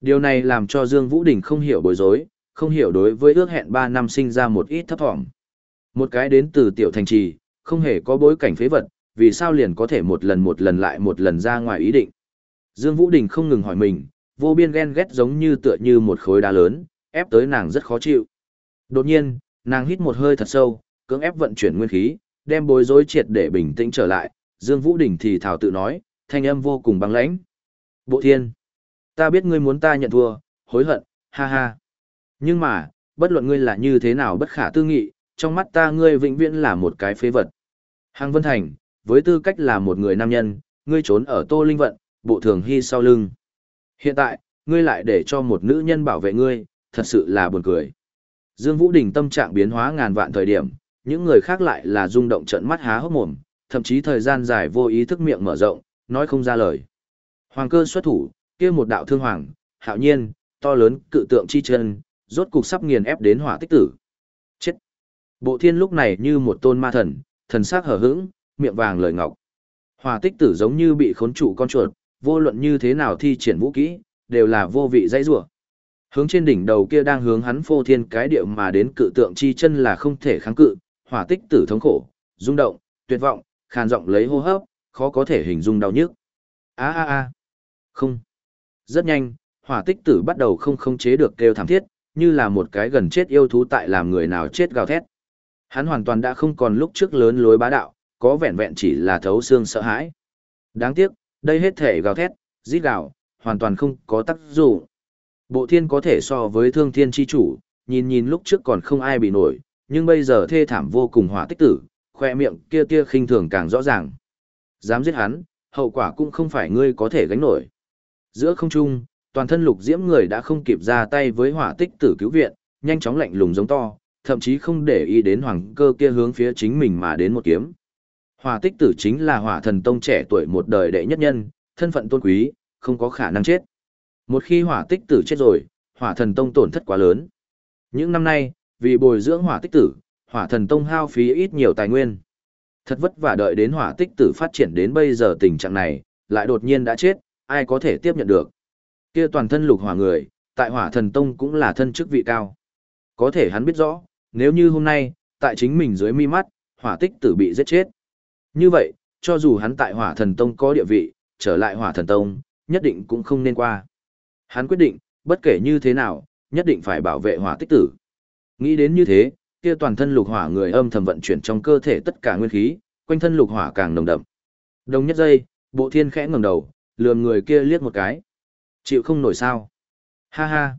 Điều này làm cho Dương Vũ Đình không hiểu bối rối, không hiểu đối với ước hẹn 3 năm sinh ra một ít thấp thỏm. Một cái đến từ tiểu thành trì, không hề có bối cảnh phế vật, vì sao liền có thể một lần một lần lại một lần ra ngoài ý định. Dương Vũ Đình không ngừng hỏi mình, vô biên ghen ghét giống như tựa như một khối đá lớn, ép tới nàng rất khó chịu. Đột nhiên, nàng hít một hơi thật sâu, cưỡng ép vận chuyển nguyên khí, đem bối rối triệt để bình tĩnh trở lại, Dương Vũ Đình thì thảo tự nói, thanh âm vô cùng băng lãnh. Bộ thiên, ta biết ngươi muốn ta nhận thua, hối hận, ha ha. Nhưng mà, bất luận ngươi là như thế nào bất khả tư nghị, trong mắt ta ngươi vĩnh viễn là một cái phế vật. Hàng Vân Thành, với tư cách là một người nam nhân, ngươi trốn ở Tô Linh Vận, bộ thường hy sau lưng. Hiện tại, ngươi lại để cho một nữ nhân bảo vệ ngươi, thật sự là buồn cười. Dương Vũ Đình tâm trạng biến hóa ngàn vạn thời điểm, những người khác lại là rung động trận mắt há hốc mồm, thậm chí thời gian dài vô ý thức miệng mở rộng, nói không ra lời. Hoàng cơ xuất thủ, kia một đạo thương hoàng, hạo nhiên, to lớn cự tượng chi chân, rốt cục sắp nghiền ép đến hỏa tích tử. Chết! Bộ thiên lúc này như một tôn ma thần, thần sắc hở hững, miệng vàng lời ngọc. Hỏa tích tử giống như bị khốn trụ con chuột, vô luận như thế nào thi triển vũ kỹ, đều là vô vị dãy rủa. Hướng trên đỉnh đầu kia đang hướng hắn phô thiên cái điệu mà đến cự tượng chi chân là không thể kháng cự, hỏa tích tử thống khổ, rung động, tuyệt vọng, khàn giọng lấy hô hấp, khó có thể hình dung đau nhức. A a a. Không. Rất nhanh, hỏa tích tử bắt đầu không khống chế được kêu thảm thiết, như là một cái gần chết yêu thú tại làm người nào chết gào thét. Hắn hoàn toàn đã không còn lúc trước lớn lối bá đạo, có vẹn vẹn chỉ là thấu xương sợ hãi. Đáng tiếc, đây hết thể gào thét, rít gào, hoàn toàn không có tác dụng. Bộ thiên có thể so với thương thiên chi chủ, nhìn nhìn lúc trước còn không ai bị nổi, nhưng bây giờ thê thảm vô cùng hỏa tích tử, khoe miệng kia tia khinh thường càng rõ ràng. Dám giết hắn, hậu quả cũng không phải ngươi có thể gánh nổi. Giữa không trung, toàn thân lục diễm người đã không kịp ra tay với hỏa tích tử cứu viện, nhanh chóng lạnh lùng giống to, thậm chí không để ý đến hoàng cơ kia hướng phía chính mình mà đến một kiếm. Hỏa tích tử chính là hỏa thần tông trẻ tuổi một đời đệ nhất nhân, thân phận tôn quý, không có khả năng chết. Một khi hỏa tích tử chết rồi, hỏa thần tông tổn thất quá lớn. Những năm nay, vì bồi dưỡng hỏa tích tử, hỏa thần tông hao phí ít nhiều tài nguyên. Thật vất vả đợi đến hỏa tích tử phát triển đến bây giờ tình trạng này, lại đột nhiên đã chết, ai có thể tiếp nhận được. Kia toàn thân lục hỏa người, tại hỏa thần tông cũng là thân chức vị cao. Có thể hắn biết rõ, nếu như hôm nay, tại chính mình dưới mi mắt, hỏa tích tử bị giết chết. Như vậy, cho dù hắn tại hỏa thần tông có địa vị, trở lại hỏa thần tông, nhất định cũng không nên qua. Hắn quyết định, bất kể như thế nào, nhất định phải bảo vệ hỏa tích tử. Nghĩ đến như thế, kia toàn thân lục hỏa người âm thầm vận chuyển trong cơ thể tất cả nguyên khí, quanh thân lục hỏa càng nồng đậm. Đồng nhất giây, bộ thiên khẽ ngẩng đầu, lườm người kia liếc một cái. Chịu không nổi sao? Ha ha!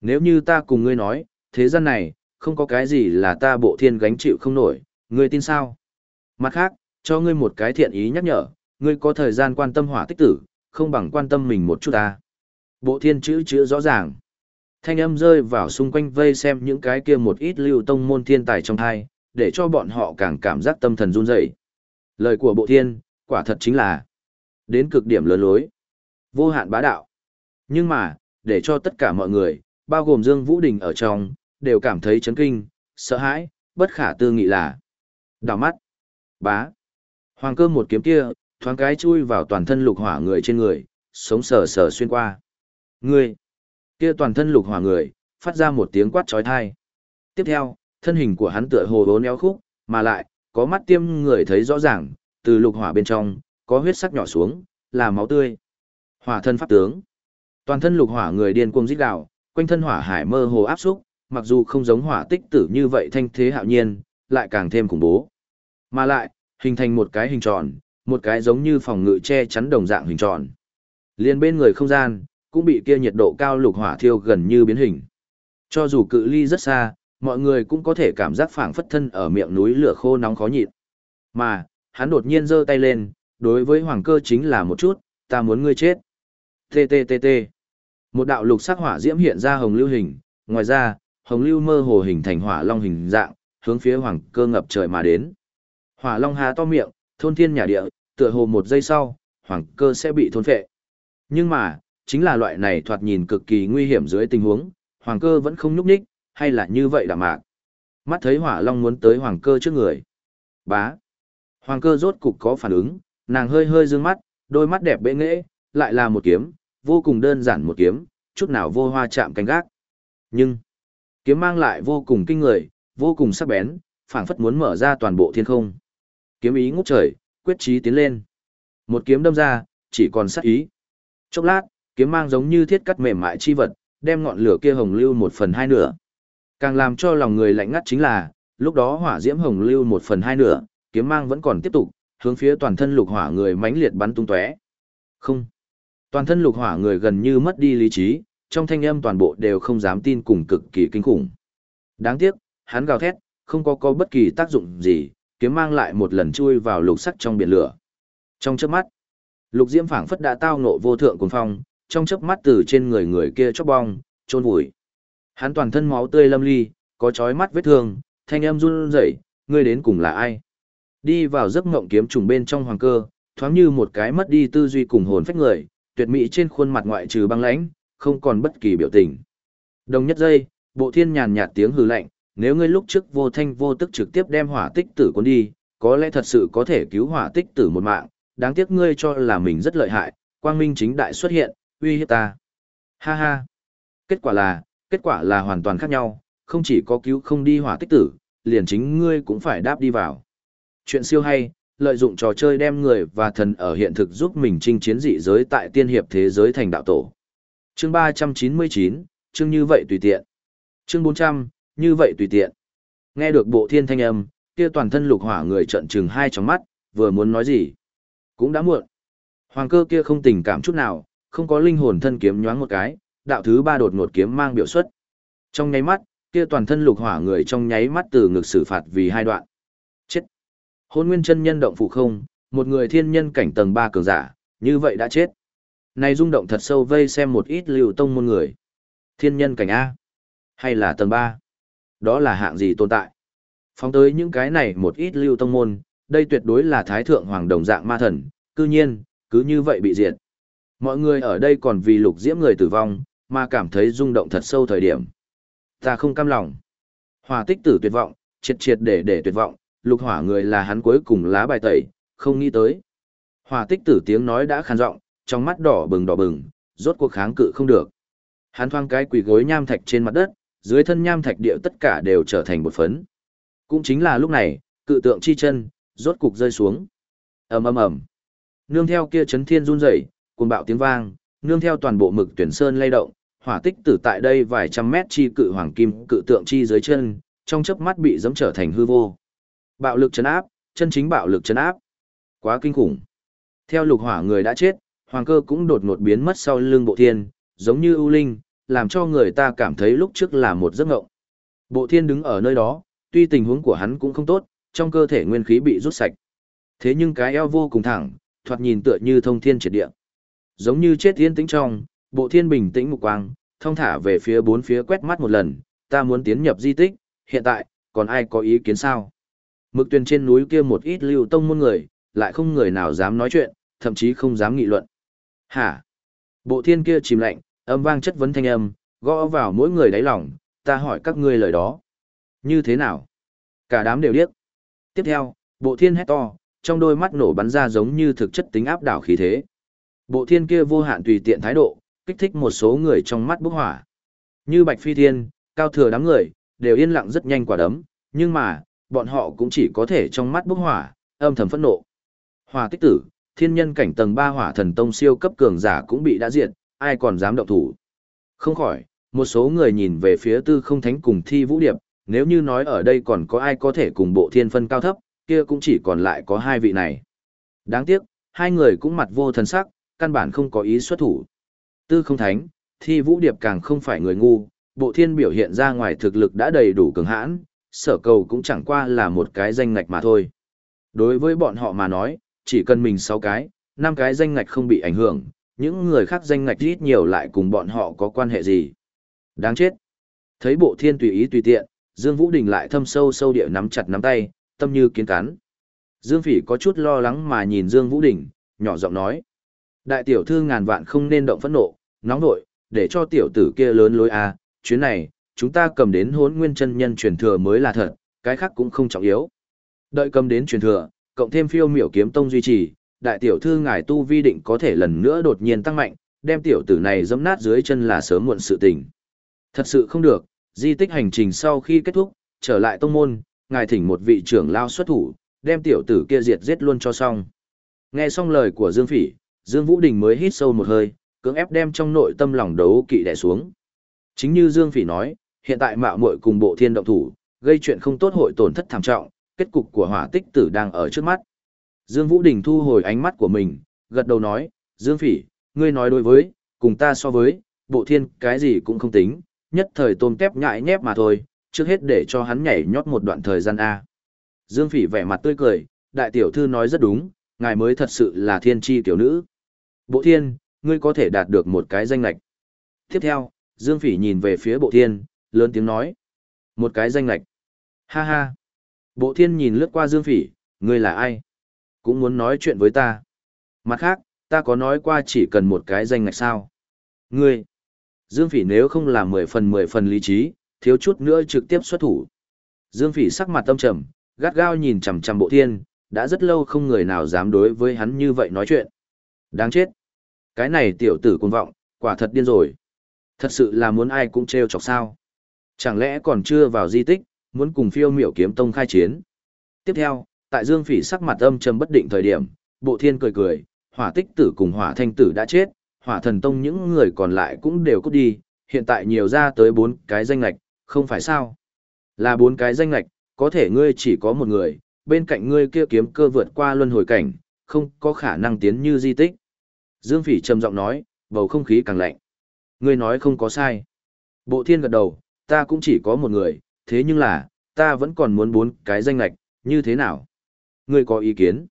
Nếu như ta cùng ngươi nói, thế gian này, không có cái gì là ta bộ thiên gánh chịu không nổi, ngươi tin sao? Mặt khác, cho ngươi một cái thiện ý nhắc nhở, ngươi có thời gian quan tâm hỏa tích tử, không bằng quan tâm mình một chút ta. Bộ thiên chữ chữ rõ ràng. Thanh âm rơi vào xung quanh vây xem những cái kia một ít lưu tông môn thiên tài trong thai, để cho bọn họ càng cảm giác tâm thần run rẩy. Lời của bộ thiên, quả thật chính là đến cực điểm lớn lối, vô hạn bá đạo. Nhưng mà, để cho tất cả mọi người, bao gồm Dương Vũ Đình ở trong, đều cảm thấy chấn kinh, sợ hãi, bất khả tư nghị là đảo mắt, bá. Hoàng cơ một kiếm kia, thoáng cái chui vào toàn thân lục hỏa người trên người, sống sờ sờ xuyên qua. người kia toàn thân lục hỏa người, phát ra một tiếng quát trói thai. Tiếp theo, thân hình của hắn tựa hồ đố éo khúc, mà lại, có mắt tiêm người thấy rõ ràng, từ lục hỏa bên trong, có huyết sắc nhỏ xuống, là máu tươi. Hỏa thân pháp tướng. Toàn thân lục hỏa người điên cuồng rít gào, quanh thân hỏa hải mơ hồ áp xúc, mặc dù không giống hỏa tích tử như vậy thanh thế hạo nhiên, lại càng thêm khủng bố. Mà lại, hình thành một cái hình tròn, một cái giống như phòng ngự che chắn đồng dạng hình tròn. Liên bên người không gian, cũng bị kia nhiệt độ cao lục hỏa thiêu gần như biến hình. Cho dù cự ly rất xa, mọi người cũng có thể cảm giác phảng phất thân ở miệng núi lửa khô nóng khó nhịn. Mà, hắn đột nhiên giơ tay lên, đối với hoàng cơ chính là một chút, ta muốn ngươi chết. TTTT. Một đạo lục sắc hỏa diễm hiện ra hồng lưu hình, ngoài ra, hồng lưu mơ hồ hình thành hỏa long hình dạng, hướng phía hoàng cơ ngập trời mà đến. Hỏa long há to miệng, thôn thiên nhà địa, tựa hồ một giây sau, hoàng cơ sẽ bị thôn phệ. Nhưng mà, chính là loại này thoạt nhìn cực kỳ nguy hiểm dưới tình huống, hoàng cơ vẫn không nhúc nhích, hay là như vậy đạm mạc. Mắt thấy hỏa long muốn tới hoàng cơ trước người. Bá. Hoàng cơ rốt cục có phản ứng, nàng hơi hơi dương mắt, đôi mắt đẹp bệ nghệ, lại là một kiếm, vô cùng đơn giản một kiếm, chút nào vô hoa chạm cánh gác. Nhưng, kiếm mang lại vô cùng kinh người, vô cùng sắc bén, phảng phất muốn mở ra toàn bộ thiên không. Kiếm ý ngút trời, quyết chí tiến lên. Một kiếm đâm ra, chỉ còn sát ý. Chốc lát, kiếm mang giống như thiết cắt mềm mại chi vật, đem ngọn lửa kia hồng lưu một phần hai nửa. Càng làm cho lòng người lạnh ngắt chính là, lúc đó hỏa diễm hồng lưu một phần hai nửa, kiếm mang vẫn còn tiếp tục, hướng phía toàn thân lục hỏa người mãnh liệt bắn tung tóe. Không. Toàn thân lục hỏa người gần như mất đi lý trí, trong thanh âm toàn bộ đều không dám tin cùng cực kỳ kinh khủng. Đáng tiếc, hắn gào thét, không có có bất kỳ tác dụng gì, kiếm mang lại một lần chui vào lục sắc trong biển lửa. Trong chớp mắt, lục diễm phảng phất đã tao ngộ vô thượng cuồng phong, trong chớp mắt từ trên người người kia chốc bong, trôn vùi. Hắn toàn thân máu tươi lâm ly, có chói mắt vết thương, thanh âm run rẩy, ngươi đến cùng là ai? Đi vào giấc ngộng kiếm trùng bên trong hoàng cơ, thoáng như một cái mất đi tư duy cùng hồn phách người, tuyệt mỹ trên khuôn mặt ngoại trừ băng lãnh, không còn bất kỳ biểu tình. Đồng nhất giây, bộ thiên nhàn nhạt tiếng hừ lạnh, nếu ngươi lúc trước vô thanh vô tức trực tiếp đem hỏa tích tử cuốn đi, có lẽ thật sự có thể cứu hỏa tích tử một mạng, đáng tiếc ngươi cho là mình rất lợi hại, quang minh chính đại xuất hiện, uy hiếp ta. Ha ha. Kết quả là, kết quả là hoàn toàn khác nhau, không chỉ có cứu không đi hỏa tích tử, liền chính ngươi cũng phải đáp đi vào. Chuyện siêu hay, lợi dụng trò chơi đem người và thần ở hiện thực giúp mình chinh chiến dị giới tại tiên hiệp thế giới thành đạo tổ. Chương 399, chương như vậy tùy tiện. Chương 400, như vậy tùy tiện. Nghe được bộ thiên thanh âm, kia toàn thân lục hỏa người trận trừng hai tròng mắt, vừa muốn nói gì. Cũng đã muộn. Hoàng cơ kia không tình cảm chút nào, không có linh hồn thân kiếm nhoáng một cái, đạo thứ ba đột ngột kiếm mang biểu xuất. Trong nháy mắt, kia toàn thân lục hỏa người trong nháy mắt từ ngực xử phạt vì hai đoạn. Hôn nguyên chân nhân động phủ không, một người thiên nhân cảnh tầng ba cường giả, như vậy đã chết. Này rung động thật sâu vây xem một ít lưu tông môn người. Thiên nhân cảnh A. Hay là tầng ba Đó là hạng gì tồn tại? Phóng tới những cái này một ít lưu tông môn, đây tuyệt đối là thái thượng hoàng đồng dạng ma thần, cư nhiên, cứ như vậy bị diệt. Mọi người ở đây còn vì lục diễm người tử vong, mà cảm thấy rung động thật sâu thời điểm. Ta không cam lòng. hòa tích tử tuyệt vọng, triệt triệt để để tuyệt vọng, lục hỏa người là hắn cuối cùng lá bài tẩy, không nghĩ tới. Hỏa tích tử tiếng nói đã khàn giọng, trong mắt đỏ bừng đỏ bừng, rốt cuộc kháng cự không được. Hắn thoang cái quỳ gối nham thạch trên mặt đất, dưới thân nham thạch địa tất cả đều trở thành bột phấn. Cũng chính là lúc này, cự tượng chi chân, rốt cục rơi xuống. ầm ầm ầm, nương theo kia chấn thiên run rẩy, cuồng bạo tiếng vang, nương theo toàn bộ mực tuyển sơn lay động, hỏa tích tử tại đây vài trăm mét chi cự hoàng kim cự tượng chi dưới chân, trong chớp mắt bị giẫm trở thành hư vô. Bạo lực chấn áp, chân chính bạo lực chấn áp. Quá kinh khủng. Theo lục hỏa người đã chết, hoàng cơ cũng đột ngột biến mất sau lưng bộ thiên, giống như ưu linh, làm cho người ta cảm thấy lúc trước là một giấc ngộng. Bộ thiên đứng ở nơi đó, tuy tình huống của hắn cũng không tốt, trong cơ thể nguyên khí bị rút sạch. Thế nhưng cái eo vô cùng thẳng, thoạt nhìn tựa như thông thiên triệt địa. Giống như chết yên tĩnh trong, bộ thiên bình tĩnh mục quang, thông thả về phía bốn phía quét mắt một lần, ta muốn tiến nhập di tích, hiện tại, còn ai có ý kiến sao? Mực tuyền trên núi kia một ít lưu tông môn người, lại không người nào dám nói chuyện, thậm chí không dám nghị luận. Hả? Bộ thiên kia chìm lạnh, âm vang chất vấn thanh âm, gõ vào mỗi người đáy lòng, ta hỏi các ngươi lời đó. Như thế nào? Cả đám đều điếc. Tiếp theo, bộ thiên hét to, trong đôi mắt nổ bắn ra giống như thực chất tính áp đảo khí thế. Bộ thiên kia vô hạn tùy tiện thái độ, kích thích một số người trong mắt bốc hỏa. Như Bạch Phi Thiên, cao thừa đám người, đều yên lặng rất nhanh quả đấm, nhưng mà, bọn họ cũng chỉ có thể trong mắt bốc hỏa, âm thầm phẫn nộ. Hỏa tích tử, thiên nhân cảnh tầng 3 hỏa thần tông siêu cấp cường giả cũng bị đã diệt, ai còn dám động thủ. Không khỏi, một số người nhìn về phía tư không thánh cùng thi vũ điệp, nếu như nói ở đây còn có ai có thể cùng bộ thiên phân cao thấp, kia cũng chỉ còn lại có hai vị này. Đáng tiếc, hai người cũng mặt vô thần sắc, căn bản không có ý xuất thủ. Tư không thánh, thi vũ điệp càng không phải người ngu, bộ thiên biểu hiện ra ngoài thực lực đã đầy đủ cường hãn, sở cầu cũng chẳng qua là một cái danh ngạch mà thôi. Đối với bọn họ mà nói, chỉ cần mình sáu cái, năm cái danh ngạch không bị ảnh hưởng, những người khác danh ngạch ít nhiều lại cùng bọn họ có quan hệ gì. Đáng chết. Thấy bộ thiên tùy ý tùy tiện, Dương Vũ Đình lại thâm sâu sâu địa nắm chặt nắm tay, tâm như kiến cắn. Dương Phỉ có chút lo lắng mà nhìn Dương Vũ Đình, nhỏ giọng nói. Đại tiểu thư ngàn vạn không nên động phẫn nộ, nóng nội, để cho tiểu tử kia lớn lối a à, chuyến này, chúng ta cầm đến hốn nguyên chân nhân truyền thừa mới là thật, cái khác cũng không trọng yếu. Đợi cầm đến truyền thừa, cộng thêm phiêu miểu kiếm tông duy trì, đại tiểu thư ngài tu vi định có thể lần nữa đột nhiên tăng mạnh, đem tiểu tử này dẫm nát dưới chân là sớm muộn sự tình. Thật sự không được, di tích hành trình sau khi kết thúc, trở lại tông môn, ngài thỉnh một vị trưởng lao xuất thủ, đem tiểu tử kia diệt giết luôn cho xong. Nghe xong lời của Dương Phỉ, Dương Vũ Đình mới hít sâu một hơi, cưỡng ép đem trong nội tâm lòng đấu kỵ đè xuống. Chính như Dương Phỉ nói, hiện tại mạo muội cùng bộ thiên động thủ, gây chuyện không tốt hội tổn thất thảm trọng, kết cục của hỏa tích tử đang ở trước mắt. Dương Vũ Đình thu hồi ánh mắt của mình, gật đầu nói, Dương Phỉ, ngươi nói đối với, cùng ta so với, bộ thiên cái gì cũng không tính, nhất thời tôm tép nhại nhép mà thôi, trước hết để cho hắn nhảy nhót một đoạn thời gian A. Dương Phỉ vẻ mặt tươi cười, đại tiểu thư nói rất đúng, ngài mới thật sự là thiên tri tiểu nữ. Bộ thiên, ngươi có thể đạt được một cái danh lạch. Tiếp theo, Dương Phỉ nhìn về phía bộ thiên, lớn tiếng nói. Một cái danh lạch. Ha ha. Bộ thiên nhìn lướt qua Dương Phỉ, ngươi là ai? Cũng muốn nói chuyện với ta. Mặt khác, ta có nói qua chỉ cần một cái danh lạch sao? Ngươi. Dương Phỉ nếu không làm mười phần mười phần lý trí, thiếu chút nữa trực tiếp xuất thủ. Dương Phỉ sắc mặt tâm trầm, gắt gao nhìn chằm chằm bộ thiên, đã rất lâu không người nào dám đối với hắn như vậy nói chuyện. Đáng chết. Cái này tiểu tử cuồng vọng, quả thật điên rồi. Thật sự là muốn ai cũng trêu chọc sao. Chẳng lẽ còn chưa vào di tích, muốn cùng phiêu miểu kiếm tông khai chiến. Tiếp theo, tại Dương Phỉ sắc mặt âm trầm bất định thời điểm, bộ thiên cười cười, hỏa tích tử cùng hỏa thanh tử đã chết, hỏa thần tông những người còn lại cũng đều cút đi, hiện tại nhiều ra tới bốn cái danh lạch, không phải sao. Là bốn cái danh lạch, có thể ngươi chỉ có một người, bên cạnh ngươi kia kiếm cơ vượt qua luân hồi cảnh, không có khả năng tiến như di tích. Dương Phỉ trầm giọng nói, bầu không khí càng lạnh. Ngươi nói không có sai. Bộ thiên gật đầu, ta cũng chỉ có một người, thế nhưng là, ta vẫn còn muốn bốn cái danh lạch, như thế nào? Ngươi có ý kiến?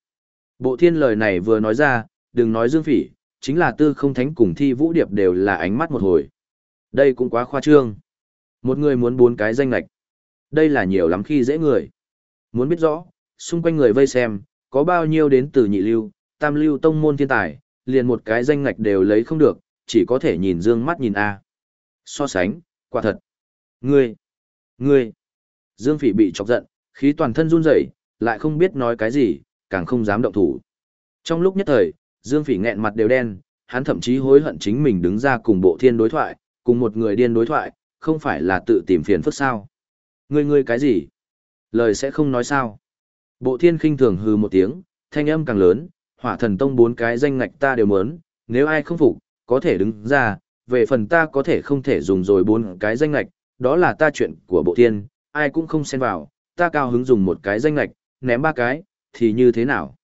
Bộ thiên lời này vừa nói ra, đừng nói Dương Phỉ, chính là tư không thánh cùng thi vũ điệp đều là ánh mắt một hồi. Đây cũng quá khoa trương. Một người muốn bốn cái danh lạch. Đây là nhiều lắm khi dễ người. Muốn biết rõ, xung quanh người vây xem, có bao nhiêu đến từ nhị lưu, tam lưu tông môn thiên tài, liền một cái danh ngạch đều lấy không được, chỉ có thể nhìn dương mắt nhìn A. So sánh, quả thật. Ngươi, ngươi. Dương Phỉ bị chọc giận, khí toàn thân run rẩy, lại không biết nói cái gì, càng không dám động thủ. Trong lúc nhất thời, Dương Phỉ nghẹn mặt đều đen, hắn thậm chí hối hận chính mình đứng ra cùng bộ thiên đối thoại, cùng một người điên đối thoại, không phải là tự tìm phiền phức sao. Ngươi ngươi cái gì? Lời sẽ không nói sao. Bộ thiên khinh thường hừ một tiếng, thanh âm càng lớn, hỏa thần tông bốn cái danh ngạch ta đều muốn, nếu ai không phục, có thể đứng ra, về phần ta có thể không thể dùng rồi bốn cái danh ngạch, đó là ta chuyện của bộ thiên, ai cũng không xen vào, ta cao hứng dùng một cái danh ngạch, ném ba cái, thì như thế nào?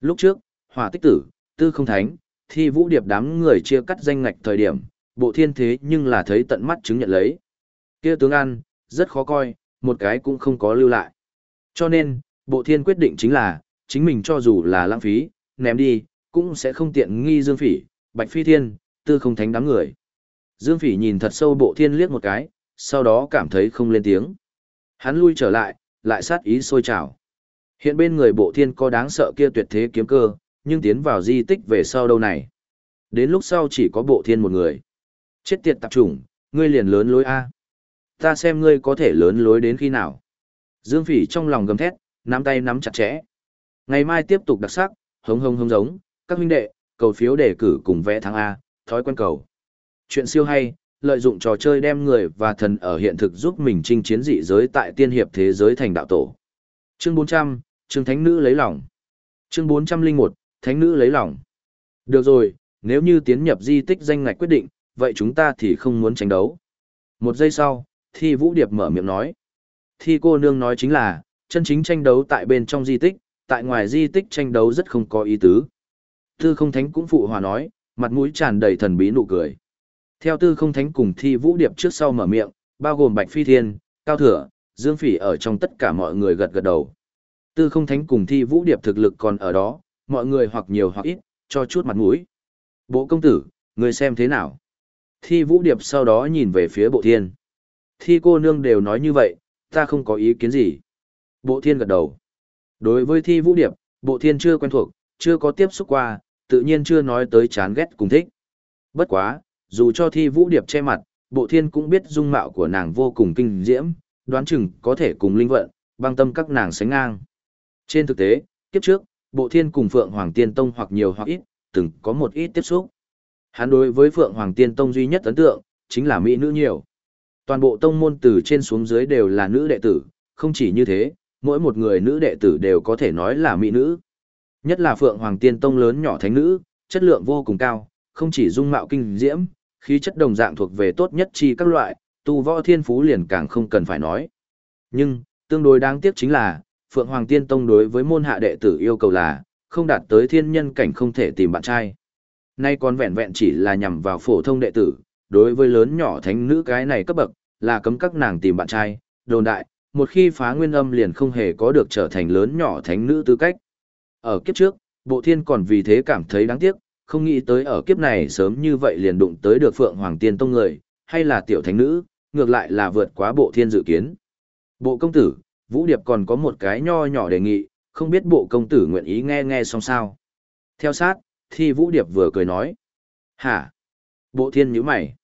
Lúc trước, hỏa tích tử, tư không thánh, thi vũ điệp đám người chia cắt danh ngạch thời điểm, bộ thiên thế nhưng là thấy tận mắt chứng nhận lấy. kia tướng ăn, rất khó coi, một cái cũng không có lưu lại. Cho nên, bộ thiên quyết định chính là, chính mình cho dù là lãng phí, ném đi, cũng sẽ không tiện nghi Dương Phỉ, Bạch Phi Thiên, tư không thánh đám người. Dương Phỉ nhìn thật sâu bộ thiên liếc một cái, sau đó cảm thấy không lên tiếng. Hắn lui trở lại, lại sát ý sôi trào. Hiện bên người bộ thiên có đáng sợ kia tuyệt thế kiếm cơ, nhưng tiến vào di tích về sau đâu này. Đến lúc sau chỉ có bộ thiên một người. Chết tiệt tạp chủng, ngươi liền lớn lối A. Ta xem ngươi có thể lớn lối đến khi nào. Dương Phỉ trong lòng gầm thét, nắm tay nắm chặt chẽ. Ngày mai tiếp tục đặc sắc, hống hống hống giống, các huynh đệ, cầu phiếu đề cử cùng vẽ thắng A, thói quen cầu. Chuyện siêu hay, lợi dụng trò chơi đem người và thần ở hiện thực giúp mình chinh chiến dị giới tại tiên hiệp thế giới thành đạo tổ. Chương 400, trương Thánh Nữ lấy lòng. Chương 401, Thánh Nữ lấy lòng. Được rồi, nếu như tiến nhập di tích danh ngạch quyết định, vậy chúng ta thì không muốn tranh đấu. Một giây sau, Thi Vũ Điệp mở miệng nói. Thi cô nương nói chính là, chân chính tranh đấu tại bên trong di tích, tại ngoài di tích tranh đấu rất không có ý tứ. Tư không thánh cũng phụ hòa nói, mặt mũi tràn đầy thần bí nụ cười. Theo tư không thánh cùng thi vũ điệp trước sau mở miệng, bao gồm Bạch Phi Thiên, Cao Thừa, Dương Phỉ ở trong tất cả mọi người gật gật đầu. Tư không thánh cùng thi vũ điệp thực lực còn ở đó, mọi người hoặc nhiều hoặc ít, cho chút mặt mũi. Bộ công tử, người xem thế nào? Thi vũ điệp sau đó nhìn về phía bộ thiên. Thi cô nương đều nói như vậy, ta không có ý kiến gì. Bộ thiên gật đầu. Đối với thi vũ điệp, bộ thiên chưa quen thuộc, chưa có tiếp xúc qua, tự nhiên chưa nói tới chán ghét cùng thích. Bất quá, dù cho thi vũ điệp che mặt, bộ thiên cũng biết dung mạo của nàng vô cùng kinh diễm, đoán chừng có thể cùng linh vận, băng tâm các nàng sánh ngang. Trên thực tế, kiếp trước, bộ thiên cùng Phượng Hoàng Tiên Tông hoặc nhiều hoặc ít, từng có một ít tiếp xúc. Hắn đối với Phượng Hoàng Tiên Tông duy nhất ấn tượng, chính là mỹ nữ nhiều. Toàn bộ tông môn từ trên xuống dưới đều là nữ đệ tử, không chỉ như thế, mỗi một người nữ đệ tử đều có thể nói là mỹ nữ. Nhất là Phượng Hoàng Tiên Tông lớn nhỏ thánh nữ, chất lượng vô cùng cao, không chỉ dung mạo kinh diễm, khí chất đồng dạng thuộc về tốt nhất chi các loại, tu võ thiên phú liền càng không cần phải nói. Nhưng, tương đối đáng tiếc chính là, Phượng Hoàng Tiên Tông đối với môn hạ đệ tử yêu cầu là, không đạt tới thiên nhân cảnh không thể tìm bạn trai. Nay còn vẹn vẹn chỉ là nhằm vào phổ thông đệ tử, đối với lớn nhỏ thánh nữ cái này cấp bậc, là cấm các nàng tìm bạn trai, đồn đại, một khi phá nguyên âm liền không hề có được trở thành lớn nhỏ thánh nữ tư cách. Ở kiếp trước, bộ thiên còn vì thế cảm thấy đáng tiếc, không nghĩ tới ở kiếp này sớm như vậy liền đụng tới được Phượng Hoàng Tiên Tông người, hay là tiểu thánh nữ, ngược lại là vượt quá bộ thiên dự kiến. Bộ công tử, Vũ Điệp còn có một cái nho nhỏ đề nghị, không biết bộ công tử nguyện ý nghe nghe xong sao. Theo sát, thì Vũ Điệp vừa cười nói. Hả? Bộ thiên nhíu mày.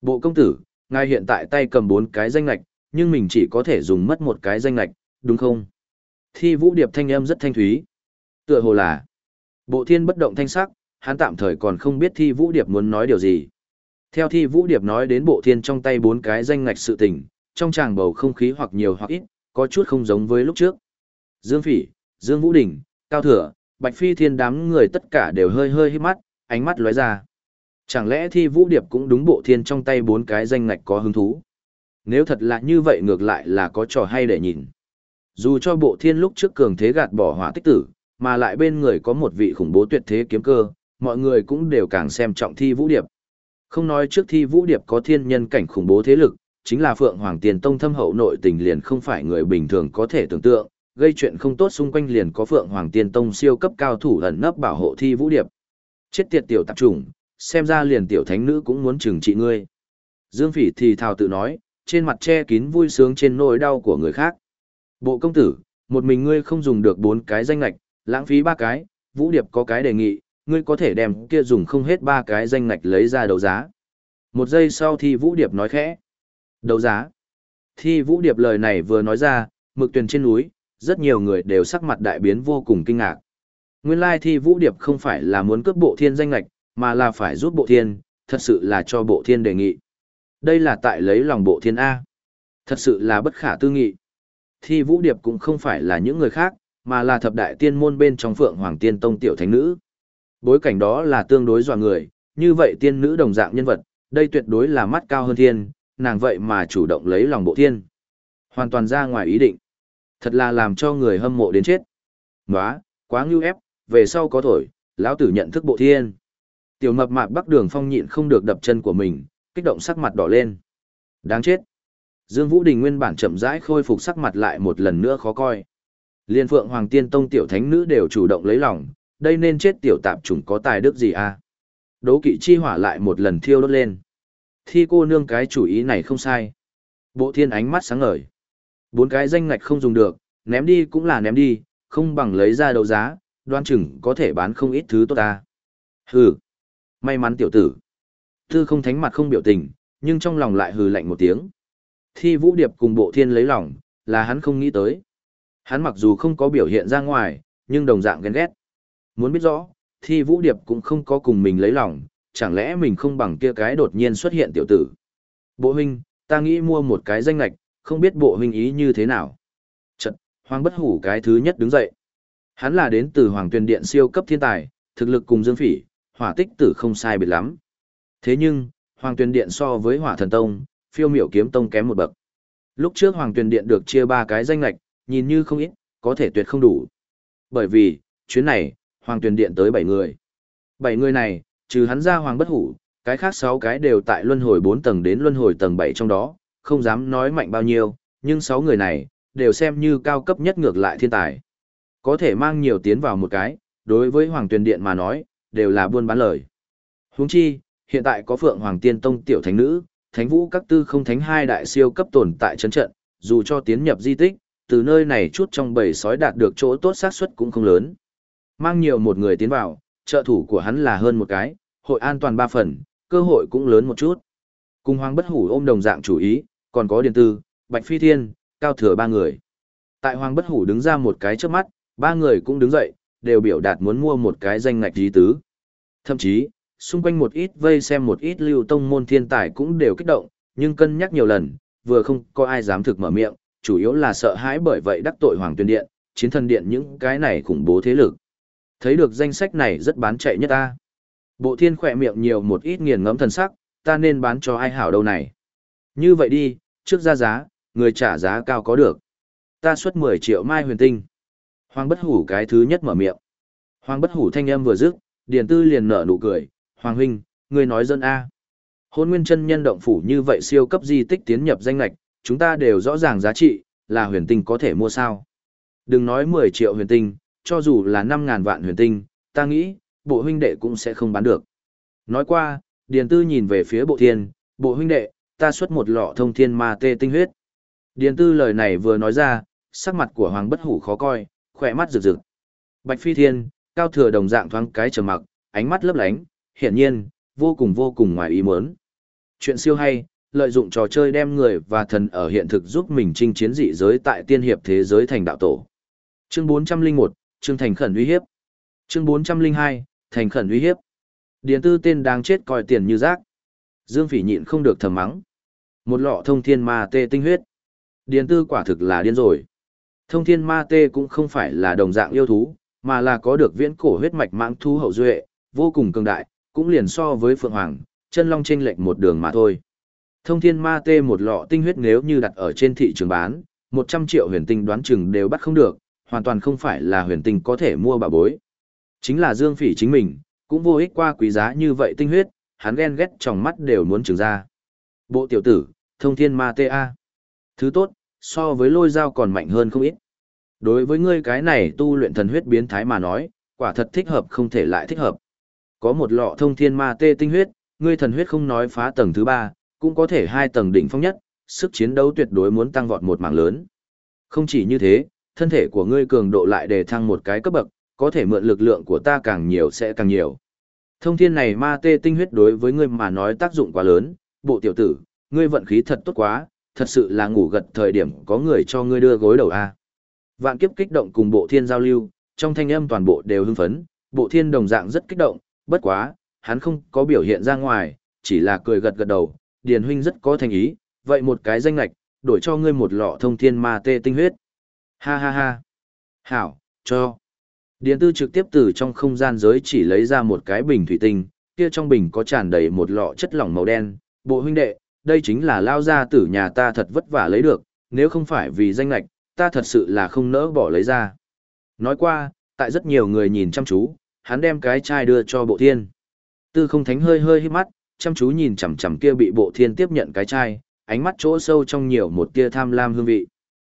Bộ công tử, ngài hiện tại tay cầm bốn cái danh lạch, nhưng mình chỉ có thể dùng mất một cái danh lạch, đúng không? Thi Vũ Điệp thanh âm rất thanh thúy. Tựa hồ là. Bộ thiên bất động thanh sắc, hắn tạm thời còn không biết Thi Vũ Điệp muốn nói điều gì. Theo Thi Vũ Điệp nói đến bộ thiên trong tay bốn cái danh ngạch sự tình, trong tràng bầu không khí hoặc nhiều hoặc ít, có chút không giống với lúc trước. Dương Phỉ, Dương Vũ Đình, Cao Thừa, Bạch Phi Thiên đám người tất cả đều hơi hơi hít mắt, ánh mắt lóe ra. Chẳng lẽ Thi Vũ Điệp cũng đúng bộ thiên trong tay bốn cái danh ngạch có hứng thú? Nếu thật là như vậy ngược lại là có trò hay để nhìn. Dù cho bộ thiên lúc trước cường thế gạt bỏ hỏa tích tử, mà lại bên người có một vị khủng bố tuyệt thế kiếm cơ, mọi người cũng đều càng xem trọng Thi Vũ Điệp. Không nói trước Thi Vũ Điệp có thiên nhân cảnh khủng bố thế lực, chính là Phượng Hoàng Tiền Tông thâm hậu nội tình liền không phải người bình thường có thể tưởng tượng, gây chuyện không tốt xung quanh liền có Phượng Hoàng tiền Tông siêu cấp cao thủ ẩn nấp bảo hộ Thi Vũ Điệp. Chết tiệt tiểu tạp chủng, xem ra liền tiểu thánh nữ cũng muốn trừng trị ngươi. Dương Phỉ thì thào tự nói, trên mặt che kín vui sướng trên nỗi đau của người khác. Bộ công tử, một mình ngươi không dùng được bốn cái danh lạch, lãng phí ba cái, Vũ Điệp có cái đề nghị, ngươi có thể đem kia dùng không hết ba cái danh ngạch lấy ra đấu giá. Một giây sau thì Vũ Điệp nói khẽ. Đấu giá. Thi Vũ Điệp lời này vừa nói ra, mực tuyền trên núi, rất nhiều người đều sắc mặt đại biến vô cùng kinh ngạc. Nguyên lai thi Vũ Điệp không phải là muốn cướp bộ thiên danh ngạch, mà là phải giúp bộ thiên, thật sự là cho bộ thiên đề nghị. Đây là tại lấy lòng bộ thiên A. Thật sự là bất khả tư nghị. Thi Vũ Điệp cũng không phải là những người khác, mà là thập đại tiên môn bên trong Phượng Hoàng Tiên Tông tiểu thánh nữ. Bối cảnh đó là tương đối dọa người, như vậy tiên nữ đồng dạng nhân vật, đây tuyệt đối là mắt cao hơn thiên, nàng vậy mà chủ động lấy lòng bộ thiên. Hoàn toàn ra ngoài ý định. Thật là làm cho người hâm mộ đến chết. Nóa, quá ngưu ép, về sau có thổi, lão tử nhận thức bộ thiên. Tiểu mập mạp bắc đường phong nhịn không được đập chân của mình, kích động sắc mặt đỏ lên. Đáng chết. Dương Vũ Đình nguyên bản chậm rãi khôi phục sắc mặt lại một lần nữa khó coi. Liên Phượng Hoàng Tiên Tông tiểu thánh nữ đều chủ động lấy lòng, đây nên chết tiểu tạp chủng có tài đức gì à? Đố kỵ chi hỏa lại một lần thiêu đốt lên. Thi cô nương cái chủ ý này không sai. Bộ thiên ánh mắt sáng ngời. Bốn cái danh ngạch không dùng được, ném đi cũng là ném đi, không bằng lấy ra đấu giá, đoan chừng có thể bán không ít thứ tốt ta. Hừ, may mắn tiểu tử. Tư không thánh mặt không biểu tình, nhưng trong lòng lại hừ lạnh một tiếng. Thi vũ điệp cùng bộ thiên lấy lòng, là hắn không nghĩ tới. Hắn mặc dù không có biểu hiện ra ngoài, nhưng đồng dạng ghen ghét. Muốn biết rõ, thì vũ điệp cũng không có cùng mình lấy lòng, chẳng lẽ mình không bằng kia cái đột nhiên xuất hiện tiểu tử. Bộ huynh, ta nghĩ mua một cái danh lạch, không biết bộ huynh ý như thế nào. Chật, Hoàng bất hủ cái thứ nhất đứng dậy. Hắn là đến từ Hoàng Tuyền Điện siêu cấp thiên tài, thực lực cùng Dương Phỉ, hỏa tích tử không sai biệt lắm. Thế nhưng, Hoàng Tuyền Điện so với Hỏa Thần Tông, phiêu miểu kiếm tông kém một bậc. Lúc trước Hoàng Tuyền Điện được chia ba cái danh lạch, nhìn như không ít, có thể tuyệt không đủ. Bởi vì, chuyến này, Hoàng Tuyền Điện tới bảy người. bảy người này, trừ hắn ra Hoàng Bất Hủ, cái khác sáu cái đều tại luân hồi bốn tầng đến luân hồi tầng bảy trong đó, không dám nói mạnh bao nhiêu, nhưng sáu người này, đều xem như cao cấp nhất ngược lại thiên tài. Có thể mang nhiều tiến vào một cái, đối với Hoàng Tuyền Điện mà nói, đều là buôn bán lời. Huống chi, hiện tại có Phượng Hoàng Tiên Tông tiểu thánh nữ, Thánh Vũ các tư không thánh hai đại siêu cấp tồn tại chấn trận, dù cho tiến nhập di tích, từ nơi này chút trong bầy sói đạt được chỗ tốt xác suất cũng không lớn. Mang nhiều một người tiến vào, trợ thủ của hắn là hơn một cái, hội an toàn ba phần, cơ hội cũng lớn một chút. Cùng Hoàng Bất Hủ ôm đồng dạng chủ ý, còn có Điền Tư, Bạch Phi Thiên, Cao Thừa ba người. Tại Hoàng Bất Hủ đứng ra một cái trước mắt, ba người cũng đứng dậy, đều biểu đạt muốn mua một cái danh ngạch dí tứ. Thậm chí, xung quanh một ít vây xem một ít lưu tông môn thiên tài cũng đều kích động, nhưng cân nhắc nhiều lần, vừa không có ai dám thực mở miệng, chủ yếu là sợ hãi bởi vậy đắc tội Hoàng Tuyên Điện, chiến thần điện những cái này khủng bố thế lực. Thấy được danh sách này rất bán chạy nhất ta. Bộ thiên khỏe miệng nhiều một ít nghiền ngẫm thần sắc, ta nên bán cho ai hảo đâu này. Như vậy đi, trước ra giá, người trả giá cao có được. Ta xuất 10 triệu mai huyền tinh. Hoàng bất hủ cái thứ nhất mở miệng. Hoàng bất hủ thanh âm vừa dứt, điền tư liền nở nụ cười. Hoàng huynh, người nói dân A. Hôn nguyên chân nhân động phủ như vậy siêu cấp di tích tiến nhập danh lạch, chúng ta đều rõ ràng giá trị, là huyền tinh có thể mua sao. Đừng nói 10 triệu huyền tinh, cho dù là 5.000 vạn huyền tinh, ta nghĩ, bộ huynh đệ cũng sẽ không bán được. Nói qua, Điền Tư nhìn về phía bộ thiên, bộ huynh đệ, ta xuất một lọ thông thiên ma tê tinh huyết. Điền Tư lời này vừa nói ra, sắc mặt của Hoàng Bất Hủ khó coi, khỏe mắt rực rực. Bạch Phi Thiên, cao thừa đồng dạng thoáng cái trầm mặc, ánh mắt lấp lánh, hiển nhiên, vô cùng vô cùng ngoài ý muốn. Chuyện siêu hay, lợi dụng trò chơi đem người và thần ở hiện thực giúp mình chinh chiến dị giới tại tiên hiệp thế giới thành đạo tổ. Chương 401, Trương thành khẩn uy hiếp. Chương 402, thành khẩn uy hiếp. Điền tư tên đang chết coi tiền như rác. Dương Phỉ nhịn không được thầm mắng. Một lọ thông thiên ma tê tinh huyết. Điền tư quả thực là điên rồi. Thông thiên ma tê cũng không phải là đồng dạng yêu thú, mà là có được viễn cổ huyết mạch mãng thú hậu duệ, vô cùng cường đại, cũng liền so với Phượng Hoàng, chân long chênh lệch một đường mà thôi. Thông thiên ma tê một lọ tinh huyết nếu như đặt ở trên thị trường bán, 100 triệu huyền tinh đoán chừng đều bắt không được, hoàn toàn không phải là huyền tinh có thể mua bà bối. Chính là Dương Phỉ chính mình, cũng vô ích qua quý giá như vậy tinh huyết, hắn ghen ghét trong mắt đều muốn trừng ra. Bộ tiểu tử, thông thiên ma tê a. Thứ tốt, so với lôi dao còn mạnh hơn không ít. Đối với ngươi cái này tu luyện thần huyết biến thái mà nói, quả thật thích hợp không thể lại thích hợp. Có một lọ thông thiên ma tê tinh huyết, ngươi thần huyết không nói phá tầng thứ ba, cũng có thể hai tầng đỉnh phong nhất, sức chiến đấu tuyệt đối muốn tăng vọt một mảng lớn. Không chỉ như thế, thân thể của ngươi cường độ lại đề thăng một cái cấp bậc, có thể mượn lực lượng của ta càng nhiều sẽ càng nhiều. Thông thiên này ma tê tinh huyết đối với ngươi mà nói tác dụng quá lớn, bộ tiểu tử, ngươi vận khí thật tốt quá, thật sự là ngủ gật thời điểm có người cho ngươi đưa gối đầu a. Vạn kiếp kích động cùng bộ thiên giao lưu, trong thanh âm toàn bộ đều hưng phấn, bộ thiên đồng dạng rất kích động, bất quá, hắn không có biểu hiện ra ngoài, chỉ là cười gật gật đầu, điền huynh rất có thành ý, vậy một cái danh lạch, đổi cho ngươi một lọ thông thiên ma tê tinh huyết. Ha ha ha. Hảo, cho. Điền tư trực tiếp từ trong không gian giới chỉ lấy ra một cái bình thủy tinh, kia trong bình có tràn đầy một lọ chất lỏng màu đen, bộ huynh đệ, đây chính là lao ra tử nhà ta thật vất vả lấy được, nếu không phải vì danh lạch, ta thật sự là không nỡ bỏ lấy ra. Nói qua, tại rất nhiều người nhìn chăm chú, hắn đem cái chai đưa cho bộ thiên. Tư không thánh hơi hơi hít mắt, chăm chú nhìn chằm chằm kia bị bộ thiên tiếp nhận cái chai, ánh mắt chỗ sâu trong nhiều một tia tham lam hương vị.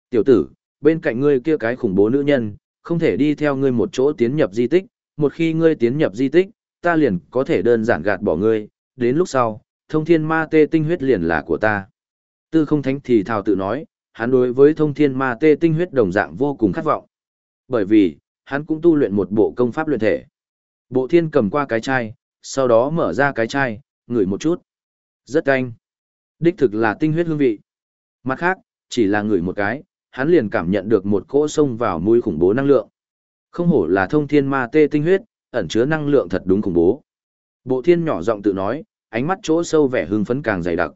Tiểu tử, bên cạnh ngươi kia cái khủng bố nữ nhân, không thể đi theo ngươi một chỗ tiến nhập di tích, một khi ngươi tiến nhập di tích, ta liền có thể đơn giản gạt bỏ ngươi, đến lúc sau, thông thiên ma tê tinh huyết liền là của ta. Tư không thánh thì thào tự nói, hắn đối với thông thiên ma tê tinh huyết đồng dạng vô cùng khát vọng. Bởi vì, hắn cũng tu luyện một bộ công pháp luyện thể. Bộ thiên cầm qua cái chai, sau đó mở ra cái chai, ngửi một chút. Rất canh. Đích thực là tinh huyết hương vị. Mặt khác, chỉ là ngửi một cái, hắn liền cảm nhận được một cỗ sông vào mũi khủng bố năng lượng. Không hổ là thông thiên ma tê tinh huyết, ẩn chứa năng lượng thật đúng khủng bố. Bộ thiên nhỏ giọng tự nói, ánh mắt chỗ sâu vẻ hưng phấn càng dày đặc.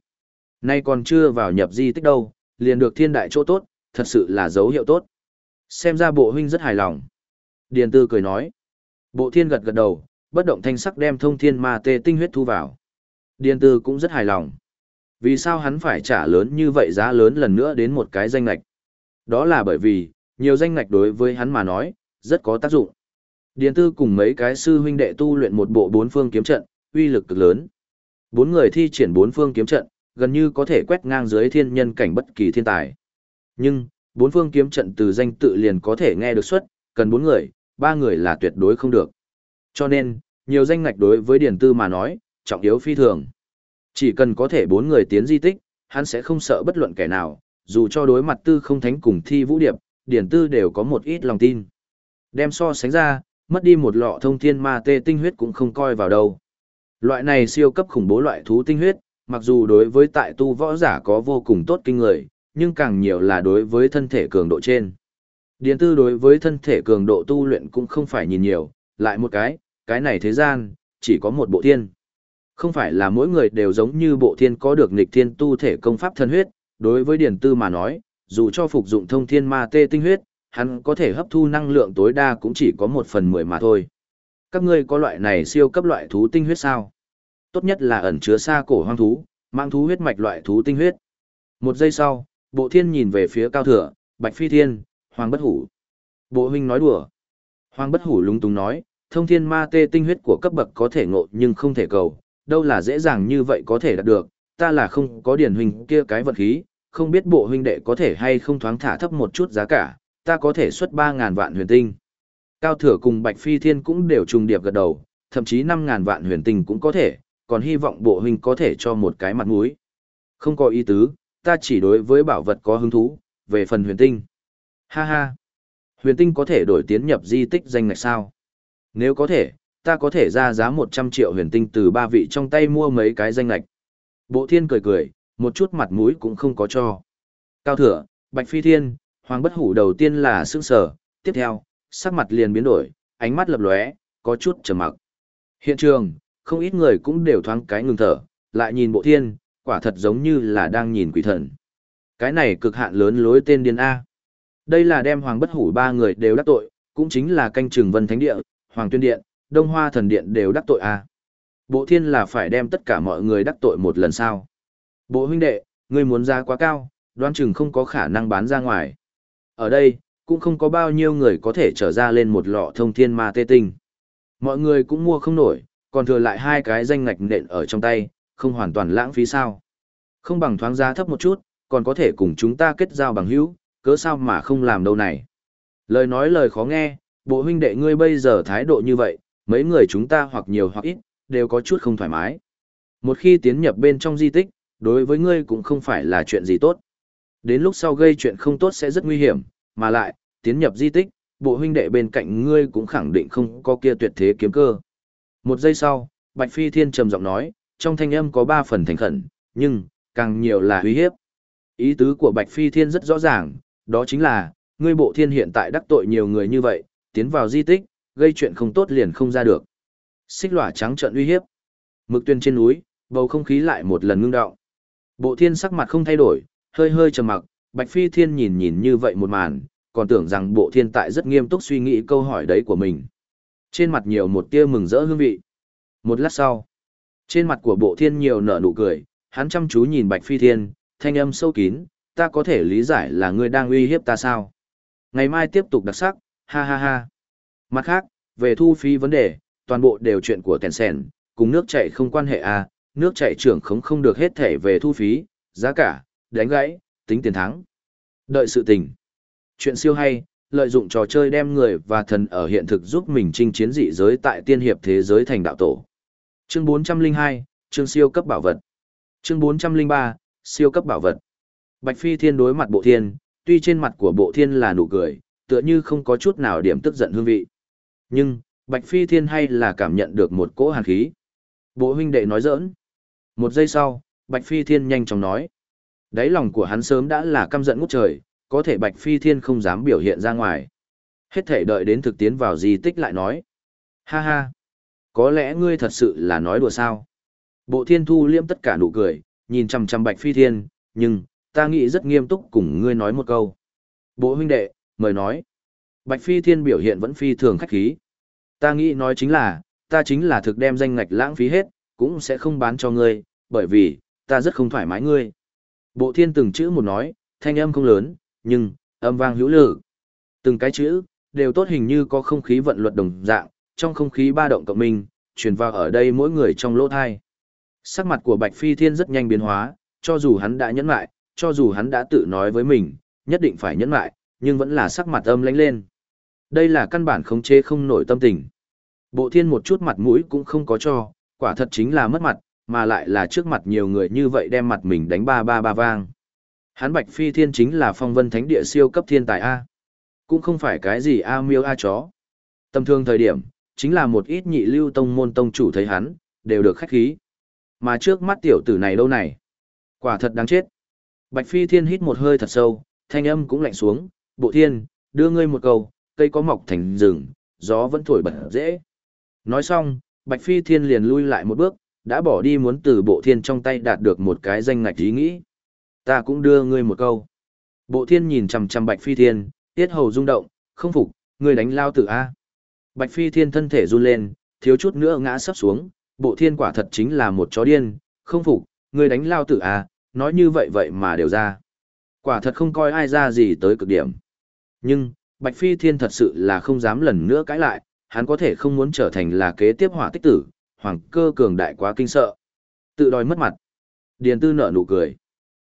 Nay còn chưa vào nhập di tích đâu, liền được thiên đại chỗ tốt, thật sự là dấu hiệu tốt. Xem ra bộ huynh rất hài lòng. Điền tư cười nói. Bộ thiên gật gật đầu, bất động thanh sắc đem thông thiên ma tê tinh huyết thu vào. Điền tư cũng rất hài lòng. Vì sao hắn phải trả lớn như vậy giá lớn lần nữa đến một cái danh lạch? Đó là bởi vì, nhiều danh ngạch đối với hắn mà nói, rất có tác dụng. Điền tư cùng mấy cái sư huynh đệ tu luyện một bộ bốn phương kiếm trận, uy lực cực lớn. Bốn người thi triển bốn phương kiếm trận, gần như có thể quét ngang dưới thiên nhân cảnh bất kỳ thiên tài. Nhưng, bốn phương kiếm trận từ danh tự liền có thể nghe được xuất, cần bốn người, ba người là tuyệt đối không được. Cho nên, nhiều danh ngạch đối với Điền Tư mà nói, trọng yếu phi thường. Chỉ cần có thể bốn người tiến di tích, hắn sẽ không sợ bất luận kẻ nào, dù cho đối mặt Tư không thánh cùng thi vũ điệp, Điền Tư đều có một ít lòng tin. Đem so sánh ra, mất đi một lọ thông thiên ma tê tinh huyết cũng không coi vào đâu. Loại này siêu cấp khủng bố loại thú tinh huyết, mặc dù đối với tại tu võ giả có vô cùng tốt kinh người, nhưng càng nhiều là đối với thân thể cường độ trên. Điền tư đối với thân thể cường độ tu luyện cũng không phải nhìn nhiều, lại một cái, cái này thế gian, chỉ có một bộ thiên. Không phải là mỗi người đều giống như bộ thiên có được nghịch thiên tu thể công pháp thân huyết, đối với điền tư mà nói, dù cho phục dụng thông thiên ma tê tinh huyết, hắn có thể hấp thu năng lượng tối đa cũng chỉ có một phần mười mà thôi. Các ngươi có loại này siêu cấp loại thú tinh huyết sao? Tốt nhất là ẩn chứa xa cổ hoang thú, mang thú huyết mạch loại thú tinh huyết. Một giây sau, bộ thiên nhìn về phía cao thừa, bạch phi thiên, hoàng bất hủ. Bộ huynh nói đùa. Hoàng bất hủ lúng túng nói, thông thiên ma tê tinh huyết của cấp bậc có thể ngộ nhưng không thể cầu, đâu là dễ dàng như vậy có thể đạt được, ta là không có điển huynh kia cái vật khí, không biết bộ huynh đệ có thể hay không thoáng thả thấp một chút giá cả, ta có thể xuất 3.000 vạn huyền tinh. Cao Thừa cùng Bạch Phi Thiên cũng đều trùng điệp gật đầu, thậm chí 5.000 vạn huyền tinh cũng có thể, còn hy vọng bộ huynh có thể cho một cái mặt mũi. Không có ý tứ, ta chỉ đối với bảo vật có hứng thú, về phần huyền tinh. Ha ha, huyền tinh có thể đổi tiến nhập di tích danh ngạch sao? Nếu có thể, ta có thể ra giá 100 triệu huyền tinh từ ba vị trong tay mua mấy cái danh ngạch. Bộ thiên cười cười, một chút mặt mũi cũng không có cho. Cao thừa, Bạch Phi Thiên, Hoàng Bất Hủ đầu tiên là sững sờ, tiếp theo, sắc mặt liền biến đổi, ánh mắt lập lóe, có chút trầm mặc. Hiện trường, không ít người cũng đều thoáng cái ngừng thở, lại nhìn bộ thiên, quả thật giống như là đang nhìn quỷ thần. Cái này cực hạn lớn lối tên điên A. Đây là đem Hoàng Bất Hủ ba người đều đắc tội, cũng chính là canh trường Vân Thánh Địa, Hoàng Tuyên Điện, Đông Hoa Thần Điện đều đắc tội A. Bộ thiên là phải đem tất cả mọi người đắc tội một lần sao. Bộ huynh đệ, ngươi muốn ra quá cao, đoán chừng không có khả năng bán ra ngoài. Ở đây, cũng không có bao nhiêu người có thể trở ra lên một lọ thông thiên ma tê tinh. Mọi người cũng mua không nổi, còn thừa lại hai cái danh ngạch nện ở trong tay, không hoàn toàn lãng phí sao. Không bằng thoáng giá thấp một chút, còn có thể cùng chúng ta kết giao bằng hữu, cớ sao mà không làm đâu này. Lời nói lời khó nghe, bộ huynh đệ ngươi bây giờ thái độ như vậy, mấy người chúng ta hoặc nhiều hoặc ít, đều có chút không thoải mái. Một khi tiến nhập bên trong di tích, đối với ngươi cũng không phải là chuyện gì tốt. Đến lúc sau gây chuyện không tốt sẽ rất nguy hiểm, mà lại, tiến nhập di tích, bộ huynh đệ bên cạnh ngươi cũng khẳng định không có kia tuyệt thế kiếm cơ. Một giây sau, Bạch Phi Thiên trầm giọng nói, trong thanh âm có ba phần thành khẩn, nhưng, càng nhiều là uy hiếp. Ý tứ của Bạch Phi Thiên rất rõ ràng, đó chính là, ngươi bộ thiên hiện tại đắc tội nhiều người như vậy, tiến vào di tích, gây chuyện không tốt liền không ra được. Xích lỏa trắng trợn uy hiếp. Mực tuyên trên núi, bầu không khí lại một lần ngưng đọng. Bộ thiên sắc mặt không thay đổi, hơi hơi trầm mặc, Bạch Phi Thiên nhìn nhìn như vậy một màn, còn tưởng rằng bộ thiên tại rất nghiêm túc suy nghĩ câu hỏi đấy của mình. Trên mặt nhiều một tia mừng rỡ hương vị. Một lát sau, trên mặt của bộ thiên nhiều nở nụ cười, hắn chăm chú nhìn Bạch Phi Thiên, thanh âm sâu kín, ta có thể lý giải là ngươi đang uy hiếp ta sao. Ngày mai tiếp tục đặc sắc, ha ha ha. Mặt khác, về thu phí vấn đề, toàn bộ đều chuyện của tèn sèn, cùng nước chảy không quan hệ à, nước chảy trưởng không không được hết thể về thu phí, giá cả, đánh gãy, tính tiền thắng. Đợi sự tình. Chuyện siêu hay, lợi dụng trò chơi đem người và thần ở hiện thực giúp mình chinh chiến dị giới tại tiên hiệp thế giới thành đạo tổ. Chương 402, chương siêu cấp bảo vật. Chương 403, siêu cấp bảo vật. Bạch Phi Thiên đối mặt bộ thiên, tuy trên mặt của bộ thiên là nụ cười, tựa như không có chút nào điểm tức giận hương vị. Nhưng, Bạch Phi Thiên hay là cảm nhận được một cỗ hàn khí. Bộ huynh đệ nói giỡn. Một giây sau, Bạch Phi Thiên nhanh chóng nói. Đáy lòng của hắn sớm đã là căm giận ngút trời, có thể Bạch Phi Thiên không dám biểu hiện ra ngoài. Hết thể đợi đến thực tiến vào di tích lại nói. Ha ha, có lẽ ngươi thật sự là nói đùa sao. Bộ thiên thu liêm tất cả nụ cười, nhìn chằm chằm Bạch Phi Thiên, nhưng, ta nghĩ rất nghiêm túc cùng ngươi nói một câu. Bộ huynh đệ, mời nói. Bạch Phi Thiên biểu hiện vẫn phi thường khách khí. Ta nghĩ nói chính là, ta chính là thực đem danh ngạch lãng phí hết, cũng sẽ không bán cho ngươi, bởi vì, ta rất không thoải mái ngươi. Bộ thiên từng chữ một nói, thanh âm không lớn, nhưng, âm vang hữu lử, Từng cái chữ, đều tốt hình như có không khí vận luật đồng dạng, trong không khí ba động cộng minh, truyền vào ở đây mỗi người trong lỗ thai. Sắc mặt của Bạch Phi Thiên rất nhanh biến hóa, cho dù hắn đã nhẫn lại, cho dù hắn đã tự nói với mình, nhất định phải nhẫn lại, nhưng vẫn là sắc mặt âm lãnh lên. Đây là căn bản khống chế không nổi tâm tình. Bộ thiên một chút mặt mũi cũng không có cho, quả thật chính là mất mặt, mà lại là trước mặt nhiều người như vậy đem mặt mình đánh ba ba ba vang. Hán Bạch Phi Thiên chính là phong vân thánh địa siêu cấp thiên tài A. Cũng không phải cái gì A miêu A chó. Tầm thường thời điểm, chính là một ít nhị lưu tông môn tông chủ thấy hắn, đều được khách khí. Mà trước mắt tiểu tử này đâu này? Quả thật đáng chết. Bạch Phi Thiên hít một hơi thật sâu, thanh âm cũng lạnh xuống, bộ thiên, đưa ngươi một câu, cây có mọc thành rừng, gió vẫn thổi bật dễ. Nói xong, Bạch Phi Thiên liền lui lại một bước, đã bỏ đi muốn từ bộ thiên trong tay đạt được một cái danh ngạch ý nghĩ. Ta cũng đưa ngươi một câu. Bộ thiên nhìn chằm chằm Bạch Phi Thiên, tiết hầu rung động, không phục, ngươi đánh lao tử A. Bạch Phi Thiên thân thể run lên, thiếu chút nữa ngã sắp xuống, bộ thiên quả thật chính là một chó điên, không phục, ngươi đánh lao tử A, nói như vậy vậy mà đều ra. Quả thật không coi ai ra gì tới cực điểm. Nhưng, Bạch Phi Thiên thật sự là không dám lần nữa cãi lại, hắn có thể không muốn trở thành là kế tiếp hỏa tích tử, hoàng cơ cường đại quá kinh sợ. Tự đòi mất mặt. Điền tư nở nụ cười.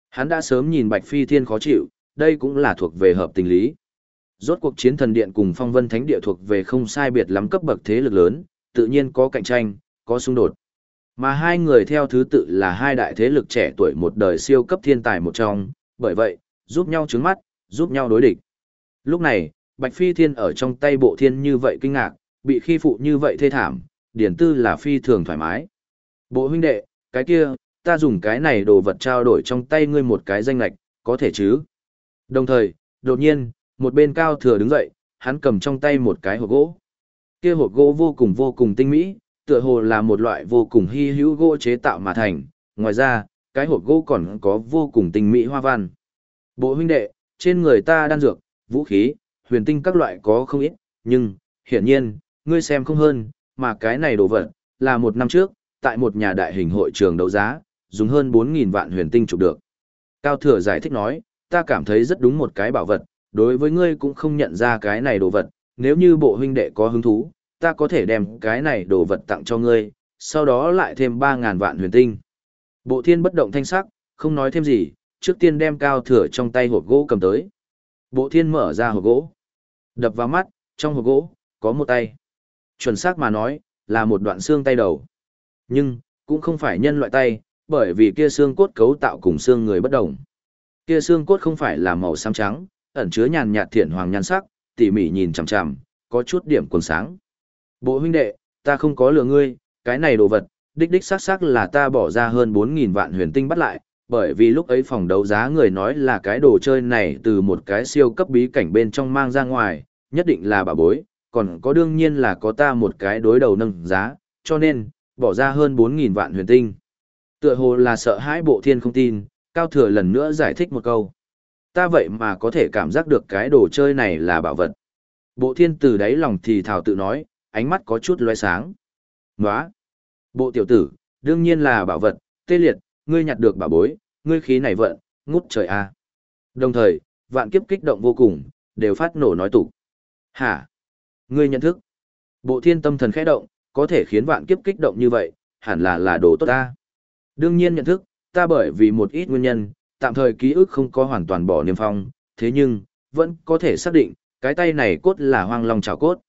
Hắn đã sớm nhìn Bạch Phi Thiên khó chịu, đây cũng là thuộc về hợp tình lý. Rốt cuộc chiến thần điện cùng phong vân thánh địa thuộc về không sai biệt lắm cấp bậc thế lực lớn, tự nhiên có cạnh tranh, có xung đột. Mà hai người theo thứ tự là hai đại thế lực trẻ tuổi một đời siêu cấp thiên tài một trong, bởi vậy, giúp nhau trứng mắt, giúp nhau đối địch. Lúc này, Bạch Phi Thiên ở trong tay bộ thiên như vậy kinh ngạc, bị khi phụ như vậy thê thảm, điển tư là phi thường thoải mái. Bộ huynh đệ, cái kia, ta dùng cái này đồ vật trao đổi trong tay ngươi một cái danh lạch, có thể chứ? Đồng thời, đột nhiên, một bên cao thừa đứng dậy, hắn cầm trong tay một cái hộp gỗ. Kia hộp gỗ vô cùng vô cùng tinh mỹ, tựa hồ là một loại vô cùng hy hữu gỗ chế tạo mà thành, ngoài ra, cái hộp gỗ còn có vô cùng tinh mỹ hoa văn. Bộ huynh đệ, trên người ta đan dược, vũ khí, huyền tinh các loại có không ít, nhưng, hiển nhiên, ngươi xem không hơn, mà cái này đồ vật, là một năm trước, tại một nhà đại hình hội trường đấu giá, dùng hơn 4.000 vạn huyền tinh chụp được. Cao Thừa giải thích nói, ta cảm thấy rất đúng một cái bảo vật, đối với ngươi cũng không nhận ra cái này đồ vật, nếu như bộ huynh đệ có hứng thú, ta có thể đem cái này đồ vật tặng cho ngươi, sau đó lại thêm 3.000 vạn huyền tinh. Bộ thiên bất động thanh sắc, không nói thêm gì, trước tiên đem cao thừa trong tay hộp gỗ cầm tới. Bộ thiên mở ra hộp gỗ. Đập vào mắt, trong hộp gỗ, có một tay. Chuẩn xác mà nói, là một đoạn xương tay đầu. Nhưng, cũng không phải nhân loại tay, bởi vì kia xương cốt cấu tạo cùng xương người bất đồng. Kia xương cốt không phải là màu xám trắng, ẩn chứa nhàn nhạt thiện hoàng nhan sắc, tỉ mỉ nhìn chằm chằm, có chút điểm quần sáng. Bộ huynh đệ, ta không có lừa ngươi, cái này đồ vật, đích đích xác xác là ta bỏ ra hơn 4.000 vạn huyền tinh bắt lại, bởi vì lúc ấy phòng đấu giá người nói là cái đồ chơi này từ một cái siêu cấp bí cảnh bên trong mang ra ngoài, nhất định là bà bối, còn có đương nhiên là có ta một cái đối đầu nâng giá, cho nên, bỏ ra hơn 4.000 vạn huyền tinh. Tựa hồ là sợ hãi bộ thiên không tin, Cao Thừa lần nữa giải thích một câu. Ta vậy mà có thể cảm giác được cái đồ chơi này là bảo vật. Bộ thiên từ đáy lòng thì thảo tự nói, ánh mắt có chút loe sáng. Nóa! Bộ tiểu tử, đương nhiên là bảo vật, tê liệt, ngươi nhặt được bảo bối, ngươi khí này vận, ngút trời a. Đồng thời, vạn kiếp kích động vô cùng, đều phát nổ nói tục. Hả? Ngươi nhận thức? Bộ thiên tâm thần khẽ động, có thể khiến vạn kiếp kích động như vậy, hẳn là là đồ tốt ta. Đương nhiên nhận thức, ta bởi vì một ít nguyên nhân, tạm thời ký ức không có hoàn toàn bỏ niềm phong, thế nhưng, vẫn có thể xác định, cái tay này cốt là hoang long trào cốt.